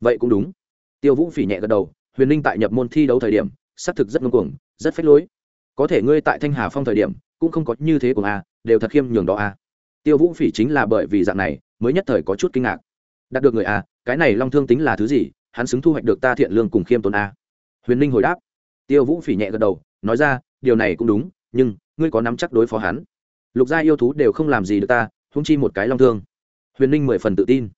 vậy cũng đúng. Tiêu vũ phỉ nhẹ gật đầu, huyền ninh tại nhập môn thi đấu thời điểm, xác thực rất ngưng cuồng, rất phách lối. Có thể ngươi tại thanh hà phong thời điểm, cũng không có như thế của a, đều thật khiêm nhường đó a. Tiêu vũ phỉ chính là bởi vì dạng này, mới nhất thời có chút kinh ngạc. Đạt được người a, cái này long thương tính là thứ gì, hắn xứng thu hoạch được ta thiện lương cùng khiêm tốn a. Huyền ninh hồi đáp. Tiêu vũ phỉ nhẹ gật đầu, nói ra, điều này cũng đúng, nhưng, ngươi có nắm chắc đối phó hắn. Lục gia yêu thú đều không làm gì được ta húng chi một cái long thương. Huyền ninh mười phần tự tin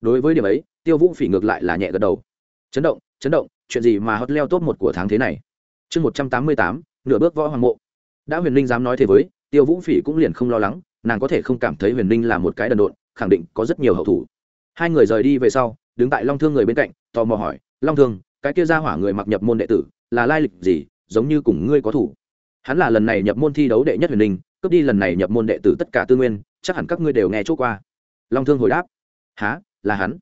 đối với điểm ấy, tiêu vũ phỉ ngược lại là nhẹ gật đầu. Chấn động chấn động, chuyện gì mà hot leo top một của tháng thế này? Chương một trăm tám mươi tám, nửa bước võ hoàng mộ. Đã huyền ninh dám nói thế với, tiêu vũ phỉ cũng liền không lo lắng, nàng có thể không cảm thấy huyền ninh là một cái đần độn, khẳng định có rất nhiều hậu thủ. Hai người rời đi về sau, đứng tại long thương người bên cạnh, tò mò hỏi, long thương, cái kia ra hỏa người mặc nhập môn đệ tử, là lai lịch gì, giống như cùng ngươi có thủ? Hắn là lần này nhập môn thi đấu đệ nhất huyền ninh cướp đi lần này nhập môn đệ tử tất cả tư nguyên, chắc hẳn các ngươi đều nghe chỗ qua. Long thương hồi đáp há là hắn.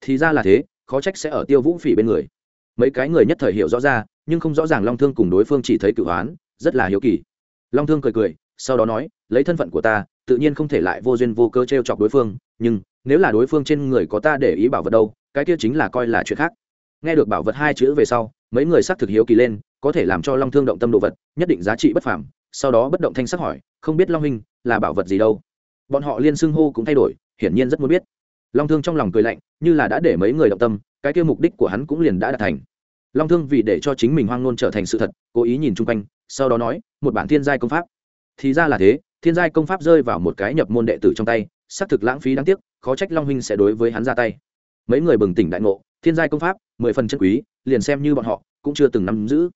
Thì ra là thế, khó trách sẽ ở tiêu vũ phỉ bên người. Mấy cái người nhất thời hiểu rõ ra, nhưng không rõ ràng long thương cùng đối phương chỉ thấy cự hoán, rất là hiếu kỳ. Long thương cười cười, sau đó nói, lấy thân phận của ta, tự nhiên không thể lại vô duyên vô cơ t r e o chọc đối phương, nhưng nếu là đối phương trên người có ta để ý bảo vật đâu, cái kia chính là coi là chuyện khác. Nghe được bảo vật hai chữ về sau, mấy người xác thực hiếu kỳ lên, có thể làm cho long thương động tâm đồ vật, nhất định giá trị bất phảm sau đó bất động thanh sắc hỏi, không biết long huynh, là bảo vật gì đâu? Bọn họ liên xưng hô cũng thay đổi, hiển nhiên rất muốn biết long thương trong lòng cười lạnh, như là đã để mấy người động tâm, cái kia mục đích của hắn cũng liền đã đạt thành. Long thương vì để cho chính mình hoang nôn trở thành sự thật, cố ý nhìn chung quanh, sau đó nói, một bản thiên giai công pháp. Thì ra là thế, thiên giai công pháp rơi vào một cái nhập môn đệ tử trong tay, xác thực lãng phí đáng tiếc, khó trách long huynh sẽ đối với hắn ra tay. Mấy người bừng tỉnh đại ngộ, thiên giai công pháp, mười phần chân quý, liền xem như bọn họ, cũng chưa từng nắm giữ.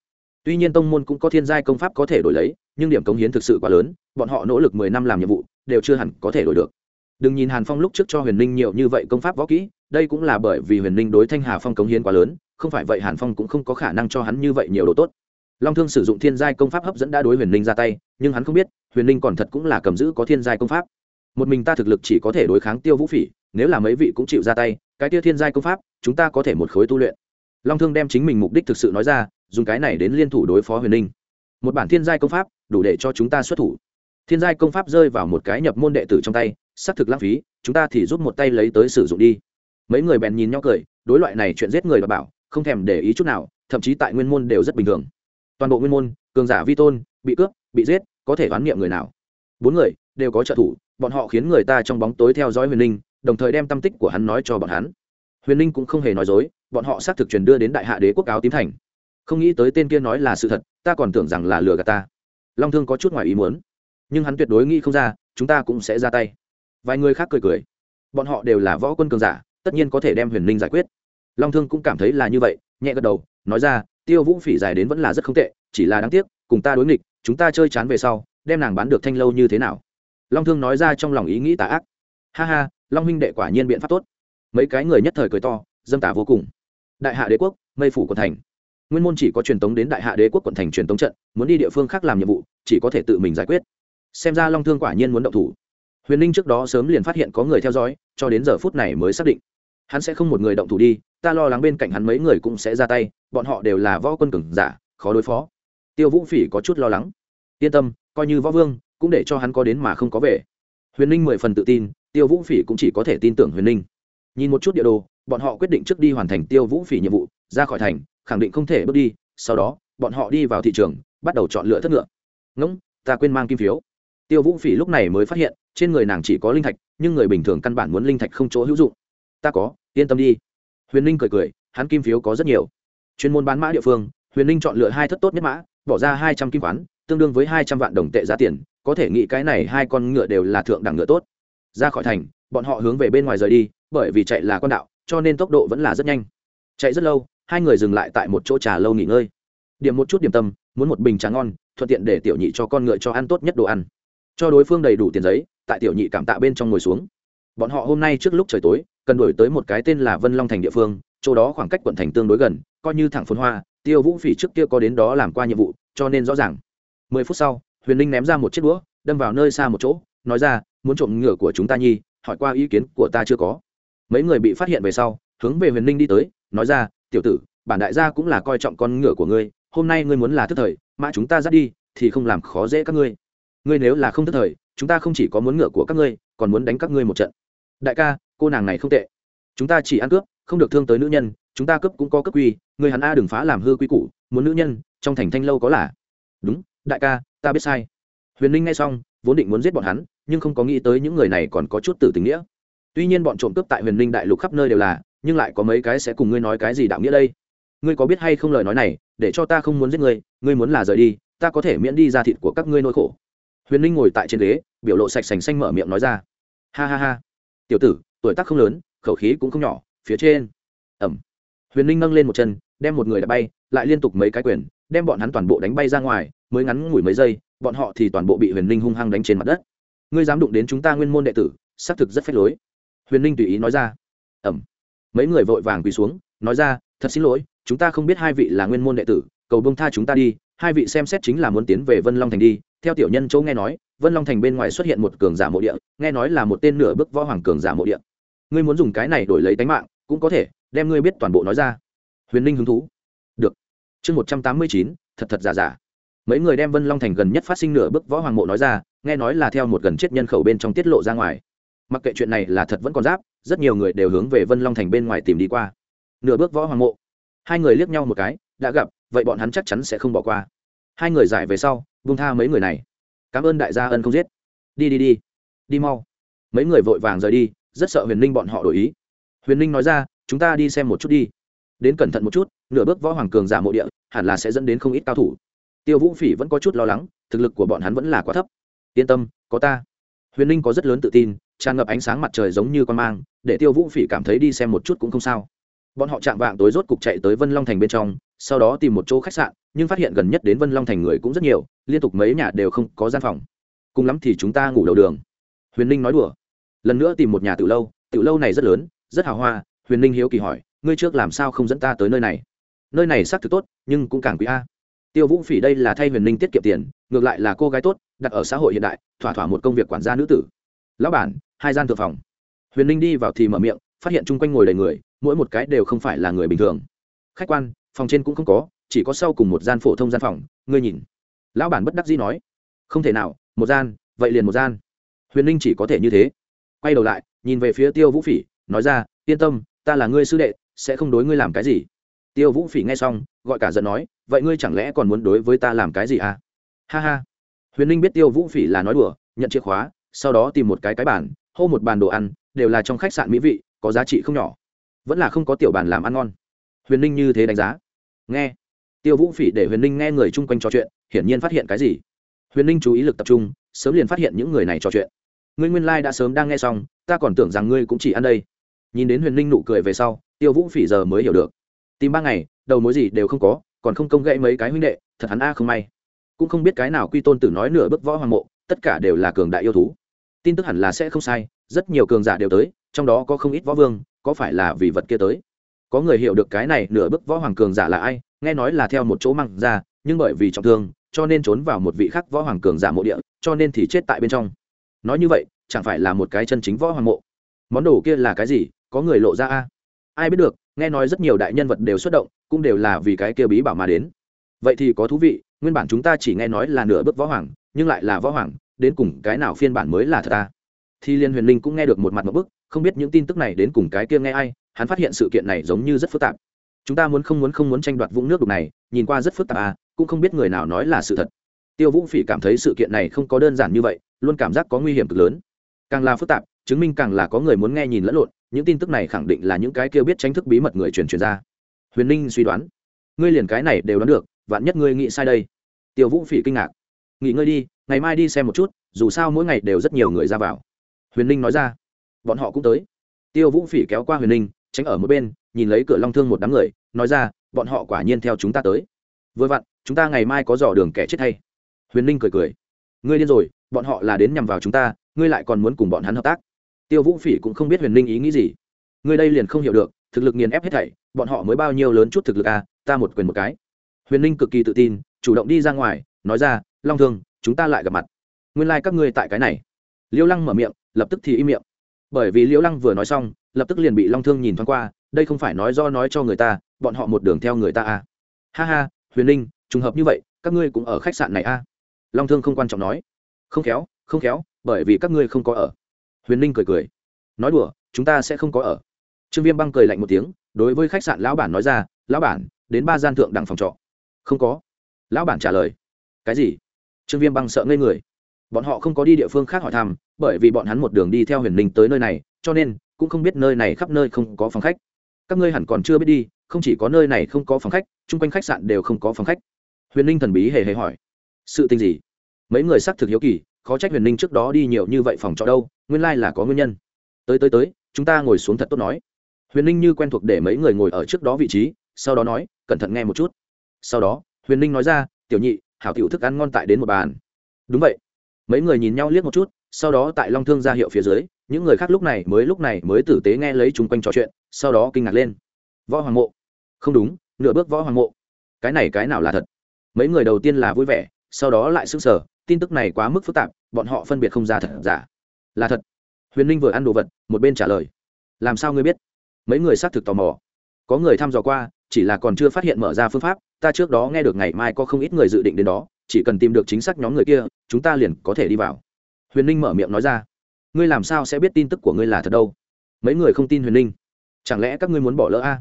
Tuy nhiên tông môn cũng có thiên giai công pháp có thể đổi lấy, nhưng điểm cống hiến thực sự quá lớn, bọn họ nỗ lực mười năm làm nhiệm vụ, đều chưa hẳn có thể đổi được đừng nhìn hàn phong lúc trước cho huyền ninh nhiều như vậy công pháp võ kỹ, đây cũng là bởi vì huyền ninh đối thanh hà phong cống hiến quá lớn, không phải vậy hàn phong cũng không có khả năng cho hắn như vậy nhiều đồ tốt. Long thương sử dụng thiên giai công pháp hấp dẫn đã đối huyền ninh ra tay, nhưng hắn không biết, huyền ninh còn thật cũng là cầm giữ có thiên giai công pháp. Một mình ta thực lực chỉ có thể đối kháng tiêu vũ phỉ, nếu là mấy vị cũng chịu ra tay, cái tiêu thiên giai công pháp, chúng ta có thể một khối tu luyện. Long thương đem chính mình mục đích thực sự nói ra, dùng cái này đến liên thủ đối phó huyền ninh. Một bản thiên giai công pháp, đủ để cho chúng ta xuất thủ. Thiên giai công pháp rơi vào một cái nhập môn đệ tử trong tay xác thực lãng phí, chúng ta thì giúp một tay lấy tới sử dụng đi. Mấy người bèn nhìn nhau cười, đối loại này chuyện giết người và bảo, không thèm để ý chút nào, thậm chí tại nguyên môn đều rất bình thường. Toàn bộ nguyên môn, cường giả vi tôn, bị cướp, bị giết, có thể đoán niệm người nào. Bốn người đều có trợ thủ, bọn họ khiến người ta trong bóng tối theo dõi huyền ninh, đồng thời đem tâm tích của hắn nói cho bọn hắn. Huyền ninh cũng không hề nói dối, bọn họ xác thực truyền đưa đến đại hạ đế quốc áo tím thành. Không nghĩ tới tên kia nói là sự thật, ta còn tưởng rằng là lừa gạt ta. Long thương có chút ngoài ý muốn, nhưng hắn tuyệt đối nghĩ không ra, chúng ta cũng sẽ ra tay vài người khác cười cười. Bọn họ đều là võ quân cường giả, tất nhiên có thể đem huyền linh giải quyết. Long thương cũng cảm thấy là như vậy, nhẹ gật đầu, nói ra, tiêu vũ phỉ dài đến vẫn là rất không tệ, chỉ là đáng tiếc, cùng ta đối nghịch, chúng ta chơi chán về sau, đem nàng bán được thanh lâu như thế nào? Long thương nói ra trong lòng ý nghĩ tà ác. Ha ha, long huynh đệ quả nhiên biện pháp tốt. Mấy cái người nhất thời cười to, dâm tả vô cùng. Đại hạ đế quốc, mây phủ quận thành. Nguyên môn chỉ có truyền tống đến đại hạ đế quốc quận thành truyền tống trận, muốn đi địa phương khác làm nhiệm vụ, chỉ có thể tự mình giải quyết. Xem ra long thương quả nhiên muốn động thủ huyền ninh trước đó sớm liền phát hiện có người theo dõi, cho đến giờ phút này mới xác định. Hắn sẽ không một người động thủ đi, ta lo lắng bên cạnh hắn mấy người cũng sẽ ra tay, bọn họ đều là võ quân cường giả, khó đối phó. Tiêu vũ phỉ có chút lo lắng. Yên tâm, coi như võ vương, cũng để cho hắn có đến mà không có về. Huyền ninh mười phần tự tin, tiêu vũ phỉ cũng chỉ có thể tin tưởng huyền ninh. Nhìn một chút địa đồ, bọn họ quyết định trước đi hoàn thành tiêu vũ phỉ nhiệm vụ, ra khỏi thành, khẳng định không thể bước đi, sau đó, bọn họ đi vào thị trường, bắt đầu chọn lựa thất ngựa. Ngỗng, ta quên mang kim phiếu. Tiêu vũ phỉ lúc này mới phát hiện trên người nàng chỉ có linh thạch, nhưng người bình thường căn bản muốn linh thạch không chỗ hữu dụng. Ta có, yên tâm đi. Huyền ninh cười cười, hắn kim phiếu có rất nhiều. Chuyên môn bán mã địa phương, huyền ninh chọn lựa hai thất tốt nhất mã, bỏ ra hai trăm kim khoán, tương đương với hai trăm vạn đồng tệ giá tiền, có thể nghĩ cái này hai con ngựa đều là thượng đẳng ngựa tốt. Ra khỏi thành, bọn họ hướng về bên ngoài rời đi, bởi vì chạy là con đạo, cho nên tốc độ vẫn là rất nhanh. Chạy rất lâu, hai người dừng lại tại một chỗ trà lâu nghỉ ngơi. Điểm một chút điểm tâm, muốn một bình trà ngon, thuận tiện để tiểu nhị cho con ngựa cho ăn tốt nhất đồ ăn. Cho đối phương đầy đủ tiền giấy tại tiểu nhị cảm tạ bên trong ngồi xuống. Bọn họ hôm nay trước lúc trời tối, cần đổi tới một cái tên là vân long thành địa phương, chỗ đó khoảng cách quận thành tương đối gần, coi như thẳng phun hoa, tiêu vũ phỉ trước kia có đến đó làm qua nhiệm vụ, cho nên rõ ràng. Mười phút sau, huyền linh ném ra một chiếc đũa, đâm vào nơi xa một chỗ, nói ra, muốn trộm ngựa của chúng ta nhi, hỏi qua ý kiến của ta chưa có. Mấy người bị phát hiện về sau, hướng về huyền linh đi tới, nói ra, tiểu tử, bản đại gia cũng là coi trọng con ngựa của ngươi, hôm nay ngươi muốn là thức thời, mã chúng ta dắt đi, thì không làm khó dễ các ngươi ngươi nếu là không tức thời, chúng ta không chỉ có muốn ngựa của các ngươi, còn muốn đánh các ngươi một trận. Đại ca, cô nàng này không tệ. Chúng ta chỉ ăn cướp, không được thương tới nữ nhân, chúng ta cướp cũng có cấp quy, người hắn a đừng phá làm hư quy củ, muốn nữ nhân, trong thành thanh lâu có là. Đúng, đại ca, ta biết sai. Huyền ninh nghe xong, vốn định muốn giết bọn hắn, nhưng không có nghĩ tới những người này còn có chút tử tình nghĩa. Tuy nhiên bọn trộm cướp tại huyền ninh đại lục khắp nơi đều là, nhưng lại có mấy cái sẽ cùng ngươi nói cái gì đạo nghĩa đây? Ngươi có biết hay không lời nói này, để cho ta không muốn giết ngươi ngươi muốn là rời đi, ta có thể miễn đi ra thịt của các ngươi nỗi khổ huyền ninh ngồi tại trên ghế, biểu lộ sạch sành xanh mở miệng nói ra. Ha ha ha. Tiểu tử, tuổi tác không lớn, khẩu khí cũng không nhỏ, phía trên. Ẩm. Huyền ninh nâng lên một chân, đem một người đã bay, lại liên tục mấy cái quyền, đem bọn hắn toàn bộ đánh bay ra ngoài, mới ngắn ngủi mấy giây, bọn họ thì toàn bộ bị huyền ninh hung hăng đánh trên mặt đất. Ngươi dám đụng đến chúng ta nguyên môn đệ tử, xác thực rất phách lối. Huyền ninh tùy ý nói ra. Ẩm. Mấy người vội vàng quỳ xuống, nói ra, thật xin lỗi, chúng ta không biết hai vị là nguyên môn đệ tử, cầu bông tha chúng ta đi hai vị xem xét chính là muốn tiến về vân long thành đi. Theo tiểu nhân chỗ nghe nói, vân long thành bên ngoài xuất hiện một cường giả mộ địa, nghe nói là một tên nửa bước võ hoàng cường giả mộ địa. Ngươi muốn dùng cái này đổi lấy tánh mạng, cũng có thể, đem ngươi biết toàn bộ nói ra. Huyền ninh hứng thú. Được. Chương một trăm tám mươi chín, thật thật giả giả. Mấy người đem vân long thành gần nhất phát sinh nửa bước võ hoàng mộ nói ra, nghe nói là theo một gần chết nhân khẩu bên trong tiết lộ ra ngoài. Mặc kệ chuyện này là thật vẫn còn giáp, rất nhiều người đều hướng về vân long thành bên ngoài tìm đi qua. Nửa bước võ hoàng mộ. Hai người liếc nhau một cái, đã gặp vậy bọn hắn chắc chắn sẽ không bỏ qua. Hai người giải về sau vung tha mấy người này. Cảm ơn đại gia ân không giết. Đi đi đi. Đi mau. Mấy người vội vàng rời đi, rất sợ huyền ninh bọn họ đổi ý. Huyền ninh nói ra, chúng ta đi xem một chút đi. Đến cẩn thận một chút, nửa bước võ hoàng cường giả mộ địa, hẳn là sẽ dẫn đến không ít cao thủ. Tiêu vũ phỉ vẫn có chút lo lắng, thực lực của bọn hắn vẫn là quá thấp. Yên tâm, có ta. Huyền ninh có rất lớn tự tin, tràn ngập ánh sáng mặt trời giống như con mang, để tiêu vũ phỉ cảm thấy đi xem một chút cũng không sao. Bọn họ chạm vạng tối rốt cục chạy tới vân long thành bên trong sau đó tìm một chỗ khách sạn, nhưng phát hiện gần nhất đến vân long thành người cũng rất nhiều, liên tục mấy nhà đều không có gian phòng. Cùng lắm thì chúng ta ngủ đầu đường. Huyền ninh nói đùa. Lần nữa tìm một nhà tự lâu tự lâu này rất lớn, rất hào hoa. Huyền ninh hiếu kỳ hỏi, ngươi trước làm sao không dẫn ta tới nơi này? Nơi này xác thực tốt, nhưng cũng càng quý a. Tiêu vũ phỉ đây là thay huyền ninh tiết kiệm tiền, ngược lại là cô gái tốt, đặt ở xã hội hiện đại, thỏa thỏa một công việc quản gia nữ tử. Lão bản, hai gian thượng phòng. Huyền ninh đi vào thì mở miệng, phát hiện chung quanh ngồi đầy người, mỗi một cái đều không phải là người bình thường. Khách quan phòng trên cũng không có, chỉ có sau cùng một gian phổ thông gian phòng, ngươi nhìn. Lão bản bất đắc dĩ nói. Không thể nào, một gian, vậy liền một gian. Huyền ninh chỉ có thể như thế. Quay đầu lại, nhìn về phía tiêu vũ phỉ, nói ra, yên tâm, ta là ngươi sư đệ, sẽ không đối ngươi làm cái gì. Tiêu vũ phỉ nghe xong, gọi cả giận nói, vậy ngươi chẳng lẽ còn muốn đối với ta làm cái gì à? Ha ha. Huyền ninh biết tiêu vũ phỉ là nói đùa, nhận chìa khóa, sau đó tìm một cái cái bàn, hô một bàn đồ ăn, đều là trong khách sạn mỹ vị, có giá trị không nhỏ. Vẫn là không có tiểu bàn làm ăn ngon. Huyền ninh như thế đánh giá nghe. Tiêu vũ phỉ để huyền ninh nghe người chung quanh trò chuyện, hiển nhiên phát hiện cái gì. Huyền ninh chú ý lực tập trung, sớm liền phát hiện những người này trò chuyện. Ngươi nguyên lai、like、đã sớm đang nghe xong, ta còn tưởng rằng ngươi cũng chỉ ăn đây. Nhìn đến huyền ninh nụ cười về sau, tiêu vũ phỉ giờ mới hiểu được. Tìm ba ngày, đầu mối gì đều không có, còn không công gãy mấy cái huynh đệ, thật hắn a không may. Cũng không biết cái nào quy tôn tử nói nửa bước võ hoàng mộ, tất cả đều là cường đại yêu thú. Tin tức hẳn là sẽ không sai, rất nhiều cường giả đều tới, trong đó có không ít võ vương, có phải là vì vật kia tới? Có người hiểu được cái này, nửa bước võ hoàng cường giả là ai, nghe nói là theo một chỗ măng ra, nhưng bởi vì trọng thương, cho nên trốn vào một vị khắc võ hoàng cường giả mộ địa, cho nên thì chết tại bên trong. Nói như vậy, chẳng phải là một cái chân chính võ hoàng mộ? Món đồ kia là cái gì? Có người lộ ra a? Ai biết được, nghe nói rất nhiều đại nhân vật đều xuất động, cũng đều là vì cái kia bí bảo mà đến. Vậy thì có thú vị, nguyên bản chúng ta chỉ nghe nói là nửa bước võ hoàng, nhưng lại là võ hoàng, đến cùng cái nào phiên bản mới là thật ta thì liên huyền linh cũng nghe được một mặt một bức không biết những tin tức này đến cùng cái kia nghe ai, hắn phát hiện sự kiện này giống như rất phức tạp. Chúng ta muốn không muốn không muốn tranh đoạt vũng nước đục này, nhìn qua rất phức tạp à cũng không biết người nào nói là sự thật. Tiêu vũ phỉ cảm thấy sự kiện này không có đơn giản như vậy, luôn cảm giác có nguy hiểm cực lớn. Càng là phức tạp, chứng minh càng là có người muốn nghe nhìn lẫn lộn, những tin tức này khẳng định là những cái kia biết tranh thức bí mật người truyền truyền ra. Huyền ninh suy đoán, ngươi liền cái này đều đoán được, vạn nhất ngươi nghĩ sai đây. Tiêu vũ phỉ kinh ngạc, nghỉ ngơi đi, ngày mai đi xem một chút, dù sao mỗi ngày đều rất nhiều người ra vào. Huyền ninh nói ra bọn họ cũng tới. Tiêu vũ phỉ kéo qua huyền ninh, tránh ở một bên, nhìn lấy cửa long thương một đám người, nói ra, bọn họ quả nhiên theo chúng ta tới. Vừa vặn, chúng ta ngày mai có dò đường kẻ chết hay. Huyền ninh cười cười, ngươi điên rồi, bọn họ là đến nhằm vào chúng ta, ngươi lại còn muốn cùng bọn hắn hợp tác. Tiêu vũ phỉ cũng không biết huyền ninh ý nghĩ gì. Ngươi đây liền không hiểu được, thực lực nghiền ép hết thảy, bọn họ mới bao nhiêu lớn chút thực lực à ta một quyền một cái. Huyền ninh cực kỳ tự tin, chủ động đi ra ngoài, nói ra, long thương, chúng ta lại gặp mặt. Nguyên lai、like、các ngươi tại cái này. Liêu lăng mở miệng, lập tức thì im miệng bởi vì liễu lăng vừa nói xong, lập tức liền bị long thương nhìn thoáng qua, đây không phải nói do nói cho người ta, bọn họ một đường theo người ta à. ha ha, huyền ninh trùng hợp như vậy, các ngươi cũng ở khách sạn này à. long thương không quan trọng nói. Không khéo không khéo, bởi vì các ngươi không có ở. Huyền ninh cười cười. Nói đùa, chúng ta sẽ không có ở. Trương viêm băng cười lạnh một tiếng, đối với khách sạn lão bản nói ra, lão bản, đến ba gian thượng đẳng phòng trọ. Không có. Lão bản trả lời. Cái gì? Trương viêm băng sợ ngây người bọn họ không có đi địa phương khác hỏi thăm, bởi vì bọn hắn một đường đi theo huyền ninh tới nơi này, cho nên cũng không biết nơi này khắp nơi không có phòng khách. Các ngươi hẳn còn chưa biết đi, không chỉ có nơi này không có phòng khách, chung quanh khách sạn đều không có phòng khách. Huyền ninh thần bí hề hề hỏi. Sự tình gì? Mấy người xác thực hiếu kỳ, khó trách huyền ninh trước đó đi nhiều như vậy phòng trọ đâu, nguyên lai là có nguyên nhân. Tới tới tới, chúng ta ngồi xuống thật tốt nói. Huyền ninh như quen thuộc để mấy người ngồi ở trước đó vị trí, sau đó nói, cẩn thận nghe một chút. Sau đó, huyền ninh nói ra, tiểu nhị, hảo tiểu thức ăn ngon tại đến một bàn. Đúng vậy mấy người nhìn nhau liếc một chút, sau đó tại long thương ra hiệu phía dưới, những người khác lúc này mới lúc này mới tử tế nghe lấy chung quanh trò chuyện, sau đó kinh ngạc lên. Võ hoàng mộ. Không đúng, nửa bước võ hoàng mộ. Cái này cái nào là thật? Mấy người đầu tiên là vui vẻ, sau đó lại sững sờ, tin tức này quá mức phức tạp, bọn họ phân biệt không ra thật giả. Là thật. Huyền ninh vừa ăn đồ vật, một bên trả lời. Làm sao ngươi biết? Mấy người xác thực tò mò. Có người thăm dò qua, chỉ là còn chưa phát hiện mở ra phương pháp, ta trước đó nghe được ngày mai có không ít người dự định đến đó chỉ cần tìm được chính xác nhóm người kia, chúng ta liền có thể đi vào. Huyền ninh mở miệng nói ra. Ngươi làm sao sẽ biết tin tức của ngươi là thật đâu? Mấy người không tin huyền ninh. Chẳng lẽ các ngươi muốn bỏ lỡ a?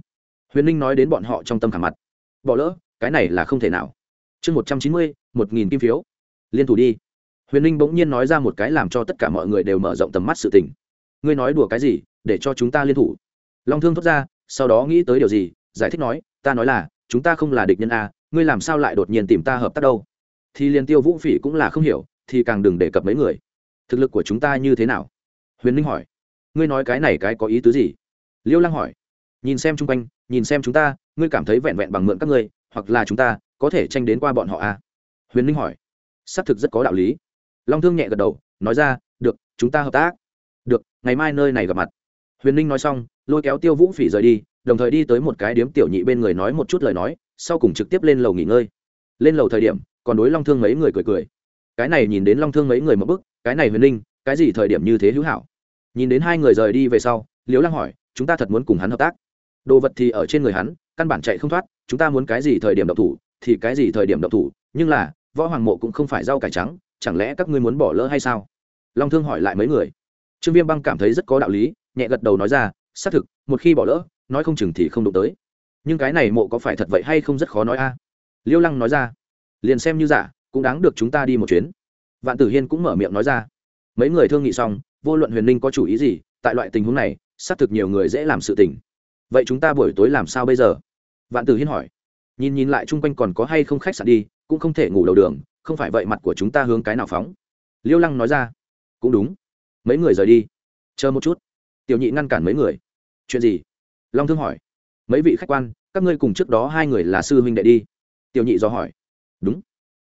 Huyền ninh nói đến bọn họ trong tâm khảm mặt. Bỏ lỡ? Cái này là không thể nào. Chương một trăm chín mươi, một nghìn kim phiếu. Liên thủ đi. Huyền ninh bỗng nhiên nói ra một cái làm cho tất cả mọi người đều mở rộng tầm mắt sự tình. Ngươi nói đùa cái gì, để cho chúng ta liên thủ? Long thương thốt ra, sau đó nghĩ tới điều gì, giải thích nói, ta nói là, chúng ta không là địch nhân a, ngươi làm sao lại đột nhiên tìm ta hợp tác đâu? Thì liền tiêu vũ phỉ cũng là không hiểu, thì càng đừng đề cập mấy người. Thực lực của chúng ta như thế nào? Huyền ninh hỏi. Ngươi nói cái này cái có ý tứ gì? Liêu lăng hỏi. Nhìn xem chung quanh, nhìn xem chúng ta, ngươi cảm thấy vẹn vẹn bằng mượn các ngươi, hoặc là chúng ta có thể tranh đến qua bọn họ à? huyền ninh hỏi. Xác thực rất có đạo lý. Long thương nhẹ gật đầu, nói ra, được, chúng ta hợp tác. Được, ngày mai nơi này gặp mặt. Huyền ninh nói xong, lôi kéo tiêu vũ phỉ rời đi, đồng thời đi tới một cái điếm tiểu nhị bên người nói một chút lời nói, sau cùng trực tiếp lên lầu nghỉ ngơi. Lên lầu thời điểm còn đối long thương mấy người cười cười. Cái này nhìn đến long thương mấy người một bức, cái này huyền ninh cái gì thời điểm như thế hữu hảo? Nhìn đến hai người rời đi về sau, liễu lăng hỏi, chúng ta thật muốn cùng hắn hợp tác? Đồ vật thì ở trên người hắn, căn bản chạy không thoát, chúng ta muốn cái gì thời điểm độc thủ, thì cái gì thời điểm độc thủ, nhưng là, võ hoàng mộ cũng không phải rau cải trắng, chẳng lẽ các ngươi muốn bỏ lỡ hay sao? Long thương hỏi lại mấy người. Trương viêm băng cảm thấy rất có đạo lý, nhẹ gật đầu nói ra, xác thực, một khi bỏ lỡ, nói không chừng thì không đụng tới. Nhưng cái này mộ có phải thật vậy hay không rất khó nói a? Liêu lăng nói ra liền xem như giả, cũng đáng được chúng ta đi một chuyến. Vạn tử hiên cũng mở miệng nói ra. Mấy người thương nghị xong, vô luận huyền ninh có chủ ý gì, tại loại tình huống này, xác thực nhiều người dễ làm sự tình. Vậy chúng ta buổi tối làm sao bây giờ? Vạn tử hiên hỏi. Nhìn nhìn lại chung quanh còn có hay không khách sạn đi, cũng không thể ngủ đầu đường, không phải vậy mặt của chúng ta hướng cái nào phóng? Liêu lăng nói ra. Cũng đúng. Mấy người rời đi. Chờ một chút. Tiểu nhị ngăn cản mấy người. Chuyện gì? Long thương hỏi. Mấy vị khách quan, các ngươi cùng trước đó hai người là sư huynh đệ đi. Tiểu nhị do hỏi đúng.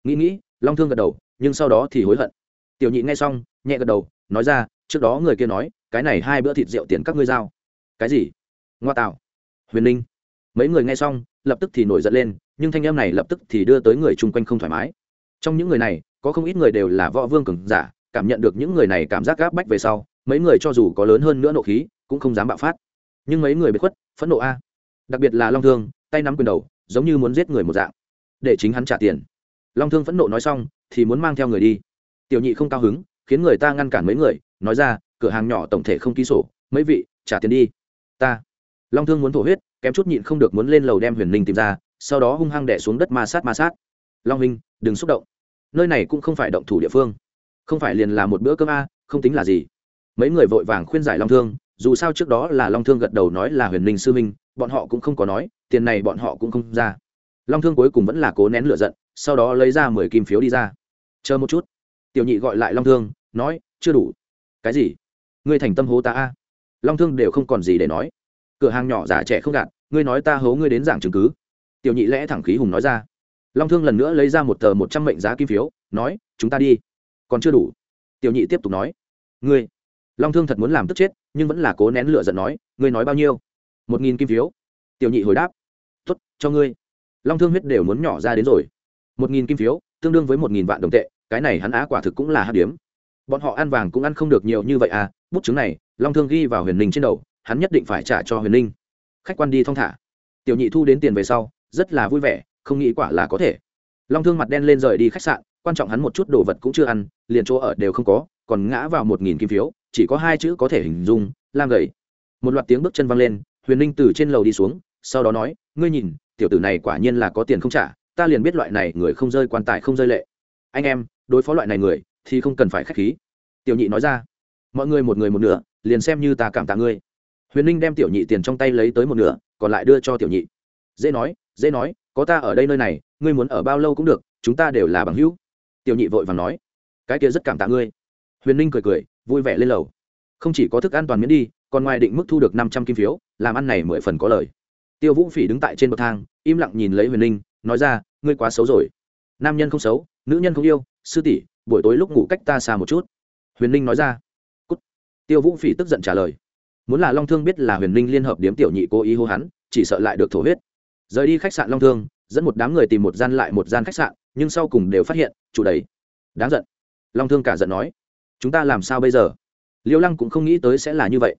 Nghĩ nghĩ, long thương gật đầu, nhưng sau đó thì hối hận. Tiểu nhị nghe xong, nhẹ gật đầu, nói ra, trước đó người kia nói, cái này hai bữa thịt rượu tiền các ngươi giao. Cái gì? Ngoa tạo. Huyền ninh. Mấy người nghe xong, lập tức thì nổi giận lên, nhưng thanh em này lập tức thì đưa tới người chung quanh không thoải mái. Trong những người này, có không ít người đều là võ vương cường giả, cảm nhận được những người này cảm giác gáp bách về sau, mấy người cho dù có lớn hơn nữa nộ khí, cũng không dám bạo phát. Nhưng mấy người bị khuất, phẫn nộ a. Đặc biệt là long thương, tay nắm quyền đầu, giống như muốn giết người một dạng để chính hắn trả tiền. Long thương phẫn nộ nói xong, thì muốn mang theo người đi. Tiểu nhị không cao hứng, khiến người ta ngăn cản mấy người, nói ra, cửa hàng nhỏ tổng thể không ký sổ, mấy vị, trả tiền đi. Ta. Long thương muốn thổ huyết, kém chút nhịn không được muốn lên lầu đem huyền ninh tìm ra, sau đó hung hăng đẻ xuống đất ma sát ma sát. Long minh đừng xúc động. Nơi này cũng không phải động thủ địa phương. Không phải liền là một bữa cơm a, không tính là gì. Mấy người vội vàng khuyên giải long thương, dù sao trước đó là long thương gật đầu nói là huyền ninh sư minh bọn họ cũng không có nói, tiền này bọn họ cũng không ra long thương cuối cùng vẫn là cố nén lửa giận, sau đó lấy ra mười kim phiếu đi ra. Chờ một chút. Tiểu nhị gọi lại long thương, nói, chưa đủ. Cái gì? Ngươi thành tâm hố ta a? Long thương đều không còn gì để nói. Cửa hàng nhỏ giả trẻ không gạt, ngươi nói ta hố ngươi đến giảng chứng cứ. Tiểu nhị lẽ thẳng khí hùng nói ra. Long thương lần nữa lấy ra một tờ một trăm mệnh giá kim phiếu, nói, chúng ta đi. Còn chưa đủ. Tiểu nhị tiếp tục nói, ngươi. Long thương thật muốn làm tức chết, nhưng vẫn là cố nén lửa giận nói, ngươi nói bao nhiêu? Một nghìn kim phiếu. Tiểu nhị hồi đáp t ố t cho ngươi long thương huyết đều muốn nhỏ ra đến rồi. Một nghìn kim phiếu, tương đương với một nghìn vạn đồng tệ, cái này hắn á quả thực cũng là hát điếm. Bọn họ ăn vàng cũng ăn không được nhiều như vậy à bút chứng này, long thương ghi vào huyền ninh trên đầu, hắn nhất định phải trả cho huyền ninh. Khách quan đi thong thả. Tiểu nhị thu đến tiền về sau, rất là vui vẻ, không nghĩ quả là có thể. Long thương mặt đen lên rời đi khách sạn, quan trọng hắn một chút đồ vật cũng chưa ăn, liền chỗ ở đều không có, còn ngã vào một nghìn kim phiếu, chỉ có hai chữ có thể hình dung, lam gầy. Một loạt tiếng bước chân văng lên, huyền ninh từ trên lầu đi xuống, sau đó nói, ngươi nhìn tiểu tử này quả nhiên là có tiền không trả, ta liền biết loại này người không rơi quan tài không rơi lệ. Anh em, đối phó loại này người thì không cần phải k h á c h khí. Tiểu nhị nói ra. Mọi người một người một nửa, liền xem như ta cảm tạ ngươi. Huyền ninh đem tiểu nhị tiền trong tay lấy tới một nửa, còn lại đưa cho tiểu nhị. Dễ nói dễ nói, có ta ở đây nơi này, ngươi muốn ở bao lâu cũng được, chúng ta đều là bằng hữu. Tiểu nhị vội vàng nói. Cái kia rất cảm tạ ngươi. Huyền ninh cười cười, vui vẻ lên lầu. Không chỉ có thức an toàn miễn đi, còn ngoài định mức thu được năm trăm kim phiếu, làm ăn này mười phần có lời tiêu vũ phỉ đứng tại trên bậc thang im lặng nhìn lấy huyền Linh, nói ra ngươi quá xấu rồi. Nam nhân không xấu nữ nhân không yêu sư tỷ buổi tối lúc ngủ cách ta xa một chút. Huyền Linh nói ra. Cút. tiêu vũ phỉ tức giận trả lời. Muốn là long thương biết là huyền Linh liên hợp điếm tiểu nhị cố ý hô hắn chỉ sợ lại được thổ huyết. Rời đi khách sạn long thương dẫn một đám người tìm một gian lại một gian khách sạn nhưng sau cùng đều phát hiện chủ đấy đáng giận. Long thương cả giận nói. Chúng ta làm sao bây giờ? Liêu lăng cũng không nghĩ tới sẽ là như vậy.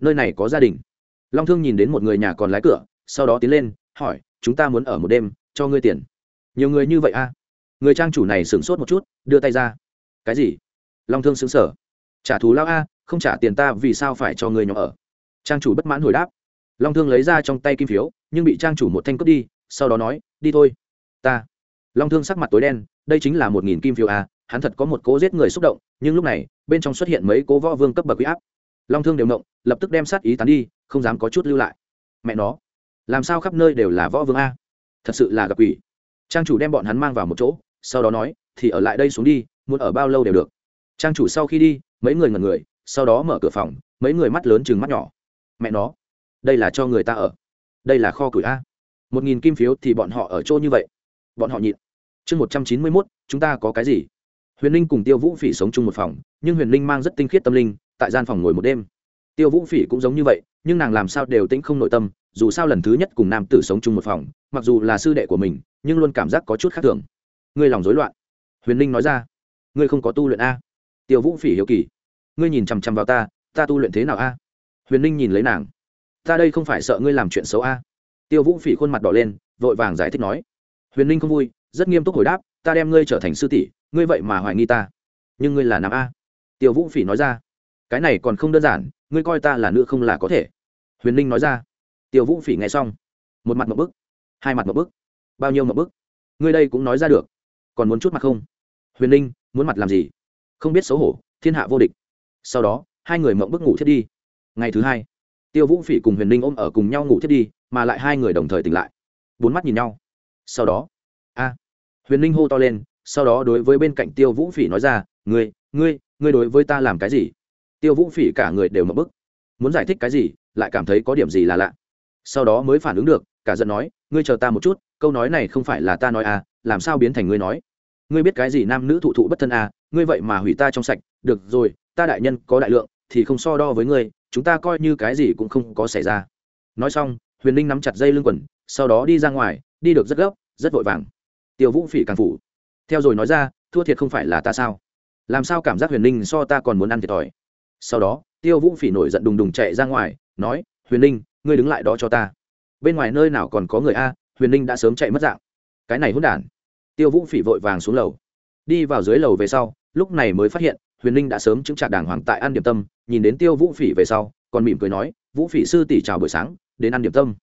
Nơi này có gia đình. Long thương nhìn đến một người nhà còn lái cửa sau đó tiến lên, hỏi, chúng ta muốn ở một đêm, cho ngươi tiền. Nhiều người như vậy a à? người trang chủ này sửng sốt một chút, đưa tay ra. Cái gì? Long thương xứng sở trả thù lao a, không trả tiền ta vì sao phải cho người nhỏ ở? Trang chủ bất mãn hồi đáp. Long thương lấy ra trong tay kim phiếu, nhưng bị trang chủ một thanh cướp đi, sau đó nói, đi thôi. Ta. Long thương sắc mặt tối đen, đây chính là một nghìn kim phiếu a, hắn thật có một cố giết người xúc động, nhưng lúc này, bên trong xuất hiện mấy cố võ vương cấp bậc huy áp. Long thương đều động lập tức đem sát ý tán đi, không dám có chút lưu lại. Mẹ nó làm sao khắp nơi đều là võ vương a? Thật sự là gặp quỷ. Trang chủ đem bọn hắn mang vào một chỗ, sau đó nói, thì ở lại đây xuống đi, muốn ở bao lâu đều được. Trang chủ sau khi đi, mấy người ngần người, sau đó mở cửa phòng, mấy người mắt lớn chừng mắt nhỏ. Mẹ nó, đây là cho người ta ở. Đây là kho củi a. Một nghìn kim phiếu thì bọn họ ở chỗ như vậy. Bọn họ nhịn. Chương một trăm chín mươi mốt, chúng ta có cái gì? Huyền linh cùng tiêu vũ phỉ sống chung một phòng, nhưng huyền linh mang rất tinh khiết tâm linh, tại gian phòng ngồi một đêm. Tiêu vũ phỉ cũng giống như vậy, nhưng nàng làm sao đều tĩnh không nội tâm dù sao lần thứ nhất cùng nam tử sống chung một phòng, mặc dù là sư đệ của mình, nhưng luôn cảm giác có chút khác thường. Ngươi lòng rối loạn. Huyền linh nói ra. Ngươi không có tu luyện a. Tiêu vũ phỉ hiếu kỳ. Ngươi nhìn chằm chằm vào ta ta tu luyện thế nào a? Huyền linh nhìn lấy nàng. Ta đây không phải sợ ngươi làm chuyện xấu a. Tiêu vũ phỉ khuôn mặt đỏ lên, vội vàng giải thích nói. Huyền linh không vui, rất nghiêm túc hồi đáp, ta đem ngươi trở thành sư tỷ, ngươi vậy mà hoài nghi ta. Nhưng ngươi là nam a. Tiêu vũ phỉ nói ra. Cái này còn không đơn giản, ngươi coi ta là nữ không là có thể. Huyền linh nói ra tiêu vũ phỉ nghe xong, một mặt một bức, hai mặt một bức, bao nhiêu một bức, ngươi đây cũng nói ra được, còn muốn chút mặt không? Huyền linh, muốn mặt làm gì? Không biết xấu hổ, thiên hạ vô địch. Sau đó, hai người mộng bức ngủ thiết đi. Ngày thứ hai, tiêu vũ phỉ cùng huyền linh ôm ở cùng nhau ngủ thiết đi, mà lại hai người đồng thời tỉnh lại. Bốn mắt nhìn nhau. Sau đó, a, huyền linh hô to lên, sau đó đối với bên cạnh tiêu vũ phỉ nói ra, ngươi ngươi ngươi đối với ta làm cái gì? Tiêu vũ phỉ cả người đều mập bức. Muốn giải thích cái gì, lại cảm thấy có điểm gì là lạ sau đó mới phản ứng được, cả giận nói, ngươi chờ ta một chút, câu nói này không phải là ta nói à làm sao biến thành ngươi nói? Ngươi biết cái gì nam nữ thụ thụ bất thân à ngươi vậy mà hủy ta trong sạch, được rồi, ta đại nhân có đại lượng, thì không so đo với ngươi, chúng ta coi như cái gì cũng không có xảy ra. Nói xong, huyền linh nắm chặt dây lưng quần, sau đó đi ra ngoài, đi được rất gấp, rất vội vàng. Tiêu vũ phỉ càng phủ. Theo rồi nói ra, thua thiệt không phải là ta sao? Làm sao cảm giác huyền linh so ta còn muốn ăn thiệt thòi? Sau đó, tiêu vũ phỉ nổi giận đùng đùng chạy ra ngoài, nói huyền Ninh, ngươi đứng lại đó cho ta. Bên ngoài nơi nào còn có người a huyền Ninh đã sớm chạy mất dạng. Cái này hôn đản. Tiêu vũ phỉ vội vàng xuống lầu. Đi vào dưới lầu về sau lúc này mới phát hiện huyền Ninh đã sớm chứng trạc đàng hoàng tại ăn điểm tâm. Nhìn đến tiêu vũ phỉ về sau còn mỉm cười nói vũ phỉ sư tỷ chào buổi sáng đến ăn điểm tâm.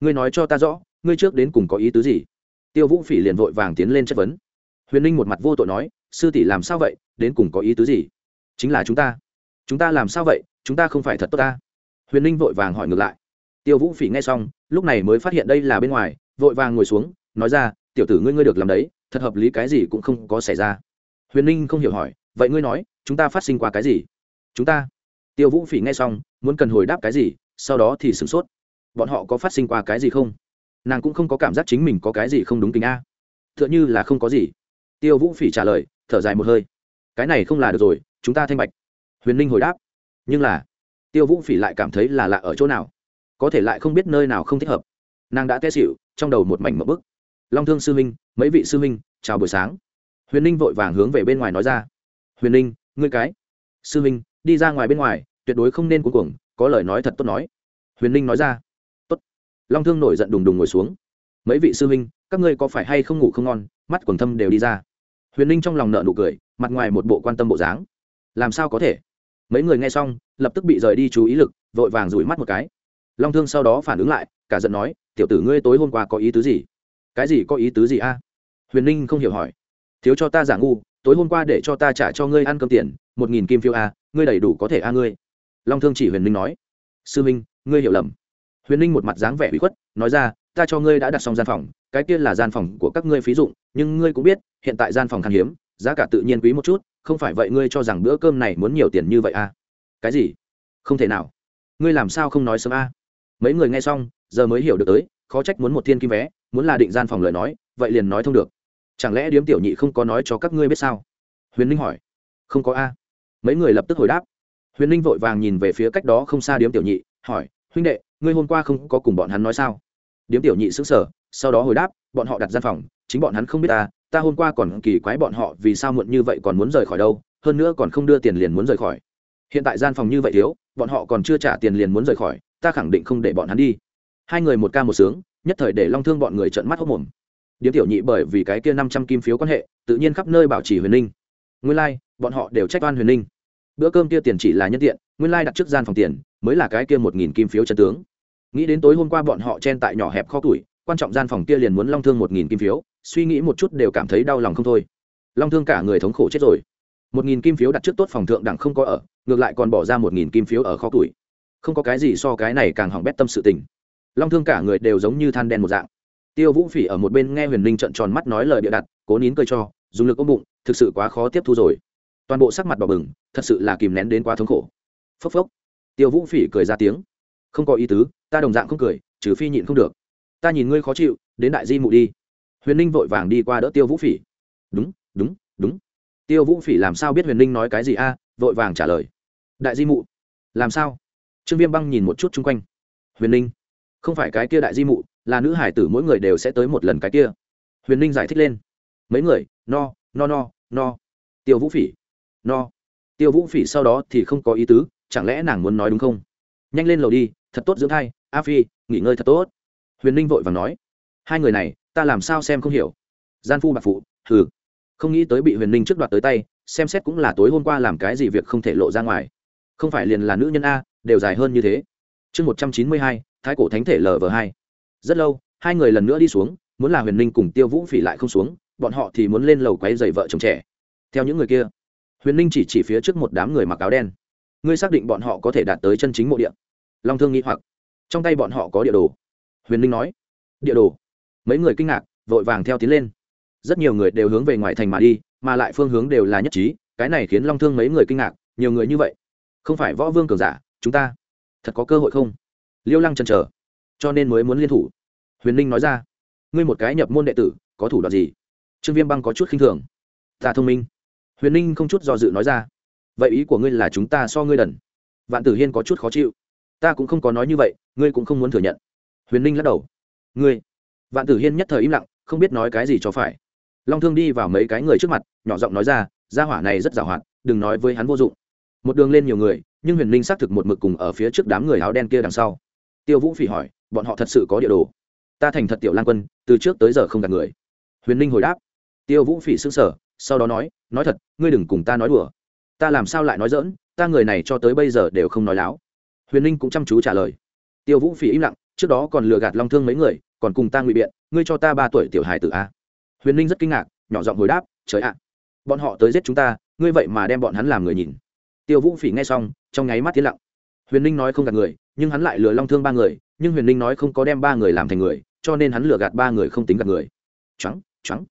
Ngươi nói cho ta rõ ngươi trước đến cùng có ý tứ gì? Tiêu vũ phỉ liền vội vàng tiến lên chất vấn. Huyền ninh một mặt vô tội nói sư tỷ làm sao vậy đến cùng có ý tứ gì? Chính là chúng ta. Chúng ta làm sao vậy chúng ta không phải thật tốt ta huyền ninh vội vàng hỏi ngược lại. Tiêu vũ phỉ nghe xong, lúc này mới phát hiện đây là bên ngoài, vội vàng ngồi xuống, nói ra, tiểu tử ngươi ngươi được làm đấy, thật hợp lý cái gì cũng không có xảy ra. Huyền ninh không hiểu hỏi, vậy ngươi nói, chúng ta phát sinh qua cái gì? Chúng ta? Tiêu vũ phỉ nghe xong, muốn cần hồi đáp cái gì, sau đó thì sửng sốt. Bọn họ có phát sinh qua cái gì không? Nàng cũng không có cảm giác chính mình có cái gì không đúng tính a. T h ư ợ n h ư là không có gì. Tiêu vũ phỉ trả lời, thở dài một hơi. Cái này không là được rồi, chúng ta thanh bạch. Huyền ninh hồi đáp. Nhưng là tiêu vũ phỉ lại cảm thấy là lạ ở chỗ nào. Có thể lại không biết nơi nào không thích hợp. Nàng đã té xịu trong đầu một mảnh mập bức. Long thương sư minh mấy vị sư minh chào buổi sáng. Huyền ninh vội vàng hướng về bên ngoài nói ra. Huyền ninh ngươi cái. Sư minh đi ra ngoài bên ngoài tuyệt đối không nên cuối cùng có lời nói thật tốt nói. Huyền ninh nói ra. Tốt. long thương nổi giận đùng đùng ngồi xuống. Mấy vị sư minh, các ngươi có phải hay không ngủ không ngon? Mắt quần thâm đều đi ra. Huyền ninh trong lòng nợ nụ cười mặt ngoài một bộ quan tâm bộ dáng. Làm sao có thể? Mấy người nghe xong, lập tức bị rời đi chú ý lực, vội vàng rủi mắt một cái. Long thương sau đó phản ứng lại, cả giận nói, tiểu tử ngươi tối hôm qua có ý tứ gì? Cái gì có ý tứ gì a? Huyền ninh không hiểu hỏi. Thiếu cho ta giả ngu, tối hôm qua để cho ta trả cho ngươi ăn cơm tiền, một nghìn kim phiêu a, ngươi đầy đủ có thể a ngươi. Long thương chỉ huyền ninh nói. Sư minh, ngươi hiểu lầm. Huyền ninh một mặt dáng vẻ bị khuất, nói ra, ta cho ngươi đã đặt xong gian phòng, cái kia là gian phòng của các ngươi phí dụng, nhưng ngươi cũng biết, hiện tại gian phòng khan hiếm giá cả tự nhiên quý một chút, không phải vậy ngươi cho rằng bữa cơm này muốn nhiều tiền như vậy à? Cái gì? Không thể nào. Ngươi làm sao không nói sớm a mấy người nghe xong, giờ mới hiểu được tới, khó trách muốn một thiên kim vé, muốn là định gian phòng lời nói, vậy liền nói thông được. Chẳng lẽ điếm tiểu nhị không có nói cho các ngươi biết sao? Huyền ninh hỏi. Không có a. Mấy người lập tức hồi đáp. Huyền ninh vội vàng nhìn về phía cách đó không xa điếm tiểu nhị, hỏi, huynh đệ, ngươi hôm qua không có cùng bọn hắn nói sao? Điếm tiểu nhị xứng sở sau đó hồi đáp, bọn họ đặt gian phòng, chính bọn hắn không biết ta ta hôm qua còn kỳ quái bọn họ vì sao muộn như vậy còn muốn rời khỏi đâu hơn nữa còn không đưa tiền liền muốn rời khỏi. Hiện tại gian phòng như vậy thiếu bọn họ còn chưa trả tiền liền muốn rời khỏi ta khẳng định không để bọn hắn đi. Hai người một ca một sướng nhất thời để long thương bọn người trợn mắt hốc mồm. Điếm tiểu nhị bởi vì cái kia năm trăm kim phiếu quan hệ tự nhiên khắp nơi bảo trì huyền ninh. Nguyên lai、like, bọn họ đều trách oan huyền ninh. Bữa cơm kia tiền chỉ là nhân tiện nguyên lai đặt trước gian phòng tiền mới là cái kia một nghìn kim phiếu chân tướng. Nghĩ đến tối hôm qua bọn họ chen tại nhỏ hẹp kho tuổi quan trọng gian phòng kia liền muốn long thương một nghìn kim phiếu suy nghĩ một chút đều cảm thấy đau lòng không thôi. Long thương cả người thống khổ chết rồi. Một nghìn kim phiếu đặt trước tốt phòng thượng đẳng không có ở, ngược lại còn bỏ ra một nghìn kim phiếu ở kho tuổi không có cái gì so cái này càng hỏng bét tâm sự tình. Long thương cả người đều giống như than đen một dạng. Tiêu vũ phỉ ở một bên nghe huyền linh trận tròn mắt nói lời bịa đặt, cố nín cười cho, dùng lực ôm bụng, thực sự quá khó tiếp thu rồi. Toàn bộ sắc mặt đỏ bừng, thật sự là kìm nén đến quá thống khổ. Phốc phốc. Tiêu vũ phỉ cười ra tiếng. Không có ý tứ, ta đồng dạng không cười, trừ phi nhịn không được. Ta nhìn ngươi khó chịu, đến đại di mụ đi huyền ninh vội vàng đi qua đỡ tiêu vũ phỉ. Đúng đúng đúng. Tiêu vũ phỉ làm sao biết huyền ninh nói cái gì a? vội vàng trả lời. Đại di mụ. Làm sao? Trương viêm băng nhìn một chút chung quanh. Huyền ninh, không phải cái kia đại di mụ, là nữ hải tử mỗi người đều sẽ tới một lần cái kia. Huyền ninh giải thích lên. Mấy người, no no no no. Tiêu vũ phỉ, no. Tiêu vũ phỉ sau đó thì không có ý tứ, chẳng lẽ nàng muốn nói đúng không? Nhanh lên lầu đi, thật tốt dưỡng thai, a phi, nghỉ ngơi thật tốt. Huyền ninh vội và nói. Hai người này ta làm sao xem không hiểu? Gian phu bạc phụ, hừ. Không nghĩ tới bị huyền ninh trước đoạt tới tay, xem xét cũng là tối hôm qua làm cái gì việc không thể lộ ra ngoài. Không phải liền là nữ nhân a, đều dài hơn như thế. Chương một trăm chín mươi hai, thái cổ thánh thể lv hai. Rất lâu, hai người lần nữa đi xuống, muốn là huyền ninh cùng tiêu vũ phỉ lại không xuống, bọn họ thì muốn lên lầu quáy dày vợ chồng trẻ. Theo những người kia, huyền ninh chỉ chỉ phía trước một đám người mặc áo đen. Ngươi xác định bọn họ có thể đạt tới chân chính mộ địa? Long thương nghĩ hoặc. Trong tay bọn họ có địa đồ. Huyền ninh nói. Địa đồ? Mấy người kinh ngạc, vội vàng theo tiến lên. Rất nhiều người đều hướng về ngoài thành mà đi, mà lại phương hướng đều là nhất trí, cái này khiến long thương mấy người kinh ngạc, nhiều người như vậy. Không phải võ vương cường giả, chúng ta thật có cơ hội không? Liêu lăng chần chờ, cho nên mới muốn liên thủ. Huyền ninh nói ra, ngươi một cái nhập môn đệ tử, có thủ đoạn gì? Trương viêm băng có chút khinh thường. Ta thông minh. Huyền ninh không chút do dự nói ra, vậy ý của ngươi là chúng ta so ngươi đần. Vạn tử hiên có chút khó chịu. Ta cũng không có nói như vậy, ngươi cũng không muốn thừa nhận. Huyền ninh lắc đầu, ngươi vạn tử hiên nhất thời im lặng, không biết nói cái gì cho phải. Long thương đi vào mấy cái người trước mặt, nhỏ giọng nói ra, gia hỏa này rất giàu hoạt đừng nói với hắn vô dụng. Một đường lên nhiều người, nhưng huyền Linh xác thực một mực cùng ở phía trước đám người áo đen kia đằng sau. Tiêu vũ phỉ hỏi, bọn họ thật sự có địa đồ? Ta thành thật tiểu lan quân, từ trước tới giờ không gặp người. Huyền Linh hồi đáp. Tiêu vũ phỉ xưng sở sau đó nói nói thật, ngươi đừng cùng ta nói đùa. Ta làm sao lại nói dỡn ta người này cho tới bây giờ đều không nói láo. Huyền ninh cũng chăm chú trả lời tiêu vũ phỉ im lặng, trước đó còn lừa gạt long thương mấy người, còn cùng ta ngụy biện, ngươi cho ta ba tuổi tiểu hài tử a. Huyền ninh rất kinh ngạc, nhỏ giọng hồi đáp, trời ạ, bọn họ tới giết chúng ta, ngươi vậy mà đem bọn hắn làm người nhìn. Tiêu vũ phỉ nghe xong, trong nháy mắt tiến lặng. Huyền ninh nói không gạt người, nhưng hắn lại lừa long thương ba người, nhưng huyền ninh nói không có đem ba người làm thành người, cho nên hắn lừa gạt ba người không tính gạt người. Trắng trắng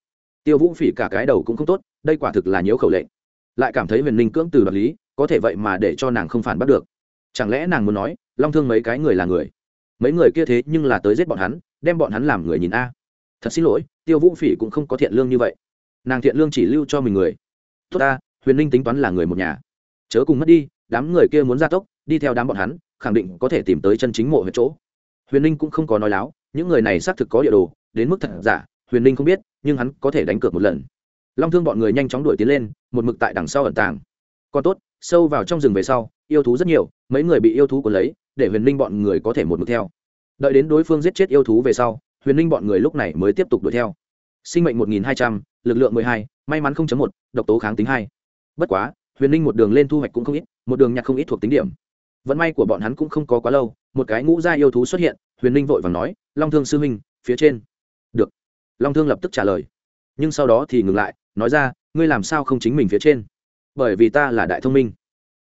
tiêu vũ phỉ cả cái đầu cũng không tốt, đây quả thực là nhiễu khẩu lệnh. Lại cảm thấy huyền ninh cưỡng từ đoạt lý, có thể vậy mà để cho nàng không phản bắt được chẳng lẽ nàng muốn nói, long thương mấy cái người là người? Mấy người kia thế nhưng là tới giết bọn hắn, đem bọn hắn làm người nhìn a. Thật xin lỗi, tiêu vũ phỉ cũng không có thiện lương như vậy. Nàng thiện lương chỉ lưu cho mình người. Tốt ta, huyền ninh tính toán là người một nhà. Chớ cùng mất đi, đám người kia muốn ra tốc, đi theo đám bọn hắn, khẳng định có thể tìm tới chân chính mộ huyện chỗ. Huyền ninh cũng không có nói láo, những người này xác thực có địa đồ, đến mức thật giả, huyền ninh không biết, nhưng hắn có thể đánh cược một lần. Long thương bọn người nhanh chóng đuổi tiến lên, một mực tại đằng sau ẩn tàng. Còn tốt, sâu vào trong rừng về sau yêu thú rất nhiều, mấy người bị yêu thú cuốn lấy, để huyền ninh bọn người có thể một mực theo. Đợi đến đối phương giết chết yêu thú về sau, huyền ninh bọn người lúc này mới tiếp tục đuổi theo. Sinh mệnh một nghìn hai trăm l ự c lượng mười hai, may mắn không chấm một, độc tố kháng tính hai. Bất quá, huyền ninh một đường lên thu hoạch cũng không ít, một đường nhặt không ít thuộc tính điểm. Vận may của bọn hắn cũng không có quá lâu, một cái ngũ gia yêu thú xuất hiện, huyền ninh vội vàng nói, long thương sư huynh, phía trên. Được. Long thương lập tức trả lời. Nhưng sau đó thì ngừng lại, nói ra, ngươi làm sao không chính mình phía trên? Bởi vì ta là đại thông minh.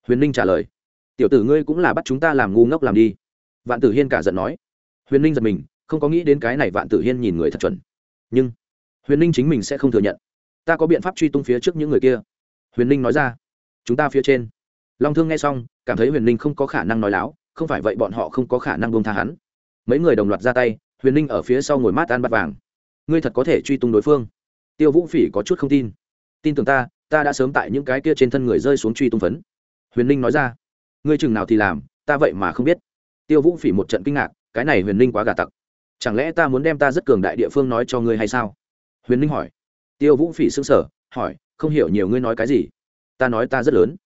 Huyền ninh trả lời tiểu tử ngươi cũng là bắt chúng ta làm ngu ngốc làm đi. Vạn tử hiên cả giận nói. Huyền ninh giật mình, không có nghĩ đến cái này vạn tử hiên nhìn người thật chuẩn. Nhưng, huyền ninh chính mình sẽ không thừa nhận. Ta có biện pháp truy tung phía trước những người kia. Huyền ninh nói ra. Chúng ta phía trên. Long thương nghe xong, cảm thấy huyền ninh không có khả năng nói láo, không phải vậy bọn họ không có khả năng buông tha hắn. Mấy người đồng loạt ra tay, huyền ninh ở phía sau ngồi mát ăn bát vàng. Ngươi thật có thể truy tung đối phương. Tiêu vũ phỉ có chút không tin. Tin tưởng ta ta đã sớm tại những cái kia trên thân người rơi xuống truy tung phấn. Huyền ninh nói ra ngươi chừng nào thì làm, ta vậy mà không biết. Tiêu vũ phỉ một trận kinh ngạc, cái này huyền ninh quá gà tặc. Chẳng lẽ ta muốn đem ta rất cường đại địa phương nói cho ngươi hay sao? Huyền ninh hỏi. Tiêu vũ phỉ xưng sở hỏi, không hiểu nhiều ngươi nói cái gì. Ta nói ta rất lớn.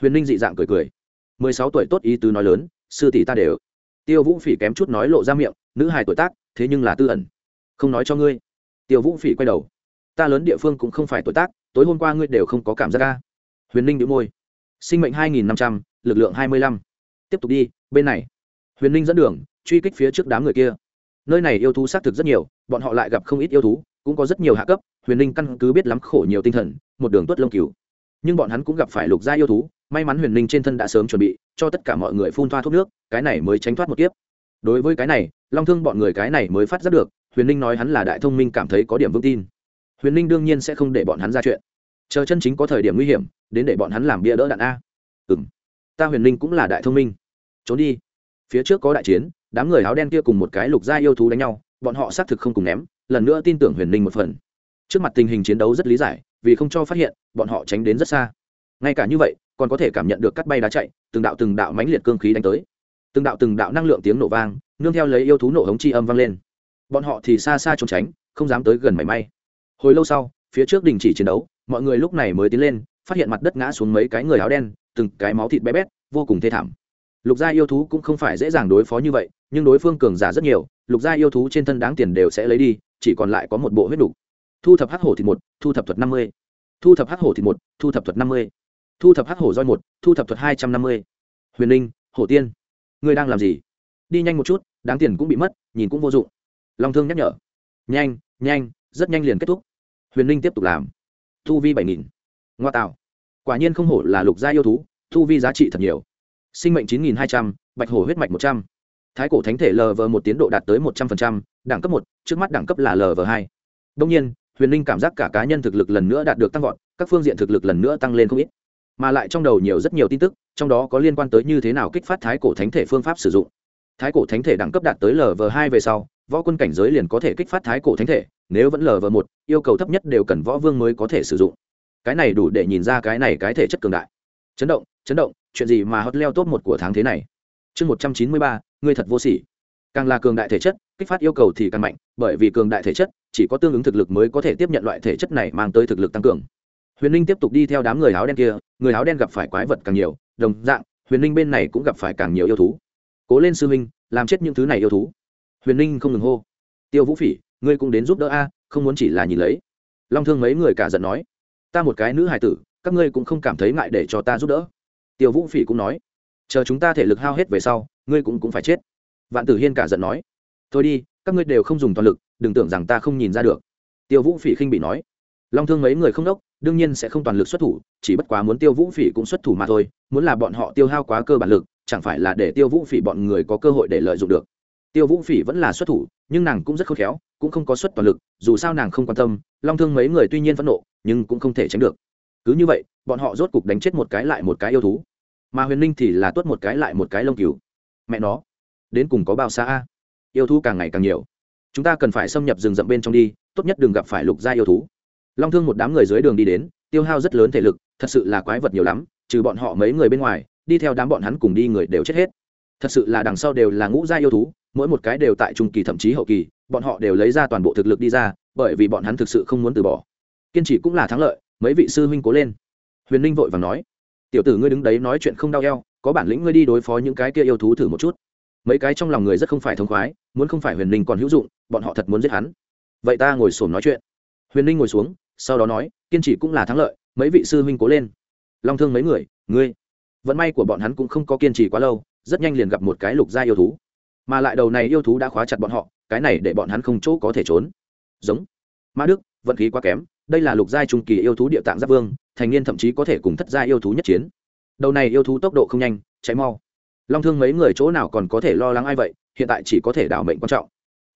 Huyền ninh dị dạng cười cười. Mười sáu tuổi tốt ý tứ nói lớn, sư tỷ ta đều. Tiêu vũ phỉ kém chút nói lộ ra miệng, nữ hài tuổi tác, thế nhưng là tư ẩn. Không nói cho ngươi. Tiêu vũ phỉ quay đầu. Ta lớn địa phương cũng không phải tuổi tác, tối hôm qua ngươi đều không có cảm giác ca huyền ninh đĩu môi. Sinh mệnh hai nghìn năm trăm lực lượng hai mươi lăm. Tiếp tục đi, bên này. Huyền ninh dẫn đường, truy kích phía trước đám người kia. Nơi này yêu thú xác thực rất nhiều, bọn họ lại gặp không ít yêu thú, cũng có rất nhiều hạ cấp, huyền ninh căn cứ biết lắm khổ nhiều tinh thần, một đường tuất lông cứu nhưng bọn hắn cũng gặp phải lục gia yêu thú, may mắn huyền ninh trên thân đã sớm chuẩn bị, cho tất cả mọi người phun thoa thuốc nước, cái này mới tránh thoát một kiếp. Đối với cái này, long thương bọn người cái này mới phát giác được, huyền ninh nói hắn là đại thông minh cảm thấy có điểm vững tin. Huyền ninh đương nhiên sẽ không để bọn hắn ra chuyện. Chờ chân chính có thời điểm nguy hiểm, đến để bọn hắn làm bia đỡ đạn a. Ừ m ta huyền Linh cũng là đại thông minh. Trốn đi. Phía trước có đại chiến, đám người áo đen kia cùng một cái lục gia yêu thú đánh nhau, bọn họ xác thực không cùng ném, lần nữa tin tưởng huyền Linh một phần. Trước mặt tình hình chiến đấu rất lý giải, vì không cho phát hiện, bọn họ tránh đến rất xa. Ngay cả như vậy, còn có thể cảm nhận được cắt bay đá chạy, từng đạo từng đạo mãnh liệt cương khí đánh tới. Từng đạo từng đạo năng lượng tiếng nổ vang, nương theo lấy yêu thú nổ hống chi âm vang lên. Bọn họ thì xa xa trốn tránh, không dám tới gần mảy may. Hồi lâu sau, phía trước đình chỉ chiến đấu, mọi người lúc này mới tiến lên, phát hiện mặt đất ngã xuống mấy cái người áo đen từng cái máu thịt bé bét, vô cùng thê thảm. Lục gia yêu thú cũng không phải dễ dàng đối phó như vậy, nhưng đối phương cường giả rất nhiều, lục gia yêu thú trên thân đáng tiền đều sẽ lấy đi, chỉ còn lại có một bộ huyết đủ. thu thập hắc hổ thịt một, thu thập thuật năm mươi. Thu thập hắc hổ thịt một, thu thập thuật năm mươi. Thu thập hắc hổ roi một, thu thập thuật hai trăm năm mươi. Huyền linh, hổ tiên, ngươi đang làm gì? Đi nhanh một chút, đáng tiền cũng bị mất, nhìn cũng vô dụng. Long thương nhắc nhở. Nhanh nhanh, rất nhanh liền kết thúc. Huyền linh tiếp tục làm. Thu vi bảy nghìn. Ngoa tạo quả nhiên không hổ là lục gia yêu thú, thu vi giá trị thật nhiều. Sinh mệnh chín nghìn hai trăm, bạch hổ huyết mạch một trăm. Thái cổ thánh thể lv một tiến độ đạt tới một trăm linh đẳng cấp một, trước mắt đẳng cấp là lv hai. Đông nhiên, huyền linh cảm giác cả cá nhân thực lực lần nữa đạt được tăng vọt, các phương diện thực lực lần nữa tăng lên không ít. Mà lại trong đầu nhiều rất nhiều tin tức, trong đó có liên quan tới như thế nào kích phát thái cổ thánh thể phương pháp sử dụng. Thái cổ thánh thể đẳng cấp đạt tới lv hai về sau, võ quân cảnh giới liền có thể kích phát thái cổ thánh thể, nếu vẫn lv một, yêu cầu thấp nhất đều cần võ vương mới có thể sử dụng cái này đủ để nhìn ra cái này cái thể chất cường đại. Chấn động chấn động, chuyện gì mà hot leo top một của tháng thế này? Chương một trăm chín mươi ba, ngươi thật vô sỉ. Càng là cường đại thể chất, kích phát yêu cầu thì càng mạnh, bởi vì cường đại thể chất, chỉ có tương ứng thực lực mới có thể tiếp nhận loại thể chất này mang tới thực lực tăng cường. Huyền ninh tiếp tục đi theo đám người áo đen kia, người áo đen gặp phải quái vật càng nhiều, đồng dạng, huyền ninh bên này cũng gặp phải càng nhiều yêu thú. Cố lên sư huynh, làm chết những thứ này yêu thú. Huyền ninh không ngừng hô. Tiêu vũ phỉ, ngươi cũng đến giúp đỡ a, không muốn chỉ là nhìn lấy. Long thương mấy người cả giận nói ta một cái nữ hài tử, các ngươi cũng không cảm thấy ngại để cho ta giúp đỡ. Tiêu vũ phỉ cũng nói, chờ chúng ta thể lực hao hết về sau, ngươi cũng cũng phải chết. Vạn tử hiên cả giận nói, thôi đi, các ngươi đều không dùng toàn lực, đừng tưởng rằng ta không nhìn ra được. Tiêu vũ phỉ khinh bị nói, long thương mấy người không đốc, đương nhiên sẽ không toàn lực xuất thủ, chỉ bất quá muốn tiêu vũ phỉ cũng xuất thủ mà thôi, muốn là bọn họ tiêu hao quá cơ bản lực, chẳng phải là để tiêu vũ phỉ bọn người có cơ hội để lợi dụng được tiêu vũ phỉ vẫn là xuất thủ, nhưng nàng cũng rất khôn khéo, cũng không có xuất toàn lực, dù sao nàng không quan tâm, long thương mấy người tuy nhiên phẫn nộ, nhưng cũng không thể tránh được. Cứ như vậy, bọn họ rốt cục đánh chết một cái lại một cái yêu thú. Mà huyền ninh thì là tuốt một cái lại một cái lông cừu. Mẹ nó, đến cùng có bao xa a? Yêu thú càng ngày càng nhiều. Chúng ta cần phải xâm nhập rừng rậm bên trong đi, tốt nhất đừng gặp phải lục gia yêu thú. Long thương một đám người dưới đường đi đến, tiêu hao rất lớn thể lực, thật sự là quái vật nhiều lắm, trừ bọn họ mấy người bên ngoài, đi theo đám bọn hắn cùng đi người đều chết hết. Thật sự là đằng sau đều là ngũ gia yêu thú mỗi một cái đều tại trung kỳ thậm chí hậu kỳ, bọn họ đều lấy ra toàn bộ thực lực đi ra, bởi vì bọn hắn thực sự không muốn từ bỏ. Kiên trì cũng là thắng lợi, mấy vị sư huynh cố lên. Huyền ninh vội và nói, tiểu tử ngươi đứng đấy nói chuyện không đau eo, có bản lĩnh ngươi đi đối phó những cái kia yêu thú thử một chút. Mấy cái trong lòng người rất không phải thông khoái, muốn không phải huyền ninh còn hữu dụng, bọn họ thật muốn giết hắn. Vậy ta ngồi sổm nói chuyện. Huyền ninh ngồi xuống, sau đó nói, kiên trì cũng là thắng lợi, mấy vị sư huynh cố lên. Long thương mấy người, ngươi? Vận may của bọn hắn cũng không có kiên trì quá lâu, rất nhanh liền gặp một cái lục gia yêu thú mà lại đầu này yêu thú đã khóa chặt bọn họ, cái này để bọn hắn không chỗ có thể trốn. Giống. Mã đức, vận khí quá kém, đây là lục giai trung kỳ yêu thú địa tạng giáp vương, thành niên thậm chí có thể cùng thất giai yêu thú nhất chiến. Đầu này yêu thú tốc độ không nhanh cháy mau. Long thương mấy người chỗ nào còn có thể lo lắng ai vậy, hiện tại chỉ có thể đảo mệnh quan trọng.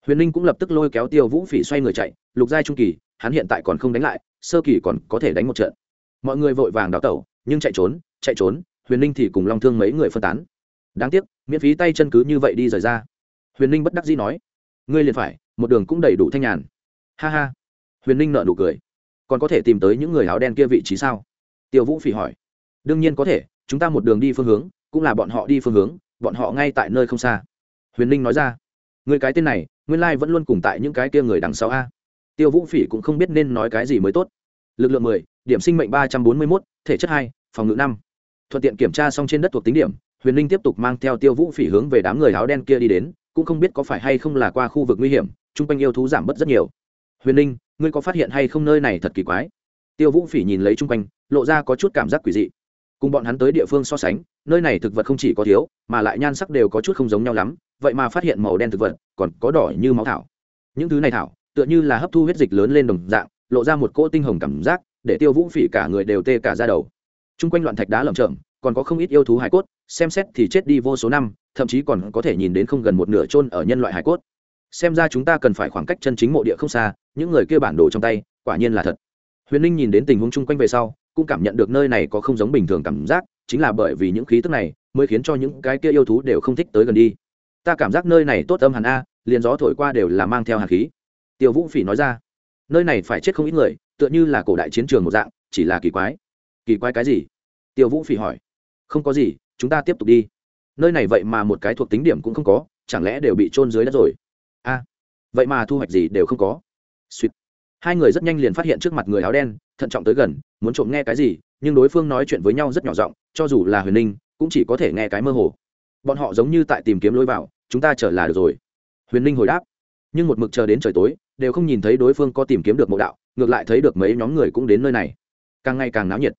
Huyền ninh cũng lập tức lôi kéo tiêu vũ phỉ xoay người chạy, lục giai trung kỳ, hắn hiện tại còn không đánh lại, sơ kỳ còn có thể đánh một trận. Mọi người vội vàng đào tẩu, nhưng chạy trốn chạy trốn, huyền ninh thì cùng long thương mấy người phân tán đáng tiếc, miễn phí tay chân cứ như vậy đi rời ra. Huyền ninh bất đắc dĩ nói, ngươi liền phải, một đường cũng đầy đủ thanh nhàn. Ha ha. Huyền ninh nợ nụ cười. Còn có thể tìm tới những người áo đen kia vị trí sao? Tiêu vũ phỉ hỏi. Đương nhiên có thể, chúng ta một đường đi phương hướng, cũng là bọn họ đi phương hướng, bọn họ ngay tại nơi không xa. Huyền ninh nói ra. Người cái tên này, nguyên lai vẫn luôn cùng tại những cái kia người đằng sau a. Tiêu vũ phỉ cũng không biết nên nói cái gì mới tốt. Lực lượng mười, điểm sinh mệnh ba trăm bốn mươi mốt, thể chất hai, phòng ngự năm. Thuận tiện kiểm tra xong trên đất thuộc tính điểm huyền ninh tiếp tục mang theo tiêu vũ phỉ hướng về đám người áo đen kia đi đến, cũng không biết có phải hay không là qua khu vực nguy hiểm, chung quanh yêu thú giảm bớt rất nhiều. Huyền ninh ngươi có phát hiện hay không nơi này thật kỳ quái? Tiêu vũ phỉ nhìn lấy chung quanh, lộ ra có chút cảm giác quỷ dị. Cùng bọn hắn tới địa phương so sánh, nơi này thực vật không chỉ có thiếu, mà lại nhan sắc đều có chút không giống nhau lắm, vậy mà phát hiện màu đen thực vật, còn có đỏ như máu thảo. Những thứ này thảo, tựa như là hấp thu huyết dịch lớn lên đồng dạng, lộ ra một cỗ tinh hồng cảm giác, để tiêu vũ phỉ cả người đều tê cả ra đầu. T r u n g quanh loạn thạch đá lởm chởm còn có không ít yêu thú hải cốt, xem xét thì chết đi vô số năm, thậm chí còn có thể nhìn đến không gần một nửa trôn ở nhân loại hải cốt. Xem ra chúng ta cần phải khoảng cách chân chính mộ địa không xa, những người kia bản đồ trong tay, quả nhiên là thật. Huyền ninh nhìn đến tình huống chung quanh về sau, cũng cảm nhận được nơi này có không giống bình thường cảm giác, chính là bởi vì những khí tức này, mới khiến cho những cái kia yêu thú đều không thích tới gần đi. Ta cảm giác nơi này tốt âm hẳn a, liền gió thổi qua đều là mang theo hàn khí. Tiêu vũ phỉ nói ra, nơi này phải chết không ít người, tựa như là cổ đại chiến trường một dạng, chỉ là kỳ quái. Kỳ quái cái gì? Tiêu vũ phỉ hỏi không có gì, chúng ta tiếp tục đi. Nơi này vậy mà một cái thuộc tính điểm cũng không có, chẳng lẽ đều bị trôn dưới đất rồi? A, vậy mà thu hoạch gì đều không có. Suýt hai người rất nhanh liền phát hiện trước mặt người áo đen, thận trọng tới gần, muốn trộm nghe cái gì, nhưng đối phương nói chuyện với nhau rất nhỏ giọng, cho dù là huyền ninh cũng chỉ có thể nghe cái mơ hồ. Bọn họ giống như tại tìm kiếm lối vào, chúng ta chờ là được rồi. Huyền ninh hồi đáp. Nhưng một mực chờ đến trời tối, đều không nhìn thấy đối phương có tìm kiếm được mộ đạo, ngược lại thấy được mấy nhóm người cũng đến nơi này. Càng ngày càng náo nhiệt.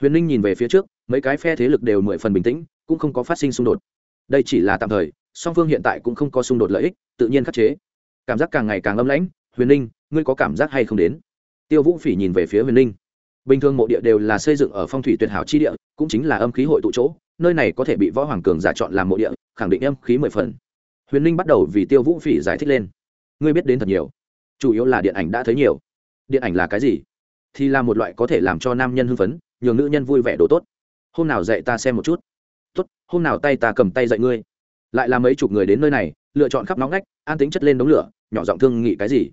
Huyền ninh nhìn về phía trước mấy cái phe thế lực đều mười phần bình tĩnh, cũng không có phát sinh xung đột. Đây chỉ là tạm thời, song phương hiện tại cũng không có xung đột lợi ích, tự nhiên khắc chế. Cảm giác càng ngày càng âm lãnh, huyền ninh ngươi có cảm giác hay không đến? Tiêu vũ phỉ nhìn về phía huyền ninh bình thường mộ địa đều là xây dựng ở phong thủy tuyệt hảo chi địa, cũng chính là âm khí hội tụ chỗ, nơi này có thể bị võ hoàng cường giả chọn làm mộ địa, khẳng định âm khí mười phần. Huyền ninh bắt đầu vì tiêu vũ phỉ giải thích lên. Ngươi biết đến thật nhiều. Chủ yếu là điện ảnh đã thấy nhiều. Điện ảnh là cái gì? Thì là một loại có thể làm cho nam nhân hưng phấn, nhường nữ nhân vui vẻ đồ tốt hôm nào dạy ta xem một chút. Tốt, hôm nào tay ta cầm tay dạy ngươi. Lại là mấy chục người đến nơi này, lựa chọn khắp nóng ngách, an tính chất lên đống lửa, nhỏ giọng thương nghị cái gì.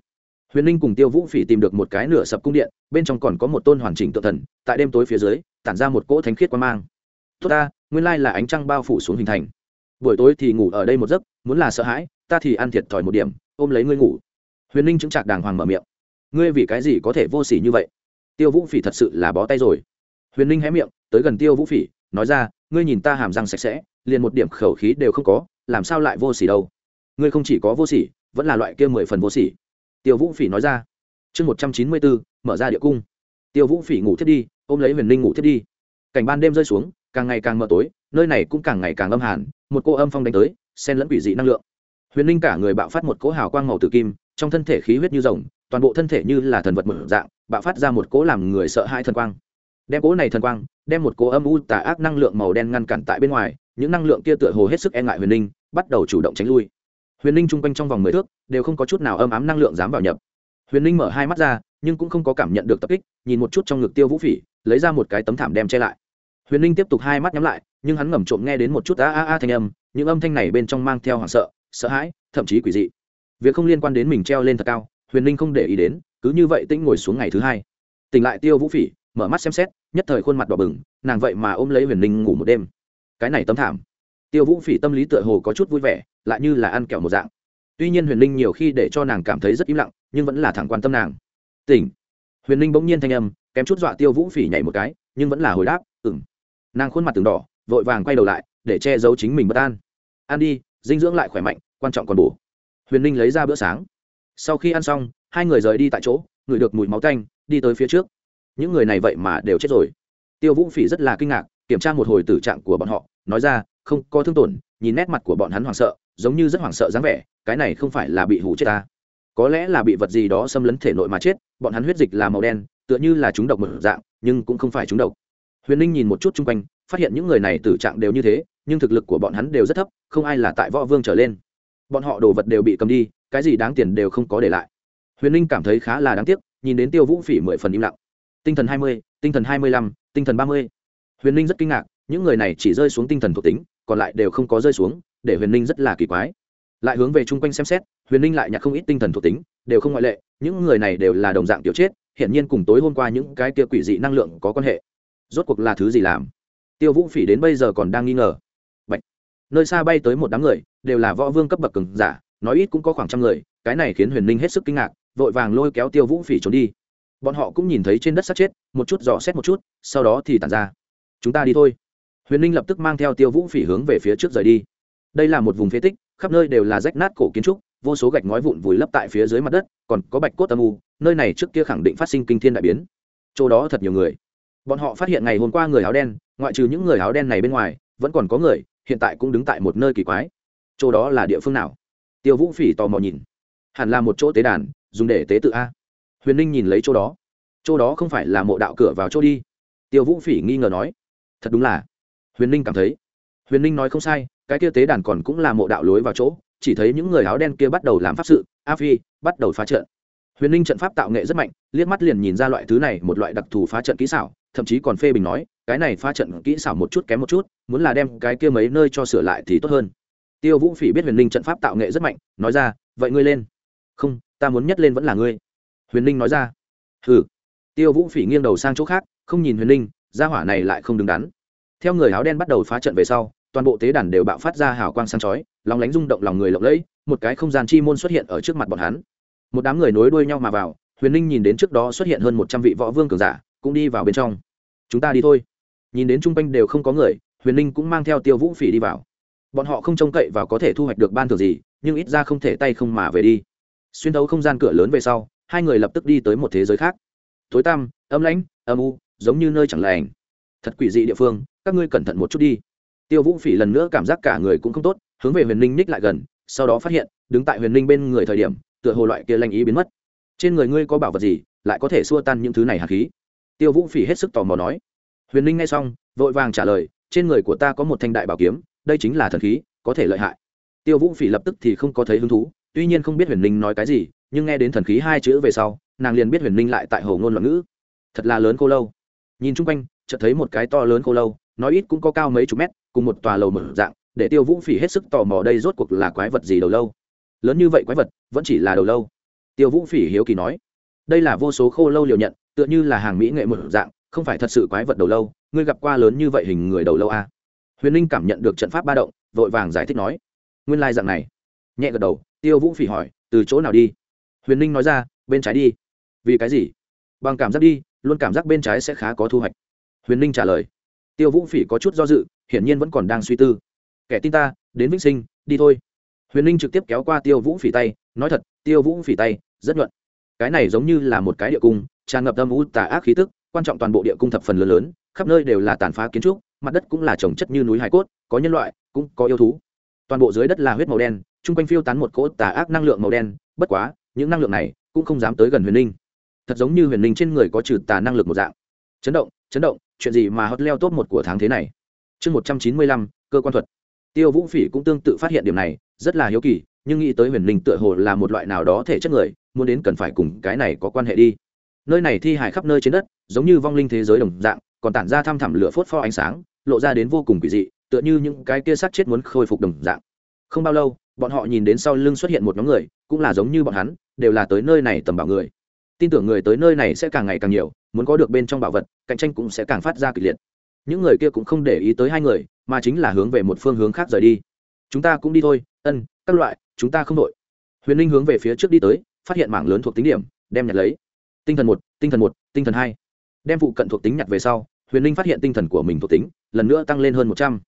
Huyền ninh cùng tiêu vũ phỉ tìm được một cái nửa sập cung điện, bên trong còn có một tôn hoàn chỉnh tự thần, tại đêm tối phía dưới, tản ra một cỗ thánh khiết quan mang. Tốt ta, nguyên lai là ánh trăng bao phủ xuống hình thành. Buổi tối thì ngủ ở đây một giấc, muốn là sợ hãi, ta thì ăn thiệt thòi một điểm, ôm lấy ngươi ngủ. Huyền ninh chứng chạc đàng hoàng mở miệng. Ngươi vì cái gì có thể vô s ỉ như vậy? Tiêu vũ phỉ thật sự là bó tay rồi. Huyền ninh hé miệng tới gần tiêu vũ phỉ, nói ra, ngươi nhìn ta hàm răng sạch sẽ, liền một điểm khẩu khí đều không có, làm sao lại vô s ỉ đâu? Ngươi không chỉ có vô s ỉ vẫn là loại kia mười phần vô s ỉ tiêu vũ phỉ nói ra. Chương một trăm chín mươi bốn, mở ra địa cung. Tiêu vũ phỉ ngủ thiết đi, ôm lấy huyền ninh ngủ thiết đi. Cảnh ban đêm rơi xuống, càng ngày càng mờ tối, nơi này cũng càng ngày càng âm hàn, một cô âm phong đánh tới, xen lẫn quỷ dị năng lượng. Huyền ninh cả người bạo phát một cỗ hào quang màu tử kim, trong thân thể khí huyết như rồng, toàn bộ thân thể như là thần vật mở dạng, bạo phát ra một cỗ làm người sợ hãi thần quang đem cỗ này thần quang, đem một cỗ âm u tà ác năng lượng màu đen ngăn cản tại bên ngoài, những năng lượng kia tựa hồ hết sức e ngại huyền ninh, bắt đầu chủ động tránh lui. Huyền ninh chung quanh trong vòng mười thước, đều không có chút nào âm ám năng lượng dám vào nhập. Huyền ninh mở hai mắt ra, nhưng cũng không có cảm nhận được tập kích, nhìn một chút trong ngực tiêu vũ phỉ, lấy ra một cái tấm thảm đem che lại. Huyền ninh tiếp tục hai mắt nhắm lại, nhưng hắn ngầm trộm nghe đến một chút a a a thanh âm, những âm thanh này bên trong mang theo hoảng sợ sợ hãi, thậm chí quỷ dị. Việc không liên quan đến mình treo lên thật cao, huyền ninh không để ý đến, cứ như vậy tĩnh ngồi xuống ngày thứ hai. Tỉnh lại tiêu vũ phỉ, mở mắt xem xét nhất thời khuôn mặt đỏ bừng, nàng vậy mà ôm lấy huyền ninh ngủ một đêm. Cái này tấm thảm. Tiêu vũ phỉ tâm lý tựa hồ có chút vui vẻ, lại như là ăn kẹo một dạng. Tuy nhiên huyền ninh nhiều khi để cho nàng cảm thấy rất im lặng, nhưng vẫn là thẳng quan tâm nàng. Tỉnh. Huyền ninh bỗng nhiên thanh âm, kém chút dọa tiêu vũ phỉ nhảy một cái, nhưng vẫn là hồi đáp ừng nàng khuôn mặt từng đỏ, vội vàng quay đầu lại, để che giấu chính mình bất an. Ăn đi, dinh dưỡng lại khỏe mạnh, quan trọng còn bổ. Huyền ninh lấy ra bữa sáng. Sau khi ăn xong, hai người rời đi tại chỗ, ngửi được mùi máu tanh, đi tới phía trước những người này vậy mà đều chết rồi. Tiêu vũ phỉ rất là kinh ngạc, kiểm tra một hồi tử trạng của bọn họ, nói ra, không có thương tổn, nhìn nét mặt của bọn hắn hoảng sợ, giống như rất hoảng sợ dáng vẻ, cái này không phải là bị hủ chết ta. Có lẽ là bị vật gì đó xâm lấn thể nội mà chết, bọn hắn huyết dịch là màu đen, tựa như là chúng độc một dạng, nhưng cũng không phải chúng độc. Huyền ninh nhìn một chút chung quanh, phát hiện những người này tử trạng đều như thế, nhưng thực lực của bọn hắn đều rất thấp, không ai là tại võ vương trở lên. Bọn họ đồ vật đều bị cầm đi, cái gì đáng tiền đều không có để lại. Huyền ninh cảm thấy khá là đáng tiếc, nhìn đến tiêu vũ phỉ mười phần im lặng tinh thần hai mươi, tinh thần hai mươi lăm, tinh thần ba mươi. Huyền ninh rất kinh ngạc, những người này chỉ rơi xuống tinh thần thuộc tính, còn lại đều không có rơi xuống, để huyền ninh rất là kỳ quái. Lại hướng về chung quanh xem xét, huyền ninh lại nhặt không ít tinh thần thuộc tính, đều không ngoại lệ, những người này đều là đồng dạng tiểu chết, hiển nhiên cùng tối hôm qua những cái kia quỷ dị năng lượng có quan hệ. Rốt cuộc là thứ gì làm? Tiêu vũ phỉ đến bây giờ còn đang nghi ngờ. Bạch. nơi xa bay tới một đám người, đều là võ vương cấp bậc cường giả, nói ít cũng có khoảng trăm người, cái này khiến huyền ninh hết sức kinh ngạc, vội vàng lôi kéo tiêu vũ phỉ trốn đi bọn họ cũng nhìn thấy trên đất sát chết, một chút dò xét một chút, sau đó thì tàn ra. Chúng ta đi thôi. Huyền ninh lập tức mang theo tiêu vũ phỉ hướng về phía trước rời đi. Đây là một vùng phế tích, khắp nơi đều là rách nát cổ kiến trúc, vô số gạch ngói vụn vùi lấp tại phía dưới mặt đất, còn có bạch cốt âm u, nơi này trước kia khẳng định phát sinh kinh thiên đại biến. Chỗ đó thật nhiều người. Bọn họ phát hiện ngày hôm qua người áo đen, ngoại trừ những người áo đen này bên ngoài, vẫn còn có người, hiện tại cũng đứng tại một nơi kỳ quái. Chỗ đó là địa phương nào? Tiêu vũ phỉ tò mò nhìn. Hẳn là một chỗ tế đàn, dùng để tế tự a huyền ninh nhìn lấy chỗ đó. Chỗ đó không phải là mộ đạo cửa vào chỗ đi. Tiêu vũ phỉ nghi ngờ nói, thật đúng là. Huyền ninh cảm thấy. Huyền ninh nói không sai, cái kia tế đàn còn cũng là mộ đạo lối vào chỗ, chỉ thấy những người áo đen kia bắt đầu làm pháp sự, a phi, bắt đầu phá trận. Huyền ninh trận pháp tạo nghệ rất mạnh, liếc mắt liền nhìn ra loại thứ này một loại đặc thù phá trận kỹ xảo, thậm chí còn phê bình nói, cái này phá trận kỹ xảo một chút kém một chút, muốn là đem cái kia mấy nơi cho sửa lại thì tốt hơn. Tiêu vũ phỉ biết huyền ninh trận pháp tạo nghệ rất mạnh, nói ra, vậy ngươi lên. Không, ta muốn nhất lên vẫn là ngươi huyền ninh nói ra. Hừ. Tiêu vũ phỉ nghiêng đầu sang chỗ khác, không nhìn huyền ninh gia hỏa này lại không đứng đắn. Theo người áo đen bắt đầu phá trận về sau, toàn bộ tế đàn đều bạo phát ra hào quang sáng chói, lóng lánh rung động lòng người lộng lẫy, một cái không gian chi môn xuất hiện ở trước mặt bọn hắn. Một đám người nối đuôi nhau mà vào, huyền ninh nhìn đến trước đó xuất hiện hơn một trăm vị võ vương cường giả, cũng đi vào bên trong. Chúng ta đi thôi. Nhìn đến chung quanh đều không có người, huyền ninh cũng mang theo tiêu vũ phỉ đi vào. Bọn họ không trông cậy và có thể thu hoạch được ban thường gì, nhưng ít ra không thể tay không mà về đi. Xuyên thấu không gian cửa lớn về sau hai người lập tức đi tới một thế giới khác. Tối tăm, âm lãnh, âm u, giống như nơi chẳng lành. Thật quỷ dị địa phương, các ngươi cẩn thận một chút đi. Tiêu vũ phỉ lần nữa cảm giác cả người cũng không tốt, hướng về huyền ninh ních lại gần, sau đó phát hiện, đứng tại huyền ninh bên người thời điểm, tựa hồ loại kia lanh ý biến mất. Trên người ngươi có bảo vật gì, lại có thể xua tan những thứ này hạt khí? Tiêu vũ phỉ hết sức tò mò nói. Huyền ninh nghe xong, vội vàng trả lời, trên người của ta có một thanh đại bảo kiếm, đây chính là thần khí, có thể lợi hại. Tiêu vũ phỉ lập tức thì không có thấy hứng thú tuy nhiên không biết huyền ninh nói cái gì, nhưng nghe đến thần khí hai chữ về sau, nàng liền biết huyền ninh lại tại hồ ngôn loạn ngữ. Thật là lớn cô lâu. Nhìn chung quanh, chợt thấy một cái to lớn cô lâu, nói ít cũng có cao mấy chục mét, cùng một tòa lầu mở dạng, để tiêu vũ phỉ hết sức tò mò đây rốt cuộc là quái vật gì đầu lâu. Lớn như vậy quái vật, vẫn chỉ là đầu lâu. Tiêu vũ phỉ hiếu kỳ nói, đây là vô số khô lâu liều nhận, tựa như là hàng mỹ nghệ một dạng, không phải thật sự quái vật đầu lâu, ngươi gặp qua lớn như vậy hình người đầu lâu à? huyền ninh cảm nhận được trận pháp ba động, vội vàng giải thích nói, nguyên lai dạng này. Nhẹ gật đầu tiêu vũ phỉ hỏi, từ chỗ nào đi? Huyền ninh nói ra, bên trái đi. Vì cái gì? Bằng cảm giác đi, luôn cảm giác bên trái sẽ khá có thu hoạch. Huyền ninh trả lời, tiêu vũ phỉ có chút do dự, hiển nhiên vẫn còn đang suy tư. Kẻ tin ta, đến vĩnh sinh, đi thôi. Huyền ninh trực tiếp kéo qua tiêu vũ phỉ tay, nói thật, tiêu vũ phỉ tay, rất nhuận. Cái này giống như là một cái địa cung, tràn ngập âm u tà ác khí tức, quan trọng toàn bộ địa cung thập phần lớn lớn, khắp nơi đều là tàn phá kiến trúc, mặt đất cũng là trồng chất như núi hải cốt, có nhân loại, cũng có yêu thú. Toàn bộ dưới đất là huyết màu đen chung quanh phiêu tán một cỗ tà ác năng lượng màu đen, bất quá, những năng lượng này cũng không dám tới gần huyền ninh thật giống như huyền ninh trên người có trừ tà năng lực một dạng. Chấn động chấn động, chuyện gì mà hot leo top một của tháng thế này? Chương một trăm chín mươi lăm, cơ quan thuật. Tiêu vũ phỉ cũng tương tự phát hiện điểm này, rất là hiếu kỳ, nhưng nghĩ tới huyền ninh tựa hồ là một loại nào đó thể chất người, muốn đến cần phải cùng cái này có quan hệ đi. Nơi này thi hài khắp nơi trên đất, giống như vong linh thế giới đồng dạng, còn tản ra thăm thẳm lửa phốt pho ánh sáng, lộ ra đến vô cùng kỳ dị, tựa như những cái kia sát chết muốn khôi phục đồng dạng. Không bao lâu bọn họ nhìn đến sau lưng xuất hiện một nhóm người, cũng là giống như bọn hắn, đều là tới nơi này tầm bảo người. Tin tưởng người tới nơi này sẽ càng ngày càng nhiều, muốn có được bên trong bảo vật, cạnh tranh cũng sẽ càng phát ra kịch liệt. Những người kia cũng không để ý tới hai người, mà chính là hướng về một phương hướng khác rời đi. Chúng ta cũng đi thôi, ân, các loại, chúng ta không đội. Huyền linh hướng về phía trước đi tới, phát hiện mảng lớn thuộc tính điểm, đem nhặt lấy. Tinh thần một, tinh thần một, tinh thần hai. Đem phụ cận thuộc tính nhặt về sau, huyền linh phát hiện tinh thần của mình thuộc tính, lần nữa tăng lên hơn một trăm.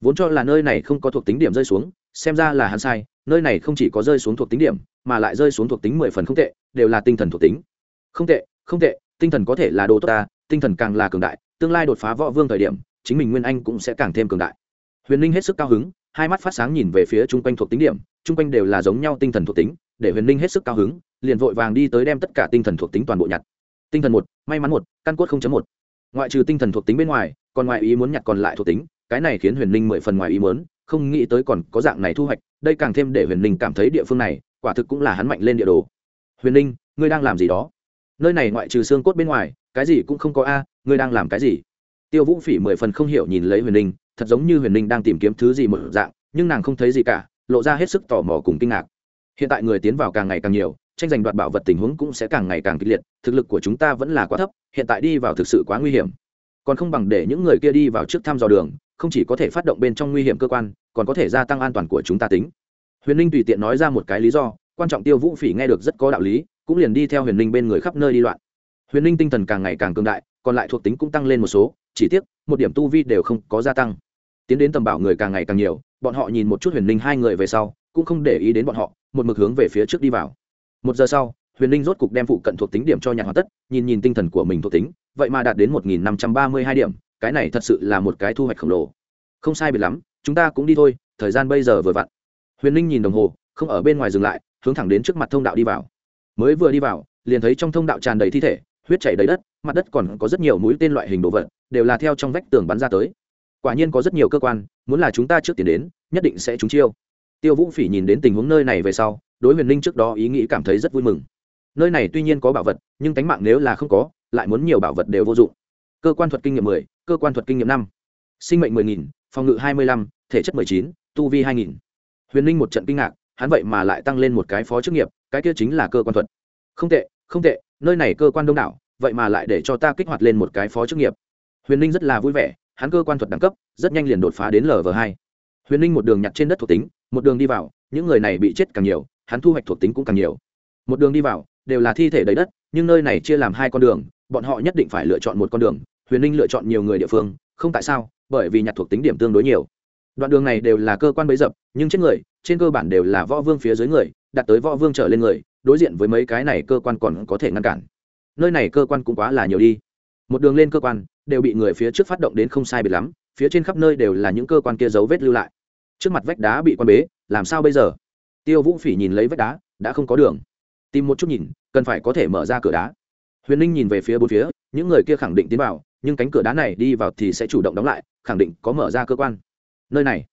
Vốn cho là nơi này không có thuộc tính điểm rơi xuống xem ra là hắn sai, nơi này không chỉ có rơi xuống thuộc tính điểm, mà lại rơi xuống thuộc tính mười phần không tệ, đều là tinh thần thuộc tính. Không tệ không tệ, tinh thần có thể là đồ tốt ta, tinh thần càng là cường đại, tương lai đột phá võ vương thời điểm, chính mình nguyên anh cũng sẽ càng thêm cường đại. Huyền ninh hết sức cao hứng, hai mắt phát sáng nhìn về phía chung quanh thuộc tính điểm, chung quanh đều là giống nhau tinh thần thuộc tính, để huyền ninh hết sức cao hứng, liền vội vàng đi tới đem tất cả tinh thần thuộc tính toàn bộ nhặt. Tinh thần một, may mắn một, căn cốt một. Ngoại trừ tinh thần thuộc tính bên ngoài, còn ngoại ý muốn nhặt còn lại thuộc tính, cái này khiến huyền ninh mười phần ngoài ý muốn không nghĩ tới còn có dạng này thu hoạch, đây càng thêm để huyền ninh cảm thấy địa phương này, quả thực cũng là hắn mạnh lên địa đồ. Huyền ninh, ngươi đang làm gì đó? Nơi này ngoại trừ xương cốt bên ngoài, cái gì cũng không có a, ngươi đang làm cái gì? Tiêu vũ phỉ mười phần không hiểu nhìn lấy huyền ninh, thật giống như huyền ninh đang tìm kiếm thứ gì một dạng, nhưng nàng không thấy gì cả, lộ ra hết sức tò mò cùng kinh ngạc. Hiện tại người tiến vào càng ngày càng nhiều, tranh giành đoạt bảo vật tình huống cũng sẽ càng ngày càng kịch liệt, thực lực của chúng ta vẫn là quá thấp, hiện tại đi vào thực sự quá nguy hiểm. Còn không bằng để những người kia đi vào trước thăm dò đường không chỉ có thể phát động bên trong nguy hiểm cơ quan, còn có thể gia tăng an toàn của chúng ta tính. Huyền ninh tùy tiện nói ra một cái lý do, quan trọng tiêu vũ phỉ nghe được rất có đạo lý, cũng liền đi theo huyền ninh bên người khắp nơi đi loạn. Huyền ninh tinh thần càng ngày càng cường đại, còn lại thuộc tính cũng tăng lên một số, chỉ tiếc, một điểm tu vi đều không có gia tăng. Tiến đến tầm bảo người càng ngày càng nhiều, bọn họ nhìn một chút huyền ninh hai người về sau, cũng không để ý đến bọn họ, một mực hướng về phía trước đi vào. Một giờ sau, huyền ninh rốt cục đem phụ cận thuộc tính điểm cho nhạc hoàn tất, nhìn nhìn tinh thần của mình thuộc tính, vậy mà đạt đến một nghìn năm trăm ba mươi hai điểm cái này thật sự là một cái thu hoạch khổng lồ. Không sai biệt lắm, chúng ta cũng đi thôi, thời gian bây giờ vừa vặn. Huyền ninh nhìn đồng hồ, không ở bên ngoài dừng lại, hướng thẳng đến trước mặt thông đạo đi vào. Mới vừa đi vào, liền thấy trong thông đạo tràn đầy thi thể, huyết chảy đầy đất, mặt đất còn có rất nhiều mũi tên loại hình đồ vật, đều là theo trong vách tường bắn ra tới. Quả nhiên có rất nhiều cơ quan, muốn là chúng ta trước tiền đến, nhất định sẽ trúng chiêu. Tiêu vũ phỉ nhìn đến tình huống nơi này về sau, đối huyền ninh trước đó ý nghĩ cảm thấy rất vui mừng. Nơi này tuy nhiên có bảo vật, nhưng tánh mạng nếu là không có, lại muốn nhiều bảo vật đều vô dụng cơ quan thuật kinh nghiệm mười, cơ quan thuật kinh nghiệm năm. Sinh mệnh mười nghìn, phòng ngự hai mươi lăm, thể chất mười chín, tu vi hai nghìn. Huyền ninh một trận kinh ngạc, hắn vậy mà lại tăng lên một cái phó chức nghiệp, cái kia chính là cơ quan thuật. Không tệ không tệ, nơi này cơ quan đông đảo, vậy mà lại để cho ta kích hoạt lên một cái phó chức nghiệp. Huyền ninh rất là vui vẻ, hắn cơ quan thuật đẳng cấp, rất nhanh liền đột phá đến lv hai. Huyền ninh một đường nhặt trên đất thuộc tính, một đường đi vào, những người này bị chết càng nhiều, hắn thu hoạch thuộc tính cũng càng nhiều. Một đường đi vào, đều là thi thể đầy đất, nhưng nơi này chia làm hai con đường bọn họ nhất định phải lựa chọn một con đường, huyền ninh lựa chọn nhiều người địa phương, không tại sao, bởi vì nhặt thuộc tính điểm tương đối nhiều. Đoạn đường này đều là cơ quan bấy dập, nhưng chết người, trên cơ bản đều là võ vương phía dưới người, đặt tới võ vương trở lên người, đối diện với mấy cái này cơ quan còn có thể ngăn cản. Nơi này cơ quan cũng quá là nhiều đi. Một đường lên cơ quan, đều bị người phía trước phát động đến không sai biệt lắm, phía trên khắp nơi đều là những cơ quan kia dấu vết lưu lại. Trước mặt vách đá bị quan bế, làm sao bây giờ? Tiêu vũ phỉ nhìn lấy vách đá, đã không có đường. Tìm một chút nhìn, cần phải có thể mở ra cửa đá huyền ninh nhìn về phía bốn phía, những người kia khẳng định tiến vào, nhưng cánh cửa đá này đi vào thì sẽ chủ động đóng lại, khẳng định có mở ra cơ quan. Nơi này,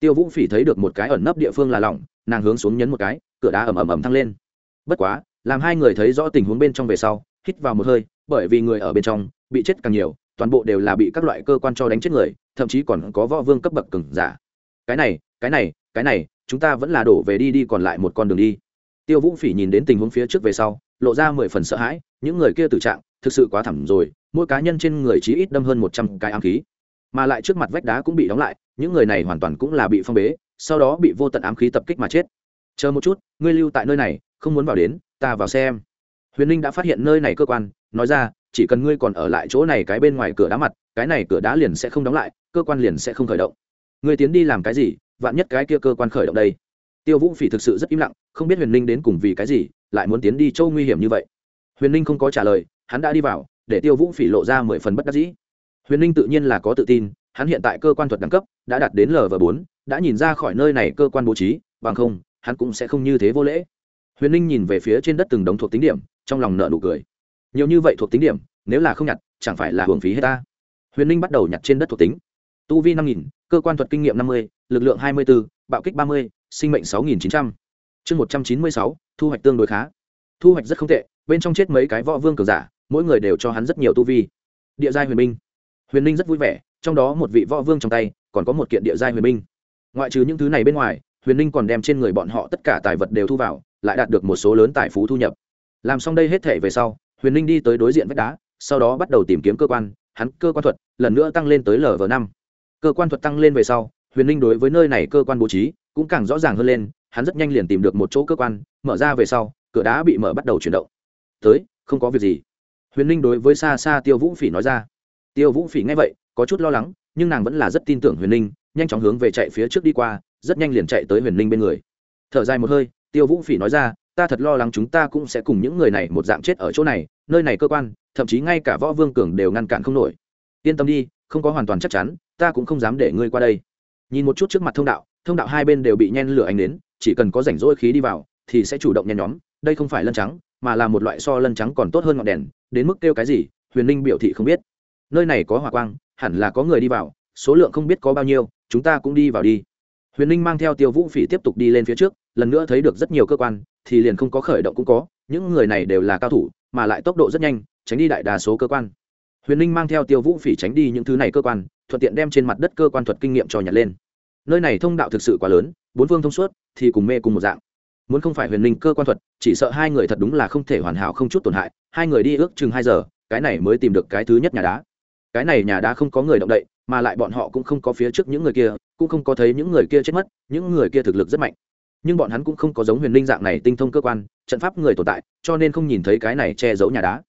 tiêu vũ phỉ thấy được một cái ẩn nấp địa phương là lỏng, nàng hướng xuống nhấn một cái, cửa đá ầm ầm ầm thăng lên. Bất quá, làm hai người thấy rõ tình huống bên trong về sau, hít vào một hơi, bởi vì người ở bên trong, bị chết càng nhiều, toàn bộ đều là bị các loại cơ quan cho đánh chết người, thậm chí còn có võ vương cấp bậc cừng giả. Cái này cái này cái này, chúng ta vẫn là đổ về đi đi còn lại một con đường đi tiêu vũ phỉ nhìn đến tình huống phía trước về sau, lộ ra mười phần sợ hãi, những người kia tử trạng, thực sự quá thẳm rồi, mỗi cá nhân trên người chí ít đâm hơn một trăm cái ám khí. Mà lại trước mặt vách đá cũng bị đóng lại, những người này hoàn toàn cũng là bị phong bế, sau đó bị vô tận ám khí tập kích mà chết. Chờ một chút, ngươi lưu tại nơi này, không muốn vào đến, ta vào xem. Huyền Linh đã phát hiện nơi này cơ quan, nói ra, chỉ cần ngươi còn ở lại chỗ này cái bên ngoài cửa đá mặt, cái này cửa đá liền sẽ không đóng lại, cơ quan liền sẽ không khởi động. Ngươi tiến đi làm cái gì, vạn nhất cái kia cơ quan khởi động đây? Tiêu vũ phỉ thực sự rất im lặng, không biết huyền ninh đến cùng vì cái gì, lại muốn tiến đi châu nguy hiểm như vậy. Huyền ninh không có trả lời, hắn đã đi vào, để tiêu vũ phỉ lộ ra mười phần bất đắc dĩ. Huyền ninh tự nhiên là có tự tin, hắn hiện tại cơ quan thuật đẳng cấp đã đạt đến lv bốn, đã nhìn ra khỏi nơi này cơ quan bố trí, bằng không, hắn cũng sẽ không như thế vô lễ. Huyền ninh nhìn về phía trên đất từng đống thuộc tính điểm, trong lòng nợ nụ cười. Nhiều như vậy thuộc tính điểm, nếu là không nhặt, chẳng phải là hưởng phí hết ta. Huyền ninh bắt đầu nhặt trên đất thuộc tính. Tu vi năm nghìn, cơ quan thuật kinh nghiệm năm mươi, lực lượng hai mươi b ố bạo kích ba mươi sinh mệnh sáu nghìn chín trăm. Chương một trăm chín mươi sáu, thu hoạch tương đối khá. Thu hoạch rất không tệ, bên trong chết mấy cái võ vương cường giả, mỗi người đều cho hắn rất nhiều tu vi. Địa giai huyền minh huyền minh rất vui vẻ, trong đó một vị võ vương trong tay, còn có một kiện địa giai huyền minh ngoại trừ những thứ này bên ngoài, huyền ninh còn đem trên người bọn họ tất cả tài vật đều thu vào, lại đạt được một số lớn tài phú thu nhập. Làm xong đây hết thể về sau, huyền ninh đi tới đối diện vách đá, sau đó bắt đầu tìm kiếm cơ quan, hắn cơ quan thuật lần nữa tăng lên tới lv năm. Cơ quan thuật tăng lên về sau, huyền ninh đối với nơi này cơ quan bố trí cũng càng rõ ràng hơn lên, hắn rất nhanh liền tìm được một chỗ cơ quan, mở ra về sau, cửa đá bị mở bắt đầu chuyển động. Tới, không có việc gì. Huyền ninh đối với xa xa tiêu vũ phỉ nói ra. Tiêu vũ phỉ nghe vậy, có chút lo lắng, nhưng nàng vẫn là rất tin tưởng huyền ninh, nhanh chóng hướng về chạy phía trước đi qua, rất nhanh liền chạy tới huyền ninh bên người. Thở dài một hơi, tiêu vũ phỉ nói ra, ta thật lo lắng chúng ta cũng sẽ cùng những người này một dạng chết ở chỗ này, nơi này cơ quan, thậm chí ngay cả võ vương cường đều ngăn cản không nổi. Yên tâm đi, không có hoàn toàn chắc chắn, ta cũng không dám để ngươi qua đây. Nhìn một chút trước mặt thông đạo thông đạo hai bên đều bị nhen lửa ánh đến chỉ cần có rảnh rỗi khí đi vào, thì sẽ chủ động nhen nhóm. Đây không phải lân trắng, mà là một loại so lân trắng còn tốt hơn ngọn đèn, đến mức kêu cái gì, huyền ninh biểu thị không biết. Nơi này có hỏa quang, hẳn là có người đi vào, số lượng không biết có bao nhiêu, chúng ta cũng đi vào đi. Huyền ninh mang theo tiêu vũ phỉ tiếp tục đi lên phía trước, lần nữa thấy được rất nhiều cơ quan, thì liền không có khởi động cũng có, những người này đều là cao thủ, mà lại tốc độ rất nhanh, tránh đi đại đa số cơ quan. Huyền ninh mang theo tiêu vũ phỉ tránh đi những thứ này cơ quan, thuận tiện đem trên mặt đất cơ quan thuật kinh nghiệm cho nhặt lên nơi này thông đạo thực sự quá lớn, bốn phương thông suốt, thì cùng mê cùng một dạng. Muốn không phải huyền ninh cơ quan thuật, chỉ sợ hai người thật đúng là không thể hoàn hảo không chút tổn hại, hai người đi ước chừng hai giờ, cái này mới tìm được cái thứ nhất nhà đá. Cái này nhà đá không có người động đậy, mà lại bọn họ cũng không có phía trước những người kia, cũng không có thấy những người kia chết mất, những người kia thực lực rất mạnh. Nhưng bọn hắn cũng không có giống huyền linh dạng này tinh thông cơ quan, trận pháp người tồn tại, cho nên không nhìn thấy cái này che giấu nhà đá.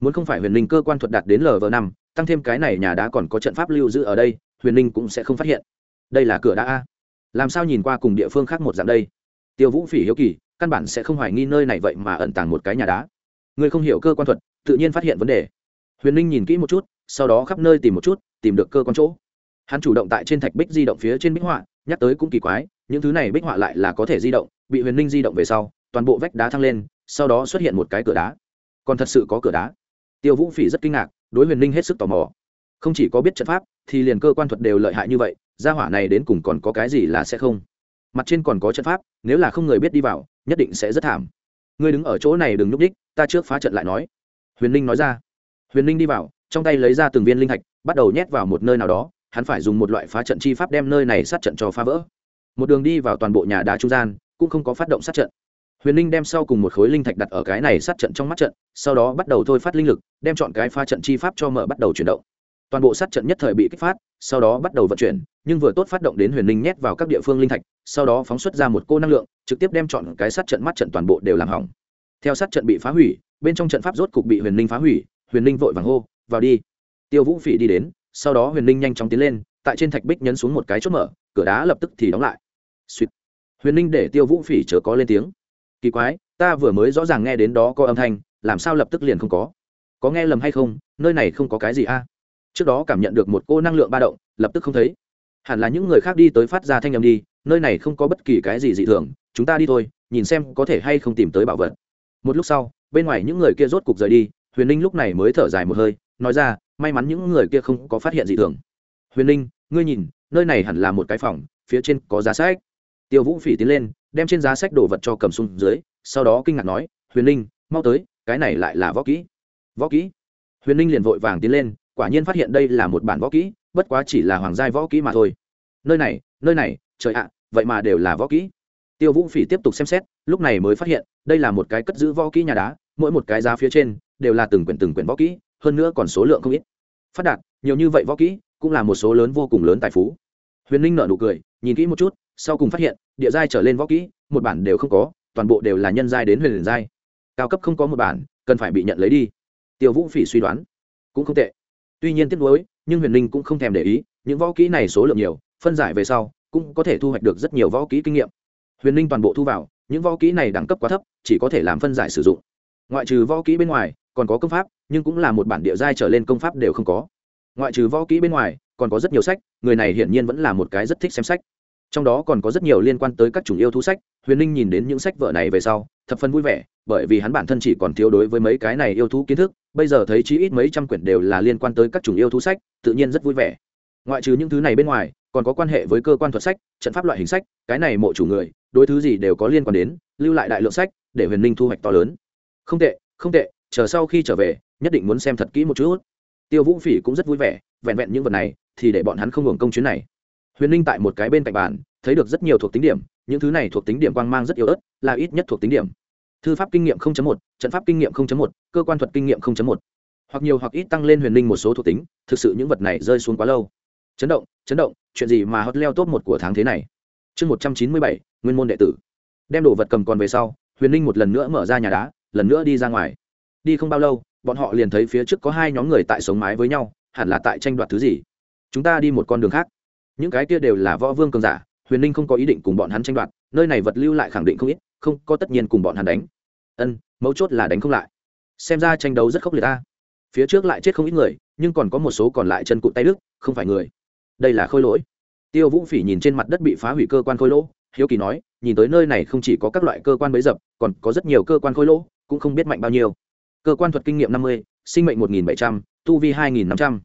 Muốn không phải huyền linh cơ quan thuật đạt đến lv năm, tăng thêm cái này nhà đá còn có trận pháp lưu giữ ở đây, huyền linh cũng sẽ không phát hiện đây là cửa đá a. Làm sao nhìn qua cùng địa phương khác một dạng đây? Tiêu vũ phỉ hiếu kỳ, căn bản sẽ không hoài nghi nơi này vậy mà ẩn tàng một cái nhà đá. Người không hiểu cơ quan thuật, tự nhiên phát hiện vấn đề. Huyền linh nhìn kỹ một chút, sau đó khắp nơi tìm một chút, tìm được cơ quan chỗ. Hắn chủ động tại trên thạch bích di động phía trên bích họa, nhắc tới cũng kỳ quái, những thứ này bích họa lại là có thể di động, bị huyền ninh di động về sau, toàn bộ vách đá thăng lên, sau đó xuất hiện một cái cửa đá. Còn thật sự có cửa đá. Tiêu vũ phỉ rất kinh ngạc, đối huyền ninh hết sức tò mò. Không chỉ có biết trận pháp, thì liền cơ quan thuật đều lợi hại như vậy gia hỏa này đến cùng còn có cái gì là sẽ không? Mặt trên còn có trận pháp, nếu là không người biết đi vào, nhất định sẽ rất thảm. Ngươi đứng ở chỗ này đừng nhúc đích, ta trước phá trận lại nói. Huyền Linh nói ra. Huyền Linh đi vào, trong tay lấy ra từng viên linh thạch, bắt đầu nhét vào một nơi nào đó, hắn phải dùng một loại phá trận chi pháp đem nơi này sát trận cho phá vỡ. Một đường đi vào toàn bộ nhà đá trung gian, cũng không có phát động sát trận. Huyền linh đem sau cùng một khối linh thạch đặt ở cái này sát trận trong mắt trận, sau đó bắt đầu thôi phát linh lực, đem chọn cái phá trận chi pháp cho mở bắt đầu chuyển động. Toàn bộ sát trận nhất thời bị kích phát, sau đó bắt đầu vận chuyển nhưng vừa tốt phát động đến huyền linh nhét vào các địa phương linh thạch, sau đó phóng xuất ra một cô năng lượng, trực tiếp đem chọn cái sát trận mắt trận toàn bộ đều làm hỏng. Theo sát trận bị phá hủy, bên trong trận pháp rốt cục bị huyền linh phá hủy, huyền linh vội vàng hô, vào đi. Tiêu vũ phỉ đi đến, sau đó huyền linh nhanh chóng tiến lên, tại trên thạch bích nhấn xuống một cái chốt mở, cửa đá lập tức thì đóng lại. Sweet. huyền linh để tiêu vũ phỉ chớ có lên tiếng. Kỳ quái, ta vừa mới rõ ràng nghe đến đó có âm thanh, làm sao lập tức liền không có? Có nghe lầm hay không? Nơi này không có cái gì a? Trước đó cảm nhận được một cô năng lượng ba động, lập tức không thấy hẳn là những người khác đi tới phát ra thanh âm đi, nơi này không có bất kỳ cái gì dị thường, chúng ta đi thôi, nhìn xem có thể hay không tìm tới bảo vật. Một lúc sau, bên ngoài những người kia rốt cục rời đi, huyền ninh lúc này mới thở dài một hơi, nói ra, may mắn những người kia không có phát hiện dị thường. Huyền ninh, ngươi nhìn, nơi này hẳn là một cái phòng, phía trên có giá sách. Tiêu vũ phỉ tiến lên, đem trên giá sách đồ vật cho cầm xuống dưới, sau đó kinh ngạc nói, huyền ninh, mau tới, cái này lại là võ kỹ. Võ kỹ? Huyền ninh liền vội vàng tiến lên, quả nhiên phát hiện đây là một bản võ kỹ bất quá chỉ là hoàng giai võ kỹ mà thôi. Nơi này nơi này, trời ạ à, vậy mà đều là võ kỹ. Tiêu vũ phỉ tiếp tục xem xét, lúc này mới phát hiện, đây là một cái cất giữ võ kỹ nhà đá, mỗi một cái giá phía trên đều là từng quyển từng quyển võ kỹ, hơn nữa còn số lượng không ít. Phát đạt, nhiều như vậy võ kỹ cũng là một số lớn vô cùng lớn tài phú. Huyền ninh nợ nụ cười, nhìn kỹ một chút, sau cùng phát hiện, địa giai trở lên võ kỹ, một bản đều không có, toàn bộ đều là nhân giai đến huyền giai. Cao cấp không có một bản, cần phải bị nhận lấy đi. Tiêu vũ phỉ suy đoán, cũng không tệ tuy nhiên tiếc nuối, nhưng huyền linh cũng không thèm để ý, những võ kỹ này số lượng nhiều, phân giải về sau, cũng có thể thu hoạch được rất nhiều võ kỹ kinh nghiệm. Huyền linh toàn bộ thu vào, những võ kỹ này đẳng cấp quá thấp, chỉ có thể làm phân giải sử dụng. Ngoại trừ võ kỹ bên ngoài, còn có công pháp, nhưng cũng là một bản địa giai trở lên công pháp đều không có. Ngoại trừ võ kỹ bên ngoài, còn có rất nhiều sách, người này hiển nhiên vẫn là một cái rất thích xem sách. Trong đó còn có rất nhiều liên quan tới các chủng yêu thú sách, huyền ninh nhìn đến những sách vở này về sau thập phần vui vẻ, bởi vì hắn bản thân chỉ còn thiếu đối với mấy cái này yêu thú kiến thức, bây giờ thấy chí ít mấy trăm quyển đều là liên quan tới các chủng yêu thú sách, tự nhiên rất vui vẻ. Ngoại trừ những thứ này bên ngoài, còn có quan hệ với cơ quan thuật sách, trận pháp loại hình sách, cái này mộ chủ người, đối thứ gì đều có liên quan đến, lưu lại đại lượng sách, để huyền ninh thu hoạch to lớn. Không tệ không tệ, chờ sau khi trở về, nhất định muốn xem thật kỹ một chút. Tiêu vũ phỉ cũng rất vui vẻ, vẹn vẹn những vật này, thì để bọn hắn không hưởng công chuyến này. Huyền ninh tại một cái bên cạnh bàn, thấy được rất nhiều thuộc tính điểm những thứ này thuộc tính điểm quang mang rất yếu ớt là ít nhất thuộc tính điểm. Thư pháp kinh nghiệm 0.1, trận pháp kinh nghiệm 0.1, cơ quan thuật kinh nghiệm 0.1. hoặc nhiều hoặc ít tăng lên huyền linh một số thuộc tính thực sự những vật này rơi xuống quá lâu. Chấn động chấn động chuyện gì mà hot leo top một của tháng thế này? Chương một trăm chín mươi bảy nguyên môn đệ tử. Đem đồ vật cầm còn về sau huyền linh một lần nữa mở ra nhà đá lần nữa đi ra ngoài. Đi không bao lâu bọn họ liền thấy phía trước có hai nhóm người tại sống mái với nhau hẳn là tại tranh đoạt thứ gì? Chúng ta đi một con đường khác. Những cái kia đều là võ vương cường giả huyền ninh không có ý định cùng bọn hắn tranh đoạt, nơi này vật lưu lại khẳng định không ít, không có tất nhiên cùng bọn hắn đánh. Ân, mấu chốt là đánh không lại. Xem ra tranh đấu rất khốc liệt ta phía trước lại chết không ít người, nhưng còn có một số còn lại chân cụt tay đức, không phải người. Đây là khôi lỗi. Tiêu vũ phỉ nhìn trên mặt đất bị phá hủy cơ quan khôi lỗ, hiếu kỳ nói, nhìn tới nơi này không chỉ có các loại cơ quan bấy dập, còn có rất nhiều cơ quan khôi lỗ, cũng không biết mạnh bao nhiêu. Cơ quan thuật kinh nghiệm năm mươi, sinh mệnh một nghìn bảy trăm, tu vi hai nghìn năm trăm.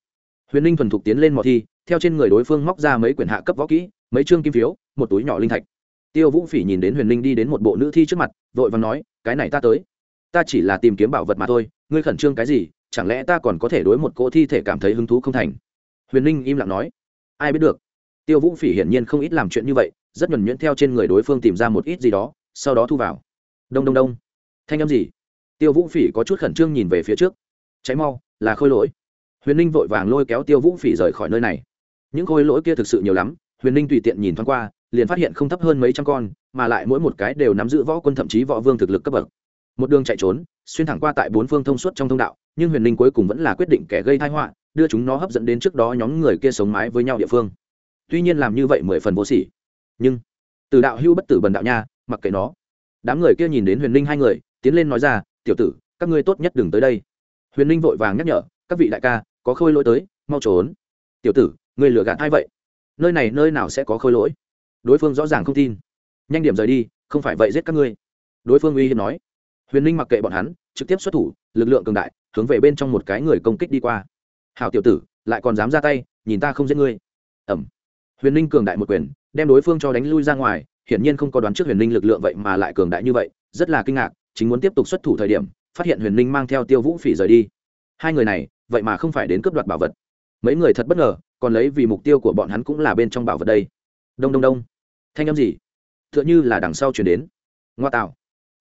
Huyền ninh thuần thục tiến lên mọi thi, theo trên người đối phương móc ra mấy quyển hạ cấp võ kỹ mấy chương kim phiếu, một túi nhỏ linh thạch. Tiêu vũ phỉ nhìn đến huyền Linh đi đến một bộ nữ thi trước mặt, vội và nói, cái này ta tới. Ta chỉ là tìm kiếm bảo vật mà thôi, ngươi khẩn trương cái gì, chẳng lẽ ta còn có thể đối một cỗ thi thể cảm thấy hứng thú không thành? Huyền Linh im lặng nói, ai biết được. Tiêu vũ phỉ hiển nhiên không ít làm chuyện như vậy, rất nhuẩn nhuyễn theo trên người đối phương tìm ra một ít gì đó, sau đó thu vào. Đông đông đông. Thanh âm gì? Tiêu vũ phỉ có chút khẩn trương nhìn về phía trước. Cháy mau, là khôi lỗi. Huyền ninh vội vàng lôi kéo tiêu vũ phỉ rời khỏi nơi này. Những khôi lỗi kia thực sự nhiều lắm huyền ninh tùy tiện nhìn thoáng qua, liền phát hiện không thấp hơn mấy trăm con, mà lại mỗi một cái đều nắm giữ võ quân thậm chí võ vương thực lực cấp bậc. Một đường chạy trốn, xuyên thẳng qua tại bốn phương thông suốt trong thông đạo, nhưng huyền ninh cuối cùng vẫn là quyết định kẻ gây thai họa, đưa chúng nó hấp dẫn đến trước đó nhóm người kia sống mái với nhau địa phương. Tuy nhiên làm như vậy mười phần vô sỉ. Nhưng, từ đạo hưu bất tử bần đạo nha, mặc kệ nó. Đám người kia nhìn đến huyền ninh hai người, tiến lên nói ra, tiểu tử, các ngươi tốt nhất đừng tới đây. Huyền ninh vội vàng nhắc nhở, các vị đại ca, có khôi lỗi tới, mau trốn. Tiểu tử người lừa gạt ai vậy? Nơi này nơi nào sẽ có khôi lỗi? Đối phương rõ ràng không tin. Nhanh điểm rời đi, không phải vậy giết các ngươi. Đối phương uy hiếp nói. Huyền ninh mặc kệ bọn hắn, trực tiếp xuất thủ, lực lượng cường đại, hướng về bên trong một cái người công kích đi qua. Hào tiểu tử, lại còn dám ra tay, nhìn ta không giết ngươi. Ẩm. Huyền ninh cường đại một quyền, đem đối phương cho đánh lui ra ngoài, hiển nhiên không có đoán trước huyền ninh lực lượng vậy mà lại cường đại như vậy, rất là kinh ngạc, chính muốn tiếp tục xuất thủ thời điểm, phát hiện huyền ninh mang theo tiêu vũ phỉ rời đi. Hai người này, vậy mà không phải đến cướp đoạt bảo vật. Mấy người thật bất ngờ còn lấy vì mục tiêu của bọn hắn cũng là bên trong bảo vật đây. Đông đông đông. Thanh âm gì? T h ư ợ n h ư là đằng sau chuyển đến. Ngoa tạo.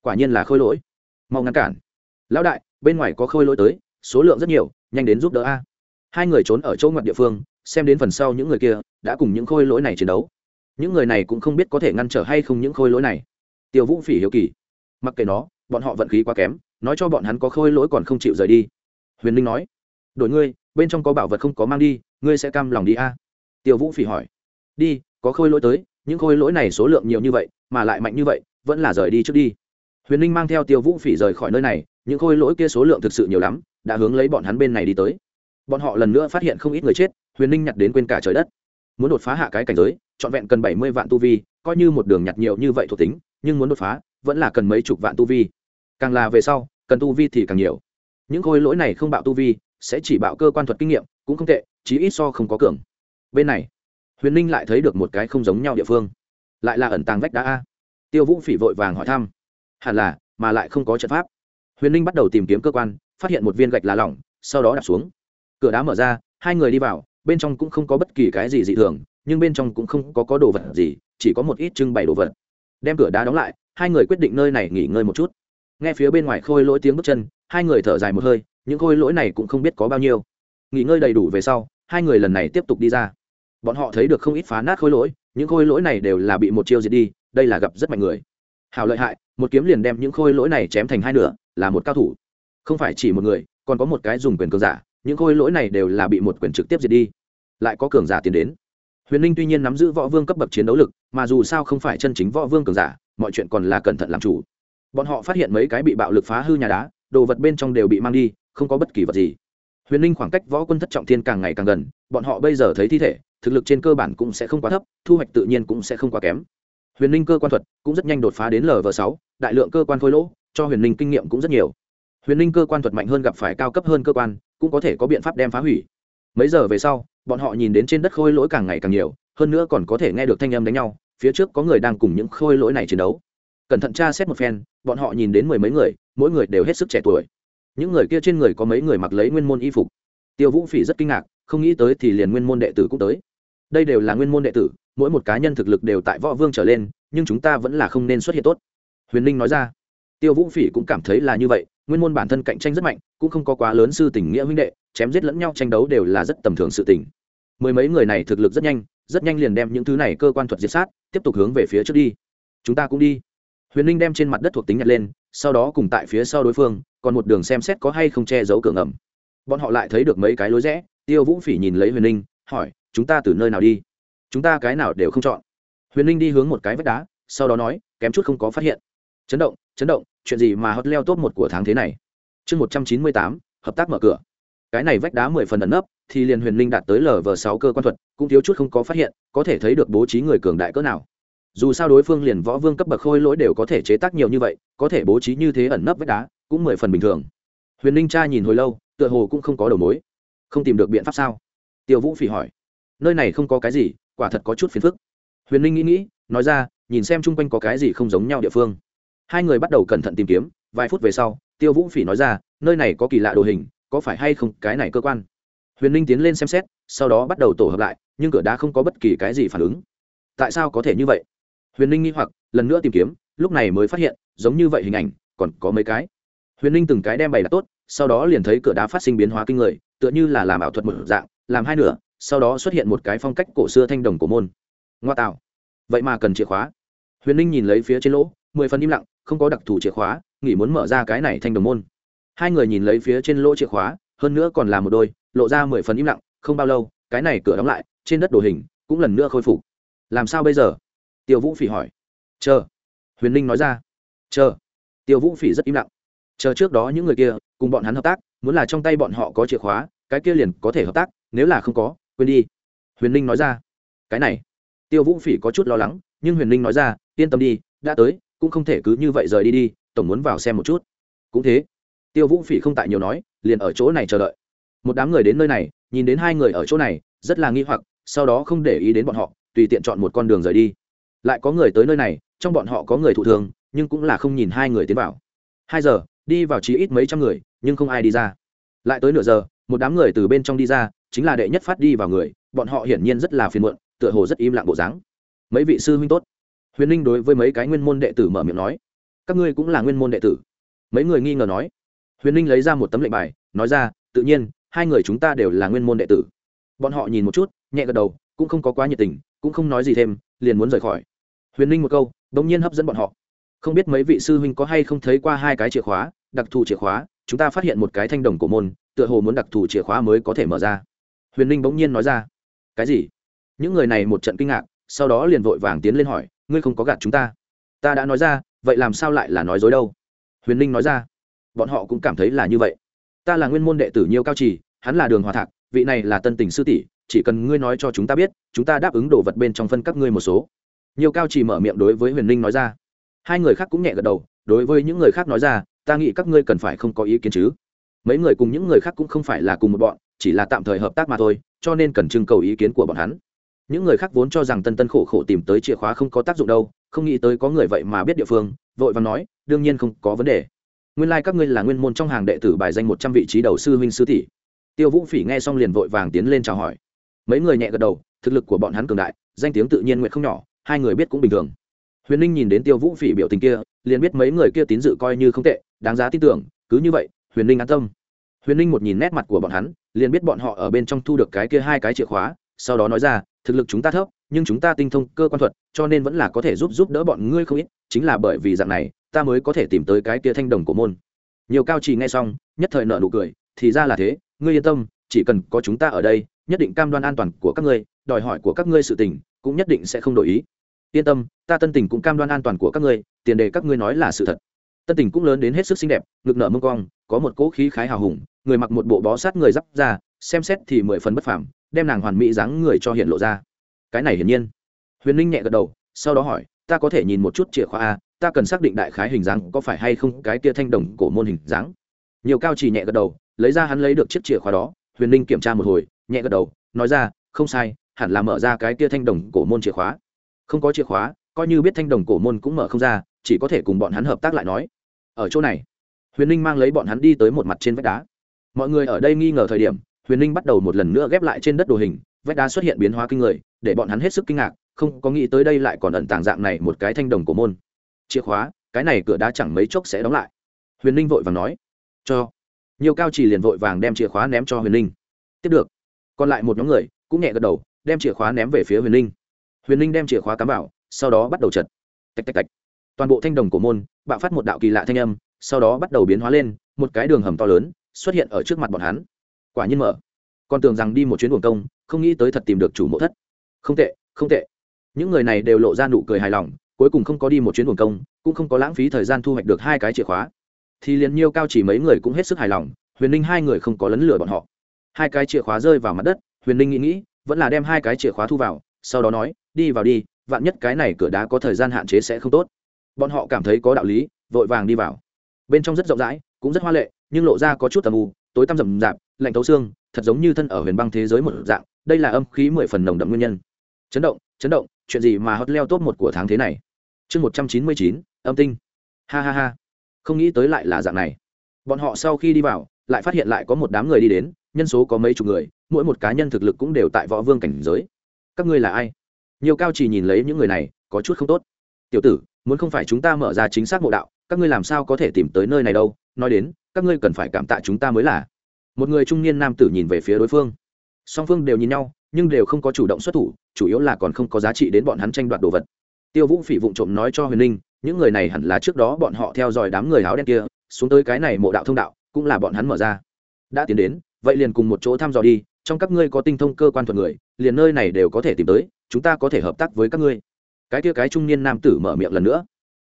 Quả nhiên là khôi lỗi. Mau ngăn cản. Lão đại, bên ngoài có khôi lỗi tới, số lượng rất nhiều, nhanh đến giúp đỡ a. Hai người trốn ở chỗ ngoặt địa phương, xem đến phần sau những người kia, đã cùng những khôi lỗi này chiến đấu. Những người này cũng không biết có thể ngăn trở hay không những khôi lỗi này. Tiêu vũ phỉ hiếu kỳ. Mặc kệ nó, bọn họ vận khí quá kém, nói cho bọn hắn có khôi lỗi còn không chịu rời đi. Huyền linh nói, đổi ngươi, bên trong có bảo vật không có mang đi ngươi sẽ cam lòng đi a? À? tiêu vũ phỉ hỏi. Đi, có khôi lỗi tới, những khôi lỗi này số lượng nhiều như vậy, mà lại mạnh như vậy, vẫn là rời đi trước đi. Huyền linh mang theo tiêu vũ phỉ rời khỏi nơi này, những khôi lỗi kia số lượng thực sự nhiều lắm, đã hướng lấy bọn hắn bên này đi tới. Bọn họ lần nữa phát hiện không ít người chết, huyền linh nhặt đến quên cả trời đất. Muốn đột phá hạ cái cảnh giới, trọn vẹn cần bảy mươi vạn tu vi, coi như một đường nhặt nhiều như vậy thuộc tính, nhưng muốn đột phá, vẫn là cần mấy chục vạn tu vi. Càng là về sau, cần tu vi thì càng nhiều. Những khôi lỗi này không bạo tu vi, sẽ chỉ bạo cơ quan thuật kinh nghiệm, cũng không tệ chí ít so không có cường. Bên này, huyền ninh lại thấy được một cái không giống nhau địa phương. Lại là ẩn tàng vách đá a. Tiêu vũ phỉ vội vàng hỏi thăm. Hẳn là, mà lại không có trận pháp. Huyền ninh bắt đầu tìm kiếm cơ quan, phát hiện một viên gạch lá lỏng, sau đó đạp xuống. Cửa đá mở ra, hai người đi vào, bên trong cũng không có bất kỳ cái gì dị thường, nhưng bên trong cũng không có có đồ vật gì, chỉ có một ít trưng bày đồ vật. Đem cửa đá đóng lại, hai người quyết định nơi này nghỉ ngơi một chút. Nghe phía bên ngoài khôi lỗi tiếng bước chân, hai người thở dài một hơi, những khôi lỗi này cũng không biết có bao nhiêu. Nghỉ ngơi đầy đủ về sau hai người lần này tiếp tục đi ra. Bọn họ thấy được không ít phá nát khối lỗi, những khối lỗi này đều là bị một chiêu diệt đi, đây là gặp rất mạnh người. Hào lợi hại, một kiếm liền đem những khối lỗi này chém thành hai nửa, là một cao thủ. Không phải chỉ một người, còn có một cái dùng quyền cường giả, những khối lỗi này đều là bị một quyền trực tiếp diệt đi. Lại có cường giả tiến đến. Huyền ninh tuy nhiên nắm giữ võ vương cấp bậc chiến đấu lực, mà dù sao không phải chân chính võ vương cường giả, mọi chuyện còn là cẩn thận làm chủ. Bọn họ phát hiện mấy cái bị bạo lực phá hư nhà đá, đồ vật bên trong đều bị mang đi, không có bất kỳ vật gì huyền ninh khoảng cách võ quân thất trọng thiên càng ngày càng gần, bọn họ bây giờ thấy thi thể, thực lực trên cơ bản cũng sẽ không quá thấp, thu hoạch tự nhiên cũng sẽ không quá kém. Huyền ninh cơ quan thuật cũng rất nhanh đột phá đến lv sáu, đại lượng cơ quan khôi lỗ, cho huyền ninh kinh nghiệm cũng rất nhiều. Huyền ninh cơ quan thuật mạnh hơn gặp phải cao cấp hơn cơ quan, cũng có thể có biện pháp đem phá hủy. Mấy giờ về sau, bọn họ nhìn đến trên đất khôi lỗi càng ngày càng nhiều, hơn nữa còn có thể nghe được thanh âm đánh nhau, phía trước có người đang cùng những khôi lỗi này chiến đấu. Cẩn thận tra xét một phen, bọn họ nhìn đến mười mấy người, mỗi người đều hết sức trẻ tuổi những người kia trên người có mấy người mặc lấy nguyên môn y phục. Tiêu vũ phỉ rất kinh ngạc, không nghĩ tới thì liền nguyên môn đệ tử cũng tới. Đây đều là nguyên môn đệ tử, mỗi một cá nhân thực lực đều tại võ vương trở lên, nhưng chúng ta vẫn là không nên xuất hiện tốt. Huyền ninh nói ra. Tiêu vũ phỉ cũng cảm thấy là như vậy, nguyên môn bản thân cạnh tranh rất mạnh, cũng không có quá lớn sư tình nghĩa huynh đệ, chém giết lẫn nhau tranh đấu đều là rất tầm thường sự tình. Mười mấy người này thực lực rất nhanh rất nhanh liền đem những thứ này cơ quan thuật diệt sát, tiếp tục hướng về phía trước đi. Chúng ta cũng đi. Huyền ninh đem trên mặt đất thuộc tính nhặt lên, sau đó cùng tại phía sau đối phương còn một đường xem xét có hay không che giấu cửa ngầm. Bọn họ lại thấy được mấy cái lối rẽ, tiêu vũ phỉ nhìn lấy huyền ninh, hỏi, chúng ta từ nơi nào đi? Chúng ta cái nào đều không chọn. Huyền ninh đi hướng một cái vách đá, sau đó nói, kém chút không có phát hiện. Chấn động chấn động, chuyện gì mà hot leo top một của tháng thế này? Chương một trăm chín mươi tám, hợp tác mở cửa. Cái này vách đá mười phần ẩn nấp, thì liền huyền linh đạt tới lv sáu cơ quan thuật, cũng thiếu chút không có phát hiện, có thể thấy được bố trí người cường đại cỡ nào. Dù sao đối phương liền võ vương cấp bậc khôi lỗi đều có thể chế tác nhiều như vậy, có thể bố trí như thế ẩn nấp vách đá cũng mười phần bình thường. Huyền linh cha nhìn hồi lâu, tựa hồ cũng không có đầu mối. Không tìm được biện pháp sao? Tiêu vũ phỉ hỏi. Nơi này không có cái gì, quả thật có chút phiền phức. Huyền linh nghĩ nghĩ, nói ra, nhìn xem chung quanh có cái gì không giống nhau địa phương. Hai người bắt đầu cẩn thận tìm kiếm, vài phút về sau, tiêu vũ phỉ nói ra, nơi này có kỳ lạ đồ hình, có phải hay không cái này cơ quan? Huyền linh tiến lên xem xét, sau đó bắt đầu tổ hợp lại, nhưng cửa đá không có bất kỳ cái gì phản ứng. Tại sao có thể như vậy? Huyền linh nghi hoặc, lần nữa tìm kiếm, lúc này mới phát hiện, giống như vậy hình ảnh, còn có mấy cái huyền linh từng cái đem bày đặt tốt, sau đó liền thấy cửa đá phát sinh biến hóa kinh người, tựa như là làm ảo thuật một dạng, làm hai nửa, sau đó xuất hiện một cái phong cách cổ xưa thanh đồng cổ môn. Ngoa tạo. Vậy mà cần chìa khóa. Huyền ninh nhìn lấy phía trên lỗ, mười phần im lặng, không có đặc thù chìa khóa, nghĩ muốn mở ra cái này thanh đồng môn. Hai người nhìn lấy phía trên lỗ chìa khóa, hơn nữa còn là một đôi, lộ ra mười phần im lặng, không bao lâu, cái này cửa đóng lại, trên đất đồ hình cũng lần nữa khôi phục. Làm sao bây giờ? Tiêu vũ phỉ hỏi. Chờ. Huyền ninh nói ra. Chờ. Tiêu vũ phỉ rất im lặng chờ trước đó những người kia, cùng bọn hắn hợp tác, muốn là trong tay bọn họ có chìa khóa, cái kia liền có thể hợp tác, nếu là không có, quên đi. Huyền ninh nói ra. Cái này, tiêu vũ phỉ có chút lo lắng, nhưng huyền ninh nói ra, yên tâm đi, đã tới, cũng không thể cứ như vậy rời đi đi, tổng muốn vào xem một chút. Cũng thế, tiêu vũ phỉ không tại nhiều nói, liền ở chỗ này chờ đợi. Một đám người đến nơi này, nhìn đến hai người ở chỗ này, rất là nghi hoặc, sau đó không để ý đến bọn họ, tùy tiện chọn một con đường rời đi. Lại có người tới nơi này, trong bọn họ có người thụ thường, nhưng cũng là không nhìn hai người tiến vào. Hai giờ đi vào chí ít mấy trăm người, nhưng không ai đi ra. Lại tới nửa giờ, một đám người từ bên trong đi ra, chính là đệ nhất phát đi vào người, bọn họ hiển nhiên rất là phiền muộn, tựa hồ rất im lặng bộ dáng. Mấy vị sư huynh tốt. Huyền ninh đối với mấy cái nguyên môn đệ tử mở miệng nói. Các ngươi cũng là nguyên môn đệ tử. Mấy người nghi ngờ nói. Huyền ninh lấy ra một tấm lệnh bài, nói ra, tự nhiên, hai người chúng ta đều là nguyên môn đệ tử. Bọn họ nhìn một chút, nhẹ gật đầu, cũng không có quá nhiệt tình, cũng không nói gì thêm, liền muốn rời khỏi. Huyền ninh một câu đ ỗ n g nhiên hấp dẫn bọn họ. Không biết mấy vị sư huynh có hay không thấy qua hai cái chìa khóa đặc thù chìa khóa, chúng ta phát hiện một cái thanh đồng cổ môn, tựa hồ muốn đặc thù chìa khóa mới có thể mở ra. Huyền ninh bỗng nhiên nói ra, cái gì? Những người này một trận kinh ngạc, sau đó liền vội vàng tiến lên hỏi, ngươi không có gạt chúng ta? Ta đã nói ra, vậy làm sao lại là nói dối đâu? Huyền ninh nói ra, bọn họ cũng cảm thấy là như vậy. Ta là nguyên môn đệ tử nhiêu cao trì, hắn là đường hòa thạc, vị này là tân tình sư tỷ, chỉ cần ngươi nói cho chúng ta biết, chúng ta đáp ứng đồ vật bên trong phân các ngươi một số. Nhiều cao trì mở miệng đối với huyền ninh nói ra. Hai người khác cũng nhẹ gật đầu, đối với những người khác nói ra ta nghĩ các ngươi cần phải không có ý kiến chứ. Mấy người cùng những người khác cũng không phải là cùng một bọn, chỉ là tạm thời hợp tác mà thôi, cho nên cần trưng cầu ý kiến của bọn hắn. Những người khác vốn cho rằng tân tân khổ khổ tìm tới chìa khóa không có tác dụng đâu, không nghĩ tới có người vậy mà biết địa phương, vội và nói, đương nhiên không có vấn đề. Nguyên lai、like、các ngươi là nguyên môn trong hàng đệ tử bài danh một trăm vị trí đầu sư huynh sư tỷ. Tiêu vũ phỉ nghe xong liền vội vàng tiến lên chào hỏi. Mấy người nhẹ gật đầu, thực lực của bọn hắn cường đại, danh tiếng tự nhiên nguyện không nhỏ, hai người biết cũng bình thường. Huyền ninh nhìn đến tiêu vũ phỉ biểu tình kia, liền biết mấy người kia tín dự coi như không tệ đáng giá tin tưởng, cứ như vậy, huyền ninh an tâm. Huyền ninh một nhìn nét mặt của bọn hắn, liền biết bọn họ ở bên trong thu được cái kia hai cái chìa khóa, sau đó nói ra, thực lực chúng ta thấp, nhưng chúng ta tinh thông cơ quan thuật, cho nên vẫn là có thể giúp giúp đỡ bọn ngươi không ít, chính là bởi vì dạng này, ta mới có thể tìm tới cái kia thanh đồng của môn. Nhiều cao trì nghe xong, nhất thời nợ nụ cười, thì ra là thế, ngươi yên tâm, chỉ cần có chúng ta ở đây, nhất định cam đoan an toàn của các ngươi, đòi hỏi của các ngươi sự tình, cũng nhất định sẽ không đổi ý. Yên tâm, ta tân tình cũng cam đoan an toàn của các ngươi, tiền đề các ngươi nói là sự thật tân tình cũng lớn đến hết sức xinh đẹp, ngực nở mông cong, có một cỗ khí khái hào hùng, người mặc một bộ bó sát người d ra, xem xét thì mười phần bất phàm, đem nàng hoàn mỹ dáng người cho hiện lộ ra. Cái này hiển nhiên. Huyền ninh nhẹ gật đầu, sau đó hỏi, ta có thể nhìn một chút chìa khóa a ta cần xác định đại khái hình dáng có phải hay không cái kia thanh đồng cổ môn hình dáng? Nhiều cao chỉ nhẹ gật đầu, lấy ra hắn lấy được chiếc chìa khóa đó, huyền ninh kiểm tra một hồi, nhẹ gật đầu, nói ra, không sai, hẳn là mở ra cái kia thanh đồng cổ môn chìa khóa. Không có chìa khóa, coi như biết thanh đồng cổ môn cũng mở không ra, chỉ có thể cùng bọn hắn hợp tác lại nói ở chỗ này. Huyền ninh mang lấy bọn hắn đi tới một mặt trên vách đá. Mọi người ở đây nghi ngờ thời điểm, huyền ninh bắt đầu một lần nữa ghép lại trên đất đồ hình, vách đá xuất hiện biến hóa kinh người, để bọn hắn hết sức kinh ngạc, không có nghĩ tới đây lại còn ẩn tàng dạng này một cái thanh đồng của môn. Chìa khóa, cái này cửa đá chẳng mấy chốc sẽ đóng lại. Huyền ninh vội vàng nói, cho. Nhiều cao trì liền vội vàng đem chìa khóa ném cho huyền ninh. Tiếp được. Còn lại một nhóm người cũng nhẹ gật đầu, đem chìa khóa ném về phía huyền ninh. Huyền ninh đem chìa khóa cắm vào, sau đó bắt đầu chật. Tạch tạch tạch. Toàn bộ thanh đồng của môn bạo phát một đạo kỳ lạ thanh âm, sau đó bắt đầu biến hóa lên, một cái đường hầm to lớn xuất hiện ở trước mặt bọn hắn. Quả nhiên mở. Còn tưởng rằng đi một chuyến buồng công, không nghĩ tới thật tìm được chủ mộ thất. Không tệ không tệ. Những người này đều lộ ra nụ cười hài lòng, cuối cùng không có đi một chuyến buồng công, cũng không có lãng phí thời gian thu hoạch được hai cái chìa khóa. Thì liền nhiêu cao chỉ mấy người cũng hết sức hài lòng, huyền ninh hai người không có lấn lửa bọn họ. Hai cái chìa khóa rơi vào mặt đất, huyền ninh nghĩ nghĩ, vẫn là đem hai cái chìa khóa thu vào, sau đó nói, đi vào đi, vạn nhất cái này cửa đá có thời gian hạn chế sẽ không tốt bọn họ cảm thấy có đạo lý, vội vàng đi vào. Bên trong rất rộng rãi, cũng rất hoa lệ, nhưng lộ ra có chút tầm u, tối tăm rậm rạp, lạnh thấu xương, thật giống như thân ở huyền băng thế giới một dạng, đây là âm khí mười phần nồng đậm nguyên nhân. Chấn động chấn động, chuyện gì mà hot leo top một của tháng thế này? Chương một trăm chín mươi chín, âm tinh. Ha ha ha. Không nghĩ tới lại là dạng này. Bọn họ sau khi đi vào, lại phát hiện lại có một đám người đi đến, nhân số có mấy chục người, mỗi một cá nhân thực lực cũng đều tại võ vương cảnh giới. Các ngươi là ai? Nhiều cao chỉ nhìn lấy những người này, có chút không tốt. Tiểu tử muốn không phải chúng ta mở ra chính xác mộ đạo, các ngươi làm sao có thể tìm tới nơi này đâu? Nói đến, các ngươi cần phải cảm tạ chúng ta mới là. Một người trung niên nam tử nhìn về phía đối phương. Song phương đều nhìn nhau, nhưng đều không có chủ động xuất thủ, chủ yếu là còn không có giá trị đến bọn hắn tranh đoạt đồ vật. Tiêu vũ phỉ vụng trộm nói cho huyền ninh, những người này hẳn là trước đó bọn họ theo dõi đám người áo đen kia, xuống tới cái này mộ đạo thông đạo, cũng là bọn hắn mở ra. Đã tiến đến, vậy liền cùng một chỗ thăm dò đi, trong các ngươi có tinh thông cơ quan thuật người, liền nơi này đều có thể tìm tới, chúng ta có thể hợp tác với các ngươi cái kia cái trung niên nam tử mở miệng lần nữa.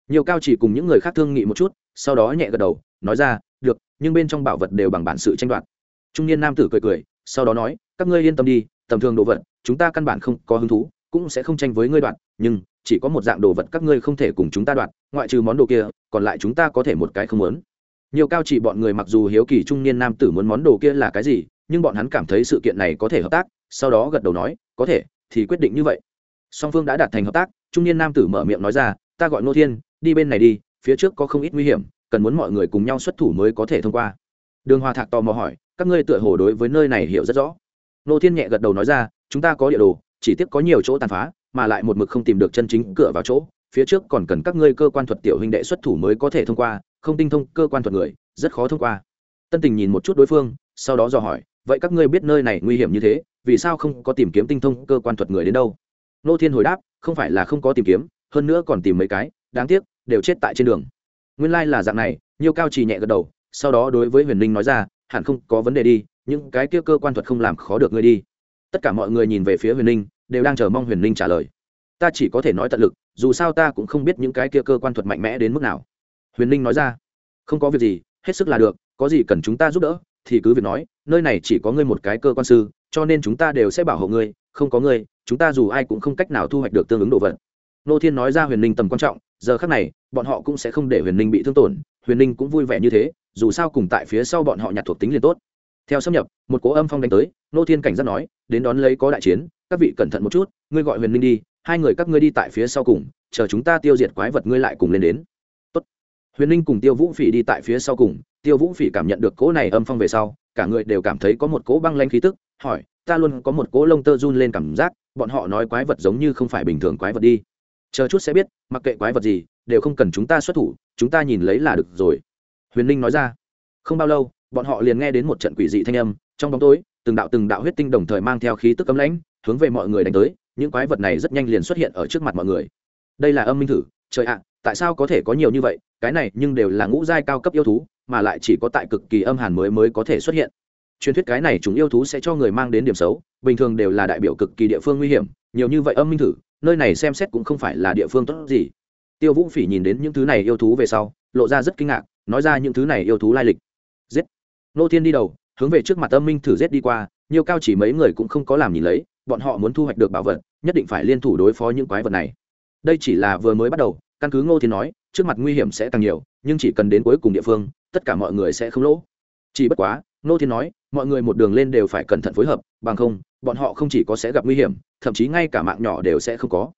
Nhiều cao chỉ cùng những người khác thương nghị một chút, sau đó nhẹ gật đầu, nói ra, được, nhưng bên trong bảo vật đều bằng bản sự tranh đoạt. Trung niên nam tử cười cười, sau đó nói, các ngươi yên tâm đi, tầm thường đồ vật, chúng ta căn bản không có hứng thú, cũng sẽ không tranh với ngươi đoạt, nhưng chỉ có một dạng đồ vật các ngươi không thể cùng chúng ta đoạt, ngoại trừ món đồ kia, còn lại chúng ta có thể một cái không muốn. Nhiều cao chỉ bọn người mặc dù hiếu kỳ trung niên nam tử muốn món đồ kia là cái gì, nhưng bọn hắn cảm thấy sự kiện này có thể hợp tác, sau đó gật đầu nói, có thể, thì quyết định như vậy. Song phương đã đạt thành hợp tác trung niên nam tử mở miệng nói ra, ta gọi nô thiên, đi bên này đi, phía trước có không ít nguy hiểm, cần muốn mọi người cùng nhau xuất thủ mới có thể thông qua. Đường hòa thạc tò mò hỏi, các ngươi tựa hồ đối với nơi này hiểu rất rõ. Nô thiên nhẹ gật đầu nói ra, chúng ta có địa đồ, chỉ tiếc có nhiều chỗ tàn phá, mà lại một mực không tìm được chân chính cửa vào chỗ. Phía trước còn cần các ngươi cơ quan thuật tiểu huynh đệ xuất thủ mới có thể thông qua, không tinh thông cơ quan thuật người, rất khó thông qua. Tân tình nhìn một chút đối phương, sau đó dò hỏi, vậy các ngươi biết nơi này nguy hiểm như thế, vì sao không có tìm kiếm tinh thông cơ quan thuật người đến đâu? Nô thiên hồi đáp không phải là không có tìm kiếm, hơn nữa còn tìm mấy cái, đáng tiếc, đều chết tại trên đường. Nguyên lai、like、là dạng này nhiều cao trì nhẹ gật đầu, sau đó đối với huyền linh nói ra, hẳn không có vấn đề đi, những cái kia cơ quan thuật không làm khó được ngươi đi. Tất cả mọi người nhìn về phía huyền linh, đều đang chờ mong huyền linh trả lời. Ta chỉ có thể nói tận lực, dù sao ta cũng không biết những cái kia cơ quan thuật mạnh mẽ đến mức nào. Huyền linh nói ra, không có việc gì, hết sức là được, có gì cần chúng ta giúp đỡ, thì cứ việc nói, nơi này chỉ có ngươi một cái cơ quan sư, cho nên chúng ta đều sẽ bảo hộ ngươi không có ngươi, chúng ta dù ai cũng không cách nào thu hoạch được tương ứng đồ vật. Nô thiên nói ra huyền ninh tầm quan trọng, giờ khác này, bọn họ cũng sẽ không để huyền ninh bị thương tổn, huyền ninh cũng vui vẻ như thế, dù sao cùng tại phía sau bọn họ nhặt thuộc tính liền tốt. Theo xâm nhập, một cố âm phong đánh tới, nô thiên cảnh giác nói, đến đón lấy có đại chiến, các vị cẩn thận một chút, ngươi gọi huyền ninh đi, hai người các ngươi đi tại phía sau cùng, chờ chúng ta tiêu diệt quái vật ngươi lại cùng lên đến. Tốt. huyền ninh cùng tiêu vũ phỉ đi tại phía sau cùng, tiêu vũ phỉ cảm nhận được cỗ này âm phong về sau, cả người đều cảm thấy có một cỗ băng lanh khí tức, hỏi ta luôn có một cỗ lông tơ run lên cảm giác, bọn họ nói quái vật giống như không phải bình thường quái vật đi. Chờ chút sẽ biết, mặc kệ quái vật gì, đều không cần chúng ta xuất thủ, chúng ta nhìn lấy là được rồi. Huyền ninh nói ra. Không bao lâu, bọn họ liền nghe đến một trận quỷ dị thanh âm, trong bóng tối, từng đạo từng đạo huyết tinh đồng thời mang theo khí tức cấm lãnh, hướng về mọi người đánh tới, những quái vật này rất nhanh liền xuất hiện ở trước mặt mọi người. Đây là âm minh thử, trời ạ, tại sao có thể có nhiều như vậy, cái này nhưng đều là ngũ giai cao cấp yêu thú, mà lại chỉ có tại cực kỳ âm hàn mới mới có thể xuất hiện truyền thuyết cái này chúng yêu thú sẽ cho người mang đến điểm xấu, bình thường đều là đại biểu cực kỳ địa phương nguy hiểm, nhiều như vậy âm minh thử, nơi này xem xét cũng không phải là địa phương tốt gì. Tiêu vũ phỉ nhìn đến những thứ này yêu thú về sau, lộ ra rất kinh ngạc, nói ra những thứ này yêu thú lai lịch. Giết. Nô thiên đi đầu, hướng về trước mặt âm minh thử giết đi qua, nhiều cao chỉ mấy người cũng không có làm nhìn lấy, bọn họ muốn thu hoạch được bảo vật, nhất định phải liên thủ đối phó những quái vật này. Đây chỉ là vừa mới bắt đầu, căn cứ ngô thiên nói, trước mặt nguy hiểm sẽ càng nhiều, nhưng chỉ cần đến cuối cùng địa phương, tất cả mọi người sẽ không lỗ. Chỉ bất quá, ngô thiên nói mọi người một đường lên đều phải cẩn thận phối hợp, bằng không, bọn họ không chỉ có sẽ gặp nguy hiểm, thậm chí ngay cả mạng nhỏ đều sẽ không có.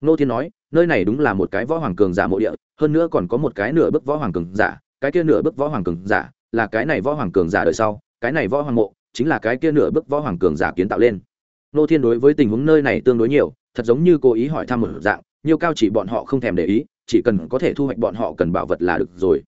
Nô thiên nói, nơi này đúng là một cái võ hoàng cường giả mộ địa, hơn nữa còn có một cái nửa bức võ hoàng cường giả, cái kia nửa bức võ hoàng cường giả là cái này võ hoàng cường giả đời sau, cái này võ hoàng mộ chính là cái kia nửa bức võ hoàng cường giả kiến tạo lên. Nô thiên đối với tình huống nơi này tương đối nhiều, thật giống như cố ý hỏi thăm một dạng, nhiều cao chỉ bọn họ không thèm để ý, chỉ cần có thể thu hoạch bọn họ cần bảo vật là được rồi.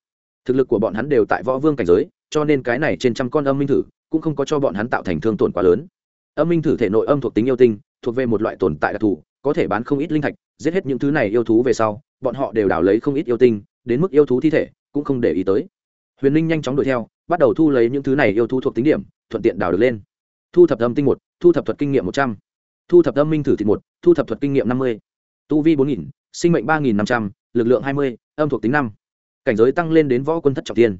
Thực lực của bọn hắn đều tại võ vương cảnh giới, cho nên cái này trên trăm con âm minh thử cũng không có cho bọn hắn tạo thành thương tổn quá lớn. Âm minh thử thể nội âm thuộc tính yêu tinh, thuộc về một loại tồn tại đặc thù, có thể bán không ít linh thạch, giết hết những thứ này yêu thú về sau, bọn họ đều đào lấy không ít yêu tinh, đến mức yêu thú thi thể, cũng không để ý tới. Huyền linh nhanh chóng đuổi theo, bắt đầu thu lấy những thứ này yêu thú thuộc tính điểm, thuận tiện đào được lên. Thu thập âm tinh một, thu thập thuật kinh nghiệm một trăm. Thu thập âm minh thử thịt một, thu thập thuật kinh nghiệm năm mươi. Tu vi bốn nghìn, sinh mệnh ba nghìn năm trăm l ự c lượng hai mươi, âm thuộc tính năm. Cảnh giới tăng lên đến võ quân thất trọng tiên.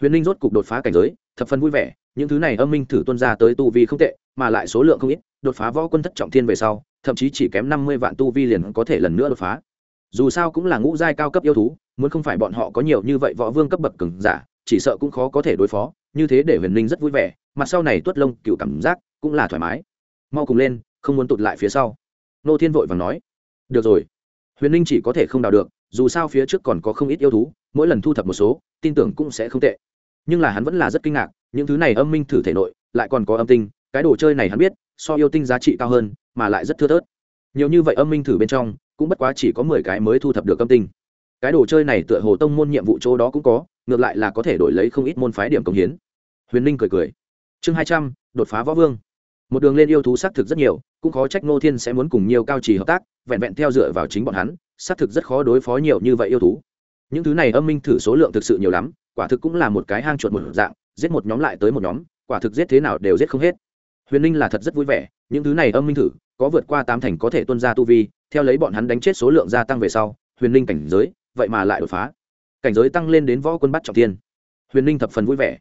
Huyền linh rốt cục đột phá cảnh giới, thập phần vui vẻ những thứ này âm minh thử tuân ra tới tu vi không tệ, mà lại số lượng không ít, đột phá võ quân thất trọng thiên về sau, thậm chí chỉ kém năm mươi vạn tu vi liền có thể lần nữa đột phá. Dù sao cũng là ngũ giai cao cấp yêu thú, muốn không phải bọn họ có nhiều như vậy võ vương cấp bậc cứng giả, chỉ sợ cũng khó có thể đối phó, như thế để huyền ninh rất vui vẻ mặt sau này tuất lông cựu cảm giác cũng là thoải mái. Mau cùng lên, không muốn tụt lại phía sau. Nô thiên vội và nói, được rồi, huyền ninh chỉ có thể không đào được, dù sao phía trước còn có không ít yêu thú, mỗi lần thu thập một số, tin tưởng cũng sẽ không tệ. Nhưng là hắn vẫn là rất kinh ngạc những thứ này âm minh thử thể nội, lại còn có âm tinh, cái đồ chơi này hắn biết, so yêu tinh giá trị cao hơn, mà lại rất thưa thớt. Nhiều như vậy âm minh thử bên trong, cũng bất quá chỉ có mười cái mới thu thập được âm tinh. Cái đồ chơi này tựa hồ tông môn nhiệm vụ chỗ đó cũng có, ngược lại là có thể đổi lấy không ít môn phái điểm công hiến. Huyền ninh cười cười. Chương hai trăm, đột phá võ vương. Một đường lên yêu thú xác thực rất nhiều, cũng khó trách ngô thiên sẽ muốn cùng nhiều cao trì hợp tác, vẹn vẹn theo dựa vào chính bọn hắn, xác thực rất khó đối phó nhiều như vậy yêu thú. Những thứ này âm minh thử số lượng thực sự nhiều lắm, quả thực cũng là một cái hang chuột một dạng giết một nhóm lại tới một nhóm, quả thực giết thế nào đều giết không hết. Huyền ninh là thật rất vui vẻ, những thứ này âm minh thử, có vượt qua tám thành có thể tuân ra tu vi, theo lấy bọn hắn đánh chết số lượng gia tăng về sau, huyền ninh cảnh giới, vậy mà lại đột phá. Cảnh giới tăng lên đến võ quân bắt trọng tiên huyền ninh thập phần vui vẻ.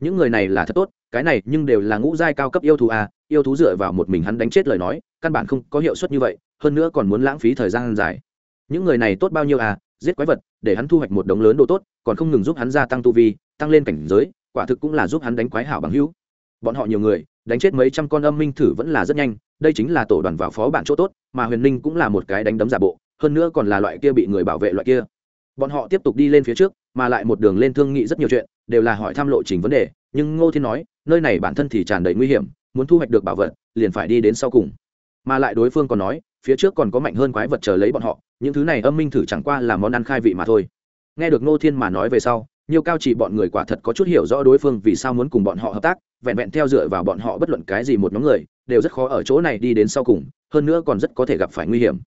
Những người này là thật tốt, cái này nhưng đều là ngũ giai cao cấp yêu thú à yêu thú dựa vào một mình hắn đánh chết lời nói, căn bản không có hiệu suất như vậy, hơn nữa còn muốn lãng phí thời gian dài. Những người này tốt bao nhiêu à giết quái vật, để hắn thu hoạch một đống lớn đồ tốt, còn không ngừng giúp hắn gia tăng tu vi, tăng lên cảnh giới quả thực cũng là giúp hắn đánh quái hảo bằng hữu. Bọn họ nhiều người, đánh chết mấy trăm con âm minh thử vẫn là rất nhanh, đây chính là tổ đoàn vào phó bản chỗ tốt, mà huyền ninh cũng là một cái đánh đấm giả bộ, hơn nữa còn là loại kia bị người bảo vệ loại kia. Bọn họ tiếp tục đi lên phía trước, mà lại một đường lên thương nghị rất nhiều chuyện, đều là hỏi thăm lộ trình vấn đề, nhưng ngô thiên nói, nơi này bản thân thì tràn đầy nguy hiểm, muốn thu hoạch được bảo vật, liền phải đi đến sau cùng. Mà lại đối phương còn nói, phía trước còn có mạnh hơn quái vật chờ lấy bọn họ, những thứ này âm minh thử chẳng qua là món ăn khai vị mà thôi. Nghe được ngô thiên mà nói về sau nhiều cao chỉ bọn người quả thật có chút hiểu rõ đối phương vì sao muốn cùng bọn họ hợp tác vẹn vẹn theo dựa vào bọn họ bất luận cái gì một nhóm người đều rất khó ở chỗ này đi đến sau cùng hơn nữa còn rất có thể gặp phải nguy hiểm.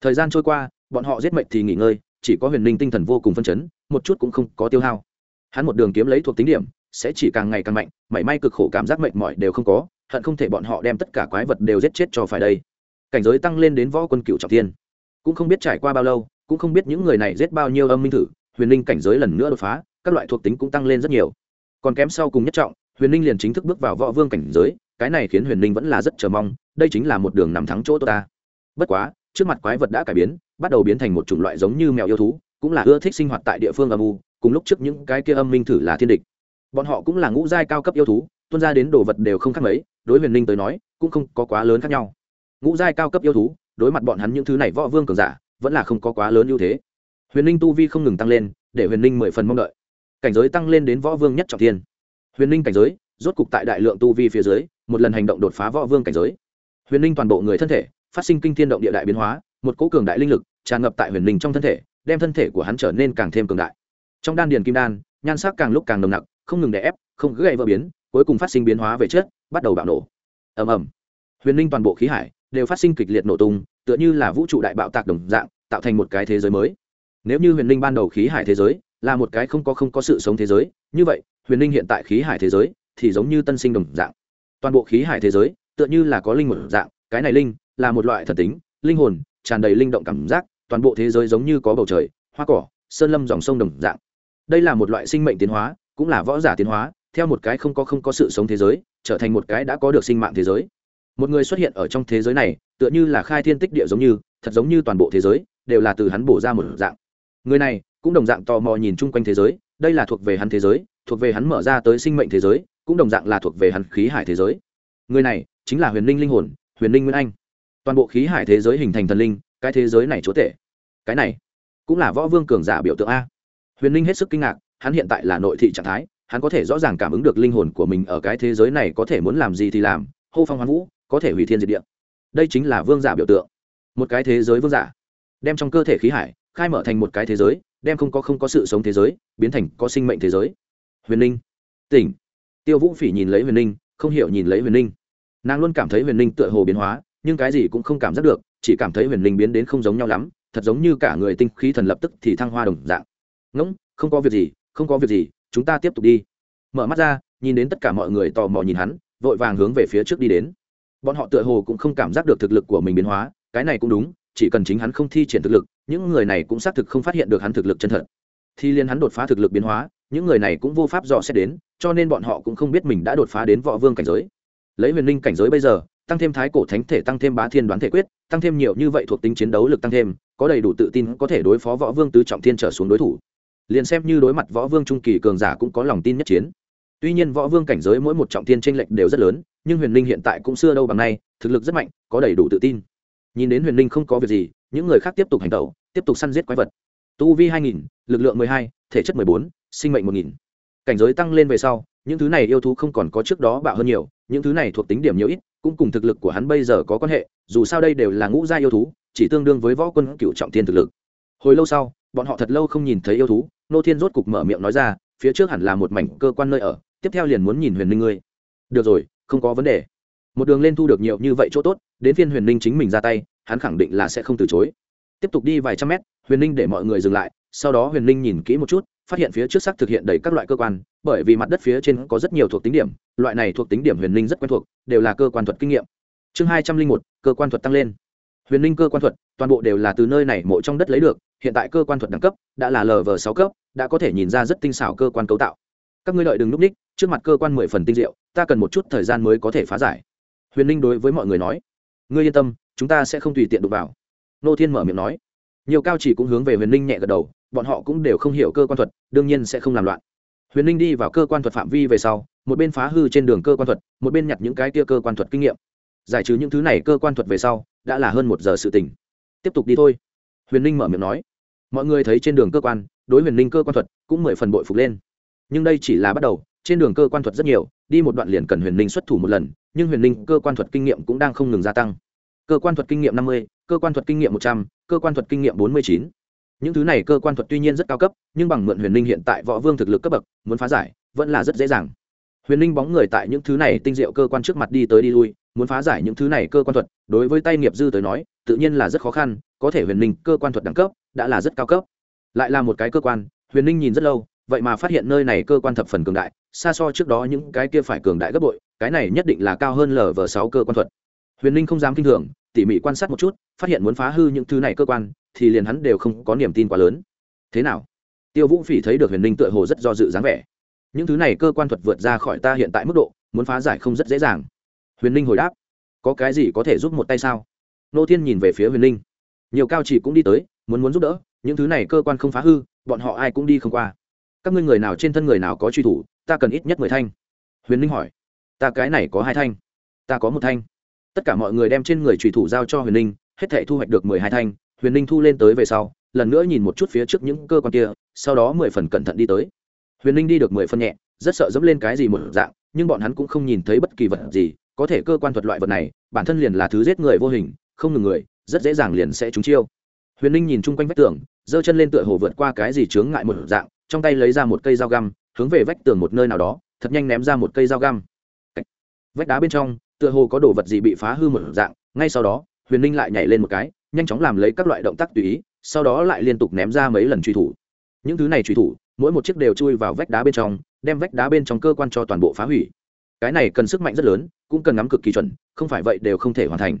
Thời gian trôi qua bọn họ giết mệnh thì nghỉ ngơi chỉ có huyền ninh tinh thần vô cùng phân chấn một chút cũng không có tiêu hao. Hắn một đường kiếm lấy thuộc tính điểm sẽ chỉ càng ngày càng mạnh mảy may cực khổ cảm giác mệt mỏi đều không có hận không thể bọn họ đem tất cả quái vật đều giết chết cho phải đây. Cảnh giới tăng lên đến võ quân cựu trọng thiên, cũng không biết trải qua bao lâu cũng không biết những người này giết bao nhiêu âm minh thử huyền ninh cảnh giới lần nữa đột phá các loại thuộc tính cũng tăng lên rất nhiều. Còn kém sau cùng nhất trọng, huyền ninh liền chính thức bước vào võ vương cảnh giới, cái này khiến huyền ninh vẫn là rất chờ mong, đây chính là một đường nằm thắng chỗ ta. Bất quá, trước mặt quái vật đã cải biến, bắt đầu biến thành một chủng loại giống như mèo yêu thú, cũng là ưa thích sinh hoạt tại địa phương âm u, cùng lúc trước những cái kia âm minh thử là thiên địch. Bọn họ cũng là ngũ giai cao cấp yêu thú, tuân ra đến đồ vật đều không khác mấy, đối huyền ninh tới nói, cũng không có quá lớn khác nhau. Ngũ giai cao cấp yêu thú, đối mặt bọn hắn những thứ này võ vương cường giả, vẫn là không có quá lớn ưu thế. Huyền ninh tu vi không ngừng tăng lên, để huyền ninh mười phần mong đợi cảnh giới tăng lên đến võ vương nhất trọng thiên. Huyền ninh cảnh giới, rốt cục tại đại lượng tu vi phía dưới, một lần hành động đột phá võ vương cảnh giới. Huyền ninh toàn bộ người thân thể, phát sinh kinh thiên động địa đại biến hóa, một cố cường đại linh lực tràn ngập tại huyền ninh trong thân thể, đem thân thể của hắn trở nên càng thêm cường đại. Trong đan điền kim đan, nhan sắc càng lúc càng nồng nặc, không ngừng đè ép, không gãy vỡ biến, cuối cùng phát sinh biến hóa về trước, bắt đầu bạo nổ. Ầm ầm. Huyền ninh toàn bộ khí hải đều phát sinh kịch liệt nổ tung, tựa như là vũ trụ đại bạo tạc đồng dạng, tạo thành một cái thế giới mới. Nếu như huyền ninh ban đầu khí hải thế giới là một cái không có không có sự sống thế giới. Như vậy, huyền ninh hiện tại khí hải thế giới thì giống như tân sinh đồng dạng. Toàn bộ khí hải thế giới tựa như là có linh một dạng, cái này linh là một loại thần tính, linh hồn, tràn đầy linh động cảm giác, toàn bộ thế giới giống như có bầu trời, hoa cỏ, sơn lâm dòng sông đồng dạng. Đây là một loại sinh mệnh tiến hóa, cũng là võ giả tiến hóa, theo một cái không có không có sự sống thế giới, trở thành một cái đã có được sinh mạng thế giới. Một người xuất hiện ở trong thế giới này, tựa như là khai thiên tích địa giống như, thật giống như toàn bộ thế giới đều là từ hắn bổ ra một dạng. Người này cũng đồng dạng tò mò nhìn chung quanh thế giới, đây là thuộc về hắn thế giới, thuộc về hắn mở ra tới sinh mệnh thế giới, cũng đồng dạng là thuộc về hắn khí hải thế giới. Người này chính là huyền linh linh hồn, huyền linh nguyên anh. Toàn bộ khí hải thế giới hình thành thần linh, cái thế giới này chúa tể. Cái này cũng là võ vương cường giả biểu tượng a. Huyền linh hết sức kinh ngạc, hắn hiện tại là nội thị trạng thái, hắn có thể rõ ràng cảm ứng được linh hồn của mình ở cái thế giới này có thể muốn làm gì thì làm, hô phong hoán vũ, có thể hủy thiên diệt địa. Đây chính là vương giả biểu tượng. Một cái thế giới vương giả, đem trong cơ thể khí hải, khai mở thành một cái thế giới đem không có không có sự sống thế giới biến thành có sinh mệnh thế giới. Huyền ninh, tỉnh. Tiêu vũ phỉ nhìn lấy huyền ninh, không hiểu nhìn lấy huyền ninh. Nàng luôn cảm thấy huyền ninh tựa hồ biến hóa, nhưng cái gì cũng không cảm giác được, chỉ cảm thấy huyền ninh biến đến không giống nhau lắm, thật giống như cả người tinh khí thần lập tức thì thăng hoa đồng dạng. Ngỗng, không có việc gì, không có việc gì, chúng ta tiếp tục đi. Mở mắt ra, nhìn đến tất cả mọi người tò mò nhìn hắn, vội vàng hướng về phía trước đi đến. Bọn họ tựa hồ cũng không cảm giác được thực lực của mình biến hóa, cái này cũng đúng chỉ cần chính hắn không thi triển thực lực, những người này cũng xác thực không phát hiện được hắn thực lực chân thật. Thì liên hắn đột phá thực lực biến hóa, những người này cũng vô pháp dò xét đến, cho nên bọn họ cũng không biết mình đã đột phá đến võ vương cảnh giới. Lấy huyền linh cảnh giới bây giờ, tăng thêm thái cổ thánh thể, tăng thêm bá thiên đoán thể quyết, tăng thêm nhiều như vậy thuộc tính chiến đấu lực tăng thêm, có đầy đủ tự tin có thể đối phó võ vương tứ trọng thiên trở xuống đối thủ. Liền xem như đối mặt võ vương trung kỳ cường giả cũng có lòng tin nhất chiến. Tuy nhiên võ vương cảnh giới mỗi một trọng thiên tranh lệch đều rất lớn, nhưng huyền linh hiện tại cũng xưa đâu bằng nay, thực lực rất mạnh, có đầy đủ tự tin nhìn đến huyền linh không có việc gì, những người khác tiếp tục hành tẩu, tiếp tục săn giết quái vật. Tu vi hai nghìn, lực lượng mười hai, thể chất mười bốn, sinh mệnh một nghìn. Cảnh giới tăng lên về sau, những thứ này yêu thú không còn có trước đó bạo hơn nhiều, những thứ này thuộc tính điểm nhiều ít, cũng cùng thực lực của hắn bây giờ có quan hệ, dù sao đây đều là ngũ gia yêu thú, chỉ tương đương với võ quân cựu trọng thiên thực lực. Hồi lâu sau, bọn họ thật lâu không nhìn thấy yêu thú, nô thiên rốt cục mở miệng nói ra, phía trước hẳn là một mảnh cơ quan nơi ở, tiếp theo liền muốn nhìn huyền ninh ngươi. Được rồi, không có vấn đề một đường lên thu được nhiều như vậy chỗ tốt, đến phiên huyền ninh chính mình ra tay, hắn khẳng định là sẽ không từ chối. Tiếp tục đi vài trăm mét, huyền ninh để mọi người dừng lại, sau đó huyền ninh nhìn kỹ một chút, phát hiện phía trước sắc thực hiện đầy các loại cơ quan, bởi vì mặt đất phía trên có rất nhiều thuộc tính điểm, loại này thuộc tính điểm huyền ninh rất quen thuộc, đều là cơ quan thuật kinh nghiệm. Chương hai trăm linh một, cơ quan thuật tăng lên. Huyền ninh cơ quan thuật, toàn bộ đều là từ nơi này mộ trong đất lấy được, hiện tại cơ quan thuật đẳng cấp đã là lv sáu cấp, đã có thể nhìn ra rất tinh xảo cơ quan cấu tạo. Các ngươi lợi đừng núp ních, trước mặt cơ quan mười phần tinh diệu, ta cần một chút thời gian mới có thể phá giải huyền ninh đối với mọi người nói, ngươi yên tâm, chúng ta sẽ không tùy tiện đụng vào. Nô thiên mở miệng nói. Nhiều cao chỉ cũng hướng về huyền ninh nhẹ gật đầu, bọn họ cũng đều không hiểu cơ quan thuật, đương nhiên sẽ không làm loạn. Huyền ninh đi vào cơ quan thuật phạm vi về sau, một bên phá hư trên đường cơ quan thuật, một bên nhặt những cái tia cơ quan thuật kinh nghiệm. Giải trừ những thứ này cơ quan thuật về sau, đã là hơn một giờ sự tỉnh tiếp tục đi thôi. Huyền ninh mở miệng nói. Mọi người thấy trên đường cơ quan, đối huyền ninh cơ quan thuật cũng mười phần bội phục lên. Nhưng đây chỉ là bắt đầu trên đường cơ quan thuật rất nhiều, đi một đoạn liền cần huyền ninh xuất thủ một lần, nhưng huyền ninh cơ quan thuật kinh nghiệm cũng đang không ngừng gia tăng. Cơ quan thuật kinh nghiệm năm mươi, cơ quan thuật kinh nghiệm một trăm, cơ quan thuật kinh nghiệm bốn mươi chín. Những thứ này cơ quan thuật tuy nhiên rất cao cấp, nhưng bằng mượn huyền ninh hiện tại võ vương thực lực cấp bậc, muốn phá giải, vẫn là rất dễ dàng. Huyền ninh bóng người tại những thứ này tinh diệu cơ quan trước mặt đi tới đi lui, muốn phá giải những thứ này cơ quan thuật, đối với tay nghiệp dư tới nói, tự nhiên là rất khó khăn, có thể huyền ninh cơ quan thuật đẳng cấp, đã là rất cao cấp. Lại là một cái cơ quan, huyền ninh nhìn rất lâu vậy mà phát hiện nơi này cơ quan thập phần cường đại, xa so trước đó những cái kia phải cường đại gấp bội, cái này nhất định là cao hơn lv sáu cơ quan thuật. Huyền ninh không dám k i n h thường, tỉ mỉ quan sát một chút, phát hiện muốn phá hư những thứ này cơ quan, thì liền hắn đều không có niềm tin quá lớn. Thế nào? Tiêu vũ phỉ thấy được huyền ninh tựa hồ rất do dự dáng vẻ. Những thứ này cơ quan thuật vượt ra khỏi ta hiện tại mức độ, muốn phá giải không rất dễ dàng. Huyền ninh hồi đáp. Có cái gì có thể giúp một tay sao? Nô thiên nhìn về phía huyền ninh nhiều cao chỉ cũng đi tới, muốn muốn giúp đỡ, những thứ này cơ quan không phá hư, bọn họ ai cũng đi không qua các ngươi người nào trên thân người nào có truy thủ, ta cần ít nhất mười thanh. Huyền ninh hỏi. Ta cái này có hai thanh, ta có một thanh. Tất cả mọi người đem trên người truy thủ giao cho huyền ninh, hết thể thu hoạch được mười hai thanh. Huyền ninh thu lên tới về sau, lần nữa nhìn một chút phía trước những cơ quan kia, sau đó mười phần cẩn thận đi tới. Huyền ninh đi được mười phân nhẹ, rất sợ dẫm lên cái gì một dạng, nhưng bọn hắn cũng không nhìn thấy bất kỳ vật gì, có thể cơ quan thuật loại vật này, bản thân liền là thứ giết người vô hình, không ngừng người, rất dễ dàng liền sẽ trúng chiêu. Huyền ninh nhìn chung quanh vách tường, giơ chân lên tựa hồ vượt qua cái gì chướng ngại một dạng trong tay lấy ra một cây dao găm, hướng về vách tường một nơi nào đó, thật nhanh ném ra một cây dao găm. Vách đá bên trong, tựa hồ có đồ vật gì bị phá hư một dạng, ngay sau đó, huyền ninh lại nhảy lên một cái, nhanh chóng làm lấy các loại động tác tùy ý, sau đó lại liên tục ném ra mấy lần truy thủ. Những thứ này truy thủ, mỗi một chiếc đều chui vào vách đá bên trong, đem vách đá bên trong cơ quan cho toàn bộ phá hủy. Cái này cần sức mạnh rất lớn, cũng cần ngắm cực kỳ chuẩn, không phải vậy đều không thể hoàn thành.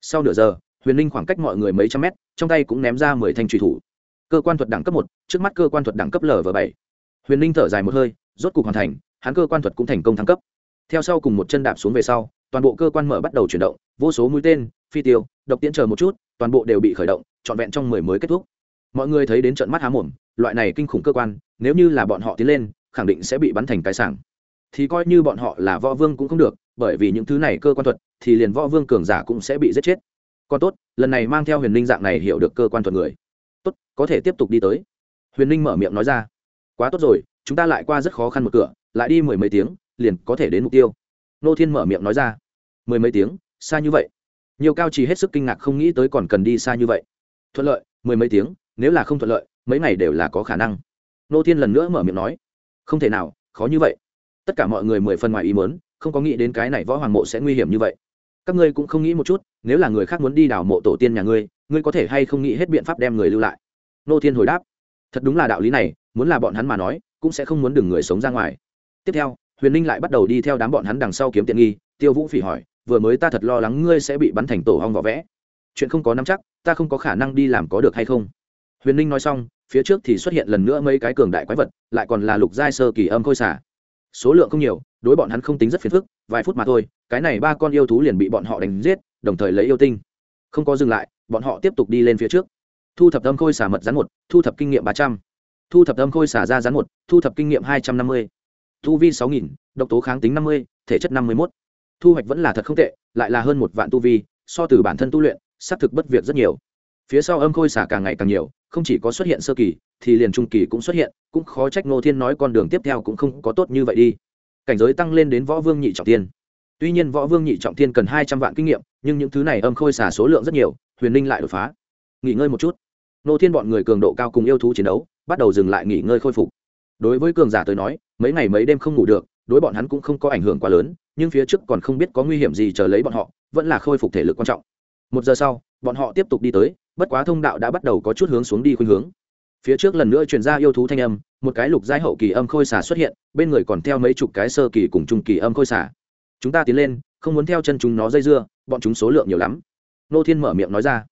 Sau nửa giờ, huyền ninh khoảng cách mọi người mấy trăm mét, trong tay cũng ném ra mười thanh truy thủ cơ quan thuật đẳng cấp một, trước mắt cơ quan thuật đẳng cấp lv bảy. Huyền ninh thở dài một hơi, rốt cục hoàn thành, hắn cơ quan thuật cũng thành công thăng cấp. Theo sau cùng một chân đạp xuống về sau, toàn bộ cơ quan mở bắt đầu chuyển động, vô số mũi tên, phi tiêu, độc tiễn chờ một chút, toàn bộ đều bị khởi động, trọn vẹn trong mười mới kết thúc. Mọi người thấy đến trận mắt há mồm, loại này kinh khủng cơ quan, nếu như là bọn họ tiến lên, khẳng định sẽ bị bắn thành cái sảng. Thì coi như bọn họ là võ vương cũng không được, bởi vì những thứ này cơ quan thuật, thì liền võ vương cường giả cũng sẽ bị giết chết. Còn tốt, lần này mang theo huyền Linh dạng này hiểu được cơ quan thuật người có thể tiếp tục đi tới. Huyền ninh mở miệng nói ra, quá tốt rồi, chúng ta lại qua rất khó khăn một cửa, lại đi mười mấy tiếng, liền có thể đến mục tiêu. Nô thiên mở miệng nói ra, mười mấy tiếng, xa như vậy. Nhiều cao trì hết sức kinh ngạc không nghĩ tới còn cần đi xa như vậy. Thuận lợi, mười mấy tiếng, nếu là không thuận lợi, mấy ngày đều là có khả năng. Nô thiên lần nữa mở miệng nói, không thể nào, khó như vậy. Tất cả mọi người mười phần ngoài ý mớn không có nghĩ đến cái này võ hoàng mộ sẽ nguy hiểm như vậy. Các ngươi cũng không nghĩ một chút, nếu là người khác muốn đi đào mộ tổ tiên nhà ngươi ngươi có thể hay không nghĩ hết biện pháp đem người lưu lại? Nô thiên hồi đáp, thật đúng là đạo lý này, muốn là bọn hắn mà nói, cũng sẽ không muốn đừng người sống ra ngoài. Tiếp theo, huyền ninh lại bắt đầu đi theo đám bọn hắn đằng sau kiếm tiện nghi, tiêu vũ phỉ hỏi, vừa mới ta thật lo lắng ngươi sẽ bị bắn thành tổ hong vỏ vẽ. Chuyện không có nắm chắc, ta không có khả năng đi làm có được hay không? Huyền ninh nói xong, phía trước thì xuất hiện lần nữa mấy cái cường đại quái vật, lại còn là lục giai sơ kỳ âm khôi xả số lượng không nhiều, đối bọn hắn không tính rất phiền phức, vài phút mà thôi, cái này ba con yêu thú liền bị bọn họ đánh giết, đồng thời lấy yêu tinh. Không có dừng lại, bọn họ tiếp tục đi lên phía trước thu thập âm khôi xả mật rắn một, thu thập kinh nghiệm ba trăm. Thu thập âm khôi xả ra rắn một, thu thập kinh nghiệm hai trăm năm mươi. Thu vi sáu nghìn, độc tố kháng tính năm mươi, thể chất năm mươi một thu hoạch vẫn là thật không tệ, lại là hơn một vạn tu vi, so từ bản thân tu luyện, xác thực bất việc rất nhiều. Phía sau âm khôi xả càng ngày càng nhiều, không chỉ có xuất hiện sơ kỳ, thì liền trung kỳ cũng xuất hiện, cũng khó trách ngô thiên nói con đường tiếp theo cũng không có tốt như vậy đi. Cảnh giới tăng lên đến võ vương nhị trọng tiên. Tuy nhiên võ vương nhị trọng tiên cần hai trăm vạn kinh nghiệm, nhưng những thứ này âm khôi xả số lượng rất nhiều, huyền ninh lại đột phá. Nghỉ ngơi một chút. Nô thiên bọn người cường độ cao cùng yêu thú chiến đấu, bắt đầu dừng lại nghỉ ngơi khôi phục. Đối với cường giả tới nói, mấy ngày mấy đêm không ngủ được, đối bọn hắn cũng không có ảnh hưởng quá lớn, nhưng phía trước còn không biết có nguy hiểm gì chờ lấy bọn họ, vẫn là khôi phục thể lực quan trọng. Một giờ sau, bọn họ tiếp tục đi tới, bất quá thông đạo đã bắt đầu có chút hướng xuống đi khuynh hướng. Phía trước lần nữa truyền ra yêu thú thanh âm, một cái lục giai hậu kỳ âm khôi xả xuất hiện, bên người còn theo mấy chục cái sơ kỳ cùng trung kỳ âm khôi xả. chúng ta tiến lên, không muốn theo chân chúng nó dây dưa, bọn chúng số lượng nhiều lắm. Nô thiên mở miệng nói ra.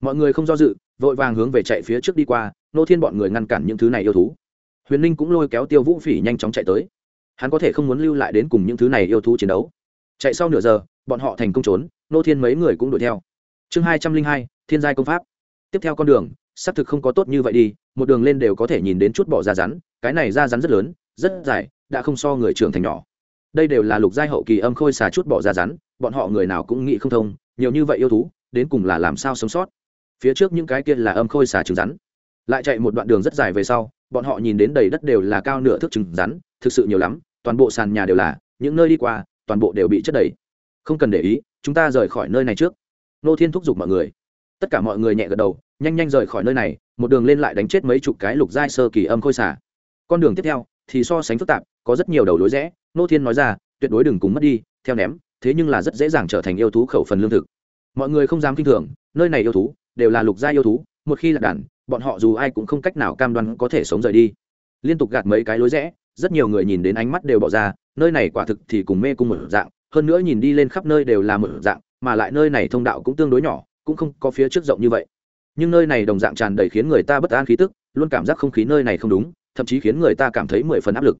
Mọi người không do dự vội vàng hướng về chạy phía trước đi qua, nô thiên bọn người ngăn cản những thứ này yêu thú. Huyền ninh cũng lôi kéo tiêu vũ phỉ nhanh chóng chạy tới. Hắn có thể không muốn lưu lại đến cùng những thứ này yêu thú chiến đấu. Chạy sau nửa giờ, bọn họ thành công trốn, nô thiên mấy người cũng đuổi theo. Chương hai trăm linh hai, thiên giai công pháp. Tiếp theo con đường, xác thực không có tốt như vậy đi, một đường lên đều có thể nhìn đến chút bỏ da rắn, cái này da rắn rất lớn, rất dài, đã không so người trưởng thành nhỏ. Đây đều là lục giai hậu kỳ âm khôi xà chút bỏ da rắn, bọn họ người nào cũng nghĩ không thông, nhiều như vậy yêu thú, đến cùng là làm sao sống sót? Phía trước những cái kia là âm khôi xà trứng rắn. Lại chạy một đoạn đường rất dài về sau, bọn họ nhìn đến đầy đất đều là cao nửa thước trứng rắn, thực sự nhiều lắm, toàn bộ sàn nhà đều là, những nơi đi qua, toàn bộ đều bị chất đầy. Không cần để ý, chúng ta rời khỏi nơi này trước. Nô thiên thúc giục mọi người. Tất cả mọi người nhẹ gật đầu, nhanh nhanh rời khỏi nơi này, một đường lên lại đánh chết mấy chục cái lục giai sơ kỳ âm khôi xả con đường tiếp theo thì so sánh phức tạp, có rất nhiều đầu lối rẽ, nô thiên nói ra, tuyệt đối đừng cùng mất đi, theo ném, thế nhưng là rất dễ dàng trở thành yêu thú khẩu phần lương thực. Mọi người không dám kinh thường, nơi này yêu thú đều là lục gia yêu thú, một khi là đàn, bọn họ dù ai cũng không cách nào cam đoan có thể sống rời đi. Liên tục gạt mấy cái lối rẽ, rất nhiều người nhìn đến ánh mắt đều bỏ ra, nơi này quả thực thì cùng mê cung một dạng, hơn nữa nhìn đi lên khắp nơi đều là một dạng, mà lại nơi này thông đạo cũng tương đối nhỏ, cũng không có phía trước rộng như vậy. Nhưng nơi này đồng dạng tràn đầy khiến người ta bất an khí tức, luôn cảm giác không khí nơi này không đúng, thậm chí khiến người ta cảm thấy mười phần áp lực.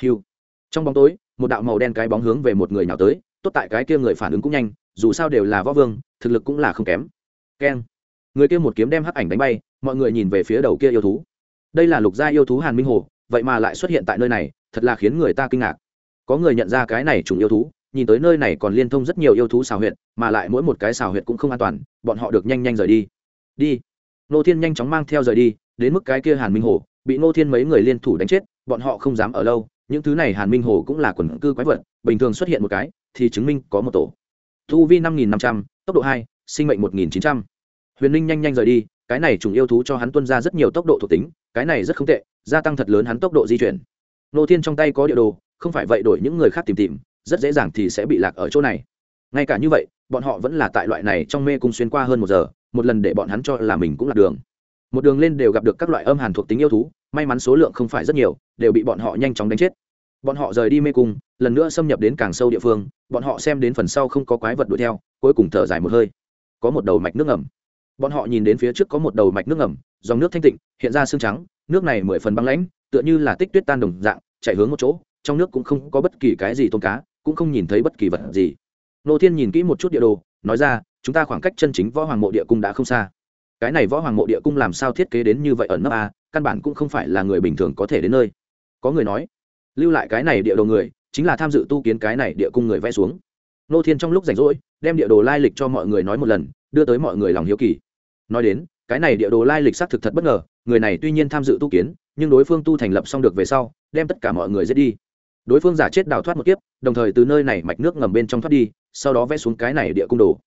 Hiu trong bóng tối, một đạo màu đen cái bóng hướng về một người nào tới, tốt tại cái kia người phản ứng cũng nhanh, dù sao đều là võ vương, thực lực cũng là không kém. Keng người kia một kiếm đem hắc ảnh đánh bay, mọi người nhìn về phía đầu kia yêu thú. Đây là lục gia yêu thú hàn minh hồ, vậy mà lại xuất hiện tại nơi này, thật là khiến người ta kinh ngạc. Có người nhận ra cái này trùng yêu thú, nhìn tới nơi này còn liên thông rất nhiều yêu thú xào huyệt, mà lại mỗi một cái xào huyệt cũng không an toàn, bọn họ được nhanh nhanh rời đi. Đi. Nô thiên nhanh chóng mang theo rời đi, đến mức cái kia hàn minh hồ, bị nô thiên mấy người liên thủ đánh chết, bọn họ không dám ở lâu, những thứ này hàn minh hồ cũng là quần cư quái vật, bình thường xuất hiện một cái, thì chứng minh có một tổ. Thu vi năm nghìn năm trăm, tốc độ hai, sinh mệnh một nghìn chín trăm huyền ninh nhanh nhanh rời đi, cái này trùng yêu thú cho hắn tuân ra rất nhiều tốc độ thuộc tính, cái này rất không tệ, gia tăng thật lớn hắn tốc độ di chuyển. Nô thiên trong tay có địa đồ, không phải vậy đổi những người khác tìm tìm, rất dễ dàng thì sẽ bị lạc ở chỗ này. Ngay cả như vậy, bọn họ vẫn là tại loại này trong mê cung xuyên qua hơn một giờ, một lần để bọn hắn cho là mình cũng lạc đường. Một đường lên đều gặp được các loại âm hàn thuộc tính yêu thú, may mắn số lượng không phải rất nhiều, đều bị bọn họ nhanh chóng đánh chết. Bọn họ rời đi mê cung, lần nữa xâm nhập đến càng sâu địa phương, bọn họ xem đến phần sau không có quái vật đuổi theo, cuối cùng thở dài một hơi. Có một đầu mạch nước ngầm bọn họ nhìn đến phía trước có một đầu mạch nước ngầm, dòng nước thanh tịnh, hiện ra xương trắng, nước này mười phần băng lãnh, tựa như là tích tuyết tan đồng dạng, chạy hướng một chỗ, trong nước cũng không có bất kỳ cái gì tôm cá, cũng không nhìn thấy bất kỳ vật gì. Nô thiên nhìn kỹ một chút địa đồ, nói ra, chúng ta khoảng cách chân chính võ hoàng mộ địa cung đã không xa. Cái này võ hoàng mộ địa cung làm sao thiết kế đến như vậy ở nấp a, căn bản cũng không phải là người bình thường có thể đến nơi. Có người nói, lưu lại cái này địa đồ người, chính là tham dự tu kiến cái này địa cung người vẽ xuống. Nô thiên trong lúc rảnh rỗi đem địa đồ lai lịch cho mọi người nói một lần, đưa tới mọi người lòng hiếu kỳ. Nói đến, cái này địa đồ lai lịch xác thực thật bất ngờ, người này tuy nhiên tham dự tu kiến, nhưng đối phương tu thành lập xong được về sau, đem tất cả mọi người giết đi. Đối phương giả chết đào thoát một kiếp, đồng thời từ nơi này mạch nước ngầm bên trong thoát đi, sau đó vẽ xuống cái này địa cung đồ.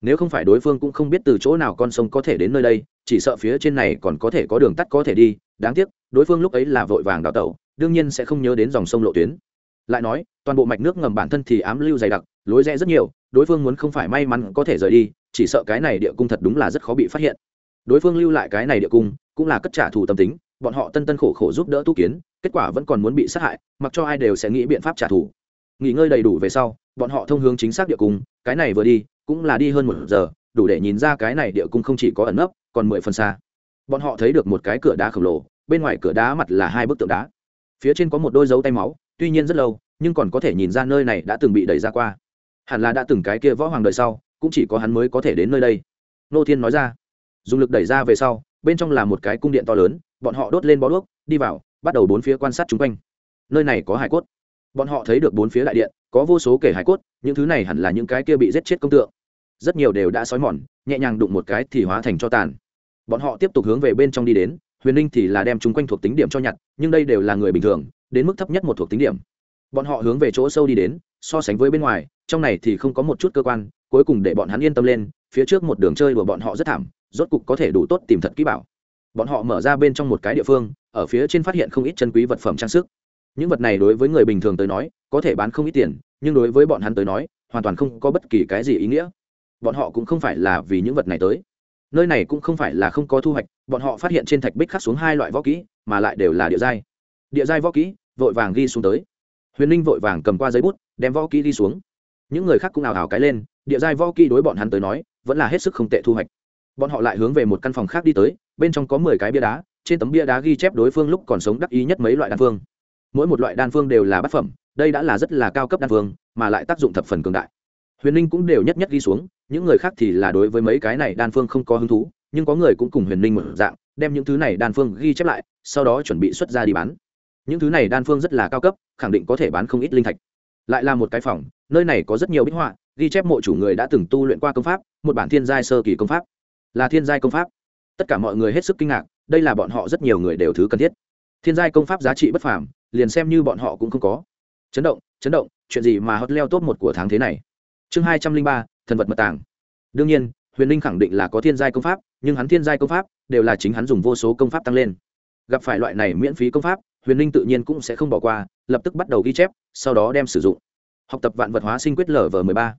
Nếu không phải đối phương cũng không biết từ chỗ nào con sông có thể đến nơi đây, chỉ sợ phía trên này còn có thể có đường tắt có thể đi, đáng tiếc, đối phương lúc ấy là vội vàng đào tẩu, đương nhiên sẽ không nhớ đến dòng sông lộ tuyến. Lại nói, toàn bộ mạch nước ngầm bản thân thì ám lưu dày đặc, lối rẽ rất nhiều đối phương muốn không phải may mắn có thể rời đi, chỉ sợ cái này địa cung thật đúng là rất khó bị phát hiện. Đối phương lưu lại cái này địa cung, cũng là cất trả thù tâm tính, bọn họ tân tân khổ khổ giúp đỡ tu kiến, kết quả vẫn còn muốn bị sát hại, mặc cho ai đều sẽ nghĩ biện pháp trả thù. Nghỉ ngơi đầy đủ về sau, bọn họ thông hướng chính xác địa cung, cái này vừa đi, cũng là đi hơn một giờ, đủ để nhìn ra cái này địa cung không chỉ có ẩn nấp, còn mười phần xa. Bọn họ thấy được một cái cửa đá khổng lồ, bên ngoài cửa đá mặt là hai bức tượng đá. Phía trên có một đôi dấu tay máu, tuy nhiên rất lâu, nhưng còn có thể nhìn ra nơi này đã từng bị đẩy ra qua hẳn là đã từng cái kia võ hoàng đời sau, cũng chỉ có hắn mới có thể đến nơi đây. Nô thiên nói ra. Dùng lực đẩy ra về sau, bên trong là một cái cung điện to lớn, bọn họ đốt lên bó đuốc, đi vào, bắt đầu bốn phía quan sát chung quanh. Nơi này có hải cốt. Bọn họ thấy được bốn phía đại điện, có vô số kể hải cốt, những thứ này hẳn là những cái kia bị giết chết công tượng. Rất nhiều đều đã xói mòn, nhẹ nhàng đụng một cái thì hóa thành cho tàn. Bọn họ tiếp tục hướng về bên trong đi đến, huyền ninh thì là đem chung quanh thuộc tính điểm cho nhặt, nhưng đây đều là người bình thường, đến mức thấp nhất một thuộc tính điểm bọn họ hướng về chỗ sâu đi đến, so sánh với bên ngoài, trong này thì không có một chút cơ quan, cuối cùng để bọn hắn yên tâm lên, phía trước một đường chơi của bọn họ rất thảm, rốt cục có thể đủ tốt tìm thật kỹ bảo. Bọn họ mở ra bên trong một cái địa phương, ở phía trên phát hiện không ít chân quý vật phẩm trang sức. Những vật này đối với người bình thường tới nói, có thể bán không ít tiền, nhưng đối với bọn hắn tới nói, hoàn toàn không có bất kỳ cái gì ý nghĩa. Bọn họ cũng không phải là vì những vật này tới. Nơi này cũng không phải là không có thu hoạch, bọn họ phát hiện trên thạch bích khắc xuống hai loại võ kỹ, mà lại đều là địa giai. Địa giai võ kỹ, vội vàng ghi xuống tới huyền ninh vội vàng cầm qua giấy bút, đem võ kỹ đi xuống. Những người khác cũng ào ào cái lên, địa giai võ kỹ đối bọn hắn tới nói, vẫn là hết sức không tệ thu hoạch. Bọn họ lại hướng về một căn phòng khác đi tới, bên trong có mười cái bia đá, trên tấm bia đá ghi chép đối phương lúc còn sống đắc ý nhất mấy loại đan phương. Mỗi một loại đan phương đều là bát phẩm, đây đã là rất là cao cấp đan phương, mà lại tác dụng thập phần cường đại. Huyền ninh cũng đều nhất nhất ghi xuống, những người khác thì là đối với mấy cái này đan phương không có hứng thú, nhưng có người cũng cùng huyền ninh một dạng, đem những thứ này đan phương ghi chép lại, sau đó chuẩn bị xuất ra đi bán những thứ này đan phương rất là cao cấp, khẳng định có thể bán không ít linh thạch. Lại là một cái phòng, nơi này có rất nhiều bích họa, ghi chép mộ chủ người đã từng tu luyện qua công pháp, một bản thiên giai sơ kỳ công pháp. Là thiên giai công pháp. Tất cả mọi người hết sức kinh ngạc, đây là bọn họ rất nhiều người đều thứ cần thiết. Thiên giai công pháp giá trị bất phàm, liền xem như bọn họ cũng không có. Chấn động chấn động, chuyện gì mà hot leo top một của tháng thế này? Chương hai trăm linh ba, thần vật mật tàng. Đương nhiên, huyền linh khẳng định là có thiên giai công pháp, nhưng hắn thiên giai công pháp đều là chính hắn dùng vô số công pháp tăng lên gặp phải loại này miễn phí công pháp, huyền linh tự nhiên cũng sẽ không bỏ qua, lập tức bắt đầu ghi chép, sau đó đem sử dụng. Học tập vạn vật hóa sinh quyết lv m ba.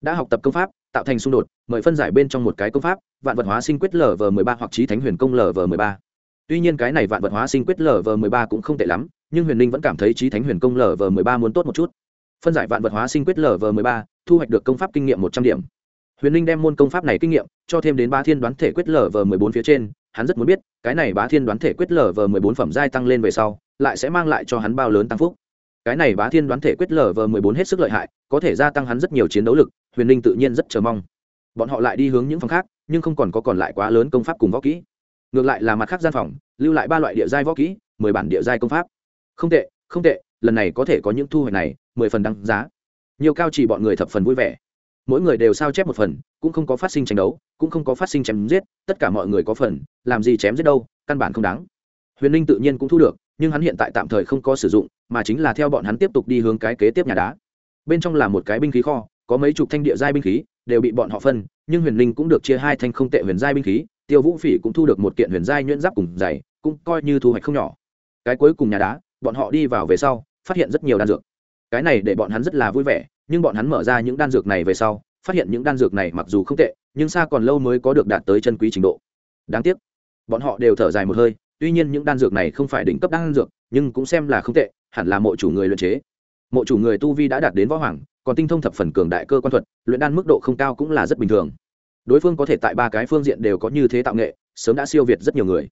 Đã học tập công pháp, tạo thành xung đột, mời phân giải bên trong một cái công pháp, vạn vật hóa sinh quyết lv m ba hoặc trí thánh huyền công lv m ba. Tuy nhiên cái này vạn vật hóa sinh quyết lv m ba cũng không tệ lắm, nhưng huyền linh vẫn cảm thấy trí thánh huyền công lv m ba muốn tốt một chút. Phân giải vạn vật hóa sinh quyết lv m ba, thu hoạch được công pháp kinh nghiệm một trăm điểm. Huyền linh đem môn công pháp này kinh nghiệm, cho thêm đến ba thiên đoán thể quyết lv m bốn phía trên hắn rất muốn biết, cái này bá thiên đoán thể quyết lở vờ mười bốn phẩm giai tăng lên về sau, lại sẽ mang lại cho hắn bao lớn tăng phúc. Cái này bá thiên đoán thể quyết lở vờ mười bốn hết sức lợi hại, có thể gia tăng hắn rất nhiều chiến đấu lực, huyền linh tự nhiên rất chờ mong. Bọn họ lại đi hướng những phòng khác, nhưng không còn có còn lại quá lớn công pháp cùng võ kỹ. Ngược lại là mặt khác gian phòng, lưu lại ba loại địa giai võ kỹ, mười bản địa giai công pháp. Không tệ không tệ, lần này có thể có những thu hoạch này, mười phần đăng giá. Nhiều cao chỉ bọn người thập phần vui vẻ. Mỗi người đều sao chép một phần cũng không có phát sinh tranh đấu, cũng không có phát sinh chém giết, tất cả mọi người có phần, làm gì chém giết đâu, căn bản không đáng. Huyền ninh tự nhiên cũng thu được, nhưng hắn hiện tại tạm thời không có sử dụng, mà chính là theo bọn hắn tiếp tục đi hướng cái kế tiếp nhà đá. Bên trong là một cái binh khí kho, có mấy chục thanh địa giai binh khí, đều bị bọn họ phân, nhưng huyền ninh cũng được chia hai thanh không tệ huyền giai binh khí, tiêu vũ phỉ cũng thu được một kiện huyền giai nhuyễn giáp cùng dày cũng coi như thu hoạch không nhỏ. Cái cuối cùng nhà đá, bọn họ đi vào về sau, phát hiện rất nhiều đan dược. Cái này để bọn hắn rất là vui vẻ, nhưng bọn hắn mở ra những đan dược này về sau phát hiện những đan dược này mặc dù không tệ, nhưng xa còn lâu mới có được đạt tới chân quý trình độ. Đáng tiếc, bọn họ đều thở dài một hơi, tuy nhiên những đan dược này không phải đỉnh cấp đan dược, nhưng cũng xem là không tệ, hẳn là mộ chủ người luyện chế. Mộ chủ người tu vi đã đạt đến võ hoàng, còn tinh thông thập phần cường đại cơ quan thuật, luyện đan mức độ không cao cũng là rất bình thường. Đối phương có thể tại ba cái phương diện đều có như thế tạo nghệ, sớm đã siêu việt rất nhiều người.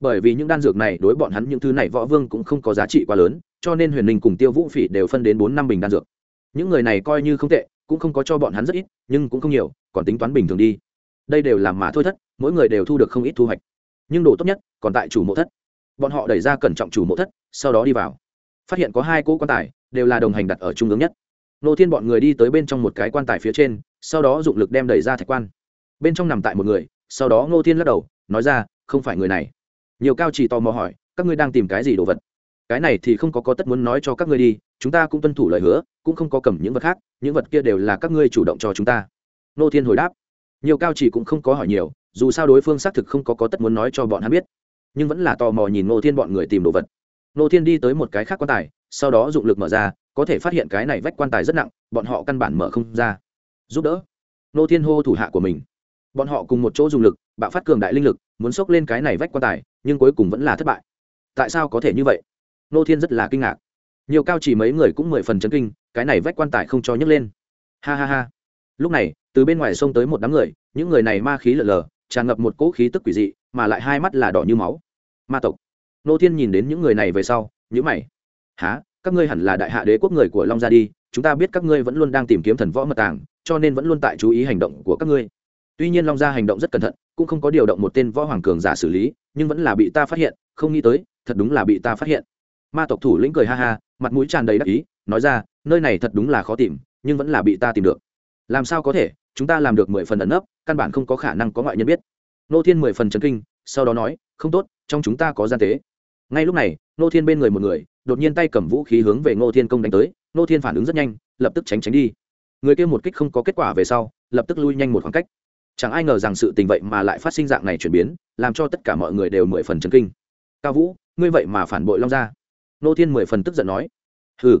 Bởi vì những đan dược này đối bọn hắn những thứ này võ vương cũng không có giá trị quá lớn, cho nên huyền linh cùng tiêu vũ phỉ đều phân đến bốn năm bình đan dược. Những người này coi như không tệ cũng không có cho bọn hắn rất ít, nhưng cũng không nhiều, còn tính toán bình thường đi. Đây đều làm mà thôi thất, mỗi người đều thu được không ít thu hoạch. Nhưng đồ tốt nhất, còn tại chủ mộ thất. Bọn họ đẩy ra cẩn trọng chủ mộ thất, sau đó đi vào. Phát hiện có hai cỗ quan tài, đều là đồng hành đặt ở trung ương nhất. Nô thiên bọn người đi tới bên trong một cái quan tài phía trên, sau đó dụng lực đem đẩy ra thạch quan. Bên trong nằm tại một người, sau đó ngô thiên lắc đầu, nói ra, không phải người này. Nhiều cao chỉ tò mò hỏi, các ngươi đang tìm cái gì đồ vật? Cái này thì không có có tất muốn nói cho các ngươi đi, chúng ta cũng tuân thủ lời hứa, cũng không có cầm những vật khác, những vật kia đều là các ngươi chủ động cho chúng ta. Nô thiên hồi đáp. Nhiều cao chỉ cũng không có hỏi nhiều, dù sao đối phương xác thực không có có tất muốn nói cho bọn hắn biết, nhưng vẫn là tò mò nhìn nô thiên bọn người tìm đồ vật. Nô thiên đi tới một cái khác quan tài, sau đó dụng lực mở ra, có thể phát hiện cái này vách quan tài rất nặng, bọn họ căn bản mở không ra. Giúp đỡ. Nô thiên hô thủ hạ của mình. Bọn họ cùng một chỗ dùng lực, bạo phát cường đại linh lực, muốn xốc lên cái này vách quan tài, nhưng cuối cùng vẫn là thất bại. Tại sao có thể như vậy? Nô thiên rất là kinh ngạc. Nhiều cao chỉ mấy người cũng mười phần chấn kinh, cái này vách quan tài không cho nhấc lên. Ha ha ha. Lúc này, từ bên ngoài sông tới một đám người, những người này ma khí lở lờ, tràn ngập một cỗ khí tức quỷ dị, mà lại hai mắt là đỏ như máu. Ma tộc. Nô thiên nhìn đến những người này về sau nhữ mày. Há các ngươi hẳn là đại hạ đế quốc người của long gia đi, chúng ta biết các ngươi vẫn luôn đang tìm kiếm thần võ mật tàng, cho nên vẫn luôn tại chú ý hành động của các ngươi. Tuy nhiên long gia hành động rất cẩn thận, cũng không có điều động một tên võ hoàng cường giả xử lý, nhưng vẫn là bị ta phát hiện, không nghĩ tới, thật đúng là bị ta phát hiện ma tộc thủ lĩnh cười ha ha, mặt mũi tràn đầy đắc ý, nói ra, nơi này thật đúng là khó tìm, nhưng vẫn là bị ta tìm được. Làm sao có thể? Chúng ta làm được mười phần ẩn nấp, căn bản không có khả năng có ngoại nhân biết. Nô thiên mười phần chấn kinh, sau đó nói, không tốt, trong chúng ta có gian tế. Ngay lúc này, nô thiên bên người một người, đột nhiên tay cầm vũ khí hướng về ngô thiên công đánh tới, nô thiên phản ứng rất nhanh, lập tức tránh tránh đi. Người kia một kích không có kết quả về sau, lập tức lui nhanh một khoảng cách. Chẳng ai ngờ rằng sự tình vậy mà lại phát sinh dạng này chuyển biến, làm cho tất cả mọi người đều mười phần chấn kinh. Cao vũ, ngươi vậy mà phản bội long gia nô thiên mười phần tức giận nói Hừ,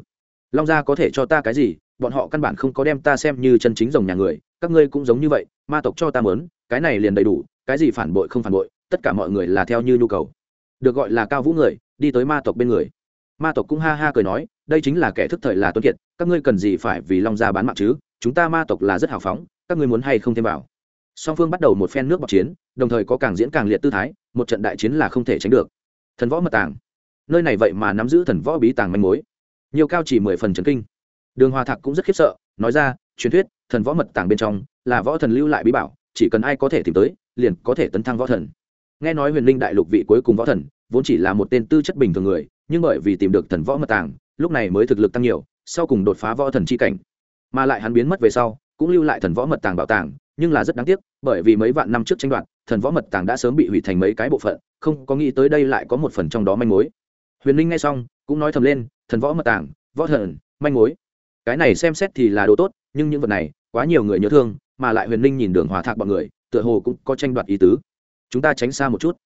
long gia có thể cho ta cái gì? Bọn họ căn bản không có đem ta xem như chân chính rồng nhà người các ngươi cũng giống như vậy ma tộc cho ta mớn cái này liền đầy đủ cái gì phản bội không phản bội tất cả mọi người là theo như nhu cầu. Được gọi là cao vũ người đi tới ma tộc bên người. Ma tộc cũng ha ha cười nói đây chính là kẻ thức thời là tuân kiệt các ngươi cần gì phải vì long gia bán mạng chứ? Chúng ta ma tộc là rất hào phóng các ngươi muốn hay không thêm vào? Song phương bắt đầu một phen nước bọc chiến đồng thời có càng diễn càng liệt tư thái một trận đại chiến là không thể tránh được. Thần võ mật tàng nơi này vậy mà nắm giữ thần võ bí tàng manh mối. Nhiều cao chỉ mười phần trần kinh. Đường hòa thạc cũng rất khiếp sợ, nói ra, truyền thuyết, thần võ mật tàng bên trong, là võ thần lưu lại bí bảo, chỉ cần ai có thể tìm tới, liền có thể tấn thăng võ thần. Nghe nói huyền linh đại lục vị cuối cùng võ thần, vốn chỉ là một tên tư chất bình thường người, nhưng bởi vì tìm được thần võ mật tàng, lúc này mới thực lực tăng nhiều, sau cùng đột phá võ thần c h i cảnh. Mà lại hắn biến mất về sau, cũng lưu lại thần võ mật tàng bảo tàng, nhưng là rất đáng tiếc, bởi vì mấy vạn năm trước tranh đoạt, thần võ mật tàng đã sớm bị hủy thành mấy cái bộ phận, không có nghĩ tới đây lại có một phần trong đó manh mối huyền linh nghe xong, cũng nói thầm lên, thần võ mật tàng võ thần, manh mối. Cái này xem xét thì là đồ tốt, nhưng những vật này, quá nhiều người nhớ thương, mà lại huyền linh nhìn đường hòa thạc bọn người, tựa hồ cũng có tranh đoạt ý tứ. Chúng ta tránh xa một chút.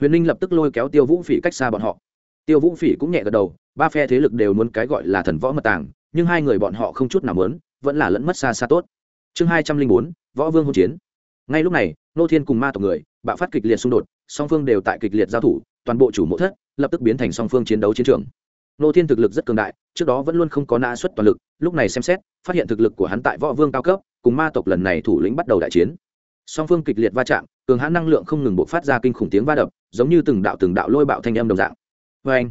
Huyền linh lập tức lôi kéo tiêu vũ phỉ cách xa bọn họ. Tiêu vũ phỉ cũng nhẹ gật đầu, ba phe thế lực đều muốn cái gọi là thần võ mật tàng nhưng hai người bọn họ không chút nào muốn, vẫn là lẫn mất xa xa tốt. Chương hai trăm linh bốn, võ vương hôn chiến. Ngay lúc này, nô thiên cùng ma tộc người, bạo phát kịch liệt xung đột, song phương đều tại kịch liệt giao thủ toàn bộ chủ mộ thất lập tức biến thành song phương chiến đấu chiến trường. Nô thiên thực lực rất cường đại, trước đó vẫn luôn không có nã xuất toàn lực, lúc này xem xét, phát hiện thực lực của hắn tại võ vương cao cấp, cùng ma tộc lần này thủ lĩnh bắt đầu đại chiến. Song phương kịch liệt va chạm, cường hãn năng lượng không ngừng bộc phát ra kinh khủng tiếng va đập, giống như từng đạo từng đạo lôi bạo thanh âm đồng dạng. Vê anh,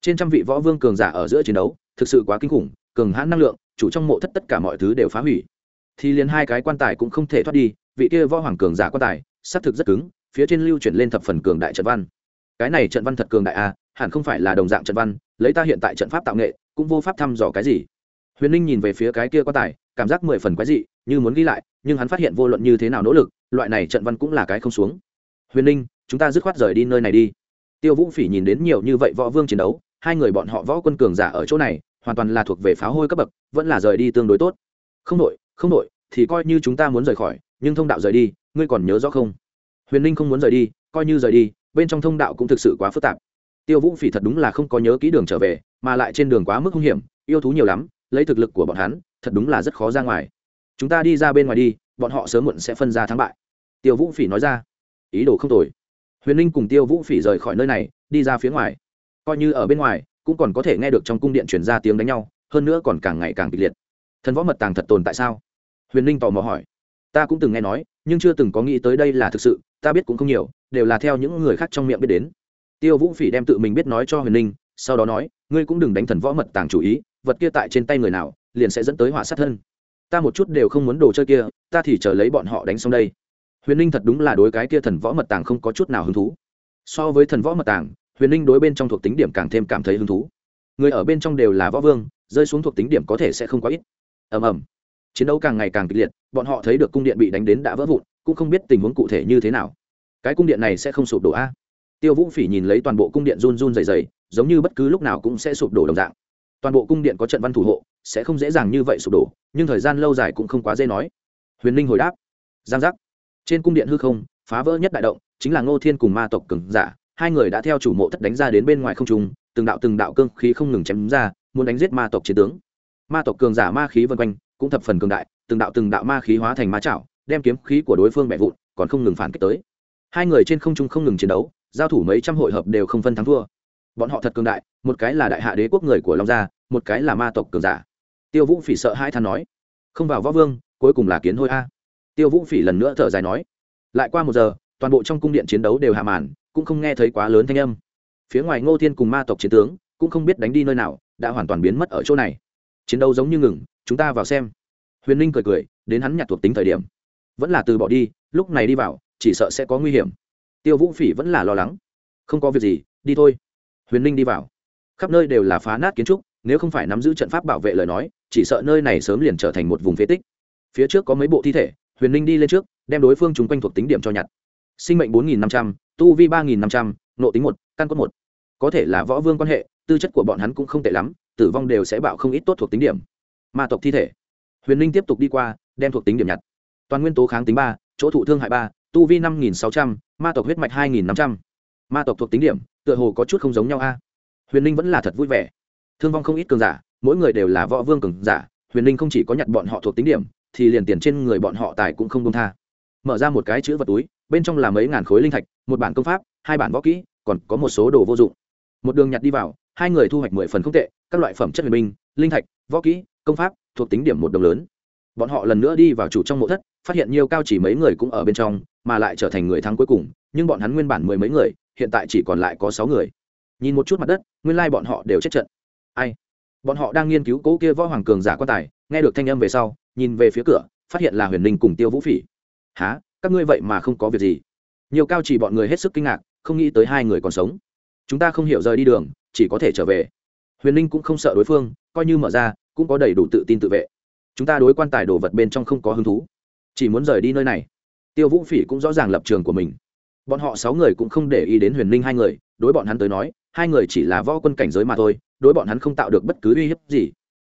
trên trăm vị võ vương cường giả ở giữa chiến đấu, thực sự quá kinh khủng, cường hãn năng lượng, chủ trong mộ thất tất cả mọi thứ đều phá hủy. Thì liền hai cái quan tài cũng không thể thoát đi, vị kia võ hoàng cường giả quan tài xác thực rất cứng, phía trên lưu chuyển lên thập phần cường đại trận văn cái này trận văn thật cường đại a à, hẳn không phải là đồng dạng trận văn lấy ta hiện tại trận pháp tạo nghệ cũng vô pháp thăm dò cái gì. Huyền ninh nhìn về phía cái kia quan tài cảm giác mười phần quái dị như muốn ghi lại nhưng hắn phát hiện vô luận như thế nào nỗ lực loại này trận văn cũng là cái không xuống. Huyền ninh chúng ta dứt khoát rời đi nơi này đi. Tiêu vũ phỉ nhìn đến nhiều như vậy võ vương chiến đấu hai người bọn họ võ quân cường giả ở chỗ này hoàn toàn là thuộc về pháo hôi cấp bậc vẫn là rời đi tương đối tốt. Không đội không đội thì coi như chúng ta muốn rời khỏi nhưng thông đạo rời đi ngươi còn nhớ rõ không? Huyền ninh không muốn rời đi coi như rời đi bên trong thông đạo cũng thực sự quá phức tạp. Tiêu vũ phỉ thật đúng là không có nhớ kỹ đường trở về, mà lại trên đường quá mức hung hiểm, yêu thú nhiều lắm, lấy thực lực của bọn hắn, thật đúng là rất khó ra ngoài. Chúng ta đi ra bên ngoài đi, bọn họ sớm muộn sẽ phân ra thắng bại. Tiêu vũ phỉ nói ra. Ý đồ không tồi. Huyền ninh cùng tiêu vũ phỉ rời khỏi nơi này, đi ra phía ngoài. Coi như ở bên ngoài, cũng còn có thể nghe được trong cung điện chuyển ra tiếng đánh nhau, hơn nữa còn càng ngày càng kịch liệt. Thần võ mật tàng thật tồn tại sao? Huyền ninh tò mò hỏi ta cũng từng nghe nói, nhưng chưa từng có nghĩ tới đây là thực sự, ta biết cũng không nhiều, đều là theo những người khác trong miệng biết đến. Tiêu vũ phỉ đem tự mình biết nói cho huyền ninh, sau đó nói, ngươi cũng đừng đánh thần võ mật tàng chủ ý, vật kia tại trên tay người nào, liền sẽ dẫn tới họa sát thân. Ta một chút đều không muốn đồ chơi kia, ta thì chờ lấy bọn họ đánh xong đây. Huyền ninh thật đúng là đối cái kia thần võ mật tàng không có chút nào hứng thú. So với thần võ mật tàng, huyền ninh đối bên trong thuộc tính điểm càng thêm cảm thấy hứng thú. Người ở bên trong đều là võ vương, rơi xuống thuộc tính điểm có thể sẽ không quá ít. Ầm ầm chiến đấu càng ngày càng kịch liệt, bọn họ thấy được cung điện bị đánh đến đã vỡ vụn, cũng không biết tình huống cụ thể như thế nào. Cái cung điện này sẽ không sụp đổ a? Tiêu vũ phỉ nhìn lấy toàn bộ cung điện run run dày dày giống như bất cứ lúc nào cũng sẽ sụp đổ đồng dạng. Toàn bộ cung điện có trận văn thủ hộ, sẽ không dễ dàng như vậy sụp đổ, nhưng thời gian lâu dài cũng không quá dễ nói. Huyền ninh hồi đáp, giang giác. Trên cung điện hư không, phá vỡ nhất đại động, chính là ngô thiên cùng ma tộc cường giả, hai người đã theo chủ mộ thất đánh ra đến bên ngoài không trung, từng đạo từng đạo cương khí không ngừng chém ra, muốn đánh giết ma tộc chiến tướng. Ma tộc cường giả ma khí vân quanh cũng thập phần cường đại, từng đạo từng đạo ma khí hóa thành ma chảo, đem kiếm khí của đối phương bẻ vụn, còn không ngừng phản kích tới. Hai người trên không trung không ngừng chiến đấu, giao thủ mấy trăm hội hợp đều không phân thắng thua. Bọn họ thật cường đại, một cái là đại hạ đế quốc người của long gia, một cái là ma tộc cường giả. Tiêu vũ phỉ sợ hai than nói, không vào võ vương, cuối cùng là kiến hôi a. Tiêu vũ phỉ lần nữa thở dài nói, lại qua một giờ, toàn bộ trong cung điện chiến đấu đều hạ màn, cũng không nghe thấy quá lớn thanh âm. Phía ngoài ngô thiên cùng ma tộc chiến tướng, cũng không biết đánh đi nơi nào, đã hoàn toàn biến mất ở chỗ này. Chiến đấu giống như ngừng chúng ta vào xem. Huyền ninh cười cười, đến hắn nhặt thuộc tính thời điểm. Vẫn là từ bỏ đi, lúc này đi vào, chỉ sợ sẽ có nguy hiểm. Tiêu vũ phỉ vẫn là lo lắng. Không có việc gì, đi thôi. Huyền ninh đi vào. Khắp nơi đều là phá nát kiến trúc, nếu không phải nắm giữ trận pháp bảo vệ lời nói, chỉ sợ nơi này sớm liền trở thành một vùng phế tích. Phía trước có mấy bộ thi thể, huyền ninh đi lên trước, đem đối phương chung quanh thuộc tính điểm cho nhặt. Sinh mệnh bốn nghìn năm trăm, tu vi ba nghìn năm trăm, nộ tính một, căn cốt một. Có thể là võ vương quan hệ, tư chất của bọn hắn cũng không tệ lắm, tử vong đều sẽ bạo không ít tốt thuộc tính điểm ma tộc thi thể. Huyền ninh tiếp tục đi qua, đem thuộc tính điểm nhặt. Toàn nguyên tố kháng tính ba, chỗ thụ thương hại ba, tu vi năm nghìn sáu trăm, ma tộc huyết mạch hai nghìn năm trăm. Ma tộc thuộc tính điểm, tựa hồ có chút không giống nhau a. Huyền ninh vẫn là thật vui vẻ. Thương vong không ít cường giả, mỗi người đều là võ vương cường giả, huyền ninh không chỉ có nhặt bọn họ thuộc tính điểm, thì liền tiền trên người bọn họ tài cũng không công tha. Mở ra một cái chữ vật túi, bên trong là mấy ngàn khối linh thạch, một bản công pháp, hai bản võ kỹ, còn có một số đồ vô dụng. Một đường nhặt đi vào, hai người thu hoạch mười phần không tệ, các loại phẩm chất huyền binh, linh thạch, võ kỹ công pháp thuộc tính điểm một đồng lớn. Bọn họ lần nữa đi vào chủ trong mộ thất, phát hiện nhiều cao chỉ mấy người cũng ở bên trong, mà lại trở thành người thắng cuối cùng, nhưng bọn hắn nguyên bản mười mấy người, hiện tại chỉ còn lại có sáu người. Nhìn một chút mặt đất, nguyên lai bọn họ đều chết trận. Ai? Bọn họ đang nghiên cứu cố kia võ hoàng cường giả quan tài, nghe được thanh âm về sau, nhìn về phía cửa, phát hiện là huyền ninh cùng tiêu vũ phỉ. Há các ngươi vậy mà không có việc gì? Nhiều cao chỉ bọn người hết sức kinh ngạc, không nghĩ tới hai người còn sống. Chúng ta không hiểu rời đi đường, chỉ có thể trở về. Huyền ninh cũng không sợ đối phương, coi như mở ra cũng có đầy đủ tự tin tự vệ. Chúng ta đối quan tài đồ vật bên trong không có hứng thú, chỉ muốn rời đi nơi này. Tiêu vũ phỉ cũng rõ ràng lập trường của mình. Bọn họ sáu người cũng không để ý đến huyền ninh hai người, đối bọn hắn tới nói, hai người chỉ là võ quân cảnh giới mà thôi, đối bọn hắn không tạo được bất cứ uy hiếp gì.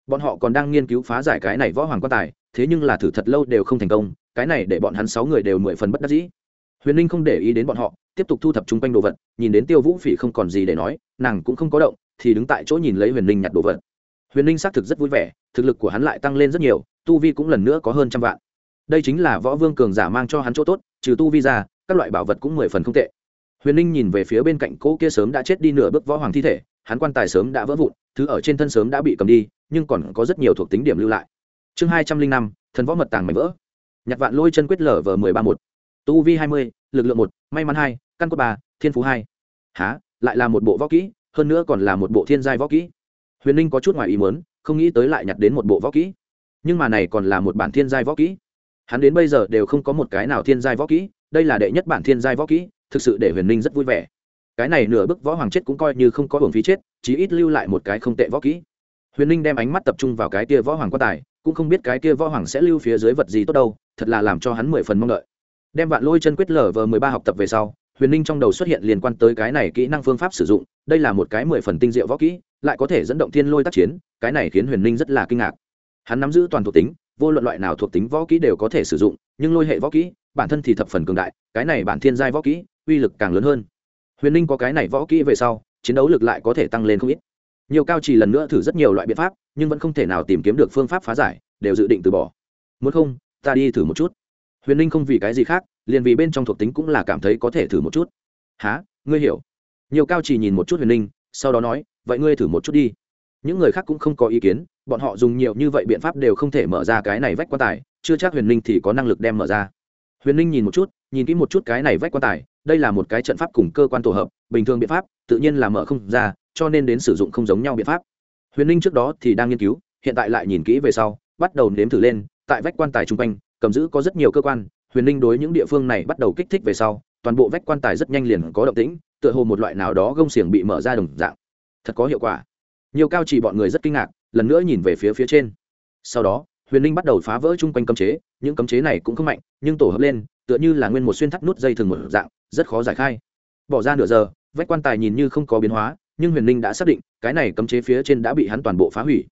Bọn họ còn đang nghiên cứu phá giải cái này võ hoàng quan tài, thế nhưng là thử thật lâu đều không thành công, cái này để bọn hắn sáu người đều mười phần bất đắc dĩ. Huyền ninh không để ý đến bọn họ, tiếp tục thu thập chung quanh đồ vật, nhìn đến tiêu vũ phỉ không còn gì để nói, nàng cũng không có động, thì đứng tại chỗ nhìn lấy huyền ninh nhặt đồ vật huyền ninh xác thực rất vui vẻ, thực lực của hắn lại tăng lên rất nhiều, tu vi cũng lần nữa có hơn trăm vạn. Đây chính là võ vương cường giả mang cho hắn chỗ tốt, trừ tu vi ra, các loại bảo vật cũng mười phần không tệ. Huyền ninh nhìn về phía bên cạnh cỗ kia sớm đã chết đi nửa bước võ hoàng thi thể, hắn quan tài sớm đã vỡ vụn, thứ ở trên thân sớm đã bị cầm đi, nhưng còn có rất nhiều thuộc tính điểm lưu lại. Chương hai trăm linh năm, thần võ mật tàng mảnh vỡ. Nhặt vạn lôi chân quyết lở vờ mười ba một. Tu vi hai mươi, lực lượng một, may mắn hai, căn cốt ba, thiên phú hai. Há lại là một bộ võ kỹ, hơn nữa còn là một bộ thiên giai võ kỹ huyền ninh có chút ngoài ý muốn, không nghĩ tới lại nhặt đến một bộ võ kỹ. Nhưng mà này còn là một bản thiên giai võ kỹ. Hắn đến bây giờ đều không có một cái nào thiên giai võ kỹ, đây là đệ nhất bản thiên giai võ kỹ, thực sự để huyền ninh rất vui vẻ. Cái này nửa bức võ hoàng chết cũng coi như không có hưởng phí chết, chí ít lưu lại một cái không tệ võ kỹ. Huyền ninh đem ánh mắt tập trung vào cái kia võ hoàng quan tài, cũng không biết cái kia võ hoàng sẽ lưu phía dưới vật gì tốt đâu, thật là làm cho hắn mười phần mong đợi. Đem vạn lôi chân quyết lở vờ mười ba học tập về sau, huyền ninh trong đầu xuất hiện liên quan tới cái này kỹ năng phương pháp sử dụng, đây là một cái mười phần tinh diệu võ kỹ lại có thể dẫn động thiên lôi tác chiến, cái này khiến huyền ninh rất là kinh ngạc. Hắn nắm giữ toàn thuộc tính, vô luận loại nào thuộc tính võ kỹ đều có thể sử dụng, nhưng lôi hệ võ kỹ, bản thân thì thập phần cường đại, cái này bản thiên giai võ kỹ, uy lực càng lớn hơn. Huyền ninh có cái này võ kỹ về sau, chiến đấu lực lại có thể tăng lên không ít. Nhiều cao trì lần nữa thử rất nhiều loại biện pháp, nhưng vẫn không thể nào tìm kiếm được phương pháp phá giải, đều dự định từ bỏ. Muốn không, ta đi thử một chút. Huyền ninh không vì cái gì khác, liền vì bên trong thuộc tính cũng là cảm thấy có thể thử một chút. Há ngươi hiểu. Nhiều cao chỉ nhìn một chút huyền ninh, sau đó nói vậy ngươi thử một chút đi. Những người khác cũng không có ý kiến, bọn họ dùng nhiều như vậy biện pháp đều không thể mở ra cái này vách quan tài, chưa chắc huyền ninh thì có năng lực đem mở ra. Huyền ninh nhìn một chút, nhìn kỹ một chút cái này vách quan tài, đây là một cái trận pháp cùng cơ quan tổ hợp, bình thường biện pháp, tự nhiên là mở không ra, cho nên đến sử dụng không giống nhau biện pháp. Huyền ninh trước đó thì đang nghiên cứu, hiện tại lại nhìn kỹ về sau, bắt đầu nếm thử lên, tại vách quan tài chung quanh, cầm giữ có rất nhiều cơ quan, huyền ninh đối những địa phương này bắt đầu kích thích về sau, toàn bộ vách quan tài rất nhanh liền có động tĩnh, tựa hồ một loại nào đó gông xiềng bị mở ra đồng dạng thật có hiệu quả. Nhiều cao chỉ bọn người rất kinh ngạc, lần nữa nhìn về phía phía trên. Sau đó, huyền Linh bắt đầu phá vỡ chung quanh cấm chế, những cấm chế này cũng không mạnh, nhưng tổ hợp lên, tựa như là nguyên một xuyên thắt nút dây thường một dạng, rất khó giải khai. Bỏ ra nửa giờ, vách quan tài nhìn như không có biến hóa, nhưng huyền Linh đã xác định, cái này cấm chế phía trên đã bị hắn toàn bộ phá hủy.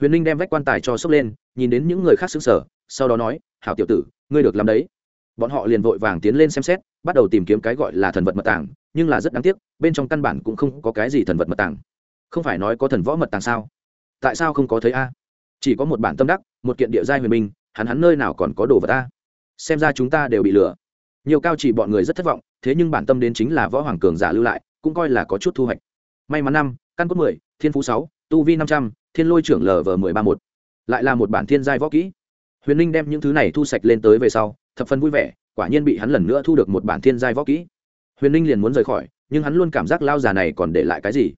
Huyền Linh đem vách quan tài cho sốc lên, nhìn đến những người khác xứng sở sau đó nói, hảo tiểu tử, ngươi được làm đấy. Bọn họ liền vội vàng tiến lên xem xét, bắt đầu tìm kiếm cái gọi là thần vật mật tảng nhưng là rất đáng tiếc, bên trong căn bản cũng không có cái gì thần vật mật tàng. Không phải nói có thần võ mật tàng sao? Tại sao không có thấy a? Chỉ có một bản tâm đắc, một kiện địa giai huyền minh, hắn hắn nơi nào còn có đồ vật a? Xem ra chúng ta đều bị lừa. Nhiều cao chỉ bọn người rất thất vọng, thế nhưng bản tâm đến chính là võ hoàng cường giả lưu lại, cũng coi là có chút thu hoạch. May mắn năm, căn cốt mười, thiên phú sáu, tu vi năm trăm, thiên lôi trưởng lv mười ba một. Lại là một bản thiên giai võ kỹ. Huyền ninh đem những thứ này thu sạch lên tới về sau, thập phần vui vẻ, quả nhiên bị hắn lần nữa thu được một bản thiên giai võ kỹ huyền ninh liền muốn rời khỏi, nhưng hắn luôn cảm giác lao già này còn để lại cái gì?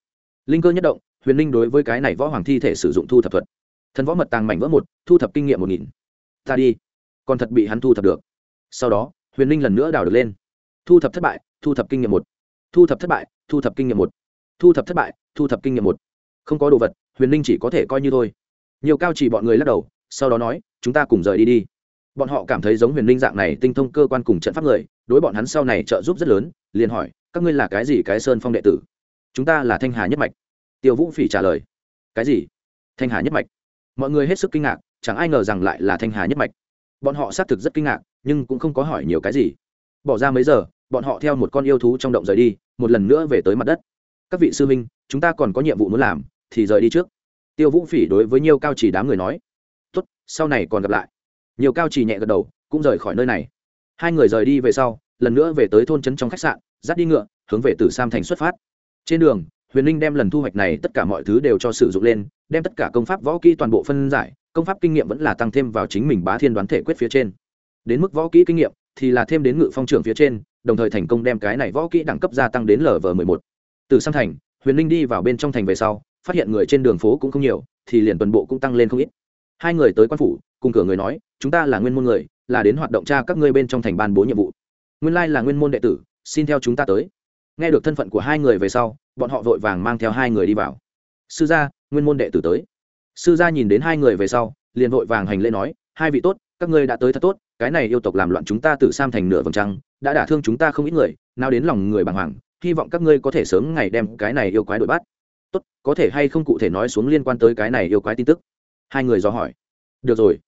Linh cơ nhất động, huyền ninh đối với cái này võ hoàng thi thể sử dụng thu thập thuật. Thần võ mật tàng mảnh vỡ một, thu thập kinh nghiệm một nghìn. Ta đi. Còn thật bị hắn thu thập được. Sau đó, huyền ninh lần nữa đào được lên. Thu thập thất bại, thu thập kinh nghiệm một. Thu thập thất bại, thu thập kinh nghiệm một. Thu thập thất bại, thu thập kinh nghiệm một. Không có đồ vật, huyền ninh chỉ có thể coi như thôi. Nhiều cao chỉ bọn người lắc đầu, sau đó nói, chúng ta cùng rời đi đi. Bọn họ cảm thấy giống huyền ninh dạng này tinh thông cơ quan cùng trận pháp người, đối bọn hắn sau này trợ giúp rất lớn liền hỏi, các ngươi là cái gì cái sơn phong đệ tử? Chúng ta là thanh hà nhất mạch. Tiêu vũ phỉ trả lời, cái gì? Thanh hà nhất mạch. Mọi người hết sức kinh ngạc, chẳng ai ngờ rằng lại là thanh hà nhất mạch. Bọn họ xác thực rất kinh ngạc, nhưng cũng không có hỏi nhiều cái gì. Bỏ ra mấy giờ, bọn họ theo một con yêu thú trong động rời đi, một lần nữa về tới mặt đất. Các vị sư minh chúng ta còn có nhiệm vụ muốn làm, thì rời đi trước. Tiêu vũ phỉ đối với nhiều cao chỉ đám người nói, tốt, sau này còn gặp lại. Nhiều cao chỉ nhẹ gật đầu, cũng rời khỏi nơi này. Hai người rời đi về sau, lần nữa về tới thôn trấn trong khách sạn dắt đi ngựa, hướng về từ sam thành xuất phát. Trên đường, huyền linh đem lần thu hoạch này tất cả mọi thứ đều cho sử dụng lên, đem tất cả công pháp võ kỹ toàn bộ phân giải, công pháp kinh nghiệm vẫn là tăng thêm vào chính mình bá thiên đoán thể quyết phía trên. Đến mức võ kỹ kinh nghiệm thì là thêm đến ngự phong trưởng phía trên, đồng thời thành công đem cái này võ kỹ đẳng cấp gia tăng đến lv mười một. Từ Sam thành, huyền linh đi vào bên trong thành về sau, phát hiện người trên đường phố cũng không nhiều, thì liền toàn bộ cũng tăng lên không ít. Hai người tới quan phủ, cùng cửa người nói, chúng ta là nguyên môn người, là đến hoạt động tra các ngươi bên trong thành ban bố nhiệm vụ. Nguyên lai là nguyên môn đệ tử xin theo chúng ta tới. Nghe được thân phận của hai người về sau, bọn họ vội vàng mang theo hai người đi vào. Sư gia, nguyên môn đệ tử tới. Sư gia nhìn đến hai người về sau, liền vội vàng hành lễ nói, hai vị tốt, các ngươi đã tới thật tốt, cái này yêu tộc làm loạn chúng ta tự sam thành nửa vầng trăng, đã đả thương chúng ta không ít người, nào đến lòng người bàng hoàng, hy vọng các ngươi có thể sớm ngày đem cái này yêu quái đuổi bắt. Tốt, có thể hay không cụ thể nói xuống liên quan tới cái này yêu quái tin tức? Hai người do hỏi. Được rồi.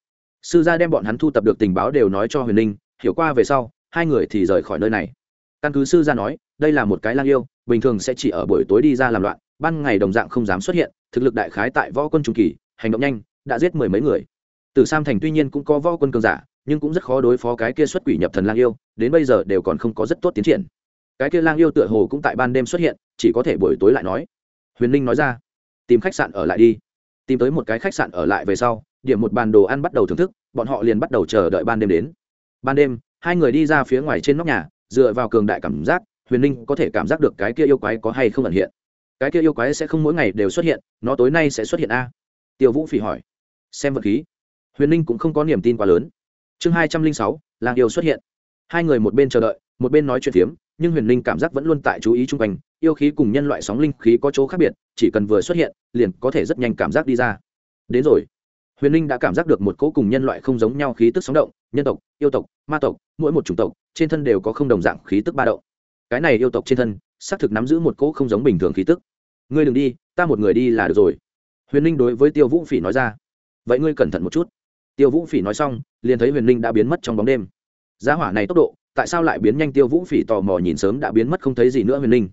Sư gia đem bọn hắn thu tập được tình báo đều nói cho huyền ninh hiểu qua về sau, hai người thì rời khỏi nơi này căn cứ sư gia nói, đây là một cái lang yêu, bình thường sẽ chỉ ở buổi tối đi ra làm loạn, ban ngày đồng dạng không dám xuất hiện, thực lực đại khái tại võ quân trung kỳ, hành động nhanh, đã giết mười mấy người. Từ sam thành tuy nhiên cũng có võ quân cường giả, nhưng cũng rất khó đối phó cái kia xuất quỷ nhập thần lang yêu, đến bây giờ đều còn không có rất tốt tiến triển. Cái kia lang yêu tựa hồ cũng tại ban đêm xuất hiện, chỉ có thể buổi tối lại nói. Huyền ninh nói ra, tìm khách sạn ở lại đi. Tìm tới một cái khách sạn ở lại về sau, điểm một bàn đồ ăn bắt đầu thưởng thức, bọn họ liền bắt đầu chờ đợi ban đêm đến. Ban đêm, hai người đi ra phía ngoài trên nóc nhà dựa vào cường đại cảm giác, huyền ninh có thể cảm giác được cái kia yêu quái có hay không ẩn hiện. Cái kia yêu quái sẽ không mỗi ngày đều xuất hiện, nó tối nay sẽ xuất hiện a? Tiêu vũ phỉ hỏi. Xem vật khí. Huyền ninh cũng không có niềm tin quá lớn. Chương hai trăm linh sáu, làng yêu xuất hiện. Hai người một bên chờ đợi, một bên nói chuyện phiếm, nhưng huyền ninh cảm giác vẫn luôn tại chú ý chung quanh, yêu khí cùng nhân loại sóng linh khí có chỗ khác biệt, chỉ cần vừa xuất hiện, liền có thể rất nhanh cảm giác đi ra. Đến rồi huyền ninh đã cảm giác được một cỗ cùng nhân loại không giống nhau khí tức sóng động, nhân tộc, yêu tộc, ma tộc, mỗi một chủng tộc, trên thân đều có không đồng dạng khí tức ba động. Cái này yêu tộc trên thân, xác thực nắm giữ một cỗ không giống bình thường khí tức. Ngươi đừng đi, ta một người đi là được rồi. Huyền ninh đối với tiêu vũ phỉ nói ra. Vậy ngươi cẩn thận một chút. Tiêu vũ phỉ nói xong, liền thấy huyền ninh đã biến mất trong bóng đêm. Giá hỏa này tốc độ, tại sao lại biến nhanh? Tiêu vũ phỉ tò mò nhìn sớm đã biến mất không thấy gì nữa huyền ninh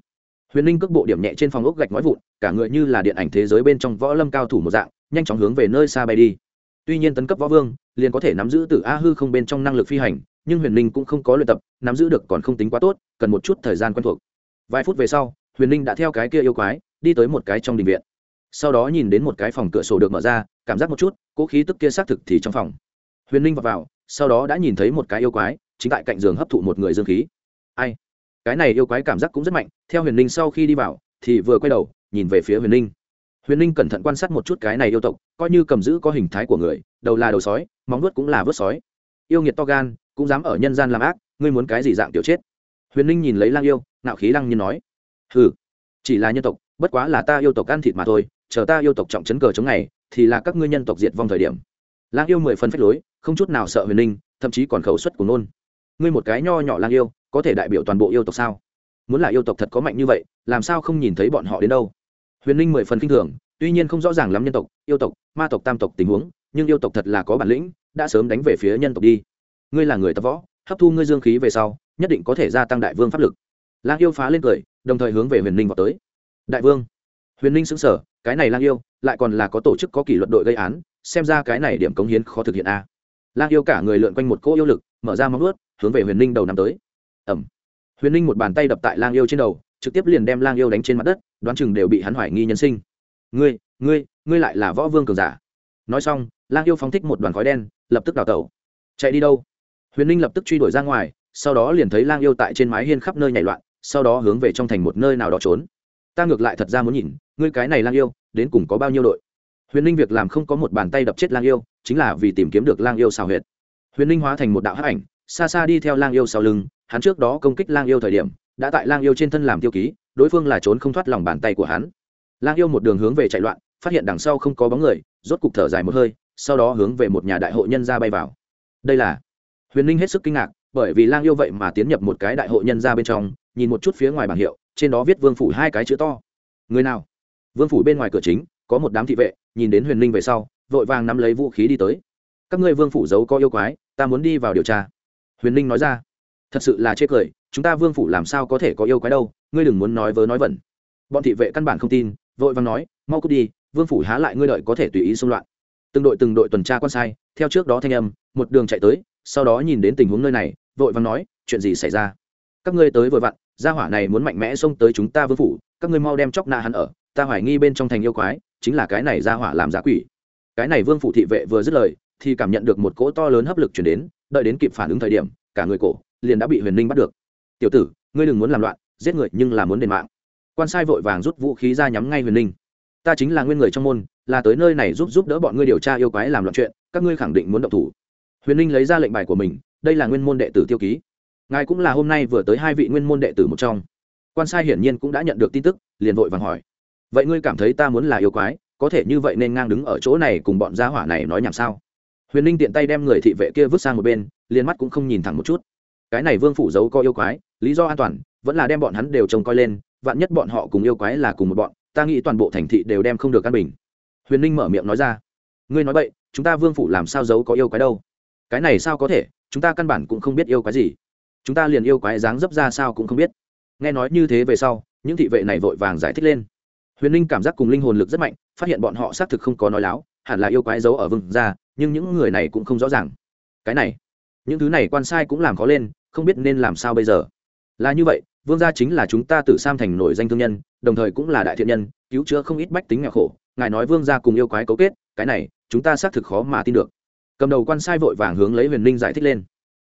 huyền Linh cước bộ điểm nhẹ trên phòng ốc gạch nói vụn cả người như là điện ảnh thế giới bên trong võ lâm cao thủ một dạng nhanh chóng hướng về nơi xa bay đi. Tuy nhiên tấn cấp võ vương liền có thể nắm giữ từ a hư không bên trong năng lực phi hành nhưng huyền Linh cũng không có luyện tập nắm giữ được còn không tính quá tốt cần một chút thời gian quen thuộc. Vài phút về sau huyền Linh đã theo cái kia yêu quái đi tới một cái trong đình viện. Sau đó nhìn đến một cái phòng cửa sổ được mở ra cảm giác một chút cỗ khí tức kia xác thực thì trong phòng. Huyền Linh vào, vào sau đó đã nhìn thấy một cái yêu quái chính tại cạnh giường hấp thụ một người dương khí. Ai? Cái này yêu quái cảm giác cũng rất mạnh, theo huyền ninh sau khi đi vào, thì vừa quay đầu, nhìn về phía huyền ninh huyền ninh cẩn thận quan sát một chút cái này yêu tộc, coi như cầm giữ có hình thái của người, đầu là đầu sói, móng nuốt cũng là vớt sói. Yêu nghiệt to gan, cũng dám ở nhân gian làm ác, ngươi muốn cái gì dạng tiểu chết? Huyền ninh nhìn lấy lang yêu nạo khí lăng nhiên nói. Ừ chỉ là nhân tộc, bất quá là ta yêu tộc ăn thịt mà thôi, chờ ta yêu tộc trọng chấn cờ chống này thì là các ngươi nhân tộc diệt vong thời điểm. Lang yêu mười phần phách lối, không chút nào sợ huyền ninh thậm chí còn khẩu suất của nôn. Ngươi một cái nho nhỏ lang yêu có thể đại biểu toàn bộ yêu tộc sao? Muốn là yêu tộc thật có mạnh như vậy, làm sao không nhìn thấy bọn họ đến đâu? Huyền ninh mười phần k i n h thường, tuy nhiên không rõ ràng lắm nhân tộc, yêu tộc, ma tộc, tam tộc tình huống, nhưng yêu tộc thật là có bản lĩnh, đã sớm đánh về phía nhân tộc đi. Ngươi là người tập võ, hấp thu ngươi dương khí về sau, nhất định có thể gia tăng đại vương pháp lực. Lang yêu phá lên cười, đồng thời hướng về huyền ninh vào tới. Đại vương. Huyền ninh xứng sở cái này lang yêu, lại còn là có tổ chức có kỷ luật đội gây án, xem ra cái này điểm cống hiến khó thực hiện a. Lang yêu cả người lượn quanh một cỗ yêu lực, mở ra móng ướt hướng về huyền ninh đầu năm tới ẩm. Huyền ninh một bàn tay đập tại lang yêu trên đầu, trực tiếp liền đem lang yêu đánh trên mặt đất, đoán chừng đều bị hắn hoài nghi nhân sinh. Ngươi ngươi ngươi lại là võ vương cường giả. Nói xong, lang yêu phóng thích một đoàn khói đen, lập tức đào tẩu. Chạy đi đâu? Huyền ninh lập tức truy đuổi ra ngoài, sau đó liền thấy lang yêu tại trên mái hiên khắp nơi nhảy loạn, sau đó hướng về trong thành một nơi nào đó trốn. Ta ngược lại thật ra muốn nhìn, ngươi cái này lang yêu, đến cùng có bao nhiêu đội? Huyền ninh việc làm không có một bàn tay đập chết lang yêu, chính là vì tìm kiếm được lang yêu xào huyệt. Huyền ninh hóa thành một đạo hắc ảnh xa xa đi theo lang yêu sau lưng, hắn trước đó công kích lang yêu thời điểm, đã tại lang yêu trên thân làm tiêu ký, đối phương là trốn không thoát lòng bàn tay của hắn. Lang yêu một đường hướng về chạy loạn, phát hiện đằng sau không có bóng người, rốt cục thở dài một hơi, sau đó hướng về một nhà đại hội nhân ra bay vào. Đây là huyền ninh hết sức kinh ngạc, bởi vì lang yêu vậy mà tiến nhập một cái đại hội nhân ra bên trong, nhìn một chút phía ngoài bảng hiệu, trên đó viết vương phủ hai cái chữ to. Người nào? Vương phủ bên ngoài cửa chính, có một đám thị vệ, nhìn đến huyền ninh về sau, vội vàng nắm lấy vũ khí đi tới. Các ngươi vương phủ giấu có yêu quái, ta muốn đi vào điều tra huyền ninh nói ra. Thật sự là chê cười, chúng ta vương phủ làm sao có thể có yêu quái đâu, ngươi đừng muốn nói vớ nói vẩn. Bọn thị vệ căn bản không tin, vội vàng nói, mau cút đi, vương phủ há lại ngươi đợi có thể tùy ý xung loạn. Từng đội từng đội tuần tra quan sai, theo trước đó thanh âm, một đường chạy tới, sau đó nhìn đến tình huống nơi này, vội vàng nói, chuyện gì xảy ra? Các ngươi tới vội vặn, gia hỏa này muốn mạnh mẽ xông tới chúng ta vương phủ, các ngươi mau đem chóc na hắn ở, ta hoài nghi bên trong thành yêu quái, chính là cái này gia hỏa làm giá quỷ. Cái này vương phủ thị vệ vừa dứt lời, thì cảm nhận được một cỗ to lớn hấp lực chuyển đến đợi đến kịp phản ứng thời điểm, cả người cổ liền đã bị huyền ninh bắt được. Tiểu tử, ngươi đừng muốn làm loạn, giết người nhưng là muốn đền mạng. Quan sai vội vàng rút vũ khí ra nhắm ngay huyền ninh. Ta chính là nguyên người trong môn, là tới nơi này giúp giúp đỡ bọn ngươi điều tra yêu quái làm loạn chuyện, các ngươi khẳng định muốn động thủ. Huyền ninh lấy ra lệnh bài của mình, đây là nguyên môn đệ tử tiêu ký. Ngài cũng là hôm nay vừa tới hai vị nguyên môn đệ tử một trong. Quan sai hiển nhiên cũng đã nhận được tin tức, liền vội vàng hỏi, vậy ngươi cảm thấy ta muốn là yêu quái, có thể như vậy nên ngang đứng ở chỗ này cùng bọn gia hỏa này nói nhảm sao? Huyền ninh tiện tay đem người thị vệ kia vứt sang một bên, liền mắt cũng không nhìn thẳng một chút. Cái này vương phủ giấu có yêu quái, lý do an toàn, vẫn là đem bọn hắn đều trông coi lên, vạn nhất bọn họ cùng yêu quái là cùng một bọn, ta nghĩ toàn bộ thành thị đều đem không được căn bình. Huyền ninh mở miệng nói ra. Ngươi nói vậy chúng ta vương phủ làm sao giấu có yêu quái đâu? Cái này sao có thể, chúng ta căn bản cũng không biết yêu quái gì. Chúng ta liền yêu quái dáng dấp ra sao cũng không biết. Nghe nói như thế về sau, những thị vệ này vội vàng giải thích lên. Huyền ninh cảm giác cùng linh hồn lực rất mạnh, phát hiện bọn họ xác thực không có nói láo hẳn là yêu quái giấu ở vương ra nhưng những người này cũng không rõ ràng. Cái này, những thứ này quan sai cũng làm khó lên, không biết nên làm sao bây giờ. Là như vậy, vương gia chính là chúng ta tự sam thành nổi danh thương nhân, đồng thời cũng là đại thiện nhân, cứu chữa không ít bách tính nghèo khổ. Ngài nói vương gia cùng yêu quái cấu kết, cái này, chúng ta xác thực khó mà tin được. Cầm đầu quan sai vội vàng hướng lấy huyền ninh giải thích lên.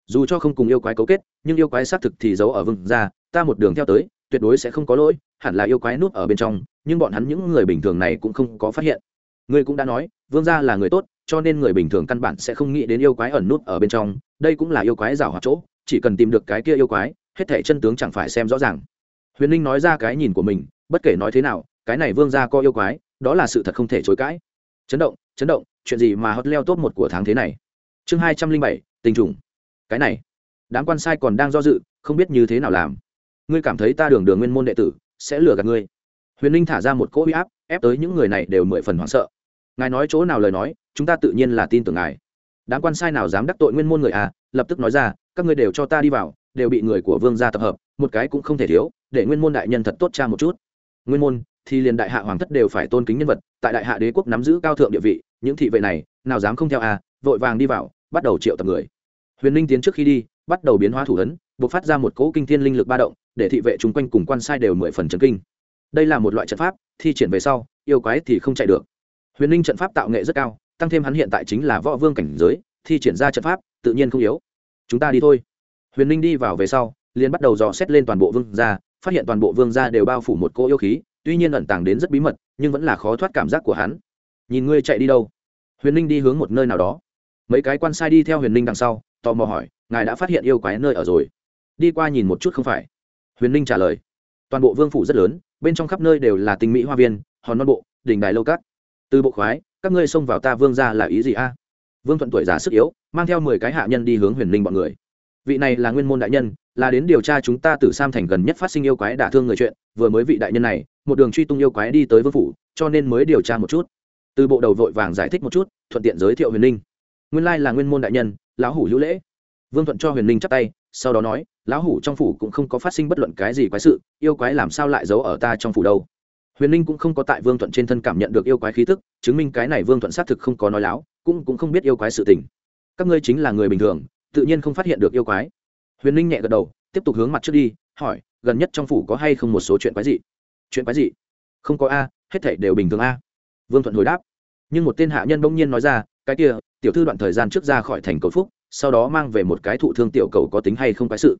Dù cho không cùng yêu quái cấu kết, nhưng yêu quái xác thực thì giấu ở vương gia, ta một đường theo tới, tuyệt đối sẽ không có lỗi, hẳn là yêu quái núp ở bên trong, nhưng bọn hắn những người bình thường này cũng không có phát hiện ngươi cũng đã nói, vương gia là người tốt, cho nên người bình thường căn bản sẽ không nghĩ đến yêu quái ẩn nút ở bên trong. Đây cũng là yêu quái rào hoạt chỗ, chỉ cần tìm được cái kia yêu quái, hết thể chân tướng chẳng phải xem rõ ràng. Huyền ninh nói ra cái nhìn của mình, bất kể nói thế nào, cái này vương gia có yêu quái, đó là sự thật không thể chối cãi. Chấn động chấn động, chuyện gì mà hot leo top một của tháng thế này? Chương hai trăm linh bảy, tình trùng. Cái này, đám quan sai còn đang do dự, không biết như thế nào làm. Ngươi cảm thấy ta đường đường nguyên môn đệ tử, sẽ lừa gạt ngươi. Huyền ninh thả ra một cỗ huy áp, ép tới những người này đều mười phần hoảng sợ ngài nói chỗ nào lời nói, chúng ta tự nhiên là tin tưởng ngài. Đám quan sai nào dám đắc tội nguyên môn người à? Lập tức nói ra, các ngươi đều cho ta đi vào, đều bị người của vương gia tập hợp, một cái cũng không thể thiếu, để nguyên môn đại nhân thật tốt cha một chút. Nguyên môn, thì liền đại hạ hoàng thất đều phải tôn kính nhân vật, tại đại hạ đế quốc nắm giữ cao thượng địa vị, những thị vệ này, nào dám không theo à? Vội vàng đi vào, bắt đầu triệu tập người. Huyền ninh tiến trước khi đi, bắt đầu biến hóa thủ ấn, buộc phát ra một cỗ kinh thiên linh lực ba động, để thị vệ chung quanh cùng quan sai đều mười phần trấn kinh. Đây là một loại trận pháp, thi triển về sau, yêu quái thì không chạy được huyền ninh trận pháp tạo nghệ rất cao, tăng thêm hắn hiện tại chính là võ vương cảnh giới, thi triển ra trận pháp, tự nhiên không yếu. Chúng ta đi thôi. Huyền ninh đi vào về sau, liền bắt đầu dò xét lên toàn bộ vương gia, phát hiện toàn bộ vương gia đều bao phủ một cô yêu khí, tuy nhiên ẩn tàng đến rất bí mật, nhưng vẫn là khó thoát cảm giác của hắn. Nhìn ngươi chạy đi đâu? Huyền ninh đi hướng một nơi nào đó. Mấy cái quan sai đi theo huyền ninh đằng sau, tò mò hỏi, ngài đã phát hiện yêu quái nơi ở rồi? Đi qua nhìn một chút không phải. Huyền ninh trả lời, toàn bộ vương phủ rất lớn, bên trong khắp nơi đều là tinh mỹ hoa viên, hòn non bộ, đỉnh đài lâu cát từ bộ khoái, các ngươi xông vào ta vương ra là ý gì a? Vương thuận tuổi già sức yếu, mang theo mười cái hạ nhân đi hướng huyền ninh bọn người. Vị này là nguyên môn đại nhân, là đến điều tra chúng ta từ sam thành gần nhất phát sinh yêu quái đả thương người chuyện. Vừa mới vị đại nhân này, một đường truy tung yêu quái đi tới vương phủ, cho nên mới điều tra một chút. Từ bộ đầu vội vàng giải thích một chút, thuận tiện giới thiệu huyền ninh. Nguyên lai là nguyên môn đại nhân, lão hủ hữu lễ. Vương thuận cho huyền ninh chắp tay, sau đó nói, lão hủ trong phủ cũng không có phát sinh bất luận cái gì quái sự, yêu quái làm sao lại giấu ở ta trong phủ đâu? Huyền ninh cũng không có tại vương thuận trên thân cảm nhận được yêu quái khí tức, chứng minh cái này vương thuận xác thực không có nói láo, cũng cũng không biết yêu quái sự tình. Các ngươi chính là người bình thường, tự nhiên không phát hiện được yêu quái. Huyền ninh nhẹ gật đầu, tiếp tục hướng mặt trước đi, hỏi, gần nhất trong phủ có hay không một số chuyện quái gì chuyện quái gì không có a, hết thảy đều bình thường a. Vương thuận hồi đáp. Nhưng một tên hạ nhân bỗng nhiên nói ra, cái kia, tiểu thư đoạn thời gian trước ra khỏi thành cầu phúc, sau đó mang về một cái thụ thương tiểu cầu có tính hay không cái sự.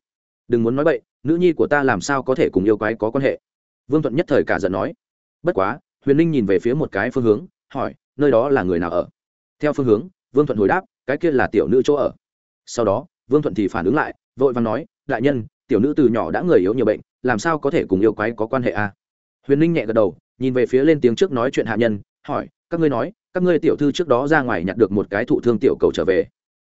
Đừng muốn nói bậy, nữ nhi của ta làm sao có thể cùng yêu quái có quan hệ? Vương thuận nhất thời cả giận nói bất quá, huyền ninh nhìn về phía một cái phương hướng, hỏi, nơi đó là người nào ở? Theo phương hướng, vương thuận hồi đáp, cái kia là tiểu nữ chỗ ở. Sau đó, vương thuận thì phản ứng lại, vội vàng nói, đại nhân, tiểu nữ từ nhỏ đã người yếu nhiều bệnh, làm sao có thể cùng yêu quái có quan hệ a à? huyền ninh nhẹ gật đầu, nhìn về phía lên tiếng trước nói chuyện hạ nhân, hỏi, các ngươi nói, các ngươi tiểu thư trước đó ra ngoài nhặt được một cái thụ thương tiểu cầu trở về.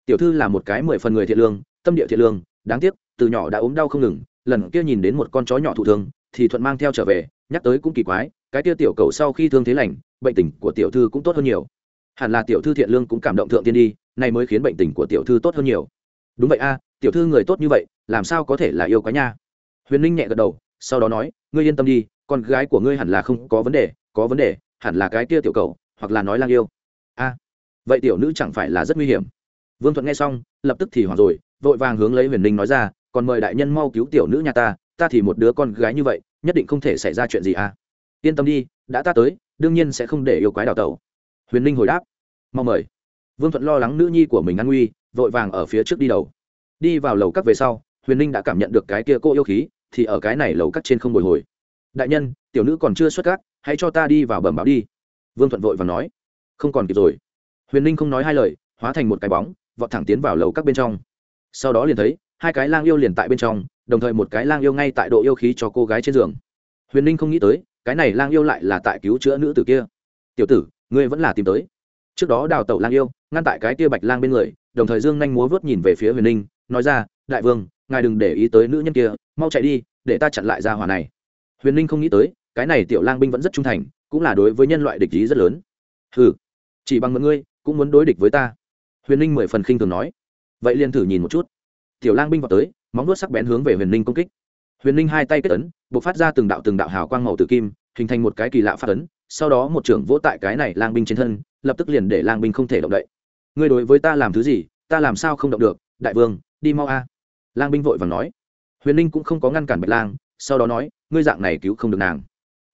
Tiểu thư là một cái mười phần người thiện lương, tâm địa thiện lương, đáng tiếc, từ nhỏ đã ốm đau không ngừng, lần kia nhìn đến một con chó nhỏ thụ thương, thì thuận mang theo trở về, nhắc tới cũng kỳ quái cái tia tiểu cầu sau khi thương thế lành, bệnh tình của tiểu thư cũng tốt hơn nhiều. Hẳn là tiểu thư thiện lương cũng cảm động thượng tiên đi này mới khiến bệnh tình của tiểu thư tốt hơn nhiều. Đúng vậy a, tiểu thư người tốt như vậy, làm sao có thể là yêu quá nha? Huyền ninh nhẹ gật đầu, sau đó nói, ngươi yên tâm đi, con gái của ngươi hẳn là không có vấn đề, có vấn đề, hẳn là cái kia tiểu cầu, hoặc là nói lang yêu. A, vậy tiểu nữ chẳng phải là rất nguy hiểm. Vương thuận nghe xong, lập tức thì hoảng rồi, vội vàng hướng lấy huyền ninh nói ra, còn mời đại nhân mau cứu tiểu nữ nhà ta ta thì một đứa con gái như vậy, nhất định không thể xảy ra chuyện gì à yên tâm đi, đã ta tới, đương nhiên sẽ không để yêu quái đào tẩu. Huyền ninh hồi đáp mong mời. Vương thuận lo lắng nữ nhi của mình an nguy, vội vàng ở phía trước đi đầu. Đi vào lầu các về sau, huyền ninh đã cảm nhận được cái kia cô yêu khí, thì ở cái này lầu các trên không bồi hồi. Đại nhân, tiểu nữ còn chưa xuất các hãy cho ta đi vào bẩm báo đi. Vương thuận vội và nói, không còn kịp rồi. Huyền ninh không nói hai lời, hóa thành một cái bóng, vọt thẳng tiến vào lầu các bên trong. Sau đó liền thấy, hai cái lang yêu liền tại bên trong, đồng thời một cái lang yêu ngay tại độ yêu khí cho cô gái trên giường huyền ninh không nghĩ tới, cái này lang yêu lại là tại cứu chữa nữ tử kia. Tiểu tử, ngươi vẫn là tìm tới. Trước đó đào tẩu lang yêu, ngăn tại cái kia bạch lang bên người, đồng thời dương nhanh múa vớt nhìn về phía huyền ninh, nói ra, đại vương, ngài đừng để ý tới nữ nhân kia, mau chạy đi, để ta chặn lại ra hòa này. Huyền ninh không nghĩ tới, cái này tiểu lang binh vẫn rất trung thành, cũng là đối với nhân loại địch ý rất lớn. Ừ chỉ bằng một ngươi, cũng muốn đối địch với ta. Huyền ninh mười phần khinh thường nói. Vậy liền thử nhìn một chút. Tiểu lang binh vào tới, móng nuốt sắc bén hướng về huyền ninh công kích huyền Linh hai tay kết ấn b ộ c phát ra từng đạo từng đạo hào quang màu tử kim, hình thành một cái kỳ lạ phát ấn, sau đó một trưởng vỗ tại cái này lang binh trên thân, lập tức liền để lang binh không thể động đậy. Ngươi đối với ta làm thứ gì, ta làm sao không động được, đại vương, đi mau a. Lang binh vội và nói. Huyền Linh cũng không có ngăn cản bạch lang, sau đó nói, ngươi dạng này cứu không được nàng.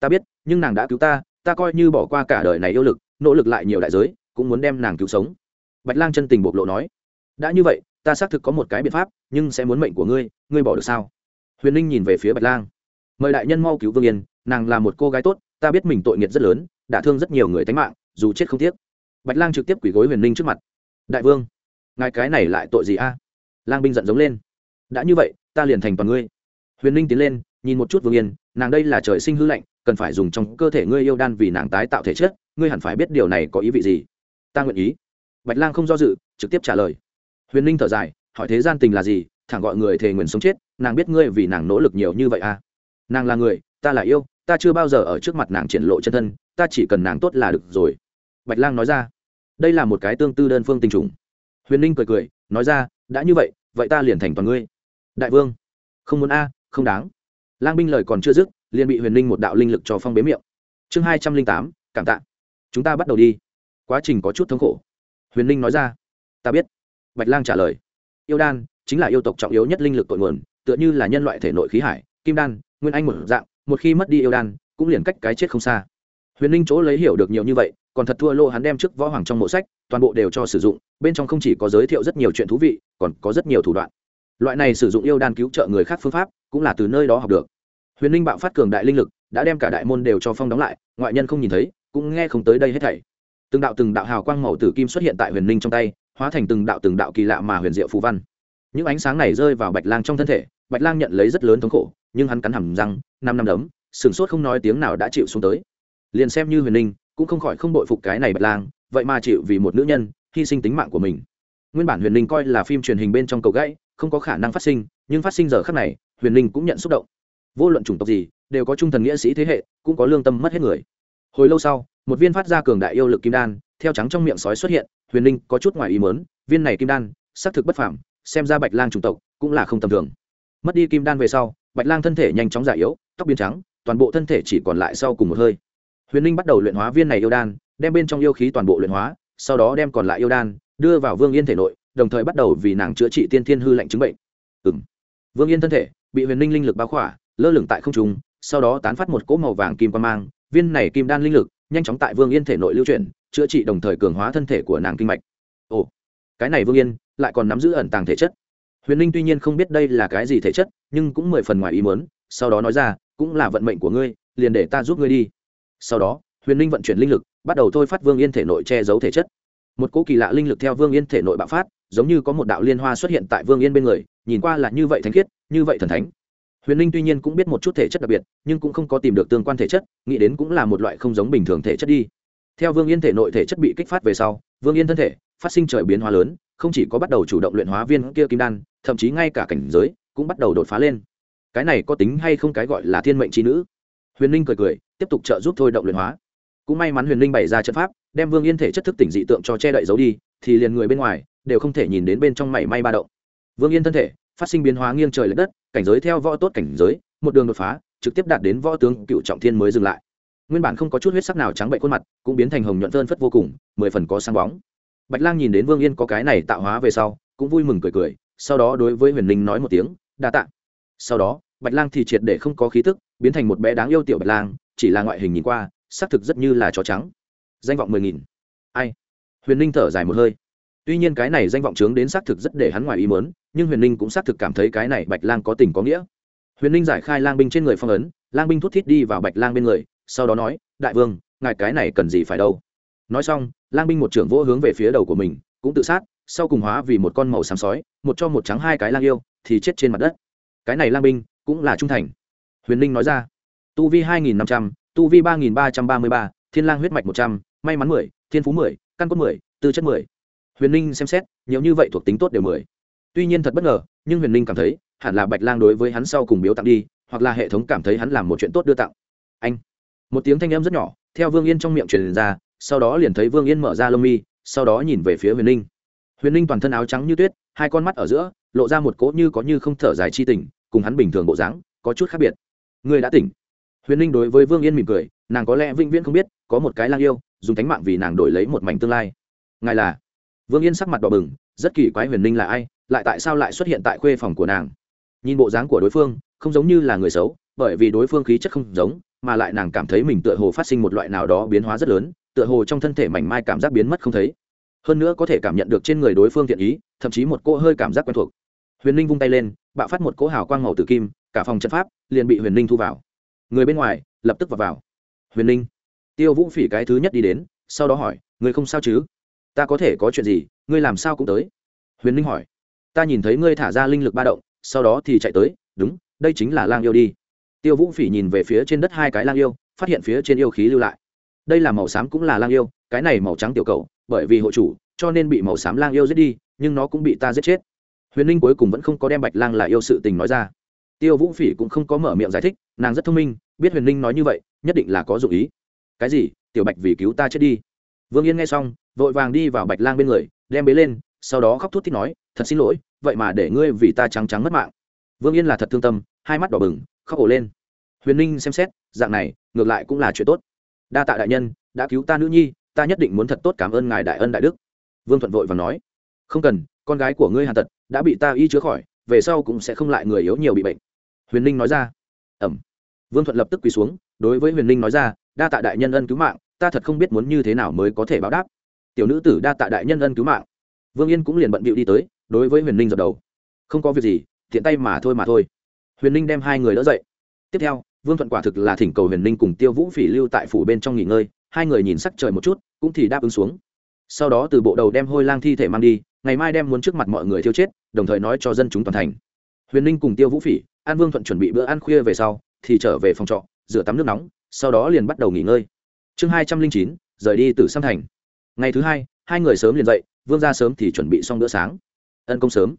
Ta biết, nhưng nàng đã cứu ta ta coi như bỏ qua cả đời này yêu lực, nỗ lực lại nhiều đại giới, cũng muốn đem nàng cứu sống. Bạch lang chân tình bộc lộ nói. Đã như vậy, ta xác thực có một cái biện pháp, nhưng sẽ muốn mệnh của ngươi ngươi bỏ được sao? Huyền ninh nhìn về phía bạch lang. Mời đại nhân mau cứu vương yên, nàng là một cô gái tốt, ta biết mình tội nghiệt rất lớn, đã thương rất nhiều người tánh mạng, dù chết không tiếc. Bạch lang trực tiếp quỷ gối huyền ninh trước mặt. Đại vương, ngài cái này lại tội gì a? Lang binh giận giống lên. Đã như vậy, ta liền thành toàn ngươi. Huyền ninh tiến lên, nhìn một chút vương yên, nàng đây là trời sinh hư lạnh cần phải dùng trong cơ thể ngươi yêu đan vì nàng tái tạo thể chất, ngươi hẳn phải biết điều này có ý vị gì. Ta nguyện ý. Bạch lang không do dự, trực tiếp trả lời. Huyền ninh thở dài, hỏi thế gian tình là gì, thẳng gọi người thề nguyện sống chết nàng biết ngươi vì nàng nỗ lực nhiều như vậy à. Nàng là người, ta là yêu, ta chưa bao giờ ở trước mặt nàng triển lộ chân thân, ta chỉ cần nàng tốt là được rồi. Bạch lang nói ra. Đây là một cái tương tư đơn phương tình trùng. Huyền ninh cười cười, nói ra, đã như vậy vậy ta liền thành toàn ngươi. Đại vương. Không muốn a, không đáng. Lang binh lời còn chưa dứt, liền bị huyền ninh một đạo linh lực cho phong bế miệng. Chương hai trăm linh tám, cảm tạ. Chúng ta bắt đầu đi. Quá trình có chút thống khổ. Huyền ninh nói ra. Ta biết. Bạch lang trả lời. Yêu đan, chính là yêu tộc trọng yếu nhất linh lực tội nguồn tựa như là nhân loại thể nội khí hải, kim đan, nguyên anh một dạng, một khi mất đi yêu đan, cũng liền cách cái chết không xa. Huyền ninh chỗ lấy hiểu được nhiều như vậy, còn thật thua lô hắn đem trước võ hoàng trong mộ sách, toàn bộ đều cho sử dụng, bên trong không chỉ có giới thiệu rất nhiều chuyện thú vị, còn có rất nhiều thủ đoạn. Loại này sử dụng yêu đan cứu trợ người khác phương pháp, cũng là từ nơi đó học được. Huyền ninh bạo phát cường đại linh lực, đã đem cả đại môn đều cho phong đóng lại, ngoại nhân không nhìn thấy, cũng nghe không tới đây hết thảy. Từng đạo từng đạo hào quang màu tử kim xuất hiện tại huyền ninh trong tay, hóa thành từng đạo từng đạo kỳ lạ mà huyền diệu phù văn những ánh sáng này rơi vào bạch lang trong thân thể, bạch lang nhận lấy rất lớn thống khổ, nhưng hắn cắn hầm răng, năm năm đấm sửng sốt không nói tiếng nào đã chịu xuống tới. Liền xem như huyền ninh cũng không khỏi không bội phục cái này bạch lang, vậy mà chịu vì một nữ nhân, hy sinh tính mạng của mình. Nguyên bản huyền ninh coi là phim truyền hình bên trong cầu gãy, không có khả năng phát sinh, nhưng phát sinh giờ khắc này, huyền ninh cũng nhận xúc động. Vô luận chủng tộc gì, đều có trung thần nghĩa sĩ thế hệ, cũng có lương tâm mất hết người. Hồi lâu sau, một viên phát ra cường đại yêu lực kim đan, theo trắng trong miệng sói xuất hiện, huyền ninh có chút ngoài ý mớn viên này kim đan, xác thực bất phảm xem ra bạch lang chủng tộc cũng là không tầm thường. Mất đi kim đan về sau, bạch lang thân thể nhanh chóng già yếu, tóc biến trắng, toàn bộ thân thể chỉ còn lại sau cùng một hơi. Huyền ninh bắt đầu luyện hóa viên này yêu đan, đem bên trong yêu khí toàn bộ luyện hóa, sau đó đem còn lại yêu đan đưa vào vương yên thể nội, đồng thời bắt đầu vì nàng chữa trị tiên thiên hư lạnh chứng bệnh. Ừ vương yên thân thể bị huyền ninh linh lực bao khỏa, lơ lửng tại không trung, sau đó tán phát một cỗ màu vàng kim quan mang, viên này kim đan linh lực nhanh chóng tại vương yên thể nội lưu chuyển, chữa trị đồng thời cường hóa thân thể của nàng kinh mạch. Ồ, cái này vương yên lại còn nắm giữ ẩn tàng thể chất. Huyền ninh tuy nhiên không biết đây là cái gì thể chất, nhưng cũng mười phần ngoài ý muốn, sau đó nói ra, cũng là vận mệnh của ngươi, liền để ta giúp ngươi đi. Sau đó, huyền ninh vận chuyển linh lực, bắt đầu thôi phát vương yên thể nội che giấu thể chất. Một cỗ kỳ lạ linh lực theo vương yên thể nội bạo phát, giống như có một đạo liên hoa xuất hiện tại vương yên bên người, nhìn qua là như vậy thánh khiết, như vậy thần thánh. Huyền ninh tuy nhiên cũng biết một chút thể chất đặc biệt, nhưng cũng không có tìm được tương quan thể chất, nghĩ đến cũng là một loại không giống bình thường thể chất đi. Theo vương yên thể nội thể chất bị kích phát về sau, vương yên thân thể phát sinh trời biến hóa lớn không chỉ có bắt đầu chủ động luyện hóa viên kia kim đan, thậm chí ngay cả cảnh giới cũng bắt đầu đột phá lên. Cái này có tính hay không cái gọi là thiên mệnh trí nữ? Huyền ninh cười cười, tiếp tục trợ giúp thôi động luyện hóa. Cũng may mắn huyền ninh bày ra trận pháp, đem vương yên thể chất thức tỉnh dị tượng cho che đậy giấu đi, thì liền người bên ngoài đều không thể nhìn đến bên trong mảy may ba động. Vương yên thân thể phát sinh biến hóa nghiêng trời l ệ đất, cảnh giới theo võ tốt cảnh giới, một đường đột phá, trực tiếp đạt đến võ tướng cựu trọng thiên mới dừng lại. Nguyên bản không có chút huyết sắc nào trắng bệnh khuôn mặt, cũng biến thành hồng nhuận thơn phất vô cùng, mười phần có sáng bóng bạch lang nhìn đến vương yên có cái này tạo hóa về sau, cũng vui mừng cười cười, sau đó đối với huyền linh nói một tiếng, đa t ạ sau đó, bạch lang thì triệt để không có khí tức, biến thành một bé đáng yêu tiểu bạch lang, chỉ là ngoại hình nhìn qua xác thực rất như là chó trắng. Danh vọng mười nghìn. Ai? Huyền ninh thở dài một hơi. Tuy nhiên cái này danh vọng trướng đến xác thực rất để hắn ngoài ý mớn nhưng huyền ninh cũng xác thực cảm thấy cái này bạch lang có tình có nghĩa. Huyền ninh giải khai lang binh trên người phong ấn, lang binh thút thít đi vào bạch lang bên người, sau đó nói, đại vương, ngài cái này cần gì phải đâu? Nói xong lang binh một trưởng vỗ hướng về phía đầu của mình, cũng tự sát, sau cùng hóa vì một con màu xám sói, một cho một trắng hai cái lang yêu, thì chết trên mặt đất. Cái này lang binh cũng là trung thành. Huyền ninh nói ra, tu vi hai nghìn năm trăm, tu vi ba nghìn ba trăm ba mươi ba, thiên lang huyết mạch một trăm, may mắn mười, thiên phú mười, căn cốt mười, tư chất mười. Huyền ninh xem xét, nhiều như vậy thuộc tính tốt đều mười. Tuy nhiên thật bất ngờ, nhưng huyền ninh cảm thấy, hẳn là bạch lang đối với hắn sau cùng biếu tặng đi, hoặc là hệ thống cảm thấy hắn làm một chuyện tốt đưa tặng. Anh. Một tiếng thanh âm rất nhỏ, theo vương yên trong miệng truyền ra sau đó liền thấy vương yên mở ra lông mi, sau đó nhìn về phía huyền ninh. Huyền ninh toàn thân áo trắng như tuyết, hai con mắt ở giữa, lộ ra một cỗ như có như không thở dài chi tình, cùng hắn bình thường bộ dáng, có chút khác biệt. Người đã tỉnh. Huyền ninh đối với vương yên mỉm cười, nàng có lẽ vĩnh viễn không biết, có một cái lang yêu, dùng tánh mạng vì nàng đổi lấy một mảnh tương lai. Ngài là? Vương yên sắc mặt đỏ bừng, rất kỳ quái huyền ninh là ai, lại tại sao lại xuất hiện tại khuê phòng của nàng? Nhìn bộ dáng của đối phương, không giống như là người xấu, bởi vì đối phương khí chất không giống, mà lại nàng cảm thấy mình tựa hồ phát sinh một loại nào đó biến hóa rất lớn tựa hồ trong thân thể mảnh mai cảm giác biến mất không thấy. Hơn nữa có thể cảm nhận được trên người đối phương thiện ý, thậm chí một cỗ hơi cảm giác quen thuộc. Huyền ninh vung tay lên, bạo phát một cỗ hào quang màu tử kim, cả phòng trận pháp liền bị huyền ninh thu vào. Người bên ngoài, lập tức vào vào. Huyền ninh, tiêu vũ phỉ cái thứ nhất đi đến, sau đó hỏi người không sao chứ? Ta có thể có chuyện gì? Ngươi làm sao cũng tới. Huyền ninh hỏi, ta nhìn thấy ngươi thả ra linh lực ba động, sau đó thì chạy tới, đúng, đây chính là lang yêu đi. Tiêu vũ phỉ nhìn về phía trên đất hai cái lang yêu, phát hiện phía trên yêu khí lưu lại đây là màu xám cũng là lang yêu, cái này màu trắng tiểu cầu, bởi vì hộ chủ, cho nên bị màu xám lang yêu giết đi, nhưng nó cũng bị ta giết chết. Huyền ninh cuối cùng vẫn không có đem bạch lang là yêu sự tình nói ra. Tiêu vũ phỉ cũng không có mở miệng giải thích, nàng rất thông minh, biết huyền ninh nói như vậy, nhất định là có dụng ý. Cái gì? Tiểu bạch vì cứu ta chết đi. Vương yên nghe xong, vội vàng đi vào bạch lang bên người, đem bế lên, sau đó khóc thút thít nói, thật xin lỗi, vậy mà để ngươi vì ta trắng trắng mất mạng. Vương yên là thật thương tâm, hai mắt đỏ bừng, khóc ổ lên. Huyền ninh xem xét, dạng này, ngược lại cũng là chuyện tốt đa tạ đại nhân, đã cứu ta nữ nhi, ta nhất định muốn thật tốt cảm ơn ngài đại ân đại đức. Vương thuận vội và nói. Không cần, con gái của ngươi hàn tật đã bị ta y chữa khỏi, về sau cũng sẽ không lại người yếu nhiều bị bệnh. Huyền ninh nói ra. Ẩm. Vương thuận lập tức quỳ xuống, đối với huyền ninh nói ra, đa tạ đại nhân ân cứu mạng, ta thật không biết muốn như thế nào mới có thể báo đáp. Tiểu nữ tử, đa tạ đại nhân ân cứu mạng. Vương yên cũng liền bận bịu đi tới, đối với huyền ninh dập đầu. Không có việc gì thiện tay mà thôi mà thôi. Huyền ninh đem hai người đỡ dậy. Tiếp theo vương thuận quả thực là thỉnh cầu huyền ninh cùng tiêu vũ phỉ lưu tại phủ bên trong nghỉ ngơi, hai người nhìn sắc trời một chút, cũng thì đáp ứng xuống. Sau đó từ bộ đầu đem hôi lang thi thể mang đi, ngày mai đem muốn trước mặt mọi người thiêu chết, đồng thời nói cho dân chúng toàn thành. Huyền ninh cùng tiêu vũ phỉ, an vương thuận chuẩn bị bữa ăn khuya về sau, thì trở về phòng trọ, rửa tắm nước nóng, sau đó liền bắt đầu nghỉ ngơi. Chương hai trăm linh chín, rời đi từ sam thành. Ngày thứ hai hai người sớm liền dậy, vương ra sớm thì chuẩn bị xong bữa sáng. Ân công sớm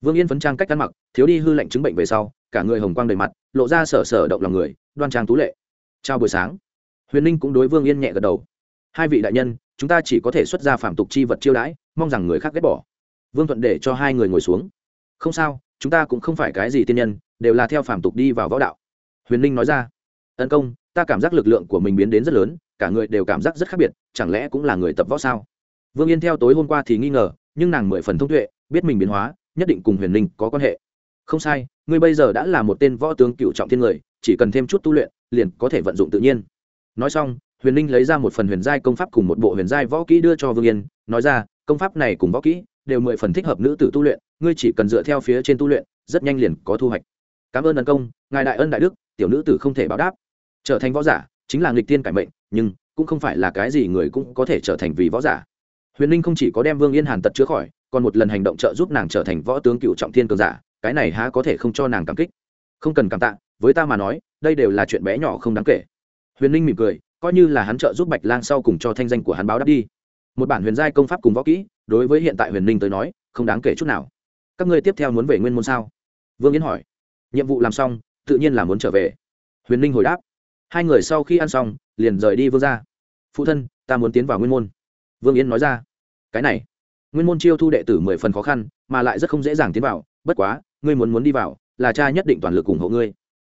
vương yên phấn trang cách ăn mặc, thiếu đi hư lệnh chứng bệnh về sau, cả người hồng quang đầy mặt, lộ ra sở sở động lòng người, đoan trang tú lệ. Chào buổi sáng. Huyền ninh cũng đối vương yên nhẹ gật đầu. Hai vị đại nhân, chúng ta chỉ có thể xuất ra phạm tục chi vật chiêu đãi, mong rằng người khác ghét bỏ. Vương thuận để cho hai người ngồi xuống. Không sao, chúng ta cũng không phải cái gì tiên nhân, đều là theo phạm tục đi vào võ đạo. Huyền ninh nói ra. Tấn công, ta cảm giác lực lượng của mình biến đến rất lớn, cả người đều cảm giác rất khác biệt, chẳng lẽ cũng là người tập võ sao? Vương yên theo tối hôm qua thì nghi ngờ, nhưng nàng mười phần thông tuệ, biết mình biến hóa nhất định cùng huyền ninh có quan hệ. Không sai, ngươi bây giờ đã là một tên võ tướng cựu trọng thiên người, chỉ cần thêm chút tu luyện, liền có thể vận dụng tự nhiên. Nói xong, huyền ninh lấy ra một phần huyền giai công pháp cùng một bộ huyền giai võ kỹ đưa cho vương yên, nói ra, công pháp này cùng võ kỹ đều mười phần thích hợp nữ tử tu luyện, ngươi chỉ cần dựa theo phía trên tu luyện, rất nhanh liền có thu hoạch. Cảm ơn tấn công, ngài đại ân đại đức, tiểu nữ tử không thể báo đáp. Trở thành võ giả chính là nghịch tiên cải mệnh, nhưng cũng không phải là cái gì người cũng có thể trở thành vì võ giả. Huyền ninh không chỉ có đem vương yên hàn tật chữa khỏi còn một lần hành động trợ giúp nàng trở thành võ tướng cựu trọng thiên cường giả, cái này há có thể không cho nàng cảm kích. Không cần cảm tạ, với ta mà nói, đây đều là chuyện bé nhỏ không đáng kể. Huyền ninh mỉm cười, coi như là hắn trợ giúp bạch lang sau cùng cho thanh danh của hắn báo đáp đi. Một bản huyền giai công pháp cùng võ kỹ, đối với hiện tại huyền ninh tới nói, không đáng kể chút nào. Các ngươi tiếp theo muốn về nguyên môn sao? Vương yến hỏi. Nhiệm vụ làm xong, tự nhiên là muốn trở về. Huyền ninh hồi đáp. Hai người sau khi ăn xong, liền rời đi vương ra phụ thân, ta muốn tiến vào nguyên môn. Vương yến nói ra. Cái này nguyên môn chiêu thu đệ tử mười phần khó khăn, mà lại rất không dễ dàng tiến vào, bất quá, ngươi muốn muốn đi vào, là cha nhất định toàn lực ủng hộ ngươi.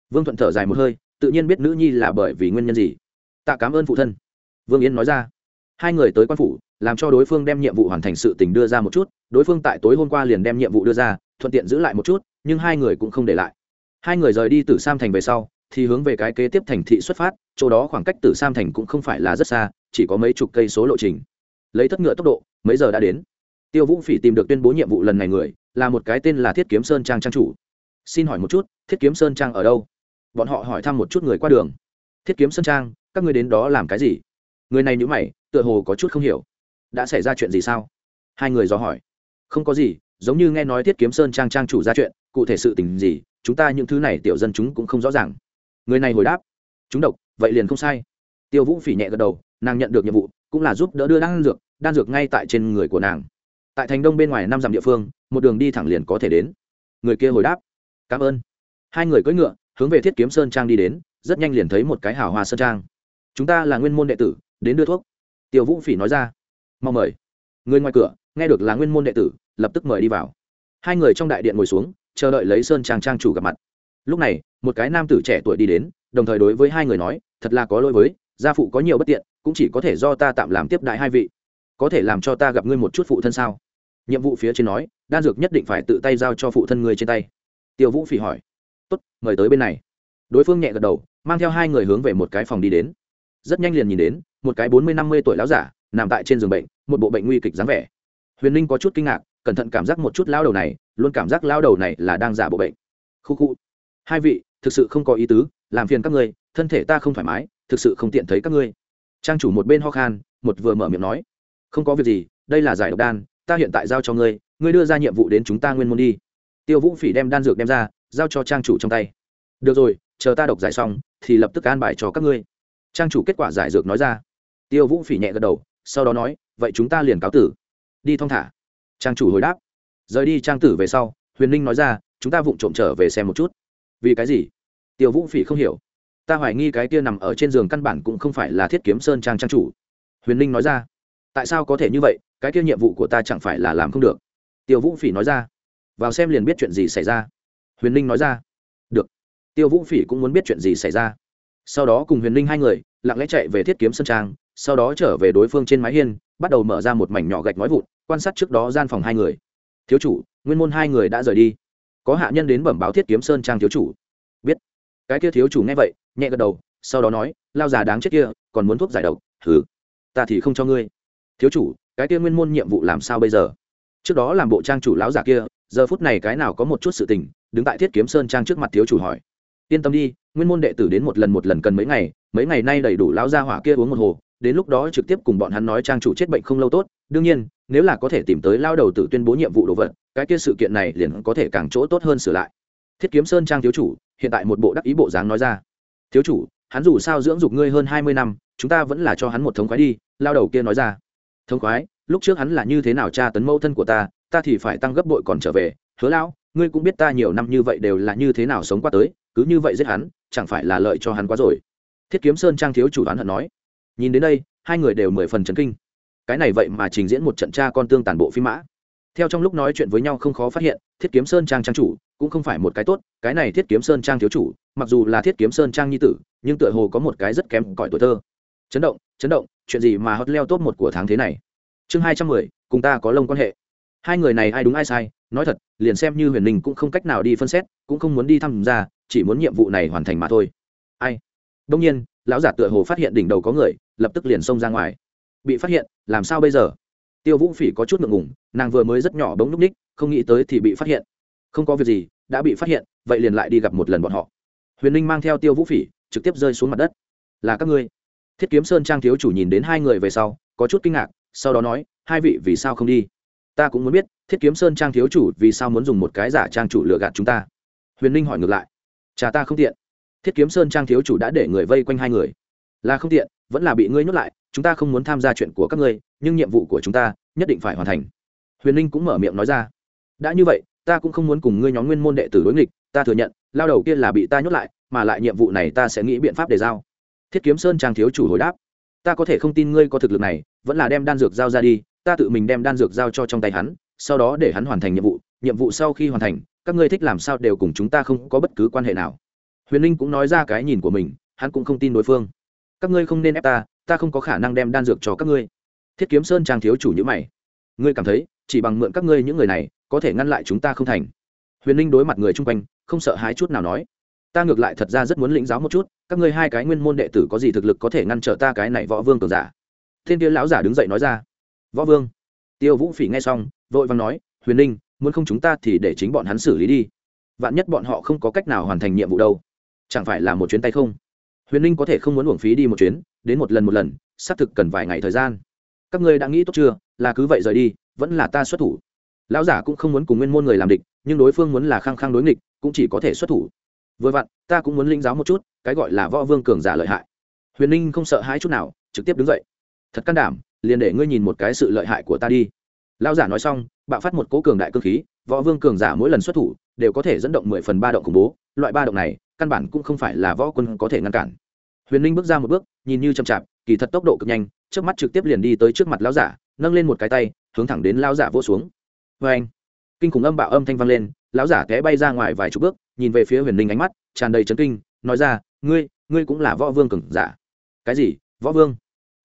Vương thuận thở dài một hơi, tự nhiên biết nữ nhi là bởi vì nguyên nhân gì. Tạ cảm ơn phụ thân. Vương yến nói ra. Hai người tới quan phủ, làm cho đối phương đem nhiệm vụ hoàn thành sự tình đưa ra một chút, đối phương tại tối hôm qua liền đem nhiệm vụ đưa ra, thuận tiện giữ lại một chút, nhưng hai người cũng không để lại. Hai người rời đi từ sam thành về sau, thì hướng về cái kế tiếp thành thị xuất phát, chỗ đó khoảng cách từ sam thành cũng không phải là rất xa, chỉ có mấy chục cây số lộ trình. Lấy thất ngựa tốc độ, mấy giờ đã đến? Tiêu vũ phỉ tìm được tuyên bố nhiệm vụ lần này người, là một cái tên là thiết kiếm sơn trang trang chủ. Xin hỏi một chút, thiết kiếm sơn trang ở đâu? Bọn họ hỏi thăm một chút người qua đường. Thiết kiếm sơn trang, các người đến đó làm cái gì? Người này nhữ mày, tựa hồ có chút không hiểu. Đã xảy ra chuyện gì sao? Hai người dò hỏi. Không có gì, giống như nghe nói thiết kiếm sơn trang trang chủ ra chuyện, cụ thể sự tình gì, chúng ta những thứ này tiểu dân chúng cũng không rõ ràng. Người này hồi đáp. Chúng độc, vậy liền không sai. Tiêu vũ phỉ nhẹ gật đầu, nàng nhận được nhiệm vụ, cũng là giúp đỡ đưa đan dược đan dược ngay tại trên người của nàng tại thành đông bên ngoài năm dặm địa phương, một đường đi thẳng liền có thể đến. Người kia hồi đáp, cảm ơn. Hai người cưỡi ngựa, hướng về thiết kiếm sơn trang đi đến, rất nhanh liền thấy một cái hào hoa sơn trang. Chúng ta là nguyên môn đệ tử, đến đưa thuốc. Tiêu vũ phỉ nói ra mong mời. Người ngoài cửa, nghe được là nguyên môn đệ tử, lập tức mời đi vào. Hai người trong đại điện ngồi xuống, chờ đợi lấy sơn trang trang chủ gặp mặt. Lúc này, một cái nam tử trẻ tuổi đi đến, đồng thời đối với hai người nói, thật là có lỗi với, gia phụ có nhiều bất tiện, cũng chỉ có thể do ta tạm làm tiếp đại hai vị. Có thể làm cho ta gặp ngươi một chút phụ thân sao? Nhiệm vụ phía trên nói, đan dược nhất định phải tự tay giao cho phụ thân ngươi trên tay. Tiêu vũ phỉ hỏi. Tốt, mời tới bên này. Đối phương nhẹ gật đầu, mang theo hai người hướng về một cái phòng đi đến. Rất nhanh liền nhìn đến, một cái bốn mươi năm mươi tuổi lão giả, nằm tại trên giường bệnh, một bộ bệnh nguy kịch dáng vẻ. Huyền ninh có chút kinh ngạc, cẩn thận cảm giác một chút lao đầu này, luôn cảm giác lao đầu này là đang giả bộ bệnh. Khu khu. Hai vị, thực sự không có ý tứ, làm phiền các ngươi, thân thể ta không thoải mái, thực sự không tiện thấy các ngươi. Trang chủ một bên ho khan, một vừa mở miệng nói. Không có việc gì, đây là giải độc đan ta hiện tại giao cho ngươi ngươi đưa ra nhiệm vụ đến chúng ta nguyên môn đi. Tiêu vũ phỉ đem đan dược đem ra, giao cho trang chủ trong tay. Được rồi, chờ ta đọc giải xong, thì lập tức an bài cho các ngươi. Trang chủ kết quả giải dược nói ra. Tiêu vũ phỉ nhẹ gật đầu, sau đó nói, vậy chúng ta liền cáo tử. Đi thong thả. Trang chủ hồi đáp. Rời đi trang tử về sau, huyền ninh nói ra, chúng ta vụng trộm trở về xem một chút. Vì cái gì? Tiêu vũ phỉ không hiểu. Ta hoài nghi cái kia nằm ở trên giường căn bản cũng không phải là thiết kiếm sơn trang trang chủ. Huyền ninh nói ra. Tại sao có thể như vậy? Cái kia nhiệm vụ của ta chẳng phải là làm không được. Tiêu vũ phỉ nói ra. Vào xem liền biết chuyện gì xảy ra. Huyền ninh nói ra. Được. Tiêu vũ phỉ cũng muốn biết chuyện gì xảy ra. Sau đó cùng huyền ninh hai người, lặng lẽ chạy về thiết kiếm sơn trang, sau đó trở về đối phương trên mái hiên, bắt đầu mở ra một mảnh nhỏ gạch nói vụn, quan sát trước đó gian phòng hai người. Thiếu chủ, nguyên môn hai người đã rời đi. Có hạ nhân đến bẩm báo thiết kiếm sơn trang thiếu chủ. Biết. Cái kia thiếu chủ nghe vậy, nhẹ gật đầu, sau đó nói, lao già đáng chết kia, còn muốn thuốc giải độc. Thử ta thì không cho ngươi. Thiếu chủ cái kia nguyên môn nhiệm vụ làm sao bây giờ? Trước đó làm bộ trang chủ lão giả kia, giờ phút này cái nào có một chút sự tình, đứng tại thiết kiếm sơn trang trước mặt thiếu chủ hỏi. Yên tâm đi, nguyên môn đệ tử đến một lần một lần cần mấy ngày mấy ngày nay đầy đủ lão gia hỏa kia uống một hồ, đến lúc đó trực tiếp cùng bọn hắn nói trang chủ chết bệnh không lâu tốt, đương nhiên, nếu là có thể tìm tới lao đầu tự tuyên bố nhiệm vụ đồ vật, cái kia sự kiện này liền có thể càng chỗ tốt hơn sửa lại. Thiết kiếm sơn trang thiếu chủ, hiện tại một bộ đắc ý bộ dáng nói ra. Thiếu chủ, hắn dù sao dưỡng dục ngươi hơn hai mươi năm, chúng ta vẫn là cho hắn một thống khoái đi, lao đầu kia nói ra thống khoái, lúc trước hắn là như thế nào tra tấn mâu thân của ta ta thì phải tăng gấp bội còn trở về. Hứa lão, ngươi cũng biết ta nhiều năm như vậy đều là như thế nào sống qua tới, cứ như vậy giết hắn, chẳng phải là lợi cho hắn quá rồi. Thiết kiếm sơn trang thiếu chủ đoán hận nói. Nhìn đến đây, hai người đều mười phần chấn kinh. Cái này vậy mà trình diễn một trận cha con tương tàn bộ phi mã. Theo trong lúc nói chuyện với nhau không khó phát hiện, thiết kiếm sơn trang trang chủ cũng không phải một cái tốt, cái này thiết kiếm sơn trang thiếu chủ, mặc dù là thiết kiếm sơn trang nhi tử, nhưng tựa hồ có một cái rất kém cỏi tuổi thơ. Chấn động chấn động chuyện gì mà hot leo top một của tháng thế này? Chương hai trăm mười, cùng ta có lông quan hệ. Hai người này ai đúng ai sai, nói thật, liền xem như huyền ninh cũng không cách nào đi phân xét, cũng không muốn đi thăm ra chỉ muốn nhiệm vụ này hoàn thành mà thôi. Ai? Đông nhiên, lão giả tựa hồ phát hiện đỉnh đầu có người, lập tức liền xông ra ngoài. Bị phát hiện, làm sao bây giờ? Tiêu vũ phỉ có chút ngượng ngùng, nàng vừa mới rất nhỏ bỗng núp ních, không nghĩ tới thì bị phát hiện. Không có việc gì, đã bị phát hiện, vậy liền lại đi gặp một lần bọn họ. Huyền ninh mang theo tiêu vũ phỉ, trực tiếp rơi xuống mặt đất. Là các ngươi thiết kiếm sơn trang thiếu chủ nhìn đến hai người về sau, có chút kinh ngạc, sau đó nói, hai vị vì sao không đi? Ta cũng muốn biết, thiết kiếm sơn trang thiếu chủ vì sao muốn dùng một cái giả trang chủ lừa gạt chúng ta? Huyền ninh hỏi ngược lại, cha ta không tiện. Thiết kiếm sơn trang thiếu chủ đã để người vây quanh hai người. Là không tiện, vẫn là bị ngươi nhốt lại, chúng ta không muốn tham gia chuyện của các ngươi, nhưng nhiệm vụ của chúng ta nhất định phải hoàn thành. Huyền ninh cũng mở miệng nói ra, đã như vậy, ta cũng không muốn cùng ngươi nhóm nguyên môn đệ tử đối nghịch, ta thừa nhận, lao đầu kia là bị ta nhốt lại, mà lại nhiệm vụ này ta sẽ nghĩ biện pháp để giao thiết kiếm sơn trang thiếu chủ hồi đáp, ta có thể không tin ngươi có thực lực này, vẫn là đem đan dược giao ra đi, ta tự mình đem đan dược giao cho trong tay hắn, sau đó để hắn hoàn thành nhiệm vụ nhiệm vụ sau khi hoàn thành, các ngươi thích làm sao đều cùng chúng ta không có bất cứ quan hệ nào. Huyền Linh cũng nói ra cái nhìn của mình, hắn cũng không tin đối phương. Các ngươi không nên ép ta ta không có khả năng đem đan dược cho các ngươi. Thiết kiếm sơn trang thiếu chủ nhữ mày. Ngươi cảm thấy, chỉ bằng mượn các ngươi những người này, có thể ngăn lại chúng ta không thành? Huyền Linh đối mặt người chung quanh, không sợ hãi chút nào nói ta ngược lại thật ra rất muốn lĩnh giáo một chút, các ngươi hai cái nguyên môn đệ tử có gì thực lực có thể ngăn trở ta cái này võ vương cường giả? Thiên tiêu lão giả đứng dậy nói ra. Võ vương. Tiêu vũ phỉ nghe xong, vội vàng nói, huyền ninh, muốn không chúng ta thì để chính bọn hắn xử lý đi. Vạn nhất bọn họ không có cách nào hoàn thành nhiệm vụ đâu. Chẳng phải là một chuyến tay không? Huyền ninh có thể không muốn uổng phí đi một chuyến, đến một lần một lần, xác thực cần vài ngày thời gian. Các ngươi đã nghĩ tốt chưa? Là cứ vậy rời đi, vẫn là ta xuất thủ. Lão giả cũng không muốn cùng nguyên môn người làm địch, nhưng đối phương muốn là khăng khăng đối nghịch, cũng chỉ có thể xuất thủ vừa vặn, ta cũng muốn linh giáo một chút, cái gọi là võ vương cường giả lợi hại. Huyền ninh không sợ hãi chút nào, trực tiếp đứng dậy. Thật can đảm, liền để ngươi nhìn một cái sự lợi hại của ta đi. Lão giả nói xong, bạo phát một cố cường đại cơ khí, võ vương cường giả mỗi lần xuất thủ, đều có thể dẫn động mười phần ba động khủng bố. Loại ba động này, căn bản cũng không phải là võ quân có thể ngăn cản. Huyền ninh bước ra một bước, nhìn như chậm chạp, kỳ thật tốc độ cực nhanh trước mắt trực tiếp liền đi tới trước mặt lão giả, nâng lên một cái tay, hướng thẳng đến lão giả vỗ xuống. Vê anh kinh khủng âm bạo âm thanh vang lên, lão giả té bay ra ngoài vài chục bước nhìn về phía huyền ninh ánh mắt, tràn đầy trấn kinh, nói ra, ngươi ngươi cũng là võ vương cường giả. Cái gì? Võ vương?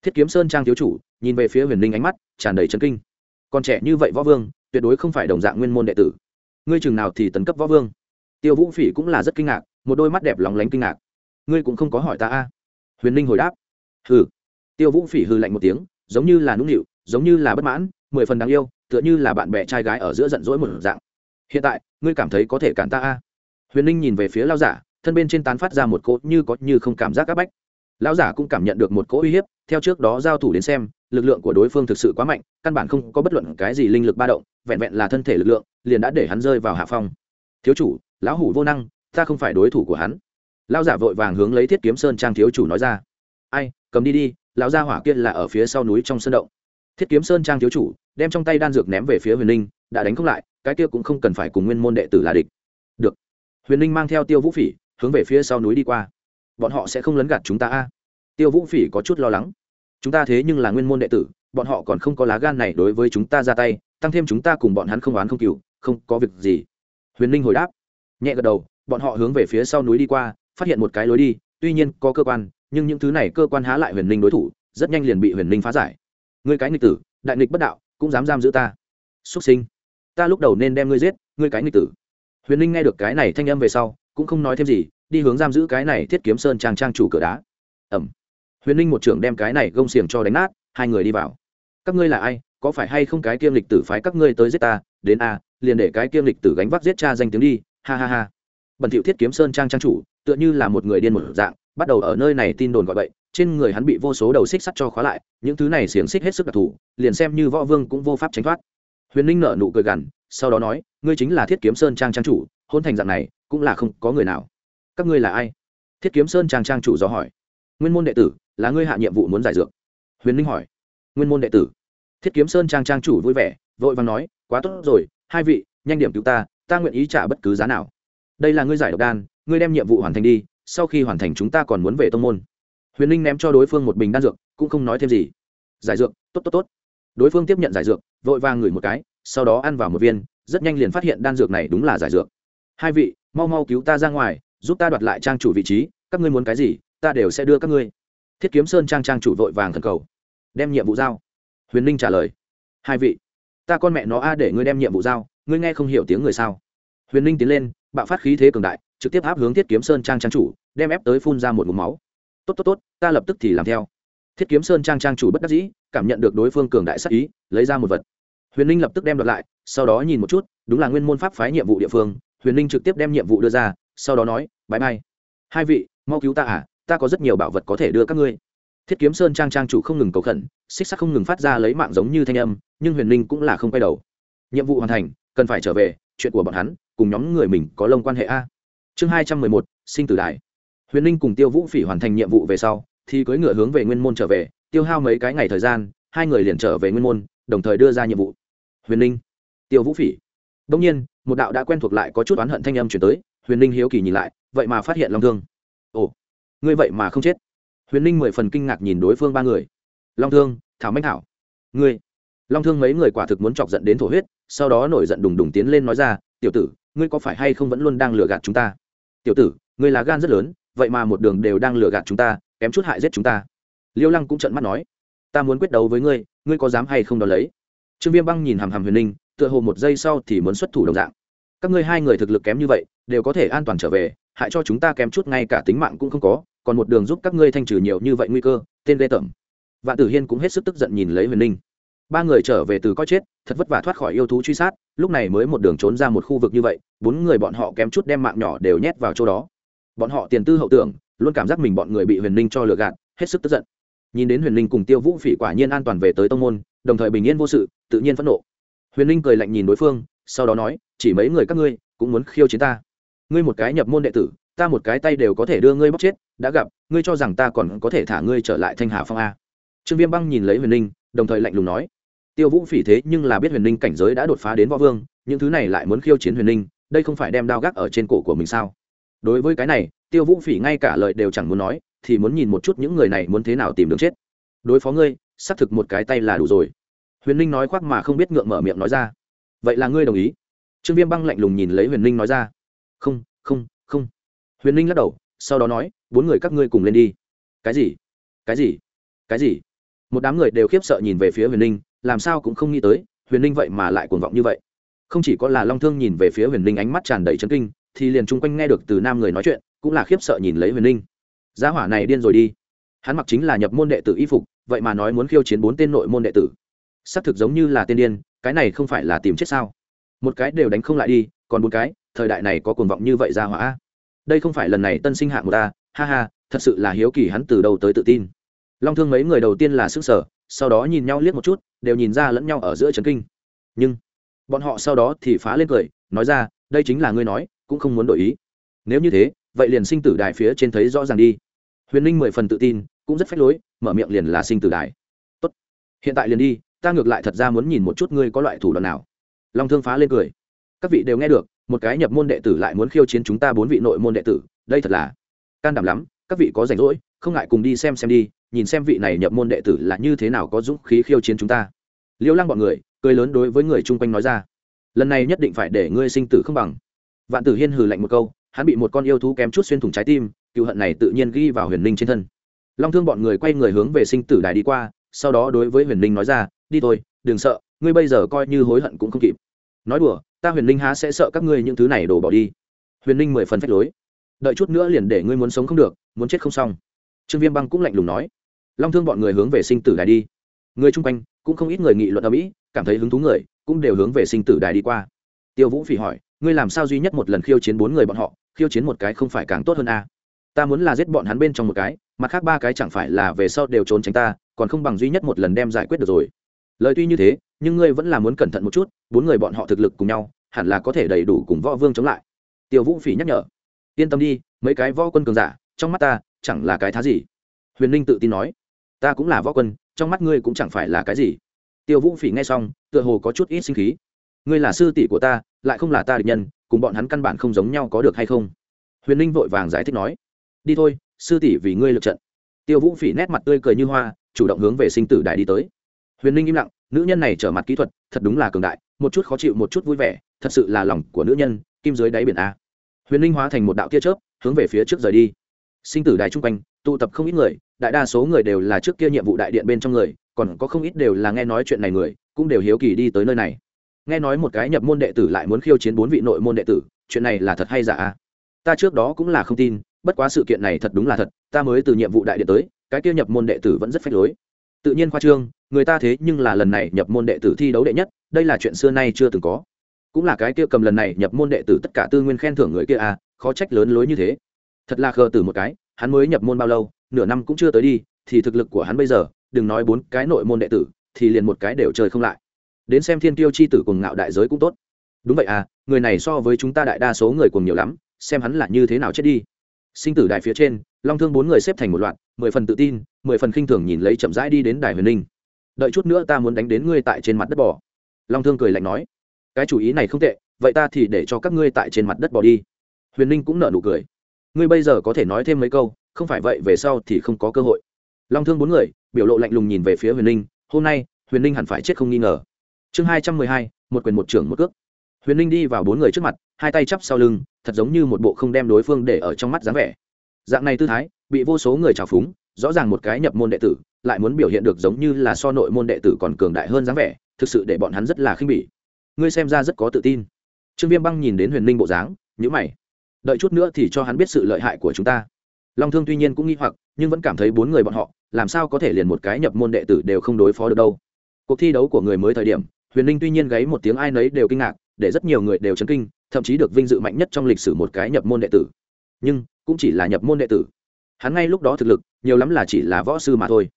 Thiết kiếm sơn trang thiếu chủ. Nhìn về phía huyền ninh ánh mắt, tràn đầy trấn kinh. Còn trẻ như vậy võ vương, tuyệt đối không phải đồng dạng nguyên môn đệ tử. Ngươi chừng nào thì tấn cấp võ vương? Tiêu vũ phỉ cũng là rất kinh ngạc, một đôi mắt đẹp lóng lánh kinh ngạc. Ngươi cũng không có hỏi ta a? Huyền ninh hồi đáp. Hừ. Tiêu vũ phỉ hư lạnh một tiếng, giống như là nũng nịu, giống như là bất mãn, mười phần đáng yêu, tựa như là bạn bè trai gái ở giữa giận dỗi một dạng. Hiện tại, ngươi cảm thấy có thể cản ta a? Huyền ninh nhìn về phía lao giả, thân bên trên tán phát ra một cỗ như có như không cảm giác áp bách. Lão giả cũng cảm nhận được một cỗ uy hiếp, theo trước đó giao thủ đến xem, lực lượng của đối phương thực sự quá mạnh, căn bản không có bất luận cái gì linh lực ba động, vẹn vẹn là thân thể lực lượng, liền đã để hắn rơi vào hạ phong. Thiếu chủ, lão hủ vô năng, ta không phải đối thủ của hắn. Lão giả vội vàng hướng lấy thiết kiếm sơn trang thiếu chủ nói ra. Ai, cầm đi đi, lão gia hỏa kia là ở phía sau núi trong sân động. Thiết kiếm sơn trang thiếu chủ, đem trong tay đan dược ném về phía huyền linh đã đánh không lại, cái kia cũng không cần phải cùng nguyên môn đệ tử là địch. Được huyền linh mang theo tiêu vũ phỉ hướng về phía sau núi đi qua bọn họ sẽ không lấn gạt chúng ta a tiêu vũ phỉ có chút lo lắng chúng ta thế nhưng là nguyên môn đệ tử bọn họ còn không có lá gan này đối với chúng ta ra tay tăng thêm chúng ta cùng bọn hắn không oán không cừu, không có việc gì huyền linh hồi đáp nhẹ gật đầu bọn họ hướng về phía sau núi đi qua phát hiện một cái lối đi tuy nhiên có cơ quan nhưng những thứ này cơ quan há lại huyền linh đối thủ rất nhanh liền bị huyền linh phá giải ngươi cái nghịch tử đại nghịch bất đạo cũng dám giam giữ ta xuất sinh ta lúc đầu nên đem ngươi giết ngươi cái nghịch tử huyền linh nghe được cái này thanh âm về sau cũng không nói thêm gì đi hướng giam giữ cái này thiết kiếm sơn trang trang chủ cửa đá. Ẩm. Huyền linh một trưởng đem cái này gông xiềng cho đánh nát hai người đi vào. Các ngươi là ai? Có phải hay không cái kiêm lịch tử phái các ngươi tới giết ta? Đến a liền để cái kiêm lịch tử gánh vác giết cha danh tiếng đi. Ha ha ha. Bẩn thiệu thiết kiếm sơn trang trang chủ tựa như là một người điên một dạng bắt đầu ở nơi này tin đồn gọi bậy, trên người hắn bị vô số đầu xích sắt cho khóa lại những thứ này xiềng xích hết sức đặc thù liền xem như võ vương cũng vô pháp tránh thoát huyền ninh nở nụ cười gằn, sau đó nói, ngươi chính là thiết kiếm sơn trang trang chủ, hôn thành dạng này, cũng là không có người nào. Các ngươi là ai? Thiết kiếm sơn trang trang chủ do hỏi. Nguyên môn đệ tử, là ngươi hạ nhiệm vụ muốn giải dược. Huyền ninh hỏi. Nguyên môn đệ tử. Thiết kiếm sơn trang trang chủ vui vẻ, vội vàng nói, quá tốt rồi, hai vị, nhanh điểm cứu ta ta nguyện ý trả bất cứ giá nào. Đây là ngươi giải độc đan, ngươi đem nhiệm vụ hoàn thành đi, sau khi hoàn thành chúng ta còn muốn về tông môn. Huyền ninh ném cho đối phương một bình đan dược, cũng không nói thêm gì. Giải dược, tốt tốt tốt đối phương tiếp nhận giải dược, vội vàng ngửi một cái, sau đó ăn vào một viên, rất nhanh liền phát hiện đan dược này đúng là giải dược. Hai vị, mau mau cứu ta ra ngoài, giúp ta đoạt lại trang chủ vị trí, các ngươi muốn cái gì, ta đều sẽ đưa các ngươi. Thiết kiếm sơn trang trang chủ vội vàng thần cầu. Đem nhiệm vụ giao. Huyền ninh trả lời. Hai vị, ta con mẹ nó a để ngươi đem nhiệm vụ giao, ngươi nghe không hiểu tiếng người sao? Huyền ninh tiến lên, bạo phát khí thế cường đại, trực tiếp áp hướng thiết kiếm sơn trang trang chủ, đem ép tới phun ra một mục máu. Tốt tốt tốt, ta lập tức thì làm theo thiết kiếm sơn trang trang chủ bất đắc dĩ, cảm nhận được đối phương cường đại sắc ý, lấy ra một vật. Huyền ninh lập tức đem đoạt lại, sau đó nhìn một chút, đúng là nguyên môn pháp phái nhiệm vụ địa phương. Huyền ninh trực tiếp đem nhiệm vụ đưa ra, sau đó nói bãi mai, hai vị, mau cứu ta à ta có rất nhiều bảo vật có thể đưa các ngươi. Thiết kiếm sơn trang trang chủ không ngừng cầu khẩn, xích sắc không ngừng phát ra lấy mạng giống như thanh âm, nhưng huyền ninh cũng là không quay đầu. Nhiệm vụ hoàn thành, cần phải trở về, chuyện của bọn hắn, cùng nhóm người mình có lông quan hệ a. Chương hai trăm mười một, sinh tử đài huyền ninh cùng tiêu vũ phỉ hoàn thành nhiệm vụ về sau thì cưỡi ngựa hướng về nguyên môn trở về, tiêu hao mấy cái ngày thời gian, hai người liền trở về nguyên môn, đồng thời đưa ra nhiệm vụ. Huyền ninh tiêu vũ phỉ. Đông nhiên, một đạo đã quen thuộc lại có chút oán hận thanh âm chuyển tới, huyền ninh hiếu kỳ nhìn lại, vậy mà phát hiện long thương. Ồ, ngươi vậy mà không chết. Huyền ninh mười phần kinh ngạc nhìn đối phương ba người. Long thương, thảo manh thảo. Ngươi. Long thương mấy người quả thực muốn chọc giận đến thổ huyết, sau đó nổi giận đùng đùng tiến lên nói ra, tiểu tử, ngươi có phải hay không vẫn luôn đang lừa gạt chúng ta? Tiểu tử, ngươi là gan rất lớn, vậy mà một đường đều đang lừa gạt chúng ta kém chút hại giết chúng ta. Liêu lăng cũng trận mắt nói, ta muốn quyết đấu với ngươi ngươi có dám hay không đ ó lấy? Trương viêm băng nhìn hàm hàm huyền ninh, tựa hồ một giây sau thì muốn xuất thủ đồng dạng. Các ngươi hai người thực lực kém như vậy, đều có thể an toàn trở về, hại cho chúng ta kém chút ngay cả tính mạng cũng không có, còn một đường giúp các ngươi thanh trừ nhiều như vậy nguy cơ, tên lê tẩm vạn tử hiên cũng hết sức tức giận nhìn lấy huyền ninh. Ba người trở về từ coi chết, thật vất vả thoát khỏi yêu thú truy sát, lúc này mới một đường trốn ra một khu vực như vậy, bốn người bọn họ kém chút đem mạng nhỏ đều nhét vào chỗ đó. Bọn họ tiền tư hậu tưởng luôn cảm giác mình bọn người bị huyền ninh cho lừa gạt, hết sức tức giận. Nhìn đến huyền ninh cùng tiêu vũ phỉ quả nhiên an toàn về tới tông môn, đồng thời bình yên vô sự, tự nhiên phẫn nộ. Huyền ninh cười lạnh nhìn đối phương, sau đó nói, chỉ mấy người các ngươi cũng muốn khiêu chiến ta. Ngươi một cái nhập môn đệ tử, ta một cái tay đều có thể đưa ngươi bóc chết, đã gặp, ngươi cho rằng ta còn có thể thả ngươi trở lại thanh hà phong a. Trương viêm băng nhìn lấy huyền ninh, đồng thời lạnh lùng nói, tiêu vũ phỉ thế nhưng là biết huyền ninh cảnh giới đã đột phá đến võ vương, những thứ này lại muốn khiêu chiến huyền ninh, đây không phải đem đao gác ở trên cổ của mình sao? Đối với cái này tiêu vũ phỉ ngay cả lời đều chẳng muốn nói, thì muốn nhìn một chút những người này muốn thế nào tìm đường chết. Đối phó ngươi, xác thực một cái tay là đủ rồi. Huyền ninh nói khoác mà không biết ngượng mở miệng nói ra. Vậy là ngươi đồng ý? Trương viêm băng lạnh lùng nhìn lấy huyền ninh nói ra. Không không không. Huyền ninh lắc đầu, sau đó nói, bốn người các ngươi cùng lên đi. Cái gì? Cái gì? Cái gì? Một đám người đều khiếp sợ nhìn về phía huyền ninh, làm sao cũng không nghĩ tới, huyền ninh vậy mà lại cuồng vọng như vậy. Không chỉ có là long thương nhìn về phía huyền ninh ánh mắt tràn đầy chấn kinh, thì liền chung quanh nghe được từ nam người nói chuyện cũng là khiếp sợ nhìn lấy huyền ninh. Gia hỏa này điên rồi đi. Hắn mặc chính là nhập môn đệ tử y phục, vậy mà nói muốn khiêu chiến bốn tên nội môn đệ tử. Xác thực giống như là tên điên, cái này không phải là tìm chết sao? Một cái đều đánh không lại đi, còn bốn cái, thời đại này có cuồng vọng như vậy ra hỏa đây không phải lần này tân sinh hạng một ta, ha ha, thật sự là hiếu kỳ hắn từ đầu tới tự tin. Long thương mấy người đầu tiên là sức sở sau đó nhìn nhau liếc một chút, đều nhìn ra lẫn nhau ở giữa trấn kinh. Nhưng, bọn họ sau đó thì phá lên cười, nói ra, đây chính là ngươi nói, cũng không muốn đổi ý. Nếu như thế vậy liền sinh tử đài phía trên thấy rõ ràng đi. Huyền ninh mười phần tự tin, cũng rất phách lối, mở miệng liền là sinh tử đài. Tốt. Hiện tại liền đi, ta ngược lại thật ra muốn nhìn một chút ngươi có loại thủ đoạn nào. Long thương phá lên cười. Các vị đều nghe được, một cái nhập môn đệ tử lại muốn khiêu chiến chúng ta bốn vị nội môn đệ tử, đây thật là can đảm lắm, các vị có rảnh rỗi, không ngại cùng đi xem xem đi, nhìn xem vị này nhập môn đệ tử là như thế nào có dũng khí khiêu chiến chúng ta. Liêu lăng bọn người, cười lớn đối với người chung quanh nói ra, lần này nhất định phải để ngươi sinh tử không bằng. Vạn tử hiên hừ lạnh một câu hắn bị một con yêu thú kém chút xuyên thủng trái tim cựu hận này tự nhiên ghi vào huyền ninh trên thân. Long thương bọn người quay người hướng về sinh tử đài đi qua, sau đó đối với huyền ninh nói ra, đi thôi, đừng sợ, ngươi bây giờ coi như hối hận cũng không kịp. Nói đùa, ta huyền ninh há sẽ sợ các ngươi những thứ này đổ bỏ đi. Huyền ninh mười phần phách lối. Đợi chút nữa liền để ngươi muốn sống không được, muốn chết không xong. Trương viêm băng cũng lạnh lùng nói. Long thương bọn người hướng về sinh tử đài đi. Người chung quanh, cũng không ít người nghị luận ở mỹ cảm thấy hứng thú người, cũng đều hướng về sinh tử đài đi qua. Tiêu vũ phỉ hỏi ngươi làm sao duy nhất một lần khiêu chiến bốn người bọn họ, khiêu chiến một cái không phải càng tốt hơn a? À? ta muốn là giết bọn hắn bên trong một cái, mặt khác ba cái chẳng phải là về sau đều trốn tránh ta, còn không bằng duy nhất một lần đem giải quyết được rồi. Lời tuy như thế, nhưng ngươi vẫn là muốn cẩn thận một chút, bốn người bọn họ thực lực cùng nhau, hẳn là có thể đầy đủ cùng võ vương chống lại. Tiêu vũ phỉ nhắc nhở. Yên tâm đi, mấy cái võ quân cường giả, trong mắt ta, chẳng là cái thá gì. Huyền ninh tự tin nói. Ta cũng là võ quân, trong mắt ngươi cũng chẳng phải là cái gì. Tiêu vũ phỉ nghe xong, tựa hồ có chút ít sinh khí ngươi là sư tỷ của ta, lại không là ta địch nhân, cùng bọn hắn căn bản không giống nhau có được hay không? Huyền ninh vội vàng giải thích nói, đi thôi, sư tỷ vì ngươi lượt trận. Tiêu vũ phỉ nét mặt tươi cười như hoa, chủ động hướng về sinh tử đài đi tới. Huyền ninh im lặng, nữ nhân này trở mặt kỹ thuật, thật đúng là cường đại, một chút khó chịu, một chút vui vẻ, thật sự là lòng của nữ nhân, kim dưới đáy biển a. Huyền ninh hóa thành một đạo tia chớp, hướng về phía trước rời đi. Sinh tử đài chung quanh, tụ tập không ít người, đại đa số người đều là trước kia nhiệm vụ đại điện bên trong người, còn có không ít đều là nghe nói chuyện này người, cũng đều hiếu kỳ đi tới nơi này nghe nói một cái nhập môn đệ tử lại muốn khiêu chiến bốn vị nội môn đệ tử, chuyện này là thật hay giả à? ta trước đó cũng là không tin, bất quá sự kiện này thật đúng là thật, ta mới từ nhiệm vụ đại điện tới, cái kia nhập môn đệ tử vẫn rất phách lối. Tự nhiên khoa trương, người ta thế nhưng là lần này nhập môn đệ tử thi đấu đệ nhất, đây là chuyện xưa nay chưa từng có. Cũng là cái kia cầm lần này nhập môn đệ tử tất cả tư nguyên khen thưởng người kia à khó trách lớn lối như thế. Thật là khờ từ một cái, hắn mới nhập môn bao lâu, nửa năm cũng chưa tới đi, thì thực lực của hắn bây giờ, đừng nói bốn cái nội môn đệ tử, thì liền một cái đều chơi không lại đến xem thiên tiêu chi tử cùng ngạo đại giới cũng tốt. Đúng vậy à người này so với chúng ta đại đa số người cùng nhiều lắm, xem hắn là như thế nào chết đi. Sinh tử đại phía trên, long thương bốn người xếp thành một loạt, mười phần tự tin, mười phần khinh thường nhìn lấy chậm rãi đi đến đài huyền ninh. Đợi chút nữa ta muốn đánh đến ngươi tại trên mặt đất bỏ long thương cười lạnh nói, cái chủ ý này không tệ, vậy ta thì để cho các ngươi tại trên mặt đất bỏ đi. Huyền ninh cũng nở nụ cười. Ngươi bây giờ có thể nói thêm mấy câu, không phải vậy về sau thì không có cơ hội. Long thương bốn người, biểu lộ lạnh lùng nhìn về phía huyền ninh, hôm nay, huyền ninh hẳn phải chết không nghi ngờ chương hai trăm mười hai, một quyền một trưởng một cước. Huyền ninh đi vào bốn người trước mặt, hai tay chắp sau lưng, thật giống như một bộ không đem đối phương để ở trong mắt dáng vẻ. Dạng này tư thái, bị vô số người trào phúng, rõ ràng một cái nhập môn đệ tử, lại muốn biểu hiện được giống như là so nội môn đệ tử còn cường đại hơn dáng vẻ, thực sự để bọn hắn rất là khinh bỉ. Ngươi xem ra rất có tự tin. Trương viêm băng nhìn đến huyền ninh bộ dáng nhữ mày. Đợi chút nữa thì cho hắn biết sự lợi hại của chúng ta. Long thương tuy nhiên cũng nghi hoặc, nhưng vẫn cảm thấy bốn người bọn họ, làm sao có thể liền một cái nhập môn đệ tử đều không đối phó được đâu. Cuộc thi đấu của người mới thời điểm huyền ninh tuy nhiên gáy một tiếng ai nấy đều kinh ngạc, để rất nhiều người đều chấn kinh, thậm chí được vinh dự mạnh nhất trong lịch sử một cái nhập môn đệ tử. Nhưng, cũng chỉ là nhập môn đệ tử. Hắn ngay lúc đó thực lực, nhiều lắm là chỉ là võ sư mà thôi.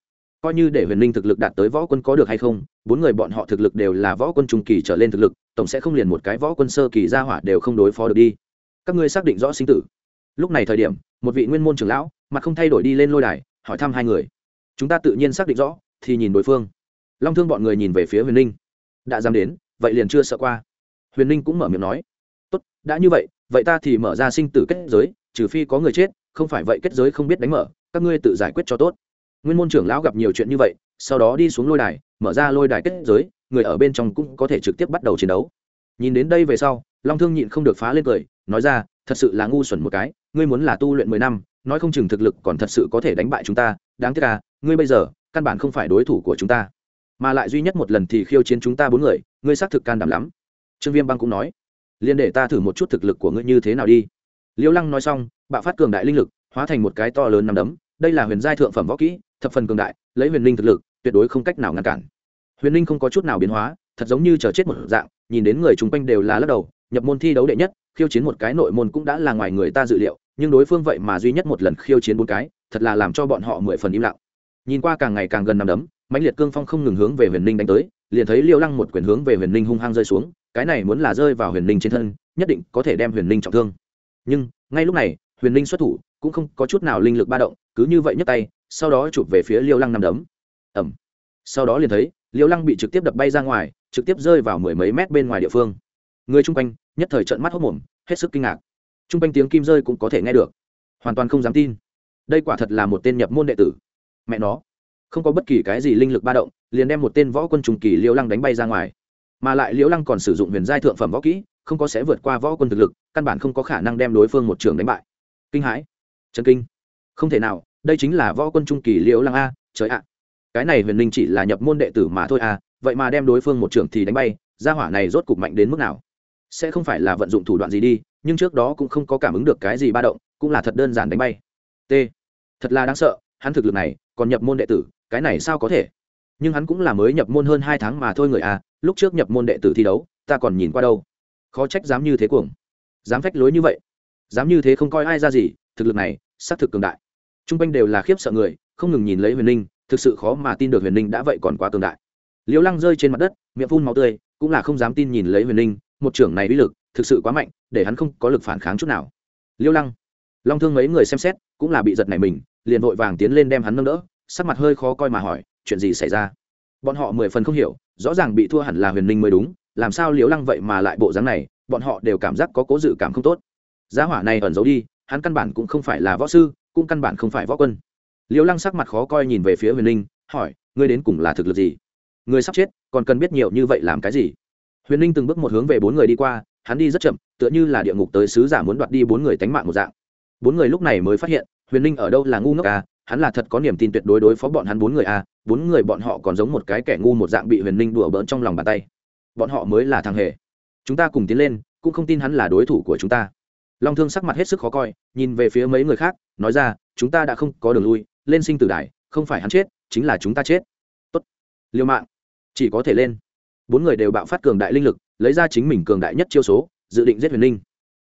Coi như để huyền ninh thực lực đạt tới võ quân có được hay không, bốn người bọn họ thực lực đều là võ quân trung kỳ trở lên thực lực, tổng sẽ không liền một cái võ quân sơ kỳ ra hỏa đều không đối phó được đi. Các ngươi xác định rõ sinh tử. Lúc này thời điểm, một vị nguyên môn trưởng lão, mặt không thay đổi đi lên lôi đài, hỏi thăm hai người. Chúng ta tự nhiên xác định rõ, thì nhìn đối phương. Long thương bọn người nhìn về phía huyền ninh đã dám đến, vậy liền chưa sợ qua. Huyền ninh cũng mở miệng nói. Tốt, đã như vậy vậy ta thì mở ra sinh tử kết giới, trừ phi có người chết, không phải vậy kết giới không biết đánh mở, các ngươi tự giải quyết cho tốt. Nguyên môn trưởng lão gặp nhiều chuyện như vậy, sau đó đi xuống lôi đài, mở ra lôi đài kết giới, người ở bên trong cũng có thể trực tiếp bắt đầu chiến đấu. Nhìn đến đây về sau, long thương nhịn không được phá lên cười, nói ra, thật sự là ngu xuẩn một cái, ngươi muốn là tu luyện mười năm, nói không chừng thực lực còn thật sự có thể đánh bại chúng ta, đáng tiếc à ngươi bây giờ, căn bản không phải đối thủ của chúng ta mà lại duy nhất một lần thì khiêu chiến chúng ta bốn người, ngươi xác thực can đảm lắm. Trương viêm băng cũng nói liền để ta thử một chút thực lực của ngươi như thế nào đi. Liêu lăng nói xong, bạo phát cường đại linh lực, hóa thành một cái to lớn nằm đấm. Đây là huyền giai thượng phẩm võ kỹ, thập phần cường đại, lấy huyền linh thực lực, tuyệt đối không cách nào ngăn cản. Huyền linh không có chút nào biến hóa, thật giống như chờ chết một dạng, nhìn đến người chung quanh đều là lắc đầu, nhập môn thi đấu đệ nhất, khiêu chiến một cái nội môn cũng đã là ngoài người ta dự liệu, nhưng đối phương vậy mà duy nhất một lần khiêu chiến bốn cái, thật là làm cho bọn họ mười phần im lặng nhìn qua càng ngày càng gần nằm đấm, mãnh liệt cương phong không ngừng hướng về huyền ninh đánh tới, liền thấy liêu lăng một quyền hướng về huyền ninh hung hăng rơi xuống, cái này muốn là rơi vào huyền ninh trên thân, nhất định có thể đem huyền ninh trọng thương. Nhưng, ngay lúc này, huyền ninh xuất thủ, cũng không có chút nào linh lực ba động, cứ như vậy nhấc tay, sau đó chụp về phía liêu lăng nằm đấm. Ẩm sau đó liền thấy, liêu lăng bị trực tiếp đập bay ra ngoài, trực tiếp rơi vào mười mấy mét bên ngoài địa phương. Người chung quanh, nhất thời trận mắt hốc mồm, hết sức kinh ngạc. Chung quanh tiếng kim rơi cũng có thể nghe được. Hoàn toàn không dám tin. Đây quả thật là một tên nhập môn đệ tử mẹ nó, không có bất kỳ cái gì linh lực ba động, liền đem một tên võ quân trùng kỳ liễu lăng đánh bay ra ngoài. Mà lại liễu lăng còn sử dụng huyền giai thượng phẩm võ kỹ, không có sẽ vượt qua võ quân thực lực, căn bản không có khả năng đem đối phương một trường đánh bại. Kinh hãi. Chân kinh. Không thể nào, đây chính là võ quân trung kỳ liễu lăng a, trời ạ. Cái này huyền linh chỉ là nhập môn đệ tử mà thôi à vậy mà đem đối phương một trường thì đánh bay, gia hỏa này rốt cục mạnh đến mức nào? Sẽ không phải là vận dụng thủ đoạn gì đi, nhưng trước đó cũng không có cảm ứng được cái gì ba động, cũng là thật đơn giản đánh bay. T. Thật là đáng sợ hắn thực lực này còn nhập môn đệ tử, cái này sao có thể? Nhưng hắn cũng là mới nhập môn hơn hai tháng mà thôi người à lúc trước nhập môn đệ tử thi đấu, ta còn nhìn qua đâu. Khó trách dám như thế cuồng. Dám phách lối như vậy. Dám như thế không coi ai ra gì, thực lực này, xác thực cường đại. T r u n g quanh đều là khiếp sợ người, không ngừng nhìn lấy huyền ninh, thực sự khó mà tin được huyền ninh đã vậy còn quá cường đại. Liễu lăng rơi trên mặt đất, miệng phun máu tươi, cũng là không dám tin nhìn lấy huyền ninh, một trưởng này uy lực, thực sự quá mạnh, để hắn không có lực phản kháng chút nào. Liễu lăng, long thương mấy người xem xét, cũng là bị giật này mình liền vội vàng tiến lên đem hắn nâng đỡ, sắc mặt hơi khó coi mà hỏi, chuyện gì xảy ra? Bọn họ mười phần không hiểu, rõ ràng bị thua hẳn là huyền ninh mới đúng, làm sao liễu lăng vậy mà lại bộ dáng này, bọn họ đều cảm giác có cố dự cảm không tốt. Giá hỏa này ẩn giấu đi, hắn căn bản cũng không phải là võ sư, cũng căn bản không phải võ quân. Liễu lăng sắc mặt khó coi nhìn về phía huyền ninh hỏi, ngươi đến cùng là thực lực gì? Ngươi sắp chết, còn cần biết nhiều như vậy làm cái gì? Huyền ninh từng bước một hướng về bốn người đi qua, hắn đi rất chậm, tựa như là địa ngục tới sứ giả muốn đoạt đi bốn người tánh mạng một dạng. Bốn người lúc này mới phát hiện huyền ninh ở đâu là ngu ngốc à? Hắn là thật có niềm tin tuyệt đối đối phó bọn hắn bốn người à? Bốn người bọn họ còn giống một cái kẻ ngu một dạng bị huyền ninh đùa bỡn trong lòng bàn tay. Bọn họ mới là thằng hề. Chúng ta cùng tiến lên, cũng không tin hắn là đối thủ của chúng ta. Long thương sắc mặt hết sức khó coi, nhìn về phía mấy người khác, nói ra, chúng ta đã không có đường lui, lên sinh tử đài không phải hắn chết, chính là chúng ta chết. Tốt, liều mạng. Chỉ có thể lên. Bốn người đều bạo phát cường đại linh lực, lấy ra chính mình cường đại nhất chiêu số, dự định giết huyền linh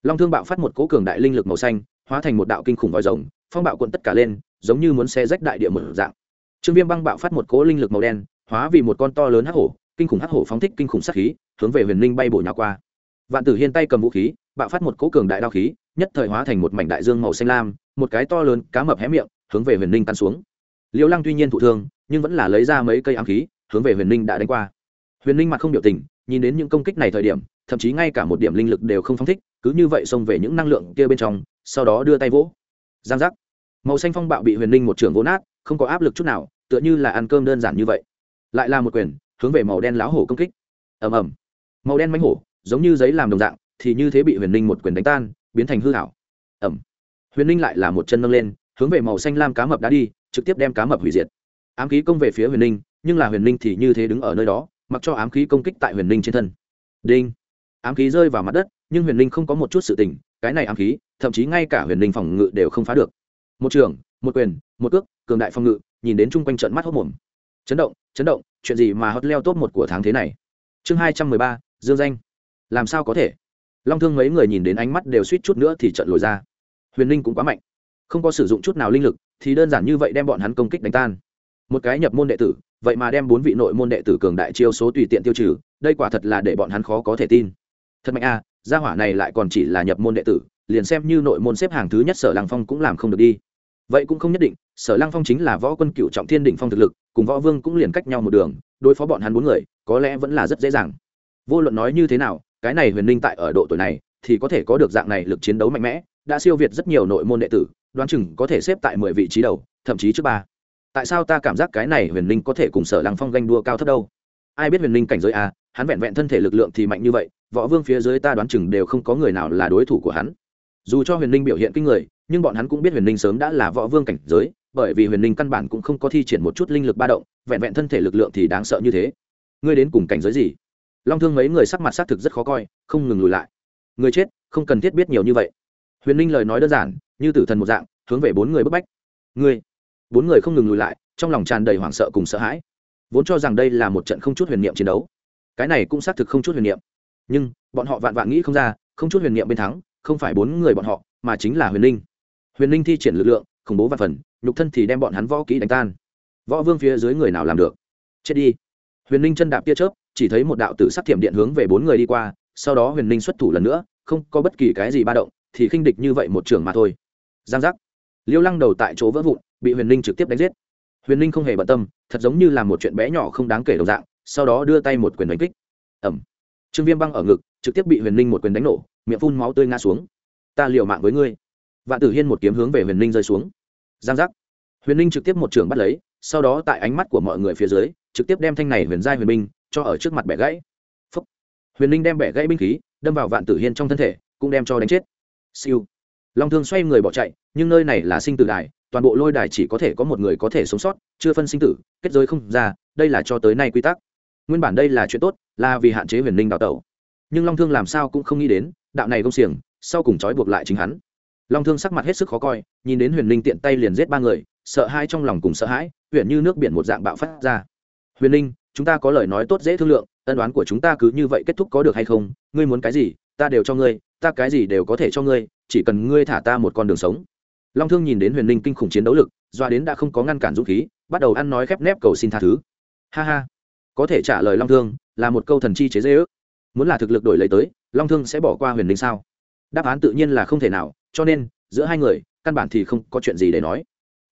long thương bạo phát một cỗ cường đại linh lực màu xanh hóa thành một đạo kinh khủng vòi rồng, phong bạo cuộn tất cả lên, giống như muốn xe rách đại địa một dạng. Trương viêm băng bạo phát một cỗ linh lực màu đen, hóa vì một con to lớn hắc hổ, kinh khủng hắc hổ phóng thích kinh khủng sát khí, hướng về huyền linh bay bổ nhào qua. Vạn tử hiên tay cầm vũ khí, bạo phát một cỗ cường đại đao khí, nhất thời hóa thành một mảnh đại dương màu xanh lam, một cái to lớn cá mập hé miệng, hướng về huyền linh tan xuống. Liễu lăng tuy nhiên thụ thương, nhưng vẫn là lấy ra mấy cây ám khí, hướng về huyền linh đã đánh qua. Huyền linh mặt không biểu tình, nhìn đến những công kích này thời điểm, thậm chí ngay cả một điểm linh lực đều không phóng thích cứ như vậy xông về những năng lượng kia bên trong, sau đó đưa tay vỗ. Giang giác. Màu xanh phong bạo bị huyền linh một trường vỗ nát, không có áp lực chút nào, tựa như là ăn cơm đơn giản như vậy. Lại là một quyền, hướng về màu đen láo hổ công kích. Ầm ầm. Màu đen mánh hổ, giống như giấy làm đồng dạng, thì như thế bị huyền linh một quyền đánh tan, biến thành hư hảo ẩm huyền linh lại là một chân nâng lên, hướng về màu xanh lam cá mập đã đi, trực tiếp đem cá mập hủy diệt. Ám khí công về phía huyền linh, nhưng là huyền linh thì như thế đứng ở nơi đó, mặc cho ám khí công kích tại huyền linh trên thân. Đinh ám khí rơi vào mặt đất, nhưng huyền linh không có một chút sự tình, cái này ám khí, thậm chí ngay cả huyền linh phòng ngự đều không phá được. Một trường, một quyền, một cước, cường đại phòng ngự, nhìn đến chung quanh trận mắt hốc mồm. Chấn động chấn động, chuyện gì mà hot leo top một của tháng thế này? Chương hai trăm mười ba, dương danh. Làm sao có thể? Long thương mấy người nhìn đến ánh mắt đều suýt chút nữa thì trận lồi ra. Huyền linh cũng quá mạnh. Không có sử dụng chút nào linh lực, thì đơn giản như vậy đem bọn hắn công kích đánh tan. Một cái nhập môn đệ tử, vậy mà đem bốn vị nội môn đệ tử cường đại chiêu số tùy tiện tiêu trừ, đây quả thật là để bọn hắn khó có thể tin thật mạnh a à, gia hỏa này lại còn chỉ là nhập môn đệ tử liền xem như nội môn xếp hàng thứ nhất sở lăng phong cũng làm không được đi. Vậy cũng không nhất định sở lăng phong chính là võ quân cựu trọng thiên đỉnh phong thực lực cùng võ vương cũng liền cách nhau một đường đối phó bọn hắn bốn người có lẽ vẫn là rất dễ dàng. Vô luận nói như thế nào cái này huyền ninh tại ở độ tuổi này thì có thể có được dạng này lực chiến đấu mạnh mẽ đã siêu việt rất nhiều nội môn đệ tử đoán chừng có thể xếp tại mười vị trí đầu thậm chí trước ba. Tại sao ta cảm giác cái này huyền ninh có thể cùng sở lăng phong ganh đua cao thấp đâu? Ai biết huyền ninh cảnh giới a hắn vẹn vẹn thân thể lực lượng thì mạnh như vậy, võ vương phía dưới ta đoán chừng đều không có người nào là đối thủ của hắn. Dù cho huyền ninh biểu hiện kinh người, nhưng bọn hắn cũng biết huyền ninh sớm đã là võ vương cảnh giới, bởi vì huyền ninh căn bản cũng không có thi triển một chút linh lực ba động, vẹn vẹn thân thể lực lượng thì đáng sợ như thế. Ngươi đến cùng cảnh giới gì? Long thương mấy người sắc mặt xác thực rất khó coi, không ngừng lùi lại. Người chết, không cần thiết biết nhiều như vậy. Huyền ninh lời nói đơn giản, như tử thần một dạng, hướng về bốn người bức bách. Ngươi. Bốn người không ngừng lùi lại, trong lòng tràn đầy hoảng sợ cùng sợ hãi. Vốn cho rằng đây là một trận không chút huyền niệm chiến đấu cái này cũng xác thực không chút huyền niệm. Nhưng, bọn họ vạn vạn nghĩ không ra, không chút huyền niệm bên thắng, không phải bốn người bọn họ, mà chính là huyền linh. Huyền linh thi triển lực lượng, khủng bố và phần, nhục thân thì đem bọn hắn võ kỹ đánh tan. Võ vương phía dưới người nào làm được? Chết đi. Huyền linh chân đạp tia chớp, chỉ thấy một đạo tử sắc thiểm điện hướng về bốn người đi qua, sau đó huyền linh xuất thủ lần nữa, không có bất kỳ cái gì ba động, thì khinh địch như vậy một trường mà thôi. Giang giác. Liêu lăng đầu tại chỗ vỡ vụn, bị huyền linh trực tiếp đánh giết. Huyền linh không hề bận tâm, thật giống như là một chuyện bé nhỏ không đáng kể đồng dạng sau đó đưa tay một quyền đánh kích. Ẩm trương viêm băng ở ngực, trực tiếp bị huyền linh một quyền đánh nổ, miệng phun máu tươi ngã xuống. Ta liều mạng với ngươi. Vạn tử hiên một kiếm hướng về huyền linh rơi xuống. Giang giác. Huyền linh trực tiếp một trường bắt lấy, sau đó tại ánh mắt của mọi người phía dưới, trực tiếp đem thanh này huyền giai huyền minh cho ở trước mặt bẻ gãy. Phúc. huyền linh đem bẻ gãy binh khí, đâm vào vạn tử hiên trong thân thể, cũng đem cho đánh chết. Siêu. Long thương xoay người bỏ chạy, nhưng nơi này là sinh tử đài, toàn bộ lôi đài chỉ có thể có một người có thể sống sót, chưa phân sinh tử, kết giới không ra, đây là cho tới nay quy tắc nguyên bản đây là chuyện tốt, là vì hạn chế huyền linh đào tẩu. Nhưng long thương làm sao cũng không nghĩ đến, đạo này công xiềng, sau cùng trói buộc lại chính hắn. Long thương sắc mặt hết sức khó coi, nhìn đến huyền linh tiện tay liền giết ba người, sợ hai trong lòng cùng sợ hãi, huyện như nước biển một dạng bạo phát ra. Huyền linh, chúng ta có lời nói tốt dễ thương lượng, ân đoán của chúng ta cứ như vậy kết thúc có được hay không? Ngươi muốn cái gì, ta đều cho ngươi, ta cái gì đều có thể cho ngươi, chỉ cần ngươi thả ta một con đường sống. Long thương nhìn đến huyền linh kinh khủng chiến đấu lực, doa đến đã không có ngăn cản dũng khí, bắt đầu ăn nói khép nép cầu xin tha thứ. Ha ha có thể trả lời long thương là một câu thần chi chế dễ ước. Muốn là thực lực đổi lấy tới, long thương sẽ bỏ qua huyền linh sao? Đáp án tự nhiên là không thể nào, cho nên, giữa hai người, căn bản thì không có chuyện gì để nói.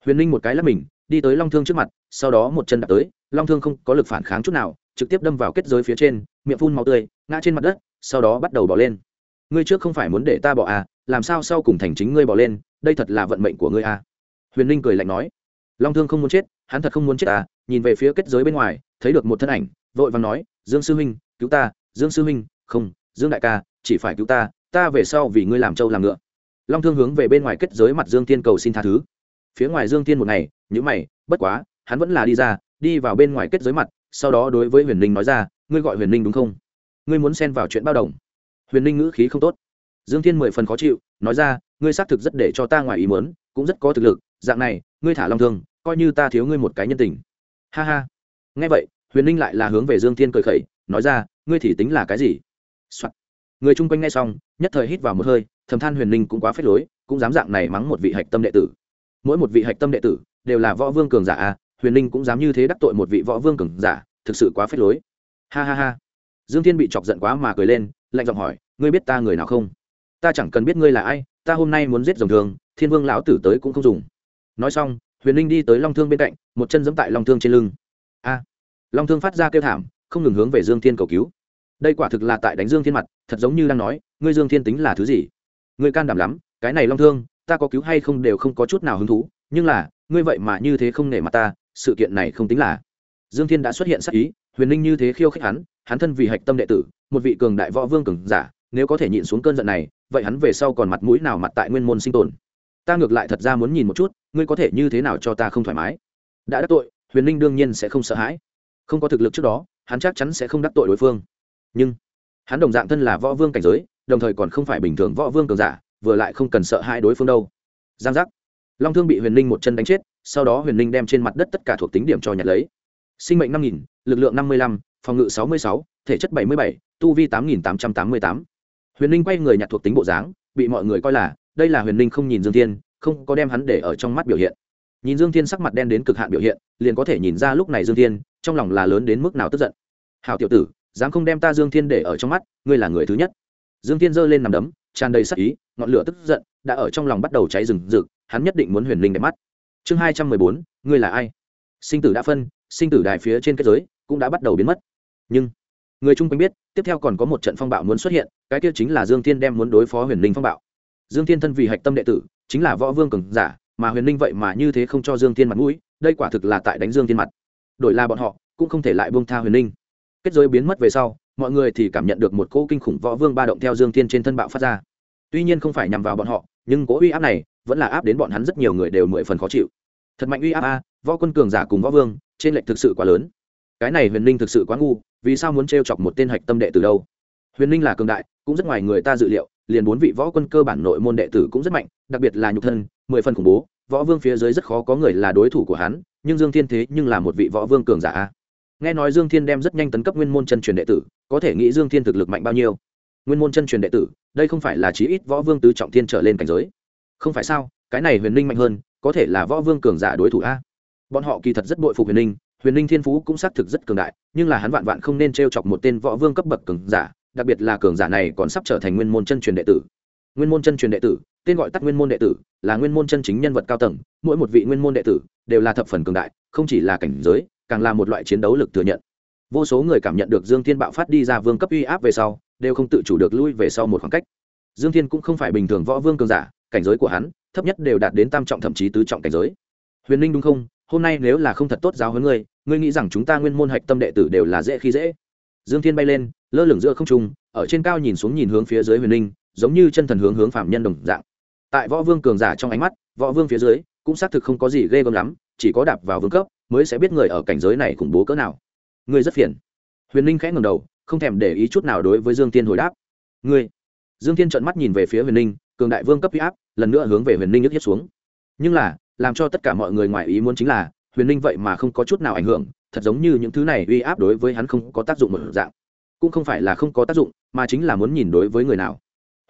Huyền linh một cái lắp mình, đi tới long thương trước mặt, sau đó một chân đạp tới, long thương không có lực phản kháng chút nào, trực tiếp đâm vào kết giới phía trên, miệng phun màu tươi, ngã trên mặt đất, sau đó bắt đầu bỏ lên. Ngươi trước không phải muốn để ta bỏ à làm sao sau cùng thành chính ngươi bỏ lên, đây thật là vận mệnh của ngươi à. Huyền linh cười lạnh nói, long thương không muốn chết, hắn thật không muốn chết à nhìn về phía kết giới bên ngoài thấy được một thân ảnh, vội vàng nói, dương sư huynh, cứu ta, dương sư huynh, không, dương đại ca, chỉ phải cứu ta ta về sau vì ngươi làm trâu làm ngựa. Long thương hướng về bên ngoài kết giới mặt dương tiên cầu xin tha thứ. Phía ngoài dương tiên một ngày nhữ mày, bất quá, hắn vẫn là đi ra, đi vào bên ngoài kết giới mặt, sau đó đối với huyền linh nói ra, ngươi gọi huyền linh đúng không? Ngươi muốn xen vào chuyện bao đồng. Huyền linh ngữ khí không tốt. Dương thiên mười phần khó chịu, nói ra, ngươi xác thực rất để cho ta ngoài ý mớn cũng rất có thực lực, dạng này, ngươi thả long thương, coi như ta thiếu ngươi một cái nhân tình. Ha ha nghe vậy, huyền ninh lại là hướng về dương thiên cười khẩy, nói ra, ngươi thì tính là cái gì、Soạn. người chung quanh nghe xong, nhất thời hít vào một hơi, thầm than huyền ninh cũng quá phết lối, cũng dám dạng này mắng một vị hạch tâm đệ tử. Mỗi một vị hạch tâm đệ tử đều là võ vương cường giả à huyền ninh cũng dám như thế đắc tội một vị võ vương cường giả, thực sự quá phết lối. Ha ha ha. Dương thiên bị chọc giận quá mà cười lên, lạnh giọng hỏi, ngươi biết ta người nào không? Ta chẳng cần biết ngươi là ai, ta hôm nay muốn giết dòng thường, thiên vương lão tử tới cũng không dùng. Nói xong, huyền ninh đi tới long thương bên cạnh, một chân giẫm tại long thương trên lưng a. Long thương phát ra kêu thảm, không ngừng hướng về dương thiên cầu cứu. Đây quả thực là tại đánh dương thiên mặt, thật giống như đang nói, ngươi dương thiên tính là thứ gì? Ngươi can đảm lắm, cái này long thương, ta có cứu hay không đều không có chút nào hứng thú, nhưng là, ngươi vậy mà như thế không nể mặt ta, sự kiện này không tính là. Dương thiên đã xuất hiện sắc ý, huyền ninh như thế khiêu khích hắn hắn thân vì hạch tâm đệ tử, một vị cường đại võ vương cường giả, nếu có thể nhịn xuống cơn giận này, vậy hắn về sau còn mặt mũi nào mặt tại nguyên môn sinh tồn? Ta ngược lại thật ra muốn nhìn một chút, ngươi có thể như thế nào cho ta không thoải mái? Đã đắc tội huyền ninh đương nhiên sẽ không sợ hãi. Không có thực lực trước đó, hắn chắc chắn sẽ không đắc tội đối phương. Nhưng, hắn đồng dạng thân là võ vương cảnh giới, đồng thời còn không phải bình thường võ vương cường giả, vừa lại không cần sợ hai đối phương đâu. Giang giác. Long thương bị huyền ninh một chân đánh chết, sau đó huyền ninh đem trên mặt đất tất cả thuộc tính điểm cho nhặt lấy. Sinh mệnh năm nghìn, lực lượng năm mươi lăm, phòng ngự sáu mươi sáu, thể chất bảy mươi bảy, tu vi tám nghìn tám trăm tám mươi tám. Huyền ninh quay người nhặt thuộc tính bộ dáng, bị mọi người coi là, đây là huyền ninh không nhìn dương thiên, không có đem hắn để ở trong mắt biểu hiện nhìn dương thiên sắc mặt đen đến cực hạn biểu hiện, liền có thể nhìn ra lúc này dương thiên, trong lòng là lớn đến mức nào tức giận. Hào tiểu tử, dám không đem ta dương thiên để ở trong mắt, ngươi là người thứ nhất. Dương thiên giơ lên nằm đấm, tràn đầy sắc ý, ngọn lửa tức giận đã ở trong lòng bắt đầu cháy rừng rực, hắn nhất định muốn huyền linh đẹp mắt. Chương hai trăm mười bốn, ngươi là ai? Sinh tử đã phân, sinh tử đài phía trên kết giới cũng đã bắt đầu biến mất. Nhưng, người chung quanh biết, tiếp theo còn có một trận phong bạo muốn xuất hiện, cái kia chính là dương thiên đem muốn đối phó huyền linh phong bạo. Dương thiên thân vì hạch tâm đệ tử, chính là võ vương cường giả mà huyền ninh vậy mà như thế không cho dương thiên mặt mũi, đây quả thực là tại đánh dương thiên mặt. Đổi là bọn họ, cũng không thể lại buông tha huyền ninh. Kết giới biến mất về sau, mọi người thì cảm nhận được một cỗ kinh khủng võ vương ba động theo dương thiên trên thân bạo phát ra. Tuy nhiên không phải nhằm vào bọn họ, nhưng cỗ uy áp này vẫn là áp đến bọn hắn rất nhiều người đều mười phần khó chịu. Thật mạnh uy áp a, võ quân cường giả cùng võ vương, trên lệnh thực sự quá lớn. Cái này huyền ninh thực sự quá ngu, vì sao muốn t chọc một tên hạch tâm đệ từ đâu? Huyền ninh là cường đại, cũng rất ngoài người ta dự liệu, liền bốn vị võ quân cơ bản nội môn đệ tử cũng rất mạnh, đặc biệt là nhục thân, mười phần khủng bố võ vương phía dưới rất khó có người là đối thủ của hắn nhưng dương thiên thế nhưng là một vị võ vương cường giả nghe nói dương thiên đem rất nhanh tấn cấp nguyên môn chân truyền đệ tử có thể nghĩ dương thiên thực lực mạnh bao nhiêu? Nguyên môn chân truyền đệ tử đây không phải là chí ít võ vương tứ trọng thiên trở lên cảnh giới. Không phải sao cái này huyền Ninh mạnh hơn có thể là võ vương cường giả đối thủ a. Bọn họ kỳ thật rất bội phục huyền Ninh, huyền Ninh thiên phú cũng xác thực rất cường đại nhưng là hắn vạn vạn không nên t r e o chọc một tên võ vương cấp bậc cường giả đặc biệt là cường giả này còn sắp trở thành nguyên môn chân truyền đệ tử nguyên môn chân truyền đệ tử, tên gọi tắt nguyên môn đệ tử, là nguyên môn chân chính nhân vật cao tầng, mỗi một vị nguyên môn đệ tử đều là thập phần cường đại, không chỉ là cảnh giới, càng là một loại chiến đấu lực thừa nhận. Vô số người cảm nhận được dương thiên bạo phát đi ra vương cấp uy áp về sau, đều không tự chủ được lui về sau một khoảng cách. Dương thiên cũng không phải bình thường võ vương cường giả, cảnh giới của hắn, thấp nhất đều đạt đến tam trọng thậm chí tứ trọng cảnh giới. Huyền ninh đúng không? Hôm nay nếu là không thật tốt giáo huấn ngươi ngươi nghĩ rằng chúng ta nguyên môn hạch tâm đệ tử đều là dễ khi dễ? Dương thiên bay lên, lơ lửng giữa không trung, ở trên cao nhìn xuống nhìn hướng phía dưới huyền ninh giống như chân thần hướng hướng phạm nhân đồng dạng. Tại võ vương cường giả trong ánh mắt, võ vương phía dưới cũng xác thực không có gì ghê gớm lắm, chỉ có đạp vào vương cấp mới sẽ biết người ở cảnh giới này khủng bố cỡ nào. Ngươi rất phiền. Huyền ninh khẽ ngầm đầu, không thèm để ý chút nào đối với dương tiên hồi đáp. Ngươi. Dương tiên trợn mắt nhìn về phía huyền ninh, cường đại vương cấp huy áp, lần nữa hướng về huyền ninh nhức hiếp xuống. Nhưng là, làm cho tất cả mọi người ngoài ý muốn chính là, huyền ninh vậy mà không có chút nào ảnh hưởng, thật giống như những thứ này uy áp đối với hắn không có tác dụng một dạng. Cũng không phải là không có tác dụng, mà chính là muốn nhìn đối với người nào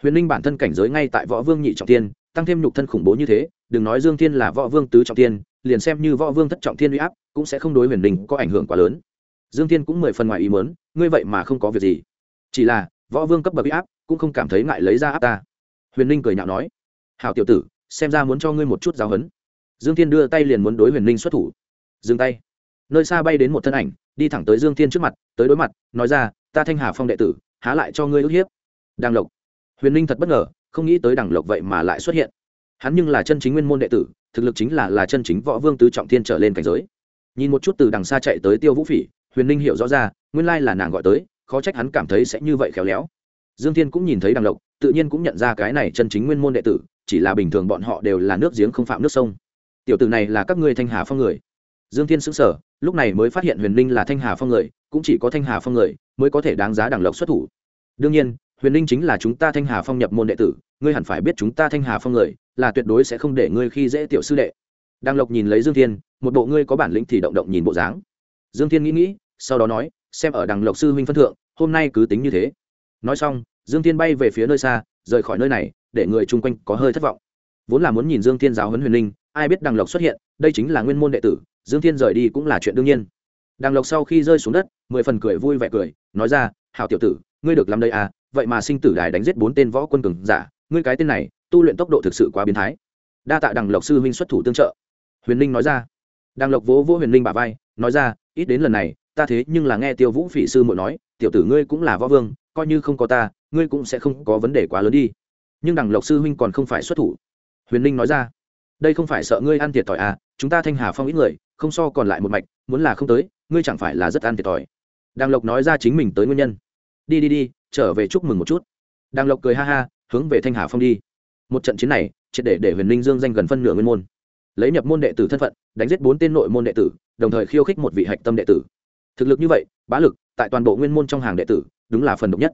huyền ninh bản thân cảnh giới ngay tại võ vương nhị trọng tiên tăng thêm nhục thân khủng bố như thế, đừng nói dương thiên là võ vương tứ trọng tiên liền xem như võ vương thất trọng thiên uy áp, cũng sẽ không đối huyền ninh có ảnh hưởng quá lớn. Dương thiên cũng mười phần ngoài ý mớn ngươi vậy mà không có việc gì. Chỉ là, võ vương cấp bậc uy áp cũng không cảm thấy ngại lấy ra áp ta. Huyền ninh cười nhạo nói hào tiểu tử, xem ra muốn cho ngươi một chút giáo hấn dương thiên đưa tay liền muốn đối huyền ninh xuất thủ. Dừng tay. Nơi xa bay đến một thân ảnh, đi thẳng tới dương thiên trước mặt, tới đối mặt, nói ra, ta thanh hà phong đệ tử, há lại cho ngươi ức hiếp? Đang lộc huyền ninh thật bất ngờ, không nghĩ tới đẳng lộc vậy mà lại xuất hiện. Hắn nhưng là chân chính nguyên môn đệ tử, thực lực chính là là chân chính võ vương tứ trọng thiên trở lên cảnh giới. Nhìn một chút từ đằng xa chạy tới tiêu vũ phỉ, huyền ninh hiểu rõ ra, nguyên lai là nàng gọi tới, khó trách hắn cảm thấy sẽ như vậy khéo léo. Dương thiên cũng nhìn thấy đằng lộc, tự nhiên cũng nhận ra cái này chân chính nguyên môn đệ tử, chỉ là bình thường bọn họ đều là nước giếng không phạm nước sông. Tiểu tử này là các ngươi thanh hà phong người. Dương thiên xứng sở lúc này mới phát hiện huyền ninh là thanh hà phong người, cũng chỉ có thanh hà phong người mới có thể đáng giá đằng lộc xuất thủ. Đương nhiên huyền ninh chính là chúng ta thanh hà phong nhập môn đệ tử ngươi hẳn phải biết chúng ta thanh hà phong người là tuyệt đối sẽ không để ngươi khi dễ tiểu sư đệ đàng lộc nhìn lấy dương thiên một bộ ngươi có bản lĩnh thì động động nhìn bộ dáng dương thiên nghĩ nghĩ sau đó nói xem ở đằng lộc sư huynh phân thượng hôm nay cứ tính như thế nói xong dương thiên bay về phía nơi xa rời khỏi nơi này để người chung quanh có hơi thất vọng vốn là muốn nhìn dương thiên giáo huấn huyền linh ai biết đằng lộc xuất hiện đây chính là nguyên môn đệ tử dương thiên rời đi cũng là chuyện đương nhiên đằng lộc sau khi rơi xuống đất mười phần cười vui vẻ cười nói ra hảo tiểu tử ngươi được làm đây à vậy mà sinh tử đài đánh giết bốn tên võ quân cường giả, ngươi cái tên này, tu luyện tốc độ thực sự quá biến thái. Đa tạ đằng lộc sư huynh xuất thủ tương trợ. Huyền linh nói ra. Đằng lộc vỗ vỗ huyền linh bà vai, nói ra, ít đến lần này, ta thế nhưng là nghe tiêu vũ phỉ sư muội nói, tiểu tử ngươi cũng là võ vương, coi như không có ta, ngươi cũng sẽ không có vấn đề quá lớn đi. Nhưng đằng lộc sư huynh còn không phải xuất thủ. Huyền linh nói ra. Đây không phải sợ ngươi ăn thiệt thòi à chúng ta thanh hà phong ít người, không so còn lại một mạch, muốn là không tới, ngươi chẳng phải là rất ăn thiệt thòi. Đằng lộc nói ra chính mình tới nguyên nhân. Đi đi đi trở về chúc mừng một chút. Đàng lộc cười ha ha, hướng về thanh hà phong đi. Một trận chiến này, triệt để để huyền linh dương danh gần phân nửa nguyên môn. Lấy nhập môn đệ tử thân phận, đánh giết bốn tên nội môn đệ tử, đồng thời khiêu khích một vị hạch tâm đệ tử. Thực lực như vậy, bá lực, tại toàn bộ nguyên môn trong hàng đệ tử, đúng là phần độc nhất.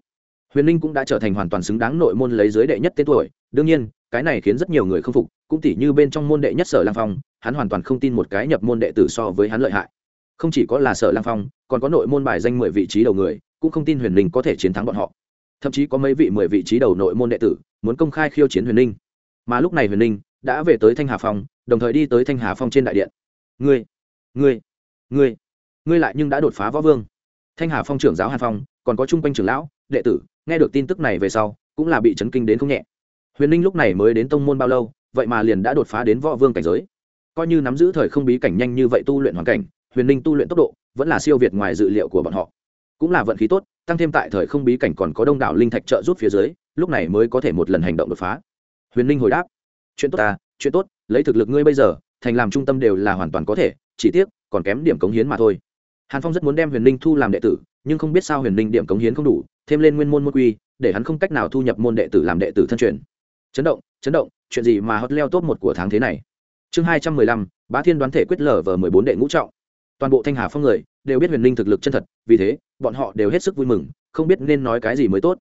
Huyền linh cũng đã trở thành hoàn toàn xứng đáng nội môn lấy giới đệ nhất tên tuổi. Đương nhiên, cái này khiến rất nhiều người không phục, cũng tỉ như bên trong môn đệ nhất sở lang phong, hắn hoàn toàn không tin một cái nhập môn đệ tử so với hắn lợi hại không chỉ có là sở lang phong, còn có nội môn bài danh mười vị trí đầu người, cũng không tin huyền linh có thể chiến thắng bọn họ. Thậm chí có mấy vị mười vị trí đầu nội môn đệ tử muốn công khai khiêu chiến huyền linh. Mà lúc này huyền linh đã về tới thanh hà phong, đồng thời đi tới thanh hà phong trên đại điện. Ngươi ngươi ngươi ngươi lại nhưng đã đột phá võ vương. Thanh hà phong trưởng giáo hàn phong, còn có chung quanh trưởng lão, đệ tử, nghe được tin tức này về sau, cũng là bị chấn kinh đến không nhẹ. Huyền ninh lúc này mới đến tông môn bao lâu, vậy mà liền đã đột phá đến võ vương cảnh giới. Coi như nắm giữ thời không bí cảnh nhanh như vậy tu luyện hoàn cảnh huyền ninh tu luyện tốc độ vẫn là siêu việt ngoài dự liệu của bọn họ. Cũng là vận khí tốt, tăng thêm tại thời không bí cảnh còn có đông đảo linh thạch trợ giúp phía dưới, lúc này mới có thể một lần hành động đột phá. Huyền ninh hồi đáp, chuyện tốt ta, chuyện tốt, lấy thực lực ngươi bây giờ, thành làm trung tâm đều là hoàn toàn có thể, chỉ tiếc, còn kém điểm cống hiến mà thôi. Hàn phong rất muốn đem huyền ninh thu làm đệ tử, nhưng không biết sao huyền ninh điểm cống hiến không đủ, thêm lên nguyên môn môn quy, để hắn không cách nào thu nhập môn đệ tử làm đệ tử thân truyền. Chấn động chấn động, chuyện gì mà hot leo top một của tháng thế này? Chương hai trăm mười lăm, bá thiên đoán thể quyết lở vờ mười bốn đệ ngũ trọng toàn bộ thanh hà phong người đều biết huyền ninh thực lực chân thật, vì thế, bọn họ đều hết sức vui mừng, không biết nên nói cái gì mới tốt.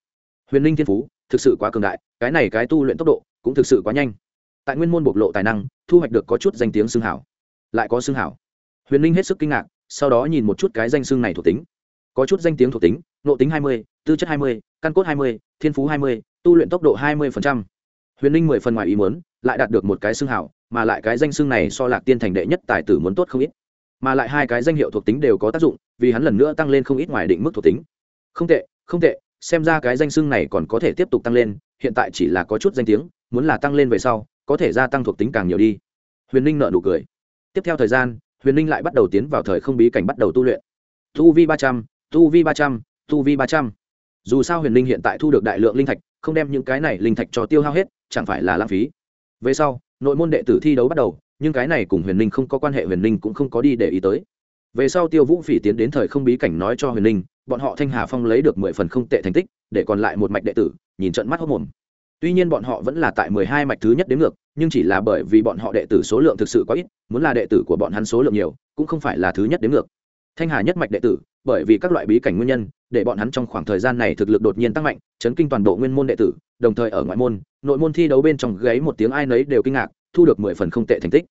Huyền ninh thiên phú thực sự quá cường đại, cái này cái tu luyện tốc độ cũng thực sự quá nhanh. Tại nguyên môn bộc lộ tài năng, thu hoạch được có chút danh tiếng xương hảo. Lại có xương hảo. Huyền ninh hết sức kinh ngạc, sau đó nhìn một chút cái danh xương này thuộc tính. Có chút danh tiếng thuộc tính nộ tính hai mươi, tư chất hai mươi, căn cốt hai mươi, thiên phú hai mươi, tu luyện tốc độ hai mươi huyền ninh mười phần ngoài ý muốn, lại đạt được một cái xương hảo, mà lại cái danh xương này so lạc tiên thành đệ nhất tài tử muốn tốt không ít mà lại hai cái danh hiệu thuộc tính đều có tác dụng, vì hắn lần nữa tăng lên không ít ngoài định mức thuộc tính. Không tệ không tệ, xem ra cái danh xưng này còn có thể tiếp tục tăng lên, hiện tại chỉ là có chút danh tiếng, muốn là tăng lên về sau, có thể gia tăng thuộc tính càng nhiều đi. Huyền ninh nợ nụ cười. Tiếp theo thời gian, huyền ninh lại bắt đầu tiến vào thời không bí cảnh bắt đầu tu luyện. Tu vi ba trăm, tu vi ba trăm, tu vi ba trăm. Dù sao huyền ninh hiện tại thu được đại lượng linh thạch, không đem những cái này linh thạch cho tiêu hao hết, chẳng phải là lãng phí. Về sau, nội môn đệ tử thi đấu bắt đầu nhưng cái này cùng huyền ninh không có quan hệ, huyền ninh cũng không có đi để ý tới. Về sau tiêu vũ phỉ tiến đến thời không bí cảnh nói cho huyền ninh, bọn họ thanh hà phong lấy được mười phần không tệ thành tích, để còn lại một mạch đệ tử, nhìn trận mắt hốc mồm. Tuy nhiên bọn họ vẫn là tại mười hai mạch thứ nhất đến ngược, nhưng chỉ là bởi vì bọn họ đệ tử số lượng thực sự quá ít, muốn là đệ tử của bọn hắn số lượng nhiều, cũng không phải là thứ nhất đến ngược. Thanh hà nhất mạch đệ tử, bởi vì các loại bí cảnh nguyên nhân, để bọn hắn trong khoảng thời gian này thực lực đột nhiên tăng mạnh, chấn kinh toàn bộ nguyên môn đệ tử, đồng thời ở ngoại môn, nội môn thi đấu bên trong gáy một tiếng ai nấy đều kinh ngạc thu được mười phần không tệ thành tích.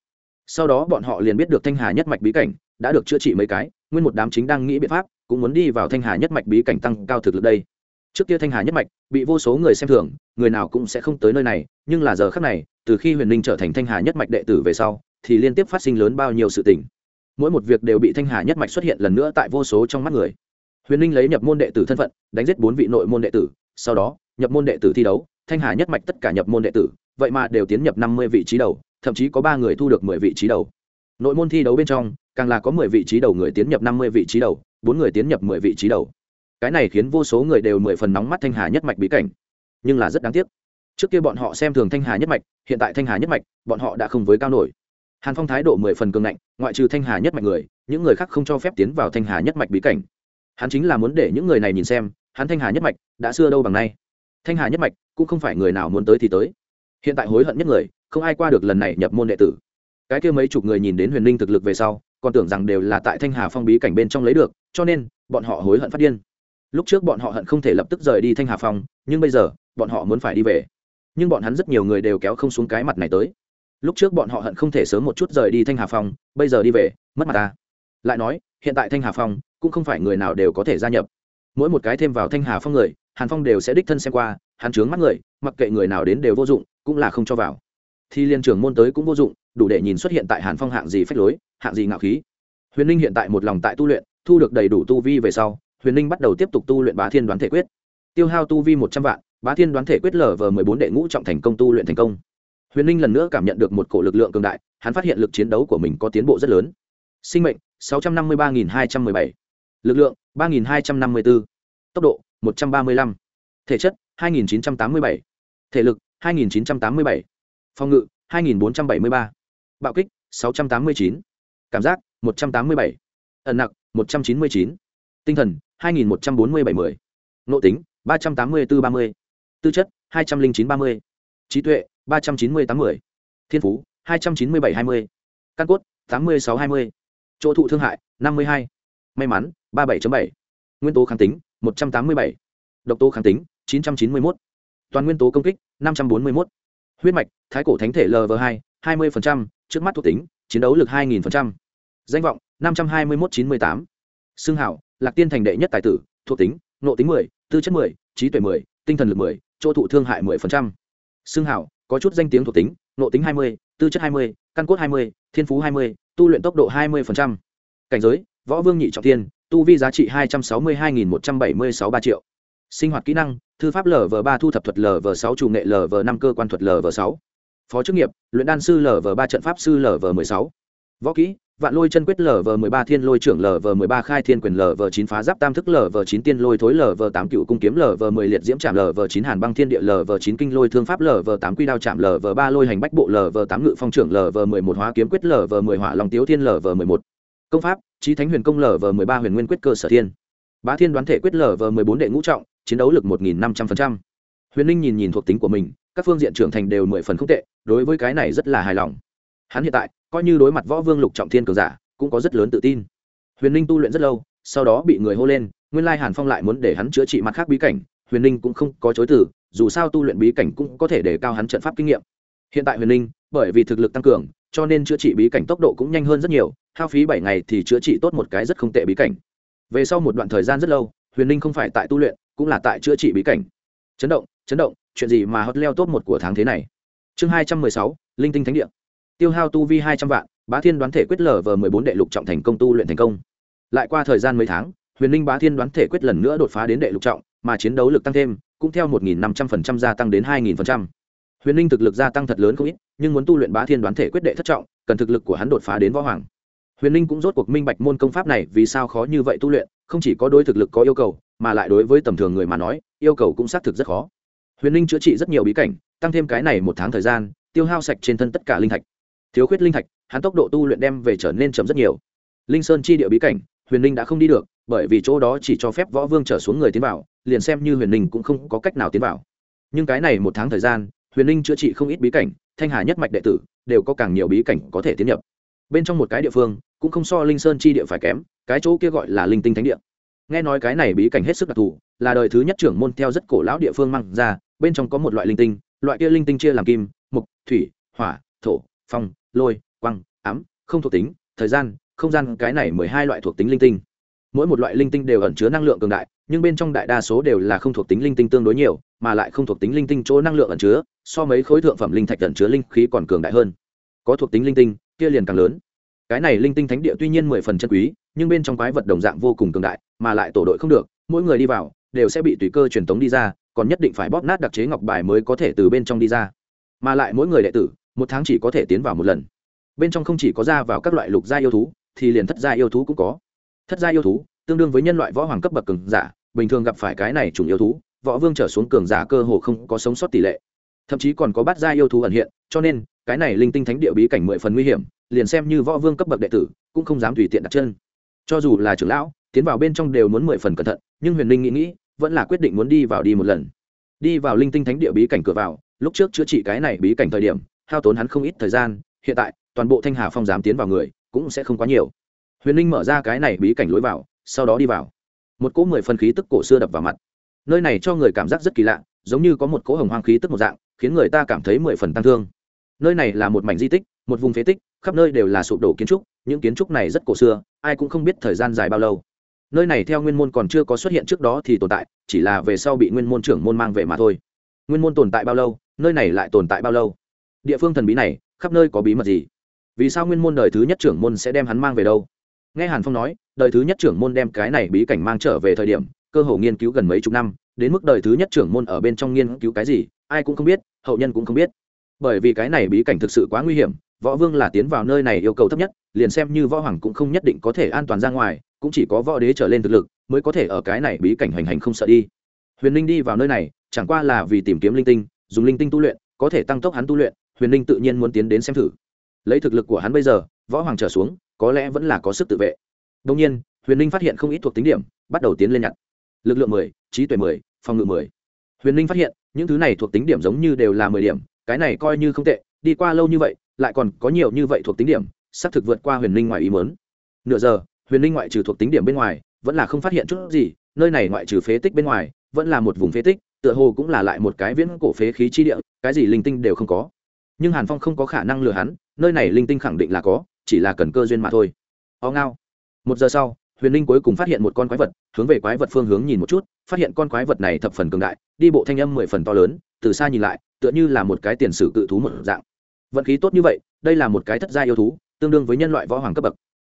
Sau đó bọn họ liền biết được thanh hà nhất mạch bí cảnh đã được chữa trị mấy cái, nguyên một đám chính đang nghĩ biện pháp, cũng muốn đi vào thanh hà nhất mạch bí cảnh tăng cao thực lực đây. Trước kia thanh hà nhất mạch bị vô số người xem thường, người nào cũng sẽ không tới nơi này, nhưng là giờ khác này, từ khi huyền ninh trở thành thanh hà nhất mạch đệ tử về sau, thì liên tiếp phát sinh lớn bao nhiêu sự tình. Mỗi một việc đều bị thanh hà nhất mạch xuất hiện lần nữa tại vô số trong mắt người. Huyền ninh lấy nhập môn đệ tử thân phận, đánh giết bốn vị nội môn đệ tử, sau đó, nhập môn đệ tử thi đấu, thanh hà nhất mạch tất cả nhập môn đệ tử vậy mà đều tiến nhập năm mươi vị trí đầu, thậm chí có ba người thu được mười vị trí đầu. Nội môn thi đấu bên trong, càng là có mười vị trí đầu người tiến nhập năm mươi vị trí đầu, bốn người tiến nhập mười vị trí đầu. Cái này khiến vô số người đều mười phần nóng mắt thanh hà nhất mạch bí cảnh. Nhưng là rất đáng tiếc. Trước kia bọn họ xem thường thanh hà nhất mạch, hiện tại thanh hà nhất mạch, bọn họ đã không với cao nổi. Hàn phong thái độ mười phần cường ngạnh, ngoại trừ thanh hà nhất mạch người, những người khác không cho phép tiến vào thanh hà nhất mạch bí cảnh. Hắn chính là muốn để những người này nhìn xem, hắn thanh hà nhất mạch đã xưa đâu bằng nay. Thanh hà nhất mạch cũng không phải người nào muốn tới thì tới hiện tại hối hận nhất người, không ai qua được lần này nhập môn đệ tử. Cái kia mấy chục người nhìn đến huyền linh thực lực về sau, còn tưởng rằng đều là tại thanh hà phong bí cảnh bên trong lấy được, cho nên, bọn họ hối hận phát điên. Lúc trước bọn họ hận không thể lập tức rời đi thanh hà phong, nhưng bây giờ, bọn họ muốn phải đi về. Nhưng bọn hắn rất nhiều người đều kéo không xuống cái mặt này tới. Lúc trước bọn họ hận không thể sớm một chút rời đi thanh hà phong, bây giờ đi về, mất mặt ta. Lại nói, hiện tại thanh hà phong, cũng không phải người nào đều có thể gia nhập. Mỗi một cái thêm vào thanh hà phong người, hàn phong đều sẽ đích thân xem qua hàn trướng mắt người, mặc kệ người nào đến đều vô dụng cũng là không cho vào. Thì liên trưởng môn tới cũng vô dụng, đủ để nhìn xuất hiện tại hàn phong hạng gì phách lối, hạng gì ngạo khí. Huyền ninh hiện tại một lòng tại tu luyện, thu được đầy đủ tu vi về sau, huyền ninh bắt đầu tiếp tục tu luyện bá thiên đoán thể quyết. Tiêu hao tu vi một trăm vạn, bá thiên đoán thể quyết lở vờ mười bốn đệ ngũ trọng thành công tu luyện thành công. Huyền ninh lần nữa cảm nhận được một cổ lực lượng cường đại, hắn phát hiện lực chiến đấu của mình có tiến bộ rất lớn. Sinh mệnh, sáu trăm năm mươi ba nghìn hai trăm m ư ơ i bảy. Lực lượng, ba nghìn hai trăm năm mươi bốn tốc độ, một trăm ba mươi lăm. Thể chất, hai nghìn chín trăm tám mươi bảy. Thể lực 2987. phòng ngự 2473. bạo kích 689. cảm giác 187. ẩn nặc 199. tinh thần 2147-10. nội tính 38430, tư chất 20930, trí tuệ 390-80. thiên phú 29720, căn cốt 8620, chỗ thụ thương hại 52. may mắn 37.7. nguyên tố kháng tính 187. độc tố kháng tính 991 toàn nguyên tố công kích, năm trăm bốn mươi mốt. Huyết mạch, thái cổ thánh thể lv hai hai mươi trước mắt thuộc tính, chiến đấu lực hai nghìn danh vọng, năm trăm hai mươi mốt chín mươi tám. Xương hảo lạc tiên thành đệ nhất tài tử, thuộc tính nộ tính mười, tư chất mười, trí tuệ mười, tinh thần lực mười, chỗ thụ thương hại mười phần trăm. Xương hảo có chút danh tiếng thuộc tính nộ tính hai mươi, tư chất hai mươi, căn cốt hai mươi, thiên phú hai mươi, tu luyện tốc độ hai mươi cảnh giới, võ vương nhị trọng tiên tu vi giá trị hai trăm sáu mươi hai nghìn một trăm bảy mươi sáu ba triệu sinh hoạt kỹ năng thư pháp lv ba thu thập thuật lv sáu chủ nghệ lv năm cơ quan thuật lv sáu phó chức nghiệp luyện đan sư lv ba trận pháp sư lv m ộ ư ơ i sáu võ kỹ vạn lôi chân quyết lv mười ba thiên lôi trưởng lv mười ba khai thiên quyền lv chín phá giáp tam thức lv chín tiên lôi thối lv tám cựu cung kiếm lv mười liệt diễm trạm lv chín hàn băng thiên địa lv chín kinh lôi thương pháp lv tám quy đao trạm lv ba lôi hành bách bộ lv tám ngự phong trưởng lv mười một hóa kiếm quyết lv mười hỏa lòng tiếu thiên lv mười một công pháp trí thánh huyền công lv mười ba huyền nguyên quyết cơ sở thiên bá thiên đoán thể quyết lv mười bốn đệ ngũ trọng chiến đấu lực một nghìn năm trăm linh huyền ninh nhìn nhìn thuộc tính của mình, các phương diện trưởng thành đều mười phần không tệ, đối với cái này rất là hài lòng. Hắn hiện tại, coi như đối mặt võ vương lục trọng thiên cường giả, cũng có rất lớn tự tin. Huyền ninh tu luyện rất lâu, sau đó bị người hô lên, nguyên lai hàn phong lại muốn để hắn chữa trị mặt khác bí cảnh, huyền ninh cũng không có chối từ, dù sao tu luyện bí cảnh cũng có thể để cao hắn trận pháp kinh nghiệm. Hiện tại huyền ninh, bởi vì thực lực tăng cường, cho nên chữa trị bí cảnh tốc độ cũng nhanh hơn rất nhiều, hao phí bảy ngày thì chữa trị tốt một cái rất không tệ bí cảnh. Về sau một đoạn thời gian rất lâu, huyền ninh không phải tại tu luyện cũng là tại chữa trị bí cảnh. Chấn động chấn động, chuyện gì mà hot leo top một của tháng thế này? Chương hai trăm mười sáu, linh tinh thánh địa. Tiêu hao tu vi hai trăm vạn, bá thiên đoán thể quyết lở vờ mười bốn đệ lục trọng thành công tu luyện thành công. Lại qua thời gian mấy tháng, huyền linh bá thiên đoán thể quyết lần nữa đột phá đến đệ lục trọng, mà chiến đấu lực tăng thêm, cũng theo một nghìn năm trăm phần trăm gia tăng đến hai nghìn phần trăm. Huyền linh thực lực gia tăng thật lớn không ít, nhưng muốn tu luyện bá thiên đoán thể quyết đệ thất trọng, cần thực lực của hắn đột phá đến võ hoàng. Huyền linh cũng rốt cuộc minh bạch môn công pháp này vì sao khó như vậy tu luyện, không chỉ có đối thực lực có yêu cầu mà lại đối với tầm thường người mà nói, yêu cầu cũng xác thực rất khó. Huyền Linh chữa trị rất nhiều bí cảnh, tăng thêm cái này một tháng thời gian, tiêu hao sạch trên thân tất cả linh thạch. Thiếu khuyết linh thạch, hắn tốc độ tu luyện đem về trở nên chậm rất nhiều. Linh sơn chi địa bí cảnh, huyền Linh đã không đi được, bởi vì chỗ đó chỉ cho phép võ vương trở xuống người tiến vào, liền xem như huyền Linh cũng không có cách nào tiến vào. Nhưng cái này một tháng thời gian, huyền Linh chữa trị không ít bí cảnh, thanh hà nhất mạch đệ tử đều có càng nhiều bí cảnh có thể tiến nhập. Bên trong một cái địa phương, cũng không so linh sơn chi địa phải kém, cái chỗ kia gọi là linh tinh thánh địa nghe nói cái này bí cảnh hết sức đặc thù, là đời thứ nhất trưởng môn theo rất cổ lão địa phương mang ra, bên trong có một loại linh tinh, loại kia linh tinh chia làm kim, mục, thủy, hỏa, thổ, phong, lôi quăng ám, không thuộc tính, thời gian, không gian, cái này mười hai loại thuộc tính linh tinh. Mỗi một loại linh tinh đều ẩn chứa năng lượng cường đại, nhưng bên trong đại đa số đều là không thuộc tính linh tinh tương đối nhiều, mà lại không thuộc tính linh tinh chỗ năng lượng ẩn chứa, so mấy khối thượng phẩm linh thạch ẩn chứa linh khí còn cường đại hơn. Có thuộc tính linh tinh, kia liền càng lớn. Cái này linh tinh thánh địa tuy nhiên mười phần chân quý nhưng bên trong quái vật đồng dạng vô cùng cường đại, mà lại tổ đội không được, mỗi người đi vào, đều sẽ bị tùy cơ truyền tống đi ra, còn nhất định phải bóp nát đặc chế ngọc bài mới có thể từ bên trong đi ra. Mà lại mỗi người đệ tử, một tháng chỉ có thể tiến vào một lần. Bên trong không chỉ có ra vào các loại lục gia yêu thú, thì liền thất gia yêu thú cũng có. Thất gia yêu thú, tương đương với nhân loại võ hoàng cấp bậc cường giả, bình thường gặp phải cái này chủng yêu thú, võ vương trở xuống cường giả cơ hồ không có sống sót tỷ lệ. Thậm chí còn có bát gia yêu thú ẩn hiện, cho nên, cái này linh tinh thánh địa bí cảnh mười phần nguy hiểm, liền xem như võ vương cấp bậc đệ tử, cũng không dám tùy tiện đặt chân cho dù là trưởng lão, tiến vào bên trong đều muốn mười phần cẩn thận, nhưng huyền linh nghĩ nghĩ, vẫn là quyết định muốn đi vào đi một lần. Đi vào linh tinh thánh địa bí cảnh cửa vào, lúc trước chữa trị cái này bí cảnh thời điểm, hao tốn hắn không ít thời gian, hiện tại, toàn bộ thanh hà phong dám tiến vào người, cũng sẽ không quá nhiều. Huyền linh mở ra cái này bí cảnh lối vào, sau đó đi vào. Một cỗ mười phân khí tức cổ xưa đập vào mặt. Nơi này cho người cảm giác rất kỳ lạ, giống như có một cỗ hồng hoang khí tức một dạng, khiến người ta cảm thấy mười phần tăng thương. Nơi này là một mảnh di tích, một vùng phế tích khắp nơi đều là sụp đổ kiến trúc, những kiến trúc này rất cổ xưa, ai cũng không biết thời gian dài bao lâu. Nơi này theo nguyên môn còn chưa có xuất hiện trước đó thì tồn tại, chỉ là về sau bị nguyên môn trưởng môn mang về mà thôi. Nguyên môn tồn tại bao lâu, nơi này lại tồn tại bao lâu? Địa phương thần bí này, khắp nơi có bí mật gì? Vì sao nguyên môn đời thứ nhất trưởng môn sẽ đem hắn mang về đâu? Nghe hàn phong nói, đời thứ nhất trưởng môn đem cái này bí cảnh mang trở về thời điểm, cơ hồ nghiên cứu gần mấy chục năm, đến mức đời thứ nhất trưởng môn ở bên trong nghiên cứu cái gì, ai cũng không biết, hậu nhân cũng không biết. Bởi vì cái này bí cảnh thực sự quá nguy hiểm võ vương là tiến vào nơi này yêu cầu thấp nhất, liền xem như võ hoàng cũng không nhất định có thể an toàn ra ngoài, cũng chỉ có võ đế trở lên thực lực mới có thể ở cái này bí cảnh hành hành không sợ đi. Huyền linh đi vào nơi này, chẳng qua là vì tìm kiếm linh tinh, dùng linh tinh tu luyện, có thể tăng tốc hắn tu luyện, huyền linh tự nhiên muốn tiến đến xem thử. Lấy thực lực của hắn bây giờ, võ hoàng trở xuống, có lẽ vẫn là có sức tự vệ. Đông nhiên, huyền linh phát hiện không ít thuộc tính điểm, bắt đầu tiến lên nhặt. Lực lượng mười, trí tuệ mười, phòng ngự mười. Huyền linh phát hiện, những thứ này thuộc tính điểm giống như đều là mười điểm, cái này coi như không tệ, đi qua lâu như vậy lại còn có nhiều như vậy thuộc tính điểm, xác thực vượt qua huyền linh ngoài ý mớn nửa giờ, huyền linh ngoại trừ thuộc tính điểm bên ngoài, vẫn là không phát hiện chút gì, nơi này ngoại trừ phế tích bên ngoài, vẫn là một vùng phế tích, tựa hồ cũng là lại một cái viễn cổ phế khí chi địa, cái gì linh tinh đều không có. Nhưng hàn phong không có khả năng lừa hắn, nơi này linh tinh khẳng định là có, chỉ là cần cơ duyên mà thôi. O ngao. Một giờ sau, huyền linh cuối cùng phát hiện một con quái vật, hướng về quái vật phương hướng nhìn một chút, phát hiện con quái vật này thập phần cường đại, đi bộ thanh âm mười phần to lớn, từ xa nhìn lại, tựa như là một cái tiền sử cự thú một dạng vận khí tốt như vậy, đây là một cái thất gia yêu thú, tương đương với nhân loại võ hoàng cấp bậc.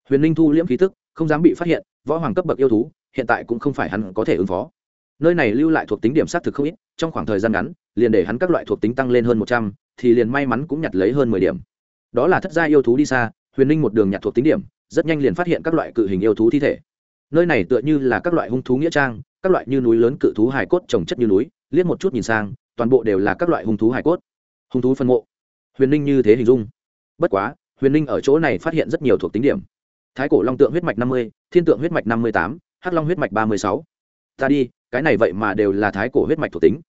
Huyền linh thu liễm khí tức, không dám bị phát hiện, võ hoàng cấp bậc yêu thú, hiện tại cũng không phải hắn có thể ứng phó. Nơi này lưu lại thuộc tính điểm xác thực không ít, trong khoảng thời gian ngắn, liền để hắn các loại thuộc tính tăng lên hơn một trăm, thì liền may mắn cũng nhặt lấy hơn mười điểm. Đó là thất gia yêu thú đi xa, huyền linh một đường nhặt thuộc tính điểm, rất nhanh liền phát hiện các loại cự hình yêu thú thi thể. Nơi này tựa như là các loại hung thú nghĩa trang, các loại như núi lớn cự thú hải cốt trồng chất như núi, liếc một chút nhìn sang, toàn bộ đều là các loại hung thú hải cốt. Hung thú phân mộ huyền ninh như thế hình dung. Bất quá huyền ninh ở chỗ này phát hiện rất nhiều thuộc tính điểm. Thái cổ long tượng huyết mạch năm mươi thiên tượng huyết mạch năm mươi tám hắc long huyết mạch ba mươi sáu. Ta đi cái này vậy mà đều là thái cổ huyết mạch thuộc tính.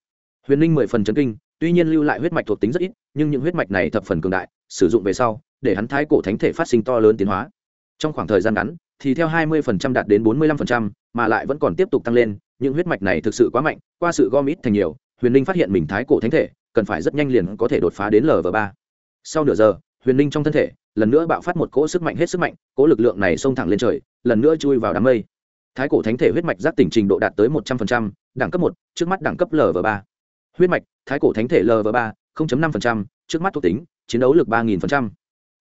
Huyền ninh mười phần chấn kinh tuy nhiên lưu lại huyết mạch thuộc tính rất ít nhưng những huyết mạch này thập phần cường đại sử dụng về sau để hắn thái cổ thánh thể phát sinh to lớn tiến hóa. Trong khoảng thời gian ngắn thì theo 20% đạt đến 45%, mà lại vẫn còn tiếp tục tăng lên những huyết mạch này thực sự quá mạnh qua sự gom ít thành nhiều huyền ninh phát hiện mình thái cổ thánh thể cần phải rất nhanh liền có thể đột phá đến lv ba. Sau nửa giờ, huyền ninh trong thân thể, lần nữa bạo phát một cỗ sức mạnh hết sức mạnh, cỗ lực lượng này xông thẳng lên trời, lần nữa chui vào đám mây. Thái cổ thánh thể huyết mạch giác tỉnh trình độ đạt tới một trăm linh đẳng cấp một, trước mắt đẳng cấp lv ba. Huyết mạch, thái cổ thánh thể lv ba năm trước mắt thuộc tính, chiến đấu lực ba nghìn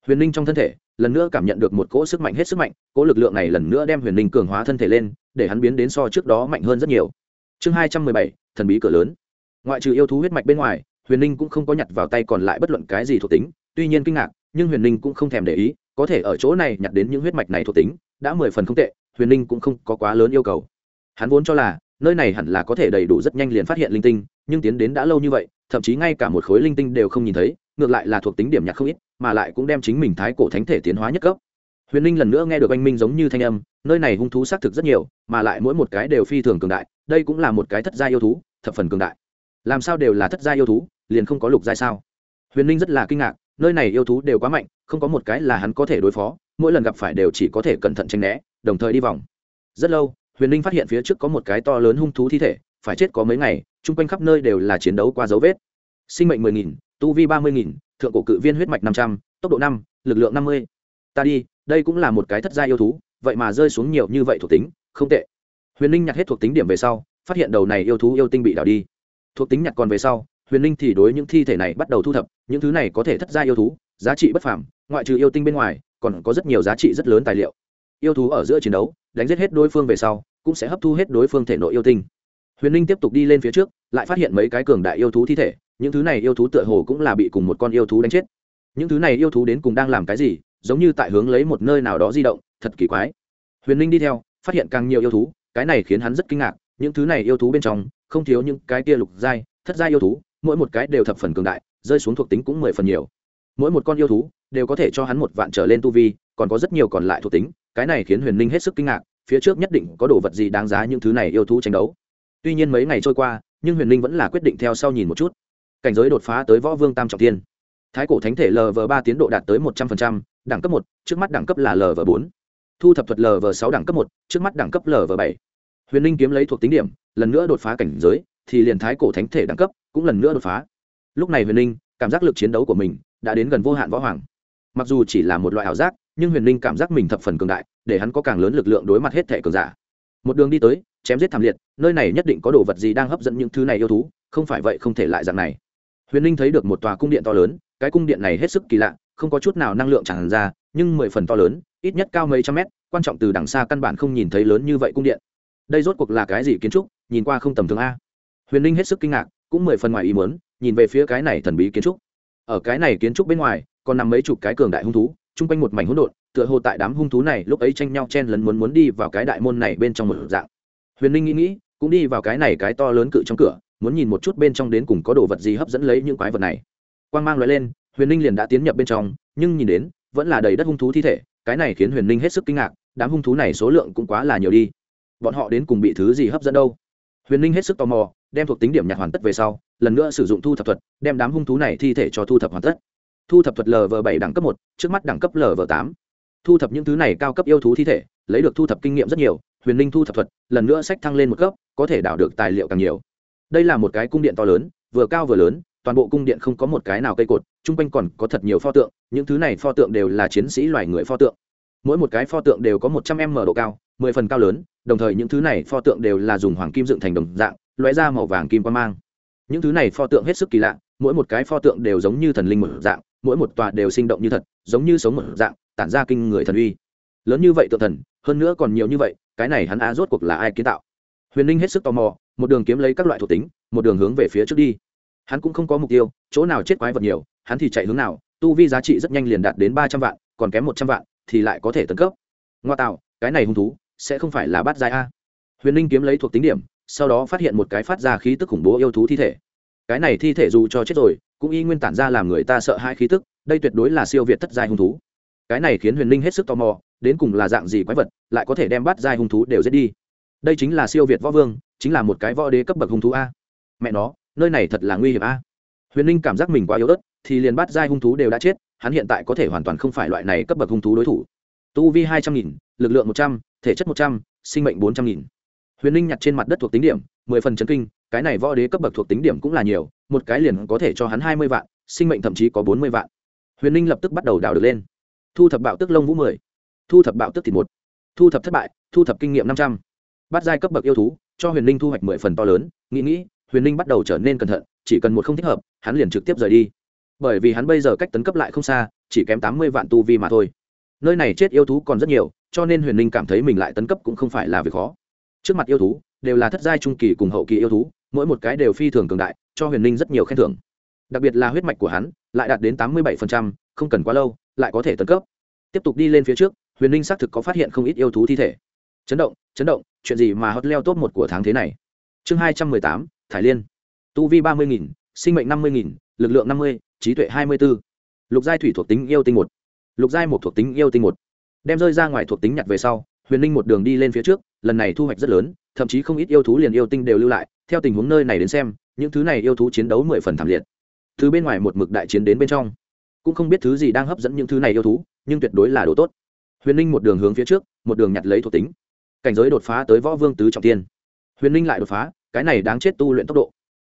huyền ninh trong thân thể, lần nữa cảm nhận được một cỗ sức mạnh hết sức mạnh, cỗ lực lượng này lần nữa đem huyền ninh cường hóa thân thể lên, để hắn biến đến so trước đó mạnh hơn rất nhiều. Chương hai trăm mười bảy, thần bí cửa lớn. Ngoại trừ yêu thú huyết mạch bên ngoài huyền ninh cũng không có nhặt vào tay còn lại bất luận cái gì thuộc tính, tuy nhiên kinh ngạc, nhưng huyền ninh cũng không thèm để ý, có thể ở chỗ này nhặt đến những huyết mạch này thuộc tính, đã mười phần không tệ, huyền ninh cũng không có quá lớn yêu cầu. Hắn vốn cho là, nơi này hẳn là có thể đầy đủ rất nhanh liền phát hiện linh tinh, nhưng tiến đến đã lâu như vậy, thậm chí ngay cả một khối linh tinh đều không nhìn thấy, ngược lại là thuộc tính điểm nhặt không ít, mà lại cũng đem chính mình thái cổ thánh thể tiến hóa nhất cấp. Huyền ninh lần nữa nghe được anh minh giống như thanh âm, nơi này hung thú xác thực rất nhiều, mà lại mỗi một cái đều phi thường cường đại, đây cũng là một cái thất gia yêu thú, thập phần cường đại. Làm sao đều là thất gia yêu thú liền không có lục giai sao? Huyền ninh rất là kinh ngạc, nơi này yêu thú đều quá mạnh, không có một cái là hắn có thể đối phó, mỗi lần gặp phải đều chỉ có thể cẩn thận tranh né, đồng thời đi vòng. Rất lâu, huyền ninh phát hiện phía trước có một cái to lớn hung thú thi thể, phải chết có mấy ngày, chung quanh khắp nơi đều là chiến đấu qua dấu vết. Sinh mệnh mười nghìn, tu vi ba mươi nghìn, thượng cổ cự viên huyết mạch năm trăm, tốc độ năm, lực lượng năm mươi. Ta đi, đây cũng là một cái thất gia yêu thú, vậy mà rơi xuống nhiều như vậy thuộc tính, không tệ. Huyền ninh nhặt hết thuộc tính điểm về sau, phát hiện đầu này yêu thú yêu tinh bị đảo đi. Thuộc tính nhặt còn về sau huyền ninh thì đối những thi thể này bắt đầu thu thập, những thứ này có thể thất gia yêu thú, giá trị bất phàm, ngoại trừ yêu tinh bên ngoài, còn có rất nhiều giá trị rất lớn tài liệu. Yêu thú ở giữa chiến đấu, đánh giết hết đối phương về sau, cũng sẽ hấp thu hết đối phương thể nội yêu tinh. Huyền ninh tiếp tục đi lên phía trước, lại phát hiện mấy cái cường đại yêu thú thi thể, những thứ này yêu thú tựa hồ cũng là bị cùng một con yêu thú đánh chết. Những thứ này yêu thú đến cùng đang làm cái gì, giống như tại hướng lấy một nơi nào đó di động, thật kỳ quái. Huyền ninh đi theo, phát hiện càng nhiều yêu thú, cái này khiến hắn rất kinh ngạc, những thứ này yêu thú bên trong, không thiếu những cái kia lục giai, thất giai yêu thú mỗi một cái đều thập phần cường đại, rơi xuống thuộc tính cũng mười phần nhiều. Mỗi một con yêu thú đều có thể cho hắn một vạn trở lên tu vi, còn có rất nhiều còn lại thuộc tính, cái này khiến huyền ninh hết sức kinh ngạc, phía trước nhất định có đồ vật gì đáng giá những thứ này yêu thú tranh đấu. Tuy nhiên mấy ngày trôi qua, nhưng huyền ninh vẫn là quyết định theo sau nhìn một chút. Cảnh giới đột phá tới võ vương tam trọng thiên. Thái cổ thánh thể lv ba tiến độ đạt tới một trăm linh đẳng cấp một, trước mắt đẳng cấp là lv bốn. Thu thập thuật lv sáu đẳng cấp một, trước mắt đẳng cấp lv bảy. Huyền ninh kiếm lấy thuộc tính điểm, lần nữa đột phá cảnh giới thì liền thái cổ thánh thể đẳng cấp cũng lần nữa đột phá. Lúc này huyền ninh, cảm giác lực chiến đấu của mình đã đến gần vô hạn võ hoàng. Mặc dù chỉ là một loại ảo giác, nhưng huyền linh cảm giác mình thập phần cường đại, để hắn có càng lớn lực lượng đối mặt hết thể cường giả. Một đường đi tới, chém giết thảm liệt, nơi này nhất định có đồ vật gì đang hấp dẫn những thứ này yêu thú, không phải vậy không thể lại dạng này. Huyền linh thấy được một tòa cung điện to lớn, cái cung điện này hết sức kỳ lạ, không có chút nào năng lượng tràn ra, nhưng mười phần to lớn, ít nhất cao mấy trăm mét, quan trọng từ đằng xa căn bản không nhìn thấy lớn như vậy cung điện. Đây rốt cuộc là cái gì kiến trúc, nhìn qua không tầm thường a huyền linh hết sức kinh ngạc, cũng mười phần ngoài ý muốn, nhìn về phía cái này thần bí kiến trúc. Ở cái này kiến trúc bên ngoài, còn nằm mấy chục cái cường đại hung thú, chung quanh một mảnh hỗn độn, tựa hồ tại đám hung thú này lúc ấy tranh nhau chen lấn muốn muốn đi vào cái đại môn này bên trong một dạng. Huyền linh nghĩ nghĩ, cũng đi vào cái này cái to lớn cự trong cửa, muốn nhìn một chút bên trong đến cùng có đồ vật gì hấp dẫn lấy những quái vật này. Quang mang loại lên, huyền linh liền đã tiến nhập bên trong, nhưng nhìn đến, vẫn là đầy đất hung thú thi thể, cái này khiến huyền linh hết sức kinh ngạc, đám hung thú này số lượng cũng quá là nhiều đi. Bọn họ đến cùng bị thứ gì hấp dẫn đâu? Huyền linh hết sức tò mò đem thuộc tính điểm nhặt hoàn tất về sau, lần nữa sử dụng thu thập thuật, đem đám hung thú này thi thể cho thu thập hoàn tất. Thu thập thuật lv bảy đẳng cấp một, trước mắt đẳng cấp lv tám. Thu thập những thứ này cao cấp yêu thú thi thể, lấy được thu thập kinh nghiệm rất nhiều, huyền linh thu thập thuật, lần nữa sách thăng lên một cấp, có thể đảo được tài liệu càng nhiều. Đây là một cái cung điện to lớn, vừa cao vừa lớn, toàn bộ cung điện không có một cái nào cây cột, chung quanh còn có thật nhiều pho tượng, những thứ này pho tượng đều là chiến sĩ loài người pho tượng. Mỗi một cái pho tượng đều có một trăm m độ cao, mười phần cao lớn, đồng thời những thứ này pho tượng đều là dùng hoàng kim dựng thành đồng dạng lóe ra màu vàng kim quan mang. Những thứ này pho tượng hết sức kỳ lạ, mỗi một cái pho tượng đều giống như thần linh một dạng, mỗi một tòa đều sinh động như thật, giống như sống một dạng, tản ra kinh người thần uy. Lớn như vậy tự thần, hơn nữa còn nhiều như vậy, cái này hắn á rốt cuộc là ai kiến tạo? Huyền linh hết sức tò mò, một đường kiếm lấy các loại thuộc tính, một đường hướng về phía trước đi. Hắn cũng không có mục tiêu, chỗ nào chết quái vật nhiều, hắn thì chạy hướng nào, tu vi giá trị rất nhanh liền đạt đến ba trăm vạn, còn kém một trăm vạn, thì lại có thể tấn cấp. Ngoa tạo, cái này hung thú, sẽ không phải là bát giai a. Huyền linh kiếm lấy thuộc tính điểm sau đó phát hiện một cái phát ra khí tức khủng bố yêu thú thi thể. Cái này thi thể dù cho chết rồi, cũng y nguyên tản ra làm người ta sợ hai khí tức, đây tuyệt đối là siêu việt thất giai hung thú. Cái này khiến huyền linh hết sức tò mò, đến cùng là dạng gì quái vật, lại có thể đem bắt giai hung thú đều giết đi. Đây chính là siêu việt võ vương, chính là một cái võ đế cấp bậc hung thú a. Mẹ nó, nơi này thật là nguy hiểm a. Huyền linh cảm giác mình quá yếu ớt, thì liền bắt giai hung thú đều đã chết, hắn hiện tại có thể hoàn toàn không phải loại này cấp bậc hung thú đối thủ. Tu vi hai trăm nghìn, lực lượng một trăm, thể chất một trăm, sinh mệnh bốn trăm nghìn huyền linh nhặt trên mặt đất thuộc tính điểm, mười phần chấn kinh, cái này võ đế cấp bậc thuộc tính điểm cũng là nhiều, một cái liền có thể cho hắn hai mươi vạn, sinh mệnh thậm chí có bốn mươi vạn. Huyền linh lập tức bắt đầu đào được lên. Thu thập bạo tức lông vũ mười, thu thập bạo tức thịt một, thu thập thất bại, thu thập kinh nghiệm năm trăm. Bắt giai cấp bậc yêu thú, cho huyền linh thu hoạch mười phần to lớn, nghĩ nghĩ, huyền linh bắt đầu trở nên cẩn thận, chỉ cần một không thích hợp, hắn liền trực tiếp rời đi. Bởi vì hắn bây giờ cách tấn cấp lại không xa, chỉ kém tám mươi vạn tu vi mà thôi. Nơi này chết yêu thú còn rất nhiều, cho nên huyền linh cảm thấy mình lại tấn cấp cũng không phải là việc khó trước mặt yêu thú, đều là thất giai trung kỳ cùng hậu kỳ yêu thú, mỗi một cái đều phi thường cường đại, cho huyền linh rất nhiều khen thưởng. Đặc biệt là huyết mạch của hắn, lại đạt đến tám mươi bảy không cần quá lâu, lại có thể tấn cấp. Tiếp tục đi lên phía trước, huyền linh xác thực có phát hiện không ít yêu thú thi thể. Chấn động chấn động, chuyện gì mà hot leo top một của tháng thế này? Chương hai trăm mười tám, thải liên. Tu vi ba mươi nghìn, sinh mệnh năm mươi nghìn, lực lượng năm mươi, trí tuệ hai mươi b ố lục giai thủy thuộc tính yêu tinh một. Lục giai một thuộc tính yêu tinh một. Đem rơi ra ngoài thuộc tính nhặt về sau, huyền linh một đường đi lên phía trước lần này thu hoạch rất lớn, thậm chí không ít yêu thú liền yêu tinh đều lưu lại, theo tình huống nơi này đến xem, những thứ này yêu thú chiến đấu mười phần thảm liệt. Từ bên ngoài một mực đại chiến đến bên trong, cũng không biết thứ gì đang hấp dẫn những thứ này yêu thú, nhưng tuyệt đối là đồ tốt. Huyền linh một đường hướng phía trước, một đường nhặt lấy thuộc tính. Cảnh giới đột phá tới võ vương tứ trọng tiên. Huyền linh lại đột phá, cái này đáng chết tu luyện tốc độ.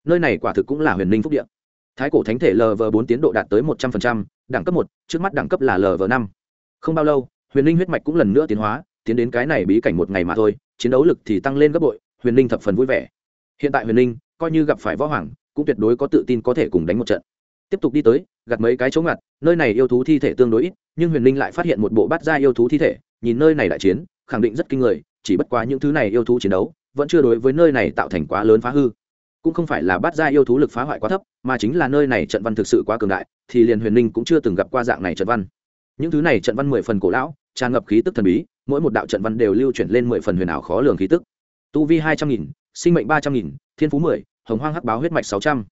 Nơi này quả thực cũng là huyền linh phúc điện thái cổ thánh thể lv bốn tiến độ đạt tới một trăm linh đẳng cấp một, trước mắt đẳng cấp là lv năm. Không bao lâu, huyền linh huyết mạch cũng lần nữa tiến hóa tiến đến cái này bí cảnh một ngày mà thôi, chiến đấu lực thì tăng lên gấp bội, huyền linh thập phần vui vẻ. Hiện tại huyền linh coi như gặp phải võ hoàng, cũng tuyệt đối có tự tin có thể cùng đánh một trận. Tiếp tục đi tới gặt mấy cái chỗ ngặt, nơi này yêu thú thi thể tương đối ít, nhưng huyền linh lại phát hiện một bộ bát gia yêu thú thi thể, nhìn nơi này đại chiến, khẳng định rất kinh người, chỉ bất quá những thứ này yêu thú chiến đấu, vẫn chưa đối với nơi này tạo thành quá lớn phá hư. Cũng không phải là bát gia yêu thú lực phá hoại quá thấp, mà chính là nơi này trận văn thực sự quá cường đại, thì liền huyền linh cũng chưa từng gặp qua dạng này trận văn. Những thứ này trận văn mười phần cổ lão, tràn ngập khí tức thần bí mỗi một đạo trận văn đều lưu chuyển lên mười phần huyền ảo khó lường khí tức. Tu vi hai trăm nghìn, sinh mệnh ba trăm nghìn, thiên phú mười, hồng hoang hắc báo huyết mạch sáu trăm.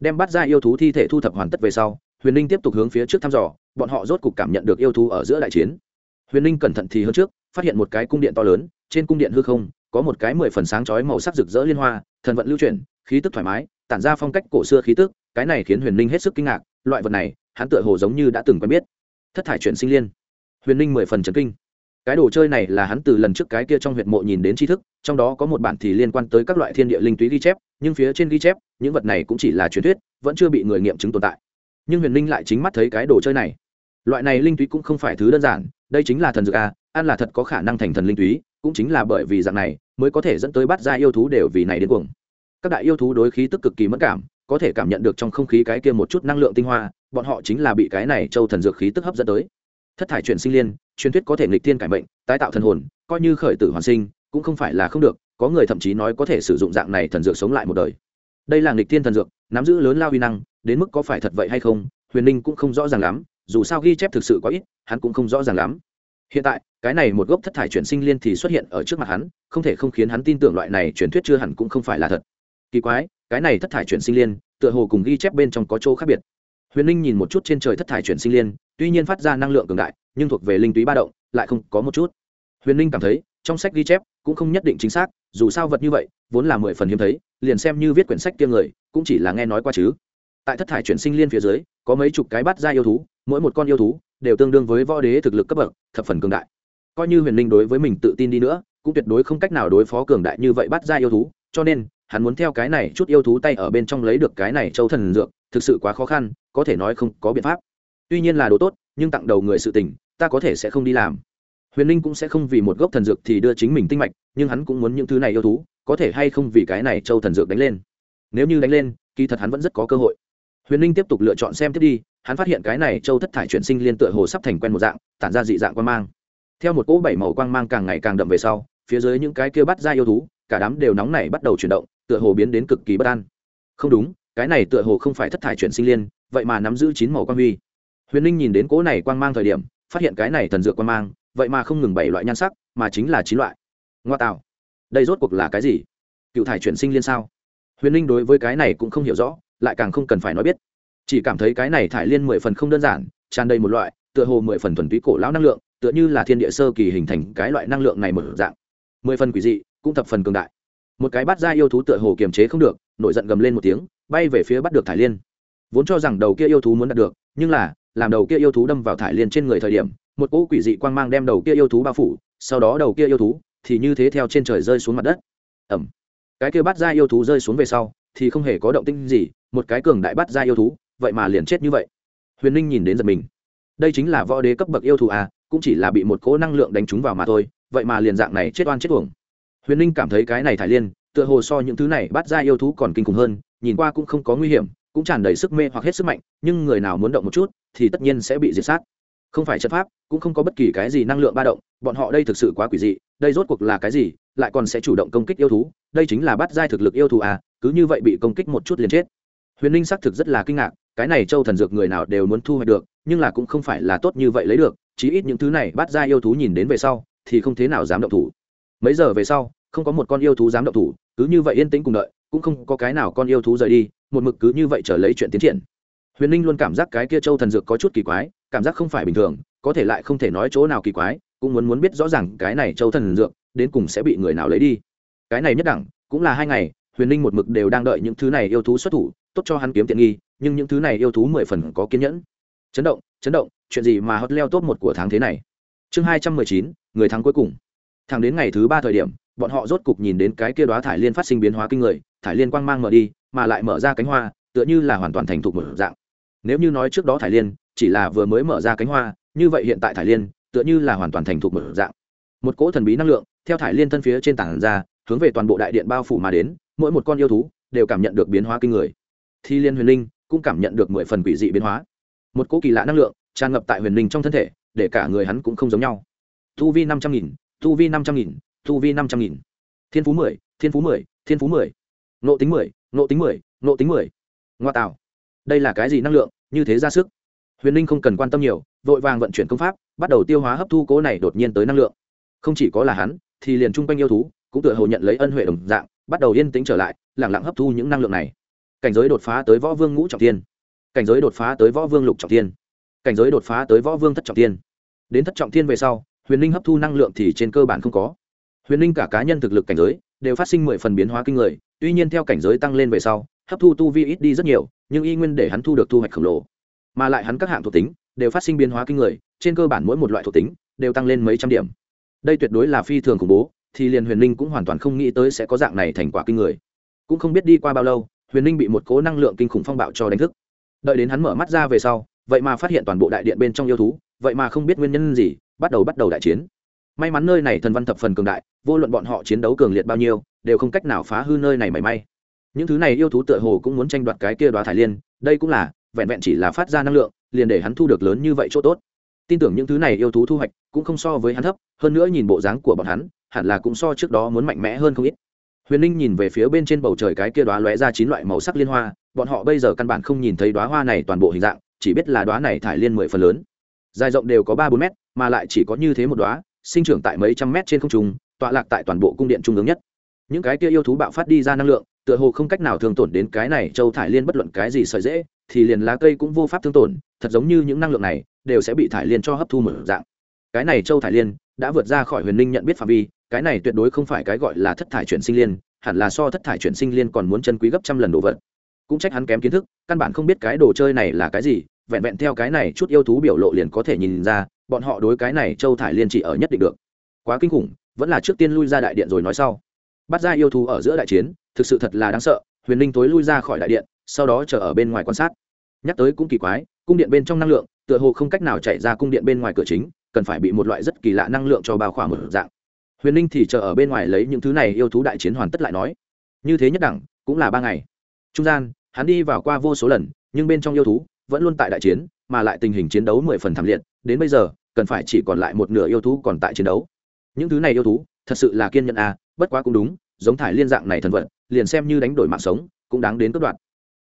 Đem bắt ra yêu thú thi thể thu thập hoàn tất về sau, huyền ninh tiếp tục hướng phía trước thăm dò, bọn họ rốt cục cảm nhận được yêu thú ở giữa đại chiến. Huyền ninh cẩn thận thì hơn trước, phát hiện một cái cung điện to lớn, trên cung điện hư không, có một cái mười phần sáng chói màu sắc rực rỡ liên hoa, thần vận lưu chuyển, khí tức thoải mái, tản ra phong cách cổ xưa khí tức, cái này khiến huyền ninh hết sức kinh ngạc, loại vật này, hắn tựa hồ giống như đã từng quen biết. Thất thải chuyển sinh liên. Huyền ninh mười phần trấn kinh cái đồ chơi này là hắn từ lần trước cái kia trong huyệt mộ nhìn đến tri thức, trong đó có một bản thì liên quan tới các loại thiên địa linh túy ghi chép, nhưng phía trên ghi chép, những vật này cũng chỉ là truyền thuyết, vẫn chưa bị người nghiệm chứng tồn tại. Nhưng huyền ninh lại chính mắt thấy cái đồ chơi này. Loại này linh túy cũng không phải thứ đơn giản, đây chính là thần dược a, ăn là thật có khả năng thành thần linh túy, cũng chính là bởi vì dạng này, mới có thể dẫn tới bắt ra yêu thú đều vì này đến cuồng. Các đại yêu thú đối khí tức cực kỳ mất cảm, có thể cảm nhận được trong không khí cái kia một chút năng lượng tinh hoa, bọn họ chính là bị cái này châu thần dược khí tức hấp dẫn tới thất thải chuyển sinh liên, truyền thuyết có thể nghịch thiên cải mệnh, tái tạo thần hồn, coi như khởi tử hoàn sinh, cũng không phải là không được, có người thậm chí nói có thể sử dụng dạng này thần dược sống lại một đời. Đây là nghịch thiên thần dược, nắm giữ lớn lao uy năng, đến mức có phải thật vậy hay không, huyền ninh cũng không rõ ràng lắm, dù sao ghi chép thực sự có ít, hắn cũng không rõ ràng lắm. Hiện tại, cái này một gốc thất thải chuyển sinh liên thì xuất hiện ở trước mặt hắn, không thể không khiến hắn tin tưởng loại này truyền thuyết chưa hẳn cũng không phải là thật. Kỳ quái, cái này thất thải chuyển sinh liên, tựa hồ cùng ghi chép bên trong có chỗ khác biệt huyền ninh nhìn một chút trên trời thất thải chuyển sinh liên, tuy nhiên phát ra năng lượng cường đại, nhưng thuộc về linh túy ba động, lại không có một chút. Huyền ninh cảm thấy, trong sách ghi chép cũng không nhất định chính xác, dù sao vật như vậy, vốn là mười phần hiếm thấy, liền xem như viết quyển sách tiêm người, cũng chỉ là nghe nói qua chứ. Tại thất thải chuyển sinh liên phía dưới, có mấy chục cái bát ra yêu thú, mỗi một con yêu thú đều tương đương với võ đế thực lực cấp bậc, thập phần cường đại. Coi như huyền ninh đối với mình tự tin đi nữa, cũng tuyệt đối không cách nào đối phó cường đại như vậy bắt ra yêu thú, cho nên, hắn muốn theo cái này chút yêu thú tay ở bên trong lấy được cái này châu thần dược thực sự quá khó khăn, có thể nói không có biện pháp. Tuy nhiên là đồ tốt, nhưng tặng đầu người sự tình, ta có thể sẽ không đi làm. Huyền Linh cũng sẽ không vì một gốc thần dược thì đưa chính mình tinh mạch, nhưng hắn cũng muốn những thứ này yêu thú, có thể hay không vì cái này châu thần dược đánh lên. Nếu như đánh lên, kỳ thật hắn vẫn rất có cơ hội. Huyền Linh tiếp tục lựa chọn xem tiếp đi, hắn phát hiện cái này châu thất thải chuyển sinh liên tựa hồ sắp thành quen một dạng, tản ra dị dạng quan mang. Theo một cỗ bảy màu quang mang càng ngày càng đậm về sau, phía dưới những cái kia bắt ra yêu thú, cả đám đều nóng nảy bắt đầu chuyển động, tựa hồ biến đến cực kỳ bất an. Không đúng cái này tựa hồ không phải thất thải chuyển sinh liên, vậy mà nắm giữ chín màu quang huy. Huyền ninh nhìn đến cỗ này quang mang thời điểm, phát hiện cái này thần dược quang mang, vậy mà không ngừng bảy loại nhan sắc, mà chính là chín loại. Ngoa tạo. Đây rốt cuộc là cái gì? Cựu thải chuyển sinh liên sao? Huyền ninh đối với cái này cũng không hiểu rõ, lại càng không cần phải nói biết. Chỉ cảm thấy cái này thải liên mười phần không đơn giản, tràn đầy một loại, tựa hồ mười phần thuần túy cổ lão năng lượng, tựa như là thiên địa sơ kỳ hình thành cái loại năng lượng này một dạng. Mười phần quỷ dị, cũng thập phần cường đại. Một cái bắt ra yêu thú tựa hồ kiềm chế không được, nổi giận gầm lên một tiếng bay về phía bắt được thải liên. Vốn cho rằng đầu kia yêu thú muốn đạt được, nhưng là, làm đầu kia yêu thú đâm vào thải liên trên người thời điểm, một cỗ quỷ dị quang mang đem đầu kia yêu thú bao phủ, sau đó đầu kia yêu thú thì như thế theo trên trời rơi xuống mặt đất. Ẩm cái kia bắt ra yêu thú rơi xuống về sau, thì không hề có động tinh gì, một cái cường đại bắt ra yêu thú, vậy mà liền chết như vậy. Huyền ninh nhìn đến giật mình. Đây chính là võ đế cấp bậc yêu thú à cũng chỉ là bị một cỗ năng lượng đánh trúng vào mà thôi, vậy mà liền dạng này chết oan chết uổng. Huyền ninh cảm thấy cái này thải liên, tựa hồ so những thứ này bắt ra yêu thú còn kinh khủng hơn nhìn qua cũng không có nguy hiểm, cũng tràn đầy sức mê hoặc hết sức mạnh, nhưng người nào muốn động một chút thì tất nhiên sẽ bị diệt sát. Không phải chất pháp, cũng không có bất kỳ cái gì năng lượng ba động, bọn họ đây thực sự quá quỷ dị, đây rốt cuộc là cái gì, lại còn sẽ chủ động công kích yêu thú, đây chính là bắt giai thực lực yêu thú à cứ như vậy bị công kích một chút liền chết. Huyền ninh xác thực rất là kinh ngạc, cái này châu thần dược người nào đều muốn thu hoạch được, nhưng là cũng không phải là tốt như vậy lấy được, chí ít những thứ này bắt ra yêu thú nhìn đến về sau, thì không thế nào dám động thủ. Mấy giờ về sau, không có một con yêu thú dám động thủ, cứ như vậy yên tĩnh cùng đợi cũng không có cái nào con yêu thú rời đi, một mực cứ như vậy trở lấy chuyện tiến triển. Huyền ninh luôn cảm giác cái kia châu thần dược có chút kỳ quái, cảm giác không phải bình thường, có thể lại không thể nói chỗ nào kỳ quái, cũng muốn muốn biết rõ ràng cái này châu thần dược đến cùng sẽ bị người nào lấy đi. Cái này nhất đẳng, cũng là hai ngày, huyền ninh một mực đều đang đợi những thứ này yêu thú xuất thủ, tốt cho hắn kiếm tiện nghi, nhưng những thứ này yêu thú mười phần có kiên nhẫn. Chấn động chấn động, chuyện gì mà hot leo top một của tháng thế này? Chương hai trăm mười chín, người thắng cuối cùng. Thẳng đến ngày thứ ba thời điểm bọn họ rốt cục nhìn đến cái kia đoá thải liên phát sinh biến hóa kinh người, thải liên quang mang mở đi, mà lại mở ra cánh hoa, tựa như là hoàn toàn thành thục một dạng. Nếu như nói trước đó thải liên chỉ là vừa mới mở ra cánh hoa, như vậy hiện tại thải liên tựa như là hoàn toàn thành thục một dạng. Một cỗ thần bí năng lượng theo thải liên thân phía trên tảng ra, hướng về toàn bộ đại điện bao phủ mà đến, mỗi một con yêu thú đều cảm nhận được biến hóa kinh người. Thi liên huyền linh cũng cảm nhận được mười phần quỷ dị biến hóa. Một cỗ kỳ lạ năng lượng tràn ngập tại huyền linh trong thân thể, để cả người hắn cũng không giống nhau. Tu vi năm trăm nghìn, tu vi năm trăm nghìn tu vi năm trăm nghìn. Thiên phú mười, thiên phú mười, thiên phú mười. Nộ tính mười nộ tính mười nộ tính mười. Ngoa tạo. Đây là cái gì năng lượng, như thế ra sức? Huyền ninh không cần quan tâm nhiều, vội vàng vận chuyển công pháp, bắt đầu tiêu hóa hấp thu cố này đột nhiên tới năng lượng. Không chỉ có là hắn, thì liền chung quanh yêu thú, cũng tựa hồ nhận lấy ân huệ đồng dạng, bắt đầu yên tĩnh trở lại lẳng lặng hấp thu những năng lượng này. Cảnh giới đột phá tới võ vương ngũ trọng tiên cảnh giới đột phá tới võ vương lục trọng tiên cảnh giới đột phá tới võ vương thất trọng tiên đến thất trọng tiên về sau, huyền ninh hấp thu năng lượng thì trên cơ bản không có huyền ninh cả cá nhân thực lực cảnh giới đều phát sinh mười phần biến hóa kinh người, tuy nhiên theo cảnh giới tăng lên về sau, hấp thu tu vi ít đi rất nhiều, nhưng y nguyên để hắn thu được thu hoạch khổng lồ. Mà lại hắn các hạng thuộc tính đều phát sinh biến hóa kinh người, trên cơ bản mỗi một loại thuộc tính đều tăng lên mấy trăm điểm. Đây tuyệt đối là phi thường khủng bố, thì liền huyền ninh cũng hoàn toàn không nghĩ tới sẽ có dạng này thành quả kinh người. Cũng không biết đi qua bao lâu, huyền ninh bị một cố năng lượng kinh khủng phong bạo cho đánh thức. Đợi đến hắn mở mắt ra về sau, vậy mà phát hiện toàn bộ đại điện bên trong yêu thú, vậy mà không biết nguyên nhân gì, bắt đầu bắt đầu đại chiến may mắn nơi này thần văn thập phần cường đại, vô luận bọn họ chiến đấu cường liệt bao nhiêu, đều không cách nào phá hư nơi này mảy may. Những thứ này yêu thú tựa hồ cũng muốn tranh đoạt cái kia đoá thải liên, đây cũng là, vẹn vẹn chỉ là phát ra năng lượng, liền để hắn thu được lớn như vậy chỗ tốt. Tin tưởng những thứ này yêu thú thu hoạch cũng không so với hắn thấp, hơn nữa nhìn bộ dáng của bọn hắn, hẳn là cũng so trước đó muốn mạnh mẽ hơn không ít. Huyền ninh nhìn về phía bên trên bầu trời cái kia đoá lóe ra chín loại màu sắc liên hoa, bọn họ bây giờ căn bản không nhìn thấy đoá hoa này toàn bộ hình dạng, chỉ biết là đoá này thải liên mười phần lớn. Dài rộng đều có ba bốn mét, mà lại chỉ có như thế một đoá sinh trưởng tại mấy trăm mét trên không trung, tọa lạc tại toàn bộ cung điện trung ương nhất. Những cái kia yêu thú bạo phát đi ra năng lượng, tựa hồ không cách nào thương tổn đến cái này châu thải liên bất luận cái gì sợi dễ, thì liền lá cây cũng vô pháp thương tổn, thật giống như những năng lượng này đều sẽ bị thải liên cho hấp thu mở dạng. Cái này châu thải liên đã vượt ra khỏi huyền linh nhận biết phạm vi, cái này tuyệt đối không phải cái gọi là thất thải chuyển sinh liên, hẳn là so thất thải chuyển sinh liên còn muốn chân quý gấp trăm lần đồ vật. Cũng trách hắn kém kiến thức, căn bản không biết cái đồ chơi này là cái gì vẹn vẹn theo cái này chút yêu thú biểu lộ liền có thể nhìn ra, bọn họ đối cái này châu thải liên chỉ ở nhất định được. Quá kinh khủng, vẫn là trước tiên lui ra đại điện rồi nói sau. Bắt ra yêu thú ở giữa đại chiến, thực sự thật là đáng sợ, huyền linh tối lui ra khỏi đại điện, sau đó chờ ở bên ngoài quan sát. Nhắc tới cũng kỳ quái, cung điện bên trong năng lượng, tựa hồ không cách nào chạy ra cung điện bên ngoài cửa chính, cần phải bị một loại rất kỳ lạ năng lượng cho bao khỏa một dạng. Huyền linh thì chờ ở bên ngoài lấy những thứ này yêu thú đại chiến hoàn tất lại nói. Như thế nhất đẳng, cũng là ba ngày. Trung gian, hắn đi vào qua vô số lần, nhưng bên trong yêu thú vẫn luôn tại đại chiến, mà lại tình hình chiến đấu mười phần thảm liệt, đến bây giờ, cần phải chỉ còn lại một nửa yêu thú còn tại chiến đấu. Những thứ này yêu thú, thật sự là kiên nhẫn à bất quá cũng đúng, giống thải liên dạng này thần vận liền xem như đánh đổi mạng sống, cũng đáng đến cất đoạn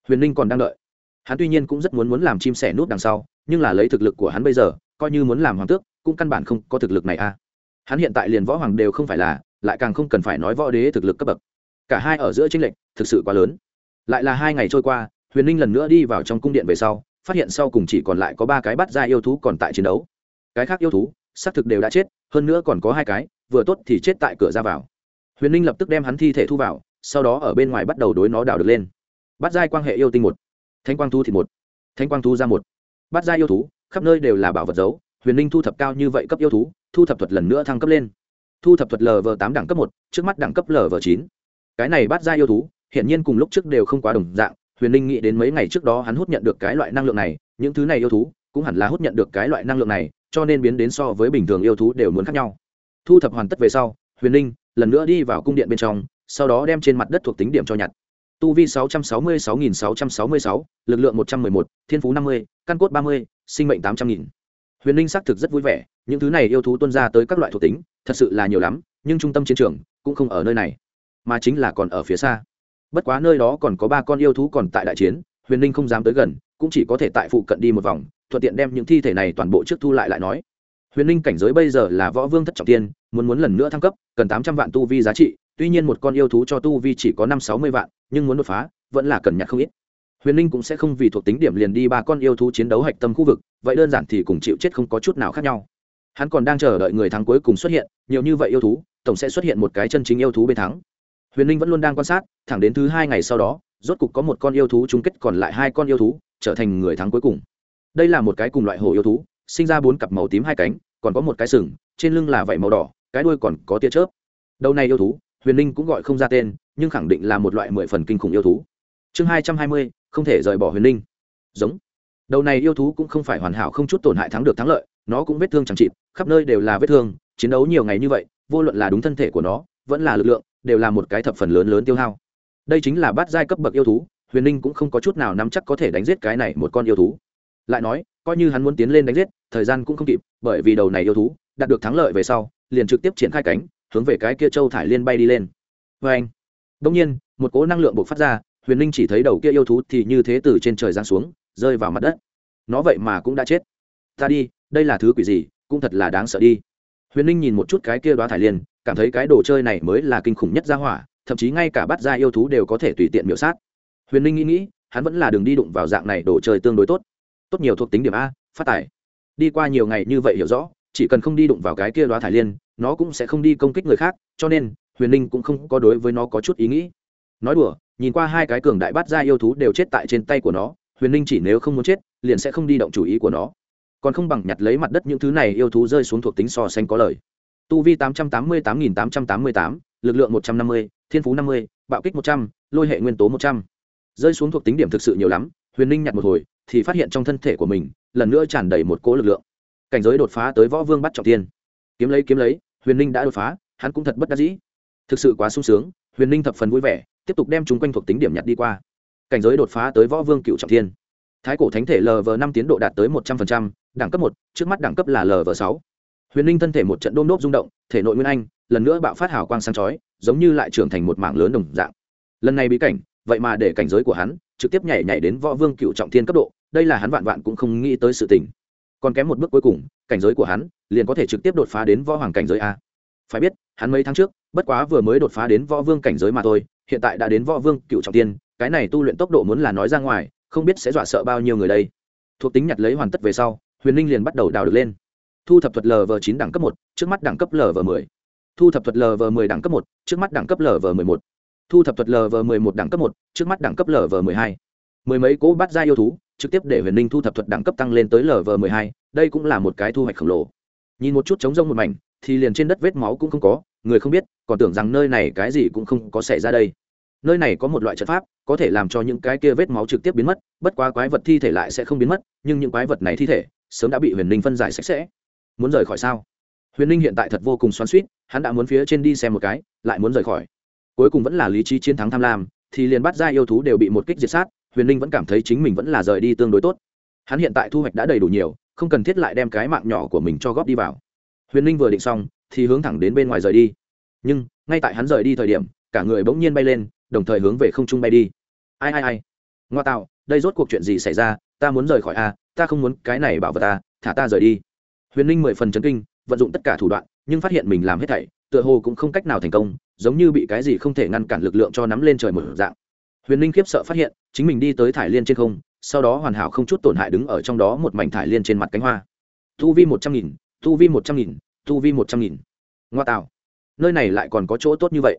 huyền ninh còn đang đợi. Hắn tuy nhiên cũng rất muốn muốn làm chim sẻ nút đằng sau, nhưng là lấy thực lực của hắn bây giờ, coi như muốn làm hoàng tước, cũng căn bản không có thực lực này a à. hắn hiện tại liền võ hoàng đều không phải là, lại càng không cần phải nói võ đế thực lực cấp bậc. Cả hai ở giữa tranh lệch thực sự quá lớn. Lại là hai ngày trôi qua, huyền ninh lần nữa đi vào trong cung điện về sau phát hiện sau cùng chỉ còn lại có ba cái bắt ra yêu thú còn tại chiến đấu. Cái khác yêu thú, xác thực đều đã chết, hơn nữa còn có hai cái, vừa tốt thì chết tại cửa ra vào. Huyền ninh lập tức đem hắn thi thể thu vào, sau đó ở bên ngoài bắt đầu đối nó đào được lên. Bắt giai quan hệ yêu tinh một thanh quang thu thịt một thanh quang thu ra một. Bắt giai yêu thú, khắp nơi đều là bảo vật giấu, huyền ninh thu thập cao như vậy cấp yêu thú, thu thập thuật lần nữa thăng cấp lên. Thu thập thuật lv tám đẳng cấp một, trước mắt đẳng cấp lv chín. Cái này bắt giai yêu thú, hiển nhiên cùng lúc trước đều không quá đồng dạng huyền ninh nghĩ đến mấy ngày trước đó hắn hút nhận được cái loại năng lượng này những thứ này yêu thú cũng hẳn là hút nhận được cái loại năng lượng này cho nên biến đến so với bình thường yêu thú đều muốn khác nhau. Thu thập hoàn tất về sau huyền ninh lần nữa đi vào cung điện bên trong sau đó đem trên mặt đất thuộc tính điểm cho nhặt. Tu vi 666.666, lực lượng 111, thiên phú 50, căn cốt 30, sinh mệnh 800.000. huyền ninh xác thực rất vui vẻ những thứ này yêu thú tuân ra tới các loại thuộc tính thật sự là nhiều lắm nhưng trung tâm chiến trường cũng không ở nơi này mà chính là còn ở phía xa bất quá nơi đó còn có ba con yêu thú còn tại đại chiến, huyền ninh không dám tới gần, cũng chỉ có thể tại phụ cận đi một vòng, thuận tiện đem những thi thể này toàn bộ trước thu lại lại nói. Huyền ninh cảnh giới bây giờ là võ vương thất trọng tiên, muốn muốn lần nữa thăng cấp, cần tám trăm vạn tu vi giá trị, tuy nhiên một con yêu thú cho tu vi chỉ có năm sáu mươi vạn, nhưng muốn đột phá, vẫn là cần nhặt không ít. Huyền ninh cũng sẽ không vì thuộc tính điểm liền đi ba con yêu thú chiến đấu hạch tâm khu vực, vậy đơn giản thì cùng chịu chết không có chút nào khác nhau. Hắn còn đang chờ đợi người thắng cuối cùng xuất hiện, nhiều như vậy yêu thú, tổng sẽ xuất hiện một cái chân chính yêu thú bên thắng huyền ninh vẫn luôn đang quan sát, thẳng đến thứ hai ngày sau đó, rốt cục có một con yêu thú chung kết còn lại hai con yêu thú, trở thành người thắng cuối cùng. Đây là một cái cùng loại hổ yêu thú, sinh ra bốn cặp màu tím hai cánh, còn có một cái sừng, trên lưng là vảy màu đỏ, cái đuôi còn có tia chớp. Đầu này yêu thú, huyền ninh cũng gọi không ra tên, nhưng khẳng định là một loại mười phần kinh khủng yêu thú. Chương hai trăm hai mươi, không thể rời bỏ huyền ninh. Giống. Đầu này yêu thú cũng không phải hoàn hảo không chút tổn hại thắng được thắng lợi, nó cũng vết thương chẳng chịt, khắp nơi đều là vết thương, chiến đấu nhiều ngày như vậy, vô luận là đúng thân thể của nó, vẫn là lực lượng đều là một cái thập phần lớn lớn tiêu hao. Đây chính là bát giai cấp bậc yêu thú, huyền ninh cũng không có chút nào nắm chắc có thể đánh giết cái này một con yêu thú. Lại nói, coi như hắn muốn tiến lên đánh giết, thời gian cũng không kịp, bởi vì đầu này yêu thú, đạt được thắng lợi về sau, liền trực tiếp triển khai cánh, hướng về cái kia châu thải liên bay đi lên. Vê anh đông nhiên, một cỗ năng lượng buộc phát ra, huyền ninh chỉ thấy đầu kia yêu thú thì như thế từ trên trời giáng xuống, rơi vào mặt đất. Nó vậy mà cũng đã chết. Ta đi, đây là thứ quỷ gì, cũng thật là đáng sợ đi. Huyền ninh nhìn một chút cái kia đoá thải liên cảm thấy cái đồ chơi này mới là kinh khủng nhất ra hỏa, thậm chí ngay cả bắt ra yêu thú đều có thể tùy tiện miểu sát. Huyền ninh nghĩ nghĩ, hắn vẫn là đường đi đụng vào dạng này đồ chơi tương đối tốt. Tốt nhiều thuộc tính điểm a, phát tài. Đi qua nhiều ngày như vậy hiểu rõ, chỉ cần không đi đụng vào cái kia đoá thải liên, nó cũng sẽ không đi công kích người khác, cho nên, huyền ninh cũng không có đối với nó có chút ý nghĩ. Nói đùa, nhìn qua hai cái cường đại bắt ra yêu thú đều chết tại trên tay của nó, huyền ninh chỉ nếu không muốn chết, liền sẽ không đi động chủ ý của nó. Còn không bằng nhặt lấy mặt đất những thứ này yêu thú rơi xuống thuộc tính so sánh có lời tu vi tám trăm tám mươi tám nghìn tám trăm tám mươi tám, lực lượng một trăm năm mươi, thiên phú năm mươi, bạo kích một trăm, lôi hệ nguyên tố một trăm. Rơi xuống thuộc tính điểm thực sự nhiều lắm, huyền ninh nhặt một hồi, thì phát hiện trong thân thể của mình, lần nữa tràn đầy một cỗ lực lượng. Cảnh giới đột phá tới võ vương bắt trọng tiên kiếm lấy kiếm lấy, huyền ninh đã đột phá, hắn cũng thật bất đắc dĩ. Thực sự quá sung sướng, huyền ninh thập phần vui vẻ, tiếp tục đem chúng quanh thuộc tính điểm nhặt đi qua. Cảnh giới đột phá tới võ vương cựu trọng thiên. Thái cổ thánh thể lv năm tiến độ đạt tới một trăm linh đẳng cấp một, trước mắt đẳng cấp là lv sáu huyền ninh thân thể một trận đôm đốp rung động, thể nội nguyên anh, lần nữa bạo phát hào quang sáng chói, giống như lại trưởng thành một mảng lớn đồng dạng. Lần này bí cảnh, vậy mà để cảnh giới của hắn trực tiếp nhảy nhảy đến võ vương cựu trọng thiên cấp độ, đây là hắn vạn vạn cũng không nghĩ tới sự tình. Còn kém một bước cuối cùng, cảnh giới của hắn liền có thể trực tiếp đột phá đến võ hoàng cảnh giới a. Phải biết, hắn mấy tháng trước, bất quá vừa mới đột phá đến võ vương cảnh giới mà thôi, hiện tại đã đến võ vương cựu trọng tiên cái này tu luyện tốc độ muốn là nói ra ngoài, không biết sẽ dọa sợ bao nhiêu người đây. Thuộc tính nhặt lấy hoàn tất về sau, huyền ninh liền bắt đầu đào được lên thu thập thuật lv chín đẳng cấp một, trước mắt đẳng cấp lv mười. Thu thập thuật lv mười đẳng cấp một, trước mắt đẳng cấp lv mười một. Thu thập thuật lv mười một đẳng cấp một, trước mắt đẳng cấp lv mười hai. Mười mấy cỗ bắt ra yêu thú, trực tiếp để huyền ninh thu thập thuật đẳng cấp tăng lên tới lv mười hai, đây cũng là một cái thu hoạch khổng lồ. Nhìn một chút trống rông một mảnh, thì liền trên đất vết máu cũng không có, người không biết, còn tưởng rằng nơi này cái gì cũng không có xảy ra đây. Nơi này có một loại trận pháp, có thể làm cho những cái kia vết máu trực tiếp biến mất, bất quá quái vật thi thể lại sẽ không biến mất, nhưng những quái vật này thi thể sớm đã bị huyền ninh phân giải sạch sẽ muốn rời khỏi sao? Huyền ninh hiện tại thật vô cùng xoắn suýt hắn đã muốn phía trên đi xem một cái, lại muốn rời khỏi. Cuối cùng vẫn là lý trí chiến thắng tham lam, thì liền bắt ra yêu thú đều bị một kích diệt sát, huyền ninh vẫn cảm thấy chính mình vẫn là rời đi tương đối tốt. Hắn hiện tại thu hoạch đã đầy đủ nhiều, không cần thiết lại đem cái mạng nhỏ của mình cho góp đi vào. Huyền ninh vừa định xong, thì hướng thẳng đến bên ngoài rời đi. Nhưng, ngay tại hắn rời đi thời điểm, cả người bỗng nhiên bay lên, đồng thời hướng về không trung bay đi. Ai ai ai? Ngoa tạo, đây rốt cuộc chuyện gì xảy ra? Ta muốn rời khỏi a ta không muốn cái này bảo vật ta thả ta rời đi huyền ninh mười phần chấn kinh, vận dụng tất cả thủ đoạn, nhưng phát hiện mình làm hết thảy, tựa hồ cũng không cách nào thành công, giống như bị cái gì không thể ngăn cản lực lượng cho nắm lên trời một dạng. Huyền ninh khiếp sợ phát hiện, chính mình đi tới thải liên trên không, sau đó hoàn hảo không chút tổn hại đứng ở trong đó một mảnh thải liên trên mặt cánh hoa. Tu vi một trăm nghìn tu vi một trăm nghìn tu vi một trăm nghìn. Ngoa tạo. Nơi này lại còn có chỗ tốt như vậy.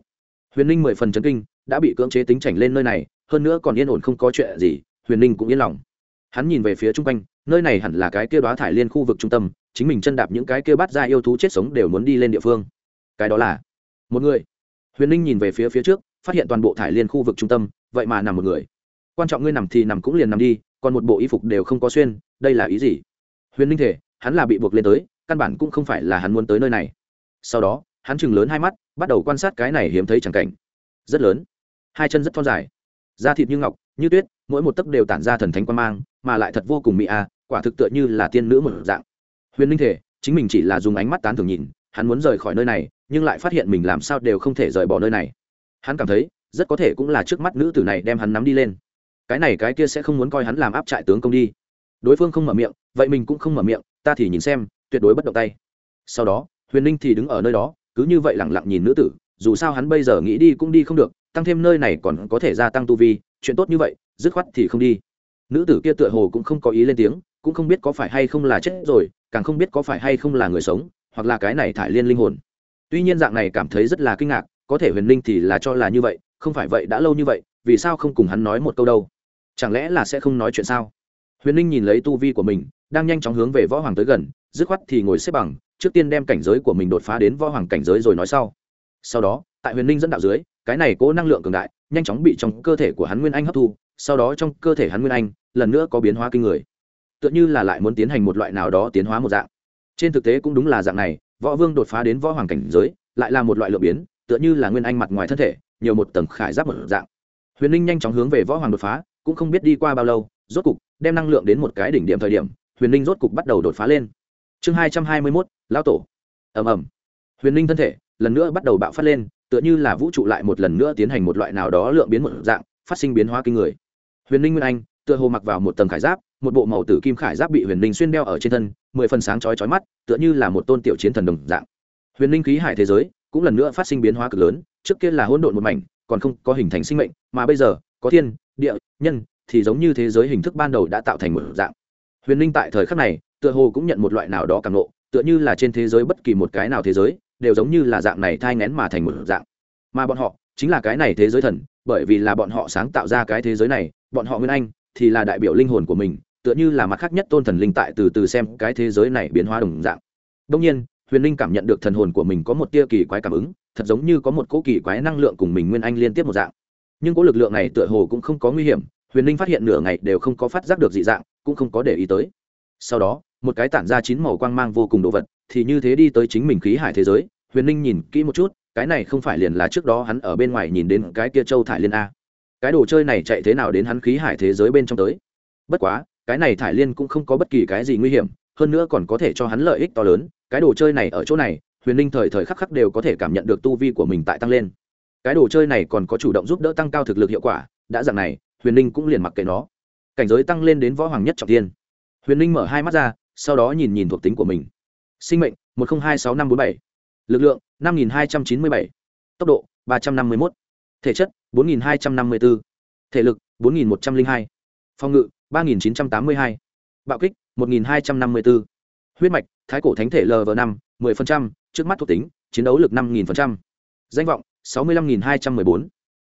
Huyền ninh mười phần chấn kinh, đã bị cưỡng chế tính chảnh lên nơi này, hơn nữa còn yên ổn không có chuyện gì, huyền ninh cũng yên lòng hắn nhìn về phía chung quanh, nơi này hẳn là cái kia đoá thải liên khu vực trung tâm, chính mình chân đạp những cái kia bắt ra yêu thú chết sống đều muốn đi lên địa phương. Cái đó là một người. Huyền ninh nhìn về phía phía trước, phát hiện toàn bộ thải liên khu vực trung tâm, vậy mà nằm một người. Quan trọng ngươi nằm thì nằm cũng liền nằm đi, còn một bộ y phục đều không có xuyên, đây là ý gì? Huyền ninh thể, hắn là bị buộc lên tới, căn bản cũng không phải là hắn muốn tới nơi này. Sau đó, hắn chừng lớn hai mắt, bắt đầu quan sát cái này hiếm thấy chẳng cảnh. Rất lớn. Hai chân rất thon dài. Da thịt như ngọc, như tuyết, mỗi một tấc đều tản ra thần thánh quan mang mà lại thật vô cùng mỹ a, quả thực tựa như là tiên nữ một dạng. Huyền ninh thể, chính mình chỉ là dùng ánh mắt tán thường nhìn, hắn muốn rời khỏi nơi này, nhưng lại phát hiện mình làm sao đều không thể rời bỏ nơi này. Hắn cảm thấy, rất có thể cũng là trước mắt nữ tử này đem hắn nắm đi lên. Cái này cái kia sẽ không muốn coi hắn làm áp trại tướng công đi. Đối phương không mở miệng, vậy mình cũng không mở miệng, ta thì nhìn xem, tuyệt đối bất động tay. Sau đó, huyền ninh thì đứng ở nơi đó, cứ như vậy lẳng lặng nhìn nữ tử, dù sao hắn bây giờ nghĩ đi cũng đi không được, tăng thêm nơi này còn có thể gia tăng tu vi, chuyện tốt như vậy, dứt khoát thì không đi nữ tử kia tựa hồ cũng không có ý lên tiếng, cũng không biết có phải hay không là chết rồi, càng không biết có phải hay không là người sống, hoặc là cái này thải liên linh hồn. Tuy nhiên dạng này cảm thấy rất là kinh ngạc, có thể huyền linh thì là cho là như vậy, không phải vậy đã lâu như vậy, vì sao không cùng hắn nói một câu đâu? Chẳng lẽ là sẽ không nói chuyện sao? Huyền linh nhìn lấy tu vi của mình, đang nhanh chóng hướng về võ hoàng tới gần, dứt khoát thì ngồi xếp bằng, trước tiên đem cảnh giới của mình đột phá đến võ hoàng cảnh giới rồi nói sau. Sau đó, tại huyền linh dẫn đạo dưới, cái này cố năng lượng cường đại, nhanh chóng bị trong cơ thể của hắn nguyên anh hấp thu sau đó trong cơ thể hắn nguyên anh, lần nữa có biến hóa kinh người. Tựa như là lại muốn tiến hành một loại nào đó tiến hóa một dạng. Trên thực tế cũng đúng là dạng này, võ vương đột phá đến võ hoàng cảnh giới, lại là một loại lượng biến, tựa như là nguyên anh mặt ngoài thân thể, nhiều một tầng khải giáp một dạng. Huyền linh nhanh chóng hướng về võ hoàng đột phá, cũng không biết đi qua bao lâu, rốt cục đem năng lượng đến một cái đỉnh điểm thời điểm, huyền linh rốt cục bắt đầu đột phá lên. Chương hai trăm hai mươi mốt, lão tổ. Ầm ầm. Huyền linh thân thể lần nữa bắt đầu bạo phát lên, tựa như là vũ trụ lại một lần nữa tiến hành một loại nào đó lượng biến một dạng, phát sinh biến hóa kinh người huyền linh nguyên anh, tựa hồ mặc vào một tầng khải giáp, một bộ màu tử kim khải giáp bị huyền linh xuyên đeo ở trên thân, mười phần sáng chói chói mắt, tựa như là một tôn tiểu chiến thần đồng dạng. Huyền linh khí hải thế giới, cũng lần nữa phát sinh biến hóa cực lớn, trước kia là hỗn độn một mảnh, còn không có hình thành sinh mệnh, mà bây giờ, có thiên, địa, nhân, thì giống như thế giới hình thức ban đầu đã tạo thành một dạng. Huyền linh tại thời khắc này, tựa hồ cũng nhận một loại nào đó càng lộ tựa như là trên thế giới bất kỳ một cái nào thế giới, đều giống như là dạng này thai ngén mà thành một dạng. Mà bọn họ, chính là cái này thế giới thần, bởi vì là bọn họ sáng tạo ra cái thế giới này bọn họ nguyên anh, thì là đại biểu linh hồn của mình, tựa như là mặt khác nhất tôn thần linh tại từ từ xem cái thế giới này biến hóa đồng dạng. Đông nhiên, huyền linh cảm nhận được thần hồn của mình có một tia kỳ quái cảm ứng, thật giống như có một cỗ kỳ quái năng lượng cùng mình nguyên anh liên tiếp một dạng. Nhưng cỗ lực lượng này tựa hồ cũng không có nguy hiểm, huyền linh phát hiện nửa ngày đều không có phát giác được dị dạng, cũng không có để ý tới. Sau đó, một cái tản ra chín màu quang mang vô cùng đồ vật, thì như thế đi tới chính mình khí hải thế giới. Huyền Linh nhìn kỹ một chút, cái này không phải liền là trước đó hắn ở bên ngoài nhìn đến cái kia châu thải liên a cái đồ chơi này chạy thế nào đến hắn khí hải thế giới bên trong tới. Bất quá, cái này thải liên cũng không có bất kỳ cái gì nguy hiểm, hơn nữa còn có thể cho hắn lợi ích to lớn, cái đồ chơi này ở chỗ này, huyền ninh thời thời khắc khắc đều có thể cảm nhận được tu vi của mình tại tăng lên. Cái đồ chơi này còn có chủ động giúp đỡ tăng cao thực lực hiệu quả, đã dạng này, huyền ninh cũng liền mặc kệ nó. Cảnh giới tăng lên đến võ hoàng nhất trọng tiên huyền ninh mở hai mắt ra, sau đó nhìn nhìn thuộc tính của mình. Sinh mệnh, một nghìn hai sáu năm bốn bảy. Lực lượng, năm nghìn hai trăm chín mươi bảy. Tốc độ, ba trăm năm mươi một thể chất, bốn nghìn hai trăm năm mươi bốn. Thể lực, bốn nghìn một trăm linh hai. Phòng ngự, ba nghìn chín trăm tám mươi hai. Bạo kích, một nghìn hai trăm năm mươi bốn. Huyết mạch, thái cổ thánh thể lv năm, mười phần trăm. Trước mắt thuộc tính, chiến đấu lực năm nghìn phần trăm. Danh vọng, sáu mươi lăm nghìn hai trăm mười bốn.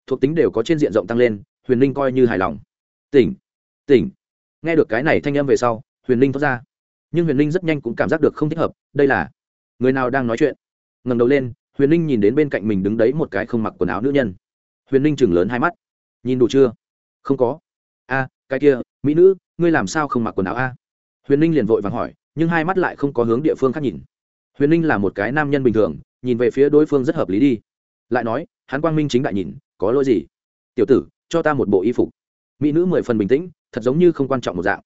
Thuộc tính đều có trên diện rộng tăng lên, huyền linh coi như hài lòng. Tỉnh tỉnh. Nghe được cái này thanh âm về sau, huyền linh thoát ra. Nhưng huyền linh rất nhanh cũng cảm giác được không thích hợp, đây là người nào đang nói chuyện. Ngẩng đầu lên, huyền linh nhìn đến bên cạnh mình đứng đấy một cái không mặc quần áo nữ nhân huyền Ninh chừng lớn hai mắt. Nhìn đủ chưa? Không có. A cái kia, mỹ nữ, ngươi làm sao không mặc quần áo a? Huyền Ninh liền vội vàng hỏi, nhưng hai mắt lại không có hướng địa phương khác nhìn. Huyền Ninh là một cái nam nhân bình thường, nhìn về phía đối phương rất hợp lý đi. Lại nói, hắn quang minh chính đại nhìn, có lỗi gì? Tiểu tử, cho ta một bộ y phục. Mỹ nữ mười phần bình tĩnh, thật giống như không quan trọng một dạng.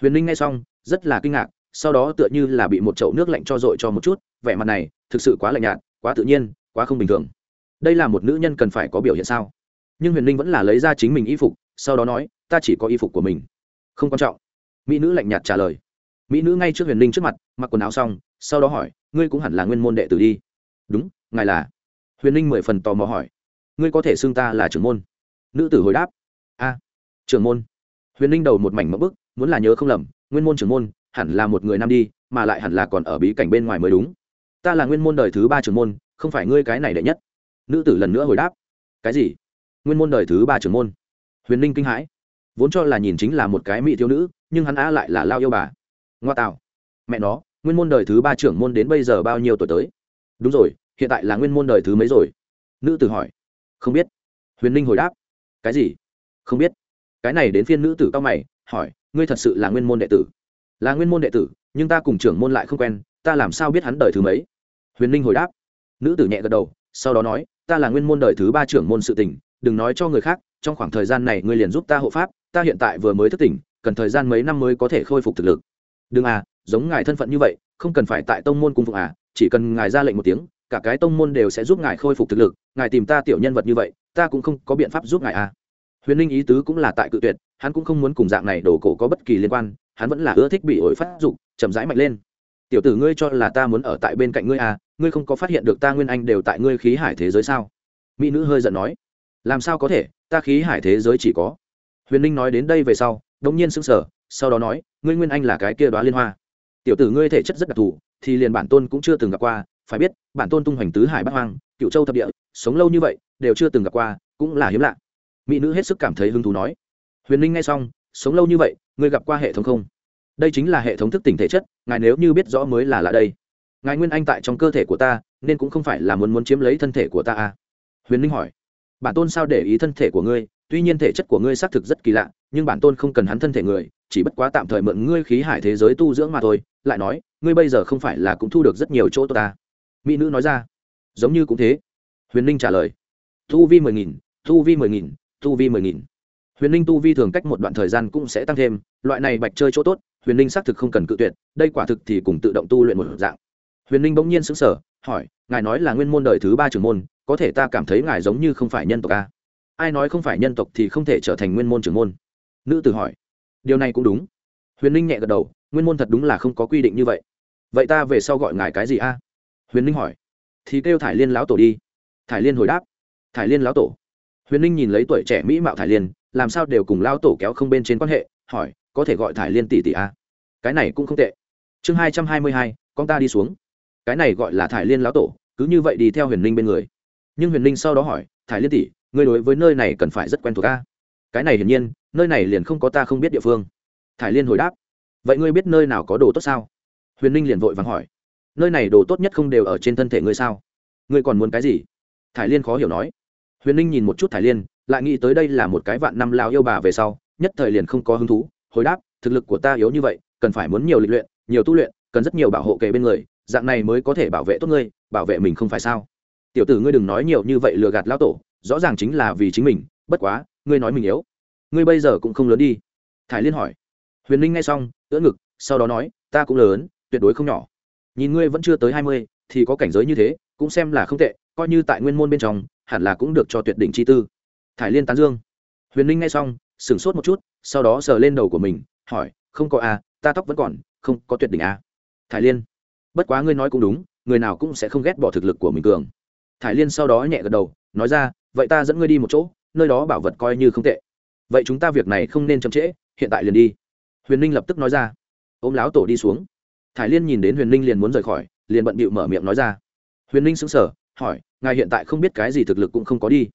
Huyền Ninh nghe xong, rất là kinh ngạc, sau đó tựa như là bị một chậu nước lạnh cho dội cho một chút, vẻ mặt này, thực sự quá lạnh nhạt, quá tự nhiên, quá không bình thường đây là một nữ nhân cần phải có biểu hiện sao? Nhưng huyền linh vẫn là lấy ra chính mình y phục, sau đó nói, ta chỉ có y phục của mình. Không quan trọng. Mỹ nữ lạnh nhạt trả lời. Mỹ nữ ngay trước huyền linh trước mặt, mặc quần áo xong, sau đó hỏi, ngươi cũng hẳn là nguyên môn đệ tử đi? Đúng, ngài là. Huyền linh mười phần tò mò hỏi, ngươi có thể xưng ta là trưởng môn? Nữ tử hồi đáp, a, trưởng môn. Huyền linh đầu một mảnh mẫu bức, muốn là nhớ không lầm, nguyên môn trưởng môn hẳn là một người nam đi, mà lại hẳn là còn ở bí cảnh bên ngoài mới đúng. Ta là nguyên môn đời thứ ba trưởng môn, không phải ngươi cái này đệ nhất nữ tử lần nữa hồi đáp. Cái gì? Nguyên môn đời thứ ba trưởng môn. Huyền linh kinh hãi. Vốn cho là nhìn chính là một cái mỹ thiếu nữ, nhưng hắn á lại là lao yêu bà. Ngoa tạo. Mẹ nó, nguyên môn đời thứ ba trưởng môn đến bây giờ bao nhiêu tuổi tới? Đúng rồi, hiện tại là nguyên môn đời thứ mấy rồi? Nữ tử hỏi. Không biết. Huyền ninh hồi đáp. Cái gì? Không biết. Cái này đến phiên nữ tử cao mày, hỏi, ngươi thật sự là nguyên môn đệ tử? Là nguyên môn đệ tử, nhưng ta cùng trưởng môn lại không quen, ta làm sao biết hắn đời thứ mấy? Huyền ninh hồi đáp. Nữ tử nhẹ gật đầu, sau đó nói ta là nguyên môn đời thứ ba trưởng môn sự tình, đừng nói cho người khác, trong khoảng thời gian này ngươi liền giúp ta hộ pháp, ta hiện tại vừa mới thức tỉnh, cần thời gian mấy năm mới có thể khôi phục thực lực. Đừng à giống ngài thân phận như vậy, không cần phải tại tông môn cung phục à chỉ cần ngài ra lệnh một tiếng, cả cái tông môn đều sẽ giúp ngài khôi phục thực lực, ngài tìm ta tiểu nhân vật như vậy, ta cũng không có biện pháp giúp ngài à. Huyền ninh ý tứ cũng là tại cự tuyệt, hắn cũng không muốn cùng dạng này đổ cổ có bất kỳ liên quan, hắn vẫn là ưa thích bị ổi phát dục, chậm rãi mạnh lên. Tiểu tử ngươi cho là ta muốn ở tại bên cạnh ngươi à ngươi không có phát hiện được ta nguyên anh đều tại ngươi khí hải thế giới sao? Mỹ nữ hơi giận nói. Làm sao có thể? Ta khí hải thế giới chỉ có. Huyền ninh nói đến đây về sau đ ỗ n g nhiên sững sờ, sau đó nói, ngươi nguyên anh là cái kia đoá liên hoa. Tiểu tử ngươi thể chất rất đặc thù, thì liền bản tôn cũng chưa từng gặp qua, phải biết, bản tôn tung hoành tứ hải bắc hoang, cựu châu thập địa, sống lâu như vậy, đều chưa từng gặp qua, cũng là hiếm lạ. Mỹ nữ hết sức cảm thấy hứng thú nói. Huyền ninh nghe xong, sống lâu như vậy, ngươi gặp qua hệ thống không? Đây chính là hệ thống thức tỉnh thể chất, ngài nếu như biết rõ mới là lạ đây ngài nguyên anh tại trong cơ thể của ta, nên cũng không phải là muốn muốn chiếm lấy thân thể của ta à? Huyền ninh hỏi. Bản tôn sao để ý thân thể của ngươi? Tuy nhiên thể chất của ngươi xác thực rất kỳ lạ, nhưng bản tôn không cần hắn thân thể người, chỉ bất quá tạm thời mượn ngươi khí hải thế giới tu dưỡng mà thôi. Lại nói, ngươi bây giờ không phải là cũng thu được rất nhiều chỗ tốt ta? Mỹ nữ nói ra. Giống như cũng thế. Huyền ninh trả lời. Tu vi mười nghìn tu vi mười nghìn tu vi mười nghìn. Huyền ninh tu vi thường cách một đoạn thời gian cũng sẽ tăng thêm. Loại này bạch chơi chỗ tốt, huyền ninh xác thực không cần cự tuyệt. Đây quả thực thì cùng tự động tu luyện một dạng huyền ninh bỗng nhiên xứng sở hỏi, ngài nói là nguyên môn đời thứ ba trưởng môn, có thể ta cảm thấy ngài giống như không phải nhân tộc a ai nói không phải nhân tộc thì không thể trở thành nguyên môn trưởng môn? Nữ tử hỏi. Điều này cũng đúng. Huyền ninh nhẹ gật đầu, nguyên môn thật đúng là không có quy định như vậy. Vậy ta về sau gọi ngài cái gì a? Huyền ninh hỏi. Thì kêu thải liên lão tổ đi. Thải liên hồi đáp. Thải liên lão tổ? Huyền ninh nhìn lấy tuổi trẻ mỹ mạo thải liên, làm sao đều cùng lão tổ kéo không bên trên quan hệ? hỏi, có thể gọi thải liên tỷ tỷ a cái này cũng không tệ. Chương hai trăm hai mươi hai, con ta đi xuống cái này gọi là thải liên lão tổ, cứ như vậy đi theo huyền ninh bên người. Nhưng huyền ninh sau đó hỏi, thải liên tỷ, ngươi đối với nơi này cần phải rất quen thuộc a? Cái này hiển nhiên, nơi này liền không có ta không biết địa phương. Thải liên hồi đáp, vậy ngươi biết nơi nào có đồ tốt sao? Huyền ninh liền vội vàng hỏi, nơi này đồ tốt nhất không đều ở trên thân thể ngươi sao? Ngươi còn muốn cái gì? Thải liên khó hiểu nói. Huyền ninh nhìn một chút thải liên, lại nghĩ tới đây là một cái vạn năm lao yêu bà về sau, nhất thời liền không có hứng thú, hồi đáp, thực lực của ta yếu như vậy, cần phải muốn nhiều lịch luyện, nhiều tu luyện, cần rất nhiều bảo hộ kề bên người dạng này mới có thể bảo vệ tốt ngươi bảo vệ mình không phải sao? Tiểu tử ngươi đừng nói nhiều như vậy lừa gạt lão tổ rõ ràng chính là vì chính mình bất quá ngươi nói mình yếu. Ngươi bây giờ cũng không lớn đi. Thải liên hỏi. Huyền ninh nghe xong ưỡn ngực sau đó nói ta cũng lớn tuyệt đối không nhỏ. Nhìn ngươi vẫn chưa tới hai mươi thì có cảnh giới như thế cũng xem là không tệ coi như tại nguyên môn bên trong hẳn là cũng được cho tuyệt đỉnh chi tư. Thải liên tán dương. Huyền ninh nghe xong sửng sốt một chút sau đó sờ lên đầu của mình hỏi không có a à, ta tóc vẫn còn không có tuyệt đỉnh a à. thải liên bất quá ngươi nói cũng đúng, người nào cũng sẽ không ghét bỏ thực lực của mình cường. Thải liên sau đó nhẹ gật đầu, nói ra, vậy ta dẫn ngươi đi một chỗ, nơi đó bảo vật coi như không tệ. Vậy chúng ta việc này không nên chậm trễ, hiện tại liền đi. Huyền ninh lập tức nói ra. Ôm láo tổ đi xuống. Thải liên nhìn đến huyền ninh liền muốn rời khỏi, liền bận bịu mở miệng nói ra. Huyền ninh sững sờ, hỏi, ngài hiện tại không biết cái gì thực lực cũng không có đi.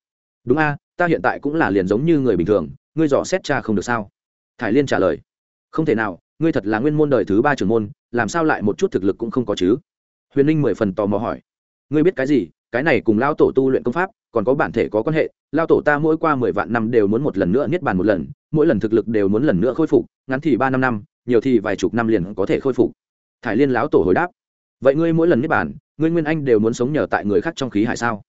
Đúng a, ta hiện tại cũng là liền giống như người bình thường, ngươi dò xét cha không được sao? Thải liên trả lời. Không thể nào ngươi thật là nguyên môn đời thứ ba trưởng môn, làm sao lại một chút thực lực cũng không có chứ? Huyền ninh mười phần tò mò hỏi. Ngươi biết cái gì? Cái này cùng lao tổ tu luyện công pháp, còn có bản thể có quan hệ. Lao tổ ta mỗi qua mười vạn năm đều muốn một lần nữa niết bàn một lần, mỗi lần thực lực đều muốn lần nữa khôi phục, ngắn thì ba năm năm, nhiều thì vài chục năm liền có thể khôi phục. Thải liên lão tổ hồi đáp. Vậy ngươi mỗi lần niết bàn, ngươi nguyên anh đều muốn sống nhờ tại người khác trong khí hải sao?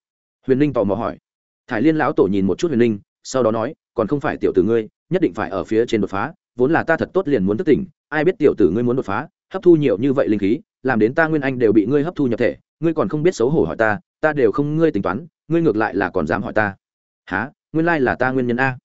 Huyền ninh tò mò hỏi. Thải liên lão tổ nhìn một chút huyền ninh, sau đó nói, còn không phải tiểu tử ngươi, nhất định phải ở phía trên đột phá, vốn là ta thật tốt liền muốn thức tỉnh ai biết tiểu tử ngươi muốn đột phá, hấp thu nhiều như vậy linh khí, làm đến ta nguyên anh đều bị ngươi hấp thu nhập thể, ngươi còn không biết xấu hổ hỏi ta ta đều không ngươi tính toán, ngươi ngược lại là còn dám hỏi ta. Há nguyên lai là ta nguyên nhân a.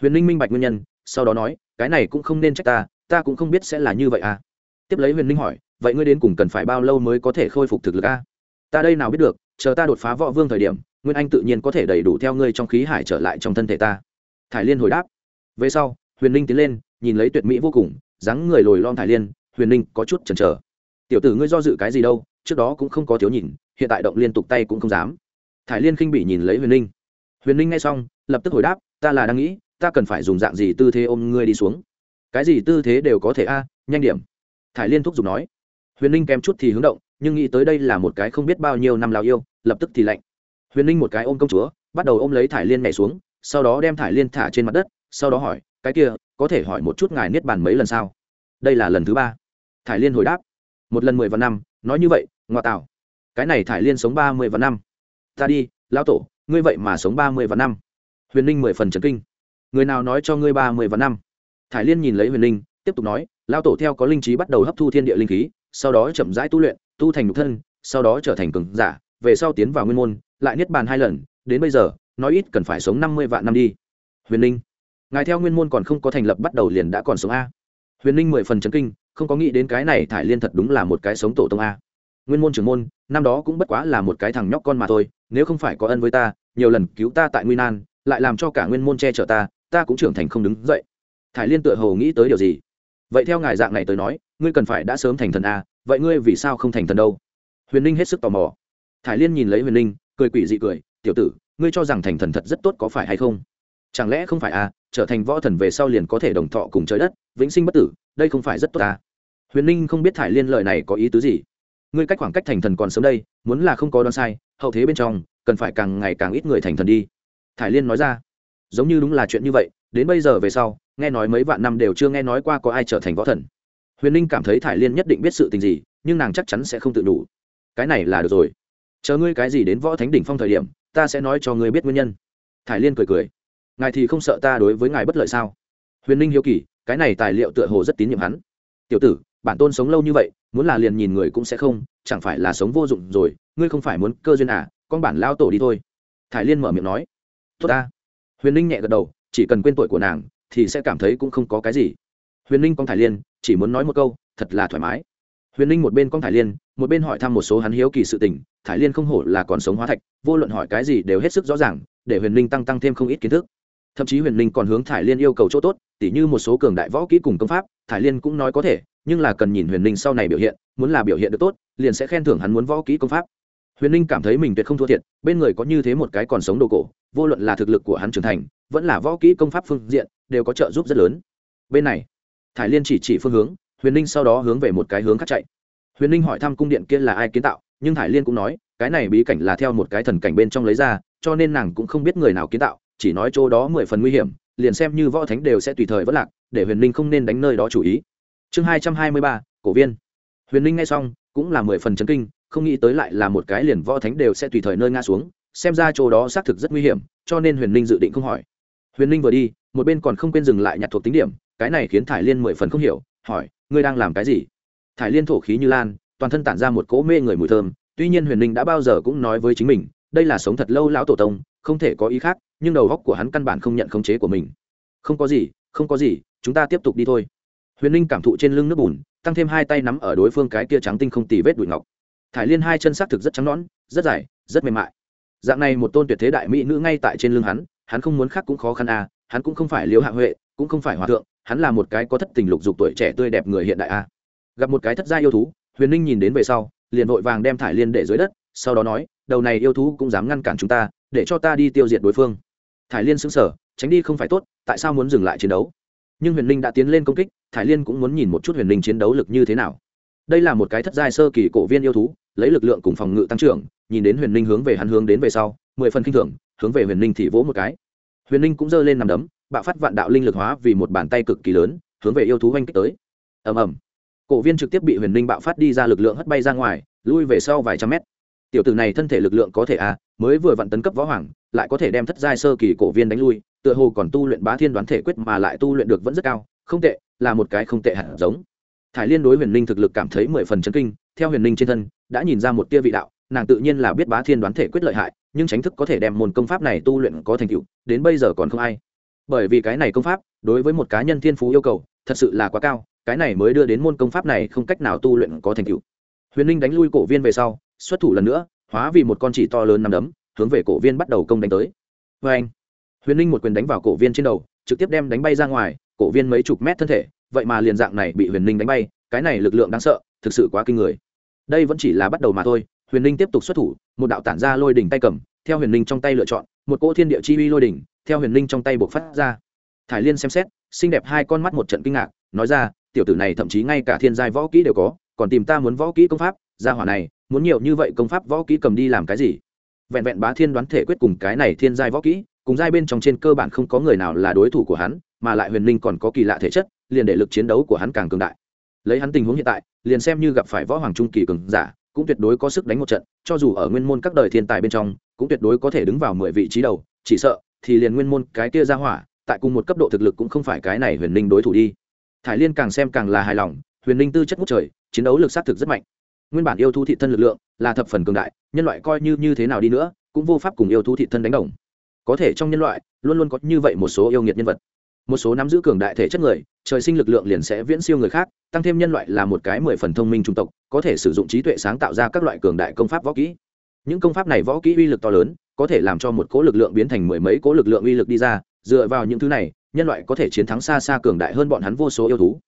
Huyền ninh minh bạch nguyên nhân, sau đó nói, cái này cũng không nên trách ta ta cũng không biết sẽ là như vậy a. Tiếp lấy huyền ninh hỏi, vậy ngươi đến cùng cần phải bao lâu mới có thể khôi phục thực lực a? Ta đây nào biết được, chờ ta đột phá võ vương thời điểm, nguyên anh tự nhiên có thể đầy đủ theo ngươi trong khí hải trở lại trong thân thể ta. Thải liên hồi đáp. Về sau, huyền ninh tiến lên, nhìn lấy tuyệt mỹ vô cùng dáng người lồi lom thải liên, huyền ninh có chút chần chờ. Tiểu tử ngươi do dự cái gì đâu, trước đó cũng không có thiếu nhìn, hiện tại động liên tục tay cũng không dám. Thải liên khinh bị nhìn lấy huyền ninh. Huyền ninh nghe xong, lập tức hồi đáp, ta là đang nghĩ, ta cần phải dùng dạng gì tư thế ôm ngươi đi xuống? Cái gì tư thế đều có thể a, nhanh điểm. Thải liên thúc giục nói. Huyền ninh kèm chút thì hướng động, nhưng nghĩ tới đây là một cái không biết bao nhiêu năm lao yêu, lập tức thì lạnh. Huyền ninh một cái ôm công chúa, bắt đầu ôm lấy thải liên nhảy xuống, sau đó đem thải liên thả trên mặt đất, sau đó hỏi cái kia, có thể hỏi một chút ngài niết bàn mấy lần sao? Đây là lần thứ ba. Thải liên hồi đáp. Một lần mười vạn năm, nói như vậy ngoại tạo. Cái này thải liên sống ba mươi vạn năm. Ta đi, lão tổ, ngươi vậy mà sống ba mươi vạn năm. Huyền ninh mười phần trần kinh. Người nào nói cho ngươi ba mươi vạn năm? Thải liên nhìn lấy huyền ninh, tiếp tục nói, lão tổ theo có linh trí bắt đầu hấp thu thiên địa linh khí, sau đó chậm rãi tu luyện, tu thành nhục thân, sau đó trở thành cường giả, về sau tiến vào nguyên môn, lại niết bàn hai lần, đến bây giờ, nói ít cần phải sống năm mươi vạn năm đi. Huyền ninh ngài theo nguyên môn còn không có thành lập bắt đầu liền đã còn sống a. Huyền ninh mười phần chấn kinh, không có nghĩ đến cái này thải liên thật đúng là một cái sống tổ tông a. Nguyên môn trưởng môn, năm đó cũng bất quá là một cái thằng nhóc con mà thôi, nếu không phải có ân với ta, nhiều lần cứu ta tại nguy nan, lại làm cho cả nguyên môn che chở ta ta cũng trưởng thành không đứng dậy. Thải liên tựa hồ nghĩ tới điều gì? Vậy theo ngài dạng này tới nói, ngươi cần phải đã sớm thành thần a, vậy ngươi vì sao không thành thần đâu? Huyền ninh hết sức tò mò. Thải liên nhìn lấy huyền ninh, cười quỷ dị cười, tiểu tử, ngươi cho rằng thành thần thật rất tốt có phải hay không? Chẳng lẽ không phải à, trở thành võ thần về sau liền có thể đồng thọ cùng trời đất vĩnh sinh bất tử đây không phải rất tốt à? huyền ninh không biết thải liên lời này có ý tứ gì. Ngươi cách khoảng cách thành thần còn sớm đây muốn là không có đoán sai hậu thế bên trong cần phải càng ngày càng ít người thành thần đi. Thải liên nói ra. Giống như đúng là chuyện như vậy đến bây giờ về sau nghe nói mấy vạn năm đều chưa nghe nói qua có ai trở thành võ thần. Huyền ninh cảm thấy thải liên nhất định biết sự tình gì nhưng nàng chắc chắn sẽ không tự đủ. Cái này là được rồi. Chờ ngươi cái gì đến võ thánh đỉnh phong thời điểm ta sẽ nói cho ngươi biết nguyên nhân. Thải liên cười cười ngài thì không sợ ta đối với ngài bất lợi sao? Huyền ninh hiếu kỳ, cái này tài liệu tựa hồ rất tín nhiệm hắn. Tiểu tử, bản tôn sống lâu như vậy, muốn là liền nhìn người cũng sẽ không, chẳng phải là sống vô dụng rồi, ngươi không phải muốn cơ duyên à con bản lao tổ đi thôi. Thải liên mở miệng nói. Tốt ta. Huyền ninh nhẹ gật đầu, chỉ cần quên tuổi của nàng, thì sẽ cảm thấy cũng không có cái gì. Huyền ninh con thải liên, chỉ muốn nói một câu, thật là thoải mái. Huyền ninh một bên con thải liên, một bên hỏi thăm một số hắn hiếu kỳ sự tình, thải liên không hổ là còn sống hóa thạch, vô luận hỏi cái gì đều hết sức rõ ràng, để huyền ninh tăng tăng thêm không ít kiến thức thậm chí huyền ninh còn hướng thải liên yêu cầu chỗ tốt, tỉ như một số cường đại võ kỹ cùng công pháp, thải liên cũng nói có thể, nhưng là cần nhìn huyền ninh sau này biểu hiện, muốn là biểu hiện được tốt, liền sẽ khen thưởng hắn muốn võ kỹ công pháp. Huyền ninh cảm thấy mình tuyệt không thua thiệt, bên người có như thế một cái còn sống đồ cổ, vô luận là thực lực của hắn trưởng thành, vẫn là võ kỹ công pháp phương diện, đều có trợ giúp rất lớn. Bên này, thải liên chỉ chỉ phương hướng, huyền ninh sau đó hướng về một cái hướng khác chạy. Huyền ninh hỏi thăm cung điện kia là ai kiến tạo, nhưng thải liên cũng nói, cái này bí cảnh là theo một cái thần cảnh bên trong lấy ra, cho nên nàng cũng không biết người nào kiến tạo chỉ nói chỗ đó mười phần nguy hiểm, liền xem như võ thánh đều sẽ tùy thời vất lạc, để huyền ninh không nên đánh nơi đó chủ ý. Chương hai trăm hai mươi ba, cổ viên. Huyền ninh nghe xong, cũng là mười phần chấn kinh, không nghĩ tới lại là một cái liền võ thánh đều sẽ tùy thời nơi ngã xuống, xem ra chỗ đó xác thực rất nguy hiểm, cho nên huyền ninh dự định không hỏi. Huyền ninh vừa đi, một bên còn không quên dừng lại nhặt thuộc tính điểm, cái này khiến thải liên mười phần không hiểu, hỏi, ngươi đang làm cái gì? Thải liên thổ khí như lan, toàn thân tản ra một cỗ mê người mùi thơm, tuy nhiên huyền ninh đã bao giờ cũng nói với chính mình, đây là sống thật lâu lão tổ tông, không thể có ý khác nhưng đầu góc của hắn căn bản không nhận khống chế của mình. Không có gì, không có gì, chúng ta tiếp tục đi thôi. Huyền ninh cảm thụ trên lưng nước bùn, tăng thêm hai tay nắm ở đối phương cái kia trắng tinh không tì vết đùi ngọc. Thải liên hai chân xác thực rất trắng nõn, rất dài, rất mềm mại. Dạng này một tôn tuyệt thế đại mỹ nữ ngay tại trên lưng hắn hắn không muốn khác cũng khó khăn à hắn cũng không phải liễu hạ huệ, cũng không phải hòa thượng, hắn là một cái có thất tình lục dục tuổi trẻ tươi đẹp người hiện đại a gặp một cái thất gia yêu thú, huyền ninh nhìn đến về sau, liền vội vàng đem thải liên để dưới đất, sau đó nói, đầu này yêu thú cũng dám ngăn cản chúng ta, để cho ta đi tiêu diệt đối phương thải liên xứng sở tránh đi không phải tốt, tại sao muốn dừng lại chiến đấu? Nhưng huyền Linh đã tiến lên công kích, thải liên cũng muốn nhìn một chút huyền Linh chiến đấu lực như thế nào. Đây là một cái thất giai sơ kỳ cổ viên yêu thú, lấy lực lượng cùng phòng ngự tăng trưởng, nhìn đến huyền Linh hướng về hắn hướng đến về sau, mười phần kinh thường, hướng về huyền Linh thì vỗ một cái. Huyền Linh cũng giơ lên nằm đấm, bạo phát vạn đạo linh lực hóa vì một bàn tay cực kỳ lớn, hướng về yêu thú oanh kích tới. Ầm ầm. Cổ viên trực tiếp bị huyền Linh bạo phát đi ra lực lượng hất bay ra ngoài, lui về sau vài trăm mét tiểu tử này thân thể lực lượng có thể a, mới vừa vặn tấn cấp võ hoàng, lại có thể đem thất giai sơ kỳ cổ viên đánh lui, tựa hồ còn tu luyện bá thiên đoán thể quyết mà lại tu luyện được vẫn rất cao, không tệ, là một cái không tệ hẳn giống. Thải liên đối huyền ninh thực lực cảm thấy mười phần chấn kinh, theo huyền ninh trên thân, đã nhìn ra một tia vị đạo, nàng tự nhiên là biết bá thiên đoán thể quyết lợi hại, nhưng tránh thức có thể đem môn công pháp này tu luyện có thành tựu, đến bây giờ còn không ai. Bởi vì cái này công pháp, đối với một cá nhân thiên phú yêu cầu, thật sự là quá cao, cái này mới đưa đến môn công pháp này không cách nào tu luyện có thành tựu. Huyền ninh đánh lui cổ viên về sau xuất thủ lần nữa, hóa vì một con chỉ to lớn nằm đấm, hướng về cổ viên bắt đầu công đánh tới. Vê anh, huyền Linh một quyền đánh vào cổ viên trên đầu, trực tiếp đem đánh bay ra ngoài, cổ viên mấy chục mét thân thể, vậy mà liền dạng này bị huyền Linh đánh bay, cái này lực lượng đáng sợ, thực sự quá kinh người. Đây vẫn chỉ là bắt đầu mà thôi, huyền Linh tiếp tục xuất thủ, một đạo tản ra lôi đỉnh tay cầm, theo huyền Linh trong tay lựa chọn, một cỗ thiên địa chi uy lôi đỉnh, theo huyền Linh trong tay buộc phát ra. Thải liên xem xét, xinh đẹp hai con mắt một trận kinh ngạc, nói ra, tiểu tử này thậm chí ngay cả thiên giai võ kỹ đều có, còn tìm ta muốn võ kỹ công pháp, gia hỏa này muốn nhiều như vậy công pháp võ kỹ cầm đi làm cái gì? Vẹn vẹn bá thiên đoán thể quyết cùng cái này thiên giai võ kỹ, cùng giai bên trong trên cơ bản không có người nào là đối thủ của hắn, mà lại huyền ninh còn có kỳ lạ thể chất, liền để lực chiến đấu của hắn càng cường đại. Lấy hắn tình huống hiện tại, liền xem như gặp phải võ hoàng trung kỳ cường giả, cũng tuyệt đối có sức đánh một trận, cho dù ở nguyên môn các đời thiên tài bên trong, cũng tuyệt đối có thể đứng vào mười vị trí đầu, chỉ sợ thì liền nguyên môn cái kia ra hỏa, tại cùng một cấp độ thực lực cũng không phải cái này huyền ninh đối thủ đi. Thải liên càng xem càng là hài lòng, huyền ninh tư chất ngút trời, chiến đấu lực xác thực rất mạnh nguyên bản yêu thú thị thân lực lượng là thập phần cường đại, nhân loại coi như như thế nào đi nữa, cũng vô pháp cùng yêu thú thị thân đánh đồng. Có thể trong nhân loại, luôn luôn có như vậy một số yêu nghiệt nhân vật. Một số nắm giữ cường đại thể chất người, trời sinh lực lượng liền sẽ viễn siêu người khác, tăng thêm nhân loại là một cái mười phần thông minh trung tộc, có thể sử dụng trí tuệ sáng tạo ra các loại cường đại công pháp võ kỹ. Những công pháp này võ kỹ uy lực to lớn, có thể làm cho một cố lực lượng biến thành mười mấy cố lực lượng uy lực đi ra, dựa vào những thứ này, nhân loại có thể chiến thắng xa xa cường đại hơn bọn hắn vô số yêu thú.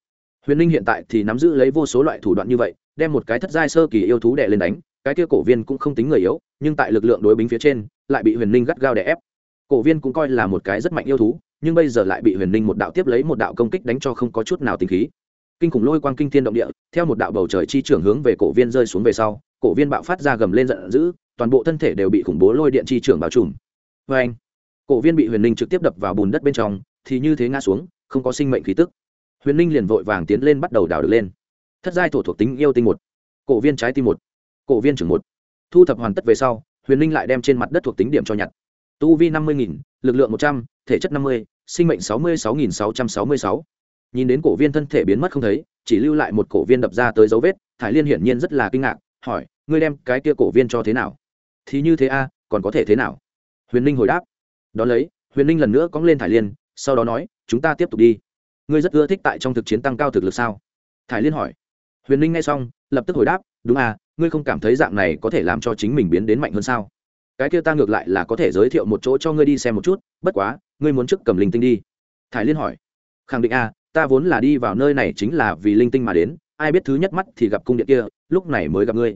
Huyền ninh hiện tại thì nắm giữ lấy vô số loại thủ đoạn như vậy đem một cái thất giai sơ kỳ yêu thú đè lên đánh, cái kia cổ viên cũng không tính người yếu, nhưng tại lực lượng đối bính phía trên, lại bị huyền ninh gắt gao đè ép. Cổ viên cũng coi là một cái rất mạnh yêu thú, nhưng bây giờ lại bị huyền ninh một đạo tiếp lấy một đạo công kích đánh cho không có chút nào tình khí. Kinh khủng lôi quang kinh thiên động địa, theo một đạo bầu trời chi trưởng hướng về cổ viên rơi xuống về sau, cổ viên bạo phát ra gầm lên giận dữ, toàn bộ thân thể đều bị khủng bố lôi điện chi trưởng bao trùm. Vê anh cổ viên bị huyền ninh trực tiếp đập vào bùn đất bên trong, thì như thế ngã xuống, không có sinh mệnh khí tức. Huyền ninh liền vội vàng tiến lên bắt đầu đào được lên thất giai thổ thuộc tính yêu tinh một, cổ viên trái tim một, cổ viên trưởng một. Thu thập hoàn tất về sau, huyền linh lại đem trên mặt đất thuộc tính điểm cho nhặt. Tu vi năm mươi nghìn, lực lượng một trăm, thể chất năm mươi, sinh mệnh sáu mươi sáu nghìn sáu trăm sáu mươi sáu. Nhìn đến cổ viên thân thể biến mất không thấy, chỉ lưu lại một cổ viên đập ra tới dấu vết, thải liên hiển nhiên rất là kinh ngạc, hỏi, ngươi đem cái kia cổ viên cho thế nào? Thì như thế a, còn có thể thế nào? Huyền ninh hồi đáp. Đón lấy, huyền ninh lần nữa cóng lên thải liên, sau đó nói, chúng ta tiếp tục đi. Ngươi rất ưa thích tại trong thực chiến tăng cao thực lực sao? Thải liên hỏi huyền ninh nghe xong, lập tức hồi đáp, đúng à ngươi không cảm thấy dạng này có thể làm cho chính mình biến đến mạnh hơn sao? Cái kia ta ngược lại là có thể giới thiệu một chỗ cho ngươi đi xem một chút, bất quá, ngươi muốn trước cầm linh tinh đi. Thải liên hỏi, khẳng định à ta vốn là đi vào nơi này chính là vì linh tinh mà đến, ai biết thứ nhất mắt thì gặp cung điện kia, lúc này mới gặp ngươi.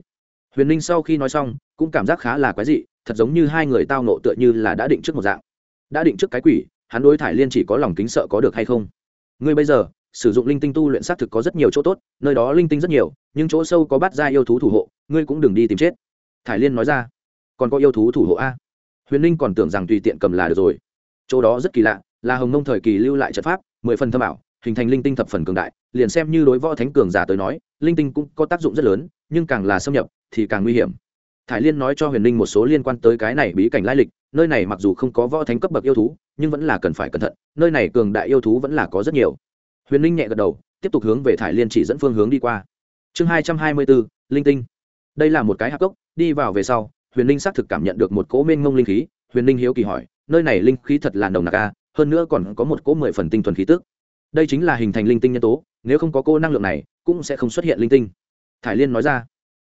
Huyền ninh sau khi nói xong, cũng cảm giác khá là quái dị, thật giống như hai người tao nộ tựa như là đã định trước một dạng. Đã định trước cái quỷ, hắn đối thải liên chỉ có lòng kính sợ có được hay không? Ngươi bây giờ sử dụng linh tinh tu luyện xác thực có rất nhiều chỗ tốt, nơi đó linh tinh rất nhiều, nhưng chỗ sâu có bắt ra yêu thú thủ hộ, ngươi cũng đừng đi tìm chết. Thải liên nói ra. Còn có yêu thú thủ hộ a? Huyền ninh còn tưởng rằng tùy tiện cầm là được rồi. Chỗ đó rất kỳ lạ, là hồng mông thời kỳ lưu lại trận pháp, mười phần thâm ảo, hình thành linh tinh thập phần cường đại, liền xem như đối võ thánh cường giả tới nói, linh tinh cũng có tác dụng rất lớn, nhưng càng là xâm nhập thì càng nguy hiểm. Thải liên nói cho huyền linh một số liên quan tới cái này bí cảnh lai lịch, nơi này mặc dù không có võ thánh cấp bậc yêu thú, nhưng vẫn là cần phải cẩn thận, nơi này cường đại yêu thú vẫn là có rất nhiều huyền linh nhẹ gật đầu, tiếp tục hướng về thải liên chỉ dẫn phương hướng đi qua. Chương hai trăm hai mươi bốn linh tinh. Đây là một cái hạp cốc, đi vào về sau, huyền linh xác thực cảm nhận được một cỗ mênh ngông linh khí. Huyền linh hiếu kỳ hỏi, nơi này linh khí thật là nồng nặc a hơn nữa còn có một cỗ mười phần tinh thuần khí tức. Đây chính là hình thành linh tinh nhân tố, nếu không có cô năng lượng này, cũng sẽ không xuất hiện linh tinh. Thải liên nói ra,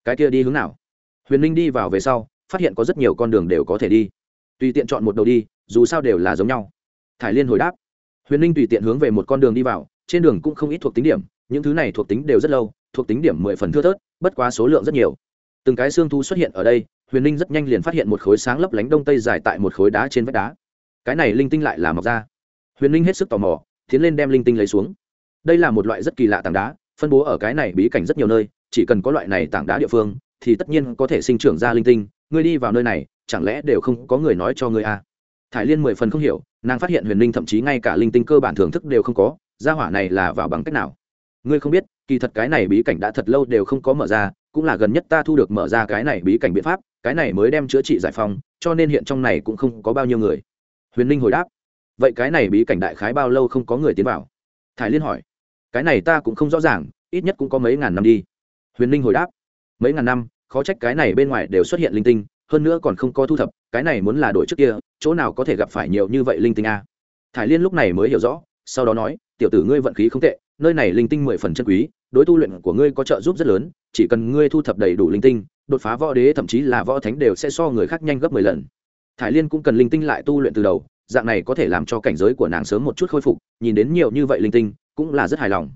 cái kia đi hướng nào? Huyền linh đi vào về sau, phát hiện có rất nhiều con đường đều có thể đi. Tùy tiện chọn một đầu đi, dù sao đều là giống nhau. Thải liên hồi đáp, huyền linh tùy tiện hướng về một con đường đi vào trên đường cũng không ít thuộc tính điểm, những thứ này thuộc tính đều rất lâu, thuộc tính điểm mười phần thưa thớt, bất quá số lượng rất nhiều. Từng cái xương thu xuất hiện ở đây, huyền linh rất nhanh liền phát hiện một khối sáng lấp lánh đông tây dài tại một khối đá trên vách đá. Cái này linh tinh lại là mọc ra. Huyền linh hết sức tò mò, tiến lên đem linh tinh lấy xuống. Đây là một loại rất kỳ lạ tảng đá, phân bố ở cái này bí cảnh rất nhiều nơi, chỉ cần có loại này tảng đá địa phương, thì tất nhiên có thể sinh trưởng ra linh tinh. Ngươi đi vào nơi này, chẳng lẽ đều không có người nói cho ngươi à? thải liên mười phần không hiểu, nàng phát hiện huyền linh thậm chí ngay cả linh tinh cơ bản thưởng thức đều không có gia hỏa này là vào bằng cách nào? Ngươi không biết kỳ thật cái này bí cảnh đã thật lâu đều không có mở ra cũng là gần nhất ta thu được mở ra cái này bí cảnh biện pháp cái này mới đem chữa trị giải phóng, cho nên hiện trong này cũng không có bao nhiêu người. Huyền linh hồi đáp. Vậy cái này bí cảnh đại khái bao lâu không có người tiến vào? Thái liên hỏi. Cái này ta cũng không rõ ràng ít nhất cũng có mấy ngàn năm đi. Huyền linh hồi đáp. Mấy ngàn năm khó trách cái này bên ngoài đều xuất hiện linh tinh hơn nữa còn không có thu thập cái này muốn là đổi trước kia chỗ nào có thể gặp phải nhiều như vậy linh tinh a? Thải liên lúc này mới hiểu rõ sau đó nói tiểu tử ngươi vận khí không tệ, nơi này linh tinh mười phần chân quý, đối tu luyện của ngươi có trợ giúp rất lớn, chỉ cần ngươi thu thập đầy đủ linh tinh, đột phá võ đế, thậm chí là võ thánh đều sẽ so người khác nhanh gấp mười lần. Thải liên cũng cần linh tinh lại tu luyện từ đầu, dạng này có thể làm cho cảnh giới của nàng sớm một chút khôi phục, nhìn đến nhiều như vậy linh tinh, cũng là rất hài lòng.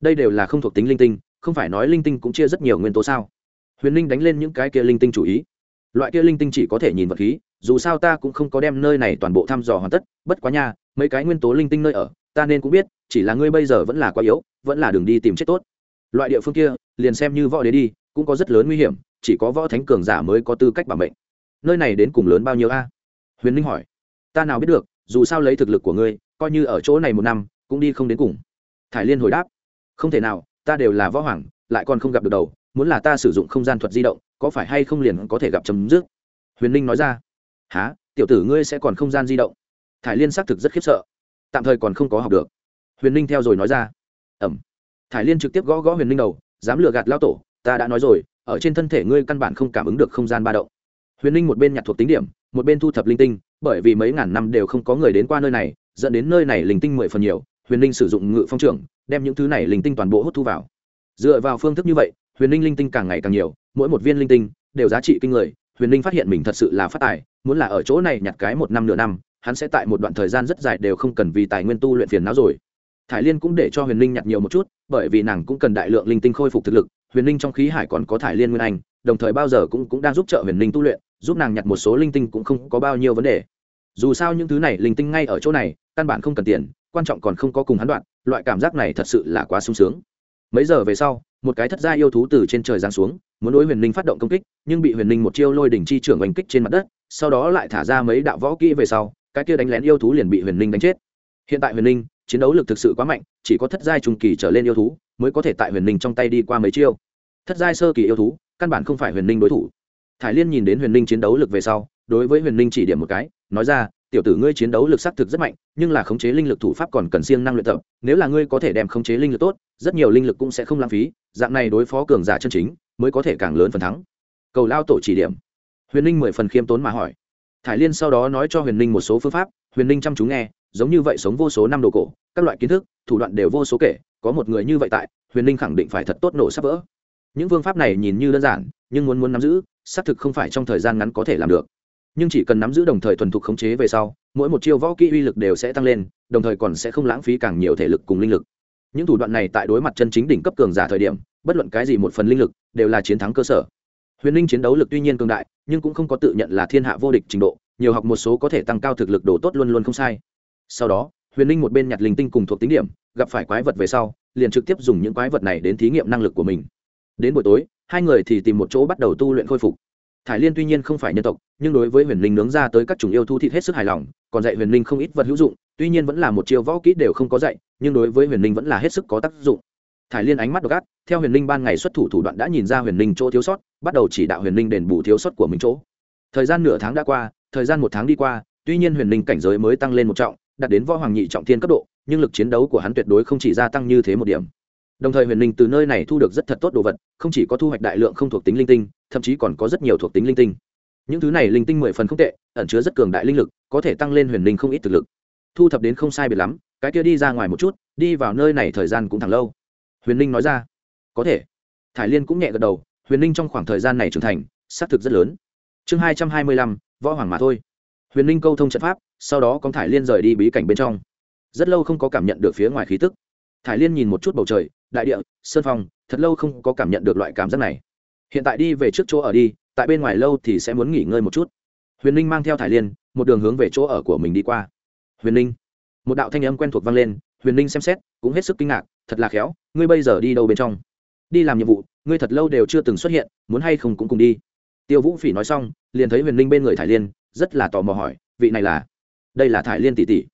Đây đều là không thuộc tính linh tinh, không phải nói linh tinh cũng chia rất nhiều nguyên tố sao? Huyền linh đánh lên những cái kia linh tinh chủ ý. Loại kia linh tinh chỉ có thể nhìn vật khí, dù sao ta cũng không có đem nơi này toàn bộ thăm dò hoàn tất, bất quá nha, mấy cái nguyên tố linh tinh nơi ở ta nên cũng biết, chỉ là ngươi bây giờ vẫn là quá yếu, vẫn là đường đi tìm chết tốt. Loại địa phương kia, liền xem như võ đế đi, cũng có rất lớn nguy hiểm, chỉ có võ thánh cường giả mới có tư cách bảo mệnh. Nơi này đến cùng lớn bao nhiêu a? Huyền linh hỏi. Ta nào biết được, dù sao lấy thực lực của ngươi, coi như ở chỗ này một năm, cũng đi không đến cùng. Thải liên hồi đáp. Không thể nào, ta đều là võ hoàng, lại còn không gặp được đầu, muốn là ta sử dụng không gian thuật di động, có phải hay không liền có thể gặp chấm dứt? Huyền ninh nói ra. Há tiểu tử ngươi sẽ còn không gian di động? Thải liên xác thực rất khiếp sợ tạm thời còn không có học được. Huyền ninh theo rồi nói ra. Ẩm. Thải liên trực tiếp gõ gõ huyền ninh đầu, dám lừa gạt lao tổ, ta đã nói rồi, ở trên thân thể ngươi căn bản không cảm ứng được không gian ba động. Huyền ninh một bên nhặt thuộc tính điểm, một bên thu thập linh tinh, bởi vì mấy ngàn năm đều không có người đến qua nơi này, dẫn đến nơi này linh tinh mười phần nhiều, huyền ninh sử dụng ngự phong trưởng, đem những thứ này linh tinh toàn bộ hút thu vào. Dựa vào phương thức như vậy, huyền ninh linh tinh càng ngày càng nhiều, mỗi một viên linh tinh đều giá trị kinh người, huyền ninh phát hiện mình thật sự là phát tài, muốn là ở chỗ này nhặt cái một năm nửa năm hắn sẽ tại một đoạn thời gian rất dài đều không cần vì tài nguyên tu luyện phiền não rồi. Thải liên cũng để cho huyền linh nhặt nhiều một chút, bởi vì nàng cũng cần đại lượng linh tinh khôi phục thực lực, huyền linh trong khí hải còn có thải liên nguyên anh, đồng thời bao giờ cũng cũng đang giúp trợ huyền linh tu luyện, giúp nàng nhặt một số linh tinh cũng không có bao nhiêu vấn đề. Dù sao những thứ này linh tinh ngay ở chỗ này, căn bản không cần tiền, quan trọng còn không có cùng hắn đoạn, loại cảm giác này thật sự là quá sung sướng. Mấy giờ về sau, một cái thất gia yêu thú từ trên trời giáng xuống, muốn đối huyền linh phát động công kích, nhưng bị huyền linh một chiêu lôi đỉnh chi trưởng oanh kích trên mặt đất, sau đó lại thả ra mấy đạo võ kỹ về sau cái kia đánh lén yêu thú liền bị huyền ninh đánh chết. Hiện tại huyền ninh chiến đấu lực thực sự quá mạnh, chỉ có thất giai trung kỳ trở lên yêu thú mới có thể tại huyền ninh trong tay đi qua mấy chiêu. Thất giai sơ kỳ yêu thú, căn bản không phải huyền ninh đối thủ. Thải liên nhìn đến huyền ninh chiến đấu lực về sau, đối với huyền ninh chỉ điểm một cái, nói ra, tiểu tử ngươi chiến đấu lực xác thực rất mạnh, nhưng là khống chế linh lực thủ pháp còn cần siêng năng luyện tập, nếu là ngươi có thể đem khống chế linh lực tốt, rất nhiều linh lực cũng sẽ không lãng phí, dạng này đối phó cường giả chân chính, mới có thể càng lớn phần thắng. Cầu lao tổ chỉ điểm. Huyền ninh mười phần khiêm tốn mà hỏi thải liên sau đó nói cho huyền ninh một số phương pháp, huyền ninh chăm chú nghe, giống như vậy sống vô số năm đồ cổ, các loại kiến thức, thủ đoạn đều vô số kể, có một người như vậy tại, huyền ninh khẳng định phải thật tốt nổ sắp vỡ. Những phương pháp này nhìn như đơn giản, nhưng muốn muốn nắm giữ, xác thực không phải trong thời gian ngắn có thể làm được. Nhưng chỉ cần nắm giữ đồng thời thuần thục khống chế về sau, mỗi một chiêu võ kỹ uy lực đều sẽ tăng lên, đồng thời còn sẽ không lãng phí càng nhiều thể lực cùng linh lực. Những thủ đoạn này tại đối mặt chân chính đỉnh cấp cường giả thời điểm, bất luận cái gì một phần linh lực, đều là chiến thắng cơ sở. Huyền linh chiến đấu lực tuy nhiên cường đại nhưng cũng không có tự nhận là thiên hạ vô địch trình độ, nhiều học một số có thể tăng cao thực lực đồ tốt luôn luôn không sai. Sau đó, huyền linh một bên nhặt linh tinh cùng thuộc tính điểm, gặp phải quái vật về sau, liền trực tiếp dùng những quái vật này đến thí nghiệm năng lực của mình. Đến buổi tối, hai người thì tìm một chỗ bắt đầu tu luyện khôi phục. Thải liên tuy nhiên không phải nhân tộc, nhưng đối với huyền linh nướng ra tới các chủng yêu thu thịt hết sức hài lòng, còn dạy huyền linh không ít vật hữu dụng, tuy nhiên vẫn là một chiêu võ kỹ đều không có dạy, nhưng đối với huyền linh vẫn là hết sức có tác dụng thải liên ánh mắt đ ộ c theo huyền linh ban ngày xuất thủ thủ đoạn đã nhìn ra huyền linh chỗ thiếu sót, bắt đầu chỉ đạo huyền linh đền bù thiếu sót của mình chỗ. Thời gian nửa tháng đã qua, thời gian một tháng đi qua, tuy nhiên huyền linh cảnh giới mới tăng lên một trọng, đạt đến võ hoàng nhị trọng thiên cấp độ, nhưng lực chiến đấu của hắn tuyệt đối không chỉ gia tăng như thế một điểm. Đồng thời huyền linh từ nơi này thu được rất thật tốt đồ vật, không chỉ có thu hoạch đại lượng không thuộc tính linh tinh, thậm chí còn có rất nhiều thuộc tính linh tinh. Những thứ này linh tinh mười phần không tệ, ẩn chứa rất cường đại linh lực, có thể tăng lên huyền linh không ít thực lực. Thu thập đến không sai biệt lắm, cái kia đi ra ngoài một chút, đi vào nơi này thời gian cũng thẳng lâu huyền linh nói ra. Có thể. Thải liên cũng nhẹ gật đầu, huyền linh trong khoảng thời gian này trưởng thành, xác thực rất lớn. Chương hai trăm hai mươi lăm, võ hoàng mà thôi. Huyền linh câu thông trận pháp, sau đó con thải liên rời đi bí cảnh bên trong. Rất lâu không có cảm nhận được phía ngoài khí tức. Thải liên nhìn một chút bầu trời, đại địa, sơn phong, thật lâu không có cảm nhận được loại cảm giác này. Hiện tại đi về trước chỗ ở đi, tại bên ngoài lâu thì sẽ muốn nghỉ ngơi một chút. Huyền ninh mang theo thải liên, một đường hướng về chỗ ở của mình đi qua. Huyền ninh. Một đạo thanh âm quen thuộc vang lên huyền ninh xem xét, cũng hết sức kinh ngạc, thật là khéo, ngươi bây giờ đi đâu bên trong? Đi làm nhiệm vụ, ngươi thật lâu đều chưa từng xuất hiện, muốn hay không cũng cùng đi. Tiêu vũ phỉ nói xong, liền thấy huyền ninh bên người thải liên, rất là tò mò hỏi, vị này là? Đây là thải liên tỷ tỷ.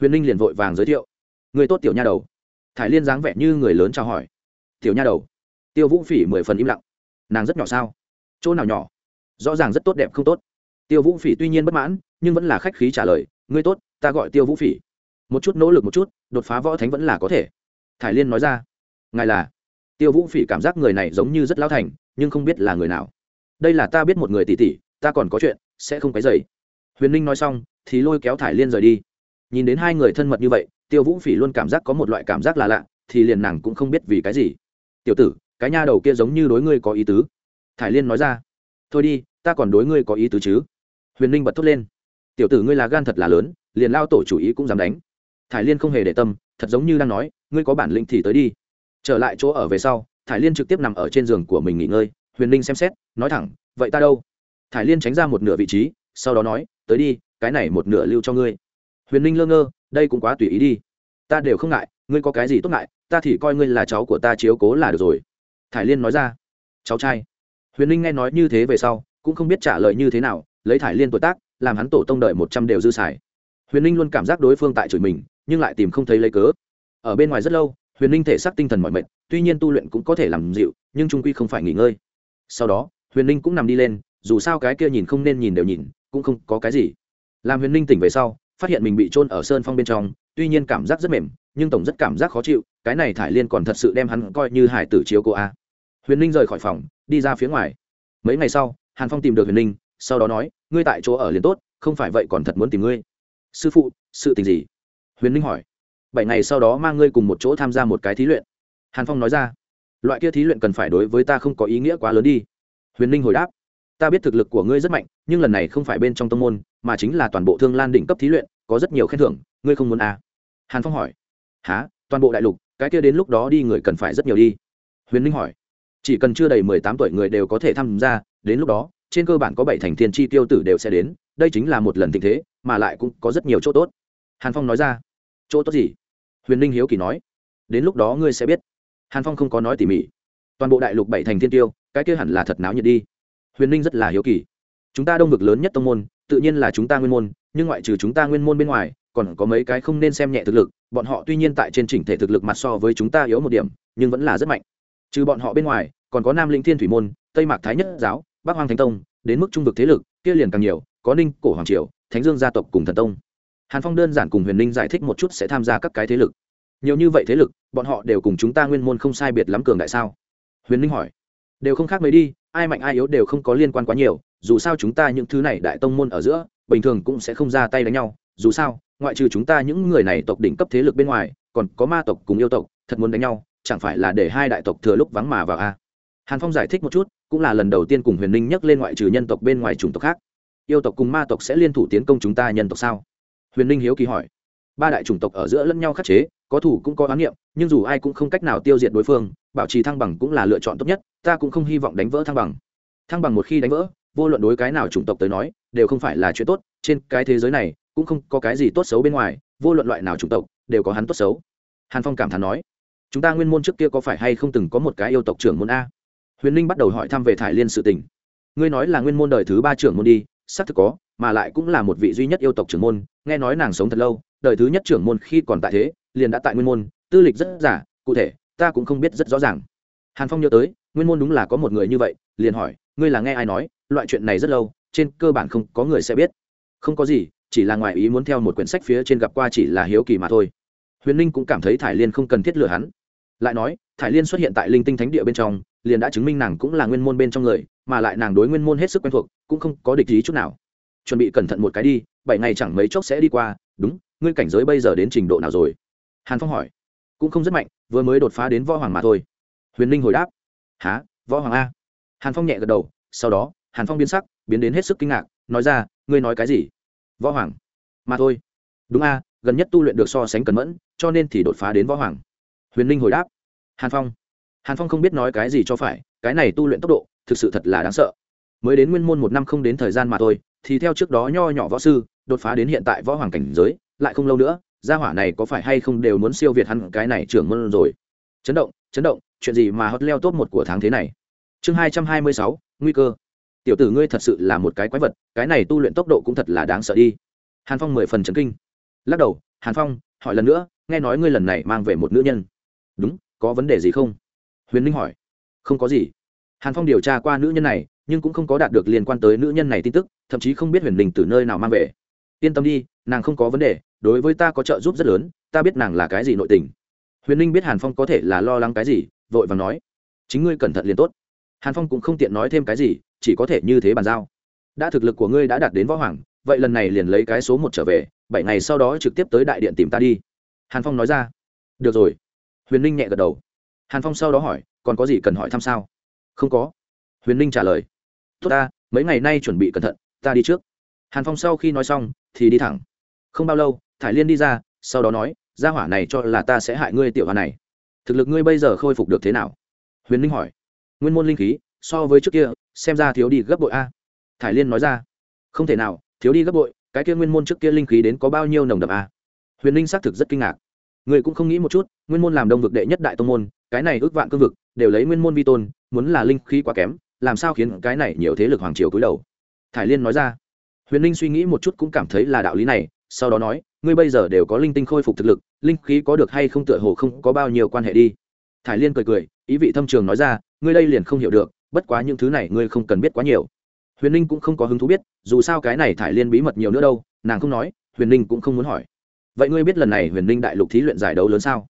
Huyền ninh liền vội vàng giới thiệu, người tốt tiểu nha đầu. Thải liên dáng vẻ như người lớn chào hỏi, tiểu nha đầu. Tiêu vũ phỉ mười phần im lặng, nàng rất nhỏ sao? Chỗ nào nhỏ? Rõ ràng rất tốt đẹp không tốt. Tiêu vũ phỉ tuy nhiên bất mãn, nhưng vẫn là khách khí trả lời ngươi tốt, ta gọi tiêu vũ phỉ một chút nỗ lực một chút, đột phá võ thánh vẫn là có thể. Thải liên nói ra, ngài là. Tiêu vũ phỉ cảm giác người này giống như rất lao thành, nhưng không biết là người nào. Đây là ta biết một người tỷ tỷ, ta còn có chuyện, sẽ không cái dày huyền ninh nói xong, thì lôi kéo thải liên rời đi. Nhìn đến hai người thân mật như vậy, tiêu vũ phỉ luôn cảm giác có một loại cảm giác là lạ, thì liền nàng cũng không biết vì cái gì. Tiểu tử, cái nha đầu kia giống như đối ngươi có ý tứ. Thải liên nói ra, thôi đi, ta còn đối ngươi có ý tứ chứ. Huyền ninh bật thốt lên, tiểu tử ngươi là gan thật là lớn, liền lao tổ chủ ý cũng dám đánh thải liên không hề để tâm, thật giống như đang nói, ngươi có bản lĩnh thì tới đi. Trở lại chỗ ở về sau, thải liên trực tiếp nằm ở trên giường của mình nghỉ ngơi, huyền ninh xem xét, nói thẳng, vậy ta đâu? Thải liên tránh ra một nửa vị trí, sau đó nói, tới đi, cái này một nửa lưu cho ngươi. Huyền ninh lơ ngơ, đây cũng quá tùy ý đi. Ta đều không ngại, ngươi có cái gì tốt ngại, ta thì coi ngươi là cháu của ta chiếu cố là được rồi. Thải liên nói ra, cháu trai. Huyền ninh nghe nói như thế về sau, cũng không biết trả lời như thế nào, lấy thải liên tuổi tác, làm hắn tổ tông đợi một trăm đều dư xài. Huyền ninh luôn cảm giác đối phương tại chửi mình nhưng lại tìm không thấy lấy cớ. Ở bên ngoài rất lâu, huyền ninh thể xác tinh thần mọi mệt, tuy nhiên tu luyện cũng có thể làm dịu, nhưng trung quy không phải nghỉ ngơi. Sau đó, huyền ninh cũng nằm đi lên, dù sao cái kia nhìn không nên nhìn đều nhìn, cũng không có cái gì. Làm huyền ninh tỉnh về sau, phát hiện mình bị trôn ở sơn phong bên trong, tuy nhiên cảm giác rất mềm, nhưng tổng rất cảm giác khó chịu, cái này thải liên còn thật sự đem hắn coi như hải tử chiếu cô a. Huyền ninh rời khỏi phòng, đi ra phía ngoài. Mấy ngày sau, hàn phong tìm được huyền ninh sau đó nói, ngươi tại chỗ ở liền tốt, không phải vậy còn thật muốn tìm ngươi. Sư phụ, sự tình gì? Huyền ninh hỏi. Bảy ngày sau đó mang ngươi cùng một chỗ tham gia một cái thí luyện. Hàn phong nói ra. Loại kia thí luyện cần phải đối với ta không có ý nghĩa quá lớn đi. Huyền ninh hồi đáp. Ta biết thực lực của ngươi rất mạnh, nhưng lần này không phải bên trong tông môn, mà chính là toàn bộ thương lan đỉnh cấp thí luyện, có rất nhiều khen thưởng, ngươi không muốn à? hàn phong hỏi. Há toàn bộ đại lục, cái kia đến lúc đó đi người cần phải rất nhiều đi. Huyền ninh hỏi. Chỉ cần chưa đầy mười tám tuổi người đều có thể tham gia, đến lúc đó, trên cơ bản có bảy thành thiên chi tiêu tử đều sẽ đến, đây chính là một lần tình thế, mà lại cũng có rất nhiều chỗ tốt. Hàn phong nói ra chỗ tốt gì? Huyền ninh hiếu kỳ nói. Đến lúc đó ngươi sẽ biết. Hàn phong không có nói tỉ mỉ. Toàn bộ đại lục bảy thành thiên tiêu, cái kia hẳn là thật náo nhiệt đi. Huyền ninh rất là hiếu kỳ. Chúng ta đông vực lớn nhất tông môn, tự nhiên là chúng ta nguyên môn, nhưng ngoại trừ chúng ta nguyên môn bên ngoài, còn có mấy cái không nên xem nhẹ thực lực, bọn họ tuy nhiên tại trên chỉnh thể thực lực mặt so với chúng ta yếu một điểm, nhưng vẫn là rất mạnh. Trừ bọn họ bên ngoài, còn có nam linh thiên thủy môn, tây mạc thái nhất giáo, bắc hoàng thánh tông, đến mức trung vực thế lực, kia liền càng nhiều, có ninh cổ hoàng triều, thánh dương gia tộc cùng thần tông hàn phong đơn giản cùng huyền ninh giải thích một chút sẽ tham gia các cái thế lực. Nhiều như vậy thế lực, bọn họ đều cùng chúng ta nguyên môn không sai biệt lắm cường đại sao? Huyền ninh hỏi. Đều không khác mấy đi, ai mạnh ai yếu đều không có liên quan quá nhiều, dù sao chúng ta những thứ này đại tông môn ở giữa, bình thường cũng sẽ không ra tay đánh nhau. Dù sao, ngoại trừ chúng ta những người này tộc đỉnh cấp thế lực bên ngoài, còn có ma tộc cùng yêu tộc, thật muốn đánh nhau, chẳng phải là để hai đại tộc thừa lúc vắng mà vào a hàn phong giải thích một chút, cũng là lần đầu tiên cùng huyền ninh nhắc lên ngoại trừ nhân tộc bên ngoài chủng tộc khác. Yêu tộc cùng ma tộc sẽ liên thủ tiến công chúng ta nhân tộc sao? Huyền ninh hiếu kỳ hỏi. Ba đại chủng tộc ở giữa lẫn nhau khắc chế, có thủ cũng có oán niệm, nhưng dù ai cũng không cách nào tiêu diệt đối phương, bảo trì thăng bằng cũng là lựa chọn tốt nhất, ta cũng không hy vọng đánh vỡ thăng bằng. Thăng bằng một khi đánh vỡ, vô luận đối cái nào chủng tộc tới nói, đều không phải là chuyện tốt, trên cái thế giới này, cũng không có cái gì tốt xấu bên ngoài, vô luận loại nào chủng tộc, đều có hắn tốt xấu. Hàn phong cảm thán nói, chúng ta nguyên môn trước kia có phải hay không từng có một cái yêu tộc trưởng môn a? Huyền ninh bắt đầu hỏi thăm về thải liên sự tình. Ngươi nói là nguyên môn đời thứ ba trưởng môn đi, xác thực có mà lại cũng là một vị duy nhất yêu tộc trưởng môn, nghe nói nàng sống thật lâu, đời thứ nhất trưởng môn khi còn tại thế, liền đã tại nguyên môn, tư lịch rất giả, cụ thể, ta cũng không biết rất rõ ràng. Hàn phong nhớ tới, nguyên môn đúng là có một người như vậy, liền hỏi, ngươi là nghe ai nói, loại chuyện này rất lâu, trên cơ bản không có người sẽ biết. Không có gì, chỉ là ngoài ý muốn theo một quyển sách phía trên gặp qua chỉ là hiếu kỳ mà thôi. Huyền ninh cũng cảm thấy thải liên không cần thiết lừa hắn. Lại nói, thải liên xuất hiện tại linh tinh thánh địa bên trong, liền đã chứng minh nàng cũng là nguyên môn bên trong người, mà lại nàng đối nguyên môn hết sức quen thuộc, cũng không có địch ý chút nào chuẩn bị cẩn thận một cái đi, bảy ngày chẳng mấy chốc sẽ đi qua, đúng, ngươi cảnh giới bây giờ đến trình độ nào rồi? Hàn phong hỏi. Cũng không rất mạnh, vừa mới đột phá đến võ hoàng mà thôi. Huyền ninh hồi đáp. Há võ hoàng a. Hàn phong nhẹ gật đầu, sau đó, hàn phong biến sắc, biến đến hết sức kinh ngạc, nói ra, ngươi nói cái gì? Võ hoàng. Mà thôi. Đúng a, gần nhất tu luyện được so sánh cẩn mẫn, cho nên thì đột phá đến võ hoàng. Huyền ninh hồi đáp. Hàn phong. Hàn phong không biết nói cái gì cho phải, cái này tu luyện tốc độ, thực sự thật là đáng sợ. Mới đến nguyên môn một năm không đến thời gian mà thôi thì theo trước đó nho nhỏ võ sư đột phá đến hiện tại võ hoàng cảnh giới, lại không lâu nữa, gia hỏa này có phải hay không đều muốn siêu việt hắn cái này trưởng môn rồi. Chấn động chấn động, chuyện gì mà hot leo top một của tháng thế này? Chương hai trăm hai mươi sáu, nguy cơ. Tiểu tử ngươi thật sự là một cái quái vật, cái này tu luyện tốc độ cũng thật là đáng sợ đi. Hàn phong mười phần chấn kinh. Lắc đầu, hàn phong, hỏi lần nữa, nghe nói ngươi lần này mang về một nữ nhân. Đúng, có vấn đề gì không? Huyền ninh hỏi. Không có gì. Hàn phong điều tra qua nữ nhân này nhưng cũng không có đạt được liên quan tới nữ nhân này tin tức, thậm chí không biết huyền Linh từ nơi nào mang về. Yên tâm đi, nàng không có vấn đề, đối với ta có trợ giúp rất lớn, ta biết nàng là cái gì nội tình. Huyền ninh biết hàn phong có thể là lo lắng cái gì, vội vàng nói, chính ngươi cẩn thận liền tốt. Hàn phong cũng không tiện nói thêm cái gì, chỉ có thể như thế bàn giao. Đã thực lực của ngươi đã đạt đến võ hoàng, vậy lần này liền lấy cái số một trở về, bảy ngày sau đó trực tiếp tới đại điện tìm ta đi. Hàn phong nói ra. Được rồi. Huyền ninh nhẹ gật đầu. Hàn phong sau đó hỏi, còn có gì cần hỏi thăm sao? Không có. Huyền ninh trả lời tốt ta, mấy ngày nay chuẩn bị cẩn thận, ta đi trước. Hàn phong sau khi nói xong, thì đi thẳng. Không bao lâu, thải liên đi ra, sau đó nói, gia hỏa này cho là ta sẽ hại ngươi tiểu hoa này. Thực lực ngươi bây giờ khôi phục được thế nào? Huyền ninh hỏi. Nguyên môn linh khí, so với trước kia, xem ra thiếu đi gấp bội a. Thải liên nói ra. Không thể nào, thiếu đi gấp bội, cái kia nguyên môn trước kia linh khí đến có bao nhiêu nồng đậm a? Huyền ninh xác thực rất kinh ngạc. Người cũng không nghĩ một chút, nguyên môn làm đông vực đệ nhất đại tông môn, cái này ước vạn cương vực, đều lấy nguyên môn vi tôn, muốn là linh khí quá kém làm sao khiến cái này nhiều thế lực hoàng triều cúi đầu? Thải liên nói ra. Huyền ninh suy nghĩ một chút cũng cảm thấy là đạo lý này sau đó nói ngươi bây giờ đều có linh tinh khôi phục thực lực linh khí có được hay không tựa hồ không có bao nhiêu quan hệ đi. Thải liên cười cười ý vị thâm trường nói ra ngươi đây liền không hiểu được bất quá những thứ này ngươi không cần biết quá nhiều. Huyền ninh cũng không có hứng thú biết dù sao cái này thải liên bí mật nhiều nữa đâu nàng không nói huyền ninh cũng không muốn hỏi. Vậy ngươi biết lần này huyền ninh đại lục thí luyện giải đấu lớn sao?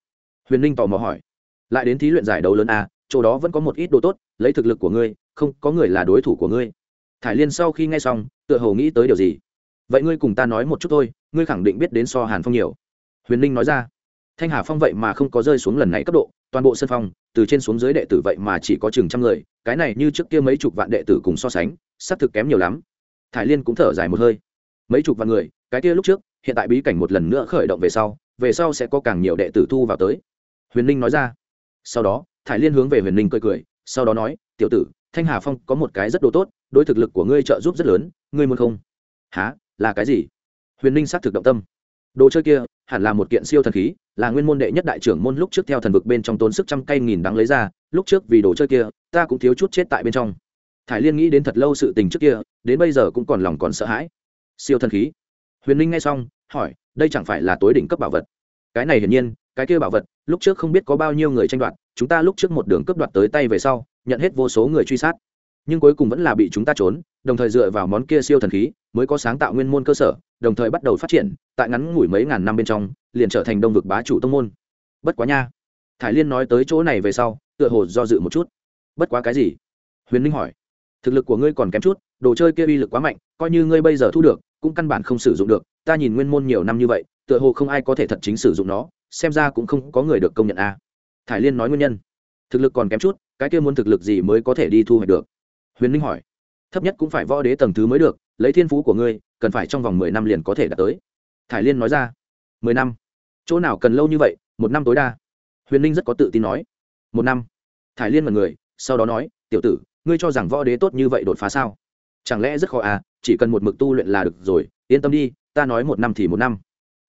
Huyền ninh tò mò hỏi. Lại đến thí luyện giải đấu lớn à, chỗ đó vẫn có một ít đồ tốt lấy thực lực của ngươi, không có người là đối thủ của ngươi. Thải liên sau khi nghe xong, tựa hồ nghĩ tới điều gì? Vậy ngươi cùng ta nói một chút thôi, ngươi khẳng định biết đến so hàn phong nhiều. Huyền ninh nói ra. Thanh hà phong vậy mà không có rơi xuống lần này cấp độ, toàn bộ sân phong, từ trên xuống dưới đệ tử vậy mà chỉ có chừng trăm người, cái này như trước kia mấy chục vạn đệ tử cùng so sánh, xác thực kém nhiều lắm. Thải liên cũng thở dài một hơi. Mấy chục vạn người, cái kia lúc trước, hiện tại bí cảnh một lần nữa khởi động về sau về sau sẽ có càng nhiều đệ tử thu vào tới. Huyền ninh nói ra. Sau đó, thải liên hướng về huyền ninh cười cười sau đó nói, tiểu tử, thanh hà phong có một cái rất đồ tốt, đối thực lực của ngươi trợ giúp rất lớn, ngươi muốn không? Há là cái gì? Huyền ninh xác thực động tâm. Đồ chơi kia, hẳn là một kiện siêu thần khí, là nguyên môn đệ nhất đại trưởng môn lúc trước theo thần vực bên trong tốn sức trăm cây nghìn đáng lấy ra, lúc trước vì đồ chơi kia, ta cũng thiếu chút chết tại bên trong. Thải liên nghĩ đến thật lâu sự tình trước kia, đến bây giờ cũng còn lòng còn sợ hãi. Siêu thần khí? Huyền ninh nghe xong, hỏi, đây chẳng phải là tối đỉnh cấp bảo vật? Cái này hiển nhiên cái kia bảo vật, lúc trước không biết có bao nhiêu người tranh đoạt, chúng ta lúc trước một đường cướp đoạt tới tay về sau, nhận hết vô số người truy sát. Nhưng cuối cùng vẫn là bị chúng ta trốn, đồng thời dựa vào món kia siêu thần khí, mới có sáng tạo nguyên môn cơ sở, đồng thời bắt đầu phát triển, tại ngắn ngủi mấy ngàn năm bên trong, liền trở thành đông vực bá chủ tông môn. Bất quá nha. Thải liên nói tới chỗ này về sau, tựa hồ do dự một chút. Bất quá cái gì? Huyền ninh hỏi. Thực lực của ngươi còn kém chút, đồ chơi kia uy lực quá mạnh, coi như ngươi bây giờ thu được, cũng căn bản không sử dụng được, ta nhìn nguyên môn nhiều năm như vậy, tựa hồ không ai có thể thật chính sử dụng nó xem ra cũng không có người được công nhận a. À. thải liên nói nguyên nhân. Thực lực còn kém chút, cái kia muốn thực lực gì mới có thể đi thu hoạch được? Huyền ninh hỏi. Thấp nhất cũng phải võ đế tầng thứ mới được, lấy thiên phú của ngươi, cần phải trong vòng mười năm liền có thể đạt tới. Thải liên nói ra. Mười năm. Chỗ nào cần lâu như vậy, một năm tối đa. Huyền ninh rất có tự tin nói. Một năm. Thải liên mật người, sau đó nói, tiểu tử, ngươi cho rằng võ đế tốt như vậy đột phá sao? Chẳng lẽ rất khó à chỉ cần một mực tu luyện là được rồi, yên tâm đi, ta nói một năm thì một năm.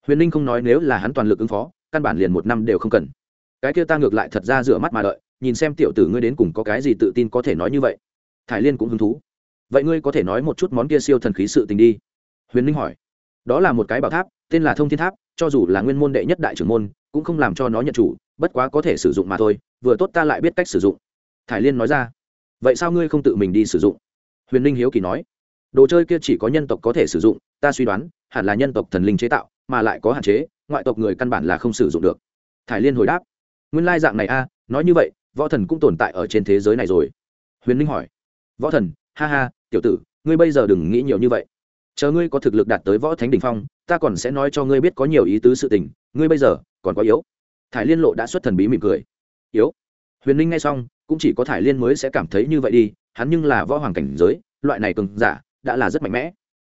Huyền ninh không nói nếu là hắn toàn lực ứng phó căn bản liền một năm đều không cần. Cái kia ta ngược lại thật ra rửa mắt mà đợi, nhìn xem tiểu tử ngươi đến cùng có cái gì tự tin có thể nói như vậy. Thải liên cũng hứng thú. Vậy ngươi có thể nói một chút món kia siêu thần khí sự tình đi. Huyền ninh hỏi. Đó là một cái bảo tháp, tên là thông thiên tháp, cho dù là nguyên môn đệ nhất đại trưởng môn, cũng không làm cho nó nhận chủ, bất quá có thể sử dụng mà thôi, vừa tốt ta lại biết cách sử dụng. Thải liên nói ra. Vậy sao ngươi không tự mình đi sử dụng? Huyền ninh hiếu kỳ nói. Đồ chơi kia chỉ có nhân tộc có thể sử dụng, ta suy đoán, hẳn là nhân tộc thần linh chế tạo, mà lại có hạn chế ngoại tộc người căn bản là không sử dụng được. Thải liên hồi đáp, nguyên lai dạng này a, nói như vậy, võ thần cũng tồn tại ở trên thế giới này rồi. Huyền ninh hỏi, võ thần, ha ha, tiểu tử, ngươi bây giờ đừng nghĩ nhiều như vậy. Chờ ngươi có thực lực đạt tới võ thánh đ ỉ n h phong, ta còn sẽ nói cho ngươi biết có nhiều ý tứ sự tình, ngươi bây giờ còn quá yếu. Thải liên lộ đã xuất thần bí mỉm cười. Yếu? Huyền ninh nghe xong, cũng chỉ có thải liên mới sẽ cảm thấy như vậy đi, hắn nhưng là võ hoàng cảnh giới, loại này cường giả, đã là rất mạnh mẽ.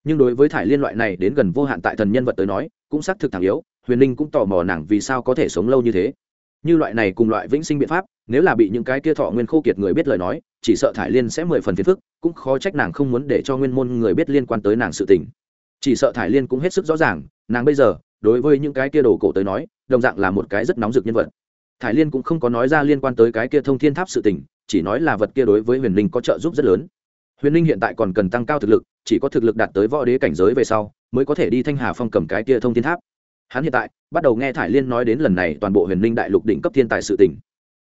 Nhưng đối với thải liên loại này đến gần vô hạn tại thần nhân vật tới nói cũng xác thực thẳng yếu, huyền ninh cũng tò mò nàng vì sao có thể sống lâu như thế. Như loại này cùng loại vĩnh sinh biện pháp, nếu là bị những cái kia thọ nguyên khô kiệt người biết lời nói, chỉ sợ thải liên sẽ mười phần phiền phức, cũng khó trách nàng không muốn để cho nguyên môn người biết liên quan tới nàng sự tình. Chỉ sợ thải liên cũng hết sức rõ ràng, nàng bây giờ, đối với những cái kia đồ cổ tới nói, đồng dạng là một cái rất nóng rực nhân vật. Thải liên cũng không có nói ra liên quan tới cái kia thông thiên tháp sự tình, chỉ nói là vật kia đối với huyền linh có trợ giúp rất lớn. Huyền linh hiện tại còn cần tăng cao thực lực, chỉ có thực lực đạt tới võ đế cảnh giới về sau mới có thể đi thanh hà phong cầm cái kia thông thiên tháp. Hắn hiện tại bắt đầu nghe thải liên nói đến lần này toàn bộ huyền linh đại lục đỉnh cấp thiên tài sự tỉnh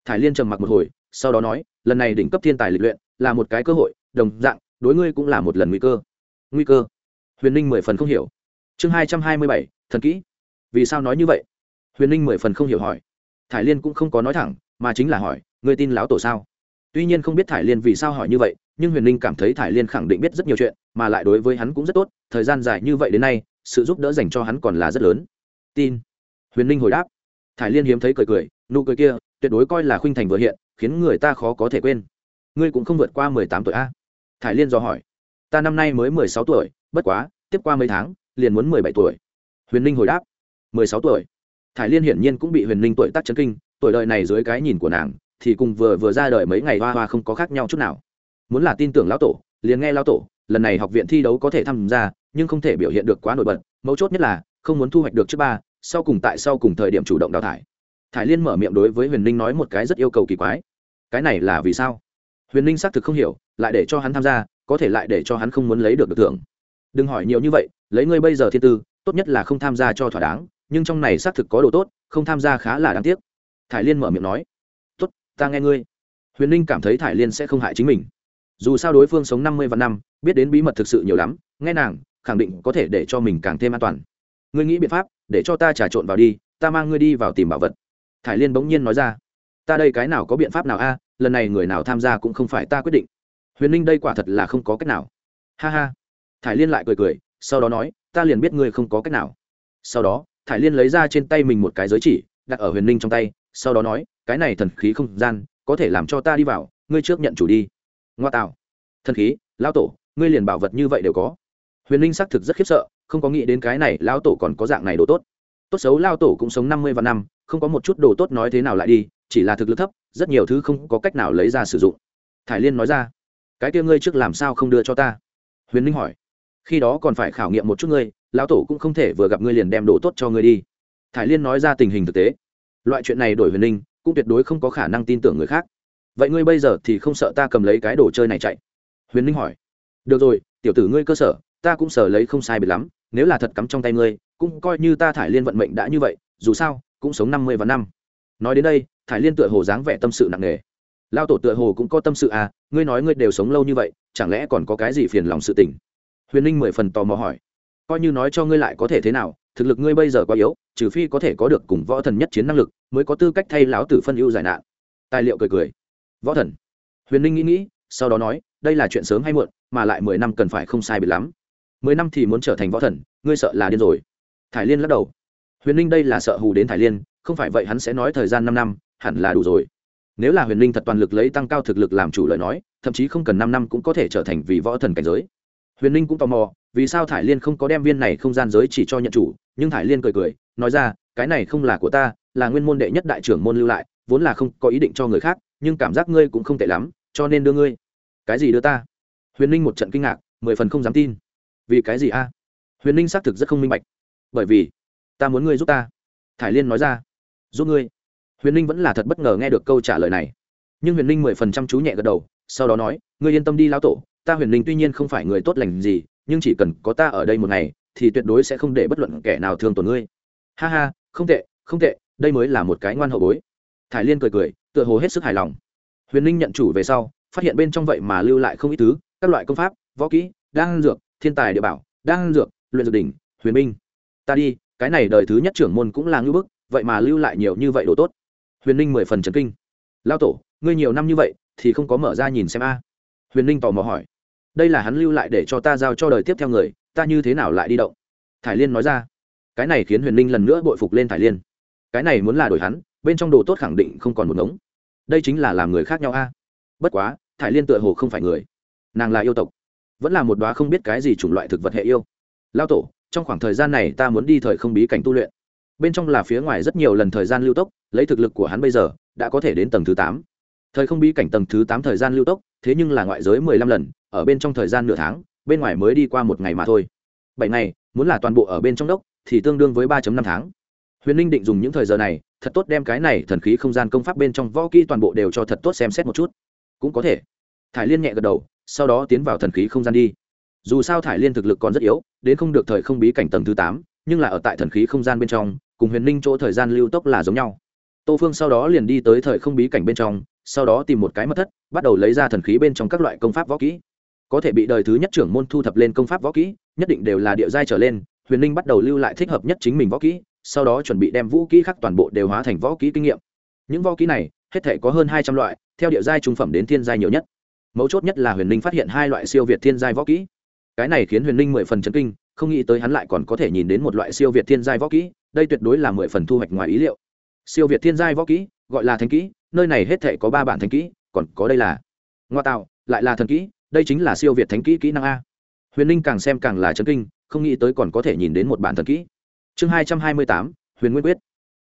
thải liên trầm mặc một hồi, sau đó nói, lần này đỉnh cấp thiên tài lịch luyện là một cái cơ hội, đồng dạng, đối ngươi cũng là một lần nguy cơ. Nguy cơ? Huyền linh mười phần không hiểu. Chương hai trăm hai mươi bảy, thần kỹ. Vì sao nói như vậy? Huyền linh mười phần không hiểu hỏi. Thải liên cũng không có nói thẳng, mà chính là hỏi, ngươi tin lão tổ sao? Tuy nhiên không biết thải liên vì sao hỏi như vậy nhưng huyền linh cảm thấy thải liên khẳng định biết rất nhiều chuyện, mà lại đối với hắn cũng rất tốt, thời gian dài như vậy đến nay, sự giúp đỡ dành cho hắn còn là rất lớn. Tin. Huyền ninh hồi đáp. Thải liên hiếm thấy cười cười, nụ cười kia, tuyệt đối coi là khuynh thành vừa hiện, khiến người ta khó có thể quên. Ngươi cũng không vượt qua mười tám tuổi a? Thải liên dò hỏi. Ta năm nay mới mười sáu tuổi, bất quá, tiếp qua mấy tháng, liền muốn mười bảy tuổi. Huyền ninh hồi đáp. mười sáu tuổi. Thải liên hiển nhiên cũng bị huyền ninh tuổi tác chấn kinh, tuổi đời này dưới cái nhìn của nàng, thì cùng vừa vừa ra đời mấy ngày hoa hoa không có khác nhau chút nào muốn là tin tưởng lão tổ, liền nghe lão tổ, lần này học viện thi đấu có thể tham gia, nhưng không thể biểu hiện được quá nổi bật, mấu chốt nhất là, không muốn thu hoạch được trước ba, sau cùng tại sau cùng thời điểm chủ động đào thải. Thải liên mở miệng đối với huyền ninh nói một cái rất yêu cầu kỳ quái. Cái này là vì sao? Huyền ninh xác thực không hiểu, lại để cho hắn tham gia, có thể lại để cho hắn không muốn lấy được được thưởng. Đừng hỏi nhiều như vậy, lấy ngươi bây giờ thiên tư, tốt nhất là không tham gia cho thỏa đáng, nhưng trong này xác thực có đồ tốt, không tham gia khá là đáng tiếc. Thải liên mở miệng nói, tốt, ta nghe ngươi. Huyền ninh cảm thấy thải liên sẽ không hại chính mình dù sao đối phương sống năm mươi và năm, biết đến bí mật thực sự nhiều lắm, nghe nàng, khẳng định có thể để cho mình càng thêm an toàn. Ngươi nghĩ biện pháp, để cho ta trà trộn vào đi, ta mang ngươi đi vào tìm bảo vật. Thải liên bỗng nhiên nói ra. Ta đây cái nào có biện pháp nào a, lần này người nào tham gia cũng không phải ta quyết định. Huyền ninh đây quả thật là không có cách nào. Ha ha. Thải liên lại cười cười, sau đó nói, ta liền biết ngươi không có cách nào. Sau đó, thải liên lấy ra trên tay mình một cái giới chỉ, đặt ở huyền ninh trong tay, sau đó nói, cái này thần khí không gian, có thể làm cho ta đi vào, ngươi trước nhận chủ đi ngoa tạo thần khí, lão tổ, ngươi liền bảo vật như vậy đều có. Huyền Linh xác thực rất khiếp sợ, không có nghĩ đến cái này lão tổ còn có dạng này đồ tốt. Tốt xấu lao tổ cũng sống năm mươi vạn năm, không có một chút đồ tốt nói thế nào lại đi, chỉ là thực lực thấp, rất nhiều thứ không có cách nào lấy ra sử dụng. Thải liên nói ra, cái kia ngươi trước làm sao không đưa cho ta? Huyền ninh hỏi. Khi đó còn phải khảo nghiệm một chút ngươi, lão tổ cũng không thể vừa gặp ngươi liền đem đồ tốt cho ngươi đi. Thải liên nói ra tình hình thực tế. Loại chuyện này đổi huyền ninh cũng tuyệt đối không có khả năng tin tưởng người khác vậy ngươi bây giờ thì không sợ ta cầm lấy cái đồ chơi này chạy? Huyền ninh hỏi. Được rồi, tiểu tử ngươi cơ sở, ta cũng sở lấy không sai biệt lắm, nếu là thật cắm trong tay ngươi, cũng coi như ta thải liên vận mệnh đã như vậy, dù sao, cũng sống năm mươi và năm. Nói đến đây, thải liên tựa hồ dáng vẻ tâm sự nặng nề. Lao tổ tựa hồ cũng có tâm sự à ngươi nói ngươi đều sống lâu như vậy, chẳng lẽ còn có cái gì phiền lòng sự tình? Huyền ninh mười phần tò mò hỏi. Coi như nói cho ngươi lại có thể thế nào, thực lực ngươi bây giờ quá yếu, trừ phi có thể có được cùng võ thần nhất chiến năng lực, mới có tư cách thay lão tử phân ưu giải nạn. Tài liệu cười cười võ thần. Huyền ninh nghĩ nghĩ, sau đó nói, đây là chuyện sớm hay muộn, mà lại mười năm cần phải không sai biệt lắm. Mười năm thì muốn trở thành võ thần, ngươi sợ là điên rồi. Thải liên lắc đầu. Huyền ninh đây là sợ hù đến thải liên, không phải vậy hắn sẽ nói thời gian năm năm, hẳn là đủ rồi. Nếu là huyền ninh thật toàn lực lấy tăng cao thực lực làm chủ lời nói, thậm chí không cần năm năm cũng có thể trở thành vị võ thần cảnh giới. Huyền ninh cũng tò mò, vì sao thải liên không có đem viên này không gian giới chỉ cho nhận chủ, nhưng thải liên cười cười, nói ra, cái này không là của ta, là nguyên môn đệ nhất đại trưởng môn lưu lại, vốn là không có ý định cho người khác nhưng cảm giác ngươi cũng không tệ lắm, cho nên đưa ngươi. Cái gì đưa ta? Huyền ninh một trận kinh ngạc, mười phần không dám tin. Vì cái gì a? Huyền ninh xác thực rất không minh bạch. Bởi vì, ta muốn ngươi giúp ta. Thải liên nói ra, giúp ngươi. Huyền ninh vẫn là thật bất ngờ nghe được câu trả lời này. Nhưng huyền ninh mười phần chăm chú nhẹ gật đầu, sau đó nói, ngươi yên tâm đi lao tổ, ta huyền linh tuy nhiên không phải người tốt lành gì, nhưng chỉ cần có ta ở đây một ngày, thì tuyệt đối sẽ không để bất luận kẻ nào thương tổn ngươi. Ha ha, không tệ không tệ, đây mới là một cái ngoan hậu bối. Thải liên cười cười tựa hồ hết sức hài lòng. Huyền linh nhận chủ về sau, phát hiện bên trong vậy mà lưu lại không ít thứ, các loại công pháp, võ kỹ, đan dược, thiên tài địa bảo, đan dược, luyện dược đỉnh, huyền minh ta đi, cái này đời thứ nhất trưởng môn cũng là ngưỡng bức, vậy mà lưu lại nhiều như vậy đồ tốt. Huyền ninh mười phần trần kinh. Lao tổ, ngươi nhiều năm như vậy, thì không có mở ra nhìn xem a. Huyền ninh tò mò hỏi. Đây là hắn lưu lại để cho ta giao cho đời tiếp theo người, ta như thế nào lại đi động? Thải liên nói ra. Cái này khiến huyền ninh lần nữa bội phục lên thải liên. Cái này muốn là đổi hắn bên trong đồ tốt khẳng định không còn một ngống. Đây chính là làm người khác nhau a. À. Bất quá, thải liên tựa hồ không phải người. Nàng là yêu tộc, vẫn là một đoá không biết cái gì chủng loại thực vật hệ yêu. Lao tổ, trong khoảng thời gian này ta muốn đi thời không bí cảnh tu luyện. Bên trong là phía ngoài rất nhiều lần thời gian lưu tốc, lấy thực lực của hắn bây giờ, đã có thể đến tầng thứ tám. Thời không bí cảnh tầng thứ tám thời gian lưu tốc, thế nhưng là ngoại giới mười lăm lần, ở bên trong thời gian nửa tháng, bên ngoài mới đi qua một ngày mà thôi. Bảy ngày, muốn là toàn bộ ở bên trong đốc, thì tương đương với ba năm tháng. Huyền ninh định dùng những thời giờ này thật tốt đem cái này thần khí không gian công pháp bên trong võ kỹ toàn bộ đều cho thật tốt xem xét một chút. Cũng có thể. Thải liên nhẹ gật đầu, sau đó tiến vào thần khí không gian đi. Dù sao thải liên thực lực còn rất yếu, đến không được thời không bí cảnh tầng thứ tám, nhưng là ở tại thần khí không gian bên trong, cùng huyền ninh chỗ thời gian lưu tốc là giống nhau. Tô phương sau đó liền đi tới thời không bí cảnh bên trong, sau đó tìm một cái mật thất, bắt đầu lấy ra thần khí bên trong các loại công pháp võ kỹ. Có thể bị đời thứ nhất trưởng môn thu thập lên công pháp võ kỹ, nhất định đều là địa giai trở lên, huyền ninh bắt đầu lưu lại thích hợp nhất chính mình võ kỹ sau đó chuẩn bị đem vũ kỹ khác toàn bộ đều hóa thành võ kỹ kinh nghiệm. Những võ kỹ này, hết thể có hơn hai trăm loại, theo địa giai trung phẩm đến thiên giai nhiều nhất. Mấu chốt nhất là huyền ninh phát hiện hai loại siêu việt thiên giai võ kỹ. Cái này khiến huyền ninh mười phần chấn kinh, không nghĩ tới hắn lại còn có thể nhìn đến một loại siêu việt thiên giai võ kỹ, đây tuyệt đối là mười phần thu hoạch ngoài ý liệu. Siêu việt thiên giai võ kỹ, gọi là thánh kỹ, nơi này hết thể có ba bản thánh kỹ, còn có đây là ngoa tạo, lại là thần kỹ, đây chính là siêu việt thánh kỹ kỹ năng a. Huyền ninh càng xem càng là chấn kinh, không nghĩ tới còn có thể nhìn đến một bản thần kỹ chương hai trăm hai mươi tám, huyền nguyên quyết.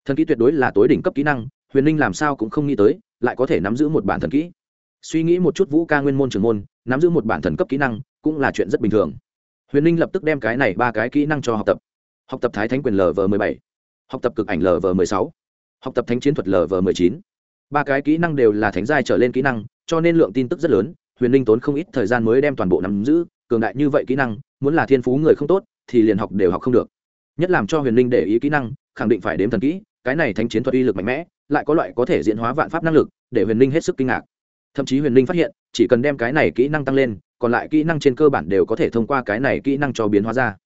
Thần kỹ tuyệt đối là tối đỉnh cấp kỹ năng, huyền ninh làm sao cũng không nghĩ tới, lại có thể nắm giữ một bản thần kỹ. Suy nghĩ một chút vũ ca nguyên môn trường môn, nắm giữ một bản thần cấp kỹ năng, cũng là chuyện rất bình thường. Huyền ninh lập tức đem cái này ba cái kỹ năng cho học tập. Học tập thái thánh quyền lv m ộ bảy, học tập cực ảnh lv m ộ sáu, học tập thánh chiến thuật lv m ộ chín. Ba cái kỹ năng đều là thánh giai trở lên kỹ năng, cho nên lượng tin tức rất lớn, huyền ninh tốn không ít thời gian mới đem toàn bộ nắm giữ, cường đại như vậy kỹ năng, muốn là thiên phú người không tốt, thì liền học đều học không được nhất làm cho huyền Linh để ý kỹ năng, khẳng định phải đếm thần kỹ, cái này thánh chiến thuật uy lực mạnh mẽ, lại có loại có thể diễn hóa vạn pháp năng lực, để huyền Linh hết sức kinh ngạc. Thậm chí huyền Linh phát hiện, chỉ cần đem cái này kỹ năng tăng lên, còn lại kỹ năng trên cơ bản đều có thể thông qua cái này kỹ năng cho biến hóa ra.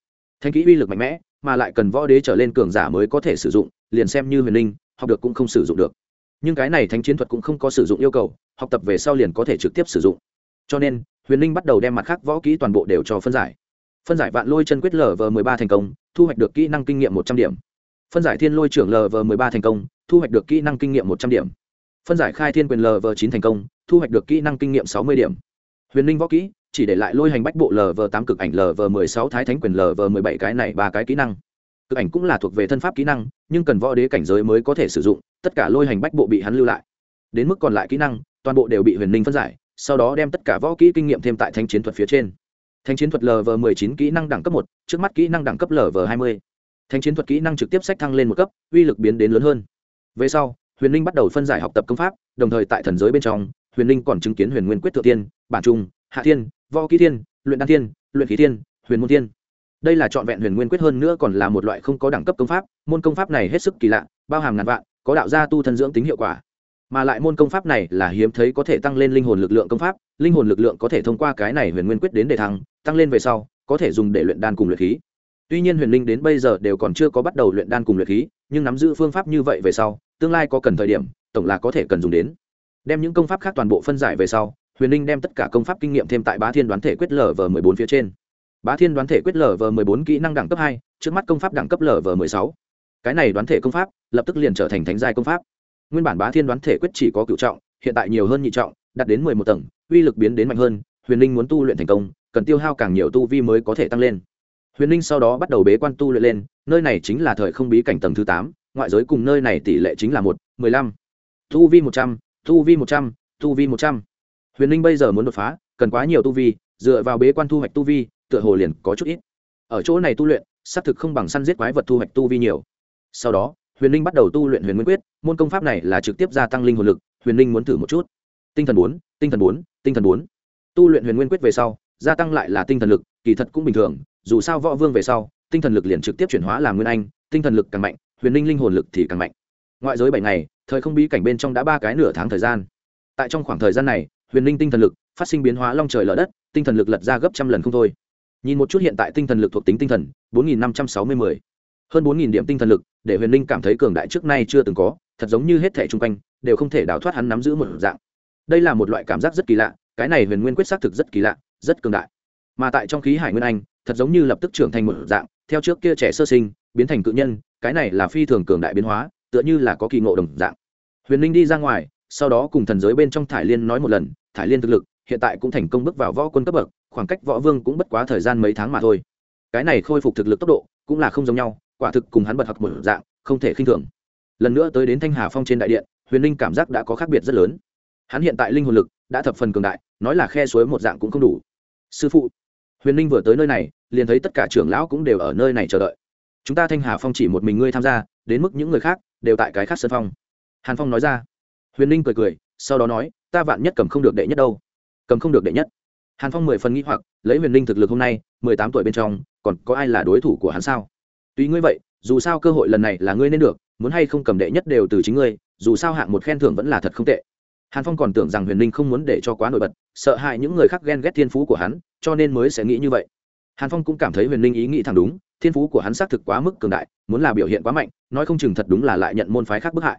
Thanh kỹ uy lực mạnh mẽ, mà lại cần võ đế trở lên cường giả mới có thể sử dụng, liền xem như huyền Linh, học được cũng không sử dụng được. Nhưng cái này thánh chiến thuật cũng không có sử dụng yêu cầu, học tập về sau liền có thể trực tiếp sử dụng. Cho nên, huyền Linh bắt đầu đem mặt khác võ kỹ toàn bộ đều cho phân giải. Phân giải vạn lôi chân quyết lở vờ mười ba thành công thu hoạch được kỹ năng kinh nghiệm một trăm điểm. Phân giải thiên lôi trưởng lv m ộ ba thành công, thu hoạch được kỹ năng kinh nghiệm một trăm điểm. Phân giải khai thiên quyền lv chín thành công, thu hoạch được kỹ năng kinh nghiệm sáu mươi điểm. Huyền ninh võ kỹ, chỉ để lại lôi hành bách bộ lv tám cực ảnh lv m ộ ư ơ i sáu thái thánh quyền lv m ộ ư ơ i bảy cái này ba cái kỹ năng. Cực ảnh cũng là thuộc về thân pháp kỹ năng, nhưng cần võ đế cảnh giới mới có thể sử dụng, tất cả lôi hành bách bộ bị hắn lưu lại. Đến mức còn lại kỹ năng, toàn bộ đều bị huyền ninh phân giải, sau đó đem tất cả võ kỹ kinh nghiệm thêm tại thanh chiến thuật phía trên thanh chiến thuật lv m ộ ư ơ i chín kỹ năng đẳng cấp một, trước mắt kỹ năng đẳng cấp lv hai mươi. Thanh chiến thuật kỹ năng trực tiếp sách thăng lên một cấp, uy lực biến đến lớn hơn. Về sau, huyền Linh bắt đầu phân giải học tập công pháp, đồng thời tại thần giới bên trong, huyền Linh còn chứng kiến huyền nguyên quyết thượng tiên bản trung, hạ thiên, võ kỹ thiên, luyện đan thiên, luyện khí thiên, huyền môn thiên. Đây là trọn vẹn huyền nguyên quyết hơn nữa còn là một loại không có đẳng cấp công pháp, môn công pháp này hết sức kỳ lạ, bao hàm ngàn vạn, có đạo gia tu thân dưỡng tính hiệu quả mà lại môn công pháp này là hiếm thấy có thể tăng lên linh hồn lực lượng công pháp, linh hồn lực lượng có thể thông qua cái này huyền nguyên quyết đến để thăng, tăng lên về sau, có thể dùng để luyện đan cùng luyện khí. Tuy nhiên huyền linh đến bây giờ đều còn chưa có bắt đầu luyện đan cùng luyện khí, nhưng nắm giữ phương pháp như vậy về sau, tương lai có cần thời điểm, tổng là có thể cần dùng đến. Đem những công pháp khác toàn bộ phân giải về sau, huyền linh đem tất cả công pháp kinh nghiệm thêm tại bá thiên đoán thể quyết lv m ộ bốn phía trên. Bá thiên đoán thể quyết lv m ộ bốn kỹ năng đẳng cấp hai, trước mắt công pháp đẳng cấp lv m ộ sáu. Cái này đoán thể công pháp, lập tức liền trở thành thánh giai công pháp nguyên bản bá thiên đoán thể quyết chỉ có cựu trọng, hiện tại nhiều hơn nhị trọng, đạt đến mười một tầng, uy lực biến đến mạnh hơn, huyền ninh muốn tu luyện thành công, cần tiêu hao càng nhiều tu vi mới có thể tăng lên. Huyền ninh sau đó bắt đầu bế quan tu luyện lên, nơi này chính là thời không bí cảnh tầng thứ tám, ngoại giới cùng nơi này tỷ lệ chính là một, mười lăm. Tu vi một trăm, tu vi một trăm, tu vi một trăm. Huyền ninh bây giờ muốn đột phá, cần quá nhiều tu vi, dựa vào bế quan thu hoạch tu vi, tựa hồ liền có chút ít. Ở chỗ này tu luyện, xác thực không bằng săn giết quái vật thu hoạch tu vi nhiều. Sau đó huyền ninh bắt đầu tu luyện huyền nguyên quyết, môn công pháp này là trực tiếp gia tăng linh hồn lực, huyền ninh muốn thử một chút. Tinh thần bốn, tinh thần bốn, tinh thần bốn. Tu luyện huyền nguyên quyết về sau, gia tăng lại là tinh thần lực, kỳ thật cũng bình thường, dù sao võ vương về sau, tinh thần lực liền trực tiếp chuyển hóa làm nguyên anh, tinh thần lực càng mạnh, huyền ninh linh hồn lực thì càng mạnh. Ngoại giới bảy ngày, thời không bí cảnh bên trong đã ba cái nửa tháng thời gian. Tại trong khoảng thời gian này, huyền ninh tinh thần lực phát sinh biến hóa long trời lở đất, tinh thần lực lật ra gấp trăm lần không thôi. Nhìn một chút hiện tại tinh thần lực thuộc tính tinh thần, bốn nghìn năm trăm sáu mươi mười hơn bốn nghìn điểm tinh thần lực, để huyền Linh cảm thấy cường đại trước nay chưa từng có, thật giống như hết thẻ chung quanh, đều không thể đào thoát hắn nắm giữ một dạng. Đây là một loại cảm giác rất kỳ lạ, cái này huyền nguyên quyết xác thực rất kỳ lạ, rất cường đại. Mà tại trong khí hải nguyên anh, thật giống như lập tức trưởng thành một dạng, theo trước kia trẻ sơ sinh, biến thành cự nhân, cái này là phi thường cường đại biến hóa, tựa như là có kỳ ngộ đồng dạng. Huyền Linh đi ra ngoài, sau đó cùng thần giới bên trong thải liên nói một lần, thải liên thực lực, hiện tại cũng thành công bước vào võ quân cấp bậc, khoảng cách võ vương cũng bất quá thời gian mấy tháng mà thôi. Cái này khôi phục thực lực tốc độ, cũng là không giống nhau quả thực cùng hắn bật học một dạng, không thể khinh thường. Lần nữa tới đến thanh hà phong trên đại điện, huyền linh cảm giác đã có khác biệt rất lớn. Hắn hiện tại linh hồn lực đã thập phần cường đại, nói là khe suối một dạng cũng không đủ. Sư phụ, huyền linh vừa tới nơi này, liền thấy tất cả trưởng lão cũng đều ở nơi này chờ đợi. Chúng ta thanh hà phong chỉ một mình ngươi tham gia, đến mức những người khác đều tại cái khác sân phong. Hàn phong nói ra. Huyền linh cười cười, sau đó nói, ta vạn nhất cầm không được đệ nhất đâu. Cầm không được đệ nhất. Hàn phong mười phần nghĩ hoặc, lấy huyền linh thực lực hôm nay, mười tám tuổi bên trong, còn có ai là đối thủ của hắn sao? Tuy ngươi vậy, dù sao cơ hội lần này là ngươi nên được, muốn hay không cầm đệ nhất đều từ chính ngươi, dù sao hạng một khen thưởng vẫn là thật không tệ. Hàn phong còn tưởng rằng huyền linh không muốn để cho quá nổi bật, sợ hại những người khác ghen ghét thiên phú của hắn, cho nên mới sẽ nghĩ như vậy. Hàn phong cũng cảm thấy huyền linh ý nghĩ thẳng đúng, thiên phú của hắn xác thực quá mức cường đại, muốn là biểu hiện quá mạnh, nói không chừng thật đúng là lại nhận môn phái khác bức hại.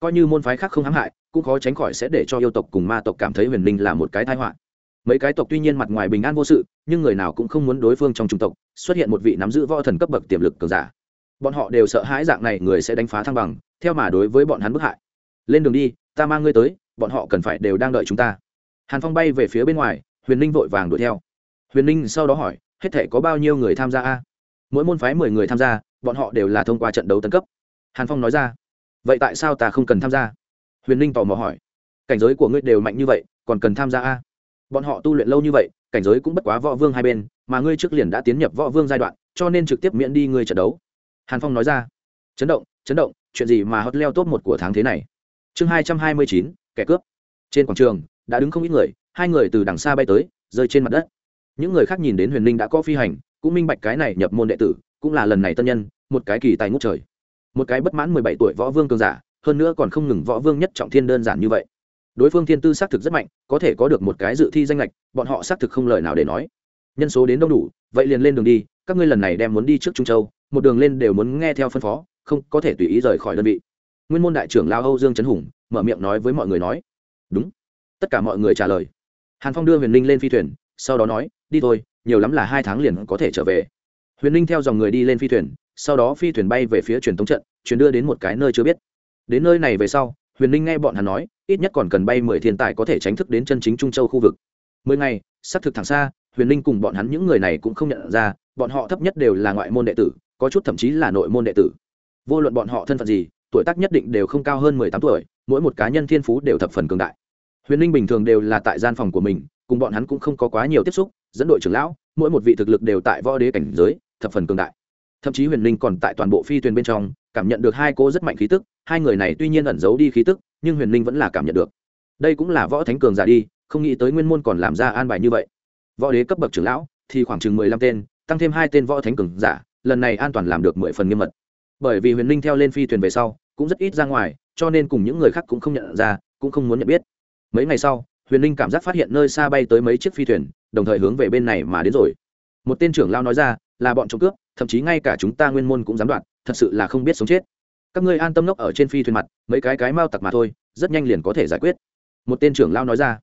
Coi như môn phái khác không hãm hại, cũng khó tránh khỏi sẽ để cho yêu tộc cùng ma tộc cảm thấy huyền linh là một cái thái họa mấy cái tộc tuy nhiên mặt ngoài bình an vô sự, nhưng người nào cũng không muốn đối phương trong trung tộc xuất hiện một vị nắm giữ võ thần cấp bậc tiềm lực cường giả. Bọn họ đều sợ hãi dạng này người sẽ đánh phá thăng bằng, theo mà đối với bọn hắn bức hại. Lên đường đi, ta mang ngươi tới, bọn họ cần phải đều đang đợi chúng ta. Hàn phong bay về phía bên ngoài, huyền ninh vội vàng đuổi theo. Huyền ninh sau đó hỏi, hết thể có bao nhiêu người tham gia a? Mỗi môn phái mười người tham gia, bọn họ đều là thông qua trận đấu tấn cấp. Hàn phong nói ra, vậy tại sao ta không cần tham gia? Huyền ninh tò mò hỏi, cảnh giới của ngươi đều mạnh như vậy, còn cần tham gia a? Bọn họ tu luyện lâu như vậy, cảnh giới cũng bất quá võ vương hai bên, mà ngươi trước liền đã tiến nhập võ vương giai đoạn, cho nên trực tiếp miễn đi ngươi trận đấu. Hàn phong nói ra. Chấn động chấn động, chuyện gì mà hot leo top một của tháng thế này? Chương hai trăm hai mươi chín, kẻ cướp. Trên quảng trường, đã đứng không ít người, hai người từ đằng xa bay tới, rơi trên mặt đất. Những người khác nhìn đến huyền linh đã có phi hành, cũng minh bạch cái này nhập môn đệ tử, cũng là lần này tân nhân, một cái kỳ tài ngút trời. Một cái bất mãn mười bảy tuổi võ vương cường giả, hơn nữa còn không ngừng võ vương nhất trọng thiên đơn giản như vậy đối phương thiên tư xác thực rất mạnh, có thể có được một cái dự thi danh lệch bọn họ xác thực không lời nào để nói. Nhân số đến đông đủ, vậy liền lên đường đi, các ngươi lần này đem muốn đi trước trung châu, một đường lên đều muốn nghe theo phân phó, không có thể tùy ý rời khỏi đơn vị. Nguyên môn đại trưởng lao âu dương trấn hùng, mở miệng nói với mọi người nói, đúng. Tất cả mọi người trả lời. Hàn phong đưa huyền linh lên phi thuyền, sau đó nói, đi thôi, nhiều lắm là hai tháng liền có thể trở về. Huyền linh theo dòng người đi lên phi thuyền, sau đó phi thuyền bay về phía truyền thống trận, chuyển đưa đến một cái nơi chưa biết. Đến nơi này về sau huyền linh nghe bọn hắn nói, ít nhất còn cần bay mười thiên tài có thể tránh thức đến chân chính trung châu khu vực. Mười ngày, xác thực thẳng xa, huyền linh cùng bọn hắn những người này cũng không nhận ra, bọn họ thấp nhất đều là ngoại môn đệ tử, có chút thậm chí là nội môn đệ tử. Vô luận bọn họ thân phận gì, tuổi tác nhất định đều không cao hơn mười tám tuổi, mỗi một cá nhân thiên phú đều thập phần cường đại. Huyền linh bình thường đều là tại gian phòng của mình, cùng bọn hắn cũng không có quá nhiều tiếp xúc, dẫn đội trưởng lão, mỗi một vị thực lực đều tại võ đế cảnh giới, thập phần cường đại thậm chí huyền linh còn tại toàn bộ phi thuyền bên trong, cảm nhận được hai cô rất mạnh khí tức, hai người này tuy nhiên ẩn giấu đi khí tức, nhưng huyền linh vẫn là cảm nhận được. Đây cũng là võ thánh cường giả đi, không nghĩ tới nguyên môn còn làm ra an bài như vậy. Võ đế cấp bậc trưởng lão, thì khoảng chừng mười lăm tên, tăng thêm hai tên võ thánh cường giả, lần này an toàn làm được mười phần nghiêm mật. Bởi vì huyền linh theo lên phi thuyền về sau, cũng rất ít ra ngoài, cho nên cùng những người khác cũng không nhận ra, cũng không muốn nhận biết. Mấy ngày sau, huyền linh cảm giác phát hiện nơi xa bay tới mấy chiếc phi thuyền, đồng thời hướng về bên này mà đến rồi. Một tên trưởng lao nói ra là bọn trộm cướp, thậm chí ngay cả chúng ta nguyên môn cũng dám đoạt, thật sự là không biết sống chết. Các ngươi an tâm nốc ở trên phi thuyền mặt, mấy cái cái mau tặc mà thôi, rất nhanh liền có thể giải quyết. Một tên trưởng lao nói ra.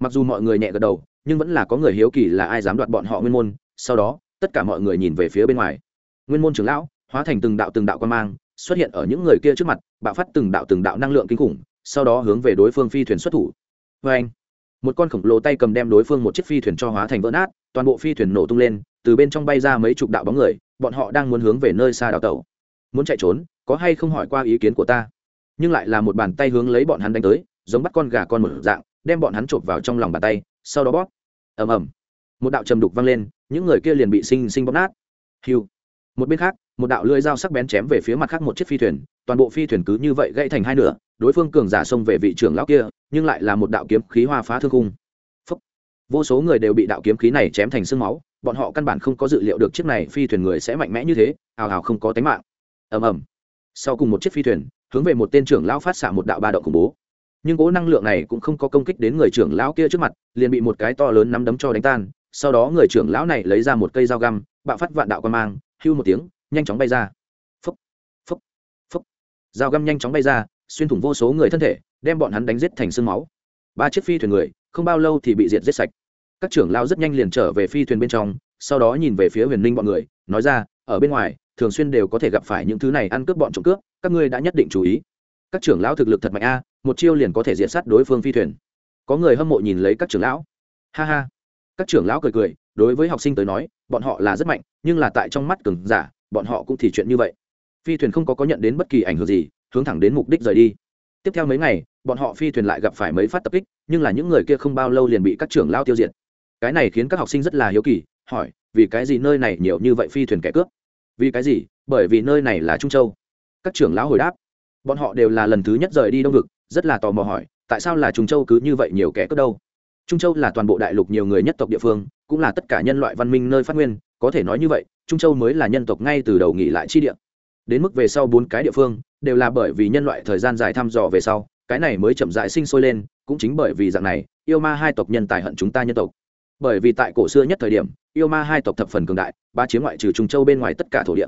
Mặc dù mọi người nhẹ gật đầu, nhưng vẫn là có người hiếu kỳ là ai dám đoạt bọn họ nguyên môn, sau đó, tất cả mọi người nhìn về phía bên ngoài. Nguyên môn trưởng lão, hóa thành từng đạo từng đạo quan mang, xuất hiện ở những người kia trước mặt, bạo phát từng đạo từng đạo năng lượng kinh khủng, sau đó hướng về đối phương phi thuyền xuất thủ. Vê anh một con khổng lồ tay cầm đem đối phương một chiếc phi thuyền cho hóa thành vỡ nát, toàn bộ phi thuyền nổ tung lên từ bên trong bay ra mấy chục đạo bóng người bọn họ đang muốn hướng về nơi xa đảo tẩu, muốn chạy trốn có hay không hỏi qua ý kiến của ta? Nhưng lại là một bàn tay hướng lấy bọn hắn đánh tới giống bắt con gà con một dạng đem bọn hắn chộp vào trong lòng bàn tay sau đó bóp. Ầm ầm. Một đạo trầm đục vang lên những người kia liền bị sinh sinh bóp nát. Hiu. Một bên khác một đạo lưỡi dao sắc bén chém về phía mặt khác một chiếc phi thuyền toàn bộ phi thuyền cứ như vậy gãy thành hai nửa đối phương cường giả xông về vị trưởng lão kia nhưng lại là một đạo kiếm khí hoa phá thương khung. Phúc. vô số người đều bị đạo kiếm khí này chém thành sương máu bọn họ căn bản không có dự liệu được chiếc này phi thuyền người sẽ mạnh mẽ như thế, hào hào không có tính mạng. Ầm ầm. Sau cùng một chiếc phi thuyền, hướng về một tên trưởng lão phát xạ một đạo ba động khủng bố. Nhưng cố năng lượng này cũng không có công kích đến người trưởng lão kia trước mặt, liền bị một cái to lớn nắm đấm cho đánh tan. Sau đó người trưởng lão này lấy ra một cây dao găm, bạo phát vạn đạo quan mang, hưu một tiếng, nhanh chóng bay ra. Phấp phấp phấp. dao găm nhanh chóng bay ra, xuyên thủng vô số người thân thể, đem bọn hắn đánh giết thành sương máu. Ba chiếc phi thuyền người, không bao lâu thì bị diệt giết sạch các trưởng lao rất nhanh liền trở về phi thuyền bên trong, sau đó nhìn về phía huyền ninh bọn người, nói ra, ở bên ngoài, thường xuyên đều có thể gặp phải những thứ này ăn cướp bọn trộm cướp, các ngươi đã nhất định chú ý. Các trưởng lão thực lực thật mạnh a, một chiêu liền có thể diệt sát đối phương phi thuyền. Có người hâm mộ nhìn lấy các trưởng lão. Ha ha. Các trưởng lão cười cười, đối với học sinh tới nói, bọn họ là rất mạnh, nhưng là tại trong mắt cường giả, bọn họ cũng thì chuyện như vậy. Phi thuyền không có có nhận đến bất kỳ ảnh hưởng gì, hướng thẳng đến mục đích rời đi. Tiếp theo mấy ngày, bọn họ phi thuyền lại gặp phải mấy phát tập kích, nhưng là những người kia không bao lâu liền bị các trưởng lao tiêu diệt cái này khiến các học sinh rất là hiếu kỳ, hỏi, vì cái gì nơi này nhiều như vậy phi thuyền kẻ cướp? Vì cái gì? Bởi vì nơi này là trung châu. Các trưởng lão hồi đáp, bọn họ đều là lần thứ nhất rời đi đông vực, rất là tò mò hỏi, tại sao là trung châu cứ như vậy nhiều kẻ cướp đâu? Trung châu là toàn bộ đại lục nhiều người nhất tộc địa phương, cũng là tất cả nhân loại văn minh nơi phát nguyên, có thể nói như vậy, trung châu mới là nhân tộc ngay từ đầu nghỉ lại chi địa. Đến mức về sau bốn cái địa phương, đều là bởi vì nhân loại thời gian dài thăm dò về sau, cái này mới chậm dại sinh sôi lên, cũng chính bởi vì dạng này, yêu ma hai tộc nhân tài hận chúng ta nhân tộc bởi vì tại cổ xưa nhất thời điểm, yêu ma hai tộc thập phần cường đại ba chiếm ngoại trừ trung châu bên ngoài tất cả thổ địa.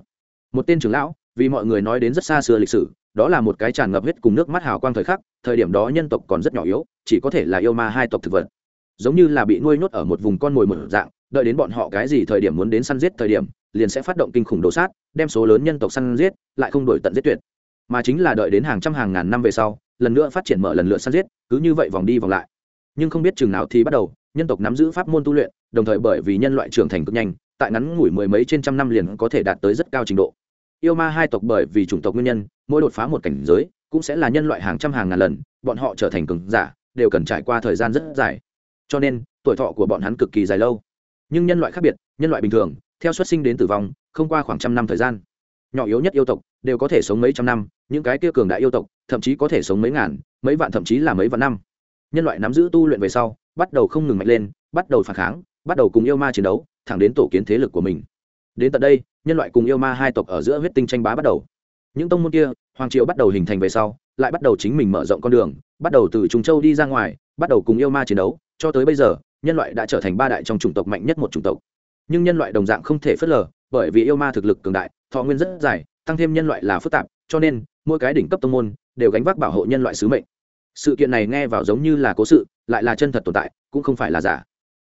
Một tên trưởng lão, vì mọi người nói đến rất xa xưa lịch sử, đó là một cái tràn ngập huyết cùng nước mắt hào quang thời khắc, thời điểm đó nhân tộc còn rất nhỏ yếu, chỉ có thể là yêu ma hai tộc thực vật. Giống như là bị nuôi nhốt ở một vùng con mồi một dạng, đợi đến bọn họ cái gì thời điểm muốn đến săn giết thời điểm, liền sẽ phát động kinh khủng đồ sát, đem số lớn nhân tộc săn giết, lại không đổi tận giết tuyệt. Mà chính là đợi đến hàng trăm hàng ngàn năm về sau, lần nữa phát triển mở lần lượt săn giết, cứ như vậy vòng đi vòng lại. Nhưng không biết chừng nào thì bắt đầu nhân tộc nắm giữ pháp môn tu luyện, đồng thời bởi vì nhân loại trưởng thành cực nhanh, tại ngắn ngủi mười mấy trên trăm năm liền có thể đạt tới rất cao trình độ. Yêu ma hai tộc bởi vì chủng tộc nguyên nhân, mỗi đột phá một cảnh giới, cũng sẽ là nhân loại hàng trăm hàng ngàn lần, bọn họ trở thành cường giả, đều cần trải qua thời gian rất dài. Cho nên, tuổi thọ của bọn hắn cực kỳ dài lâu. Nhưng nhân loại khác biệt, nhân loại bình thường, theo xuất sinh đến tử vong, không qua khoảng trăm năm thời gian. Nhỏ yếu nhất yêu tộc, đều có thể sống mấy trăm năm, những cái kia cường đại yêu tộc, thậm chí có thể sống mấy ngàn, mấy vạn thậm chí là mấy vạn năm nhân loại nắm giữ tu luyện về sau, bắt đầu không ngừng mạnh lên, bắt đầu phản kháng, bắt đầu cùng yêu ma chiến đấu, thẳng đến tổ kiến thế lực của mình. Đến tận đây, nhân loại cùng yêu ma hai tộc ở giữa huyết tinh tranh bá bắt đầu. Những tông môn kia, hoàng triệu bắt đầu hình thành về sau, lại bắt đầu chính mình mở rộng con đường, bắt đầu từ trùng châu đi ra ngoài, bắt đầu cùng yêu ma chiến đấu, cho tới bây giờ, nhân loại đã trở thành ba đại trong chủng tộc mạnh nhất một chủng tộc. Nhưng nhân loại đồng dạng không thể phớt lờ, bởi vì yêu ma thực lực cường đại, thọ nguyên rất dài, tăng thêm nhân loại là phức tạp, cho nên, mỗi cái đỉnh cấp tông môn đều gánh vác bảo hộ nhân loại sứ mệnh sự kiện này nghe vào giống như là cố sự, lại là chân thật tồn tại, cũng không phải là giả.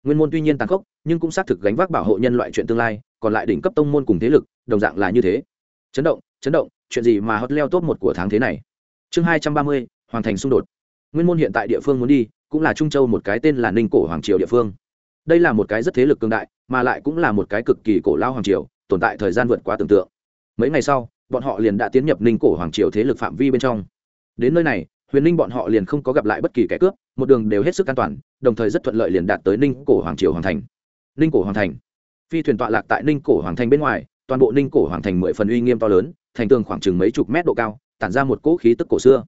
Nguyên môn tuy nhiên tàn khốc, nhưng cũng xác thực gánh vác bảo hộ nhân loại chuyện tương lai, còn lại đỉnh cấp tông môn cùng thế lực, đồng dạng là như thế. Chấn động chấn động, chuyện gì mà hot leo top một của tháng thế này? Chương hai trăm ba mươi, hoàn thành xung đột. Nguyên môn hiện tại địa phương muốn đi, cũng là trung châu một cái tên là ninh cổ hoàng triều địa phương. Đây là một cái rất thế lực cương đại, mà lại cũng là một cái cực kỳ cổ lao hoàng triều, tồn tại thời gian vượt quá tưởng tượng. Mấy ngày sau, bọn họ liền đã tiến nhập ninh cổ hoàng triều thế lực phạm vi bên trong. Đến nơi này huyền ninh bọn họ liền không có gặp lại bất kỳ kẻ cướp, một đường đều hết sức an toàn, đồng thời rất thuận lợi liền đạt tới ninh cổ hoàng triều hoàng thành. Ninh cổ hoàng thành. Phi thuyền tọa lạc tại ninh cổ hoàng thành bên ngoài, toàn bộ ninh cổ hoàng thành mười phần uy nghiêm to lớn, thành tường khoảng chừng mấy chục mét độ cao, tản ra một cỗ khí tức cổ xưa.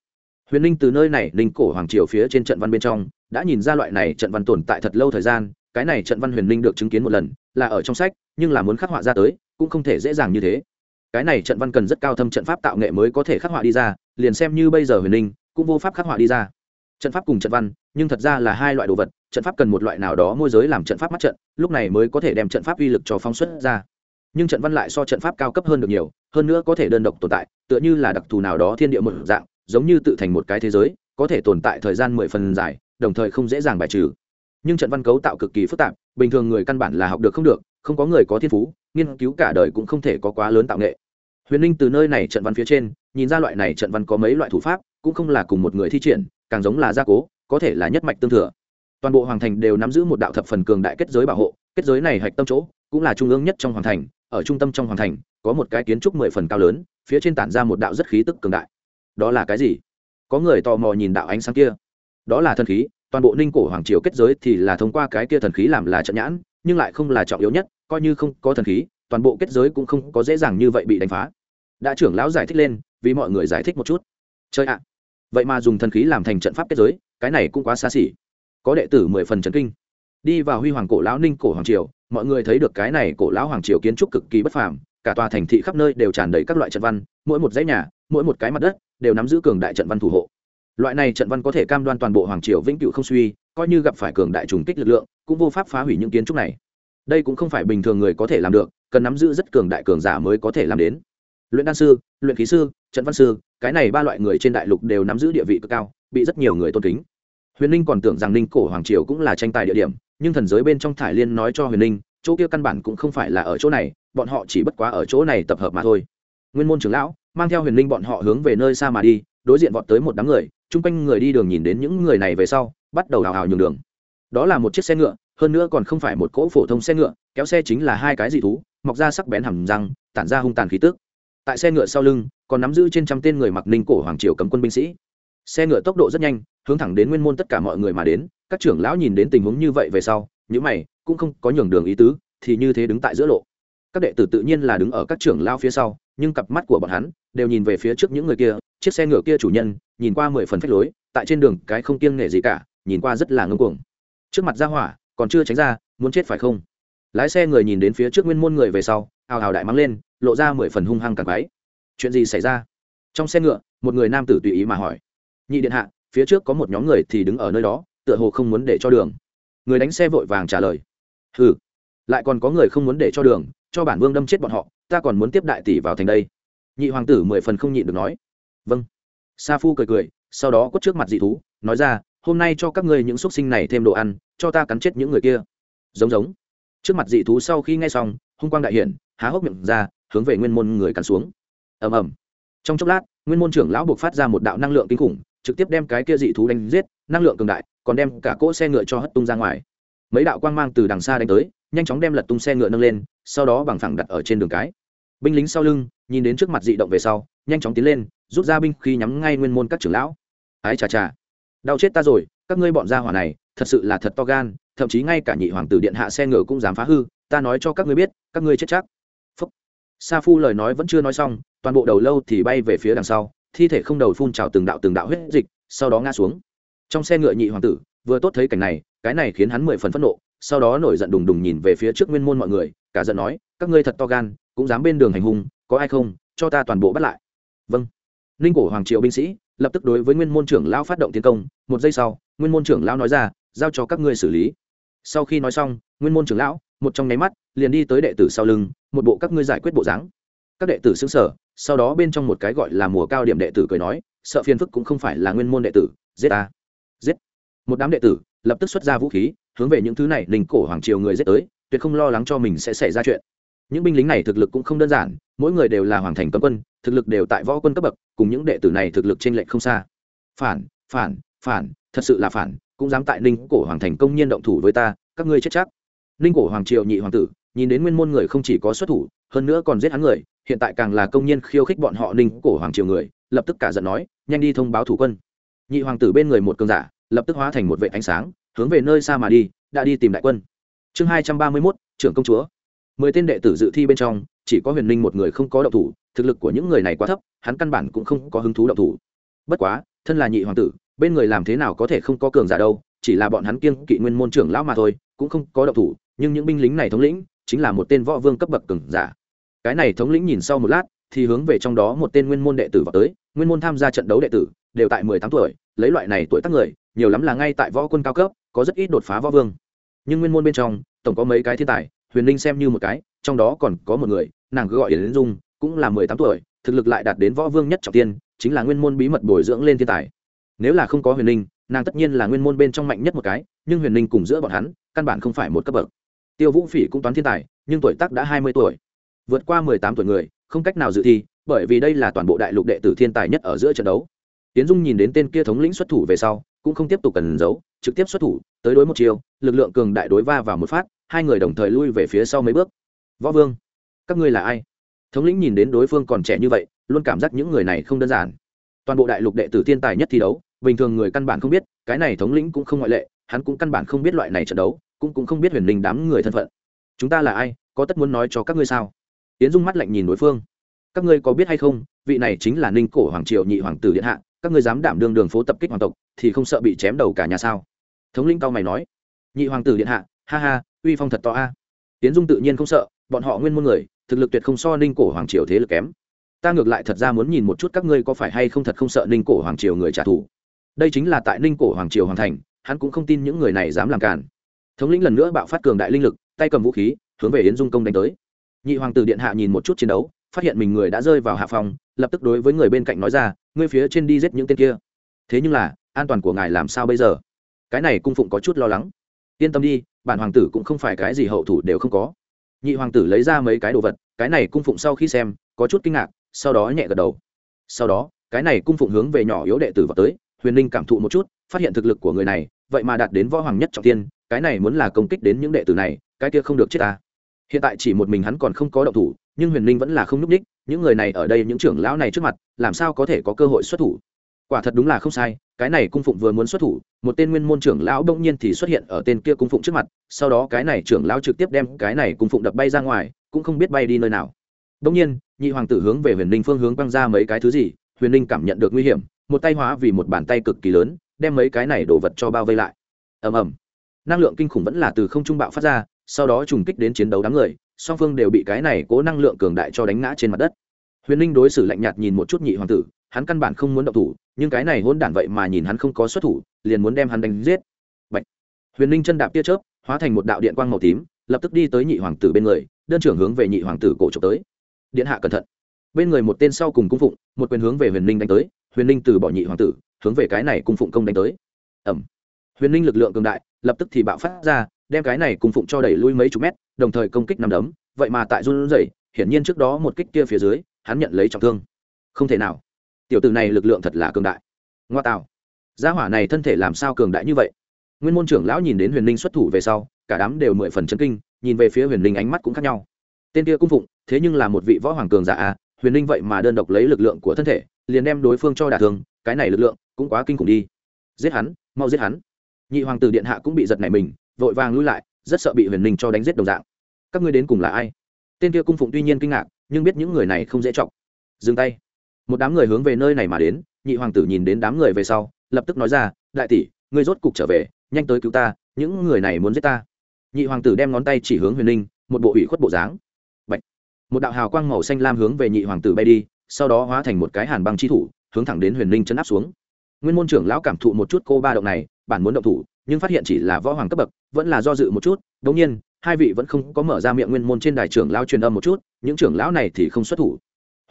Huyền ninh từ nơi này, ninh cổ hoàng triều phía trên trận văn bên trong, đã nhìn ra loại này trận văn tồn tại thật lâu thời gian, cái này trận văn huyền ninh được chứng kiến một lần, là ở trong sách, nhưng là muốn khắc họa ra tới, cũng không thể dễ dàng như thế. Cái này trận văn cần rất cao thâm trận pháp tạo nghệ mới có thể khắc họa đi ra, liền xem như bây giờ huyền ninh cũng vô pháp khắc họa đi ra. Trận pháp cùng trận văn, nhưng thật ra là hai loại đồ vật, trận pháp cần một loại nào đó môi giới làm trận pháp mắt trận, lúc này mới có thể đem trận pháp uy lực cho phóng xuất ra. Nhưng trận văn lại so trận pháp cao cấp hơn được nhiều, hơn nữa có thể đơn độc tồn tại, tựa như là đặc thù nào đó thiên địa một dạng, giống như tự thành một cái thế giới, có thể tồn tại thời gian mười phần dài, đồng thời không dễ dàng bài trừ. Nhưng trận văn cấu tạo cực kỳ phức tạp, bình thường người căn bản là học được không được, không có người có thiên phú, nghiên cứu cả đời cũng không thể có quá lớn tạo nghệ. Huyền ninh từ nơi này trận văn phía trên, nhìn ra loại này trận văn có mấy loại thủ pháp cũng không là cùng một người thi triển, càng giống là gia cố, có thể là nhất mạch tương thừa. Toàn bộ hoàng thành đều nắm giữ một đạo thập phần cường đại kết giới bảo hộ, kết giới này hạch tâm chỗ, cũng là trung ương nhất trong hoàng thành, ở trung tâm trong hoàng thành, có một cái kiến trúc mười phần cao lớn, phía trên tản ra một đạo rất khí tức cường đại. Đó là cái gì? Có người tò mò nhìn đạo ánh sáng kia. Đó là thần khí, toàn bộ ninh cổ hoàng triều kết giới thì là thông qua cái kia thần khí làm là trận nhãn, nhưng lại không là trọng yếu nhất, coi như không có thần khí, toàn bộ kết giới cũng không có dễ dàng như vậy bị đánh phá. Đã trưởng lão giải thích lên, vì mọi người giải thích một chút. Chơi ạ vậy mà dùng thần khí làm thành trận pháp kết giới, cái này cũng quá xa xỉ. Có đệ tử mười phần trấn kinh. Đi vào huy hoàng cổ lão ninh cổ hoàng triều, mọi người thấy được cái này cổ lão hoàng triều kiến trúc cực kỳ bất phàm, cả tòa thành thị khắp nơi đều tràn đầy các loại trận văn, mỗi một dãy nhà, mỗi một cái mặt đất, đều nắm giữ cường đại trận văn thủ hộ. Loại này trận văn có thể cam đoan toàn bộ hoàng triều vĩnh cửu không suy, coi như gặp phải cường đại trùng kích lực lượng, cũng vô pháp phá hủy những kiến trúc này. Đây cũng không phải bình thường người có thể làm được, cần nắm giữ rất cường đại cường giả mới có thể làm đến. Luyện đan sư, luyện khí sư, trận văn sư cái này ba loại người trên đại lục đều nắm giữ địa vị cực cao, bị rất nhiều người tôn kính. Huyền ninh còn tưởng rằng ninh cổ hoàng triều cũng là tranh tài địa điểm, nhưng thần giới bên trong thải liên nói cho huyền ninh, chỗ kia căn bản cũng không phải là ở chỗ này, bọn họ chỉ bất quá ở chỗ này tập hợp mà thôi. Nguyên môn trưởng lão, mang theo huyền ninh bọn họ hướng về nơi xa mà đi, đối diện vọt tới một đám người, chung quanh người đi đường nhìn đến những người này về sau, bắt đầu hào hào nhường đường. Đó là một chiếc xe ngựa, hơn nữa còn không phải một cỗ phổ thông xe ngựa, kéo xe chính là hai cái dị thú, mọc ra sắc bén hầm răng, tản ra hung tàn khí tức tại xe ngựa sau lưng, còn nắm giữ trên trăm tên người mặc ninh cổ hoàng triều cấm quân binh sĩ. Xe ngựa tốc độ rất nhanh, hướng thẳng đến nguyên môn tất cả mọi người mà đến. Các trưởng lão nhìn đến tình huống như vậy về sau những mày, cũng không có nhường đường ý tứ, thì như thế đứng tại giữa lộ. Các đệ tử tự nhiên là đứng ở các trưởng lao phía sau, nhưng cặp mắt của bọn hắn đều nhìn về phía trước những người kia. Chiếc xe ngựa kia chủ nhân, nhìn qua mười phần phách lối, tại trên đường cái không kiêng nể gì cả, nhìn qua rất là ngưng cuồng. Trước mặt ra hỏa, còn chưa tránh ra, muốn chết phải không? Lái xe người nhìn đến phía trước nguyên môn người về sau ào ào đại mắng lên, lộ ra mười phần hung hăng càng quái. Chuyện gì xảy ra? Trong xe ngựa, một người nam tử tùy ý mà hỏi. Nhị điện hạ, phía trước có một nhóm người thì đứng ở nơi đó, tựa hồ không muốn để cho đường. Người đánh xe vội vàng trả lời. Ừ lại còn có người không muốn để cho đường, cho bản vương đâm chết bọn họ, ta còn muốn tiếp đại tỷ vào thành đây. Nhị hoàng tử mười phần không nhịn được nói. Vâng. Sa phu cười cười, sau đó quất trước mặt dị thú, nói ra, hôm nay cho các ngươi những x u ấ t sinh này thêm đồ ăn, cho ta cắn chết những người kia. Giống giống. Trước mặt dị thú sau khi nghe xong, hung quang đại hiển há hốc miệng ra, hướng về nguyên môn người cắn xuống. Ầm ầm. Trong chốc lát, nguyên môn trưởng lão buộc phát ra một đạo năng lượng kinh khủng, trực tiếp đem cái kia dị thú đánh giết, năng lượng cường đại, còn đem cả cỗ xe ngựa cho hất tung ra ngoài. Mấy đạo quang mang từ đằng xa đánh tới, nhanh chóng đem lật tung xe ngựa nâng lên, sau đó bằng phẳng đặt ở trên đường cái. Binh lính sau lưng, nhìn đến trước mặt dị động về sau, nhanh chóng tiến lên, rút ra binh khi nhắm ngay nguyên môn các trưởng lão. Ái chà chà. Đau chết ta rồi, các ngươi bọn gia hỏa này, thật sự là thật to gan, thậm chí ngay cả nhị hoàng tử điện hạ xe ngựa cũng dám phá hư, ta nói cho các ngươi biết, các ngươi chết chắc sa phu lời nói vẫn chưa nói xong, toàn bộ đầu lâu thì bay về phía đằng sau, thi thể không đầu phun trào từng đạo từng đạo huyết dịch, sau đó ngã xuống. Trong xe ngựa nhị hoàng tử, vừa tốt thấy cảnh này, cái này khiến hắn mười phần phẫn nộ, sau đó nổi giận đùng đùng nhìn về phía trước nguyên môn mọi người, cả giận nói, các ngươi thật to gan, cũng dám bên đường hành hung, có ai không, cho ta toàn bộ bắt lại. Vâng. Ninh cổ hoàng triệu binh sĩ lập tức đối với nguyên môn trưởng lao phát động tiến công, một giây sau, nguyên môn trưởng lao nói ra, giao cho các ngươi xử lý. Sau khi nói xong, nguyên môn trưởng lão, một trong nháy mắt, liền đi tới đệ tử sau lưng một bộ các ngươi giải quyết bộ dáng. Các đệ tử xứng sở sau đó bên trong một cái gọi là mùa cao điểm đệ tử cười nói, sợ phiền phức cũng không phải là nguyên môn đệ tử, giết ta. Giết. Một đám đệ tử lập tức xuất ra vũ khí, hướng về những thứ này linh cổ hoàng triều người giết tới, tuyệt không lo lắng cho mình sẽ xảy ra chuyện. Những binh lính này thực lực cũng không đơn giản, mỗi người đều là hoàng thành cấm quân, thực lực đều tại võ quân cấp bậc, cùng những đệ tử này thực lực trên lệch không xa. Phản phản phản, thật sự là phản, cũng dám tại ninh cổ hoàng thành công nhiên động thủ với ta, các ngươi chết chắc. Ninh cổ hoàng triều nhị hoàng tử nhìn đến nguyên môn người không chỉ có xuất thủ, hơn nữa còn giết hắn người, hiện tại càng là công nhân khiêu khích bọn họ ninh cổ hoàng triều người, lập tức cả giận nói, nhanh đi thông báo thủ quân. Nhị hoàng tử bên người một cường giả, lập tức hóa thành một vệ ánh sáng, hướng về nơi xa mà đi, đã đi tìm đại quân. Chương hai trăm ba mươi mốt, trưởng công chúa. Mười tên đệ tử dự thi bên trong, chỉ có huyền ninh một người không có động thủ, thực lực của những người này quá thấp, hắn căn bản cũng không có hứng thú động thủ. Bất quá, thân là nhị hoàng tử, bên người làm thế nào có thể không có cường giả đâu, chỉ là bọn hắn kiêng kỵ nguyên môn trưởng lão mà thôi, cũng không có động thủ, nhưng những binh lính này thống lĩnh chính là một tên võ vương cấp bậc cường giả. Cái này thống lĩnh nhìn sau một lát, thì hướng về trong đó một tên nguyên môn đệ tử vào tới. Nguyên môn tham gia trận đấu đệ tử, đều tại mười tám tuổi, lấy loại này tuổi tác người, nhiều lắm là ngay tại võ quân cao cấp, có rất ít đột phá võ vương. Nhưng nguyên môn bên trong, tổng có mấy cái thiên tài, huyền linh xem như một cái, trong đó còn có một người, nàng cứ gọi yến dung, cũng là mười tám tuổi, thực lực lại đạt đến võ vương nhất trọng tiên, chính là nguyên môn bí mật bồi dưỡng lên thiên tài. Nếu là không có huyền linh, nàng tất nhiên là nguyên môn bên trong mạnh nhất một cái, nhưng huyền linh cùng giữa bọn hắn, căn bản không phải một cấp bậc tiêu vũ phỉ cũng toán thiên tài, nhưng tuổi tác đã hai mươi tuổi. Vượt qua mười tám tuổi người, không cách nào dự thi, bởi vì đây là toàn bộ đại lục đệ tử thiên tài nhất ở giữa trận đấu. Tiến dung nhìn đến tên kia thống lĩnh xuất thủ về sau, cũng không tiếp tục cần giấu, trực tiếp xuất thủ, tới đối một chiều lực lượng cường đại đối va vào một phát, hai người đồng thời lui về phía sau mấy bước. Võ vương, các ngươi là ai? Thống lĩnh nhìn đến đối phương còn trẻ như vậy, luôn cảm giác những người này không đơn giản. Toàn bộ đại lục đệ tử thiên tài nhất thi đấu, bình thường người căn bản không biết, cái này thống lĩnh cũng không ngoại lệ, hắn cũng căn bản không biết loại này trận đấu cũng cũng không biết huyền linh đám người thân phận. Chúng ta là ai, có tất muốn nói cho các ngươi sao? Yến dung mắt lạnh nhìn đối phương. Các ngươi có biết hay không, vị này chính là ninh cổ hoàng triều nhị hoàng tử điện hạ, các ngươi dám đảm đương đường phố tập kích hoàng tộc, thì không sợ bị chém đầu cả nhà sao? Thống lĩnh cao mày nói. Nhị hoàng tử điện hạ, ha ha, uy phong thật to a. Tiến dung tự nhiên không sợ, bọn họ nguyên môn người, thực lực tuyệt không so ninh cổ hoàng triều thế lực kém. Ta ngược lại thật ra muốn nhìn một chút các ngươi có phải hay không thật không sợ ninh cổ hoàng triều người trả thù. Đây chính là tại ninh cổ hoàng triều hoàng thành, hắn cũng không tin những người này dám làm cản thống lĩnh lần nữa bạo phát cường đại linh lực, tay cầm vũ khí, hướng về yến dung công đánh tới. Nhị hoàng tử điện hạ nhìn một chút chiến đấu, phát hiện mình người đã rơi vào hạ phòng, lập tức đối với người bên cạnh nói ra, ngươi phía trên đi giết những tên kia. Thế nhưng là, an toàn của ngài làm sao bây giờ? Cái này cung phụng có chút lo lắng. Yên tâm đi, bản hoàng tử cũng không phải cái gì hậu thủ đều không có. Nhị hoàng tử lấy ra mấy cái đồ vật, cái này cung phụng sau khi xem, có chút kinh ngạc, sau đó nhẹ gật đầu. Sau đó, cái này cung phụng hướng về nhỏ yếu đệ tử vào tới, huyền ninh cảm thụ một chút, phát hiện thực lực của người này, vậy mà đạt đến võ hoàng nhất trọng tiên cái này muốn là công kích đến những đệ tử này, cái kia không được chết ta. Hiện tại chỉ một mình hắn còn không có động thủ, nhưng huyền ninh vẫn là không n ú c ních những người này ở đây những trưởng lão này trước mặt, làm sao có thể có cơ hội xuất thủ? Quả thật đúng là không sai, cái này cung phụng vừa muốn xuất thủ, một tên nguyên môn trưởng lão đông nhiên thì xuất hiện ở tên kia cung phụng trước mặt, sau đó cái này trưởng lão trực tiếp đem cái này cung phụng đập bay ra ngoài, cũng không biết bay đi nơi nào. Đông nhiên, nhị hoàng tử hướng về huyền ninh phương hướng băng ra mấy cái thứ gì, huyền ninh cảm nhận được nguy hiểm, một tay hóa vì một bàn tay cực kỳ lớn, đem mấy cái này đổ vật cho bao vây lại. Ầm ầm năng lượng kinh khủng vẫn là từ không trung bạo phát ra, sau đó trùng kích đến chiến đấu đám người, song phương đều bị cái này cố năng lượng cường đại cho đánh ngã trên mặt đất. Huyền ninh đối xử lạnh nhạt nhìn một chút nhị hoàng tử, hắn căn bản không muốn động thủ, nhưng cái này hôn đản vậy mà nhìn hắn không có xuất thủ, liền muốn đem hắn đánh giết. Bạch. huyền ninh chân đạp tia chớp, hóa thành một đạo điện quang màu tím, lập tức đi tới nhị hoàng tử bên người, đơn trưởng hướng về nhị hoàng tử cổ trộm tới. Điện hạ cẩn thận. Bên người một tên sau cùng cung phụng, một quyền hướng về huyền ninh đánh tới, huyền ninh từ bỏ nhị hoàng tử, hướng về cái này cung phụng công đánh tới. Ẩm huyền ninh lực lượng cường đại, lập tức thì bạo phát ra, đem cái này cùng phụng cho đẩy lui mấy chục mét, đồng thời công kích nằm đấm, vậy mà tại run rẩy, hiển nhiên trước đó một kích kia phía dưới, hắn nhận lấy trọng thương. Không thể nào. Tiểu tử này lực lượng thật là cường đại. Ngoa tạo. Gia hỏa này thân thể làm sao cường đại như vậy? Nguyên môn trưởng lão nhìn đến huyền ninh xuất thủ về sau, cả đám đều mười phần chân kinh, nhìn về phía huyền ninh ánh mắt cũng khác nhau. Tên kia cung phụng, thế nhưng là một vị võ hoàng cường giả à huyền ninh vậy mà đơn độc lấy lực lượng của thân thể, liền đem đối phương cho đả thương, cái này lực lượng cũng quá kinh khủng đi. Giết hắn, mau giết hắn nhị hoàng tử điện hạ cũng bị giật nảy mình, vội vàng lui lại, rất sợ bị huyền ninh cho đánh giết đồng dạng. Các ngươi đến cùng là ai? Tên kia cung phụng tuy nhiên kinh ngạc, nhưng biết những người này không dễ chọc. Dừng tay. Một đám người hướng về nơi này mà đến, nhị hoàng tử nhìn đến đám người về sau, lập tức nói ra, đại tỷ, ngươi rốt cục trở về, nhanh tới cứu ta, những người này muốn giết ta. Nhị hoàng tử đem ngón tay chỉ hướng huyền ninh một bộ ủy khuất bộ dáng. Bạch. một đạo hào quang màu xanh lam hướng về nhị hoàng tử bay đi, sau đó hóa thành một cái hàn băng chi thủ, hướng thẳng đến huyền ninh chấn áp xuống. Nguyên môn trưởng lão cảm thụ một chút cô ba động này bản muốn động thủ, nhưng phát hiện chỉ là võ hoàng cấp bậc, vẫn là do dự một chút. Đống nhiên, hai vị vẫn không có mở ra miệng nguyên môn trên đài trưởng lão truyền âm một chút, những trưởng lão này thì không xuất thủ.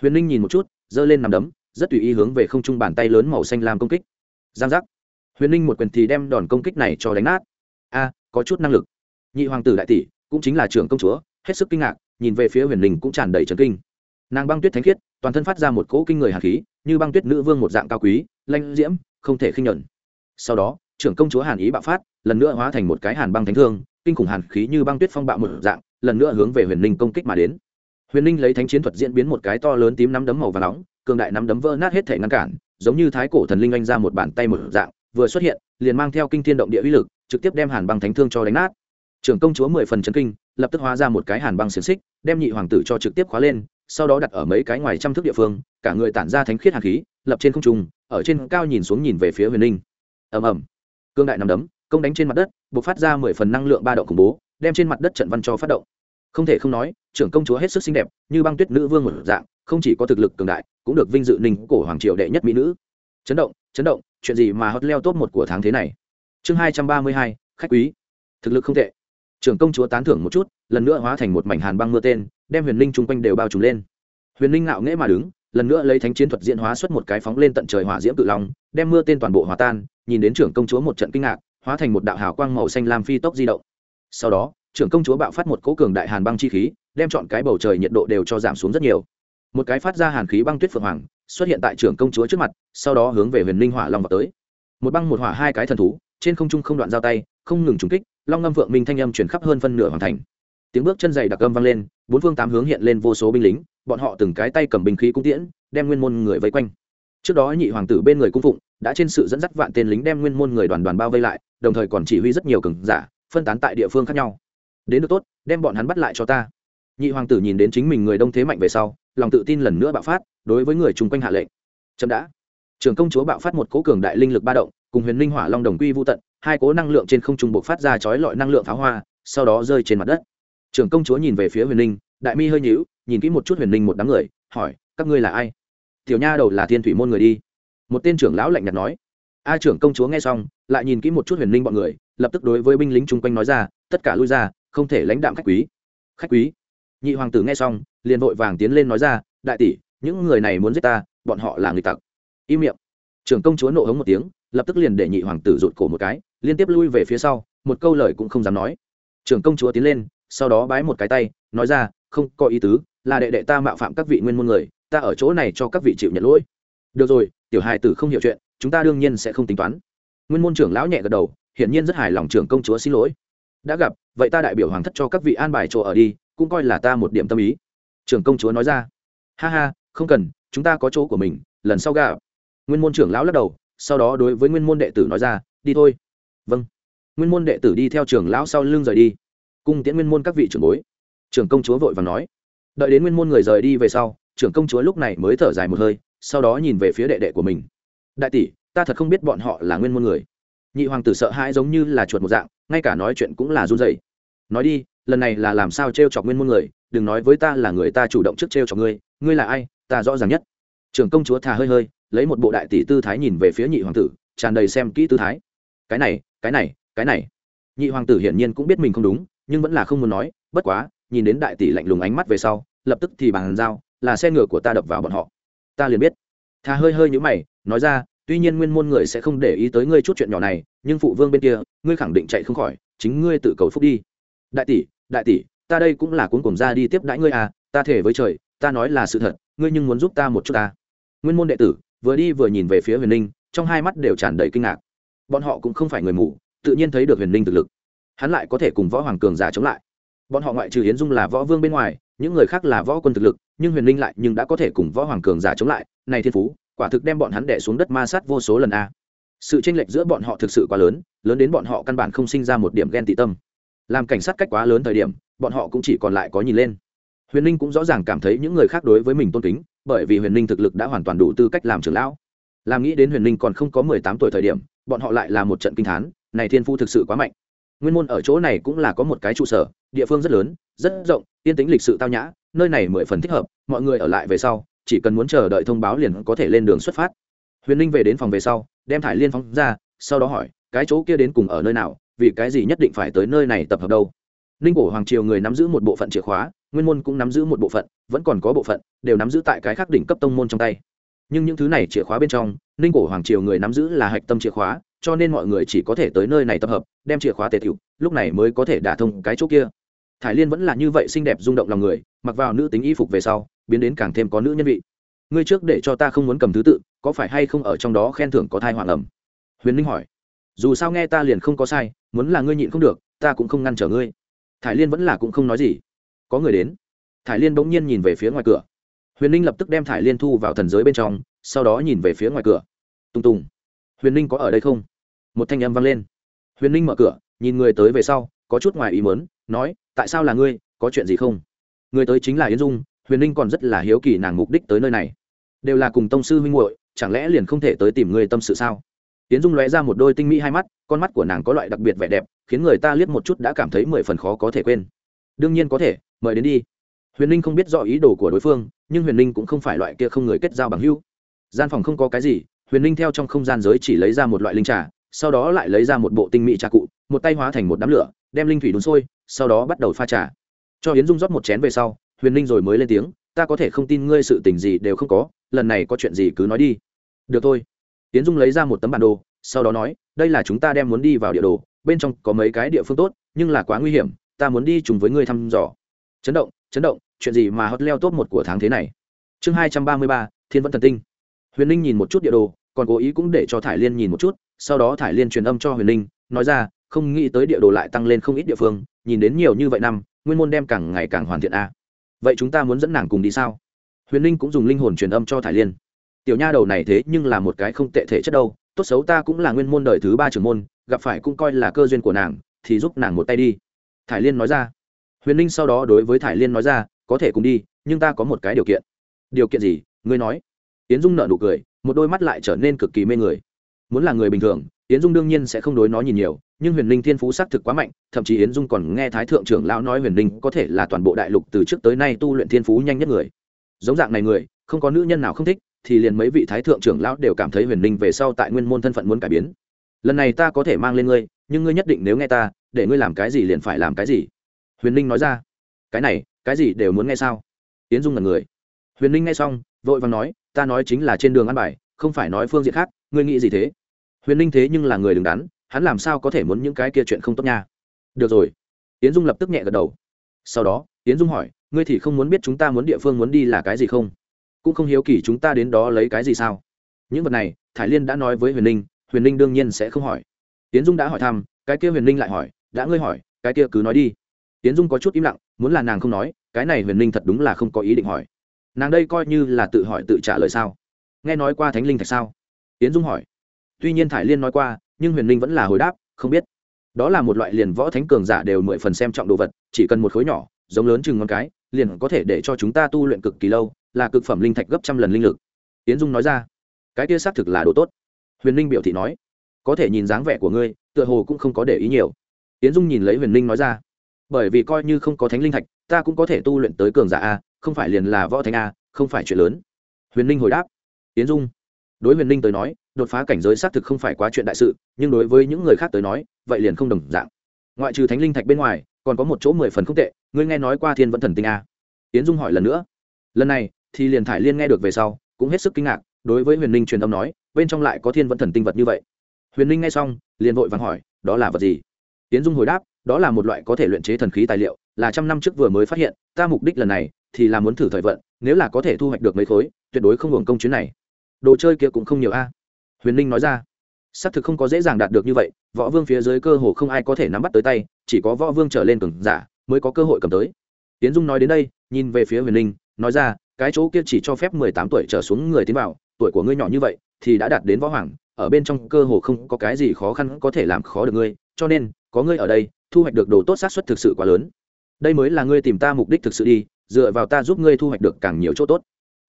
Huyền ninh nhìn một chút, giơ lên nằm đấm, rất tùy ý hướng về không trung bàn tay lớn màu xanh làm công kích. Giang giác. Huyền ninh một quyền thì đem đòn công kích này cho đánh nát. A, có chút năng lực. Nhị hoàng tử đại tỷ, cũng chính là trưởng công chúa, hết sức kinh ngạc, nhìn về phía huyền ninh cũng tràn đầy trấn kinh. Nàng băng tuyết thánh khiết, toàn thân phát ra một cỗ kinh người hạt khí, như băng tuyết nữ vương một dạng cao quý, lanh diễm, không thể khinh nhuận. Sau đó trưởng công chúa hàn ý bạo phát, lần nữa hóa thành một cái hàn băng thánh thương, kinh khủng hàn khí như băng tuyết phong bạo một dạng, lần nữa hướng về huyền ninh công kích mà đến. Huyền ninh lấy thánh chiến thuật diễn biến một cái to lớn tím nắm đấm màu và nóng, cường đại nắm đấm vỡ nát hết thể ngăn cản, giống như thái cổ thần linh anh ra một bàn tay một dạng, vừa xuất hiện, liền mang theo kinh thiên động địa uy lực, trực tiếp đem hàn băng thánh thương cho đánh nát. Trưởng công chúa mười phần chấn kinh, lập tức hóa ra một cái hàn băng xiềng xích, đem nhị hoàng tử cho trực tiếp khóa lên, sau đó đặt ở mấy cái ngoài trăm thước địa phương, cả người tản ra thánh khiết hàn khí, lập trên không trung, ở trên cao nhìn xuống nhìn về phía huyền ninh. Ầm ầm cương đại nằm đấm, công đánh trên mặt đất b ộ c phát ra mười phần năng lượng ba động khủng bố, đem trên mặt đất trận văn cho phát động. Không thể không nói, trưởng công chúa hết sức xinh đẹp, như băng tuyết nữ vương một dạng, không chỉ có thực lực cường đại, cũng được vinh dự ninh cổ hoàng triều đệ nhất mỹ nữ. Chấn động chấn động, chuyện gì mà hot leo top một của tháng thế này? Chương hai trăm ba mươi hai, khách quý. Thực lực không tệ. Trưởng công chúa tán thưởng một chút, lần nữa hóa thành một mảnh hàn băng mưa tên, đem huyền ninh chung quanh đều bao trùm lên. Huyền ninh ngạo nghễ mà đứng lần nữa lấy thánh chiến thuật diễn hóa xuất một cái phóng lên tận trời hỏa diễm cự long, đem mưa tên toàn bộ hòa tan, nhìn đến trưởng công chúa một trận kinh ngạc, hóa thành một đạo hào quang màu xanh lam phi tốc di động. Sau đó, trưởng công chúa bạo phát một cỗ cường đại hàn băng chi khí, đem chọn cái bầu trời nhiệt độ đều cho giảm xuống rất nhiều. Một cái phát ra hàn khí băng tuyết phượng hoàng, xuất hiện tại trưởng công chúa trước mặt, sau đó hướng về huyền linh hỏa long vào tới. Một băng một hỏa hai cái thần thú, trên không trung không đoạn giao tay, không ngừng trúng kích, long ngâm vượng minh thanh âm chuyển khắp hơn phân nửa hoàn thành tiếng bước chân dày đặc âm vang lên, bốn phương tám hướng hiện lên vô số binh lính, bọn họ từng cái tay cầm binh khí cung tiễn, đem nguyên môn người vây quanh. Trước đó nhị hoàng tử bên người cung phụng, đã trên sự dẫn dắt vạn tên lính đem nguyên môn người đoàn đoàn bao vây lại, đồng thời còn chỉ huy rất nhiều cường giả, phân tán tại địa phương khác nhau. Đến được tốt, đem bọn hắn bắt lại cho ta. Nhị hoàng tử nhìn đến chính mình người đông thế mạnh về sau, lòng tự tin lần nữa bạo phát, đối với người chung quanh hạ lệnh. Chậm đã. Trưởng công chúa bạo phát một cố cường đại linh lực ba động, cùng huyền linh hỏa long đồng quy vô tận, hai cố năng lượng trên không trung bộc phát ra chói lọi năng lượng pháo hoa, sau đó rơi trên mặt đất trưởng công chúa nhìn về phía huyền ninh đại mi hơi nhíu, nhìn kỹ một chút huyền ninh một đám người, hỏi, các ngươi là ai? Tiểu nha đầu là thiên thủy môn người đi. Một tên trưởng lão lạnh nhạt nói. A trưởng công chúa nghe xong, lại nhìn kỹ một chút huyền ninh bọn người, lập tức đối với binh lính chung quanh nói ra, tất cả lui ra, không thể lãnh đạm khách quý. Khách quý? Nhị hoàng tử nghe xong, liền vội vàng tiến lên nói ra, đại tỷ, những người này muốn giết ta, bọn họ là người tặc. Im miệng. Trưởng công chúa nộ hống một tiếng, lập tức liền để nhị hoàng tử rụt cổ một cái, liên tiếp lui về phía sau, một câu lời cũng không dám nói. Trưởng công chúa tiến lên sau đó bái một cái tay, nói ra, không có ý tứ, là đệ đệ ta mạo phạm các vị nguyên môn người, ta ở chỗ này cho các vị chịu nhận lỗi. Được rồi, tiểu hài tử không hiểu chuyện, chúng ta đương nhiên sẽ không tính toán. Nguyên môn trưởng lão nhẹ gật đầu, hiển nhiên rất hài lòng trưởng công chúa xin lỗi. Đã gặp, vậy ta đại biểu hoàng thất cho các vị an bài chỗ ở đi, cũng coi là ta một điểm tâm ý. Trưởng công chúa nói ra. Ha ha, không cần, chúng ta có chỗ của mình, lần sau gặp. Nguyên môn trưởng lão lắc đầu, sau đó đối với nguyên môn đệ tử nói ra, đi thôi. Vâng. Nguyên môn đệ tử đi theo trưởng lão sau lưng rời đi cung tiễn nguyên môn các vị trưởng bối. Trưởng công chúa vội và nói. Đợi đến nguyên môn người rời đi về sau, trưởng công chúa lúc này mới thở dài một hơi, sau đó nhìn về phía đệ đệ của mình. Đại tỷ, ta thật không biết bọn họ là nguyên môn người. Nhị hoàng tử sợ hãi giống như là chuột một dạng, ngay cả nói chuyện cũng là run dày nói đi, lần này là làm sao t r e o chọc nguyên môn người, đừng nói với ta là người ta chủ động trước t r e o chọc ngươi ngươi là ai, ta rõ ràng nhất. Trưởng công chúa thà hơi hơi, lấy một bộ đại tỷ tư thái nhìn về phía nhị hoàng tử, tràn đầy xem kỹ tư thái. Cái này cái này cái này. Nhị hoàng tử hiển nhiên cũng biết mình không đúng nhưng vẫn là không muốn nói, bất quá, nhìn đến đại tỷ lạnh lùng ánh mắt về sau, lập tức thì bàn giao là xe ngựa của ta đập vào bọn họ. Ta liền biết. Thà hơi hơi nhữ mày, nói ra, tuy nhiên nguyên môn người sẽ không để ý tới ngươi chút chuyện nhỏ này, nhưng phụ vương bên kia, ngươi khẳng định chạy không khỏi, chính ngươi tự cầu phúc đi. Đại tỷ đại tỷ, ta đây cũng là cuốn cùng ra đi tiếp đãi ngươi à ta thể với trời, ta nói là sự thật, ngươi nhưng muốn giúp ta một chút ta. Nguyên môn đệ tử, vừa đi vừa nhìn về phía huyền ninh trong hai mắt đều tràn đầy kinh ngạc. Bọn họ cũng không phải người mù, tự nhiên thấy được huyền ninh thực lực hắn lại có thể cùng võ hoàng cường giả chống lại. Bọn họ ngoại trừ hiến dung là võ vương bên ngoài, những người khác là võ quân thực lực, nhưng huyền linh lại nhưng đã có thể cùng võ hoàng cường giả chống lại. Này thiên phú, quả thực đem bọn hắn đẻ xuống đất ma sát vô số lần a. Sự tranh lệch giữa bọn họ thực sự quá lớn lớn đến bọn họ căn bản không sinh ra một điểm ghen tị tâm. Làm cảnh sát cách quá lớn thời điểm, bọn họ cũng chỉ còn lại có nhìn lên. Huyền ninh cũng rõ ràng cảm thấy những người khác đối với mình tôn kính, bởi vì huyền ninh thực lực đã hoàn toàn đủ tư cách làm trưởng lão. Làm nghĩ đến huyền ninh còn không có mười tám tuổi thời điểm, bọn họ lại là một trận kinh thán, này thiên phu thực sự quá mạnh nguyên môn ở chỗ này cũng là có một cái trụ sở, địa phương rất lớn, rất rộng, yên tính lịch sự tao nhã, nơi này mười phần thích hợp, mọi người ở lại về sau, chỉ cần muốn chờ đợi thông báo liền có thể lên đường xuất phát. Huyền ninh về đến phòng về sau, đem thải liên phóng ra, sau đó hỏi, cái chỗ kia đến cùng ở nơi nào, vì cái gì nhất định phải tới nơi này tập hợp đâu? Ninh cổ hoàng triều người nắm giữ một bộ phận chìa khóa, nguyên môn cũng nắm giữ một bộ phận, vẫn còn có bộ phận, đều nắm giữ tại cái khác đỉnh cấp tông môn trong tay. Nhưng những thứ này chìa khóa bên trong, ninh cổ hoàng triều người nắm giữ là hạch tâm chìa khóa cho nên mọi người chỉ có thể tới nơi này tập hợp, đem chìa khóa tề tiểu, lúc này mới có thể đả thông cái chỗ kia. Thải liên vẫn là như vậy xinh đẹp rung động lòng người, mặc vào nữ tính y phục về sau, biến đến càng thêm có nữ nhân vị. Ngươi trước để cho ta không muốn cầm thứ tự, có phải hay không ở trong đó khen thưởng có thai hoàng ẩm? Huyền ninh hỏi. Dù sao nghe ta liền không có sai, muốn là ngươi nhịn không được, ta cũng không ngăn trở ngươi. Thải liên vẫn là cũng không nói gì. Có người đến. Thải liên bỗng nhiên nhìn về phía ngoài cửa. Huyền ninh lập tức đem thải liên thu vào thần giới bên trong, sau đó nhìn về phía ngoài cửa. Tùng tùng huyền ninh có ở đây không? Một thanh âm vang lên. Huyền ninh mở cửa nhìn người tới về sau có chút ngoài ý mớn nói tại sao là ngươi? Có chuyện gì không? Người tới chính là yến dung huyền ninh còn rất là hiếu kỳ nàng mục đích tới nơi này. Đều là cùng tông sư huynh hội, chẳng lẽ liền không thể tới tìm người tâm sự sao? Yến dung lóe ra một đôi tinh mỹ hai mắt con mắt của nàng có loại đặc biệt vẻ đẹp khiến người ta liếc một chút đã cảm thấy mười phần khó có thể quên. Đương nhiên có thể mời đến đi. Huyền ninh không biết rõ ý đồ của đối phương nhưng huyền ninh cũng không phải loại kia không người kết giao bằng hữu. Gian phòng không có cái gì huyền Linh theo trong không gian giới chỉ lấy ra một loại linh trà, sau đó lại lấy ra một bộ tinh mỹ trà cụ, một tay hóa thành một đám lửa, đem linh thủy đun sôi, sau đó bắt đầu pha trà. Cho hiến dung rót một chén về sau, huyền Linh rồi mới lên tiếng, ta có thể không tin ngươi sự tình gì đều không có, lần này có chuyện gì cứ nói đi. Được thôi. Yến dung lấy ra một tấm bản đồ, sau đó nói, đây là chúng ta đem muốn đi vào địa đồ, bên trong có mấy cái địa phương tốt, nhưng là quá nguy hiểm, ta muốn đi chung với ngươi thăm dò. Chấn động chấn động, chuyện gì mà hot leo top một của tháng thế này? Chương hai trăm ba mươi ba, thiên vẫn thần tinh. Huyền ninh nhìn một chút địa đồ còn cố ý cũng để cho thải liên nhìn một chút, sau đó thải liên truyền âm cho huyền Linh, nói ra, không nghĩ tới địa đồ lại tăng lên không ít địa phương, nhìn đến nhiều như vậy năm, nguyên môn đem càng ngày càng hoàn thiện a. Vậy chúng ta muốn dẫn nàng cùng đi sao? Huyền Linh cũng dùng linh hồn truyền âm cho thải liên. Tiểu nha đầu này thế nhưng là một cái không tệ thể chất đâu, tốt xấu ta cũng là nguyên môn đời thứ ba trưởng môn, gặp phải cũng coi là cơ duyên của nàng, thì giúp nàng một tay đi. Thải liên nói ra. Huyền Linh sau đó đối với thải liên nói ra, có thể cùng đi, nhưng ta có một cái điều kiện. Điều kiện gì? Ngươi nói. Tiến dung nợ nụ cười một đôi mắt lại trở nên cực kỳ mê người. Muốn là người bình thường, yến dung đương nhiên sẽ không đối nó nhìn nhiều, nhưng huyền Linh thiên phú xác thực quá mạnh, thậm chí yến dung còn nghe thái thượng trưởng lão nói huyền Linh có thể là toàn bộ đại lục từ trước tới nay tu luyện thiên phú nhanh nhất người. Giống dạng này người, không có nữ nhân nào không thích, thì liền mấy vị thái thượng trưởng lão đều cảm thấy huyền Linh về sau tại nguyên môn thân phận muốn cải biến. Lần này ta có thể mang lên ngươi, nhưng ngươi nhất định nếu nghe ta, để ngươi làm cái gì liền phải làm cái gì. Huyền Linh nói ra, cái này, cái gì đều muốn nghe sao? Yến dung là người huyền ninh nghe xong, vội vàng nói, ta nói chính là trên đường ăn bài, không phải nói phương diện khác, ngươi nghĩ gì thế? Huyền ninh thế nhưng là người đứng đắn, hắn làm sao có thể muốn những cái kia chuyện không tốt nha? Được rồi. Yến dung lập tức nhẹ gật đầu. Sau đó, yến dung hỏi, ngươi thì không muốn biết chúng ta muốn địa phương muốn đi là cái gì không? Cũng không hiếu kỳ chúng ta đến đó lấy cái gì sao? Những vật này, thải liên đã nói với huyền ninh huyền ninh đương nhiên sẽ không hỏi. Yến dung đã hỏi thăm, cái kia huyền ninh lại hỏi, đã ngươi hỏi, cái kia cứ nói đi. Yến dung có chút im lặng, muốn là nàng không nói, cái này huyền ninh thật đúng là không có ý định hỏi nàng đây coi như là tự hỏi tự trả lời sao? Nghe nói qua thánh linh thạch sao? Yến dung hỏi. Tuy nhiên thải liên nói qua, nhưng huyền linh vẫn là hồi đáp, không biết. Đó là một loại liền võ thánh cường giả đều mười phần xem trọng đồ vật, chỉ cần một khối nhỏ, giống lớn chừng ngón cái, liền có thể để cho chúng ta tu luyện cực kỳ lâu, là cực phẩm linh thạch gấp trăm lần linh lực. Yến dung nói ra. Cái kia xác thực là đồ tốt. Huyền linh biểu thị nói. Có thể nhìn dáng vẻ của ngươi, tựa hồ cũng không có để ý nhiều. Yến dung nhìn lấy huyền linh nói ra. Bởi vì coi như không có thánh linh thạch, ta cũng có thể tu luyện tới cường giả a không phải liền là võ thánh a, không phải chuyện lớn. Huyền ninh hồi đáp. Tiến dung. Đối huyền ninh tới nói, đột phá cảnh giới xác thực không phải quá chuyện đại sự, nhưng đối với những người khác tới nói, vậy liền không đồng dạng. Ngoại trừ thánh linh thạch bên ngoài, còn có một chỗ mười phần không tệ, ngươi nghe nói qua thiên vẫn thần tinh a. Tiến dung hỏi lần nữa. Lần này, thì liền thải liên nghe được về sau, cũng hết sức kinh ngạc, đối với huyền ninh truyền âm nói, bên trong lại có thiên vẫn thần tinh vật như vậy. Huyền ninh nghe xong, liền vội vàng hỏi, đó là vật gì? Tiến dung hồi đáp, đó là một loại có thể luyện chế thần khí tài liệu, là trăm năm trước vừa mới phát hiện, ta mục đích lần này thì là muốn thử thời vận, nếu là có thể thu hoạch được mấy khối, tuyệt đối không hưởng công chuyến này. Đồ chơi kia cũng không nhiều a. Huyền ninh nói ra. Xác thực không có dễ dàng đạt được như vậy, võ vương phía dưới cơ hồ không ai có thể nắm bắt tới tay, chỉ có võ vương trở lên cường giả mới có cơ hội cầm tới. Tiến dung nói đến đây, nhìn về phía huyền ninh nói ra, cái chỗ kia chỉ cho phép mười tám tuổi trở xuống người tiến vào, tuổi của ngươi nhỏ như vậy, thì đã đạt đến võ hoàng, ở bên trong cơ hồ không có cái gì khó khăn có thể làm khó được ngươi, cho nên, có ngươi ở đây, thu hoạch được đồ tốt xác suất thực sự quá lớn. Đây mới là ngươi tìm ta mục đích thực sự đi dựa vào ta giúp ngươi thu hoạch được càng nhiều chỗ tốt.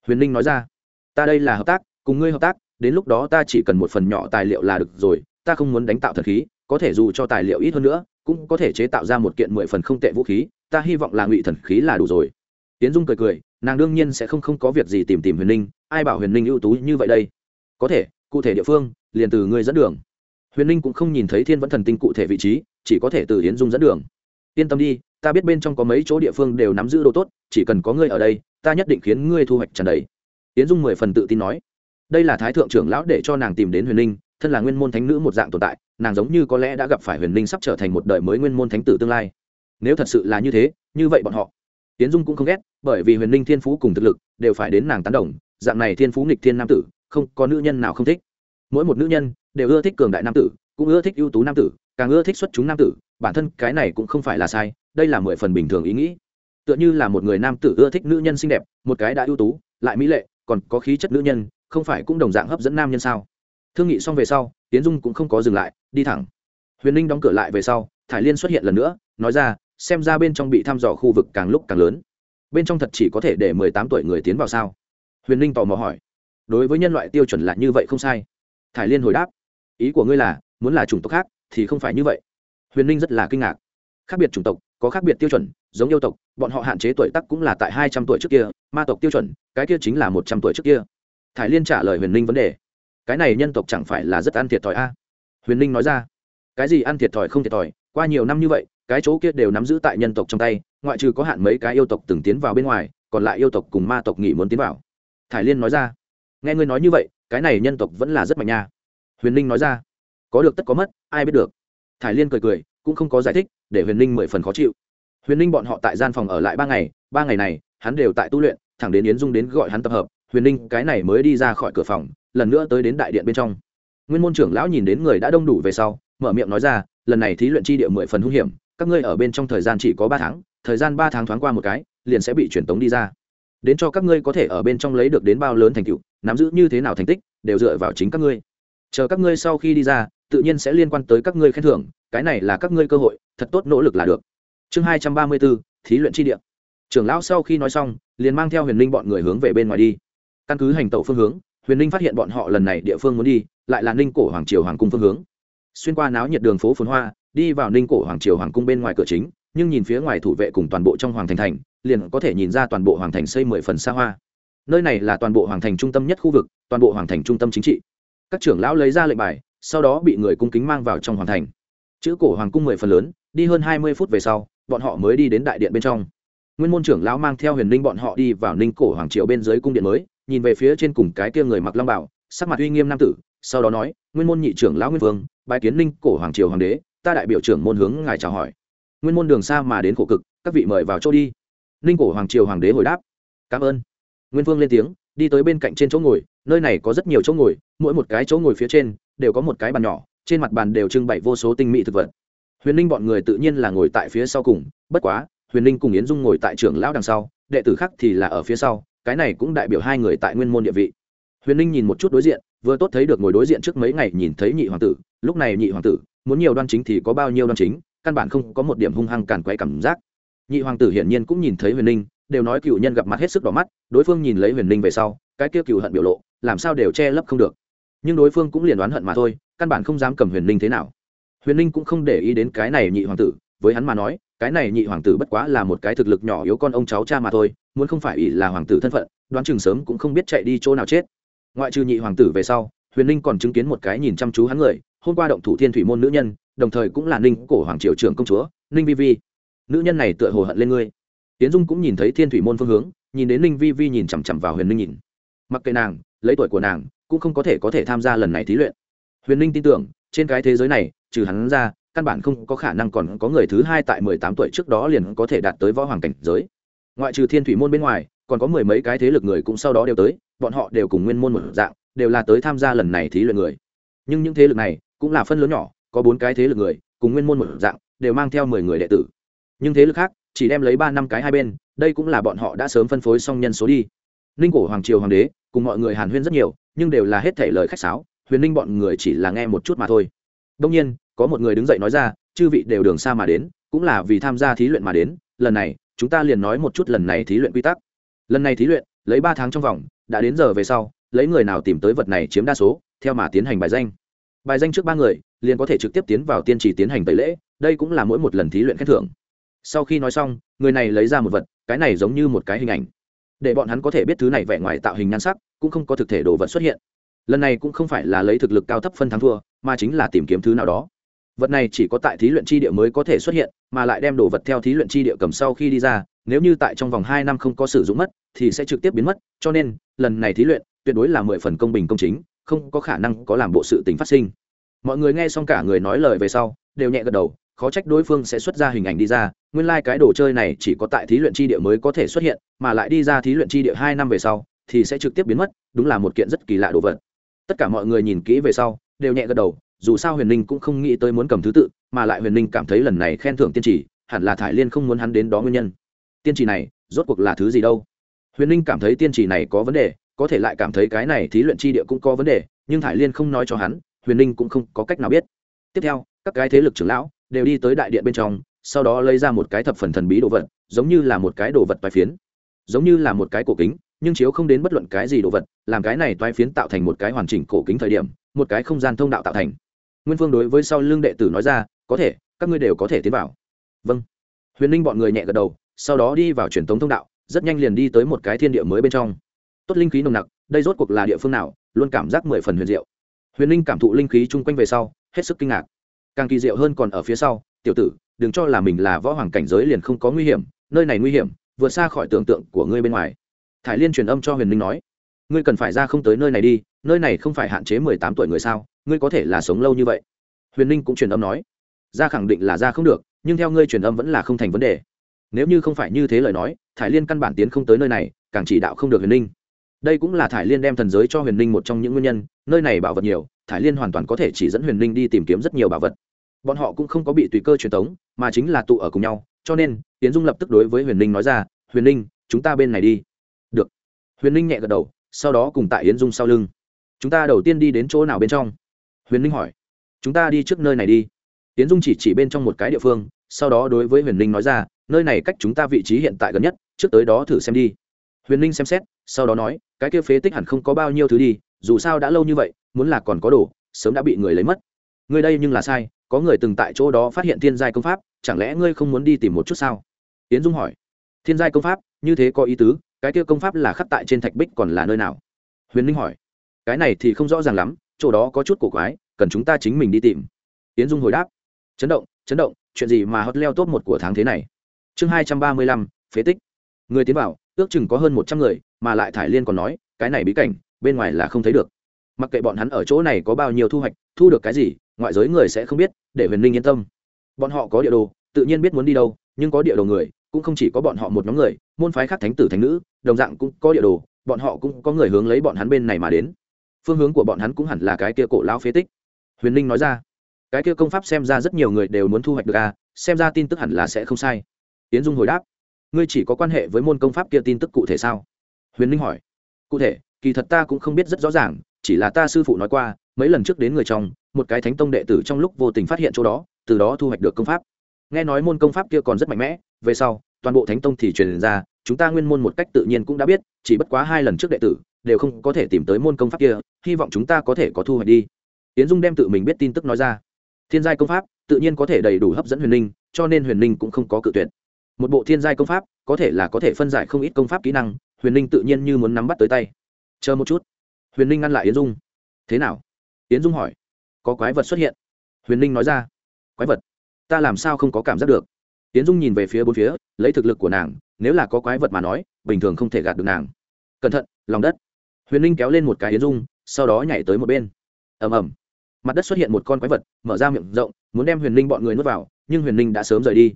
Huyền ninh nói ra, ta đây là hợp tác, cùng ngươi hợp tác, đến lúc đó ta chỉ cần một phần nhỏ tài liệu là được rồi, ta không muốn đánh tạo thần khí, có thể dù cho tài liệu ít hơn nữa, cũng có thể chế tạo ra một kiện mười phần không tệ vũ khí, ta hy vọng là ngụy thần khí là đủ rồi. Tiến dung cười cười, nàng đương nhiên sẽ không không có việc gì tìm tìm huyền ninh ai bảo huyền ninh ưu tú như vậy đây? Có thể, cụ thể địa phương, liền từ ngươi dẫn đường. Huyền ninh cũng không nhìn thấy thiên vẫn thần tinh cụ thể vị trí, chỉ có thể từ yến dung dẫn đường yên tâm đi, ta biết bên trong có mấy chỗ địa phương đều nắm giữ đồ tốt, chỉ cần có ngươi ở đây, ta nhất định khiến ngươi thu hoạch trần đầy. Yến dung mười phần tự tin nói. Đây là thái thượng trưởng lão để cho nàng tìm đến huyền ninh thân là nguyên môn thánh nữ một dạng tồn tại, nàng giống như có lẽ đã gặp phải huyền ninh sắp trở thành một đời mới nguyên môn thánh tử tương lai. Nếu thật sự là như thế, như vậy bọn họ. Tiến dung cũng không ghét, bởi vì huyền ninh thiên phú cùng thực lực đều phải đến nàng tán đồng, dạng này thiên phú nghịch thiên nam tử, không có nữ nhân nào không thích. Mỗi một nữ nhân đều ưa thích cường đại nam tử, cũng ưa thích ưu tú nam tử càng ưa thích xuất chúng nam tử, bản thân cái này cũng không phải là sai, đây là mười phần bình thường ý nghĩ. Tựa như là một người nam tử ưa thích nữ nhân xinh đẹp, một cái đã ưu tú, lại mỹ lệ, còn có khí chất nữ nhân, không phải cũng đồng dạng hấp dẫn nam nhân sao? Thương nghị xong về sau tiến dung cũng không có dừng lại, đi thẳng. Huyền ninh đóng cửa lại về sau, thải liên xuất hiện lần nữa, nói ra, xem ra bên trong bị thăm dò khu vực càng lúc càng lớn. Bên trong thật chỉ có thể để mười tám tuổi người tiến vào sao? Huyền ninh tò mò hỏi. Đối với nhân loại tiêu chuẩn là như vậy không sai. Thải liên hồi đáp. Ý của ngươi là, muốn là chủng tộc khác thì không phải như vậy. Huyền ninh rất là kinh ngạc. Khác biệt chủng tộc, có khác biệt tiêu chuẩn, giống yêu tộc, bọn họ hạn chế tuổi tắc cũng là tại hai trăm tuổi trước kia, ma tộc tiêu chuẩn, cái kia chính là một trăm tuổi trước kia. Thải liên trả lời huyền ninh vấn đề. Cái này nhân tộc chẳng phải là rất ăn thiệt thòi a? Huyền ninh nói ra. Cái gì ăn thiệt thòi không thiệt thòi, qua nhiều năm như vậy, cái chỗ kia đều nắm giữ tại nhân tộc trong tay, ngoại trừ có hạn mấy cái yêu tộc từng tiến vào bên ngoài, còn lại yêu tộc cùng ma tộc nghỉ muốn tiến vào. Thải liên nói ra. Nghe ngươi nói như vậy, cái này nhân tộc vẫn là rất mạnh nha. Huyền ninh nói ra có được tất có mất, ai biết được. Thải liên cười cười, cũng không có giải thích, để huyền ninh mười phần khó chịu. Huyền ninh bọn họ tại gian phòng ở lại ba ngày ba ngày này, hắn đều tại tu luyện, thẳng đến yến dung đến gọi hắn tập hợp, huyền ninh cái này mới đi ra khỏi cửa phòng, lần nữa tới đến đại điện bên trong. Nguyên môn trưởng lão nhìn đến người đã đông đủ về sau, mở miệng nói ra, lần này thí luyện chi địa mười phần hung hiểm, các ngươi ở bên trong thời gian chỉ có ba tháng, thời gian ba tháng thoáng qua một cái, liền sẽ bị truyền tống đi ra. Đến cho các ngươi có thể ở bên trong lấy được đến bao lớn thành tựu, nắm giữ như thế nào thành tích, đều dựa vào chính các ngươi. Chờ các ngươi sau khi đi ra tự nhiên sẽ liên quan tới các ngươi khen thưởng, cái này là các ngươi cơ hội, thật tốt nỗ lực là được. Chương hai trăm ba mươi bốn, thí luyện chi địa. Trưởng lão sau khi nói xong, liền mang theo huyền linh bọn người hướng về bên ngoài đi. Căn cứ hành tẩu phương hướng, huyền linh phát hiện bọn họ lần này địa phương muốn đi, lại là ninh cổ hoàng triều hoàng cung phương hướng. Xuyên qua náo nhiệt đường phố phồn hoa, đi vào ninh cổ hoàng triều hoàng cung bên ngoài cửa chính, nhưng nhìn phía ngoài thủ vệ cùng toàn bộ trong hoàng thành thành, liền có thể nhìn ra toàn bộ hoàng thành xây mười phần xa hoa. Nơi này là toàn bộ hoàng thành trung tâm nhất khu vực, toàn bộ hoàng thành trung tâm chính trị. Các trưởng lão lấy ra lệnh bài sau đó bị người cung kính mang vào trong hoàng thành. Chữ cổ hoàng cung mười phần lớn, đi hơn hai mươi phút về sau, bọn họ mới đi đến đại điện bên trong. Nguyên môn trưởng lão mang theo huyền ninh bọn họ đi vào ninh cổ hoàng triều bên dưới cung điện mới, nhìn về phía trên cùng cái kia người mặc long bảo, sắc mặt uy nghiêm nam tử, sau đó nói, nguyên môn nhị trưởng lão nguyên vương, bái kiến ninh cổ hoàng triều hoàng đế, ta đại biểu trưởng môn hướng ngài chào hỏi. Nguyên môn đường xa mà đến khổ cực, các vị mời vào chỗ đi. Ninh cổ hoàng triều hoàng đế hồi đáp, cảm ơn. Nguyên vương lên tiếng, đi tới bên cạnh trên chỗ ngồi, nơi này có rất nhiều chỗ ngồi, mỗi một cái chỗ ngồi phía trên đều có một cái bàn nhỏ, trên mặt bàn đều trưng bày vô số tinh mỹ thực vật. Huyền ninh bọn người tự nhiên là ngồi tại phía sau cùng, bất quá, huyền ninh cùng yến dung ngồi tại trưởng lão đằng sau, đệ tử khác thì là ở phía sau, cái này cũng đại biểu hai người tại nguyên môn địa vị. Huyền ninh nhìn một chút đối diện, vừa tốt thấy được ngồi đối diện trước mấy ngày nhìn thấy nhị hoàng tử, lúc này nhị hoàng tử, muốn nhiều đoan chính thì có bao nhiêu đoan chính, căn bản không có một điểm hung hăng càn quay cảm giác. Nhị hoàng tử hiển nhiên cũng nhìn thấy huyền ninh, đều nói cựu nhân gặp mặt hết sức đỏ mắt, đối phương nhìn lấy huyền ninh về sau, cái kia cựu hận biểu lộ, làm sao đều che lấp không được nhưng đối phương cũng liền đoán hận mà thôi, căn bản không dám cầm huyền ninh thế nào. Huyền ninh cũng không để ý đến cái này nhị hoàng tử, với hắn mà nói, cái này nhị hoàng tử bất quá là một cái thực lực nhỏ yếu con ông cháu cha mà thôi, muốn không phải ỷ là hoàng tử thân phận, đoán chừng sớm cũng không biết chạy đi chỗ nào chết. Ngoại trừ nhị hoàng tử về sau, huyền ninh còn chứng kiến một cái nhìn chăm chú hắn người, hôm qua động thủ thiên thủy môn nữ nhân, đồng thời cũng là ninh cổ hoàng triều trưởng công chúa, ninh vi vi. Nữ nhân này tựa hồ hận lên ngươi. Tiến dung cũng nhìn thấy thiên thủy môn phương hướng, nhìn đến ninh vi vi nhìn chằm chằm vào huyền ninh nhìn. Mặc kệ nàng, lấy tuổi của nàng cũng không có thể có thể tham gia lần này thí luyện. Huyền ninh tin tưởng, trên cái thế giới này, trừ hắn ra, căn bản không có khả năng còn có người thứ hai tại mười tám tuổi trước đó liền có thể đạt tới võ hoàng cảnh giới. Ngoại trừ thiên thủy môn bên ngoài, còn có mười mấy cái thế lực người cũng sau đó đều tới, bọn họ đều cùng nguyên môn một dạng, đều là tới tham gia lần này thí luyện người. Nhưng những thế lực này, cũng là phân lớn nhỏ, có bốn cái thế lực người, cùng nguyên môn một dạng, đều mang theo mười người đệ tử. Nhưng thế lực khác, chỉ đem lấy ba năm cái hai bên, đây cũng là bọn họ đã sớm phân phối xong nhân số đi ninh cổ hoàng triều hoàng đế, cùng mọi người hàn huyên rất nhiều, nhưng đều là hết thể lời khách sáo, huyền ninh bọn người chỉ là nghe một chút mà thôi. Đông nhiên, có một người đứng dậy nói ra, chư vị đều đường xa mà đến, cũng là vì tham gia thí luyện mà đến, lần này, chúng ta liền nói một chút lần này thí luyện quy tắc. Lần này thí luyện, lấy ba tháng trong vòng, đã đến giờ về sau, lấy người nào tìm tới vật này chiếm đa số, theo mà tiến hành bài danh. Bài danh trước ba người, liền có thể trực tiếp tiến vào tiên trì tiến hành tẩy lễ, đây cũng là mỗi một lần thí luyện khen thưởng. Sau khi nói xong, người này lấy ra một vật, cái này giống như một cái hình ảnh để bọn hắn có thể biết thứ này vẻ ngoài tạo hình nhan sắc, cũng không có thực thể đồ vật xuất hiện. Lần này cũng không phải là lấy thực lực cao thấp phân thắng thua, mà chính là tìm kiếm thứ nào đó. Vật này chỉ có tại thí luyện chi địa mới có thể xuất hiện, mà lại đem đồ vật theo thí luyện chi địa cầm sau khi đi ra, nếu như tại trong vòng hai năm không có sử dụng mất, thì sẽ trực tiếp biến mất, cho nên, lần này thí luyện, tuyệt đối là mười phần công bình công chính, không có khả năng có làm bộ sự tình phát sinh. Mọi người nghe xong cả người nói lời về sau đều nhẹ gật đầu, khó trách đối phương sẽ xuất ra hình ảnh đi ra, nguyên lai、like、cái đồ chơi này chỉ có tại thí luyện chi địa mới có thể xuất hiện, mà lại đi ra thí luyện chi địa hai năm về sau, thì sẽ trực tiếp biến mất, đúng là một kiện rất kỳ lạ đồ vật. Tất cả mọi người nhìn kỹ về sau, đều nhẹ gật đầu, dù sao huyền ninh cũng không nghĩ tới muốn cầm thứ tự, mà lại huyền ninh cảm thấy lần này khen thưởng tiên trì, hẳn là thải liên không muốn hắn đến đó nguyên nhân. Tiên trì này, rốt cuộc là thứ gì đâu? Huyền ninh cảm thấy tiên trì này có vấn đề, có thể lại cảm thấy cái này thí luyện chi địa cũng có vấn đề, nhưng thải liên không nói cho hắn, huyền ninh cũng không có cách nào biết tiếp theo, các cái thế lực trưởng lão đều đi tới đại điện bên trong, sau đó lấy ra một cái thập phần thần bí đồ vật, giống như là một cái đồ vật toái phiến, giống như là một cái cổ kính, nhưng chiếu không đến bất luận cái gì đồ vật, làm cái này toái phiến tạo thành một cái hoàn chỉnh cổ kính thời điểm, một cái không gian thông đạo tạo thành. Nguyên phương đối với sau lưng đệ tử nói ra, có thể, các ngươi đều có thể tiến vào. Vâng. Huyền ninh bọn người nhẹ gật đầu, sau đó đi vào truyền thống thông đạo, rất nhanh liền đi tới một cái thiên địa mới bên trong. Tốt linh khí nồng nặc, đây rốt cuộc là địa phương nào? Luôn cảm giác mười phần huyền diệu. Huyền ninh cảm thụ linh khí chung quanh về sau hết sức kinh ngạc. Càng kỳ diệu hơn còn ở phía sau, tiểu tử, đừng cho là mình là võ hoàng cảnh giới liền không có nguy hiểm, nơi này nguy hiểm, vượt xa khỏi tưởng tượng của ngươi bên ngoài. Thải liên truyền âm cho huyền ninh nói, ngươi cần phải ra không tới nơi này đi, nơi này không phải hạn chế mười tám tuổi người sao, ngươi có thể là sống lâu như vậy. Huyền ninh cũng truyền âm nói, ra khẳng định là ra không được, nhưng theo ngươi truyền âm vẫn là không thành vấn đề. Nếu như không phải như thế lời nói, thải liên căn bản tiến không tới nơi này, càng chỉ đạo không được huyền ninh đây cũng là thải liên đem thần giới cho huyền ninh một trong những nguyên nhân, nơi này bảo vật nhiều thải liên hoàn toàn có thể chỉ dẫn huyền Linh đi tìm kiếm rất nhiều bảo vật. Bọn họ cũng không có bị tùy cơ truyền tống mà chính là tụ ở cùng nhau cho nên tiến dung lập tức đối với huyền Linh nói ra huyền Linh, chúng ta bên này đi. Được. Huyền Linh nhẹ gật đầu sau đó cùng tại yến dung sau lưng. Chúng ta đầu tiên đi đến chỗ nào bên trong? Huyền Linh hỏi. Chúng ta đi trước nơi này đi. Yến dung chỉ chỉ bên trong một cái địa phương sau đó đối với huyền Linh nói ra nơi này cách chúng ta vị trí hiện tại gần nhất trước tới đó thử xem đi. Huyền Linh xem xét sau đó nói cái kia phế tích hẳn không có bao nhiêu thứ đi dù sao đã lâu như vậy, muốn là còn có đồ, sớm đã bị người lấy mất. Ngươi đây nhưng là sai, có người từng tại chỗ đó phát hiện thiên giai công pháp, chẳng lẽ ngươi không muốn đi tìm một chút sao? Tiến dung hỏi. Thiên giai công pháp, như thế có ý tứ, cái kia công pháp là khắc tại trên thạch bích còn là nơi nào? Huyền ninh hỏi. Cái này thì không rõ ràng lắm, chỗ đó có chút cổ quái, cần chúng ta chính mình đi tìm. Tiến dung hồi đáp. Chấn động chấn động, chuyện gì mà hot leo top một của tháng thế này? Chương hai trăm ba mươi lăm, phế tích. Người tiến vào, ước chừng có hơn một trăm người, mà lại thải liên còn nói, cái này bí cảnh bên ngoài là không thấy được. Mặc kệ bọn hắn ở chỗ này có bao nhiêu thu hoạch, thu được cái gì, ngoại giới người sẽ không biết, để huyền ninh yên tâm. Bọn họ có địa đồ, tự nhiên biết muốn đi đâu, nhưng có địa đồ người, cũng không chỉ có bọn họ một nhóm người, môn phái khác thánh tử thánh nữ, đồng dạng cũng có địa đồ, bọn họ cũng có người hướng lấy bọn hắn bên này mà đến. Phương hướng của bọn hắn cũng hẳn là cái kia cổ lao phế tích. Huyền ninh nói ra, cái kia công pháp xem ra rất nhiều người đều muốn thu hoạch được à xem ra tin tức hẳn là sẽ không sai. Tiến dung hồi đáp, ngươi chỉ có quan hệ với môn công pháp kia tin tức cụ thể sao? Huyền ninh hỏi, cụ thể kỳ thật ta cũng không biết rất rõ ràng chỉ là ta sư phụ nói qua mấy lần trước đến người trong một cái thánh tông đệ tử trong lúc vô tình phát hiện chỗ đó từ đó thu hoạch được công pháp. Nghe nói môn công pháp kia còn rất mạnh mẽ về sau toàn bộ thánh tông thì truyền ra chúng ta nguyên môn một cách tự nhiên cũng đã biết chỉ bất quá hai lần trước đệ tử đều không có thể tìm tới môn công pháp kia hy vọng chúng ta có thể có thu hoạch đi. Tiến dung đem tự mình biết tin tức nói ra. Thiên giai công pháp tự nhiên có thể đầy đủ hấp dẫn huyền Linh, cho nên huyền Linh cũng không có cự tuyệt. Một bộ thiên giai công pháp có thể là có thể phân giải không ít công pháp kỹ năng huyền Linh tự nhiên như muốn nắm bắt tới tay chờ một chút. Huyền ninh ngăn lại yến dung. Thế nào? Yến dung hỏi. Có quái vật xuất hiện. Huyền ninh nói ra. Quái vật? Ta làm sao không có cảm giác được? Yến dung nhìn về phía bốn phía, lấy thực lực của nàng, nếu là có quái vật mà nói, bình thường không thể gạt được nàng. Cẩn thận, lòng đất. Huyền ninh kéo lên một cái yến dung, sau đó nhảy tới một bên. Ầm ầm. Mặt đất xuất hiện một con quái vật, mở ra miệng rộng, muốn đem huyền ninh bọn người nuốt vào, nhưng huyền ninh đã sớm rời đi.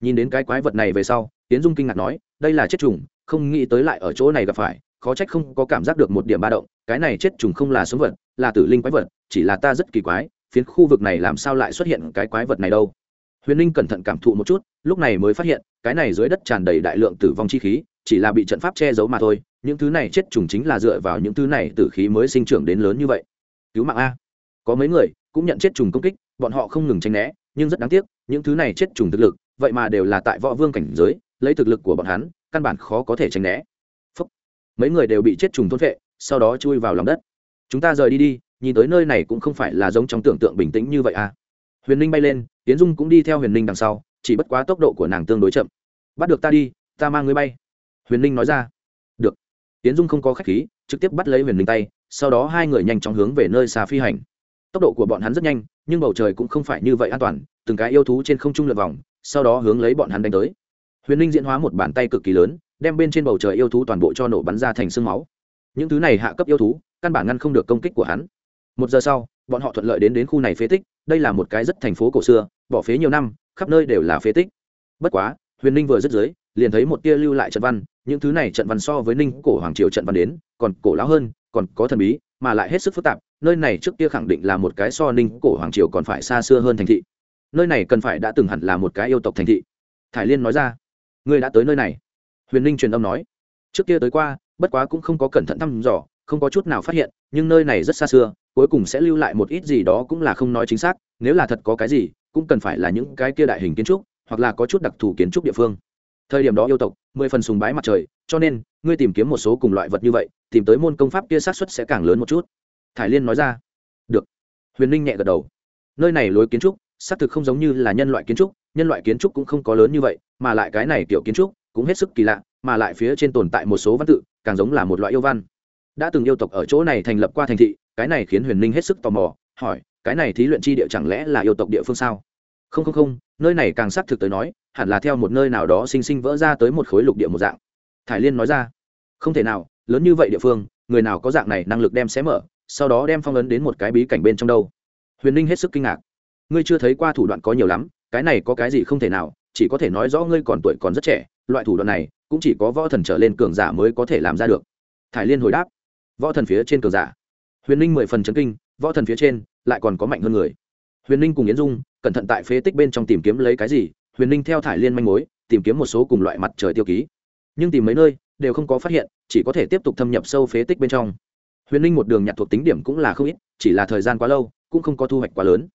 Nhìn đến cái quái vật này về sau tiến dung kinh ngạc nói, đây là chết trùng không nghĩ tới lại ở chỗ này gặp phải khó trách không có cảm giác được một điểm ba động, cái này chết trùng không là sống vật, là tử linh quái vật, chỉ là ta rất kỳ quái, phiến khu vực này làm sao lại xuất hiện cái quái vật này đâu? Huyền ninh cẩn thận cảm thụ một chút, lúc này mới phát hiện, cái này dưới đất tràn đầy đại lượng tử vong chi khí, chỉ là bị trận pháp che giấu mà thôi, những thứ này chết trùng chính là dựa vào những thứ này tử khí mới sinh trưởng đến lớn như vậy. Cứu mạng a. Có mấy người cũng nhận chết trùng công kích, bọn họ không ngừng tranh né, nhưng rất đáng tiếc, những thứ này chết trùng thực lực, vậy mà đều là tại võ vương cảnh giới, lấy thực lực của bọn hắn, căn bản khó có thể tránh né mấy người đều bị chết trùng thôn vệ sau đó chui vào lòng đất. Chúng ta rời đi đi, nhìn tới nơi này cũng không phải là giống trong tưởng tượng bình tĩnh như vậy à. Huyền ninh bay lên tiến dung cũng đi theo huyền ninh đằng sau, chỉ bất quá tốc độ của nàng tương đối chậm. Bắt được ta đi, ta mang ngươi bay. Huyền ninh nói ra. Được. Tiến dung không có k h á c h khí, trực tiếp bắt lấy huyền ninh tay, sau đó hai người nhanh chóng hướng về nơi xa phi hành. Tốc độ của bọn hắn rất nhanh, nhưng bầu trời cũng không phải như vậy an toàn, từng cái yêu thú trên không trung lượt vòng, sau đó hướng lấy bọn hắn đánh tới. Huyền ninh diễn hóa một bàn tay cực kỳ lớn đem bên trên bầu trời yêu thú toàn bộ cho nổ bắn ra thành sương máu. Những thứ này hạ cấp yêu thú, căn bản ngăn không được công kích của hắn. Một giờ sau, bọn họ thuận lợi đến đến khu này phế tích, đây là một cái rất thành phố cổ xưa, bỏ phế nhiều năm, khắp nơi đều là phế tích. Bất quá, huyền ninh vừa dứt dưới, liền thấy một tia lưu lại trận văn, những thứ này trận văn so với ninh cổ hoàng triều trận văn đến, còn cổ lão hơn, còn có thần bí, mà lại hết sức phức tạp, nơi này trước kia khẳng định là một cái so ninh cổ hoàng triều còn phải xa xưa hơn thành thị. Nơi này cần phải đã từng hẳn là một cái yêu tộc thành thị. Thải liên nói ra, ngươi đã tới nơi này huyền ninh truyền âm nói, trước kia tới qua, bất quá cũng không có cẩn thận thăm dò, không có chút nào phát hiện, nhưng nơi này rất xa xưa, cuối cùng sẽ lưu lại một ít gì đó cũng là không nói chính xác, nếu là thật có cái gì, cũng cần phải là những cái kia đại hình kiến trúc, hoặc là có chút đặc thù kiến trúc địa phương. Thời điểm đó yêu tộc, mười phần sùng bái mặt trời, cho nên, ngươi tìm kiếm một số cùng loại vật như vậy, tìm tới môn công pháp kia sát xuất sẽ càng lớn một chút. Thải liên nói ra. Được. Huyền ninh nhẹ gật đầu. Nơi này lối kiến trúc, xác thực không giống như là nhân loại kiến trúc, nhân loại kiến trúc cũng không có lớn như vậy, mà lại cái này kiểu kiến trúc cũng hết sức kỳ lạ, mà lại phía trên tồn tại một số văn tự, càng giống là một loại yêu văn. Đã từng yêu tộc ở chỗ này thành lập qua thành thị, cái này khiến huyền ninh hết sức tò mò, hỏi, cái này thí luyện chi địa chẳng lẽ là yêu tộc địa phương sao? Không không không, nơi này càng xác thực tới nói, hẳn là theo một nơi nào đó sinh sinh vỡ ra tới một khối lục địa một dạng. Thải liên nói ra, không thể nào, lớn như vậy địa phương, người nào có dạng này năng lực đem xé mở, sau đó đem phong ấn đến một cái bí cảnh bên trong đâu? Huyền ninh hết sức kinh ngạc. Ngươi chưa thấy qua thủ đoạn có nhiều lắm, cái này có cái gì không thể nào, chỉ có thể nói rõ ngươi còn tuổi còn rất trẻ loại thủ đoạn này cũng chỉ có võ thần trở lên cường giả mới có thể làm ra được. Thải liên hồi đáp, võ thần phía trên cường giả. Huyền ninh mười phần chấn kinh, võ thần phía trên lại còn có mạnh hơn người. Huyền ninh cùng yến dung cẩn thận tại phế tích bên trong tìm kiếm lấy cái gì, huyền ninh theo thải liên manh mối tìm kiếm một số cùng loại mặt trời tiêu ký. Nhưng tìm mấy nơi đều không có phát hiện, chỉ có thể tiếp tục thâm nhập sâu phế tích bên trong. Huyền ninh một đường nhặt thuộc tính điểm cũng là không ít, chỉ là thời gian quá lâu, cũng không có thu hoạch quá lớn.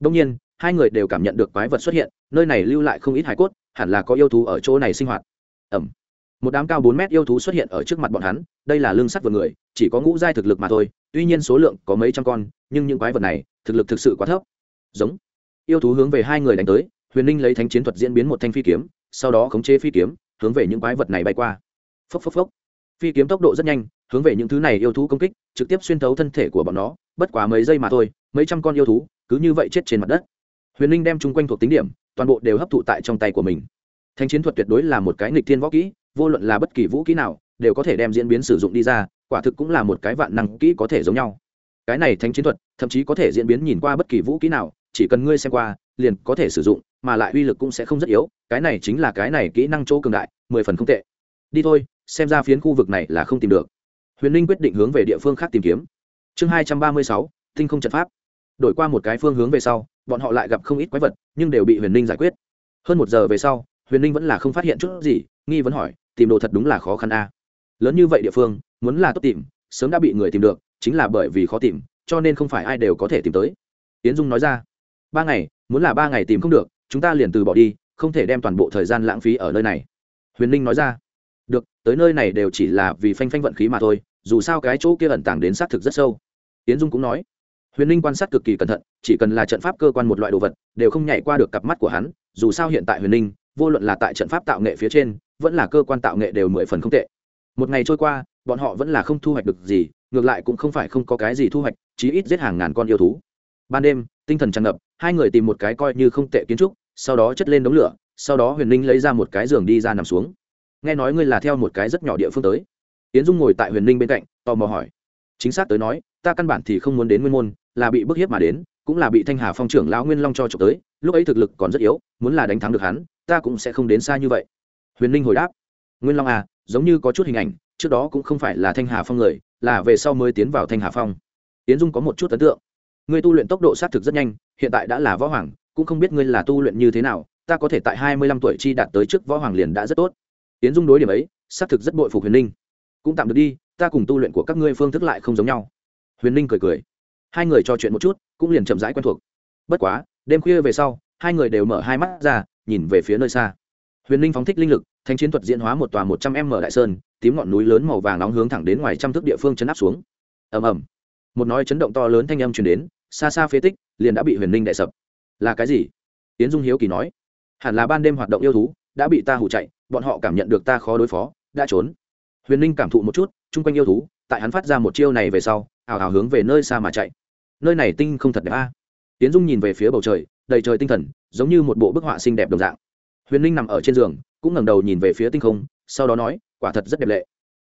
Đông nhiên, hai người đều cảm nhận được quái vật xuất hiện, nơi này lưu lại không ít hải cốt hẳn là có yêu thú ở chỗ này sinh hoạt. Ẩm. Một đám cao bốn mét yêu thú xuất hiện ở trước mặt bọn hắn, đây là lương sắt vừa người, chỉ có ngũ giai thực lực mà thôi, tuy nhiên số lượng có mấy trăm con, nhưng những quái vật này, thực lực thực sự quá thấp. Giống. Yêu thú hướng về hai người đánh tới, huyền ninh lấy thánh chiến thuật diễn biến một thanh phi kiếm, sau đó khống chế phi kiếm, hướng về những quái vật này bay qua. Phốc phốc phốc. Phi kiếm tốc độ rất nhanh, hướng về những thứ này yêu thú công kích, trực tiếp xuyên thấu thân thể của bọn nó, bất quá mấy giây mà thôi, mấy trăm con yêu thú, cứ như vậy chết trên mặt đất. Huyền ninh đem chung quanh thuộc tính điểm toàn bộ đều hấp thụ tại trong tay của mình. Thanh chiến thuật tuyệt đối là một cái nghịch thiên võ kỹ, vô luận là bất kỳ vũ kỹ nào, đều có thể đem diễn biến sử dụng đi ra, quả thực cũng là một cái vạn năng kỹ có thể giống nhau. Cái này thánh chiến thuật, thậm chí có thể diễn biến nhìn qua bất kỳ vũ kỹ nào, chỉ cần ngươi xem qua, liền có thể sử dụng, mà lại uy lực cũng sẽ không rất yếu, cái này chính là cái này kỹ năng chỗ cường đại, mười phần không tệ. Đi thôi, xem ra phiến khu vực này là không tìm được. Huyền Linh quyết định hướng về địa phương khác tìm kiếm. Chương hai trăm ba mươi sáu, tinh không trận pháp. Đổi qua một cái phương hướng về sau bọn họ lại gặp không ít quái vật, nhưng đều bị huyền ninh giải quyết. Hơn một giờ về sau, huyền ninh vẫn là không phát hiện chút gì, nghi vấn hỏi, tìm đồ thật đúng là khó khăn a. Lớn như vậy địa phương, muốn là tốt tìm, sớm đã bị người tìm được, chính là bởi vì khó tìm, cho nên không phải ai đều có thể tìm tới. Tiến dung nói ra, ba ngày, muốn là ba ngày tìm không được, chúng ta liền từ bỏ đi, không thể đem toàn bộ thời gian lãng phí ở nơi này. Huyền ninh nói ra, được, tới nơi này đều chỉ là vì phanh phanh vận khí mà thôi, dù sao cái chỗ kia ẩn tàng đến xác thực rất sâu. Tiến dung cũng nói huyền ninh quan sát cực kỳ cẩn thận, chỉ cần là trận pháp cơ quan một loại đồ vật, đều không nhảy qua được cặp mắt của hắn, dù sao hiện tại huyền ninh, vô luận là tại trận pháp tạo nghệ phía trên, vẫn là cơ quan tạo nghệ đều mười phần không tệ. Một ngày trôi qua, bọn họ vẫn là không thu hoạch được gì, ngược lại cũng không phải không có cái gì thu hoạch, chí ít giết hàng ngàn con yêu thú. Ban đêm, tinh thần tràn ngập, hai người tìm một cái coi như không tệ kiến trúc, sau đó chất lên đống lửa, sau đó huyền ninh lấy ra một cái giường đi ra nằm xuống. Nghe nói ngươi là theo một cái rất nhỏ địa phương tới. Tiến dung ngồi tại huyền ninh bên cạnh, tò mò hỏi. Chính xác tới nói, ta căn bản thì không muốn đến nguyên môn là bị bức hiếp mà đến, cũng là bị thanh hà phong trưởng lão nguyên long cho trộm tới, lúc ấy thực lực còn rất yếu, muốn là đánh thắng được hắn, ta cũng sẽ không đến xa như vậy. Huyền ninh hồi đáp, nguyên long à giống như có chút hình ảnh, trước đó cũng không phải là thanh hà phong người, là về sau mới tiến vào thanh hà phong. Tiến dung có một chút ấn tượng, ngươi tu luyện tốc độ xác thực rất nhanh, hiện tại đã là võ hoàng, cũng không biết ngươi là tu luyện như thế nào, ta có thể tại hai mươi lăm tuổi chi đạt tới trước võ hoàng liền đã rất tốt. Tiến dung đối điểm ấy xác thực rất bội phục huyền ninh. Cũng tạm được đi, ta cùng tu luyện của các ngươi phương thức lại không giống nhau. Huyền ninh cười cười hai người trò chuyện một chút, cũng liền chậm rãi quen thuộc. Bất quá, đêm khuya về sau, hai người đều mở hai mắt ra, nhìn về phía nơi xa. Huyền ninh phóng thích linh lực, thanh chiến thuật diễn hóa một tòa một trăm m đại sơn, tím ngọn núi lớn màu vàng nóng hướng thẳng đến ngoài trăm thước địa phương chấn áp xuống. Ầm ầm. Một nói chấn động to lớn thanh âm truyền đến, xa xa phế tích, liền đã bị huyền ninh đại sập. Là cái gì? Tiến dung hiếu kỳ nói. Hẳn là ban đêm hoạt động yêu thú, đã bị ta hủ chạy, bọn họ cảm nhận được ta khó đối phó, đã trốn. Huyền ninh cảm thụ một chút, chung quanh yêu thú, tại hắn phát ra một chiêu này về sau ảo ảo hướng về nơi xa mà chạy. Nơi này tinh không thật đẹp a. Tiến dung nhìn về phía bầu trời, đầy trời tinh thần, giống như một bộ bức họa xinh đẹp đồng dạng. Huyền ninh nằm ở trên giường, cũng ngẩng đầu nhìn về phía tinh không, sau đó nói, quả thật rất đẹp lệ.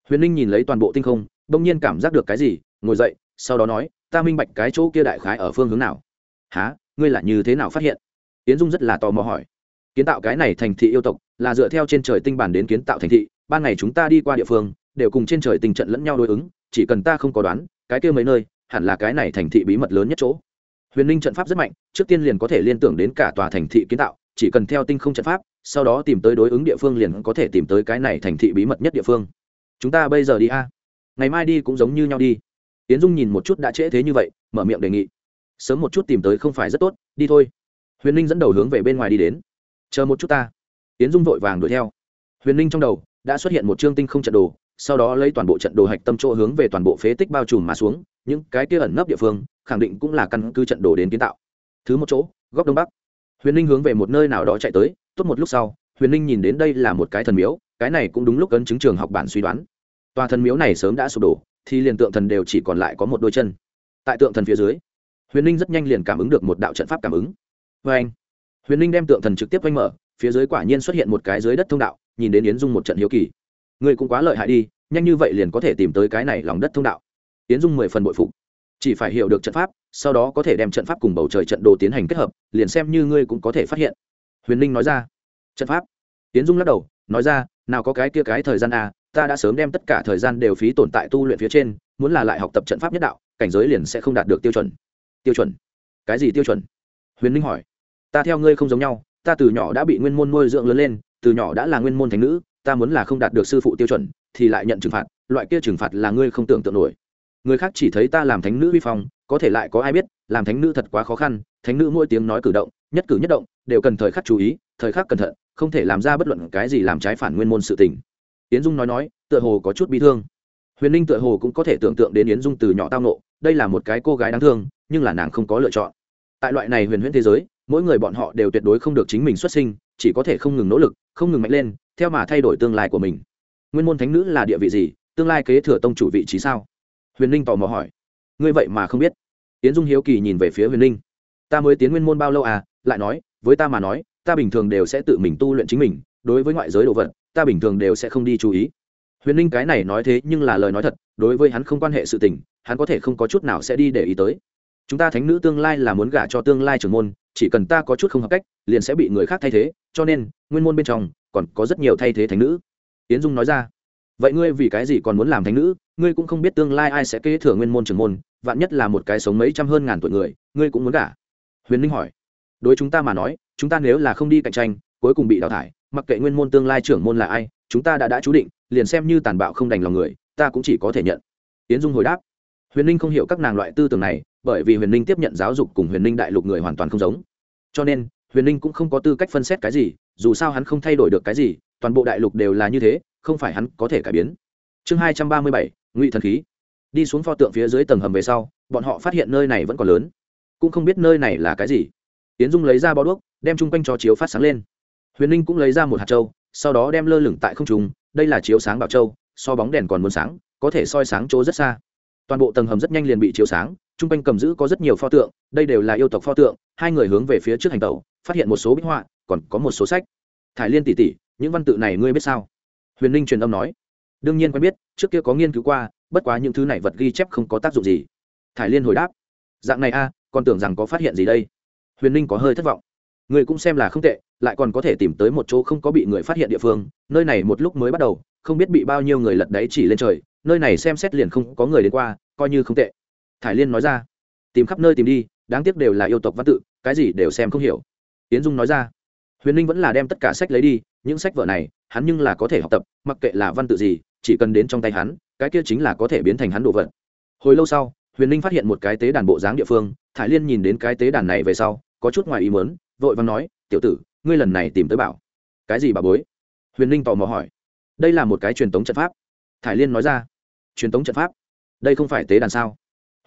Huyền ninh nhìn lấy toàn bộ tinh không, bỗng nhiên cảm giác được cái gì, ngồi dậy, sau đó nói, ta minh bạch cái chỗ kia đại khái ở phương hướng nào. Há ngươi là như thế nào phát hiện? Tiến dung rất là tò mò hỏi. Kiến tạo cái này thành thị yêu tộc, là dựa theo trên trời tinh bản đến kiến tạo thành thị, ban ngày chúng ta đi qua địa phương, đều cùng trên trời tình trận lẫn nhau đối ứng, chỉ cần ta không có đoán cái kia mấy nơi, hẳn là cái này thành thị bí mật lớn nhất chỗ. Huyền ninh trận pháp rất mạnh, trước tiên liền có thể liên tưởng đến cả tòa thành thị kiến tạo, chỉ cần theo tinh không trận pháp, sau đó tìm tới đối ứng địa phương liền có thể tìm tới cái này thành thị bí mật nhất địa phương. Chúng ta bây giờ đi a. Ngày mai đi cũng giống như nhau đi. Tiến dung nhìn một chút đã trễ thế như vậy, mở miệng đề nghị. Sớm một chút tìm tới không phải rất tốt, đi thôi. Huyền ninh dẫn đầu hướng về bên ngoài đi đến. Chờ một chút ta. Tiến dung vội vàng đuổi theo. Huyền ninh trong đầu đã xuất hiện một chương tinh không trận đồ sau đó lấy toàn bộ trận đồ hạch tâm chỗ hướng về toàn bộ phế tích bao trùm mà xuống, những cái kia ẩn nấp địa phương, khẳng định cũng là căn cứ trận đồ đến kiến tạo. Thứ một chỗ, góc đông bắc. Huyền ninh hướng về một nơi nào đó chạy tới, tốt một lúc sau, huyền ninh nhìn đến đây là một cái thần miếu, cái này cũng đúng lúc ấn chứng trường học bản suy đoán. Tòa thần miếu này sớm đã sụp đổ, thì liền tượng thần đều chỉ còn lại có một đôi chân. Tại tượng thần phía dưới, huyền ninh rất nhanh liền cảm ứng được một đạo trận pháp cảm ứng. Vê anh, huyền ninh đem tượng thần trực tiếp quanh mở, phía dưới quả nhiên xuất hiện một cái dưới đất thông đạo, nhìn đến yến dung một trận hiếu kỳ ngươi cũng quá lợi hại đi nhanh như vậy liền có thể tìm tới cái này lòng đất thông đạo. Tiến dung mười phần bội phục. Chỉ phải hiểu được trận pháp sau đó có thể đem trận pháp cùng bầu trời trận đồ tiến hành kết hợp liền xem như ngươi cũng có thể phát hiện. Huyền Linh nói ra. Trận pháp. Tiến dung lắc đầu nói ra nào có cái kia cái thời gian à, ta đã sớm đem tất cả thời gian đều phí tồn tại tu luyện phía trên muốn là lại học tập trận pháp nhất đạo cảnh giới liền sẽ không đạt được tiêu chuẩn. Tiêu chuẩn? Cái gì tiêu chuẩn? Huyền Linh hỏi. Ta theo ngươi không giống nhau ta từ nhỏ đã bị nguyên môn nuôi dưỡng lớn lên từ nhỏ đã là nguyên môn thành nữ ta muốn là không đạt được sư phụ tiêu chuẩn, thì lại nhận trừng phạt, loại kia trừng phạt là ngươi không tưởng tượng nổi. Người khác chỉ thấy ta làm thánh nữ vi phong, có thể lại có ai biết, làm thánh nữ thật quá khó khăn, thánh nữ mỗi tiếng nói cử động, nhất cử nhất động, đều cần thời khắc chú ý, thời khắc cẩn thận, không thể làm ra bất luận cái gì làm trái phản nguyên môn sự tình. Yến dung nói nói, tựa hồ có chút bi thương. Huyền ninh tựa hồ cũng có thể tưởng tượng đến yến dung từ nhỏ tao nộ đây là một cái cô gái đáng thương, nhưng là nàng không có lựa chọn. Tại loại này huyền huyễn thế giới, mỗi người bọn họ đều tuyệt đối không được chính mình xuất sinh, chỉ có thể không ngừng nỗ lực, không ngừng mạnh lên theo mà thay đổi tương lai của mình. Nguyên môn thánh nữ là địa vị gì? Tương lai kế thừa tông chủ vị trí sao? Huyền ninh tò mò hỏi. Ngươi vậy mà không biết. Yến dung hiếu kỳ nhìn về phía huyền ninh ta mới tiến nguyên môn bao lâu à? Lại nói, với ta mà nói, ta bình thường đều sẽ tự mình tu luyện chính mình, đối với ngoại giới đồ vật, ta bình thường đều sẽ không đi chú ý. Huyền ninh cái này nói thế nhưng là lời nói thật, đối với hắn không quan hệ sự tình, hắn có thể không có chút nào sẽ đi để ý tới. Chúng ta thánh nữ tương lai là muốn gả cho tương lai trưởng môn, chỉ cần ta có chút không hợp cách, liền sẽ bị người khác thay thế, cho nên, nguyên môn bên trong còn có rất nhiều thay thế thánh nữ. Yến dung nói ra, vậy ngươi vì cái gì còn muốn làm thánh nữ? Ngươi cũng không biết tương lai ai sẽ kế thừa nguyên môn trưởng môn, vạn nhất là một cái sống mấy trăm hơn ngàn tuổi người, ngươi cũng muốn gả. Huyền ninh hỏi, đối chúng ta mà nói, chúng ta nếu là không đi cạnh tranh, cuối cùng bị đào thải, mặc kệ nguyên môn tương lai trưởng môn là ai, chúng ta đã đã chú định, liền xem như tàn bạo không đành lòng người, ta cũng chỉ có thể nhận. Yến dung hồi đáp, huyền ninh không hiểu các nàng loại tư tưởng này, bởi vì huyền ninh tiếp nhận giáo dục cùng huyền ninh đại lục người hoàn toàn không giống. Cho nên, huyền ninh cũng không có tư cách phân xét cái gì dù sao hắn không thay đổi được cái gì toàn bộ đại lục đều là như thế không phải hắn có thể cải biến. Chương hai trăm ba mươi bảy ngụy thần khí. Đi xuống pho tượng phía dưới tầng hầm về sau bọn họ phát hiện nơi này vẫn còn lớn. Cũng không biết nơi này là cái gì. Tiến dung lấy ra bao đuốc đem chung quanh cho chiếu phát sáng lên. Huyền ninh cũng lấy ra một hạt trâu sau đó đem lơ lửng tại không trung đây là chiếu sáng bảo châu so bóng đèn còn muốn sáng có thể soi sáng chỗ rất xa. Toàn bộ tầng hầm rất nhanh liền bị chiếu sáng chung quanh cầm giữ có rất nhiều pho tượng đây đều là yêu tộc pho tượng hai người hướng về phía trước hành tàu, phát hiện một số bích họa còn có một số sách. Thải liên tỷ tỷ, những văn tự này ngươi biết sao? Huyền ninh truyền âm nói. Đương nhiên quen biết, trước kia có nghiên cứu qua, bất quá những thứ này vật ghi chép không có tác dụng gì. Thải liên hồi đáp. Dạng này a, còn tưởng rằng có phát hiện gì đây. Huyền ninh có hơi thất vọng. Người cũng xem là không tệ, lại còn có thể tìm tới một chỗ không có bị người phát hiện địa phương, nơi này một lúc mới bắt đầu, không biết bị bao nhiêu người lật đáy chỉ lên trời, nơi này xem xét liền không có người đến qua, coi như không tệ. Thải liên nói ra. Tìm khắp nơi tìm đi, đáng tiếc đều là yêu tộc văn tự, cái gì đều xem không hiểu. Tiến dung nói ra huyền ninh vẫn là đem tất cả sách lấy đi, những sách vở này, hắn nhưng là có thể học tập, mặc kệ là văn tự gì, chỉ cần đến trong tay hắn, cái kia chính là có thể biến thành hắn đồ vật. Hồi lâu sau, huyền ninh phát hiện một cái tế đàn bộ dáng địa phương, thải liên nhìn đến cái tế đàn này về sau, có chút ngoài ý mớn vội vàng nói, tiểu tử, ngươi lần này tìm tới bảo. Cái gì bà bối? Huyền ninh tò mò hỏi. Đây là một cái truyền thống trận pháp. Thải liên nói ra. Truyền thống trận pháp? Đây không phải tế đàn sao?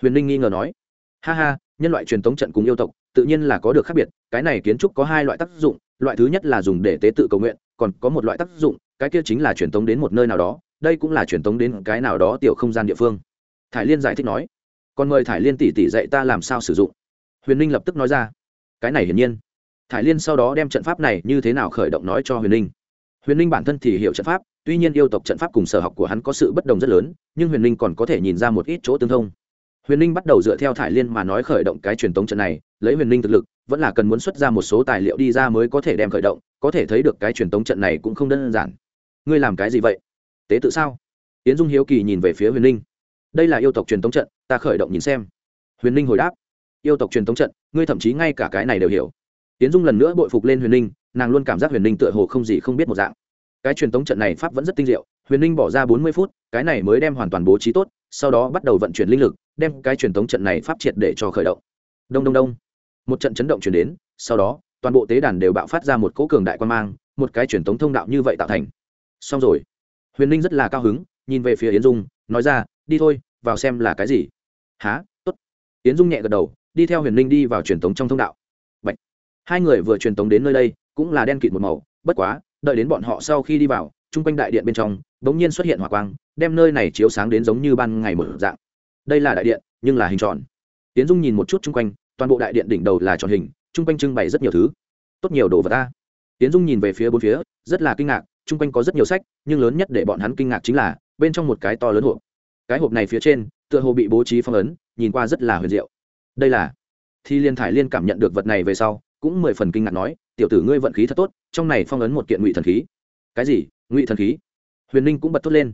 Huyền ninh nghi ngờ nói. Ha ha, nhân loại truyền thống trận cùng yêu tộc, tự nhiên là có được khác biệt, cái này kiến trúc có hai loại tác dụng loại thứ nhất là dùng để tế tự cầu nguyện, còn có một loại tác dụng, cái kia chính là truyền tống đến một nơi nào đó, đây cũng là truyền tống đến cái nào đó tiểu không gian địa phương. Thải liên giải thích nói, còn mời thải liên tỷ tỷ dạy ta làm sao sử dụng. Huyền ninh lập tức nói ra, cái này hiển nhiên. Thải liên sau đó đem trận pháp này như thế nào khởi động nói cho huyền ninh. Huyền ninh bản thân thì hiểu trận pháp, tuy nhiên yêu tộc trận pháp cùng sở học của hắn có sự bất đồng rất lớn, nhưng huyền ninh còn có thể nhìn ra một ít chỗ tương thông. Huyền ninh bắt đầu dựa theo thải liên mà nói khởi động cái truyền tống trận này, lấy huyền ninh thực lực vẫn là cần muốn xuất ra một số tài liệu đi ra mới có thể đem khởi động, có thể thấy được cái truyền thống trận này cũng không đơn giản. Ngươi làm cái gì vậy? Tế tự sao? Yến dung hiếu kỳ nhìn về phía huyền ninh đây là yêu tộc truyền thống trận, ta khởi động nhìn xem. Huyền ninh hồi đáp. Yêu tộc truyền thống trận, ngươi thậm chí ngay cả cái này đều hiểu. Yến dung lần nữa bội phục lên huyền ninh nàng luôn cảm giác huyền ninh tựa hồ không gì không biết một dạng. Cái truyền thống trận này pháp vẫn rất tinh diệu, huyền ninh bỏ ra bốn mươi phút, cái này mới đem hoàn toàn bố trí tốt, sau đó bắt đầu vận chuyển linh lực, đem cái truyền thống trận này pháp triệt để cho khởi động. Đông đông đông một trận chấn động chuyển đến, sau đó, toàn bộ tế đàn đều bạo phát ra một cỗ cường đại quan mang, một cái truyền thống thông đạo như vậy tạo thành. Xong rồi. Huyền ninh rất là cao hứng, nhìn về phía yến dung, nói ra, đi thôi, vào xem là cái gì. Há t ố t yến dung nhẹ gật đầu, đi theo huyền ninh đi vào truyền thống trong thông đạo. Bạch. hai người vừa truyền thống đến nơi đây, cũng là đen kịt một màu, bất quá, đợi đến bọn họ sau khi đi vào, chung quanh đại điện bên trong đ ố n g nhiên xuất hiện hỏa quang, đem nơi này chiếu sáng đến giống như ban ngày mở dạng. Đây là đại điện, nhưng là hình tròn. Tiến dung nhìn một chút chung quanh toàn bộ đại điện đỉnh đầu là tròn hình, chung quanh trưng bày rất nhiều thứ. Tốt nhiều đồ vật ta tiến dung nhìn về phía bốn phía, rất là kinh ngạc, chung quanh có rất nhiều sách, nhưng lớn nhất để bọn hắn kinh ngạc chính là, bên trong một cái to lớn hộp. Cái hộp này phía trên, tựa hồ bị bố trí phong ấn, nhìn qua rất là huyền diệu. Đây là thì liên thải liên cảm nhận được vật này về sau, cũng mười phần kinh ngạc nói, tiểu tử ngươi vận khí thật tốt, trong này phong ấn một kiện ngụy thần khí. Cái gì? Ngụy thần khí? Huyền ninh cũng bật thốt lên.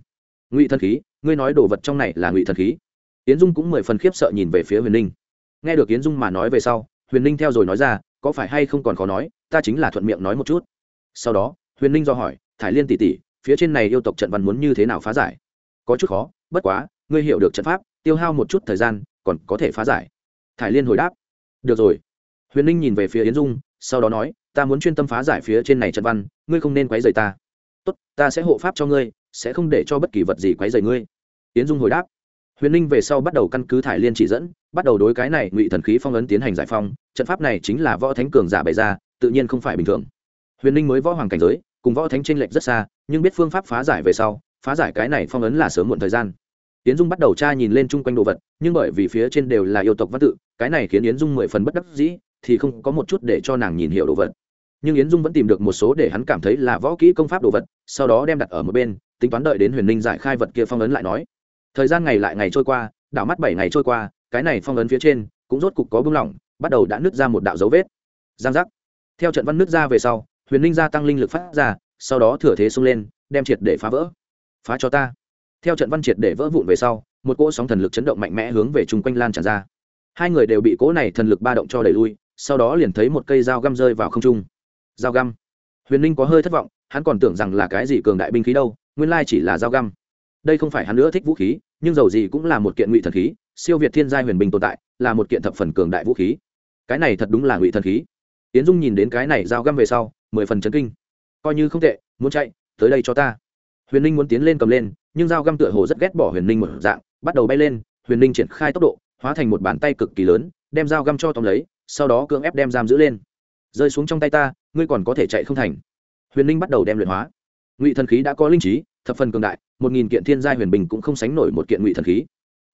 Ngụy thần khí? Ngươi nói đồ vật trong này là ngụy thần khí? Tiến dung cũng mười phần khiếp sợ nhìn về phía huyền ninh nghe được yến dung mà nói về sau, huyền ninh theo rồi nói ra, có phải hay không còn khó nói, ta chính là thuận miệng nói một chút. Sau đó, huyền ninh do hỏi, thải liên tỷ tỷ, phía trên này yêu tộc trận văn muốn như thế nào phá giải? Có chút khó, bất quá, ngươi hiểu được trận pháp, tiêu hao một chút thời gian, còn có thể phá giải. Thải liên hồi đáp, được rồi. Huyền ninh nhìn về phía yến dung, sau đó nói, ta muốn chuyên tâm phá giải phía trên này trận văn, ngươi không nên quấy rầy ta. Tốt, ta sẽ hộ pháp cho ngươi, sẽ không để cho bất kỳ vật gì quấy rầy ngươi. Yến dung hồi đáp huyền ninh về sau bắt đầu căn cứ thải liên chỉ dẫn, bắt đầu đối cái này ngụy thần khí phong ấn tiến hành giải phong. Trận pháp này chính là võ thánh cường giả bày ra, tự nhiên không phải bình thường. Huyền ninh mới võ hoàng cảnh giới, cùng võ thánh tranh lệch rất xa, nhưng biết phương pháp phá giải về sau, phá giải cái này phong ấn là sớm muộn thời gian. Yến dung bắt đầu tra nhìn lên chung quanh đồ vật, nhưng bởi vì phía trên đều là yêu tộc văn tự, cái này khiến yến dung mười phần bất đắc dĩ, thì không có một chút để cho nàng nhìn hiểu đồ vật. Nhưng yến dung vẫn tìm được một số để hắn cảm thấy là võ kỹ công pháp đồ vật, sau đó đem đặt ở một bên, tính toán đợi đến huyền ninh giải khai vật kia phong ấn lại nói thời gian ngày lại ngày trôi qua, đảo mắt bảy ngày trôi qua, cái này phong ấn phía trên cũng rốt cục có bưng lỏng, bắt đầu đã nứt ra một đạo dấu vết. Giang giác. Theo trận văn nứt ra về sau, huyền ninh gia tăng linh lực phát ra, sau đó thừa thế xông lên, đem triệt để phá vỡ. Phá cho ta. Theo trận văn triệt để vỡ vụn về sau, một cỗ sóng thần lực chấn động mạnh mẽ hướng về chung quanh lan tràn ra. Hai người đều bị cỗ này thần lực ba động cho đẩy lui, sau đó liền thấy một cây dao găm rơi vào không trung. Dao găm. Huyền ninh có hơi thất vọng, hắn còn tưởng rằng là cái gì cường đại binh khí đâu, nguyên lai chỉ là dao găm đây không phải hắn nữa thích vũ khí, nhưng dầu gì cũng là một kiện ngụy thần khí, siêu việt thiên gia huyền bình tồn tại, là một kiện thập phần cường đại vũ khí. Cái này thật đúng là ngụy thần khí. Tiến dung nhìn đến cái này dao găm về sau, mười phần chấn kinh. Coi như không tệ, muốn chạy, tới đây cho ta. Huyền ninh muốn tiến lên cầm lên, nhưng dao găm tựa hồ rất ghét bỏ huyền ninh một dạng, bắt đầu bay lên, huyền ninh triển khai tốc độ, hóa thành một bàn tay cực kỳ lớn, đem dao găm cho tóm lấy, sau đó cưỡng ép đem giam giữ lên. Rơi xuống trong tay ta, ngươi còn có thể chạy không thành. Huyền ninh bắt đầu đem luyện hóa. Ngụy thần khí đã có linh trí thập phần cường đại, một nghìn kiện thiên gia huyền bình cũng không sánh nổi một kiện ngụy thần khí.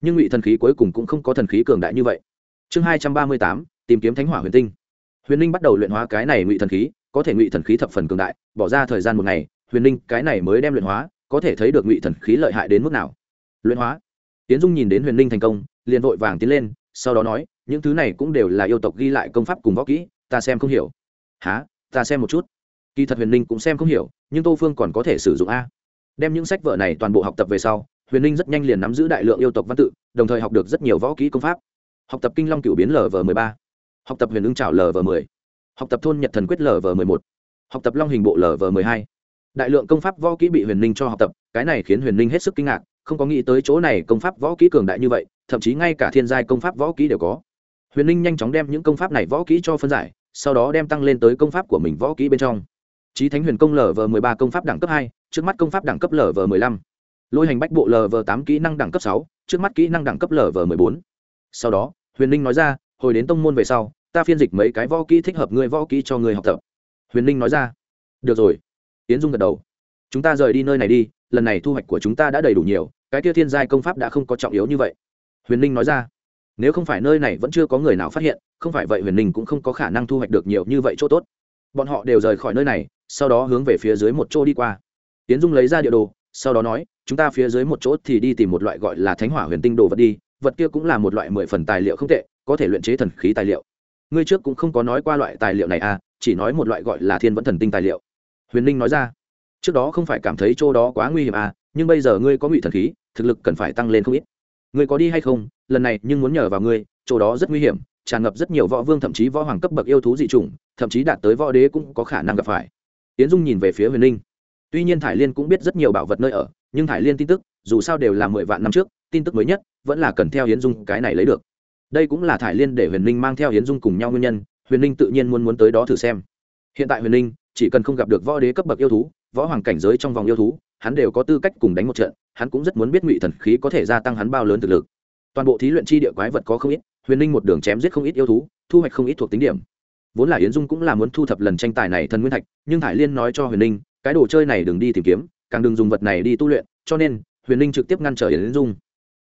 Nhưng ngụy thần khí cuối cùng cũng không có thần khí cường đại như vậy. Chương hai trăm ba mươi tám, tìm kiếm thánh hỏa huyền tinh. Huyền ninh bắt đầu luyện hóa cái này ngụy thần khí, có thể ngụy thần khí thập phần cường đại, bỏ ra thời gian một ngày, huyền ninh cái này mới đem luyện hóa, có thể thấy được ngụy thần khí lợi hại đến mức nào. Luyện hóa. Tiến dung nhìn đến huyền ninh thành công, liền vội vàng tiến lên, sau đó nói, những thứ này cũng đều là yêu tộc ghi lại công pháp cùng võ kỹ, ta xem không hiểu. Há ta xem một chút. Kỳ thật huyền ninh cũng xem không hiểu, nhưng tô phương còn có thể sử dụng a đem những sách vở này toàn bộ học tập về sau huyền ninh rất nhanh liền nắm giữ đại lượng yêu tộc văn tự đồng thời học được rất nhiều võ kỹ công pháp. Học tập kinh long cửu biến lv m ộ ba. Học tập huyền ưng trào lv m ộ học tập thôn nhật thần quyết lv m ộ học tập long hình bộ lv m ộ hai. Đại lượng công pháp võ kỹ bị huyền ninh cho học tập cái này khiến huyền ninh hết sức kinh ngạc không có nghĩ tới chỗ này công pháp võ kỹ cường đại như vậy thậm chí ngay cả thiên giai công pháp võ kỹ đều có. Huyền ninh nhanh chóng đem những công pháp này võ kỹ cho phân giải sau đó đem tăng lên tới công pháp của mình võ kỹ bên trong. Chí Thánh Huyền Công lv ba công pháp đẳng cấp hai, trước mắt công pháp đẳng cấp lv 15, Lôi hành bách bộ lv 8 kỹ năng đẳng cấp sáu, trước mắt kỹ năng đẳng cấp lv 14. Sau đó, Huyền Ninh nói ra, hồi đến tông môn về sau, ta phiên dịch mấy cái võ kỹ thích hợp ngươi võ kỹ cho ngươi học tập. Huyền Ninh nói ra, được rồi. Tiến Dung gật đầu. Chúng ta rời đi nơi này đi, lần này thu hoạch của chúng ta đã đầy đủ nhiều, cái kia thiên giai công pháp đã không có trọng yếu như vậy. Huyền Ninh nói ra, nếu không phải nơi này vẫn chưa có người nào phát hiện, không phải vậy Huyền Ninh cũng không có khả năng thu hoạch được nhiều như vậy chỗ tốt. Bọn họ đều rời khỏi nơi này, sau đó hướng về phía dưới một chỗ đi qua tiến dung lấy ra địa đồ, sau đó nói, chúng ta phía dưới một chỗ thì đi tìm một loại gọi là thánh hỏa huyền tinh đồ vật đi, vật kia cũng là một loại mười phần tài liệu không tệ, có thể luyện chế thần khí tài liệu. Ngươi trước cũng không có nói qua loại tài liệu này à chỉ nói một loại gọi là thiên vẫn thần tinh tài liệu. Huyền ninh nói ra, trước đó không phải cảm thấy chỗ đó quá nguy hiểm à nhưng bây giờ ngươi có ngụy thần khí, thực lực cần phải tăng lên không ít. Ngươi có đi hay không? Lần này nhưng muốn nhờ vào ngươi, chỗ đó rất nguy hiểm, tràn ngập rất nhiều võ vương thậm chí võ hoàng cấp bậc yêu thú dị chủng, thậm chí đạt tới võ đế cũng có khả năng gặp phải. Tiến dung nhìn về phía huyền ninh tuy nhiên thải liên cũng biết rất nhiều bảo vật nơi ở, nhưng thải liên tin tức, dù sao đều là mười vạn năm trước, tin tức mới nhất, vẫn là cần theo yến dung cái này lấy được. Đây cũng là thải liên để huyền ninh mang theo yến dung cùng nhau nguyên nhân, huyền ninh tự nhiên muốn muốn tới đó thử xem. Hiện tại huyền ninh chỉ cần không gặp được võ đế cấp bậc yêu thú, võ hoàng cảnh giới trong vòng yêu thú, hắn đều có tư cách cùng đánh một trận, hắn cũng rất muốn biết ngụy thần khí có thể gia tăng hắn bao lớn thực lực. Toàn bộ thí luyện chi địa quái vật có không ít, huyền ninh một đường chém giết không ít yêu thú, thu hoạch không ít thuộc tính điểm. Vốn là yến dung cũng là muốn thu thập lần tranh tài này thần nguyên thạch, nhưng thải liên nói cho huyền ninh cái đồ chơi này đừng đi tìm kiếm, càng đừng dùng vật này đi tu luyện, cho nên, huyền Linh trực tiếp ngăn trở yến dung.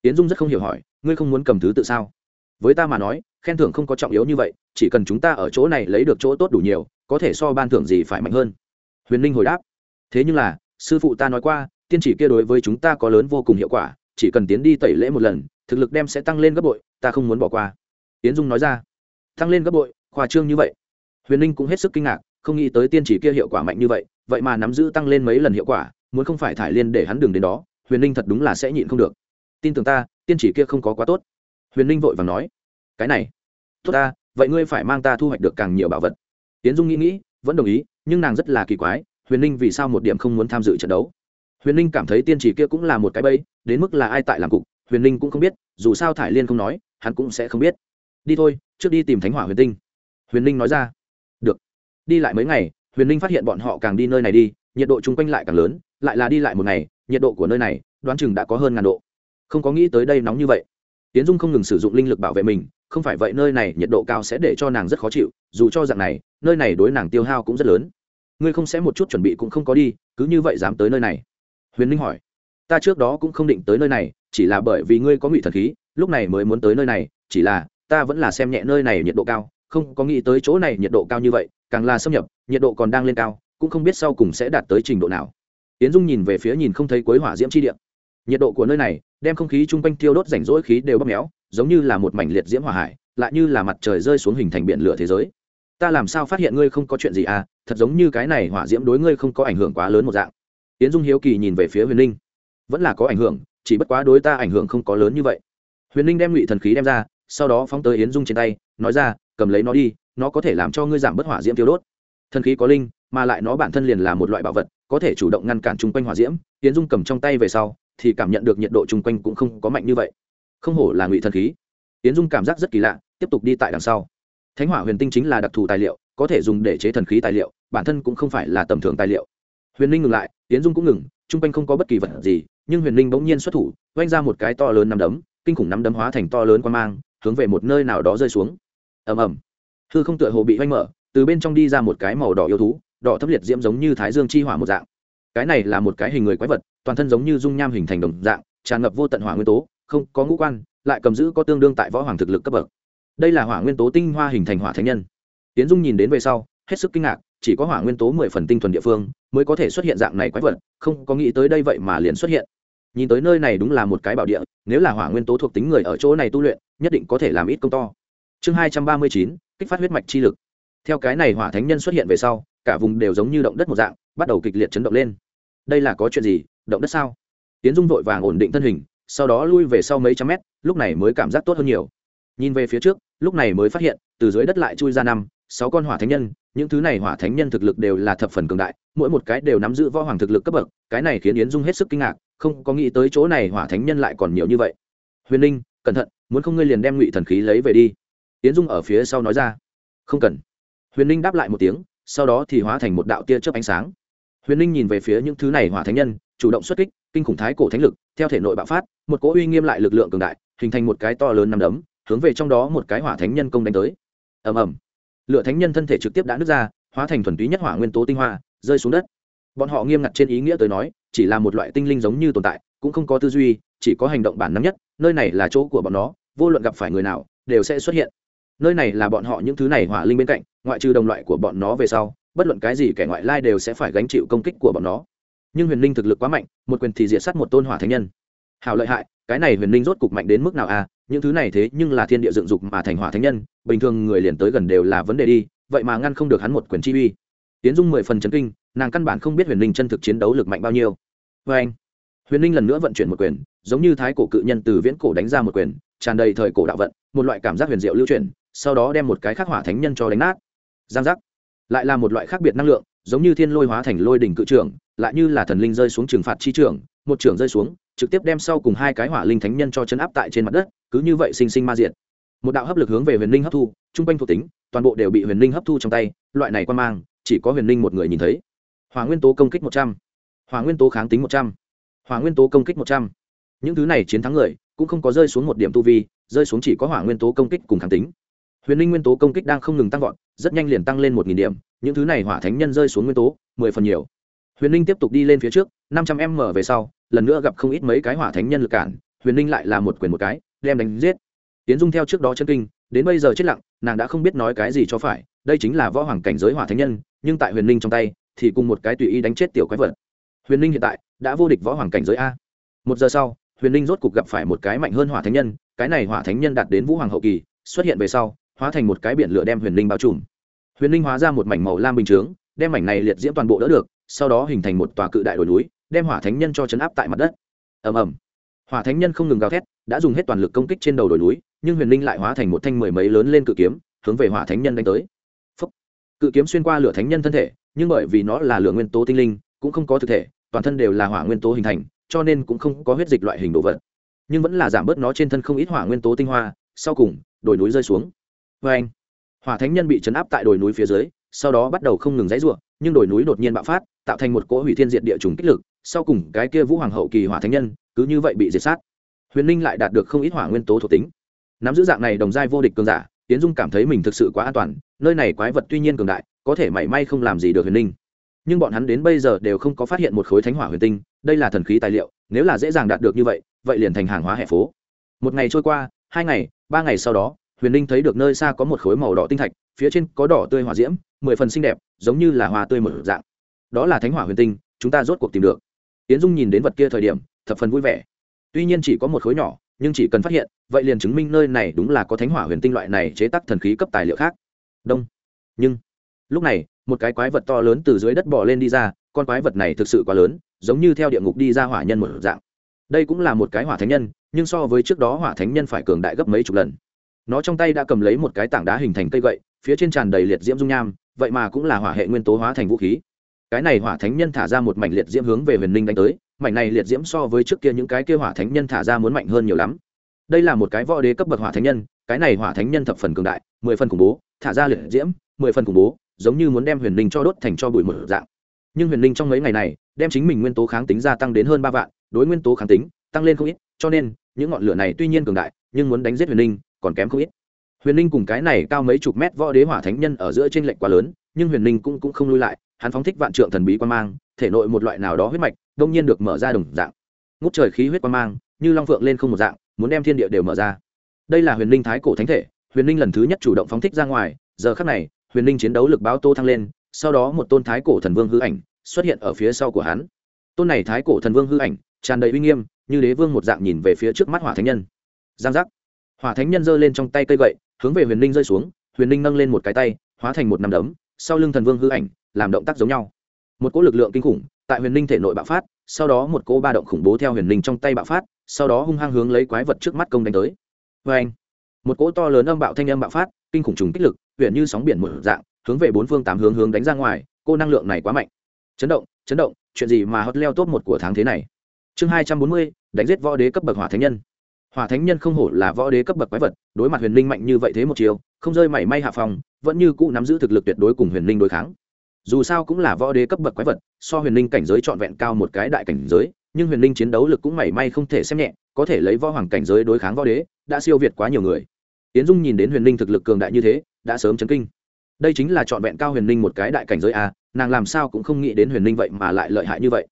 Yến dung rất không hiểu hỏi, ngươi không muốn cầm thứ tự sao? Với ta mà nói, khen thưởng không có trọng yếu như vậy, chỉ cần chúng ta ở chỗ này lấy được chỗ tốt đủ nhiều, có thể so ban thưởng gì phải mạnh hơn. Huyền Linh hồi đáp, thế nhưng là, sư phụ ta nói qua, tiên chỉ kia đối với chúng ta có lớn vô cùng hiệu quả, chỉ cần tiến đi tẩy lễ một lần, thực lực đem sẽ tăng lên gấp bội, ta không muốn bỏ qua. Yến dung nói ra, tăng lên gấp bội, khoa trương như vậy. Huyền ninh cũng hết sức kinh ngạc, không nghĩ tới tiên chỉ kia hiệu quả mạnh như vậy vậy mà nắm giữ tăng lên mấy lần hiệu quả, muốn không phải thải liên để hắn đường đến đó, huyền ninh thật đúng là sẽ nhịn không được. Tin tưởng ta, tiên chỉ kia không có quá tốt. Huyền ninh vội vàng nói, cái này, tốt ta, vậy ngươi phải mang ta thu hoạch được càng nhiều bảo vật. Tiến dung nghĩ nghĩ, vẫn đồng ý, nhưng nàng rất là kỳ quái, huyền ninh vì sao một điểm không muốn tham dự trận đấu? Huyền ninh cảm thấy tiên chỉ kia cũng là một cái bẫy, đến mức là ai tại làm cục, huyền ninh cũng không biết, dù sao thải liên không nói, hắn cũng sẽ không biết. Đi thôi, trước đi tìm thánh hỏa huyền tinh. Huyền ninh nói ra, được, đi lại mấy ngày huyền ninh phát hiện bọn họ càng đi nơi này đi, nhiệt độ chung quanh lại càng lớn, lại là đi lại một ngày, nhiệt độ của nơi này, đoán chừng đã có hơn ngàn độ. Không có nghĩ tới đây nóng như vậy. Tiến dung không ngừng sử dụng linh lực bảo vệ mình, không phải vậy nơi này nhiệt độ cao sẽ để cho nàng rất khó chịu, dù cho dạng này, nơi này đối nàng tiêu hao cũng rất lớn. Ngươi không sẽ một chút chuẩn bị cũng không có đi, cứ như vậy dám tới nơi này. Huyền ninh hỏi. Ta trước đó cũng không định tới nơi này, chỉ là bởi vì ngươi có ngụy thần khí, lúc này mới muốn tới nơi này, chỉ là ta vẫn là xem nhẹ nơi này nhiệt độ cao không có nghĩ tới chỗ này nhiệt độ cao như vậy, càng là xâm nhập, nhiệt độ còn đang lên cao, cũng không biết sau cùng sẽ đạt tới trình độ nào. Tiến dung nhìn về phía nhìn không thấy cuối hỏa diễm chi điện nhiệt độ của nơi này, đem không khí chung quanh thiêu đốt rảnh rỗi khí đều bóp méo, giống như là một mảnh liệt diễm hỏa hải, lại như là mặt trời rơi xuống hình thành biển lửa thế giới. Ta làm sao phát hiện ngươi không có chuyện gì à? Thật giống như cái này hỏa diễm đối ngươi không có ảnh hưởng quá lớn một dạng. Tiến dung hiếu kỳ nhìn về phía huyền linh. Vẫn là có ảnh hưởng, chỉ bất quá đối ta ảnh hưởng không có lớn như vậy. Huyền linh đem ngụy thần khí đem ra, sau đó phóng tới yến dung trên tay, nói ra cầm lấy nó đi, nó có thể làm cho ngươi giảm bớt hỏa diễm tiêu đốt. Thần khí có linh, mà lại nó bản thân liền là một loại bảo vật, có thể chủ động ngăn cản chung quanh hỏa diễm. Tiến dung cầm trong tay về sau, thì cảm nhận được nhiệt độ chung quanh cũng không có mạnh như vậy. Không hổ là ngụy thần khí. Tiến dung cảm giác rất kỳ lạ, tiếp tục đi tại đằng sau. Thánh hỏa huyền tinh chính là đặc thù tài liệu, có thể dùng để chế thần khí tài liệu, bản thân cũng không phải là tầm thường tài liệu. Huyền ninh ngừng lại tiến dung cũng ngừng, chung quanh không có bất kỳ vật gì, nhưng huyền ninh bỗng nhiên xuất thủ oanh ra một cái to lớn nắm đấm, kinh khủng nắm đấm hóa thành to lớn quan mang, hướng về một nơi nào đó rơi xuống ầm ầm. Hư không tựa hồ bị hoanh mở, từ bên trong đi ra một cái màu đỏ yêu thú, đỏ thấp liệt diễm giống như thái dương chi hỏa một dạng. Cái này là một cái hình người quái vật, toàn thân giống như dung nham hình thành đồng dạng, tràn ngập vô tận hỏa nguyên tố, không, có ngũ quan, lại cầm giữ có tương đương tại võ hoàng thực lực cấp bậc. Đây là hỏa nguyên tố tinh hoa hình thành hỏa thánh nhân. Tiến dung nhìn đến về sau, hết sức kinh ngạc, chỉ có hỏa nguyên tố mười phần tinh thuần địa phương mới có thể xuất hiện dạng này quái vật, không, có nghĩ tới đây vậy mà liền xuất hiện. Nhìn tới nơi này đúng là một cái bảo địa, nếu là hỏa nguyên tố thuộc tính người ở chỗ này tu luyện, nhất định có thể làm ít công to chương hai trăm ba mươi chín, kích phát huyết mạch chi lực. Theo cái này hỏa thánh nhân xuất hiện về sau, cả vùng đều giống như động đất một dạng, bắt đầu kịch liệt chấn động lên. Đây là có chuyện gì? Động đất sao? Tiến dung vội vàng ổn định thân hình, sau đó lui về sau mấy trăm mét, lúc này mới cảm giác tốt hơn nhiều. Nhìn về phía trước, lúc này mới phát hiện, từ dưới đất lại chui ra năm, sáu con hỏa thánh nhân, những thứ này hỏa thánh nhân thực lực đều là thập phần cường đại, mỗi một cái đều nắm giữ võ hoàng thực lực cấp bậc, cái này khiến yến dung hết sức kinh ngạc, không có nghĩ tới chỗ này hỏa thánh nhân lại còn nhiều như vậy. Huyền ninh cẩn thận, muốn không ngươi liền đem ngụy thần khí lấy về đi yến dung ở phía sau nói ra. Không cần. Huyền ninh đáp lại một tiếng, sau đó thì hóa thành một đạo tia chớp ánh sáng. Huyền ninh nhìn về phía những thứ này hỏa thánh nhân, chủ động xuất kích, kinh khủng thái cổ thánh lực, theo thể nội bạo phát, một cỗ uy nghiêm lại lực lượng cường đại, hình thành một cái to lớn nằm đấm, hướng về trong đó một cái hỏa thánh nhân công đánh tới. Ầm ầm. Lựa thánh nhân thân thể trực tiếp đã nứt ra, hóa thành thuần túy nhất hỏa nguyên tố tinh hoa, rơi xuống đất. Bọn họ nghiêm ngặt trên ý nghĩa tới nói, chỉ là một loại tinh linh giống như tồn tại, cũng không có tư duy, chỉ có hành động bản năng nhất, nơi này là chỗ của bọn nó, vô luận gặp phải người nào, đều sẽ xuất hiện nơi này là bọn họ những thứ này hỏa linh bên cạnh, ngoại trừ đồng loại của bọn nó về sau, bất luận cái gì kẻ ngoại lai đều sẽ phải gánh chịu công kích của bọn nó. Nhưng huyền linh thực lực quá mạnh, một quyền thì diệt sát một tôn hỏa thánh nhân. Hào lợi hại, cái này huyền linh rốt cục mạnh đến mức nào à? Những thứ này thế nhưng là thiên địa dựng dục mà thành hỏa thánh nhân, bình thường người liền tới gần đều là vấn đề đi, vậy mà ngăn không được hắn một quyền chi uy. Tiến dung mười phần chấn kinh, nàng căn bản không biết huyền linh chân thực chiến đấu lực mạnh bao nhiêu. Vê anh, huyền linh lần nữa vận chuyển một quyền, giống như thái cổ cự nhân từ viễn cổ đánh ra một quyền, tràn đầy thời cổ đạo vận, một loại cảm giác huyền diệu lưu chuyển sau đó đem một cái khắc hỏa thánh nhân cho đánh nát. Giang giác. Lại là một loại khác biệt năng lượng, giống như thiên lôi hóa thành lôi đỉnh cự trưởng, lại như là thần linh rơi xuống trừng phạt chi trưởng, một trưởng rơi xuống, trực tiếp đem sau cùng hai cái hỏa linh thánh nhân cho chấn áp tại trên mặt đất, cứ như vậy sinh sinh ma diệt. Một đạo hấp lực hướng về huyền linh hấp thu, trung quanh thuộc tính, toàn bộ đều bị huyền linh hấp thu trong tay, loại này quan mang, chỉ có huyền linh một người nhìn thấy. Hỏa nguyên tố công kích một trăm. Hỏa nguyên tố kháng tính một trăm. Hỏa nguyên tố công kích một trăm. Những thứ này chiến thắng người, cũng không có rơi xuống một điểm tu vi, rơi xuống chỉ có hỏa nguyên tố công kích cùng kháng tính huyền linh nguyên tố công kích đang không ngừng tăng vọt, rất nhanh liền tăng lên một nghìn điểm, những thứ này hỏa thánh nhân rơi xuống nguyên tố, mười phần nhiều. Huyền linh tiếp tục đi lên phía trước, năm trăm m về sau, lần nữa gặp không ít mấy cái hỏa thánh nhân lực cản, huyền linh lại là một quyền một cái, đem đánh giết. Tiến dung theo trước đó chân kinh, đến bây giờ chết lặng, nàng đã không biết nói cái gì cho phải, đây chính là võ hoàng cảnh giới hỏa thánh nhân, nhưng tại huyền linh trong tay, thì cùng một cái tùy ý đánh chết tiểu quái vật. Huyền linh hiện tại, đã vô địch võ hoàng cảnh giới a. Một giờ sau, huyền linh rốt cục gặp phải một cái mạnh hơn hỏa thánh nhân, cái này hỏa thánh nhân đạt đến vũ hoàng hậu kỳ, xuất hiện về sau hóa thành một cái biển lửa đem huyền linh bao trùm. Huyền linh hóa ra một mảnh màu lam bình chướng, đem mảnh này liệt diễm toàn bộ đỡ được, sau đó hình thành một tòa cự đại đồi núi, đem hỏa thánh nhân cho chấn áp tại mặt đất. Ầm ầm. Hỏa thánh nhân không ngừng gào thét, đã dùng hết toàn lực công kích trên đầu đồi núi, nhưng huyền linh lại hóa thành một thanh mười mấy lớn lên cự kiếm, hướng về hỏa thánh nhân đánh tới. Phúc. cự kiếm xuyên qua lửa thánh nhân thân thể, nhưng bởi vì nó là lửa nguyên tố tinh linh, cũng không có thực thể, toàn thân đều là hỏa nguyên tố hình thành, cho nên cũng không có huyết dịch loại hình đồ vật. Nhưng vẫn là giảm bớt nó trên thân không ít hỏa nguyên tố tinh hoa, sau cùng, đồi núi rơi xuống vê anh, hỏa thánh nhân bị chấn áp tại đồi núi phía dưới, sau đó bắt đầu không ngừng dãy ruộng nhưng đồi núi đột nhiên bạo phát, tạo thành một cỗ hủy thiên diện địa trùng kích lực, sau cùng cái kia vũ hoàng hậu kỳ hỏa thánh nhân cứ như vậy bị diệt sát. Huyền ninh lại đạt được không ít hỏa nguyên tố thuộc tính. Nắm giữ dạng này đồng giai vô địch cường giả tiến dung cảm thấy mình thực sự quá an toàn, nơi này quái vật tuy nhiên cường đại, có thể mảy may không làm gì được huyền ninh. Nhưng bọn hắn đến bây giờ đều không có phát hiện một khối thánh hỏa huyền tinh, đây là thần khí tài liệu, nếu là dễ dàng đạt được như vậy vậy liền thành hàng hóa hẻ phố. Một ngày trôi qua, hai ngày, ba ngày sau đó huyền ninh thấy được nơi xa có một khối màu đỏ tinh thạch, phía trên có đỏ tươi hỏa diễm, mười phần xinh đẹp, giống như là hoa tươi một dạng. Đó là thánh hỏa huyền tinh, chúng ta rốt cuộc tìm được. Tiến dung nhìn đến vật kia thời điểm, thập phần vui vẻ. Tuy nhiên chỉ có một khối nhỏ, nhưng chỉ cần phát hiện, vậy liền chứng minh nơi này đúng là có thánh hỏa huyền tinh loại này chế tác thần khí cấp tài liệu khác. Đông. Nhưng, lúc này, một cái quái vật to lớn từ dưới đất bò lên đi ra, con quái vật này thực sự quá lớn, giống như theo địa ngục đi ra hỏa nhân một dạng. Đây cũng là một cái hỏa thánh nhân, nhưng so với trước đó hỏa thánh nhân phải cường đại gấp mấy chục lần nó trong tay đã cầm lấy một cái tảng đá hình thành cây gậy, phía trên tràn đầy liệt diễm dung nham, vậy mà cũng là hỏa hệ nguyên tố hóa thành vũ khí. Cái này hỏa thánh nhân thả ra một mảnh liệt diễm hướng về huyền ninh đánh tới, mảnh này liệt diễm so với trước kia những cái kia hỏa thánh nhân thả ra muốn mạnh hơn nhiều lắm. Đây là một cái võ đế cấp bậc hỏa thánh nhân, cái này hỏa thánh nhân thập phần cường đại, mười phần khủng bố, thả ra liệt diễm, mười phần khủng bố, giống như muốn đem huyền ninh cho đốt thành cho bụi một dạng. Nhưng huyền ninh trong mấy ngày này, đem chính mình nguyên tố kháng tính gia tăng đến hơn ba vạn, đối nguyên tố kháng tính, tăng lên không ít, cho nên, những ngọn lửa này tuy nhiên cường đại, nhưng muốn đánh giết huyền ninh còn kém không ít. Huyền ninh cùng cái này cao mấy chục mét võ đế hỏa thánh nhân ở giữa t r ê n lệch quá lớn nhưng huyền ninh cũng, cũng không lui lại hắn phóng thích vạn trượng thần bí quan mang thể nội một loại nào đó huyết mạch đông nhiên được mở ra đồng dạng. Ngút trời khí huyết quan mang như long phượng lên không một dạng muốn đem thiên địa đều mở ra. Đây là huyền ninh thái cổ thánh thể huyền ninh lần thứ nhất chủ động phóng thích ra ngoài giờ khắc này huyền ninh chiến đấu lực báo tô thăng lên sau đó một tôn thái cổ thần vương hư ảnh xuất hiện ở phía sau của hắn. Tôn này thái cổ thần vương hư ảnh tràn đầy uy nghiêm như đế vương một dạng nhìn về phía trước mắt hỏa thánh nhân. Giang giác hỏa thánh nhân giơ lên trong tay cây gậy, hướng về huyền ninh rơi xuống, huyền ninh nâng lên một cái tay, hóa thành một nắm đấm, sau lưng thần vương hư ảnh, làm động tác giống nhau. Một cỗ lực lượng kinh khủng, tại huyền ninh thể nội bạo phát, sau đó một cỗ ba động khủng bố theo huyền ninh trong tay bạo phát, sau đó hung hăng hướng lấy quái vật trước mắt công đánh tới. Vê anh, một cỗ to lớn âm bạo thanh âm bạo phát, kinh khủng trùng kích lực huyện như sóng biển một dạng, hướng về bốn phương tám hướng hướng đánh ra ngoài, cô năng lượng này quá mạnh. Chấn động chấn động, chuyện gì mà hot leo top một của tháng thế này? Chương hai trăm bốn mươi, đánh giết võ đế cấp bậc hỏa thánh nhân hỏa thánh nhân không hổ là võ đế cấp bậc quái vật, đối mặt huyền linh mạnh như vậy thế một chiều, không rơi mảy may hạ phòng vẫn như cũ nắm giữ thực lực tuyệt đối cùng huyền linh đối kháng. Dù sao cũng là võ đế cấp bậc quái vật, so huyền linh cảnh giới trọn vẹn cao một cái đại cảnh giới, nhưng huyền linh chiến đấu lực cũng mảy may không thể xem nhẹ, có thể lấy võ hoàng cảnh giới đối kháng võ đế, đã siêu việt quá nhiều người. Tiến dung nhìn đến huyền linh thực lực cường đại như thế, đã sớm chấn kinh. Đây chính là trọn vẹn cao huyền linh một cái đại cảnh giới a nàng làm sao cũng không nghĩ đến huyền linh vậy mà lại lợi hại như vậy.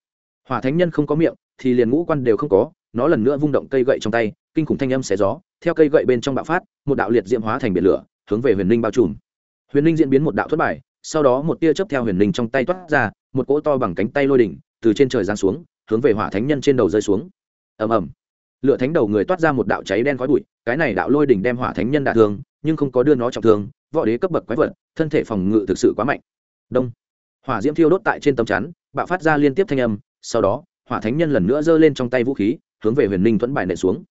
Hỏa thánh nhân không có miệng, thì liền ngũ quan đều không có, nó lần nữa vung động cây gậy trong tay kinh khủng thanh âm xé gió, theo cây gậy bên trong bạo phát, một đạo liệt diễm hóa thành biển lửa, hướng về huyền linh bao trùm. Huyền linh diễn biến một đạo thất bài, sau đó một tia chớp theo huyền linh trong tay toát ra, một cỗ to bằng cánh tay lôi đỉnh, từ trên trời giáng xuống, hướng về hỏa thánh nhân trên đầu rơi xuống. Ầm ầm. Lửa thánh đầu người toát ra một đạo cháy đen khói bụi, cái này đạo lôi đỉnh đem hỏa thánh nhân đả thương, nhưng không có đưa nó trọng thương, võ đế cấp bậc quái vật, thân thể phòng ngự thực sự quá mạnh. Đông. Hỏa diễm thiêu đốt tại trên tấm chắn, bạo phát ra liên tiếp thanh âm, sau đó, hỏa thánh nhân lần nữa giơ lên trong tay vũ khí, hướng về huyền ninh thuẫn bài nệ xuống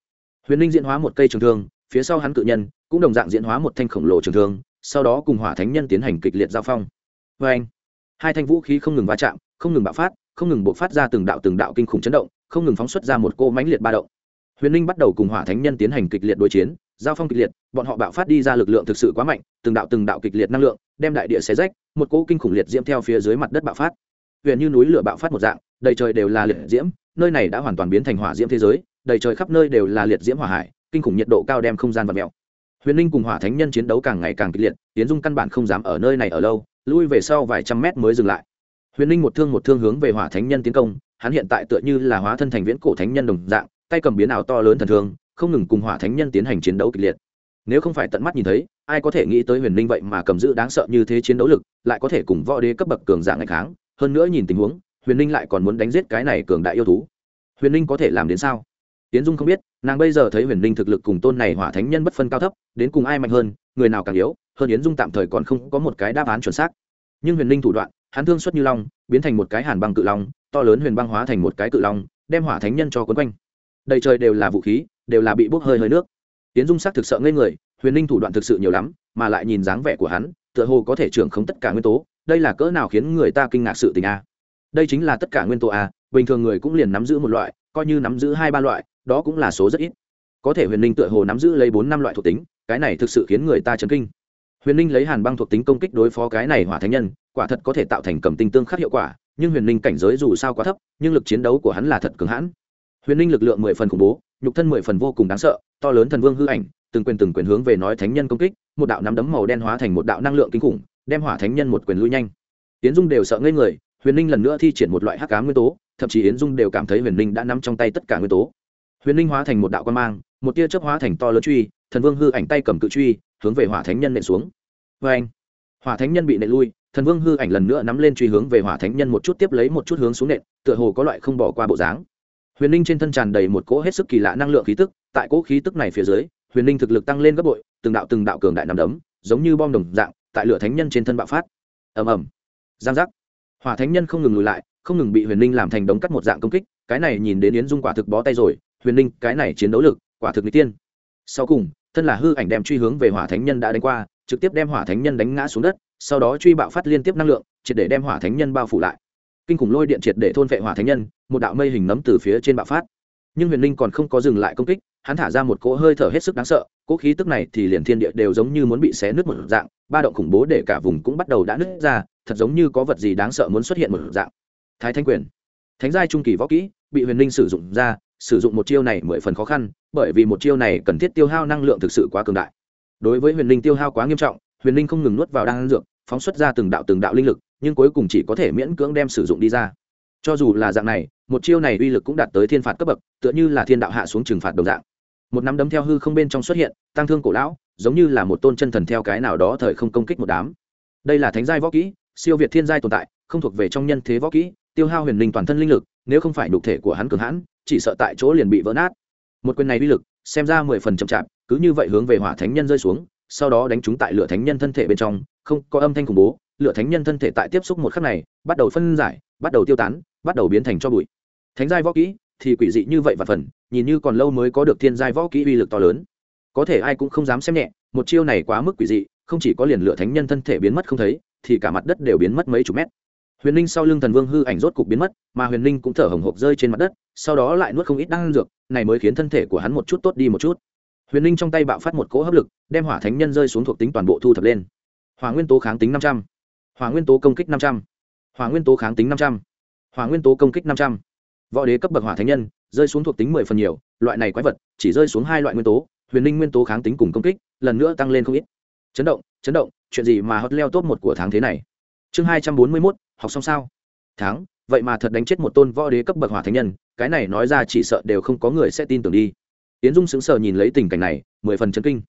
huyền ninh diễn hóa một cây trường thương, phía sau hắn cự nhân cũng đồng dạng diễn hóa một thanh khổng lồ trường thương, sau đó cùng hỏa thánh nhân tiến hành kịch liệt giao phong. Vê anh, hai thanh vũ khí không ngừng va chạm, không ngừng bạo phát, không ngừng bộc phát ra từng đạo từng đạo kinh khủng chấn động, không ngừng phóng xuất ra một cô mãnh liệt ba động. Huyền ninh bắt đầu cùng hỏa thánh nhân tiến hành kịch liệt đối chiến, giao phong kịch liệt, bọn họ bạo phát đi ra lực lượng thực sự quá mạnh, từng đạo từng đạo kịch liệt năng lượng, đem đại địa xé rách, một cỗ kinh khủng liệt diễm theo phía dưới mặt đất bạo phát. Huyền như núi lửa bạo phát một dạng, đầy trời đều là liệt diễm, nơi này đã hoàn toàn biến thành hỏa diễm thế giới đầy trời khắp nơi đều là liệt diễm hỏa hải, kinh khủng nhiệt độ cao đem không gian vật mèo. Huyền linh cùng hỏa thánh nhân chiến đấu càng ngày càng kịch liệt tiến dung căn bản không dám ở nơi này ở lâu, lui về sau vài trăm mét mới dừng lại. Huyền linh một thương một thương hướng về hỏa thánh nhân tiến công, hắn hiện tại tựa như là hóa thân thành viễn cổ thánh nhân đồng dạng, tay cầm biến ảo to lớn thần thương, không ngừng cùng hỏa thánh nhân tiến hành chiến đấu kịch liệt. Nếu không phải tận mắt nhìn thấy, ai có thể nghĩ tới huyền linh vậy mà cầm giữ đáng sợ như thế chiến đấu lực, lại có thể cùng võ đế cấp bậc cường dạng ngày kháng. Hơn nữa nhìn tình huống, huyền linh lại còn muốn đánh giết cái này cường đại yêu thú. Huyền linh có thể làm đến sao? Tiến dung không biết, nàng bây giờ thấy huyền linh thực lực cùng tôn này hỏa thánh nhân bất phân cao thấp, đến cùng ai mạnh hơn, người nào càng yếu, hơn yến dung tạm thời còn không có một cái đáp án chuẩn xác. Nhưng huyền linh thủ đoạn, hắn thương xuất như long, biến thành một cái hàn băng cự long, to lớn huyền băng hóa thành một cái cự long, đem hỏa thánh nhân cho quấn quanh. Đầy trời đều là vũ khí, đều là bị bốc hơi hơi nước. Tiến dung sắc thực sợ ngây người, huyền linh thủ đoạn thực sự nhiều lắm, mà lại nhìn dáng vẻ của hắn, tựa hồ có thể trưởng không tất cả nguyên tố, đây là cỡ nào khiến người ta kinh ngạc sự tình a. Đây chính là tất cả nguyên tố a, bình thường người cũng liền nắm giữ một loại, coi như nắm giữ hai ba loại đó cũng là số rất ít. Có thể huyền linh tựa hồ nắm giữ lấy bốn năm loại thuộc tính, cái này thực sự khiến người ta chấn kinh. Huyền linh lấy hàn băng thuộc tính công kích đối phó cái này hỏa thánh nhân, quả thật có thể tạo thành cầm tinh tương khắc hiệu quả, nhưng huyền linh cảnh giới dù sao quá thấp, nhưng lực chiến đấu của hắn là thật cường hãn. Huyền linh lực lượng mười phần khủng bố, nhục thân mười phần vô cùng đáng sợ, to lớn thần vương hư ảnh, từng quyền từng quyền hướng về nói thánh nhân công kích, một đạo nắm đấm màu đen hóa thành một đạo năng lượng kinh khủng, đem hỏa thánh nhân một quyền lui nhanh. Yến dung đều sợ ngây người, huyền ninh lần nữa thi triển một loại hắc cá nguyên tố, thậm chí yến dung đều cảm thấy huyền ninh đã nắm trong tay tất cả nguyên tố huyền Linh hóa thành một đạo quan mang, một tia chớp hóa thành to lớn truy, thần vương hư ảnh tay cầm cự truy, hướng về hỏa thánh nhân nện xuống. Vê anh hỏa thánh nhân bị nện lui, thần vương hư ảnh lần nữa nắm lên truy hướng về hỏa thánh nhân một chút tiếp lấy một chút hướng xuống nện, tựa hồ có loại không bỏ qua bộ dáng. Huyền Linh trên thân tràn đầy một cỗ hết sức kỳ lạ năng lượng khí tức, tại cỗ khí tức này phía dưới, huyền Linh thực lực tăng lên gấp bội, từng đạo từng đạo cường đại nằm đấm, giống như bom đồng dạng, tại lửa thánh nhân trên thân bạo phát. Ầm ầm. Giang giác. Hỏa thánh nhân không ngừng lùi lại, không ngừng bị huyền Linh làm thành đống cắt một dạng công kích, cái này nhìn đến yến dung quả thực bó tay rồi huyền ninh cái này chiến đấu lực, quả thực n tiên. Sau cùng, thân là hư ảnh đem truy hướng về hỏa thánh nhân đã đánh qua, trực tiếp đem hỏa thánh nhân đánh ngã xuống đất, sau đó truy bạo phát liên tiếp năng lượng, triệt để đem hỏa thánh nhân bao phủ lại. Kinh khủng lôi điện triệt để thôn vệ hỏa thánh nhân, một đạo mây hình nấm từ phía trên bạo phát. Nhưng huyền linh còn không có dừng lại công kích, hắn thả ra một cỗ hơi thở hết sức đáng sợ, cỗ khí tức này thì liền thiên địa đều giống như muốn bị xé nứt một dạng, ba động khủng bố để cả vùng cũng bắt đầu đã nứt ra, thật giống như có vật gì đáng sợ muốn xuất hiện một dạng. Thái thanh quyền. Thánh giai trung kỳ võ kỹ, bị huyền linh sử dụng ra sử dụng một chiêu này mười phần khó khăn, bởi vì một chiêu này cần thiết tiêu hao năng lượng thực sự quá cường đại. Đối với huyền linh tiêu hao quá nghiêm trọng, huyền linh không ngừng nuốt vào đan dược, phóng xuất ra từng đạo từng đạo linh lực, nhưng cuối cùng chỉ có thể miễn cưỡng đem sử dụng đi ra. Cho dù là dạng này, một chiêu này uy lực cũng đạt tới thiên phạt cấp bậc, tựa như là thiên đạo hạ xuống trừng phạt đồng dạng. Một nắm đấm theo hư không bên trong xuất hiện, tăng thương cổ lão, giống như là một tôn chân thần theo cái nào đó thời không công kích một đám. Đây là thánh giai võ kỹ, siêu việt thiên giai tồn tại, không thuộc về trong nhân thế võ kỹ, tiêu hao huyền linh toàn thân linh lực, nếu không phải nhục thể của hắn cường hãn chỉ sợ tại chỗ liền bị vỡ nát. Một quyền này uy lực, xem ra mười phần chậm chạp, cứ như vậy hướng về hỏa thánh nhân rơi xuống, sau đó đánh trúng tại lửa thánh nhân thân thể bên trong, không có âm thanh khủng bố, lửa thánh nhân thân thể tại tiếp xúc một khắc này, bắt đầu phân giải, bắt đầu tiêu tán, bắt đầu biến thành cho bụi. Thánh giai võ kỹ thì quỷ dị như vậy và phần, nhìn như còn lâu mới có được thiên giai võ kỹ uy lực to lớn. Có thể ai cũng không dám xem nhẹ, một chiêu này quá mức quỷ dị, không chỉ có liền lửa thánh nhân thân thể biến mất không thấy, thì cả mặt đất đều biến mất mấy chục mét huyền ninh sau lưng thần vương hư ảnh rốt cục biến mất, mà huyền ninh cũng thở hồng hộc rơi trên mặt đất, sau đó lại nuốt không ít đan dược, này mới khiến thân thể của hắn một chút tốt đi một chút. Huyền ninh trong tay bạo phát một cỗ hấp lực, đem hỏa thánh nhân rơi xuống thuộc tính toàn bộ thu thập lên. Hỏa nguyên tố kháng tính năm trăm. H nguyên tố công kích năm trăm. H nguyên tố kháng tính năm trăm. H nguyên tố công kích năm trăm. Võ đế cấp bậc hỏa thánh nhân, rơi xuống thuộc tính mười phần nhiều, loại này quái vật, chỉ rơi xuống hai loại nguyên tố, huyền ninh nguyên tố kháng tính cùng công kích, lần nữa tăng lên không ít. Chấn động chấn động, chuyện gì mà hot leo top một của tháng thế này? Chương hai trăm bốn mươi mốt học xong sao? Tháng vậy mà thật đánh chết một tôn võ đế cấp bậc hỏa thánh nhân, cái này nói ra chỉ sợ đều không có người sẽ tin tưởng đi. Yến dung sững sờ nhìn lấy tình cảnh này, mười phần chấn kinh.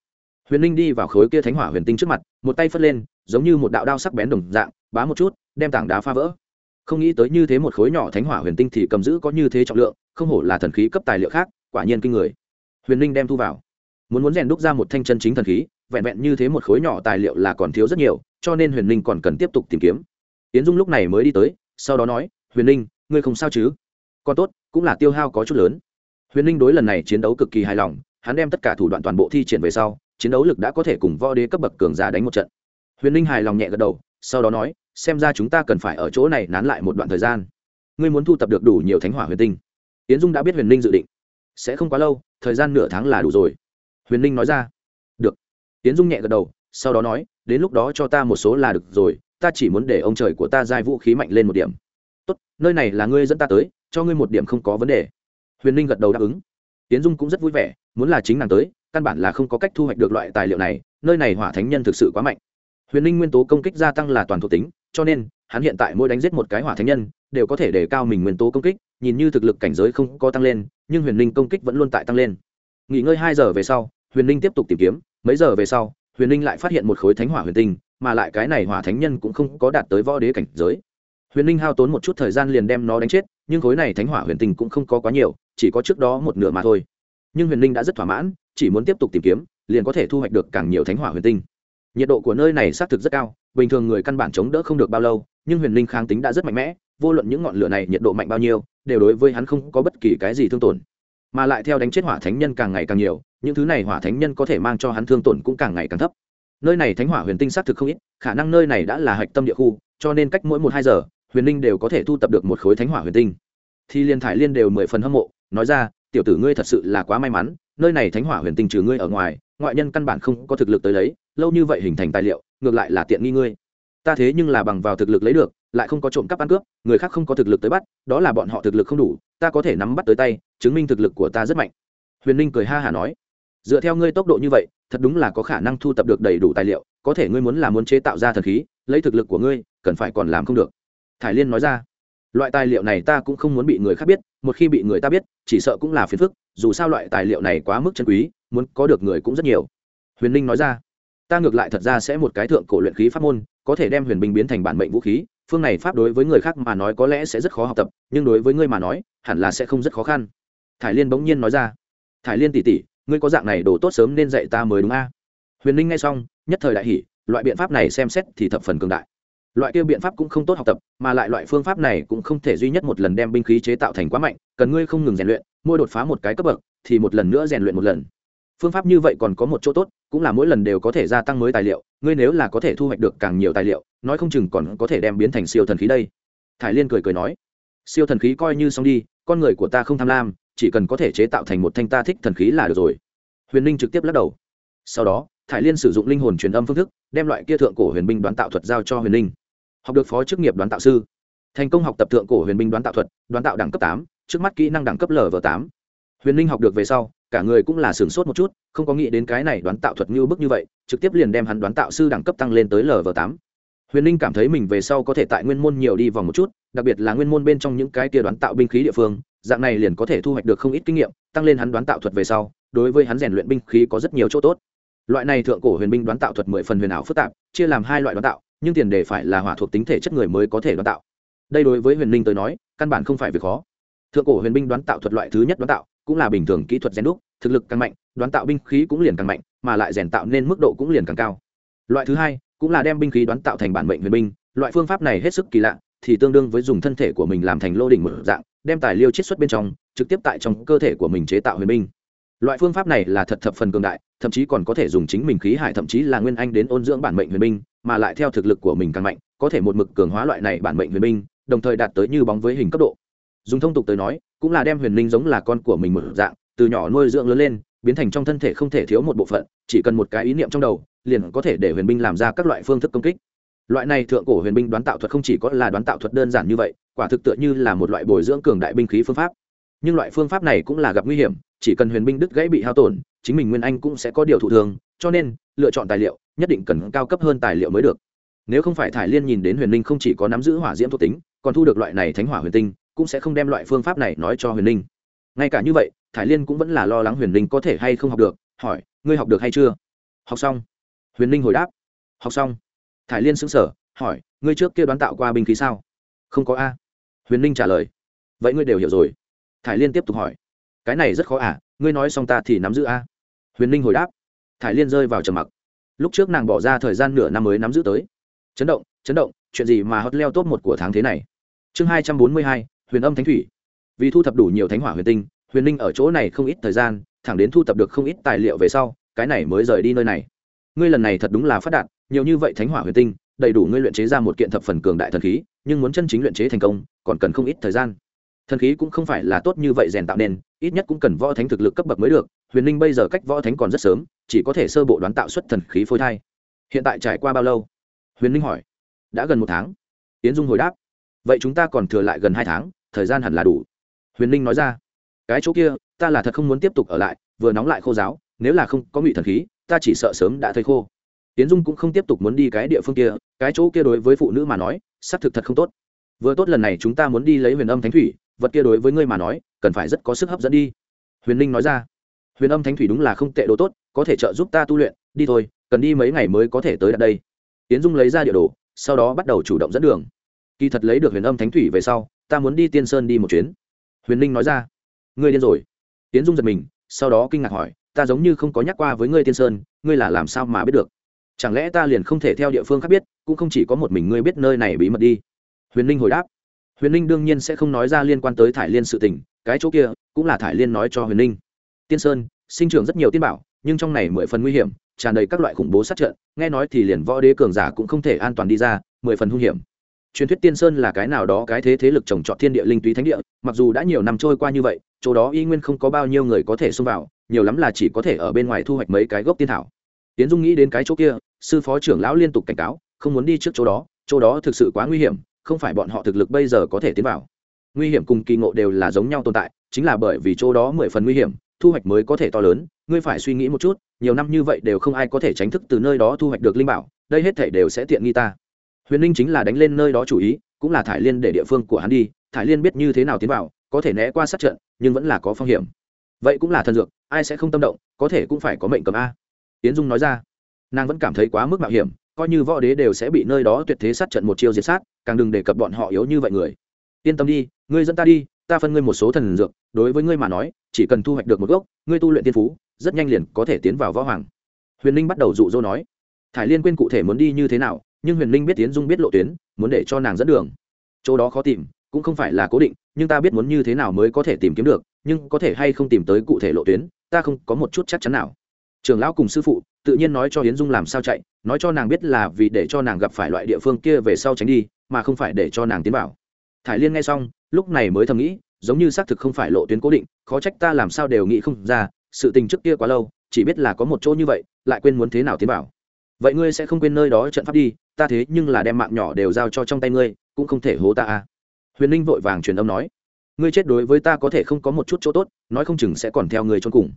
Huyền linh đi vào khối kia thánh hỏa huyền tinh trước mặt, một tay phất lên, giống như một đạo đao sắc bén đồng dạng, bá một chút, đem tảng đá phá vỡ. Không nghĩ tới như thế một khối nhỏ thánh hỏa huyền tinh thì cầm giữ có như thế trọng lượng, không hổ là thần khí cấp tài liệu khác, quả nhiên kinh người. Huyền linh đem thu vào. Muốn muốn rèn đúc ra một thanh chân chính thần khí, vẹn vẹn như thế một khối nhỏ tài liệu là còn thiếu rất nhiều, cho nên huyền linh còn cần tiếp tục tìm kiếm tiến dung lúc này mới đi tới, sau đó nói, huyền ninh, ngươi không sao chứ? Còn tốt, cũng là tiêu hao có chút lớn. Huyền ninh đối lần này chiến đấu cực kỳ hài lòng, hắn đem tất cả thủ đoạn toàn bộ thi triển về sau, chiến đấu lực đã có thể cùng võ đế cấp bậc cường giả đánh một trận. Huyền ninh hài lòng nhẹ gật đầu, sau đó nói, xem ra chúng ta cần phải ở chỗ này nán lại một đoạn thời gian. Ngươi muốn thu tập được đủ nhiều thánh hỏa huyền tinh. Yến dung đã biết huyền ninh dự định. Sẽ không quá lâu, thời gian nửa tháng là đủ rồi. Huyền ninh nói ra. Được. Yến dung nhẹ gật đầu, sau đó nói đến lúc đó cho ta một số là được rồi, ta chỉ muốn để ông trời của ta giai vũ khí mạnh lên một điểm. Tốt, nơi này là ngươi dẫn ta tới, cho ngươi một điểm không có vấn đề. Huyền ninh gật đầu đáp ứng. Tiến dung cũng rất vui vẻ, muốn là chính nàng tới, căn bản là không có cách thu hoạch được loại tài liệu này, nơi này hỏa thánh nhân thực sự quá mạnh. Huyền ninh nguyên tố công kích gia tăng là toàn thuộc tính, cho nên, hắn hiện tại mỗi đánh giết một cái hỏa thánh nhân, đều có thể để cao mình nguyên tố công kích, nhìn như thực lực cảnh giới không có tăng lên, nhưng huyền ninh công kích vẫn luôn tại tăng lên. Nghỉ ngơi hai giờ về sau, huyền ninh tiếp tục tìm kiếm, mấy giờ về sau huyền ninh lại phát hiện một khối thánh hỏa huyền tinh, mà lại cái này hỏa thánh nhân cũng không có đạt tới võ đế cảnh giới. Huyền ninh hao tốn một chút thời gian liền đem nó đánh chết, nhưng khối này thánh hỏa huyền tinh cũng không có quá nhiều, chỉ có trước đó một nửa mà thôi. Nhưng huyền ninh đã rất thỏa mãn, chỉ muốn tiếp tục tìm kiếm, liền có thể thu hoạch được càng nhiều thánh hỏa huyền tinh. Nhiệt độ của nơi này xác thực rất cao, bình thường người căn bản chống đỡ không được bao lâu, nhưng huyền ninh kháng tính đã rất mạnh mẽ, vô luận những ngọn lửa này nhiệt độ mạnh bao nhiêu, đều đối với hắn không có bất kỳ cái gì thương tổn mà lại theo đánh chết hỏa thánh nhân càng ngày càng nhiều, những thứ này hỏa thánh nhân có thể mang cho hắn thương tổn cũng càng ngày càng thấp. Nơi này thánh hỏa huyền tinh xác thực không ít, khả năng nơi này đã là hạch tâm địa khu, cho nên cách mỗi một hai giờ, huyền linh đều có thể thu tập được một khối thánh hỏa huyền tinh. Thì liên thải liên đều mười phần hâm mộ, nói ra, tiểu tử ngươi thật sự là quá may mắn, nơi này thánh hỏa huyền tinh trừ ngươi ở ngoài, ngoại nhân căn bản không có thực lực tới lấy, lâu như vậy hình thành tài liệu, ngược lại là tiện nghi ngươi. Ta thế nhưng là bằng vào thực lực lấy được, lại không có trộm cắp ăn cướp, người khác không có thực lực tới bắt, đó là bọn họ thực lực không đủ, ta có thể nắm bắt tới tay chứng minh thực lực của ta rất mạnh. Huyền ninh cười ha hả nói, dựa theo ngươi tốc độ như vậy, thật đúng là có khả năng thu tập được đầy đủ tài liệu, có thể ngươi muốn là muốn chế tạo ra thần khí, lấy thực lực của ngươi, cần phải còn làm không được. Thải liên nói ra, loại tài liệu này ta cũng không muốn bị người khác biết, một khi bị người ta biết, chỉ sợ cũng là phiền phức, dù sao loại tài liệu này quá mức chân quý, muốn có được người cũng rất nhiều. Huyền ninh nói ra, ta ngược lại thật ra sẽ một cái thượng cổ luyện khí pháp môn, có thể đem huyền binh biến thành bản mệnh vũ khí, phương này pháp đối với người khác mà nói có lẽ sẽ rất khó học tập, nhưng đối với ngươi mà nói, hẳn là sẽ không rất khó khăn thải liên bỗng nhiên nói ra, thải liên tỉ tỉ ngươi có dạng này đồ tốt sớm nên dạy ta mới đúng a? Huyền ninh nghe xong, nhất thời đại hỷ loại biện pháp này xem xét thì thập phần cường đại. Loại kia biện pháp cũng không tốt học tập, mà lại loại phương pháp này cũng không thể duy nhất một lần đem binh khí chế tạo thành quá mạnh, cần ngươi không ngừng rèn luyện, mỗi đột phá một cái cấp bậc thì một lần nữa rèn luyện một lần. Phương pháp như vậy còn có một chỗ tốt, cũng là mỗi lần đều có thể gia tăng mới tài liệu, ngươi nếu là có thể thu hoạch được càng nhiều tài liệu, nói không chừng còn có thể đem biến thành siêu thần khí đây. Thải liên cười cười nói, siêu thần khí coi như xong đi, con người của ta không tham lam chỉ cần có thể chế tạo thành một thanh ta thích thần khí là được rồi. Huyền ninh trực tiếp lắc đầu. Sau đó, thải liên sử dụng linh hồn truyền âm phương thức, đem loại kia thượng cổ huyền binh đoán tạo thuật giao cho huyền ninh. Học được phó chức nghiệp đoán tạo sư. Thành công học tập thượng cổ huyền binh đoán tạo thuật, đoán tạo đẳng cấp tám, trước mắt kỹ năng đẳng cấp lv tám. Huyền ninh học được về sau, cả người cũng là sửng sốt một chút, không có nghĩ đến cái này đoán tạo thuật như bức như vậy, trực tiếp liền đem hắn đoán tạo sư đẳng cấp tăng lên tới lv tám. Huyền ninh cảm thấy mình về sau có thể tại nguyên môn nhiều đi vòng một chút, đặc biệt là nguyên môn bên trong những cái tia đoán tạo binh khí địa phương dạng này liền có thể thu hoạch được không ít kinh nghiệm, tăng lên hắn đoán tạo thuật về sau, đối với hắn rèn luyện binh khí có rất nhiều chỗ tốt. Loại này thượng cổ huyền binh đoán tạo thuật mười phần huyền ảo phức tạp, chia làm hai loại đoán tạo, nhưng tiền đề phải là hỏa thuộc tính thể chất người mới có thể đoán tạo. Đây đối với huyền ninh tới nói, căn bản không phải việc khó. Thượng cổ huyền binh đoán tạo thuật loại thứ nhất đoán tạo, cũng là bình thường kỹ thuật rèn đúc, thực lực càng mạnh, đoán tạo binh khí cũng liền càng mạnh, mà lại rèn tạo nên mức độ cũng liền càng cao. Loại thứ hai, cũng là đem binh khí đoán tạo thành bản mệnh huyền binh, loại phương pháp này hết sức kỳ lạ, thì tương đương với dùng thân thể của mình làm thành lô đỉnh một dạng đem tài liêu chiết xuất bên trong, trực tiếp tại trong cơ thể của mình chế tạo huyền binh. Loại phương pháp này là thật thập phần cường đại, thậm chí còn có thể dùng chính mình khí hải, thậm chí là nguyên anh đến ôn dưỡng bản mệnh huyền binh, mà lại theo thực lực của mình càng mạnh, có thể một mực cường hóa loại này bản mệnh huyền binh, đồng thời đạt tới như bóng với hình cấp độ. Dùng thông tục tới nói, cũng là đem huyền linh giống là con của mình một dạng, từ nhỏ nuôi dưỡng lớn lên, biến thành trong thân thể không thể thiếu một bộ phận, chỉ cần một cái ý niệm trong đầu, liền có thể để huyền binh làm ra các loại phương thức công kích. Loại này thượng cổ huyền binh đoán tạo thuật không chỉ có là đoán tạo thuật đơn giản như vậy quả thực tựa như là một loại bồi dưỡng cường đại binh khí phương pháp. Nhưng loại phương pháp này cũng là gặp nguy hiểm, chỉ cần huyền binh đứt gãy bị hao tổn, chính mình nguyên anh cũng sẽ có điều thụ thường, cho nên, lựa chọn tài liệu, nhất định cần cao cấp hơn tài liệu mới được. Nếu không phải thải liên nhìn đến huyền linh không chỉ có nắm giữ hỏa diễm thuộc tính, còn thu được loại này thánh hỏa huyền tinh, cũng sẽ không đem loại phương pháp này nói cho huyền linh ngay cả như vậy, thải liên cũng vẫn là lo lắng huyền linh có thể hay không học được, hỏi, ngươi học được hay chưa? Học xong. Huyền linh hồi đáp, học xong. Thải liên xứng sở hỏi, ngươi trước kia đoán tạo qua binh khí sao? Không có a huyền linh trả lời. Vậy ngươi đều hiểu rồi. Thải liên tiếp tục hỏi. Cái này rất khó à ngươi nói xong ta thì nắm giữ a. Huyền linh hồi đáp. Thải liên rơi vào trầm mặc. Lúc trước nàng bỏ ra thời gian nửa năm mới nắm giữ tới. Chấn động chấn động, chuyện gì mà hot leo top một của tháng thế này? Chương hai trăm bốn mươi hai, huyền âm thánh thủy. Vì thu thập đủ nhiều thánh hỏa huyền tinh, huyền linh ở chỗ này không ít thời gian, thẳng đến thu thập được không ít tài liệu về sau, cái này mới rời đi nơi này. Ngươi lần này thật đúng là phát đạt, nhiều như vậy thánh hỏa huyền tinh, đầy đủ ngươi luyện chế ra một kiện thập phần cường đại thần khí nhưng muốn chân chính luyện chế thành công, còn cần không ít thời gian. Thần khí cũng không phải là tốt như vậy rèn tạo nên, ít nhất cũng cần võ thánh thực lực cấp bậc mới được. Huyền ninh bây giờ cách võ thánh còn rất sớm, chỉ có thể sơ bộ đoán tạo xuất thần khí phôi thai. Hiện tại trải qua bao lâu? Huyền ninh hỏi. Đã gần một tháng. Tiến dung hồi đáp. Vậy chúng ta còn thừa lại gần hai tháng, thời gian hẳn là đủ. Huyền ninh nói ra. Cái chỗ kia, ta là thật không muốn tiếp tục ở lại, vừa nóng lại khô giáo, nếu là không có ngụy thần khí, ta chỉ sợ sớm đã thấy khô. Tiến dung cũng không tiếp tục muốn đi cái địa phương kia cái chỗ kia đối với phụ nữ mà nói, xác thực thật không tốt. Vừa tốt lần này chúng ta muốn đi lấy huyền âm thánh thủy, vật kia đối với ngươi mà nói, cần phải rất có sức hấp dẫn đi. Huyền ninh nói ra. Huyền âm thánh thủy đúng là không tệ đồ tốt, có thể trợ giúp ta tu luyện, đi thôi, cần đi mấy ngày mới có thể tới đặt đây. Tiến dung lấy ra địa đồ, sau đó bắt đầu chủ động dẫn đường. Kỳ thật lấy được huyền âm thánh thủy về sau, ta muốn đi tiên sơn đi một chuyến. Huyền ninh nói ra. Ngươi điên rồi. Tiến dung giật mình, sau đó kinh ngạc hỏi, ta giống như không có nhắc qua với ngươi tiên sơn, ngươi là làm sao mà biết được? Chẳng lẽ ta liền không thể theo địa phương khác biết, cũng không chỉ có một mình ngươi biết nơi này bí mật đi? Huyền ninh hồi đáp. Huyền ninh đương nhiên sẽ không nói ra liên quan tới thải liên sự tình, cái chỗ kia cũng là thải liên nói cho huyền ninh tiên sơn, sinh trưởng rất nhiều tiên bảo, nhưng trong này mười phần nguy hiểm, tràn đầy các loại khủng bố sát trận, nghe nói thì liền võ đế cường giả cũng không thể an toàn đi ra, mười phần hung hiểm. Truyền thuyết tiên sơn là cái nào đó cái thế thế lực trồng trọt thiên địa linh túy thánh địa, mặc dù đã nhiều năm trôi qua như vậy, chỗ đó y nguyên không có bao nhiêu người có thể xông vào, nhiều lắm là chỉ có thể ở bên ngoài thu hoạch mấy cái gốc tiên thảo. Tiến dung nghĩ đến cái chỗ kia sư phó trưởng lão liên tục cảnh cáo, không muốn đi trước chỗ đó chỗ đó thực sự quá nguy hiểm, không phải bọn họ thực lực bây giờ có thể tiến vào. Nguy hiểm cùng kỳ ngộ đều là giống nhau tồn tại, chính là bởi vì chỗ đó mười phần nguy hiểm, thu hoạch mới có thể to lớn, ngươi phải suy nghĩ một chút, nhiều năm như vậy đều không ai có thể tránh thức từ nơi đó thu hoạch được linh bảo, đây hết thể đều sẽ tiện nghi ta. Huyền Linh chính là đánh lên nơi đó chủ ý, cũng là thải liên để địa phương của hắn đi, thải liên biết như thế nào tiến vào, có thể né qua sát trận, nhưng vẫn là có phong hiểm. Vậy cũng là thần dược, ai sẽ không tâm động, có thể cũng phải có mệnh cầm a. Tiến dung nói ra nàng vẫn cảm thấy quá mức mạo hiểm, coi như võ đế đều sẽ bị nơi đó tuyệt thế sát trận một chiêu diệt sát, càng đừng đề cập bọn họ yếu như vậy người. Yên tâm đi, ngươi dẫn ta đi, ta phân ngươi một số thần dược, đối với ngươi mà nói, chỉ cần thu hoạch được một gốc, ngươi tu luyện tiên phú, rất nhanh liền có thể tiến vào võ hoàng. Huyền ninh bắt đầu dụ dỗ nói. Thải liên quên cụ thể muốn đi như thế nào, nhưng huyền ninh biết tiến dung biết lộ tuyến, muốn để cho nàng dẫn đường. Chỗ đó khó tìm, cũng không phải là cố định, nhưng ta biết muốn như thế nào mới có thể tìm kiếm được, nhưng có thể hay không tìm tới cụ thể lộ tuyến, ta không có một chút chắc chắn nào. Trường lão cùng sư phụ tự nhiên nói cho hiến dung làm sao chạy, nói cho nàng biết là vì để cho nàng gặp phải loại địa phương kia về sau tránh đi, mà không phải để cho nàng tiến vào. Thải liên nghe xong, lúc này mới thầm nghĩ, giống như xác thực không phải lộ tuyến cố định, khó trách ta làm sao đều nghĩ không ra, sự tình trước kia quá lâu, chỉ biết là có một chỗ như vậy, lại quên muốn thế nào tiến vào. Vậy ngươi sẽ không quên nơi đó trận pháp đi, ta thế nhưng là đem mạng nhỏ đều giao cho trong tay ngươi, cũng không thể hố ta à. Huyền ninh vội vàng truyền âm nói, ngươi chết đối với ta có thể không có một chút chỗ tốt, nói không chừng sẽ còn theo người trốn cùng.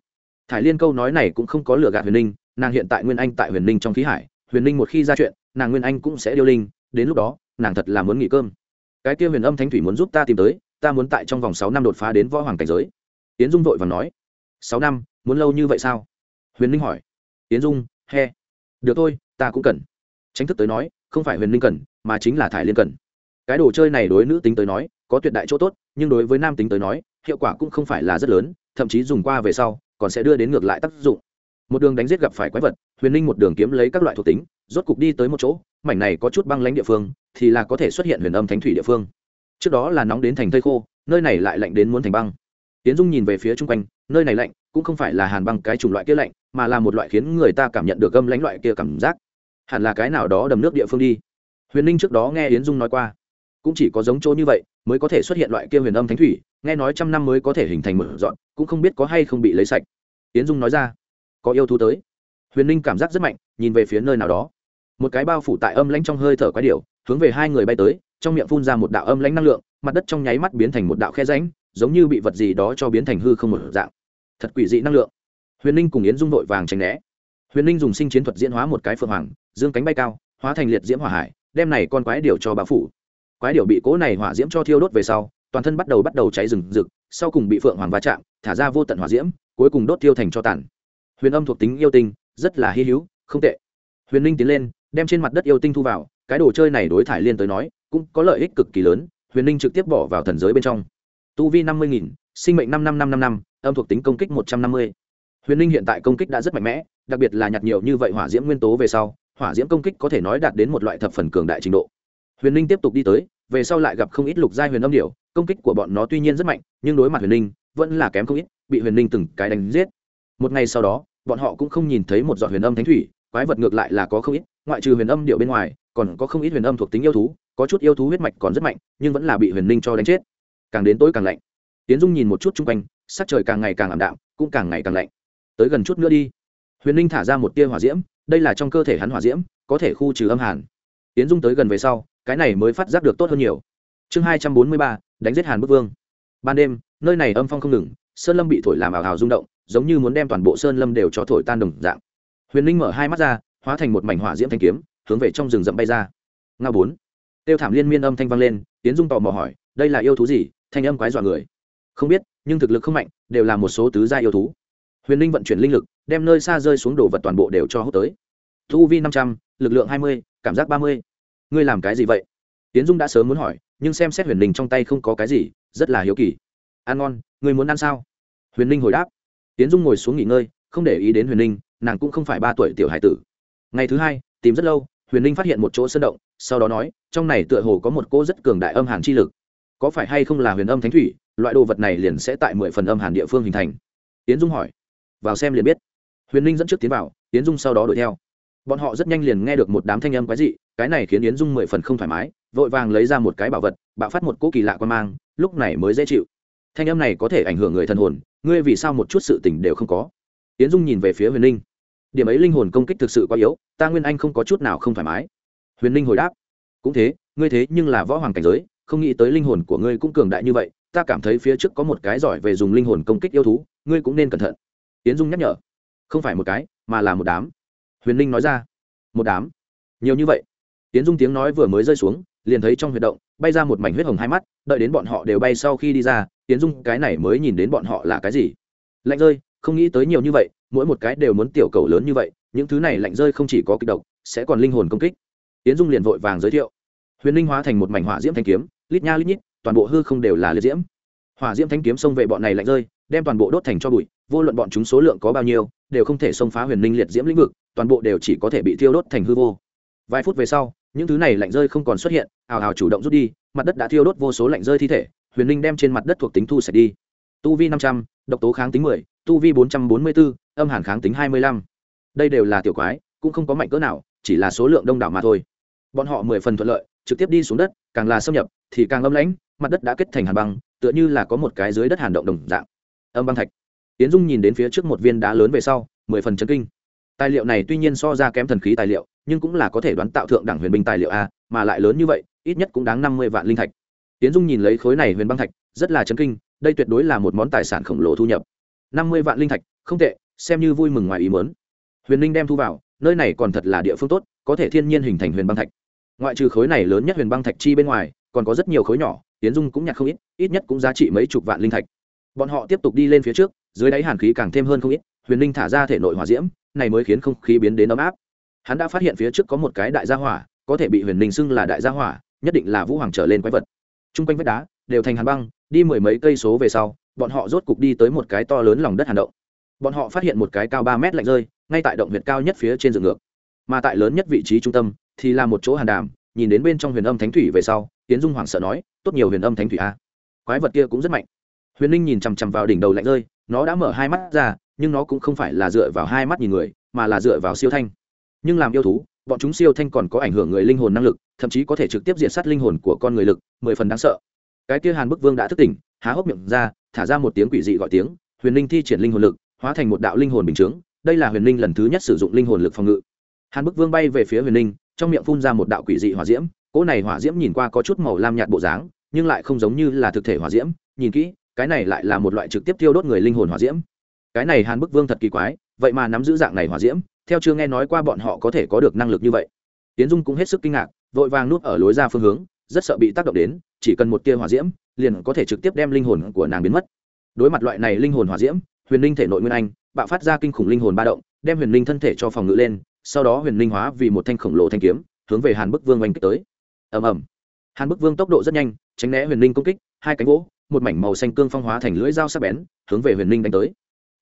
Thải liên câu nói này cũng không có lừa gạt huyền ninh nàng hiện tại nguyên anh tại huyền ninh trong khí hải, huyền ninh một khi ra chuyện, nàng nguyên anh cũng sẽ điêu linh, đến lúc đó, nàng thật là muốn nghỉ cơm. Cái kia huyền âm thánh thủy muốn giúp ta tìm tới, ta muốn tại trong vòng sáu năm đột phá đến võ hoàng cảnh giới. Tiến dung vội và nói, sáu năm, muốn lâu như vậy sao? Huyền ninh hỏi. Tiến dung, he. Được thôi, ta cũng cần. Tránh thức tới nói, không phải huyền ninh cần, mà chính là thải liên cần. Cái đồ chơi này đối nữ tính tới nói, có tuyệt đại chỗ tốt, nhưng đối với nam tính tới nói, hiệu quả cũng không phải là rất lớn, thậm chí dùng qua về sau, còn sẽ đưa đến ngược lại tác dụng một đường đánh giết gặp phải quái vật, huyền ninh một đường kiếm lấy các loại thuộc tính, rốt cục đi tới một chỗ, mảnh này có chút băng lãnh địa phương, thì là có thể xuất hiện huyền âm thánh thủy địa phương. Trước đó là nóng đến thành thây khô, nơi này lại lạnh đến muốn thành băng. Tiến dung nhìn về phía chung quanh, nơi này lạnh, cũng không phải là hàn băng cái chủng loại kia lạnh, mà là một loại khiến người ta cảm nhận được gâm lãnh loại kia cảm giác. Hẳn là cái nào đó đầm nước địa phương đi. Huyền ninh trước đó nghe yến dung nói qua, cũng chỉ có giống chỗ như vậy mới có thể xuất hiện loại kia huyền âm thánh thủy, nghe nói trăm năm mới có thể hình thành một dọn, cũng không biết có hay không bị lấy sạch. Yến dung nói ra có yêu thú tới. Huyền ninh cảm giác rất mạnh, nhìn về phía nơi nào đó. Một cái bao phủ tại âm lãnh trong hơi thở quái điệu hướng về hai người bay tới, trong miệng phun ra một đạo âm lãnh năng lượng, mặt đất trong nháy mắt biến thành một đạo khe ránh giống như bị vật gì đó cho biến thành hư không một dạng. Thật quỷ dị năng lượng. Huyền ninh cùng yến dung vội vàng tránh né. Huyền ninh dùng sinh chiến thuật diễn hóa một cái phượng hoàng, dương cánh bay cao, hóa thành liệt diễm hỏa hải, đem này con quái điệu cho bao phủ. Quái điệu bị cố này hỏa diễm cho thiêu đốt về sau, toàn thân bắt đầu bắt đầu cháy rừng rực, sau cùng bị phượng hoàng va chạm, thả ra vô tận hỏa diễm, cuối cùng đốt thiêu thành cho tàn huyền âm thuộc tính yêu tinh rất là hy hữu không tệ. Huyền ninh tiến lên đem trên mặt đất yêu tinh thu vào cái đồ chơi này đối thải liên tới nói cũng có lợi ích cực kỳ lớn huyền ninh trực tiếp bỏ vào thần giới bên trong. Tu vi năm mươi nghìn sinh mệnh năm năm năm năm năm âm thuộc tính công kích một trăm năm mươi. Huyền ninh hiện tại công kích đã rất mạnh mẽ đặc biệt là nhặt nhiều như vậy hỏa diễm nguyên tố về sau hỏa diễm công kích có thể nói đạt đến một loại thập phần cường đại trình độ. Huyền ninh tiếp tục đi tới về sau lại gặp không ít lục giai huyền âm điểu, công kích của bọn nó tuy nhiên rất mạnh nhưng đối mặt huyền ninh vẫn là kém không ít bị huyền ninh từng cái đánh giết. Một ngày sau đó bọn họ cũng không nhìn thấy một giọt huyền âm thánh thủy, quái vật ngược lại là có không ít, ngoại trừ huyền âm điệu bên ngoài, còn có không ít huyền âm thuộc tính yêu thú, có chút yêu thú huyết mạch còn rất mạnh, nhưng vẫn là bị huyền ninh cho đánh chết. Càng đến tối càng lạnh. Tiến dung nhìn một chút chung quanh, sắc trời càng ngày càng ảm đạm, cũng càng ngày càng lạnh. Tới gần chút nữa đi. Huyền ninh thả ra một tia hỏa diễm, đây là trong cơ thể hắn hỏa diễm, có thể khu trừ âm hàn. Tiến dung tới gần về sau, cái này mới phát giác được tốt hơn nhiều. Chương hai trăm bốn mươi ba, đánh giết hàn bức vương. Ban đêm, nơi này âm phong không ngừng, sơn lâm bị thổi làm ảo hào rung động giống như muốn đem toàn bộ sơn lâm đều cho thổi tan đồng dạng. Huyền linh mở hai mắt ra, hóa thành một mảnh hỏa diễm thanh kiếm, hướng về trong rừng rậm bay ra. Nga bốn. Tiêu thảm liên miên âm thanh vang lên tiến dung tò mò hỏi, đây là yêu thú gì? Thanh âm quái dọa người. Không biết, nhưng thực lực không mạnh, đều là một số tứ gia yêu thú. Huyền linh vận chuyển linh lực, đem nơi xa rơi xuống đồ vật toàn bộ đều cho hút tới. Thu vi năm trăm l ự c lượng hai mươi, cảm giác ba mươi. Ngươi làm cái gì vậy? Tiến dung đã sớm muốn hỏi, nhưng xem xét huyền linh trong tay không có cái gì, rất là hiếu kỳ. Ăn ngon, ngươi muốn ăn sao? Huyền linh hồi đáp tiến dung ngồi xuống nghỉ ngơi, không để ý đến huyền ninh, nàng cũng không phải ba tuổi tiểu hải tử. Ngày thứ hai, tìm rất lâu, huyền ninh phát hiện một chỗ sơn động, sau đó nói, trong này tựa hồ có một cô rất cường đại âm hàn chi lực. Có phải hay không là huyền âm thánh thủy, loại đồ vật này liền sẽ tại mười phần âm hàn địa phương hình thành? Tiến dung hỏi. Vào xem liền biết. Huyền ninh dẫn trước tiến vào, tiến dung sau đó đuổi theo. Bọn họ rất nhanh liền nghe được một đám thanh âm quái dị, cái này khiến yến dung mười phần không thoải mái, vội vàng lấy ra một cái bảo vật, bạo phát một cỗ kỳ lạ quan mang, lúc này mới dễ chịu. Thanh âm này có thể ảnh hưởng người thần hồn ngươi vì sao một chút sự tình đều không có? Yến dung nhìn về phía huyền ninh điểm ấy linh hồn công kích thực sự quá yếu, ta nguyên anh không có chút nào không thoải mái. Huyền ninh hồi đáp. Cũng thế, ngươi thế nhưng là võ hoàng cảnh giới, không nghĩ tới linh hồn của ngươi cũng cường đại như vậy, ta cảm thấy phía trước có một cái giỏi về dùng linh hồn công kích yêu thú, ngươi cũng nên cẩn thận. Tiến dung nhắc nhở. Không phải một cái, mà là một đám. Huyền ninh nói ra. Một đám. Nhiều như vậy. Tiến dung tiếng nói vừa mới rơi xuống liền thấy trong huyệt động bay ra một mảnh huyết hồng hai mắt, đợi đến bọn họ đều bay sau khi đi ra, tiến dung cái này mới nhìn đến bọn họ là cái gì. Lạnh rơi, không nghĩ tới nhiều như vậy, mỗi một cái đều muốn tiểu cầu lớn như vậy, những thứ này lạnh rơi không chỉ có kịch độc, sẽ còn linh hồn công kích. Tiến dung liền vội vàng giới thiệu. Huyền linh hóa thành một mảnh hỏa diễm thanh kiếm, lít nha lít nhít, toàn bộ hư không đều là liệt diễm. Hỏa diễm thanh kiếm xông về bọn này lạnh rơi, đem toàn bộ đốt thành cho bụi, vô luận bọn chúng số lượng có bao nhiêu, đều không thể xông phá huyền linh liệt diễm lĩnh vực, toàn bộ đều chỉ có thể bị thiêu đốt thành hư vô. Vài phút về sau những thứ này lạnh rơi không còn xuất hiện, ào ào chủ động rút đi, mặt đất đã thiêu đốt vô số lạnh rơi thi thể, huyền linh đem trên mặt đất thuộc tính thu sạch đi. Tu vi năm trăm, độc tố kháng tính mười, tu vi bốn trăm bốn mươi bốn âm hàn kháng tính hai mươi lăm. Đây đều là tiểu quái, cũng không có mạnh cỡ nào, chỉ là số lượng đông đảo mà thôi. Bọn họ mười phần thuận lợi, trực tiếp đi xuống đất, càng là xâm nhập, thì càng âm lãnh, mặt đất đã kết thành hàn băng, tựa như là có một cái dưới đất hàn động đồng dạng. Âm băng thạch. Tiến dung nhìn đến phía trước một viên đá lớn về sau, mười phần chân kinh tài liệu này tuy nhiên so ra kém thần khí tài liệu, nhưng cũng là có thể đoán tạo thượng đẳng huyền binh tài liệu a, mà lại lớn như vậy, ít nhất cũng đáng năm mươi vạn linh thạch. Tiến dung nhìn lấy khối này huyền băng thạch, rất là chấn kinh, đây tuyệt đối là một món tài sản khổng lồ thu nhập. năm mươi vạn linh thạch, không tệ, xem như vui mừng ngoài ý mớn huyền linh đem thu vào, nơi này còn thật là địa phương tốt, có thể thiên nhiên hình thành huyền băng thạch. Ngoại trừ khối này lớn nhất huyền băng thạch chi bên ngoài, còn có rất nhiều khối nhỏ, tiến dung cũng nhặt không ít ít nhất cũng giá trị mấy chục vạn linh thạch. Bọn họ tiếp tục đi lên phía trước, dưới đáy hàn khí càng thêm hơn không ít huyền linh thả ra thể nội hỏa diễm, này mới khiến không khí biến đến ấm áp. Hắn đã phát hiện phía trước có một cái đại gia hỏa, có thể bị huyền linh xưng là đại gia hỏa, nhất định là vũ hoàng trở lên quái vật. T r u n g quanh vách đá đều thành hàn băng, đi mười mấy cây số về sau, bọn họ rốt cục đi tới một cái to lớn lòng đất hàn động. Bọn họ phát hiện một cái cao ba mét lạnh rơi, ngay tại động huyệt cao nhất phía trên rừng ngược. Mà tại lớn nhất vị trí trung tâm thì là một chỗ hàn đàm, nhìn đến bên trong huyền âm thánh thủy về sau tiến dung hoàng sợ nói, tốt nhiều huyền âm thánh thủy a. Quái vật kia cũng rất mạnh. Huyền linh nhìn chằm chằm vào đỉnh đầu lạnh rơi, nó đã mở hai mắt ra nhưng nó cũng không phải là dựa vào hai mắt nhìn người, mà là dựa vào siêu thanh. Nhưng làm yêu thú, bọn chúng siêu thanh còn có ảnh hưởng người linh hồn năng lực, thậm chí có thể trực tiếp diệt sát linh hồn của con người lực, mười phần đáng sợ. Cái kia hàn bức vương đã thức tỉnh, há hốc miệng ra, thả ra một tiếng quỷ dị gọi tiếng, huyền linh thi triển linh hồn lực, hóa thành một đạo linh hồn bình chướng, đây là huyền linh lần thứ nhất sử dụng linh hồn lực phòng ngự. Hàn bức vương bay về phía huyền linh, trong miệng phun ra một đạo quỷ dị hỏa diễm, cỗ này hỏa diễm nhìn qua có chút màu lam nhạt bộ dáng, nhưng lại không giống như là thực thể hỏa diễm, nhìn kỹ, cái này lại là một loại trực tiếp tiêu đốt người linh hồn hỏa diễm cái này hàn bức vương thật kỳ quái, vậy mà nắm giữ dạng này hỏa diễm, theo chưa nghe nói qua bọn họ có thể có được năng lực như vậy. Tiến dung cũng hết sức kinh ngạc, vội vàng núp ở lối ra phương hướng, rất sợ bị tác động đến, chỉ cần một tia hỏa diễm, liền có thể trực tiếp đem linh hồn của nàng biến mất. Đối mặt loại này linh hồn hỏa diễm, huyền linh thể nội nguyên anh, bạo phát ra kinh khủng linh hồn ba động, đem huyền linh thân thể cho phòng ngự lên, sau đó huyền linh hóa vì một thanh khổng lồ thanh kiếm, hướng về hàn bức vương oanh kích tới. Ầm ầm. Hàn bức vương tốc độ rất nhanh, tránh né huyền linh công kích, hai cánh gỗ, một mảnh màu xanh cương phong hóa thành lưỡi dao sắc bén, hướng về huyền linh đánh tới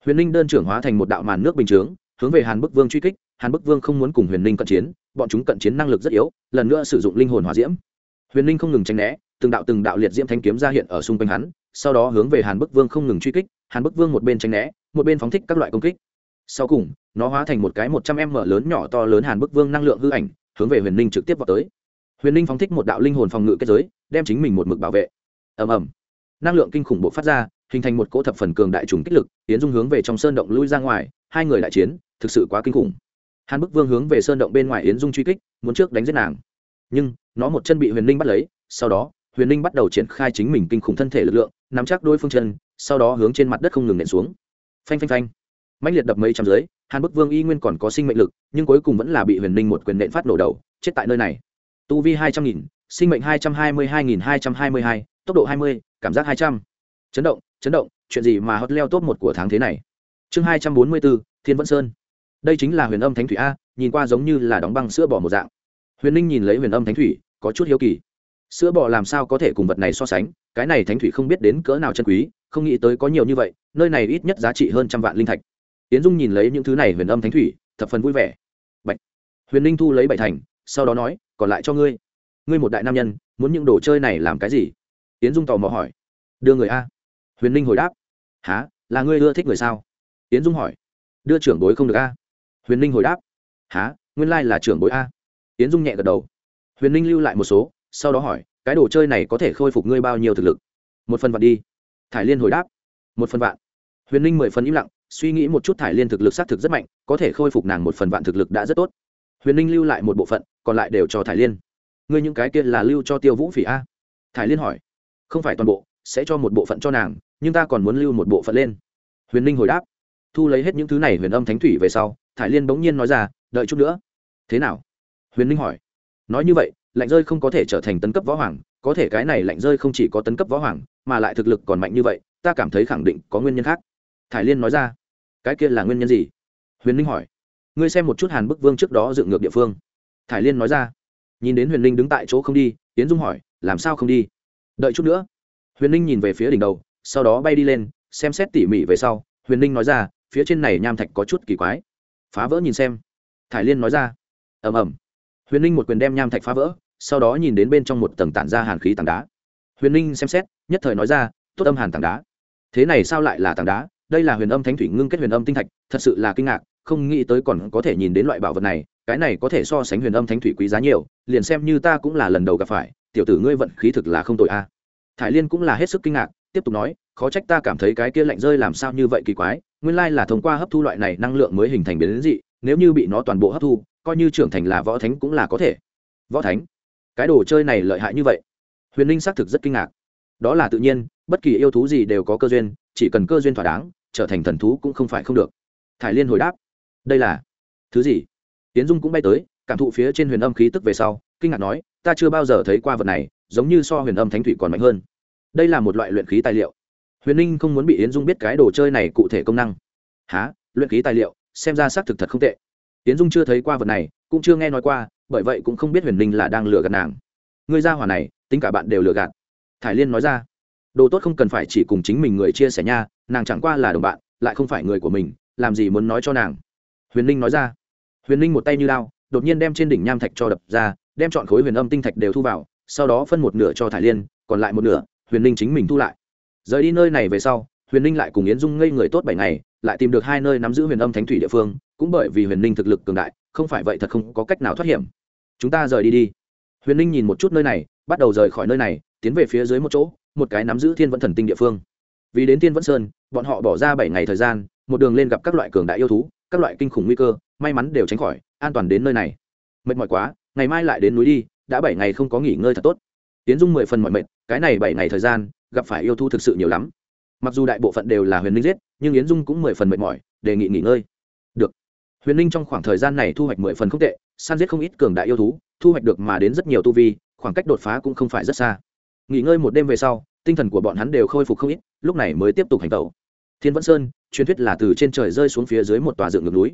huyền linh đơn trưởng hóa thành một đạo màn nước bình chướng, hướng về hàn bức vương truy kích. Hàn bức vương không muốn cùng huyền linh cận chiến, bọn chúng cận chiến năng lực rất yếu, lần nữa sử dụng linh hồn hỏa diễm. Huyền linh không ngừng tránh né, từng đạo từng đạo liệt diễm thanh kiếm ra hiện ở xung quanh hắn, sau đó hướng về hàn bức vương không ngừng truy kích. Hàn bức vương một bên tránh né, một bên phóng thích các loại công kích. Sau cùng, nó hóa thành một cái một trăm em mở lớn nhỏ to lớn hàn bức vương năng lượng hư ảnh, hướng về huyền linh trực tiếp vào tới. Huyền linh phóng thích một đạo linh hồn phòng ngự kết giới, đem chính mình một mực bảo vệ. Ầm ầm. Năng lượng kinh khủng bộ phát ra hình thành một cỗ thập phần cường đại trùng kích lực tiến dung hướng về trong sơn động lui ra ngoài, hai người đại chiến, thực sự quá kinh khủng. Hàn bức vương hướng về sơn động bên ngoài yến dung truy kích, muốn trước đánh giết nàng. Nhưng, nó một chân bị huyền ninh bắt lấy, sau đó, huyền ninh bắt đầu triển khai chính mình kinh khủng thân thể lực lượng, nắm chắc đôi phương chân, sau đó hướng trên mặt đất không ngừng nện xuống. Phanh phanh phanh. Mạnh liệt đập mấy trăm dưới, hàn bức vương y nguyên còn có sinh mệnh lực, nhưng cuối cùng vẫn là bị huyền ninh một quyền nện phát nổ đầu, chết tại nơi này. Tu vi hai trăm nghìn, sinh mệnh hai trăm hai mươi hai nghìn hai trăm hai mươi hai, tốc độ hai mươi, cảm giác hai trăm. Chấn động chấn động, chuyện gì mà hot leo top một của tháng thế này? Chương hai trăm bốn mươi bốn, thiên vẫn sơn. Đây chính là huyền âm thánh thủy a, nhìn qua giống như là đóng băng sữa bò một dạng. Huyền ninh nhìn lấy huyền âm thánh thủy, có chút hiếu kỳ. Sữa bò làm sao có thể cùng vật này so sánh? Cái này thánh thủy không biết đến cỡ nào chân quý, không nghĩ tới có nhiều như vậy, nơi này ít nhất giá trị hơn trăm vạn linh thạch. Tiến dung nhìn lấy những thứ này huyền âm thánh thủy, thập phần vui vẻ. Bạch. huyền ninh thu lấy bảy thành, sau đó nói, còn lại cho ngươi. Ngươi một đại nam nhân, muốn những đồ chơi này làm cái gì? Tiến dung tò mò hỏi. Đưa người a huyền ninh hồi đáp. Há là ngươi ưa thích người sao? Tiến dung hỏi. Đưa trưởng bối không được a. Huyền ninh hồi đáp. Há nguyên lai là trưởng bối a. Tiến dung nhẹ gật đầu. Huyền ninh lưu lại một số, sau đó hỏi, cái đồ chơi này có thể khôi phục ngươi bao nhiêu thực lực? Một phần vạn đi. Thải liên hồi đáp. Một phần vạn. Huyền ninh mười phần im lặng, suy nghĩ một chút thải liên thực lực xác thực rất mạnh, có thể khôi phục nàng một phần vạn thực lực đã rất tốt. Huyền ninh lưu lại một bộ phận, còn lại đều cho thải liên. Ngươi những cái kia là lưu cho tiêu vũ phỉ a? Thải liên hỏi. Không phải toàn bộ, sẽ cho một bộ phận cho nàng nhưng ta còn muốn lưu một bộ phận lên. Huyền ninh hồi đáp. Thu lấy hết những thứ này huyền âm thánh thủy về sau, thải liên bỗng nhiên nói ra, đợi chút nữa. Thế nào? Huyền ninh hỏi. Nói như vậy, lạnh rơi không có thể trở thành tấn cấp võ hoàng, có thể cái này lạnh rơi không chỉ có tấn cấp võ hoàng, mà lại thực lực còn mạnh như vậy, ta cảm thấy khẳng định có nguyên nhân khác. Thải liên nói ra. Cái kia là nguyên nhân gì? Huyền ninh hỏi. Ngươi xem một chút hàn bức vương trước đó dựng ngược địa phương. Thải liên nói ra. Nhìn đến huyền ninh đứng tại chỗ không đi tiến dung hỏi, làm sao không đi? Đợi chút nữa. Huyền ninh nhìn về phía đỉnh đầu sau đó bay đi lên, xem xét tỉ mỉ về sau, huyền ninh nói ra, phía trên này nham thạch có chút kỳ quái. Phá vỡ nhìn xem. Thải liên nói ra. Ầm ầm. Huyền ninh một quyền đem nham thạch phá vỡ, sau đó nhìn đến bên trong một tầng tản ra hàn khí tảng đá. Huyền ninh xem xét, nhất thời nói ra, tốt âm hàn tảng đá. Thế này sao lại là tảng đá? Đây là huyền âm thánh thủy ngưng kết huyền âm tinh thạch, thật sự là kinh ngạc, không nghĩ tới còn có thể nhìn đến loại bảo vật này, cái này có thể so sánh huyền âm thánh thủy quý giá nhiều, liền xem như ta cũng là lần đầu gặp phải, tiểu tử ngươi vận khí thực là không tội a. Thải liên cũng là hết sức kinh ngạc tiếp tục nói, khó trách ta cảm thấy cái kia lạnh rơi làm sao như vậy kỳ quái, nguyên lai là thông qua hấp thu loại này năng lượng mới hình thành biến đến dị, nếu như bị nó toàn bộ hấp thu, coi như trưởng thành là võ thánh cũng là có thể. Võ thánh? Cái đồ chơi này lợi hại như vậy? Huyền linh xác thực rất kinh ngạc. Đó là tự nhiên, bất kỳ yêu thú gì đều có cơ duyên, chỉ cần cơ duyên thỏa đáng, trở thành thần thú cũng không phải không được. Thải liên hồi đáp. Đây là thứ gì? Tiến dung cũng bay tới, cảm thụ phía trên huyền âm khí tức về sau, kinh ngạc nói, ta chưa bao giờ thấy qua vật này, giống như so huyền âm thánh thủy còn mạnh hơn đây là một loại luyện khí tài liệu. Huyền ninh không muốn bị yến dung biết cái đồ chơi này cụ thể công năng. Há luyện khí tài liệu? Xem ra xác thực thật không tệ. Yến dung chưa thấy qua vật này, cũng chưa nghe nói qua, bởi vậy cũng không biết huyền ninh là đang lừa gạt nàng. Người ra hỏa này, tính cả bạn đều lừa gạt. Thải liên nói ra. Đồ tốt không cần phải chỉ cùng chính mình người chia sẻ nha, nàng chẳng qua là đồng bạn, lại không phải người của mình, làm gì muốn nói cho nàng. Huyền ninh nói ra. Huyền ninh một tay như lao đột nhiên đem trên đỉnh nham thạch cho đập ra, đem chọn khối huyền âm tinh thạch đều thu vào, sau đó phân một nửa cho thải liên, còn lại một nửa huyền ninh chính mình thu lại. Rời đi nơi này về sau, huyền ninh lại cùng yến dung ngây người tốt bảy ngày, lại tìm được hai nơi nắm giữ huyền âm thánh thủy địa phương, cũng bởi vì huyền ninh thực lực cường đại, không phải vậy thật không có cách nào thoát hiểm. Chúng ta rời đi đi. Huyền ninh nhìn một chút nơi này, bắt đầu rời khỏi nơi này, tiến về phía dưới một chỗ, một cái nắm giữ thiên vẫn thần tinh địa phương. Vì đến thiên vẫn sơn, bọn họ bỏ ra bảy ngày thời gian, một đường lên gặp các loại cường đại yêu thú, các loại kinh khủng nguy cơ, may mắn đều tránh khỏi, an toàn đến nơi này. Mệt mỏi quá, ngày mai lại đến núi đi, đã bảy ngày không có nghỉ ngơi thật tốt tiến dung mười phần mọi mệt, cái này bảy ngày thời gian, gặp phải yêu thu thực sự nhiều lắm. Mặc dù đại bộ phận đều là huyền ninh giết, nhưng yến dung cũng mười phần mệt mỏi, đề nghị nghỉ ngơi. Được. Huyền ninh trong khoảng thời gian này thu hoạch mười phần không tệ San giết không ít cường đại yêu thú, thu hoạch được mà đến rất nhiều tu vi, khoảng cách đột phá cũng không phải rất xa. Nghỉ ngơi một đêm về sau, tinh thần của bọn hắn đều khôi phục không ít, lúc này mới tiếp tục hành tẩu. Thiên vẫn sơn, truyền thuyết là từ trên trời rơi xuống phía dưới một tòa dựng ngược núi.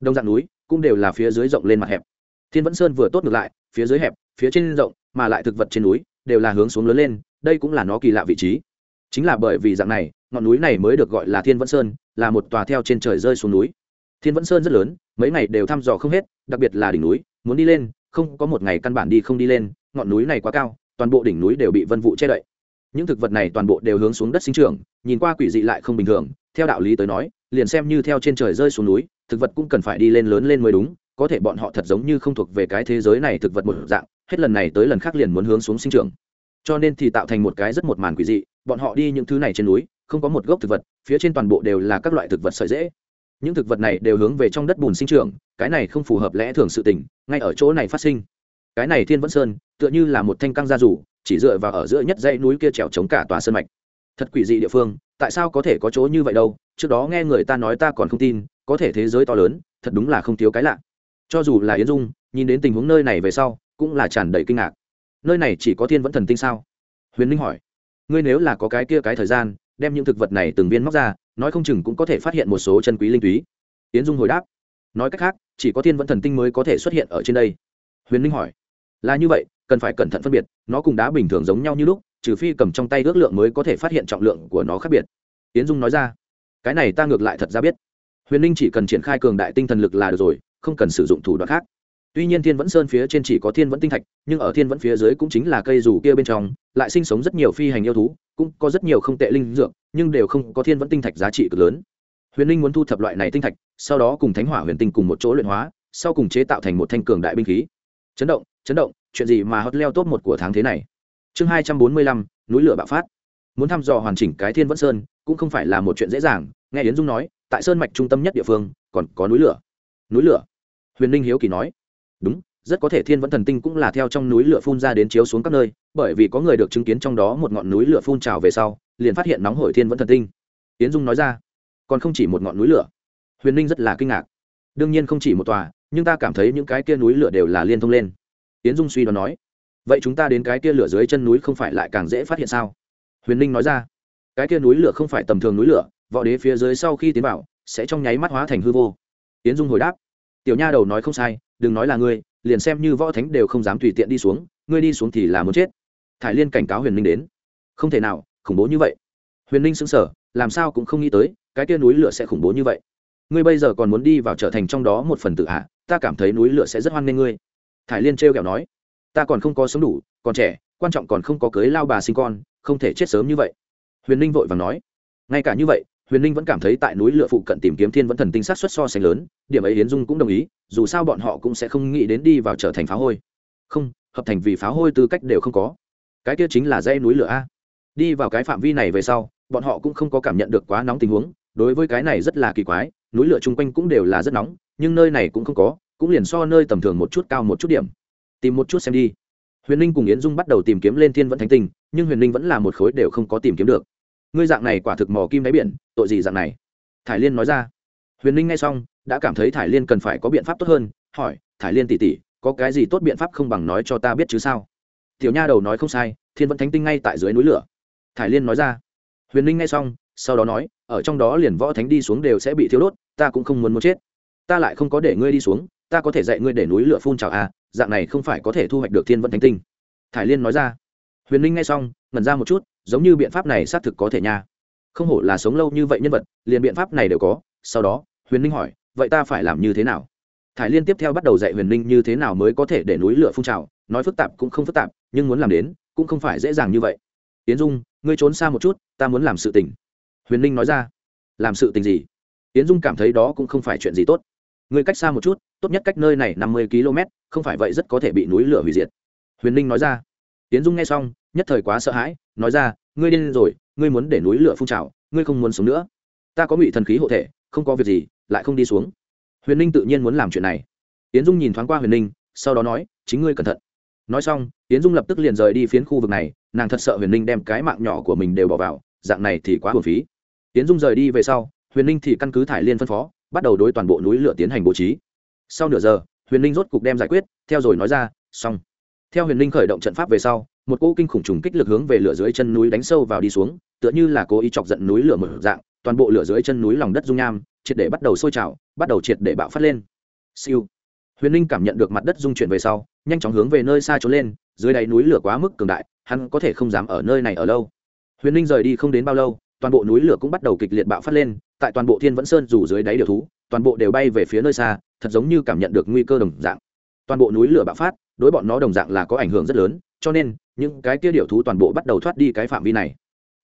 Đông dạng núi cũng đều là phía dưới rộng lên mặt hẹp. Thiên vẫn sơn vừa tốt ngược lại, phía dưới hẹp, phía trên rộng mà lại thực vật trên núi đều là hướng xuống lớn lên, đây cũng là nó kỳ lạ vị trí. Chính là bởi vì dạng này, ngọn núi này mới được gọi là thiên vẫn sơn, là một tòa theo trên trời rơi xuống núi. Thiên vẫn sơn rất lớn, mấy ngày đều thăm dò không hết, đặc biệt là đỉnh núi, muốn đi lên, không có một ngày căn bản đi không đi lên, ngọn núi này quá cao, toàn bộ đỉnh núi đều bị vân vụ che đậy. Những thực vật này toàn bộ đều hướng xuống đất sinh trưởng, nhìn qua quỷ dị lại không bình thường, theo đạo lý tới nói, liền xem như theo trên trời rơi xuống núi, thực vật cũng cần phải đi lên lớn lên mới đúng, có thể bọn họ thật giống như không thuộc về cái thế giới này thực vật một dạng hết lần này tới lần khác liền muốn hướng xuống sinh trưởng. Cho nên thì tạo thành một cái rất một màn quỷ dị, bọn họ đi những thứ này trên núi, không có một gốc thực vật, phía trên toàn bộ đều là các loại thực vật sợi dễ. Những thực vật này đều hướng về trong đất bùn sinh trưởng, cái này không phù hợp lẽ thường sự tình, ngay ở chỗ này phát sinh. Cái này thiên vẫn sơn, tựa như là một thanh căng gia rủ, chỉ dựa vào ở giữa nhất dãy núi kia trèo chống cả tòa sơn mạch. Thật quỷ dị địa phương, tại sao có thể có chỗ như vậy đâu? Trước đó nghe người ta nói ta còn không tin, có thể thế giới to lớn, thật đúng là không thiếu cái lạ. Cho dù là yến dung, nhìn đến tình huống nơi này về sau cũng là tràn đầy kinh ngạc. Nơi này chỉ có thiên vẫn thần tinh sao? Huyền ninh hỏi. Ngươi nếu là có cái kia cái thời gian, đem những thực vật này từng viên móc ra, nói không chừng cũng có thể phát hiện một số chân quý linh túy. Yến dung hồi đáp. Nói cách khác, chỉ có thiên vẫn thần tinh mới có thể xuất hiện ở trên đây. Huyền ninh hỏi. Là như vậy, cần phải cẩn thận phân biệt, nó cùng đá bình thường giống nhau như lúc, trừ phi cầm trong tay ước lượng mới có thể phát hiện trọng lượng của nó khác biệt. Yến dung nói ra. Cái này ta ngược lại thật ra biết. Huyền ninh chỉ cần triển khai cường đại tinh thần lực là được rồi, không cần sử dụng thủ đoạn khác tuy nhiên thiên vẫn sơn phía trên chỉ có thiên vẫn tinh thạch, nhưng ở thiên vẫn phía dưới cũng chính là cây dù kia bên trong, lại sinh sống rất nhiều phi hành yêu thú, cũng có rất nhiều không tệ linh dược, nhưng đều không có thiên vẫn tinh thạch giá trị cực lớn. Huyền linh muốn thu thập loại này tinh thạch, sau đó cùng thánh hỏa huyền tinh cùng một chỗ luyện hóa, sau cùng chế tạo thành một thanh cường đại binh khí. Chấn động chấn động, chuyện gì mà hot leo top một của tháng thế này? Chương hai trăm bốn mươi lăm, núi lửa bạo phát. Muốn thăm dò hoàn chỉnh cái thiên vẫn sơn, cũng không phải là một chuyện dễ dàng, nghe yến dung nói, tại sơn mạch trung tâm nhất địa phương, còn có núi lửa. Núi lửa? Huyền ninh hiếu kỳ nói đúng, rất có thể thiên vẫn thần tinh cũng là theo trong núi lửa phun ra đến chiếu xuống các nơi, bởi vì có người được chứng kiến trong đó một ngọn núi lửa phun trào về sau, liền phát hiện nóng hổi thiên vẫn thần tinh. Tiến dung nói ra, còn không chỉ một ngọn núi lửa. Huyền ninh rất là kinh ngạc. Đương nhiên không chỉ một tòa, nhưng ta cảm thấy những cái kia núi lửa đều là liên thông lên. Tiến dung suy đoán nói, vậy chúng ta đến cái kia lửa dưới chân núi không phải lại càng dễ phát hiện sao? Huyền ninh nói ra, cái kia núi lửa không phải tầm thường núi lửa võ đế phía dưới sau khi tiến vào, sẽ trong nháy mắt hóa thành hư vô. Tiến dung hồi đáp, tiểu nha đầu nói không sai đừng nói là ngươi, liền xem như võ thánh đều không dám tùy tiện đi xuống, ngươi đi xuống thì là muốn chết. Thải liên cảnh cáo huyền ninh đến. Không thể nào, khủng bố như vậy. Huyền ninh xứng sở làm sao cũng không nghĩ tới, cái kia núi lửa sẽ khủng bố như vậy. Ngươi bây giờ còn muốn đi vào trở thành trong đó một phần tự hạ ta cảm thấy núi lửa sẽ rất hoan nghênh ngươi. Thải liên trêu kẹo nói. Ta còn không có sống đủ, còn trẻ, quan trọng còn không có cưới lao bà sinh con, không thể chết sớm như vậy. Huyền ninh vội và nói. Ngay cả như vậy huyền ninh vẫn cảm thấy tại núi lửa phụ cận tìm kiếm thiên vẫn thần tinh sát xuất so sánh lớn, điểm ấy hiến dung cũng đồng ý, dù sao bọn họ cũng sẽ không nghĩ đến đi vào trở thành pháo hôi. Không, hợp thành vì pháo hôi tư cách đều không có. Cái kia chính là dây núi lửa a. Đi vào cái phạm vi này về sau, bọn họ cũng không có cảm nhận được quá nóng tình huống, đối với cái này rất là kỳ quái, núi lửa chung quanh cũng đều là rất nóng, nhưng nơi này cũng không có, cũng liền so nơi tầm thường một chút cao một chút điểm. Tìm một chút xem đi. Huyền ninh cùng yến dung bắt đầu tìm kiếm lên thiên vẫn thánh tinh, nhưng huyền ninh vẫn là một khối đều không có tìm kiếm được ngươi dạng này quả thực mò kim đáy biển, tội gì dạng này? Thải liên nói ra. Huyền ninh nghe xong, đã cảm thấy thải liên cần phải có biện pháp tốt hơn, hỏi, thải liên tỉ tỉ có cái gì tốt biện pháp không bằng nói cho ta biết chứ sao? Tiểu nha đầu nói không sai, thiên vẫn thánh tinh ngay tại dưới núi lửa. Thải liên nói ra. Huyền ninh nghe xong, sau đó nói, ở trong đó liền võ thánh đi xuống đều sẽ bị thiếu đốt, ta cũng không muốn muốn chết. Ta lại không có để ngươi đi xuống, ta có thể dạy ngươi để núi lửa phun trào à dạng này không phải có thể thu hoạch được thiên Vận thánh tinh. Thải liên nói ra. Huyền ninh nghe xong, ngẩn ra một chút giống như biện pháp này xác thực có thể nha. Không hổ là sống lâu như vậy nhân vật, liền biện pháp này đều có. Sau đó, huyền ninh hỏi, vậy ta phải làm như thế nào? Thải liên tiếp theo bắt đầu dạy huyền ninh như thế nào mới có thể để núi lửa phun trào, nói phức tạp cũng không phức tạp, nhưng muốn làm đến, cũng không phải dễ dàng như vậy. Tiến dung, ngươi trốn xa một chút, ta muốn làm sự tình. Huyền ninh nói ra. Làm sự tình gì? Tiến dung cảm thấy đó cũng không phải chuyện gì tốt. Ngươi cách xa một chút, tốt nhất cách nơi này năm mươi km không phải vậy rất có thể bị núi lửa hủy diệt. Huyền ninh nói ra. Tiến dung nghe xong nhất thời quá sợ hãi, nói ra, ngươi điên rồi, ngươi muốn để núi lửa phun trào, ngươi không muốn sống nữa. Ta có ngụy thần khí hộ thể, không có việc gì, lại không đi xuống. Huyền ninh tự nhiên muốn làm chuyện này. Tiến dung nhìn thoáng qua huyền ninh, sau đó nói, chính ngươi cẩn thận. Nói xong tiến dung lập tức liền rời đi phiến khu vực này, nàng thật sợ huyền ninh đem cái mạng nhỏ của mình đều bỏ vào, dạng này thì quá hồn phí. Tiến dung rời đi về sau, huyền ninh thì căn cứ thải liên phân phó, bắt đầu đối toàn bộ núi lửa tiến hành bố trí. Sau nửa giờ, huyền ninh rốt cục đem giải quyết, theo rồi nói ra, xong theo huyền Linh khởi động trận pháp về sau, một cỗ kinh khủng trùng kích lực hướng về lửa dưới chân núi đánh sâu vào đi xuống, tựa như là cố ý chọc giận núi lửa mở dạng, toàn bộ lửa dưới chân núi lòng đất dung nham, triệt để bắt đầu sôi trào, bắt đầu triệt để bạo phát lên. Siêu. Huyền Linh cảm nhận được mặt đất dung chuyển về sau, nhanh chóng hướng về nơi xa trốn lên, dưới đáy núi lửa quá mức cường đại, hắn có thể không dám ở nơi này ở lâu. Huyền Linh rời đi không đến bao lâu, toàn bộ núi lửa cũng bắt đầu kịch liệt bạo phát lên, tại toàn bộ thiên vẫn sơn dù dưới đáy điều thú, toàn bộ đều bay về phía nơi xa, thật giống như cảm nhận được nguy cơ đồng dạng. Toàn bộ núi lửa bạo phát đối bọn nó đồng dạng là có ảnh hưởng rất lớn, cho nên, những cái kia điều thú toàn bộ bắt đầu thoát đi cái phạm vi này.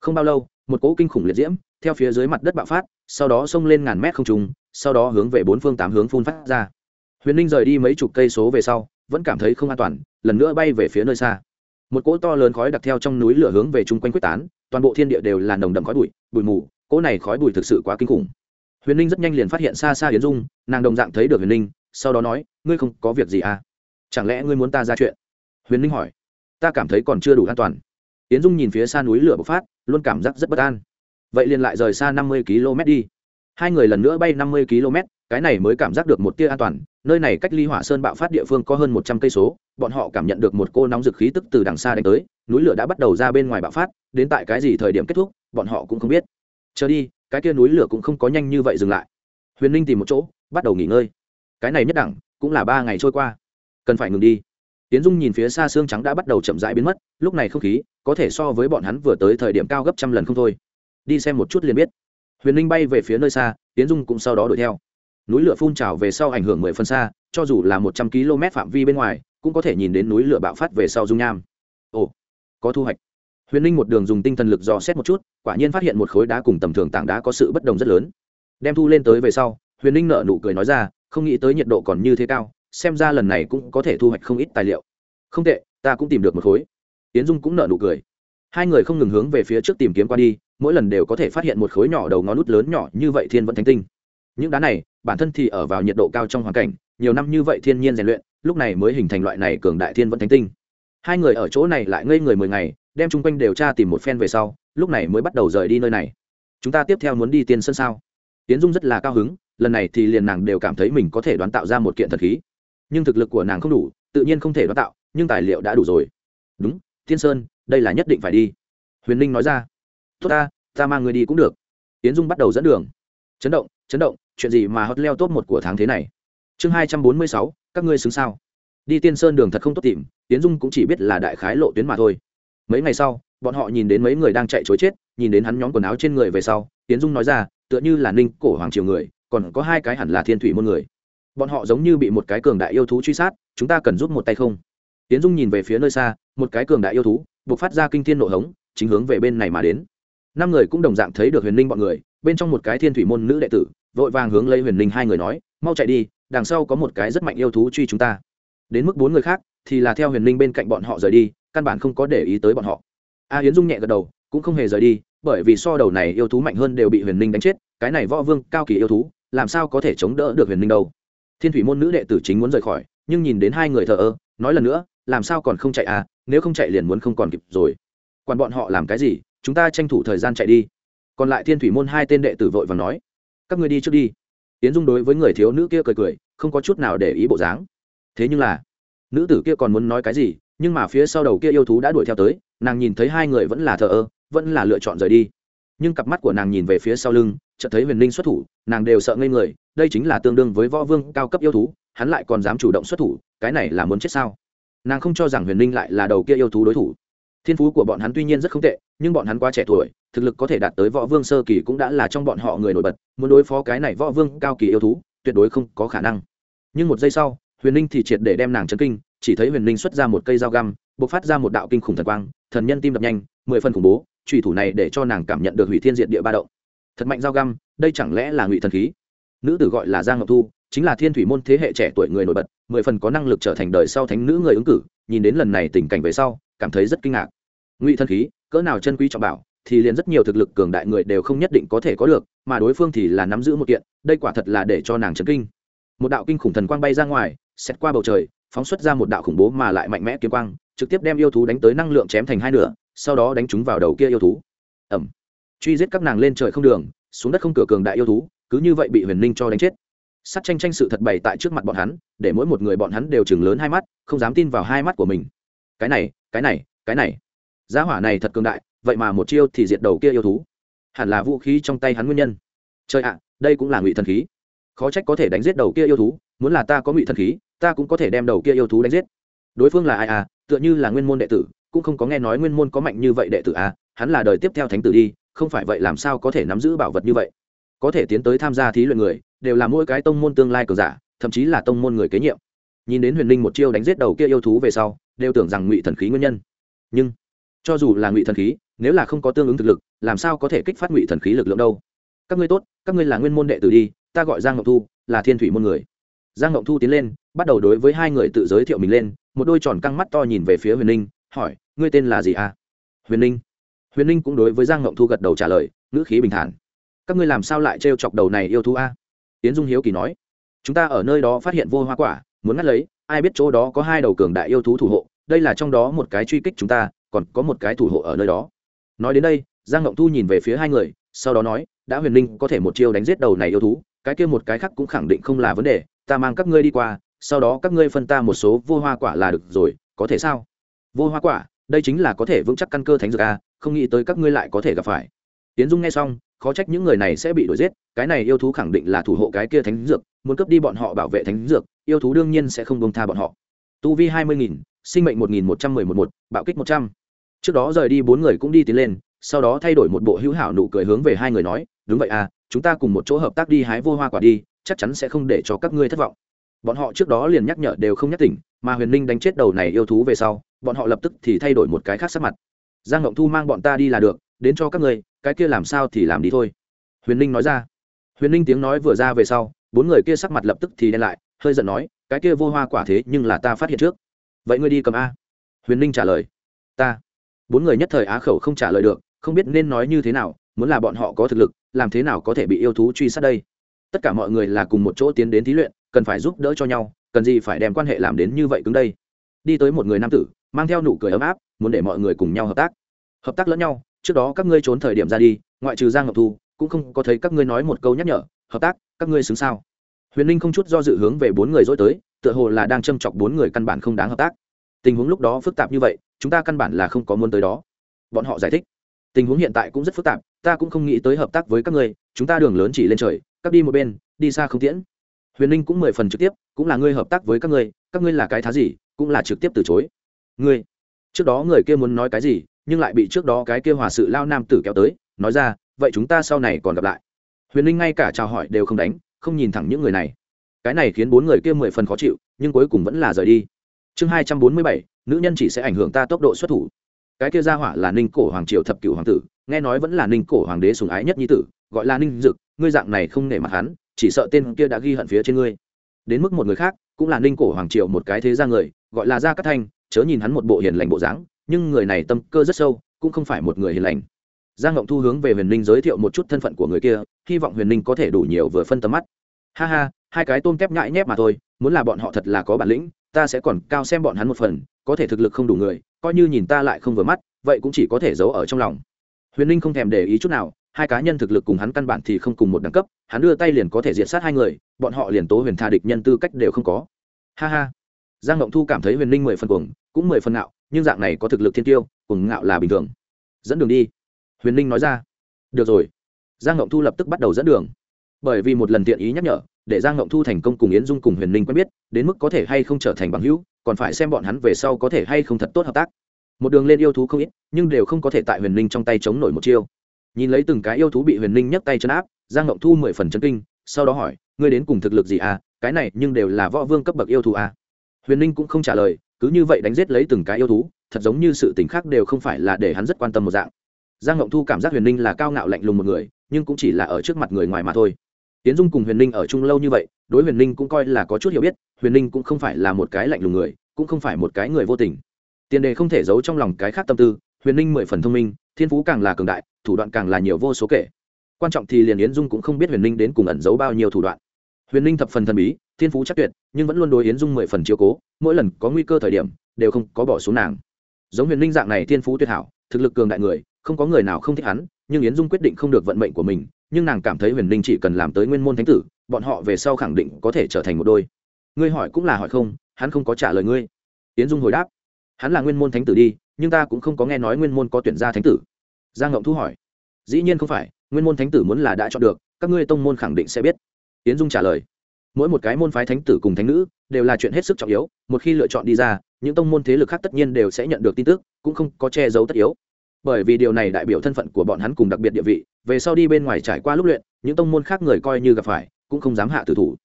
Không bao lâu, một cỗ kinh khủng liệt diễm, theo phía dưới mặt đất bạo phát, sau đó xông lên ngàn mét không trùng sau đó hướng về bốn phương tám hướng phun phát ra. Huyền ninh rời đi mấy chục cây số về sau, vẫn cảm thấy không an toàn, lần nữa bay về phía nơi xa. Một cỗ to lớn khói đặc theo trong núi lửa hướng về chung quanh quyết tán, toàn bộ thiên địa đều là nồng đậm khói bụi bụi mù, cỗ này khói bụi thực sự quá kinh khủng. Huyền ninh rất nhanh liền phát hiện xa xa yến dung, nàng đồng dạng thấy được huyền ninh, sau đó nói, ngươi không có việc gì à? Chẳng lẽ ngươi muốn ta ra chuyện? Huyền ninh hỏi. Ta cảm thấy còn chưa đủ an toàn. Yến dung nhìn phía xa núi lửa bộc phát, luôn cảm giác rất bất an. Vậy liền lại rời xa năm mươi km đi. Hai người lần nữa bay năm mươi km, cái này mới cảm giác được một tia an toàn. Nơi này cách ly hỏa sơn bạo phát địa phương có hơn một trăm cây số, bọn họ cảm nhận được một cô nóng dực khí tức từ đằng xa đánh tới, núi lửa đã bắt đầu ra bên ngoài bạo phát, đến tại cái gì thời điểm kết thúc, bọn họ cũng không biết. Chờ đi, cái kia núi lửa cũng không có nhanh như vậy dừng lại. Huyền ninh tìm một chỗ, bắt đầu nghỉ ngơi. Cái này nhất đẳng, cũng là ba ngày trôi qua cần phải ngừng đi. Tiến dung nhìn phía xa xương trắng đã bắt đầu chậm rãi biến mất, lúc này không khí có thể so với bọn hắn vừa tới thời điểm cao gấp trăm lần không thôi. Đi xem một chút liền biết. Huyền Linh bay về phía nơi xa, tiến dung cũng sau đó đuổi theo. Núi lửa phun trào về sau ảnh hưởng mười phân xa, cho dù là một trăm km phạm vi bên ngoài, cũng có thể nhìn đến núi lửa bạo phát về sau dung nham. Ồ, có thu hoạch. Huyền Linh một đường dùng tinh thần lực dò xét một chút, quả nhiên phát hiện một khối đá cùng tầm thường tảng đá có sự bất đồng rất lớn. Đem thu lên tới về sau, huyền Linh nợ nụ cười nói ra, không nghĩ tới nhiệt độ còn như thế cao xem ra lần này cũng có thể thu hoạch không ít tài liệu. Không tệ, ta cũng tìm được một khối. Tiến dung cũng nợ nụ cười. Hai người không ngừng hướng về phía trước tìm kiếm qua đi, mỗi lần đều có thể phát hiện một khối nhỏ đầu ngón nút lớn nhỏ như vậy thiên vẫn thánh tinh. Những đá này, bản thân thì ở vào nhiệt độ cao trong hoàn cảnh, nhiều năm như vậy thiên nhiên rèn luyện, lúc này mới hình thành loại này cường đại thiên vẫn thánh tinh. Hai người ở chỗ này lại ngây người mười ngày, đem chung quanh điều tra tìm một phen về sau, lúc này mới bắt đầu rời đi nơi này. Chúng ta tiếp theo muốn đi tiên sân sao? Tiến dung rất là cao hứng, lần này thì liền nàng đều cảm thấy mình có thể đoán tạo ra một kiện thần khí nhưng thực lực của nàng không đủ, tự nhiên không thể đoán tạo, nhưng tài liệu đã đủ rồi. Đúng, thiên sơn, đây là nhất định phải đi. Huyền ninh nói ra. Tốt ta ta mang người đi cũng được. Tiến dung bắt đầu dẫn đường. Chấn động chấn động, chuyện gì mà hot leo top một của tháng thế này? Chương hai trăm bốn mươi sáu, các ngươi xứng sao? Đi tiên sơn đường thật không tốt tìm tiến dung cũng chỉ biết là đại khái lộ tuyến mà thôi. Mấy ngày sau, bọn họ nhìn đến mấy người đang chạy chối chết, nhìn đến hắn nhóm quần áo trên người về sau tiến dung nói ra, tựa như là ninh cổ hoàng triều người, còn có hai cái hẳn là thiên thủy môn người bọn họ giống như bị một cái cường đại yêu thú truy sát, chúng ta cần giúp một tay không? Tiến dung nhìn về phía nơi xa, một cái cường đại yêu thú, buộc phát ra kinh thiên nộ hống, chính hướng về bên này mà đến. Năm người cũng đồng dạng thấy được huyền ninh bọn người, bên trong một cái thiên thủy môn nữ đệ tử, vội vàng hướng lấy huyền ninh hai người nói, mau chạy đi, đằng sau có một cái rất mạnh yêu thú truy chúng ta. Đến mức bốn người khác, thì là theo huyền ninh bên cạnh bọn họ rời đi, căn bản không có để ý tới bọn họ. A hiến dung nhẹ gật đầu, cũng không hề rời đi, bởi vì so đầu này yêu thú mạnh hơn đều bị huyền ninh đánh chết, cái này võ vương cao kỳ yêu thú, làm sao có thể chống đỡ được huyền ninh đâu? Thiên thủy môn nữ đệ tử chính muốn rời khỏi, nhưng nhìn đến hai người thờ ơ, nói lần nữa, làm sao còn không chạy à? Nếu không chạy liền muốn không còn kịp rồi. Còn bọn họ làm cái gì, chúng ta tranh thủ thời gian chạy đi. Còn lại thiên thủy môn hai tên đệ tử vội và nói, các người đi trước đi. Tiến dung đối với người thiếu nữ kia cười cười, không có chút nào để ý bộ dáng. Thế nhưng là, nữ tử kia còn muốn nói cái gì, nhưng mà phía sau đầu kia yêu thú đã đuổi theo tới, nàng nhìn thấy hai người vẫn là thờ ơ, vẫn là lựa chọn rời đi nhưng cặp mắt của nàng nhìn về phía sau lưng, chợt thấy huyền ninh xuất thủ, nàng đều sợ ngây người, đây chính là tương đương với võ vương cao cấp yêu thú, hắn lại còn dám chủ động xuất thủ, cái này là muốn chết sao? Nàng không cho rằng huyền ninh lại là đầu kia yêu thú đối thủ. Thiên phú của bọn hắn tuy nhiên rất không tệ, nhưng bọn hắn quá trẻ tuổi, thực lực có thể đạt tới võ vương sơ kỳ cũng đã là trong bọn họ người nổi bật, muốn đối phó cái này võ vương cao kỳ yêu thú, tuyệt đối không có khả năng. Nhưng một giây sau, huyền ninh thì triệt để đem nàng chấn kinh, chỉ thấy huyền ninh xuất ra một cây dao găm b ộ c phát ra một đạo kinh khủng thần quang, thần nhân tim đập nhanh, mười phần khủng bố trùy thủ này để cho nàng cảm nhận được hủy thiên diện địa ba động. Thật mạnh dao găm, đây chẳng lẽ là ngụy thần khí? Nữ tử gọi là giang ngọc thu, chính là thiên thủy môn thế hệ trẻ tuổi người nổi bật, mười phần có năng lực trở thành đời sau thánh nữ người ứng cử, nhìn đến lần này tình cảnh về sau, cảm thấy rất kinh ngạc. Ngụy thần khí, cỡ nào chân quý trọng bảo, thì liền rất nhiều thực lực cường đại người đều không nhất định có thể có được, mà đối phương thì là nắm giữ một kiện, đây quả thật là để cho nàng chấn kinh. Một đạo kinh khủng thần quang bay ra ngoài xét qua bầu trời, phóng xuất ra một đạo khủng bố mà lại mạnh mẽ kiếm quang, trực tiếp đem yêu thú đánh tới năng lượng chém thành hai nửa sau đó đánh chúng vào đầu kia yêu thú. Ẩm. Truy giết các nàng lên trời không đường, xuống đất không cửa cường đại yêu thú, cứ như vậy bị huyền ninh cho đánh chết. Sắt tranh tranh sự thật bày tại trước mặt bọn hắn, để mỗi một người bọn hắn đều chừng lớn hai mắt, không dám tin vào hai mắt của mình. Cái này cái này cái này. Giá hỏa này thật cường đại, vậy mà một chiêu thì diệt đầu kia yêu thú. Hẳn là vũ khí trong tay hắn nguyên nhân. Trời ạ, đây cũng là ngụy thần khí. Khó trách có thể đánh giết đầu kia yêu thú, muốn là ta có ngụy thần khí, ta cũng có thể đem đầu kia yêu thú đánh giết. Đối phương là ai à? Tựa như là nguyên môn đệ tử cũng không có nghe nói nguyên môn có mạnh như vậy đệ tử à hắn là đời tiếp theo thánh tử đi, không phải vậy làm sao có thể nắm giữ bảo vật như vậy? Có thể tiến tới tham gia thí luyện người, đều là mỗi cái tông môn tương lai cường giả, thậm chí là tông môn người kế nhiệm. Nhìn đến huyền linh một chiêu đánh giết đầu kia yêu thú về sau, đều tưởng rằng ngụy thần khí nguyên nhân. Nhưng, cho dù là ngụy thần khí, nếu là không có tương ứng thực lực, làm sao có thể kích phát ngụy thần khí lực lượng đâu? Các ngươi tốt, các ngươi là nguyên môn đệ tử đi, ta gọi giang ngọc thu, là thiên thủy môn người. Giang ngọc thu tiến lên, bắt đầu đối với hai người tự giới thiệu mình lên, một đôi tròn căng mắt to nhìn về phía huyền ninh hỏi ngươi tên là gì à? Huyền ninh. Huyền ninh cũng đối với giang Ngộng thu gật đầu trả lời, ngữ khí bình thản. Các ngươi làm sao lại trêu chọc đầu này yêu thú a? Tiến dung hiếu kỳ nói. Chúng ta ở nơi đó phát hiện vô hoa quả, muốn ngắt lấy, ai biết chỗ đó có hai đầu cường đại yêu thú thủ hộ, đây là trong đó một cái truy kích chúng ta, còn có một cái thủ hộ ở nơi đó. Nói đến đây, giang ngộng thu nhìn về phía hai người, sau đó nói, đã huyền ninh có thể một chiêu đánh giết đầu này yêu thú, cái kia một cái khác cũng khẳng định không là vấn đề, ta mang các ngươi đi qua, sau đó các ngươi phân ta một số vô hoa quả là được rồi, có thể sao? Vô hoa quả? Đây chính là có thể vững chắc căn cơ thánh dược a, không nghĩ tới các ngươi lại có thể gặp phải. Tiến dung nghe xong, khó trách những người này sẽ bị đuổi giết, cái này yêu thú khẳng định là thủ hộ cái kia thánh dược, muốn cướp đi bọn họ bảo vệ thánh dược, yêu thú đương nhiên sẽ không bông tha bọn họ. Tu vi hai mươi nghìn, sinh mệnh một nghìn một trăm mười một một, bạo kích một trăm. Trước đó rời đi bốn người cũng đi tiến lên, sau đó thay đổi một bộ hữu hảo nụ cười hướng về hai người nói, đúng vậy à chúng ta cùng một chỗ hợp tác đi, hái vô hoa quả đi, chắc chắn sẽ không để cho các ngươi thất vọng bọn họ trước đó liền nhắc nhở đều không nhắc tỉnh mà huyền ninh đánh chết đầu này yêu thú về sau bọn họ lập tức thì thay đổi một cái khác sắc mặt. Giang ngộng thu mang bọn ta đi là được đến cho các người, cái kia làm sao thì làm đi thôi. Huyền ninh nói ra. Huyền ninh tiếng nói vừa ra về sau bốn người kia sắc mặt lập tức thì đen lại hơi giận nói cái kia vô hoa quả thế nhưng là ta phát hiện trước. Vậy ngươi đi cầm a. Huyền ninh trả lời. Ta. Bốn người nhất thời á khẩu không trả lời được không biết nên nói như thế nào muốn là bọn họ có thực lực làm thế nào có thể bị yêu thú truy sát đây? Tất cả mọi người là cùng một chỗ tiến đến thí luyện cần phải giúp đỡ cho nhau, cần gì phải đem quan hệ làm đến như vậy cứng đây? Đi tới một người nam tử, mang theo nụ cười ấm áp, muốn để mọi người cùng nhau hợp tác. Hợp tác lẫn nhau, trước đó các ngươi trốn thời điểm ra đi, ngoại trừ giang ngọc thu, cũng không có thấy các ngươi nói một câu nhắc nhở, hợp tác, các ngươi xứng sao? Huyền linh không chút do dự hướng về bốn người dối tới, tựa hồ là đang châm chọc bốn người căn bản không đáng hợp tác. Tình huống lúc đó phức tạp như vậy, chúng ta căn bản là không có muốn tới đó. Bọn họ giải thích, tình huống hiện tại cũng rất phức tạp, ta cũng không nghĩ tới hợp tác với các ngươi, chúng ta đường lớn chỉ lên trời, các đi một bên, đi xa không tiễn huyền ninh cũng mười phần trực tiếp, cũng là ngươi hợp tác với các ngươi các ngươi là cái thá gì, cũng là trực tiếp từ chối. Ngươi? Trước đó người kia muốn nói cái gì, nhưng lại bị trước đó cái kia hòa sự lao nam tử kéo tới, nói ra, vậy chúng ta sau này còn gặp lại. Huyền ninh ngay cả chào hỏi đều không đánh, không nhìn thẳng những người này. Cái này khiến bốn người kia mười phần khó chịu, nhưng cuối cùng vẫn là rời đi. Chương hai trăm bốn mươi bảy, nữ nhân chỉ sẽ ảnh hưởng ta tốc độ xuất thủ. Cái kia ra hỏa là ninh cổ hoàng triều thập cửu hoàng tử, nghe nói vẫn là ninh cổ hoàng đế sùng ái nhất nhi tử, gọi là ninh dực, ngươi dạng này không nể mặt hắn chỉ sợ tên kia đã ghi hận phía trên ngươi. Đến mức một người khác, cũng là ninh cổ hoàng triều một cái thế ra người, gọi là gia cát thanh, chớ nhìn hắn một bộ hiền lành bộ dáng, nhưng người này tâm cơ rất sâu, cũng không phải một người hiền lành. Giang ngộng thu hướng về huyền ninh giới thiệu một chút thân phận của người kia, hy vọng huyền ninh có thể đủ nhiều vừa phân tầm mắt. Ha ha, hai cái tôm kép nhãi nhép mà thôi, muốn là bọn họ thật là có bản lĩnh, ta sẽ còn cao xem bọn hắn một phần, có thể thực lực không đủ người, coi như nhìn ta lại không vừa mắt, vậy cũng chỉ có thể giấu ở trong lòng. Huyền ninh không thèm để ý chút nào hai cá nhân thực lực cùng hắn căn bản thì không cùng một đẳng cấp, hắn đưa tay liền có thể diệt sát hai người, bọn họ liền tố huyền tha địch nhân tư cách đều không có. Ha ha. Giang ngộng thu cảm thấy huyền ninh mười phần cuồng, cũng mười phần ngạo, nhưng dạng này có thực lực thiên tiêu, cuồng ngạo là bình thường. Dẫn đường đi. Huyền ninh nói ra. Được rồi. Giang ngộng thu lập tức bắt đầu dẫn đường. Bởi vì một lần tiện ý nhắc nhở, để giang ngộng thu thành công cùng yến dung cùng huyền ninh quen biết, đến mức có thể hay không trở thành bằng hữu, còn phải xem bọn hắn về sau có thể hay không thật tốt hợp tác. Một đường lên yêu thú không ít, nhưng đều không có thể tại huyền ninh trong tay chống nổi một chiêu nhìn lấy từng cái yêu thú bị huyền ninh nhấc tay chấn áp, giang ngộng thu mười phần chân kinh, sau đó hỏi, ngươi đến cùng thực lực gì à? Cái này nhưng đều là võ vương cấp bậc yêu thú à? Huyền ninh cũng không trả lời, cứ như vậy đánh giết lấy từng cái yêu thú, thật giống như sự t ì n h khác đều không phải là để hắn rất quan tâm một dạng. Giang ngộng thu cảm giác huyền ninh là cao ngạo lạnh lùng một người, nhưng cũng chỉ là ở trước mặt người ngoài mà thôi. Tiến dung cùng huyền ninh ở chung lâu như vậy, đối huyền ninh cũng coi là có chút hiểu biết, huyền ninh cũng không phải là một cái lạnh lùng người, cũng không phải một cái người vô tình. Tiền đề không thể giấu trong lòng cái khác tâm tư, huyền ninh mười phần thông minh thiên phú càng là cường đại, thủ đoạn càng là nhiều vô số kể. Quan trọng thì liền yến dung cũng không biết huyền ninh đến cùng ẩn giấu bao nhiêu thủ đoạn. Huyền ninh thập phần thần bí, thiên phú chắc tuyệt, nhưng vẫn luôn đối yến dung mười phần chiếu cố, mỗi lần có nguy cơ thời điểm, đều không có bỏ xuống nàng. Giống huyền ninh dạng này thiên phú tuyệt hảo, thực lực cường đại người, không có người nào không thích hắn, nhưng yến dung quyết định không được vận mệnh của mình, nhưng nàng cảm thấy huyền ninh chỉ cần làm tới nguyên môn thánh tử, bọn họ về sau khẳng định có thể trở thành một đôi. Ngươi hỏi cũng là hỏi không, hắn không có trả lời ngươi. Yến dung hồi đáp, hắn là nguyên môn thánh tử đi nhưng ta cũng không có nghe nói nguyên môn có tuyển gia thánh tử. Giang ngộng thu hỏi. Dĩ nhiên không phải, nguyên môn thánh tử muốn là đã chọn được, các ngươi tông môn khẳng định sẽ biết. Tiến dung trả lời. Mỗi một cái môn phái thánh tử cùng thánh nữ đều là chuyện hết sức trọng yếu, một khi lựa chọn đi ra, những tông môn thế lực khác tất nhiên đều sẽ nhận được tin tức, cũng không có che giấu tất yếu. Bởi vì điều này đại biểu thân phận của bọn hắn cùng đặc biệt địa vị, về sau đi bên ngoài trải qua lúc luyện, những tông môn khác người coi như gặp phải, cũng không dám hạ tử thủ.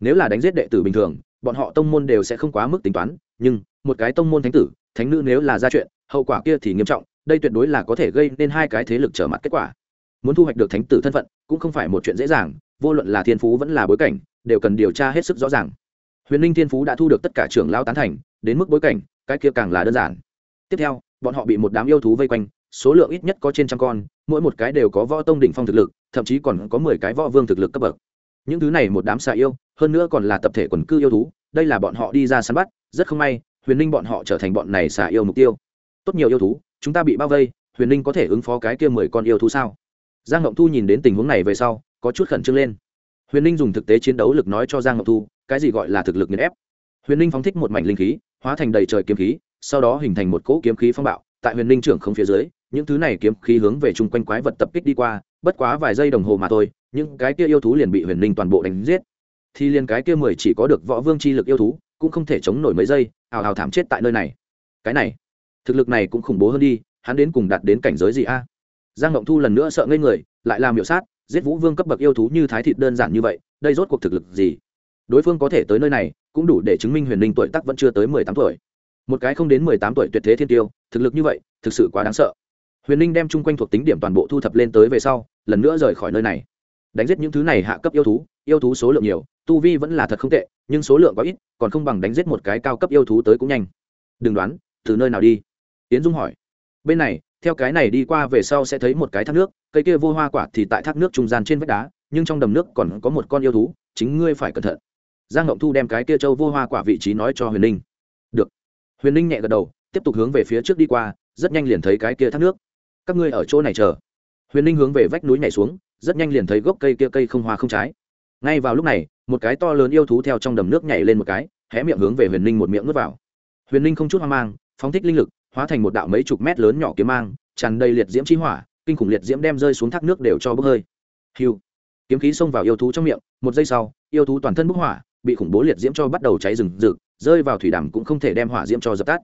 Nếu là đánh giết đệ tử bình thường, bọn họ tông môn đều sẽ không quá mức tính toán, nhưng một cái tông môn thánh tử, thánh nữ nếu là ra chuyện hậu quả kia thì nghiêm trọng, đây tuyệt đối là có thể gây nên hai cái thế lực trở mặt kết quả. Muốn thu hoạch được thánh tử thân phận, cũng không phải một chuyện dễ dàng, vô luận là thiên phú vẫn là bối cảnh, đều cần điều tra hết sức rõ ràng. Huyền Linh thiên phú đã thu được tất cả trưởng lao tán thành, đến mức bối cảnh, cái kia càng là đơn giản. Tiếp theo, bọn họ bị một đám yêu thú vây quanh, số lượng ít nhất có trên trăm con, mỗi một cái đều có võ tông đỉnh phong thực lực, thậm chí còn có mười cái võ vương thực lực cấp bậc. Những thứ này một đám xà yêu, hơn nữa còn là tập thể quần cư yêu thú, đây là bọn họ đi ra săn bắt, rất không may, huyền ninh bọn họ trở thành bọn này xà yêu mục tiêu tốt nhiều yêu thú, chúng ta bị bao vây, huyền ninh có thể ứng phó cái kia mười con yêu thú sao? Giang ngộng thu nhìn đến tình huống này về sau, có chút khẩn trương lên. Huyền ninh dùng thực tế chiến đấu lực nói cho giang ngộng thu, cái gì gọi là thực lực nghiền ép? Huyền ninh phóng thích một mảnh linh khí, hóa thành đầy trời kiếm khí, sau đó hình thành một cỗ kiếm khí phong bạo, tại huyền ninh trưởng không phía dưới, những thứ này kiếm khí hướng về chung quanh quái vật tập kích đi qua, bất quá vài giây đồng hồ mà thôi, những cái kia yêu thú liền bị huyền ninh toàn bộ đánh giết. Thì liền cái kia mười chỉ có được võ vương chi lực yêu thú, cũng không thể chống nổi mấy giây ào ào thảm chết tại nơi này. Cái này thực lực này cũng khủng bố hơn đi, hắn đến cùng đạt đến cảnh giới gì a? Giang ngộng thu lần nữa sợ ngây người, lại làm hiệu sát, giết vũ vương cấp bậc yêu thú như thái thịt đơn giản như vậy, đây rốt cuộc thực lực gì? Đối phương có thể tới nơi này, cũng đủ để chứng minh huyền linh tuổi tắc vẫn chưa tới mười tám tuổi. Một cái không đến mười tám tuổi tuyệt thế thiên tiêu, thực lực như vậy, thực sự quá đáng sợ. Huyền linh đem chung quanh thuộc tính điểm toàn bộ thu thập lên tới về sau, lần nữa rời khỏi nơi này. Đánh giết những thứ này hạ cấp yêu thú yêu thú số lượng nhiều, tu vi vẫn là thật không tệ, nhưng số lượng quá ít, còn không bằng đánh giết một cái cao cấp yêu thú tới cũng nhanh. Đừng đoán, từ nơi nào đi tiến dung hỏi. Bên này, theo cái này đi qua về sau sẽ thấy một cái thác nước, cây kia vô hoa quả thì tại thác nước trung gian trên vách đá, nhưng trong đầm nước còn có một con yêu thú, chính ngươi phải cẩn thận. Giang ngộng thu đem cái kia châu vô hoa quả vị trí nói cho huyền ninh. Được. Huyền ninh nhẹ gật đầu, tiếp tục hướng về phía trước đi qua, rất nhanh liền thấy cái kia thác nước. Các ngươi ở chỗ này chờ. Huyền ninh hướng về vách núi nhảy xuống, rất nhanh liền thấy gốc cây kia cây không hoa không trái. Ngay vào lúc này, một cái to lớn yêu thú theo trong đầm nước nhảy lên một cái, hé miệng hướng về huyền ninh một miệng nuốt vào. Huyền ninh không chút hoang mang, phóng thích linh lực hóa thành một đạo mấy chục mét lớn nhỏ kiếm mang, tràn đầy liệt diễm chi hỏa, kinh khủng liệt diễm đem rơi xuống thác nước đều cho bốc hơi. Hiu kiếm khí xông vào yêu thú trong miệng, một giây sau, yêu thú toàn thân bốc hỏa, bị khủng bố liệt diễm cho bắt đầu cháy rừng rực, rơi vào thủy đàm cũng không thể đem hỏa diễm cho dập tắt.